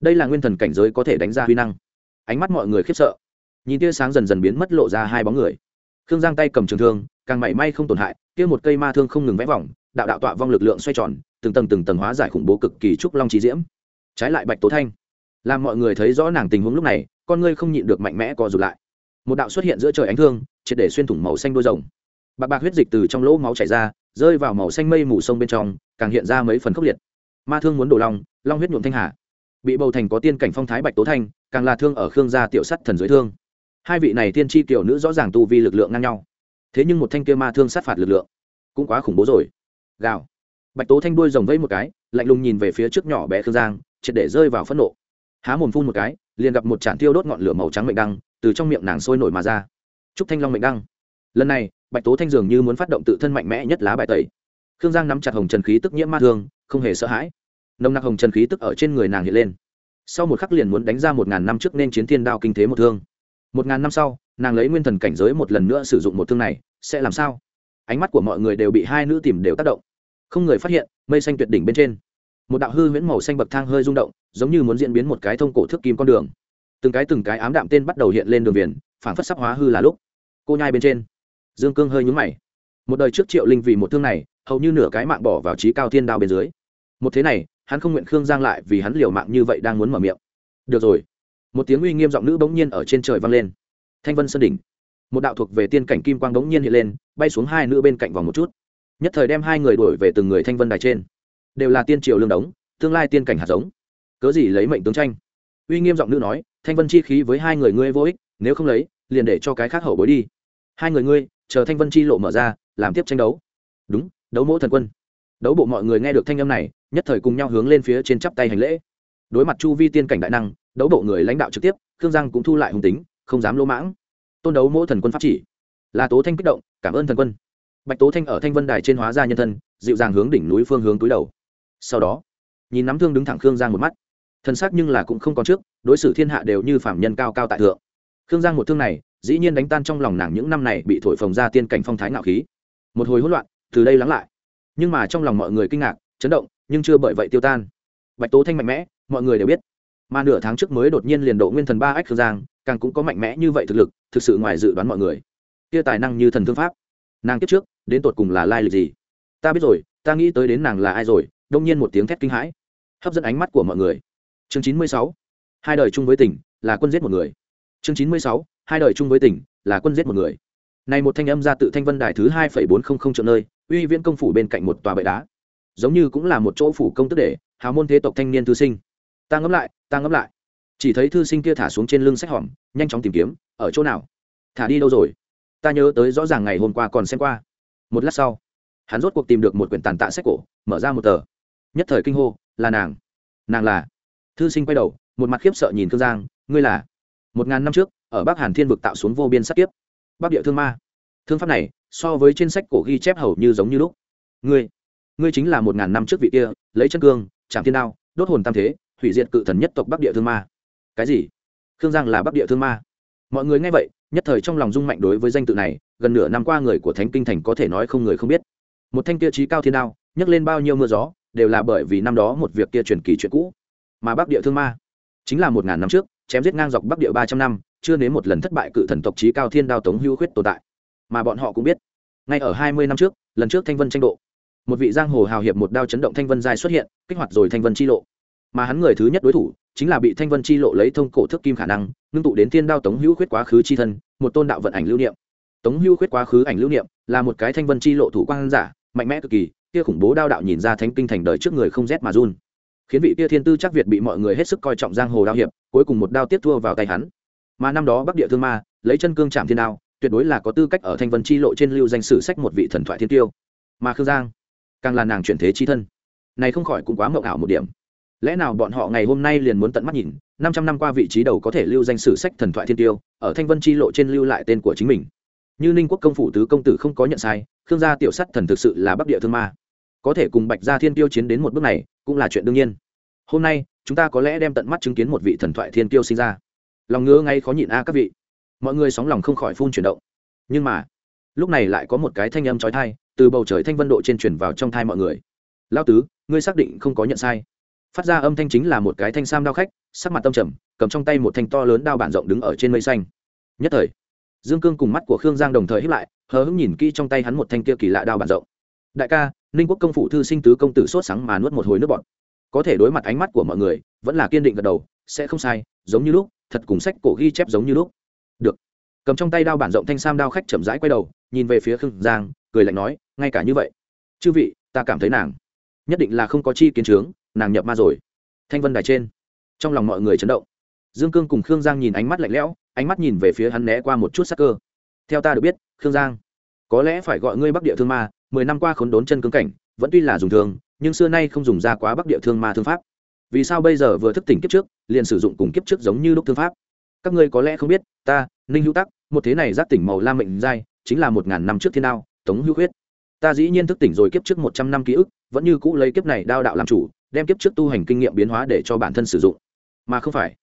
đây là nguyên thần cảnh giới có thể đánh ra huy năng. Ánh mắt mọi người khiếp sợ nhìn tia sáng dần dần biến mất lộ ra hai bóng người. Khương giang tay cầm trường thương, càng mảy may không tổn hại, kia một cây ma thương không ngừng vẽ vòng, đạo đạo tọa vong lực lượng xoay tròn, từng tầng từng tầng hóa giải khủng bố cực kỳ trúc long trí diễm. Trái lại bạch tố thanh, làm mọi người thấy rõ nàng tình huống lúc này, con ngươi không nhịn được mạnh mẽ co rụt lại. Một đạo xuất hiện giữa trời ánh thương, triệt để xuyên thủng màu xanh đôi rồng. Bạc bạc huyết dịch từ trong lỗ máu chảy ra, rơi vào màu xanh mây mù sông bên trong, càng hiện ra mấy phần khốc liệt. Ma thương muốn đổ long long huyết nhuộm thanh hà. Bị bầu thành có tiên cảnh phong thái bạch tố thanh, càng là thương ở khương gia tiểu sắt thần dưới thương hai vị này tiên tri tiểu nữ rõ ràng tu vi lực lượng ngang nhau. Thế nhưng một thanh kia ma thương sát phạt lực lượng cũng quá khủng bố rồi. Gào. Bạch tố thanh đuôi rồng vẫy một cái, lạnh lùng nhìn về phía trước nhỏ bé khương giang, triệt để rơi vào phẫn nộ. Há mồm phun một cái, liền gặp một tràn tiêu đốt ngọn lửa màu trắng mệnh đăng từ trong miệng nàng sôi nổi mà ra. Trúc thanh long mệnh đăng. Lần này, bạch tố thanh dường như muốn phát động tự thân mạnh mẽ nhất lá bài tẩy. Khương giang nắm chặt hồng trần khí tức nhiễm ma thương, không hề sợ hãi. Nồng nặc hồng trần khí tức ở trên người nàng hiện lên. Sau một khắc liền muốn đánh ra một ngàn năm trước nên chiến thiên đao kinh thế một thương một ngàn năm sau, nàng lấy nguyên thần cảnh giới một lần nữa sử dụng một thương này, sẽ làm sao? Ánh mắt của mọi người đều bị hai nữ tìm đều tác động. Không người phát hiện, mây xanh tuyệt đỉnh bên trên. Một đạo hư huyễn màu xanh bậc thang hơi rung động, giống như muốn diễn biến một cái thông cổ thước kim con đường. Từng cái từng cái ám đạm tên bắt đầu hiện lên đường viền phản phất sắp hóa hư là lúc. Cô nhai bên trên, dương cương hơi nhúng mày. Một đời trước triệu linh vì một thương này, hầu như nửa cái mạng bỏ vào trí cao thiên đao bên dưới. Một thế này, hắn không nguyện khương giang lại vì hắn liều mạng như vậy đang muốn mở miệng. Được rồi một tiếng uy nghiêm giọng nữ bỗng nhiên ở trên trời vang lên. Thanh vân sơn đỉnh. Một đạo thuộc về tiên cảnh kim quang bỗng nhiên hiện lên, bay xuống hai nữ bên cạnh vòng một chút. Nhất thời đem hai người đuổi về từng người thanh vân đài trên. Đều là tiên triều lương đống, tương lai tiên cảnh hạt giống. Cớ gì lấy mệnh tướng tranh? Uy nghiêm giọng nữ nói, thanh vân chi khí với hai người ngươi vô ích, nếu không lấy, liền để cho cái khác hậu bối đi. Hai người ngươi, chờ thanh vân chi lộ mở ra, làm tiếp tranh đấu. Đúng, đấu mỗ thần quân. Đấu bộ mọi người nghe được thanh âm này, nhất thời cùng nhau hướng lên phía trên chắp tay hành lễ. Đối mặt chu vi tiên cảnh đại năng đấu bộ người lãnh đạo trực tiếp, khương giang cũng thu lại hùng tính, không dám lỗ mãng. Tôn đấu mỗi thần quân pháp chỉ. Là tố thanh kích động, cảm ơn thần quân. Bạch tố thanh ở thanh vân đài trên hóa ra nhân thân, dịu dàng hướng đỉnh núi phương hướng túi đầu. Sau đó, nhìn nắm thương đứng thẳng khương giang một mắt. Thân xác nhưng là cũng không còn trước, đối xử thiên hạ đều như phạm nhân cao cao tại thượng. Khương giang một thương này, dĩ nhiên đánh tan trong lòng nàng những năm này bị thổi phồng ra tiên cảnh phong thái ngạo khí. Một hồi hỗn loạn, từ đây lắng lại. Nhưng mà trong lòng mọi người kinh ngạc, chấn động, nhưng chưa bởi vậy tiêu tan. Bạch tố thanh mạnh mẽ, mọi người đều biết mà nửa tháng trước mới đột nhiên liền độ nguyên thần ba ách khương giang, càng cũng có mạnh mẽ như vậy thực lực, thực sự ngoài dự đoán mọi người. Kia tài năng như thần thương pháp. Nàng kiếp trước, đến tột cùng là lai lịch gì? Ta biết rồi, ta nghĩ tới đến nàng là ai rồi, đông nhiên một tiếng thét kinh hãi. Hấp dẫn ánh mắt của mọi người. Chương chín mươi sáu, hai đời chung với tỉnh là quân giết một người. Chương chín mươi sáu, hai đời chung với tỉnh là quân giết một người. Này một thanh âm ra tự thanh vân đài thứ hai bốn trăm linh triệu nơi, uy viễn công phủ bên cạnh một tòa bệ đá. Giống như cũng là một chỗ phủ công tức để, hào môn thế tộc thanh niên thư sinh ta ngẫm lại, ta ngẫm lại. Chỉ thấy thư sinh kia thả xuống trên lưng sách hòm, nhanh chóng tìm kiếm, ở chỗ nào? Thả đi đâu rồi? Ta nhớ tới rõ ràng ngày hôm qua còn xem qua. Một lát sau, hắn rốt cuộc tìm được một quyển tàn tạ sách cổ, mở ra một tờ. Nhất thời kinh hô, là nàng. Nàng là? Thư sinh quay đầu, một mặt khiếp sợ nhìn thương giang, ngươi là? Một ngàn năm trước, ở bắc hàn thiên vực tạo xuống vô biên sát kiếp. Bắc địa thương ma. Thương pháp này, so với trên sách cổ ghi chép hầu như giống như lúc. Ngươi ngươi chính là một ngàn năm trước vị kia, lấy chân cương, chạm thiên đao, đốt hồn tam thế hủy diệt cự thần nhất tộc bắc địa thương ma. Cái gì? Khương giang là bắc địa thương ma? Mọi người nghe vậy, nhất thời trong lòng rung mạnh đối với danh tự này, gần nửa năm qua người của thánh kinh thành có thể nói không người không biết. Một thanh kia trí cao thiên đao, nhấc lên bao nhiêu mưa gió, đều là bởi vì năm đó một việc kia truyền kỳ chuyện cũ. Mà bắc địa thương ma, chính là một ngàn năm trước, chém giết ngang dọc bắc địa ba trăm năm, chưa nếm một lần thất bại cự thần tộc trí cao thiên đao tống hưu khuyết tồn tại. Mà bọn họ cũng biết, ngay ở hai mươi năm trước, lần trước thanh vân tranh độ, một vị giang hồ hào hiệp một đao chấn động thanh vân giai xuất hiện, kích hoạt rồi thanh vân chi lộ mà hắn người thứ nhất đối thủ chính là bị thanh vân chi lộ lấy thông cổ thức kim khả năng, ngưng tụ đến thiên đao tống hữu khuyết quá khứ chi thân, một tôn đạo vận ảnh lưu niệm. Tống hữu khuyết quá khứ ảnh lưu niệm là một cái thanh vân chi lộ thủ quang giả, mạnh mẽ cực kỳ, kia khủng bố đao đạo nhìn ra thánh kinh thành đời trước người không rét mà run. Khiến vị kia thiên tư chắc việt bị mọi người hết sức coi trọng giang hồ đao hiệp, cuối cùng một đao tiếp thua vào tay hắn. Mà năm đó bắc địa thương ma, lấy chân cương chạm thiên đao, tuyệt đối là có tư cách ở thanh vân chi lộ trên lưu danh sử sách một vị thần thoại thiên tiêu. Mà khương giang, càng là nàng chuyển thế chi thân. Này không khỏi cũng quá mộng ảo một điểm lẽ nào bọn họ ngày hôm nay liền muốn tận mắt nhìn, năm trăm năm qua vị trí đầu có thể lưu danh sử sách thần thoại thiên tiêu, ở thanh vân chi lộ trên lưu lại tên của chính mình? Như ninh quốc công phủ tứ công tử không có nhận sai, khương gia tiểu sắt thần thực sự là bắc địa thương ma. Có thể cùng bạch gia thiên tiêu chiến đến một bước này, cũng là chuyện đương nhiên. Hôm nay, chúng ta có lẽ đem tận mắt chứng kiến một vị thần thoại thiên tiêu sinh ra. Lòng ngứa ngay khó nhịn a à các vị. Mọi người sóng lòng không khỏi phun chuyển động. Nhưng mà, lúc này lại có một cái thanh âm trói thai từ bầu trời thanh vân độ trên chuyển vào trong thai mọi người. Lao tứ, ngươi xác định không có nhận sai phát ra âm thanh chính là một cái thanh sam đao khách, sắc mặt tâm trầm, cầm trong tay một thanh to lớn đao bản rộng đứng ở trên mây xanh. Nhất thời, dương cương cùng mắt của khương giang đồng thời hiếp lại, hờ hững nhìn kỹ trong tay hắn một thanh kia kỳ lạ đao bản rộng. Đại ca, ninh quốc công phủ thư sinh tứ công tử sốt sáng mà nuốt một hồi nước bọt. Có thể đối mặt ánh mắt của mọi người, vẫn là kiên định gật đầu, sẽ không sai, giống như lúc, thật cùng sách cổ ghi chép giống như lúc. Được. Cầm trong tay đao bản rộng thanh sam đao khách chậm rãi quay đầu, nhìn về phía khương giang, cười lạnh nói, ngay cả như vậy, chư vị, ta cảm thấy nàng nhất định là không có chi kiến trướng nàng nhập ma rồi. Thanh vân đài trên. Trong lòng mọi người chấn động. Dương cương cùng khương giang nhìn ánh mắt lạnh lẽo, ánh mắt nhìn về phía hắn né qua một chút sắc cơ. Theo ta được biết, khương giang, có lẽ phải gọi ngươi bắc địa thương ma, mười năm qua khốn đốn chân cương cảnh, vẫn tuy là dùng thường, nhưng xưa nay không dùng ra quá bắc địa thương ma thương pháp. Vì sao bây giờ vừa thức tỉnh kiếp trước, liền sử dụng cùng kiếp trước giống như lúc thương pháp? Các ngươi có lẽ không biết, ta, ninh hữu tắc, một thế này giác tỉnh màu lam mệnh giai, chính là một ngàn năm trước thiên đao, tống hữu huyết ta dĩ nhiên thức tỉnh rồi kiếp trước một trăm năm ký ức, vẫn như cũ lấy kiếp này đao đạo làm chủ đem kiếp trước tu hành kinh nghiệm biến hóa để cho bản thân sử dụng. Mà không phải,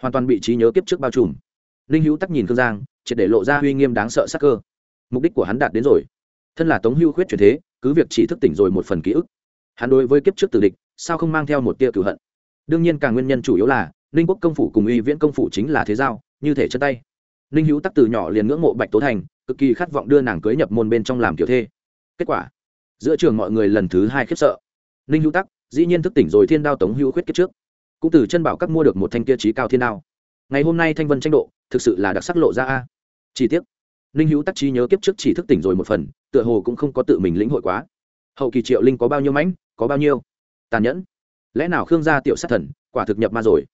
hoàn toàn bị trí nhớ kiếp trước bao trùm. Ninh hữu tắc nhìn khương giang, triệt để lộ ra uy nghiêm đáng sợ sắc cơ. Mục đích của hắn đạt đến rồi. Thân là tống hữu khuyết truyền thế, cứ việc chỉ thức tỉnh rồi một phần ký ức, hắn đối với kiếp trước tử địch, sao không mang theo một tia cửu hận? Đương nhiên càng nguyên nhân chủ yếu là, ninh quốc công phủ cùng uy viễn công phủ chính là thế giao, như thể chân tay. Ninh hữu tắc từ nhỏ liền ngưỡng mộ bạch tố thành, cực kỳ khát vọng đưa nàng cưới nhập môn bên trong làm kiểu thê. Kết quả, giữa trường mọi người lần thứ hai khiếp sợ. Ninh hữu tắc dĩ nhiên thức tỉnh rồi thiên đao tống hữu khuyết kiếp trước. Cũng từ chân bảo các mua được một thanh kia trí cao thiên đao. Ngày hôm nay thanh vân tranh độ, thực sự là đặc sắc lộ ra a. Chỉ tiếc, ninh hữu tắc trí nhớ kiếp trước chỉ thức tỉnh rồi một phần, tựa hồ cũng không có tự mình lĩnh hội quá. Hậu kỳ triệu linh có bao nhiêu mãnh, có bao nhiêu? Tàn nhẫn. Lẽ nào khương gia tiểu sát thần, quả thực nhập ma rồi?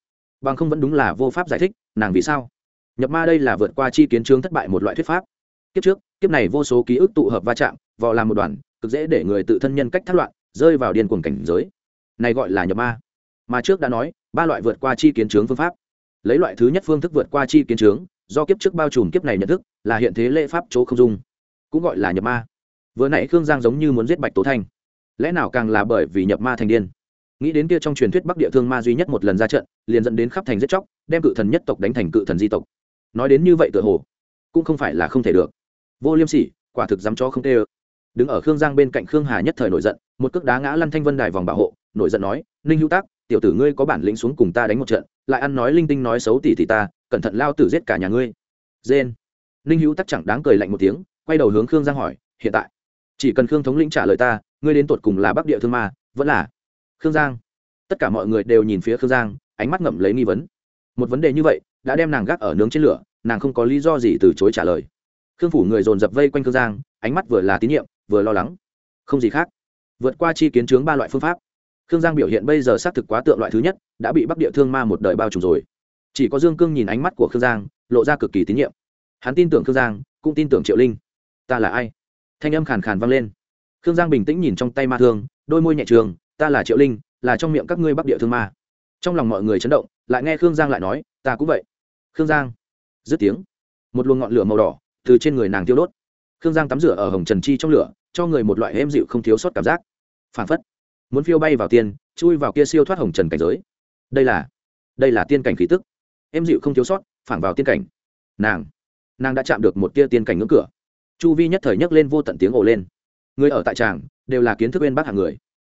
Bằng không vẫn đúng là vô pháp giải thích, nàng vì sao? Nhập ma đây là vượt qua chi kiến trương thất bại một loại thuyết pháp. Kiếp trước, kiếp này vô số ký ức tụ hợp va chạm, vò làm một đoàn, cực dễ để người tự thân nhân cách thất loạn, rơi vào điên cuồng cảnh giới này gọi là nhập ma. Mà trước đã nói, ba loại vượt qua chi kiến trướng phương pháp. Lấy loại thứ nhất phương thức vượt qua chi kiến trướng do kiếp trước bao trùm kiếp này nhận thức, là hiện thế lễ pháp chỗ không dung. Cũng gọi là nhập ma. Vừa nãy khương giang giống như muốn giết bạch tố thanh lẽ nào càng là bởi vì nhập ma thành điên? Nghĩ đến kia trong truyền thuyết bắc địa thương ma duy nhất một lần ra trận, liền dẫn đến khắp thành giết chóc, đem cự thần nhất tộc đánh thành cự thần di tộc. Nói đến như vậy tựa hồ, cũng không phải là không thể được. Vô liêm sỉ, quả thực dám cho không tê ơ. Đứng ở khương giang bên cạnh khương hà nhất thời nổi giận, một cước đá ngã lăn thanh vân đài vòng bảo hộ nổi giận nói, ninh hữu tác, tiểu tử ngươi có bản lĩnh xuống cùng ta đánh một trận, lại ăn nói linh tinh nói xấu tỉ tỉ ta, cẩn thận lao tử giết cả nhà ngươi. Dên ninh hữu tắc chẳng đáng cười lạnh một tiếng, quay đầu hướng khương giang hỏi, hiện tại, chỉ cần khương thống lĩnh trả lời ta, ngươi đến tột cùng là bắc địa thương ma, vẫn là? Khương giang. Tất cả mọi người đều nhìn phía khương giang, ánh mắt ngậm lấy nghi vấn. Một vấn đề như vậy, đã đem nàng gác ở nướng trên lửa, nàng không có lý do gì từ chối trả lời. Khương phủ người dồn dập vây quanh khương giang, ánh mắt vừa là tín nhiệm, vừa lo lắng. Không gì khác. Vượt qua chi kiến chướng ba loại phương pháp khương giang biểu hiện bây giờ xác thực quá tượng loại thứ nhất, đã bị bắc địa thương ma một đời bao trùm rồi. Chỉ có dương cương nhìn ánh mắt của khương giang, lộ ra cực kỳ tín nhiệm. Hắn tin tưởng khương giang, cũng tin tưởng triệu linh. Ta là ai? Thanh âm khàn khàn vang lên. Khương giang bình tĩnh nhìn trong tay ma thương, đôi môi nhẹ trường, ta là triệu linh, là trong miệng các ngươi bắc địa thương ma. Trong lòng mọi người chấn động, lại nghe khương giang lại nói, ta cũng vậy. Khương giang dứt tiếng, một luồng ngọn lửa màu đỏ từ trên người nàng tiêu đốt. Khương giang tắm rửa ở hồng trần chi trong lửa, cho người một loại êm dịu không thiếu sót cảm giác. Phản phất muốn phiêu bay vào tiên, chui vào kia siêu thoát hồng trần cảnh giới. Đây là đây là tiên cảnh khí tức. Em dịu không thiếu sót phản vào tiên cảnh. Nàng nàng đã chạm được một tia tiên cảnh ngưỡng cửa. Chu vi nhất thời nhấc lên vô tận tiếng ồ lên. Người ở tại tràng, đều là kiến thức bên bác hàng người.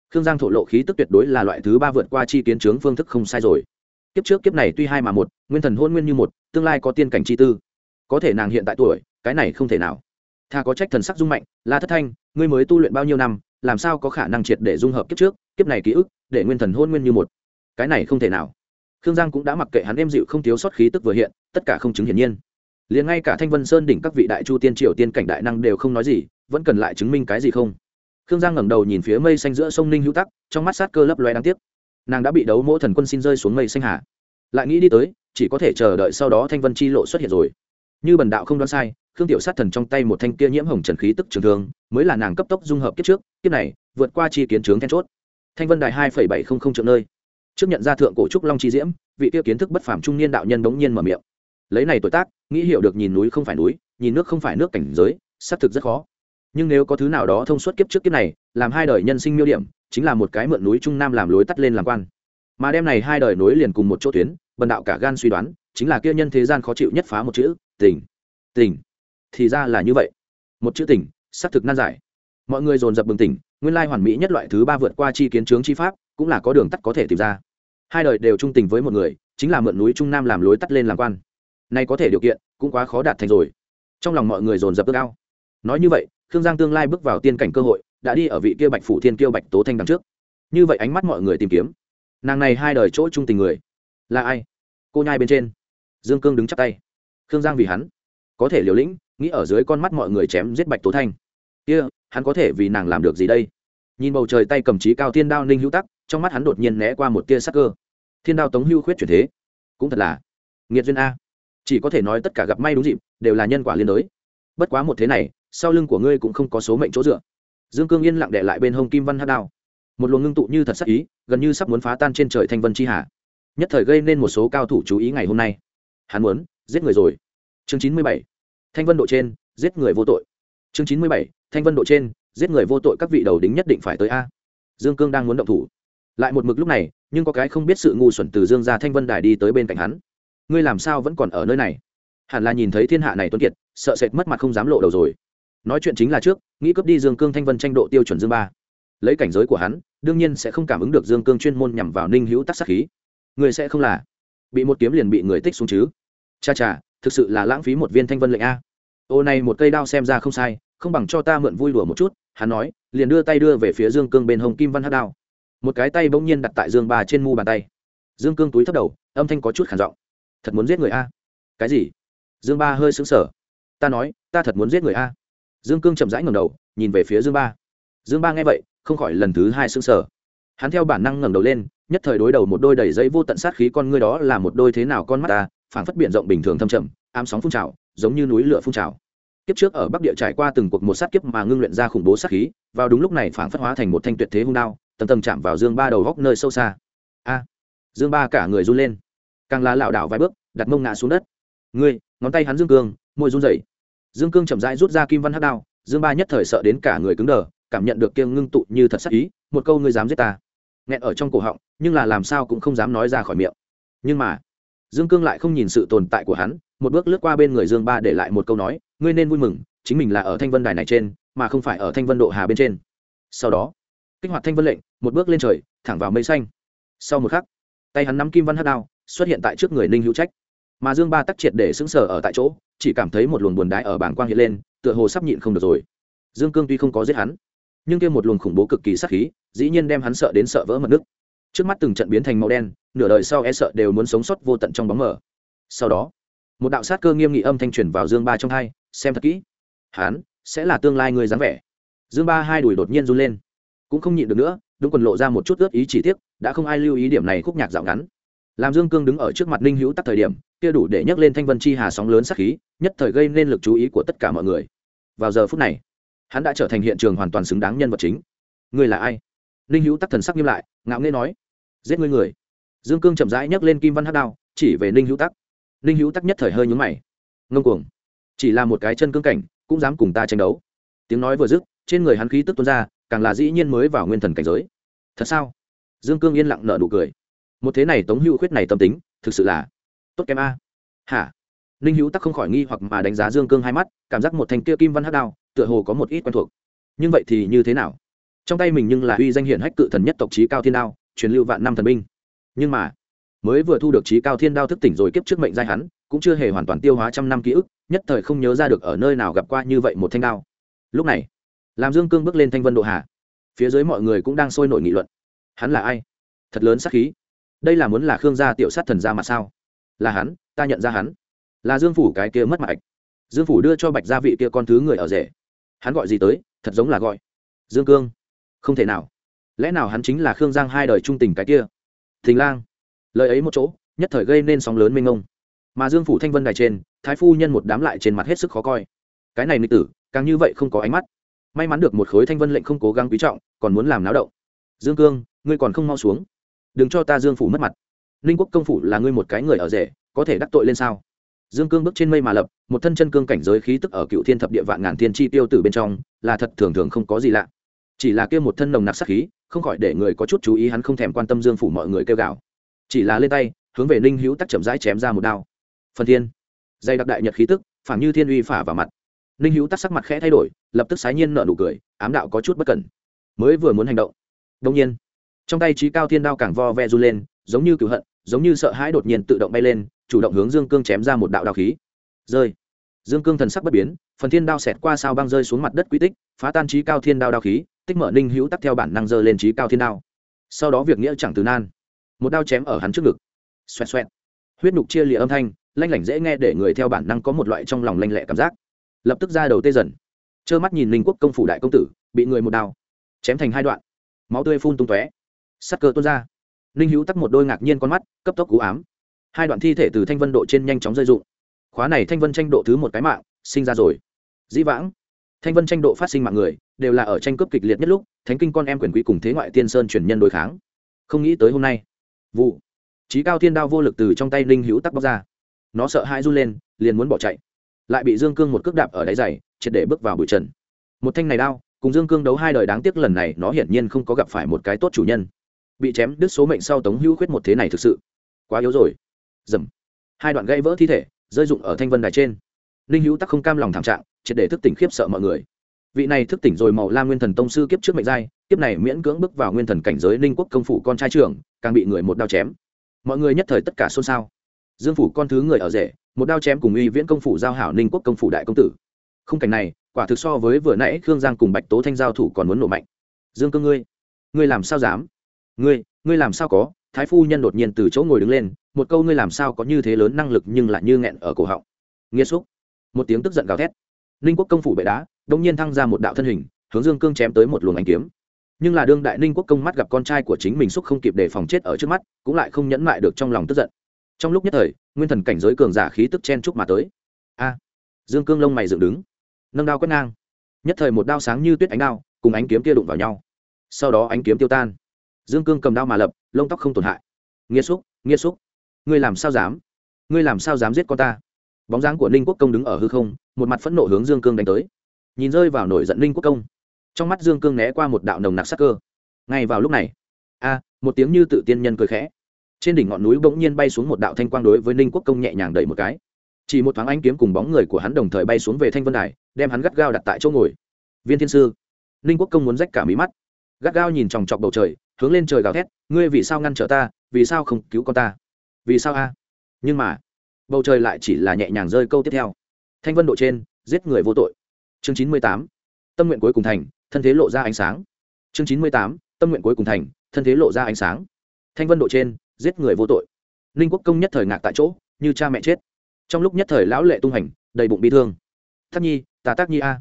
Khương giang thổ lộ khí tức tuyệt đối là loại thứ ba vượt qua chi kiến trướng phương thức không sai rồi. Kiếp trước kiếp này tuy hai mà một, nguyên thần hôn nguyên như một, tương lai có tiên cảnh chi tư. Có thể nàng hiện tại tuổi, cái này không thể nào. Tha có trách thần sắc dung mạnh, la thất thanh ngươi mới tu luyện bao nhiêu năm, làm sao có khả năng triệt để dung hợp kiếp trước, kiếp này ký ức, để nguyên thần hôn nguyên như một. Cái này không thể nào. Khương giang cũng đã mặc kệ hắn em dịu không thiếu sót khí tức vừa hiện, tất cả không chứng hiển nhiên. Liền ngay cả thanh vân sơn đỉnh các vị đại chu tiên triều tiên cảnh đại năng đều không nói gì, vẫn cần lại chứng minh cái gì không? Khương giang ngẩng đầu nhìn phía mây xanh giữa sông ninh hữu tắc, trong mắt sát cơ lấp loe đáng tiếc. Nàng đã bị đấu mỗ thần quân xin rơi xuống mây xanh hà. Lại nghĩ đi tới, chỉ có thể chờ đợi sau đó thanh vân chi lộ xuất hiện rồi như bần đạo không đoán sai, khương tiểu sát thần trong tay một thanh kia nhiễm hồng trần khí tức trường thương, mới là nàng cấp tốc dung hợp kiếp trước, kiếp này, vượt qua chi kiến trướng then chốt. Thanh vân đài hai phẩy bảy không không triệu nơi. Trước nhận ra thượng cổ trúc long chi diễm, vị kia kiến thức bất phàm trung niên đạo nhân bỗng nhiên mở miệng. Lấy này tuổi tác, nghĩ hiểu được nhìn núi không phải núi, nhìn nước không phải nước cảnh giới, xác thực rất khó. Nhưng nếu có thứ nào đó thông suốt kiếp trước kiếp này, làm hai đời nhân sinh miêu điểm, chính là một cái mượn núi trung nam làm lối tắt lên làm quan. Mà đem này hai đời nối liền cùng một chỗ tuyến, bần đạo cả gan suy đoán, chính là kia nhân thế gian khó chịu nhất phá một chữ tình. Tình. Thì ra là như vậy. Một chữ tình, xác thực nan giải. Mọi người dồn dập bừng tỉnh, nguyên lai hoàn mỹ nhất loại thứ ba vượt qua chi kiến trướng chi pháp, cũng là có đường tắt có thể tìm ra. Hai đời đều trung tình với một người, chính là mượn núi trung nam làm lối tắt lên làm quan. Nay có thể điều kiện, cũng quá khó đạt thành rồi. Trong lòng mọi người dồn dập ước ao. Nói như vậy, khương giang tương lai bước vào tiên cảnh cơ hội, đã đi ở vị kia bạch phủ thiên kiêu bạch tố thanh đằng trước. Như vậy ánh mắt mọi người tìm kiếm. Nàng này hai đời chỗ trung tình người, là ai? Cô nhai bên trên. Dương cương đứng chắp tay khương giang vì hắn có thể liều lĩnh, nghĩ ở dưới con mắt mọi người chém giết bạch tố thanh. Kia, hắn có thể vì nàng làm được gì đây? Nhìn bầu trời tay cầm trí cao thiên đao ninh hữu tắc, trong mắt hắn đột nhiên né qua một tia sắc cơ. Thiên đao tống hưu khuyết chuyển thế. Cũng thật là nghiệt duyên a. Chỉ có thể nói tất cả gặp may đúng dịp, đều là nhân quả liên đới bất quá một thế này, sau lưng của ngươi cũng không có số mệnh chỗ dựa. Dương cương yên lặng đệ lại bên hông kim văn hát đao. Một luồng ngưng tụ như thật sắc ý, gần như sắp muốn phá tan trên trời thanh vân chi hà. Nhất thời gây nên một số cao thủ chú ý ngày hôm nay hắn muốn, giết người rồi. Chương chín mươi bảy, thanh vân độ trên, giết người vô tội. Chương chín mươi bảy, thanh vân độ trên, giết người vô tội các vị đầu đính nhất định phải tới a. Dương cương đang muốn động thủ. Lại một mực lúc này, nhưng có cái không biết sự ngu xuẩn từ dương ra thanh vân đài đi tới bên cạnh hắn. Ngươi làm sao vẫn còn ở nơi này? Hẳn là nhìn thấy thiên hạ này tuấn kiệt, sợ sệt mất mặt không dám lộ đầu rồi. Nói chuyện chính là trước, nghĩ cướp đi dương cương thanh vân tranh độ tiêu chuẩn dương ba. Lấy cảnh giới của hắn, đương nhiên sẽ không cảm ứng được dương cương chuyên môn nhằm vào ninh hữu tắc sát khí. Người sẽ không là bị một kiếm liền bị người tích xuống chứ? Cha cha, thực sự là lãng phí một viên thanh vân lệnh a. Ô này một cây đao xem ra không sai, không bằng cho ta mượn vui đùa một chút, hắn nói, liền đưa tay đưa về phía dương cương bên hông kim văn hát đao. Một cái tay bỗng nhiên đặt tại dương ba trên mu bàn tay. Dương cương túi thấp đầu, âm thanh có chút khản giọng. Thật muốn giết người a? Cái gì? Dương ba hơi sững sờ. ta nói, ta thật muốn giết người a. Dương cương chậm rãi ngầm đầu, nhìn về phía dương ba. Dương ba nghe vậy, không khỏi lần thứ hai sững sờ. hắn theo bản năng ngẩng đầu lên, nhất thời đối đầu một đôi đầy giấy vô tận sát khí con ngươi đó là một đôi thế nào con mắt ta phảng phất biển rộng bình thường thâm trầm, ám sóng phun trào, giống như núi lửa phun trào. Kiếp trước ở bắc địa trải qua từng cuộc một sát kiếp mà ngưng luyện ra khủng bố sát khí, vào đúng lúc này phảng phất hóa thành một thanh tuyệt thế hung đao, tầng tầng chạm vào dương ba đầu góc nơi sâu xa. A! Dương ba cả người run lên. Càng lá lảo đảo vài bước, đặt mông ngã xuống đất. Ngươi, ngón tay hắn dương cương, môi run rẩy. Dương cương chậm rãi rút ra kim văn hắc đao, dương ba nhất thời sợ đến cả người cứng đờ, cảm nhận được kiêng ngưng tụ như thật sắc ý, một câu ngươi dám giết ta. Nghẹn ở trong cổ họng, nhưng là làm sao cũng không dám nói ra khỏi miệng. Nhưng mà dương cương lại không nhìn sự tồn tại của hắn, một bước lướt qua bên người dương ba để lại một câu nói, ngươi nên vui mừng, chính mình là ở thanh vân đài này trên, mà không phải ở thanh vân độ hà bên trên. Sau đó, kích hoạt thanh vân lệnh, một bước lên trời, thẳng vào mây xanh. Sau một khắc, tay hắn nắm kim văn hát đao, xuất hiện tại trước người ninh hữu trách. Mà dương ba tắc triệt để sững sở ở tại chỗ, chỉ cảm thấy một luồng buồn đái ở bảng quang hiện lên, tựa hồ sắp nhịn không được rồi. Dương cương tuy không có giết hắn, nhưng kia một luồng khủng bố cực kỳ sắc khí, dĩ nhiên đem hắn sợ đến sợ vỡ mật nước. Trước mắt từng trận biến thành màu đen nửa đời sau e sợ đều muốn sống sót vô tận trong bóng mờ. Sau đó, một đạo sát cơ nghiêm nghị âm thanh truyền vào dương ba trong hai, xem thật kỹ. Hắn sẽ là tương lai người dáng vẻ. Dương ba hai đùi đột nhiên run lên. Cũng không nhịn được nữa, đúng quần lộ ra một chút ướt ý chỉ tiếc, đã không ai lưu ý điểm này khúc nhạc dạo ngắn. Làm dương cương đứng ở trước mặt ninh hữu tắc thời điểm, kia đủ để nhấc lên thanh vân chi hà sóng lớn sắc khí, nhất thời gây nên lực chú ý của tất cả mọi người. Vào giờ phút này, hắn đã trở thành hiện trường hoàn toàn xứng đáng nhân vật chính. Ngươi là ai? Ninh hữu tắc thần sắc nghiêm lại, ngạo nghễ nói, giết ngươi người dương cương chậm rãi nhấc lên kim văn hát đao, chỉ về ninh hữu tắc. Ninh hữu tắc nhất thời hơi nhúng mày. Ngông cuồng. Chỉ là một cái chân cương cảnh, cũng dám cùng ta tranh đấu. Tiếng nói vừa dứt, trên người hắn khí tức tuôn ra, càng là dĩ nhiên mới vào nguyên thần cảnh giới. Thật sao? Dương cương yên lặng nợ nụ cười. Một thế này tống hữu khuyết này tâm tính, thực sự là tốt kém a. Hả? Ninh hữu tắc không khỏi nghi hoặc mà đánh giá dương cương hai mắt, cảm giác một thành kia kim văn hát đao, tựa hồ có một ít quen thuộc. Nhưng vậy thì như thế nào? Trong tay mình nhưng là uy danh hiển hách cự thần nhất tộc trí cao thiên đao, truyền lưu vạn năm thần binh nhưng mà, mới vừa thu được trí cao thiên đao thức tỉnh rồi kiếp trước mệnh giai hắn, cũng chưa hề hoàn toàn tiêu hóa trăm năm ký ức, nhất thời không nhớ ra được ở nơi nào gặp qua như vậy một thanh đao. Lúc này làm dương cương bước lên thanh vân độ hà. Phía dưới mọi người cũng đang sôi nổi nghị luận. Hắn là ai? Thật lớn sắc khí. Đây là muốn là khương gia tiểu sát thần ra mà sao? Là hắn, ta nhận ra hắn. Là dương phủ cái kia mất mạch. Dương phủ đưa cho bạch gia vị kia con thứ người ở rể. Hắn gọi gì tới, thật giống là gọi. Dương cương. Không thể nào. Lẽ nào hắn chính là khương giang hai đời trung tình cái kia? Thình lang. Lời ấy một chỗ, nhất thời gây nên sóng lớn mênh ngông mà dương phủ thanh vân đài trên, thái phu nhân một đám lại trên mặt hết sức khó coi. Cái này nịch tử, càng như vậy không có ánh mắt. May mắn được một khối thanh vân lệnh không cố gắng quý trọng, còn muốn làm náo động. Dương cương, ngươi còn không mau xuống. Đừng cho ta dương phủ mất mặt. Ninh quốc công phủ là ngươi một cái người ở rể, có thể đắc tội lên sao? Dương cương bước trên mây mà lập, một thân chân cương cảnh giới khí tức ở cựu thiên thập địa vạn ngàn thiên chi tiêu tử bên trong, là thật thường thường không có gì lạ chỉ là kia một thân nồng nặc sát khí, không khỏi để người có chút chú ý hắn không thèm quan tâm dương phủ mọi người kêu gào. Chỉ là lên tay, hướng về ninh hữu tắc chậm rãi chém ra một đao. Phần thiên. Dày đặc đại nhật khí tức, phảng như thiên uy phả vào mặt. Ninh hữu tắc sắc mặt khẽ thay đổi, lập tức sái nhiên nợ nụ cười, ám đạo có chút bất cẩn. Mới vừa muốn hành động đông nhiên, trong tay trí cao thiên đao càng vo ve run lên, giống như cựu hận, giống như sợ hãi đột nhiên tự động bay lên, chủ động hướng dương cương chém ra một đạo đao khí. Rơi. Dương cương thần sắc bất biến, phần thiên đao xẹt qua sao băng rơi xuống mặt đất quy tích, phá tan trí cao thiên đao đao khí tích mở ninh hữu tắc theo bản năng dơ lên trí cao thiên đao. Sau đó việc nghĩa chẳng từ nan. Một đao chém ở hắn trước ngực. Xoẹt xoẹt. Huyết nhục chia lìa âm thanh, lanh lảnh dễ nghe để người theo bản năng có một loại trong lòng lanh lẹ cảm giác. Lập tức ra đầu tê dần. Trơ mắt nhìn ninh quốc công phủ đại công tử, bị người một đao chém thành hai đoạn. Máu tươi phun tung tóe. Sắc cơ tuôn ra. Ninh hữu tắc một đôi ngạc nhiên con mắt, cấp tốc cú ám. Hai đoạn thi thể từ thanh vân độ trên nhanh chóng rơi rụng. Khóa này thanh vân tranh độ thứ một cái mạng, sinh ra rồi. Dĩ vãng thanh vân tranh độ phát sinh mạng người, đều là ở tranh cướp kịch liệt nhất lúc, thánh kinh con em quyền quý cùng thế ngoại tiên sơn truyền nhân đối kháng. Không nghĩ tới hôm nay, vụ trí cao thiên đao vô lực từ trong tay linh hữu tắc bóc ra. Nó sợ hãi run lên, liền muốn bỏ chạy. Lại bị dương cương một cước đạp ở đáy giày, triệt để bước vào bụi trần. Một thanh này đao, cùng dương cương đấu hai đời đáng tiếc lần này, nó hiển nhiên không có gặp phải một cái tốt chủ nhân. Bị chém đứt số mệnh sau tống hữu khuyết một thế này thực sự quá yếu rồi. Dầm. Hai đoạn gãy vỡ thi thể, rơi rụng ở thanh vân đài trên ninh hữu tắc không cam lòng thảm trạng, triệt để thức tỉnh khiếp sợ mọi người. Vị này thức tỉnh rồi màu la nguyên thần tông sư kiếp trước mệnh giai, kiếp này miễn cưỡng bước vào nguyên thần cảnh giới ninh quốc công phủ con trai trưởng, càng bị người một đao chém. Mọi người nhất thời tất cả xôn xao. Dương phủ con thứ người ở rể, một đao chém cùng uy viễn công phủ giao hảo ninh quốc công phủ đại công tử. Khung cảnh này, quả thực so với vừa nãy khương giang cùng bạch tố thanh giao thủ còn muốn nổ mạnh. Dương cơ ngươi ngươi làm sao dám? Ngươi ngươi làm sao có? Thái phu nhân đột nhiên từ chỗ ngồi đứng lên, một câu ngươi làm sao có như thế lớn năng lực nhưng lại như nghẹn ở cổ họng. Nghiêm xúc một tiếng tức giận gào thét. Ninh quốc công phủ bệ đá, đông nhiên thăng ra một đạo thân hình, hướng dương cương chém tới một luồng ánh kiếm. Nhưng là đương đại ninh quốc công mắt gặp con trai của chính mình xúc không kịp để phòng chết ở trước mắt, cũng lại không nhẫn mại được trong lòng tức giận. Trong lúc nhất thời, nguyên thần cảnh giới cường giả khí tức chen chúc mà tới. A! Dương cương lông mày dựng đứng, nâng đao quét ngang. Nhất thời một đao sáng như tuyết ánh đao, cùng ánh kiếm kia đụng vào nhau. Sau đó ánh kiếm tiêu tan. Dương cương cầm đao mà lập, lông tóc không tổn hại. Nghiêm xúc nghiêm xúc. Ngươi làm sao dám? Ngươi làm sao dám giết con ta? Bóng dáng của ninh quốc công đứng ở hư không, một mặt phẫn nộ hướng dương cương đánh tới. Nhìn rơi vào nổi giận ninh quốc công, trong mắt dương cương né qua một đạo nồng nặc sắc cơ. Ngay vào lúc này, a, một tiếng như tự tiên nhân cười khẽ. Trên đỉnh ngọn núi bỗng nhiên bay xuống một đạo thanh quang đối với ninh quốc công nhẹ nhàng đẩy một cái. Chỉ một thoáng anh kiếm cùng bóng người của hắn đồng thời bay xuống về thanh vân đài, đem hắn gắt gao đặt tại chỗ ngồi. Viên thiên sư, ninh quốc công muốn rách cả mí mắt. Gắt gao nhìn chòng chọc bầu trời, hướng lên trời gào thét, ngươi vì sao ngăn trở ta? Vì sao không cứu con ta? Vì sao a? Nhưng mà bầu trời lại chỉ là nhẹ nhàng rơi câu tiếp theo. Thanh vân độ trên, giết người vô tội. Chương chín mươi tám, tâm nguyện cuối cùng thành, thân thế lộ ra ánh sáng. Chương chín mươi tám, tâm nguyện cuối cùng thành, thân thế lộ ra ánh sáng. Thanh vân độ trên, giết người vô tội. Ninh quốc công nhất thời ngạc tại chỗ, như cha mẹ chết. Trong lúc nhất thời lão lệ tung hành, đầy bụng bị thương. Thắc nhi, tà tác nhi a.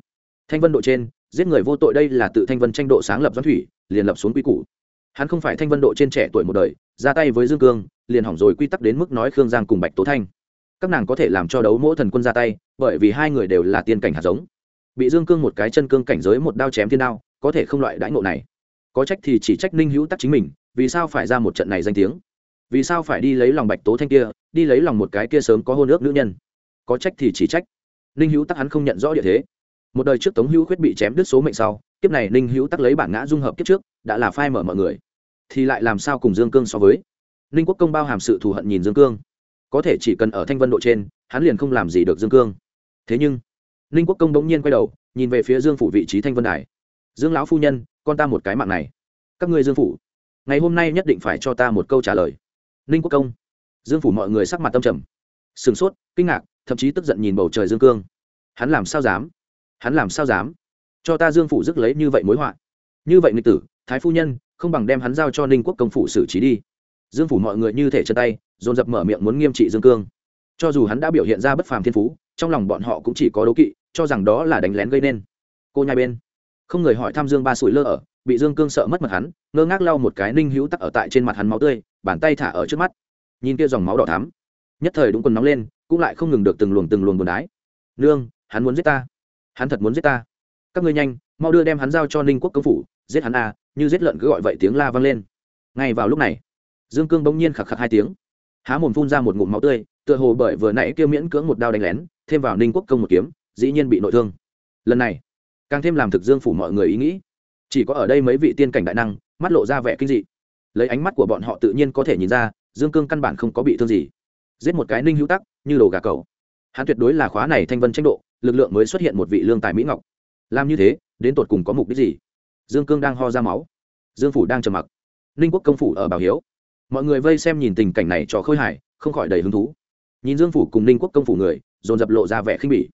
Thanh vân độ trên, giết người vô tội đây là tự thanh vân tranh độ sáng lập doãn thủy, liền lập xuống quy củ. Hắn không phải thanh vân độ trên trẻ tuổi một đời, ra tay với dương cương, liền hỏng rồi quy tắc đến mức nói khương giang cùng bạch tố thanh các nàng có thể làm cho đấu mỗi thần quân ra tay, bởi vì hai người đều là tiên cảnh hạt giống. Bị dương cương một cái chân cương cảnh giới một đao chém thiên đao, có thể không loại đãi ngộ này. Có trách thì chỉ trách ninh hữu tắc chính mình, vì sao phải ra một trận này danh tiếng? Vì sao phải đi lấy lòng bạch tố thanh kia, đi lấy lòng một cái kia sớm có hôn ước nữ nhân? Có trách thì chỉ trách. Ninh hữu tắc hắn không nhận rõ địa thế. Một đời trước tống hữu khuyết bị chém đứt số mệnh sau, kiếp này ninh hữu tắc lấy bản ngã dung hợp kiếp trước, đã là phai mở mọi người. Thì lại làm sao cùng dương cương so với? Ninh quốc công bao hàm sự thù hận nhìn dương cương có thể chỉ cần ở thanh vân độ trên, hắn liền không làm gì được dương cương. Thế nhưng, ninh quốc công bỗng nhiên quay đầu, nhìn về phía dương phủ vị trí thanh vân đài. Dương lão phu nhân, con ta một cái mạng này. Các ngươi dương phủ, ngày hôm nay nhất định phải cho ta một câu trả lời. Ninh quốc công. Dương phủ mọi người sắc mặt tâm trầm. Sửng sốt, kinh ngạc, thậm chí tức giận nhìn bầu trời dương cương. Hắn làm sao dám? Hắn làm sao dám? Cho ta dương phủ dứt lấy như vậy mối họa. Như vậy nghịch tử, thái phu nhân, không bằng đem hắn giao cho ninh quốc công phủ xử trí đi. Dương phủ mọi người như thể chân tay dồn dập mở miệng muốn nghiêm trị dương cương. Cho dù hắn đã biểu hiện ra bất phàm thiên phú, trong lòng bọn họ cũng chỉ có đố kỵ, cho rằng đó là đánh lén gây nên. Cô nhai bên. Không người hỏi thăm dương ba sủi lơ ở, bị dương cương sợ mất mật hắn, ngơ ngác lau một cái ninh hữu tắc ở tại trên mặt hắn máu tươi, bàn tay thả ở trước mắt. Nhìn kia dòng máu đỏ thắm. Nhất thời đúng quần nóng lên, cũng lại không ngừng được từng luồng từng luồng buồn ái. Nương, hắn muốn giết ta. Hắn thật muốn giết ta. Các ngươi nhanh, mau đưa đem hắn giao cho ninh quốc công phủ, giết hắn à như giết lợn cứ gọi vậy tiếng la vang lên. Ngay vào lúc này, dương cương bỗng nhiên khạc khạc hai tiếng há mồm phun ra một ngụm máu tươi, tựa hồ bởi vừa nãy kêu miễn cưỡng một đao đánh lén, thêm vào ninh quốc công một kiếm, dĩ nhiên bị nội thương. Lần này, càng thêm làm thực dương phủ mọi người ý nghĩ. Chỉ có ở đây mấy vị tiên cảnh đại năng, mắt lộ ra vẻ kinh dị. Lấy ánh mắt của bọn họ tự nhiên có thể nhìn ra, dương cương căn bản không có bị thương gì. Giết một cái ninh hữu tắc, như đồ gà cầu hắn tuyệt đối là khóa này thanh vân tranh độ, lực lượng mới xuất hiện một vị lương tài mỹ ngọc. Làm như thế, đến tột cùng có mục đích gì? Dương cương đang ho ra máu. Dương phủ đang trầm mặc. Ninh quốc công phủ ở bảo hiếu mọi người vây xem nhìn tình cảnh này cho khôi hài, không khỏi đầy hứng thú. Nhìn dương phủ cùng ninh quốc công phủ người, dồn dập lộ ra vẻ khinh bỉ.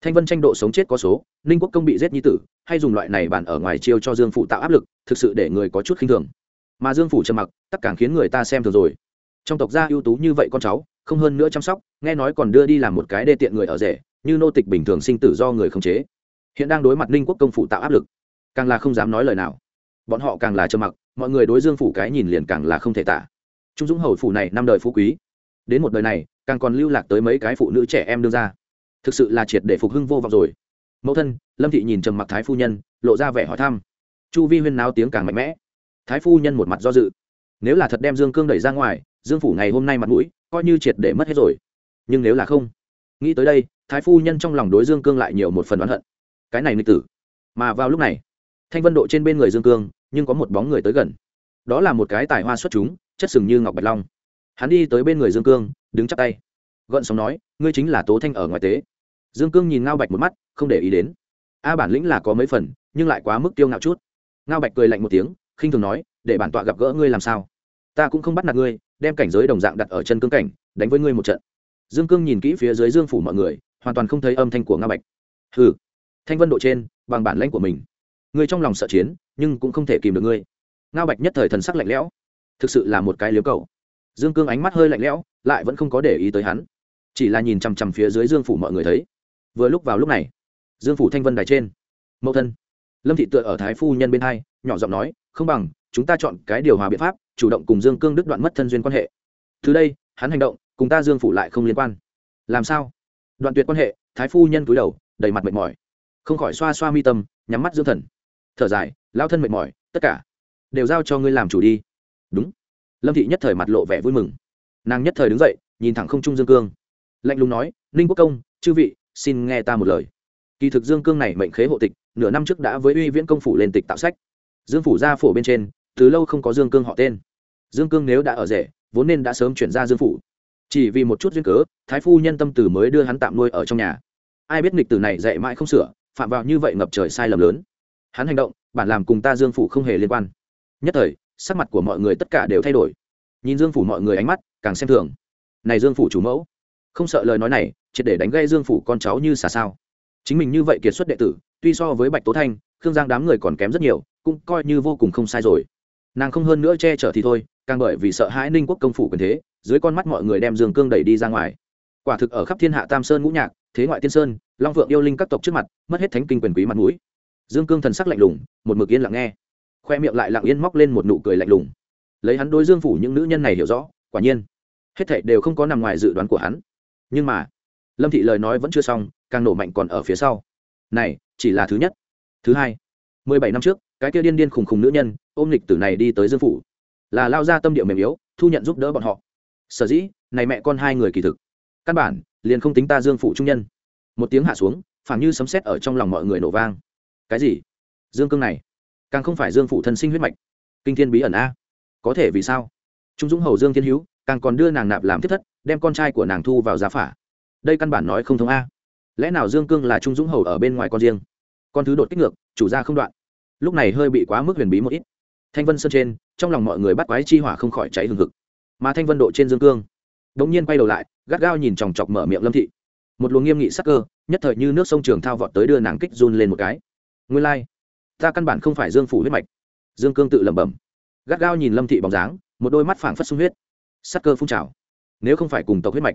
Thanh vân tranh độ sống chết có số, ninh quốc công bị giết như tử, hay dùng loại này bàn ở ngoài chiêu cho dương phủ tạo áp lực, thực sự để người có chút khinh thường. Mà dương phủ trầm mặc, tất càng khiến người ta xem thường rồi. Trong tộc gia ưu tú như vậy con cháu, không hơn nữa chăm sóc, nghe nói còn đưa đi làm một cái đê tiện người ở rể, như nô tịch bình thường sinh tử do người khống chế. Hiện đang đối mặt ninh quốc công phủ tạo áp lực, càng là không dám nói lời nào. Bọn họ càng là trầm mặc, mọi người đối dương phủ cái nhìn liền càng là không thể tả trung dũng hầu phủ này năm đời phú quý. Đến một đời này, càng còn lưu lạc tới mấy cái phụ nữ trẻ em đưa ra thực sự là triệt để phục hưng vô vọng rồi. Mẫu thân, lâm thị nhìn trầm mặc thái phu nhân, lộ ra vẻ hỏi thăm. Chu vi huyên náo tiếng càng mạnh mẽ. Thái phu nhân một mặt do dự. Nếu là thật đem dương cương đẩy ra ngoài, dương phủ ngày hôm nay mặt mũi, coi như triệt để mất hết rồi. Nhưng nếu là không? Nghĩ tới đây, thái phu nhân trong lòng đối dương cương lại nhiều một phần oán hận. Cái này nghịch tử. Mà vào lúc này, thanh vân độ trên bên người dương cương, nhưng có một bóng người tới gần. Đó là một cái tài hoa xuất chúng chất sừng như ngọc bạch long. Hắn đi tới bên người dương cương, đứng chắp tay. Gợn sóng nói, ngươi chính là tố thanh ở ngoài tế. Dương cương nhìn ngao bạch một mắt, không để ý đến. A, bản lĩnh là có mấy phần, nhưng lại quá mức tiêu ngạo chút. Ngao bạch cười lạnh một tiếng, khinh thường nói, để bản tọa gặp gỡ ngươi làm sao? Ta cũng không bắt nạt ngươi, đem cảnh giới đồng dạng đặt ở chân cương cảnh, đánh với ngươi một trận. Dương cương nhìn kỹ phía dưới dương phủ mọi người, hoàn toàn không thấy âm thanh của ngao bạch. Hừ. Thanh vân độ trên, bằng bản lãnh của mình. Ngươi trong lòng sợ chiến, nhưng cũng không thể kìm được ngươi. Ngao bạch nhất thời thần sắc lạnh lẽo thực sự là một cái liếu cầu. Dương cương ánh mắt hơi lạnh lẽo, lại vẫn không có để ý tới hắn. Chỉ là nhìn chằm chằm phía dưới dương phủ mọi người thấy. Vừa lúc vào lúc này, dương phủ thanh vân đài trên. Mẫu thân. Lâm thị tựa ở thái phu nhân bên hai, nhỏ giọng nói, không bằng, chúng ta chọn cái điều hòa biện pháp, chủ động cùng dương cương đứt đoạn mất thân duyên quan hệ. Từ đây, hắn hành động, cùng ta dương phủ lại không liên quan. Làm sao? Đoạn tuyệt quan hệ, thái phu nhân cúi đầu, đầy mặt mệt mỏi. Không khỏi xoa xoa mi tâm, nhắm mắt dương thần. Thở dài lao thân mệt mỏi, tất cả đều giao cho ngươi làm chủ đi đúng. Lâm thị nhất thời mặt lộ vẻ vui mừng. Nàng nhất thời đứng dậy, nhìn thẳng không trung dương cương. Lạnh lùng nói, ninh quốc công, chư vị, xin nghe ta một lời. Kỳ thực dương cương này mệnh khế hộ tịch, nửa năm trước đã với uy viễn công phủ lên tịch tạo sách. Dương phủ ra phổ bên trên, từ lâu không có dương cương họ tên. Dương cương nếu đã ở rể, vốn nên đã sớm chuyển ra dương phủ. Chỉ vì một chút duyên cớ, thái phu nhân tâm từ mới đưa hắn tạm nuôi ở trong nhà. Ai biết nghịch từ này dạy mãi không sửa, phạm vào như vậy ngập trời sai lầm lớn. Hắn hành động, bản làm cùng ta dương phủ không hề liên quan. Nhất thời sắc mặt của mọi người tất cả đều thay đổi. Nhìn dương phủ mọi người ánh mắt, càng xem thường. Này dương phủ chủ mẫu, không sợ lời nói này, triệt để đánh gây dương phủ con cháu như xà sao. Chính mình như vậy kiệt xuất đệ tử, tuy so với bạch tố thanh, khương giang đám người còn kém rất nhiều, cũng coi như vô cùng không sai rồi. Nàng không hơn nữa che chở thì thôi, càng bởi vì sợ hãi ninh quốc công phủ quyền thế, dưới con mắt mọi người đem dương cương đẩy đi ra ngoài. Quả thực ở khắp thiên hạ tam sơn ngũ nhạc, thế ngoại tiên sơn, long phượng yêu linh các tộc trước mặt, mất hết thánh kinh quyền quý mặt mũi. Dương cương thần sắc lạnh lùng, một mực yên lặng nghe khoe miệng lại lặng yên móc lên một nụ cười lạnh lùng. Lấy hắn đối dương phủ những nữ nhân này hiểu rõ, quả nhiên, hết thảy đều không có nằm ngoài dự đoán của hắn. Nhưng mà, lâm thị lời nói vẫn chưa xong, càng nổ mạnh còn ở phía sau. Này, chỉ là thứ nhất. Thứ hai, mười bảy năm trước, cái kia điên điên khùng khùng nữ nhân, ôm lịch tử này đi tới dương phủ. Là lao ra tâm địa mềm yếu, thu nhận giúp đỡ bọn họ. Sở dĩ, này mẹ con hai người kỳ thực. Căn bản, liền không tính ta dương phủ trung nhân. Một tiếng hạ xuống, phảng như sấm sét ở trong lòng mọi người nổ vang. Cái gì? Dương cương này càng không phải dương phụ thân sinh huyết mạch. Kinh thiên bí ẩn a. Có thể vì sao? Trung dũng hầu dương thiên hữu, càng còn đưa nàng nạp làm thiết thất, đem con trai của nàng thu vào giá phả. Đây căn bản nói không thông a. Lẽ nào dương cương là trung dũng hầu ở bên ngoài con riêng? Con thứ đột kích ngược, chủ gia không đoạn. Lúc này hơi bị quá mức huyền bí một ít. Thanh vân sơn trên, trong lòng mọi người bắt quái chi hỏa không khỏi cháy hừng hực. Mà thanh vân độ trên dương cương đ ỗ n g nhiên quay đầu lại, gắt gao nhìn chòng chọc mở miệng lâm thị. Một luồng nghiêm nghị sắc cơ, nhất thời như nước sông trường thao vọt tới đưa nàng kích run lên một cái. Nguyên lai、like ta căn bản không phải dương phủ huyết mạch. Dương cương tự lẩm bẩm. Gắt gao nhìn lâm thị bóng dáng, một đôi mắt phảng phất sung huyết. Sắc cơ phun trào. Nếu không phải cùng tộc huyết mạch,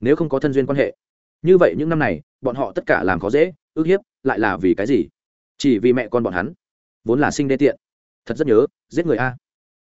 nếu không có thân duyên quan hệ, như vậy những năm này, bọn họ tất cả làm khó dễ ước hiếp, lại là vì cái gì? Chỉ vì mẹ con bọn hắn, vốn là sinh đê tiện. Thật rất nhớ, giết người a.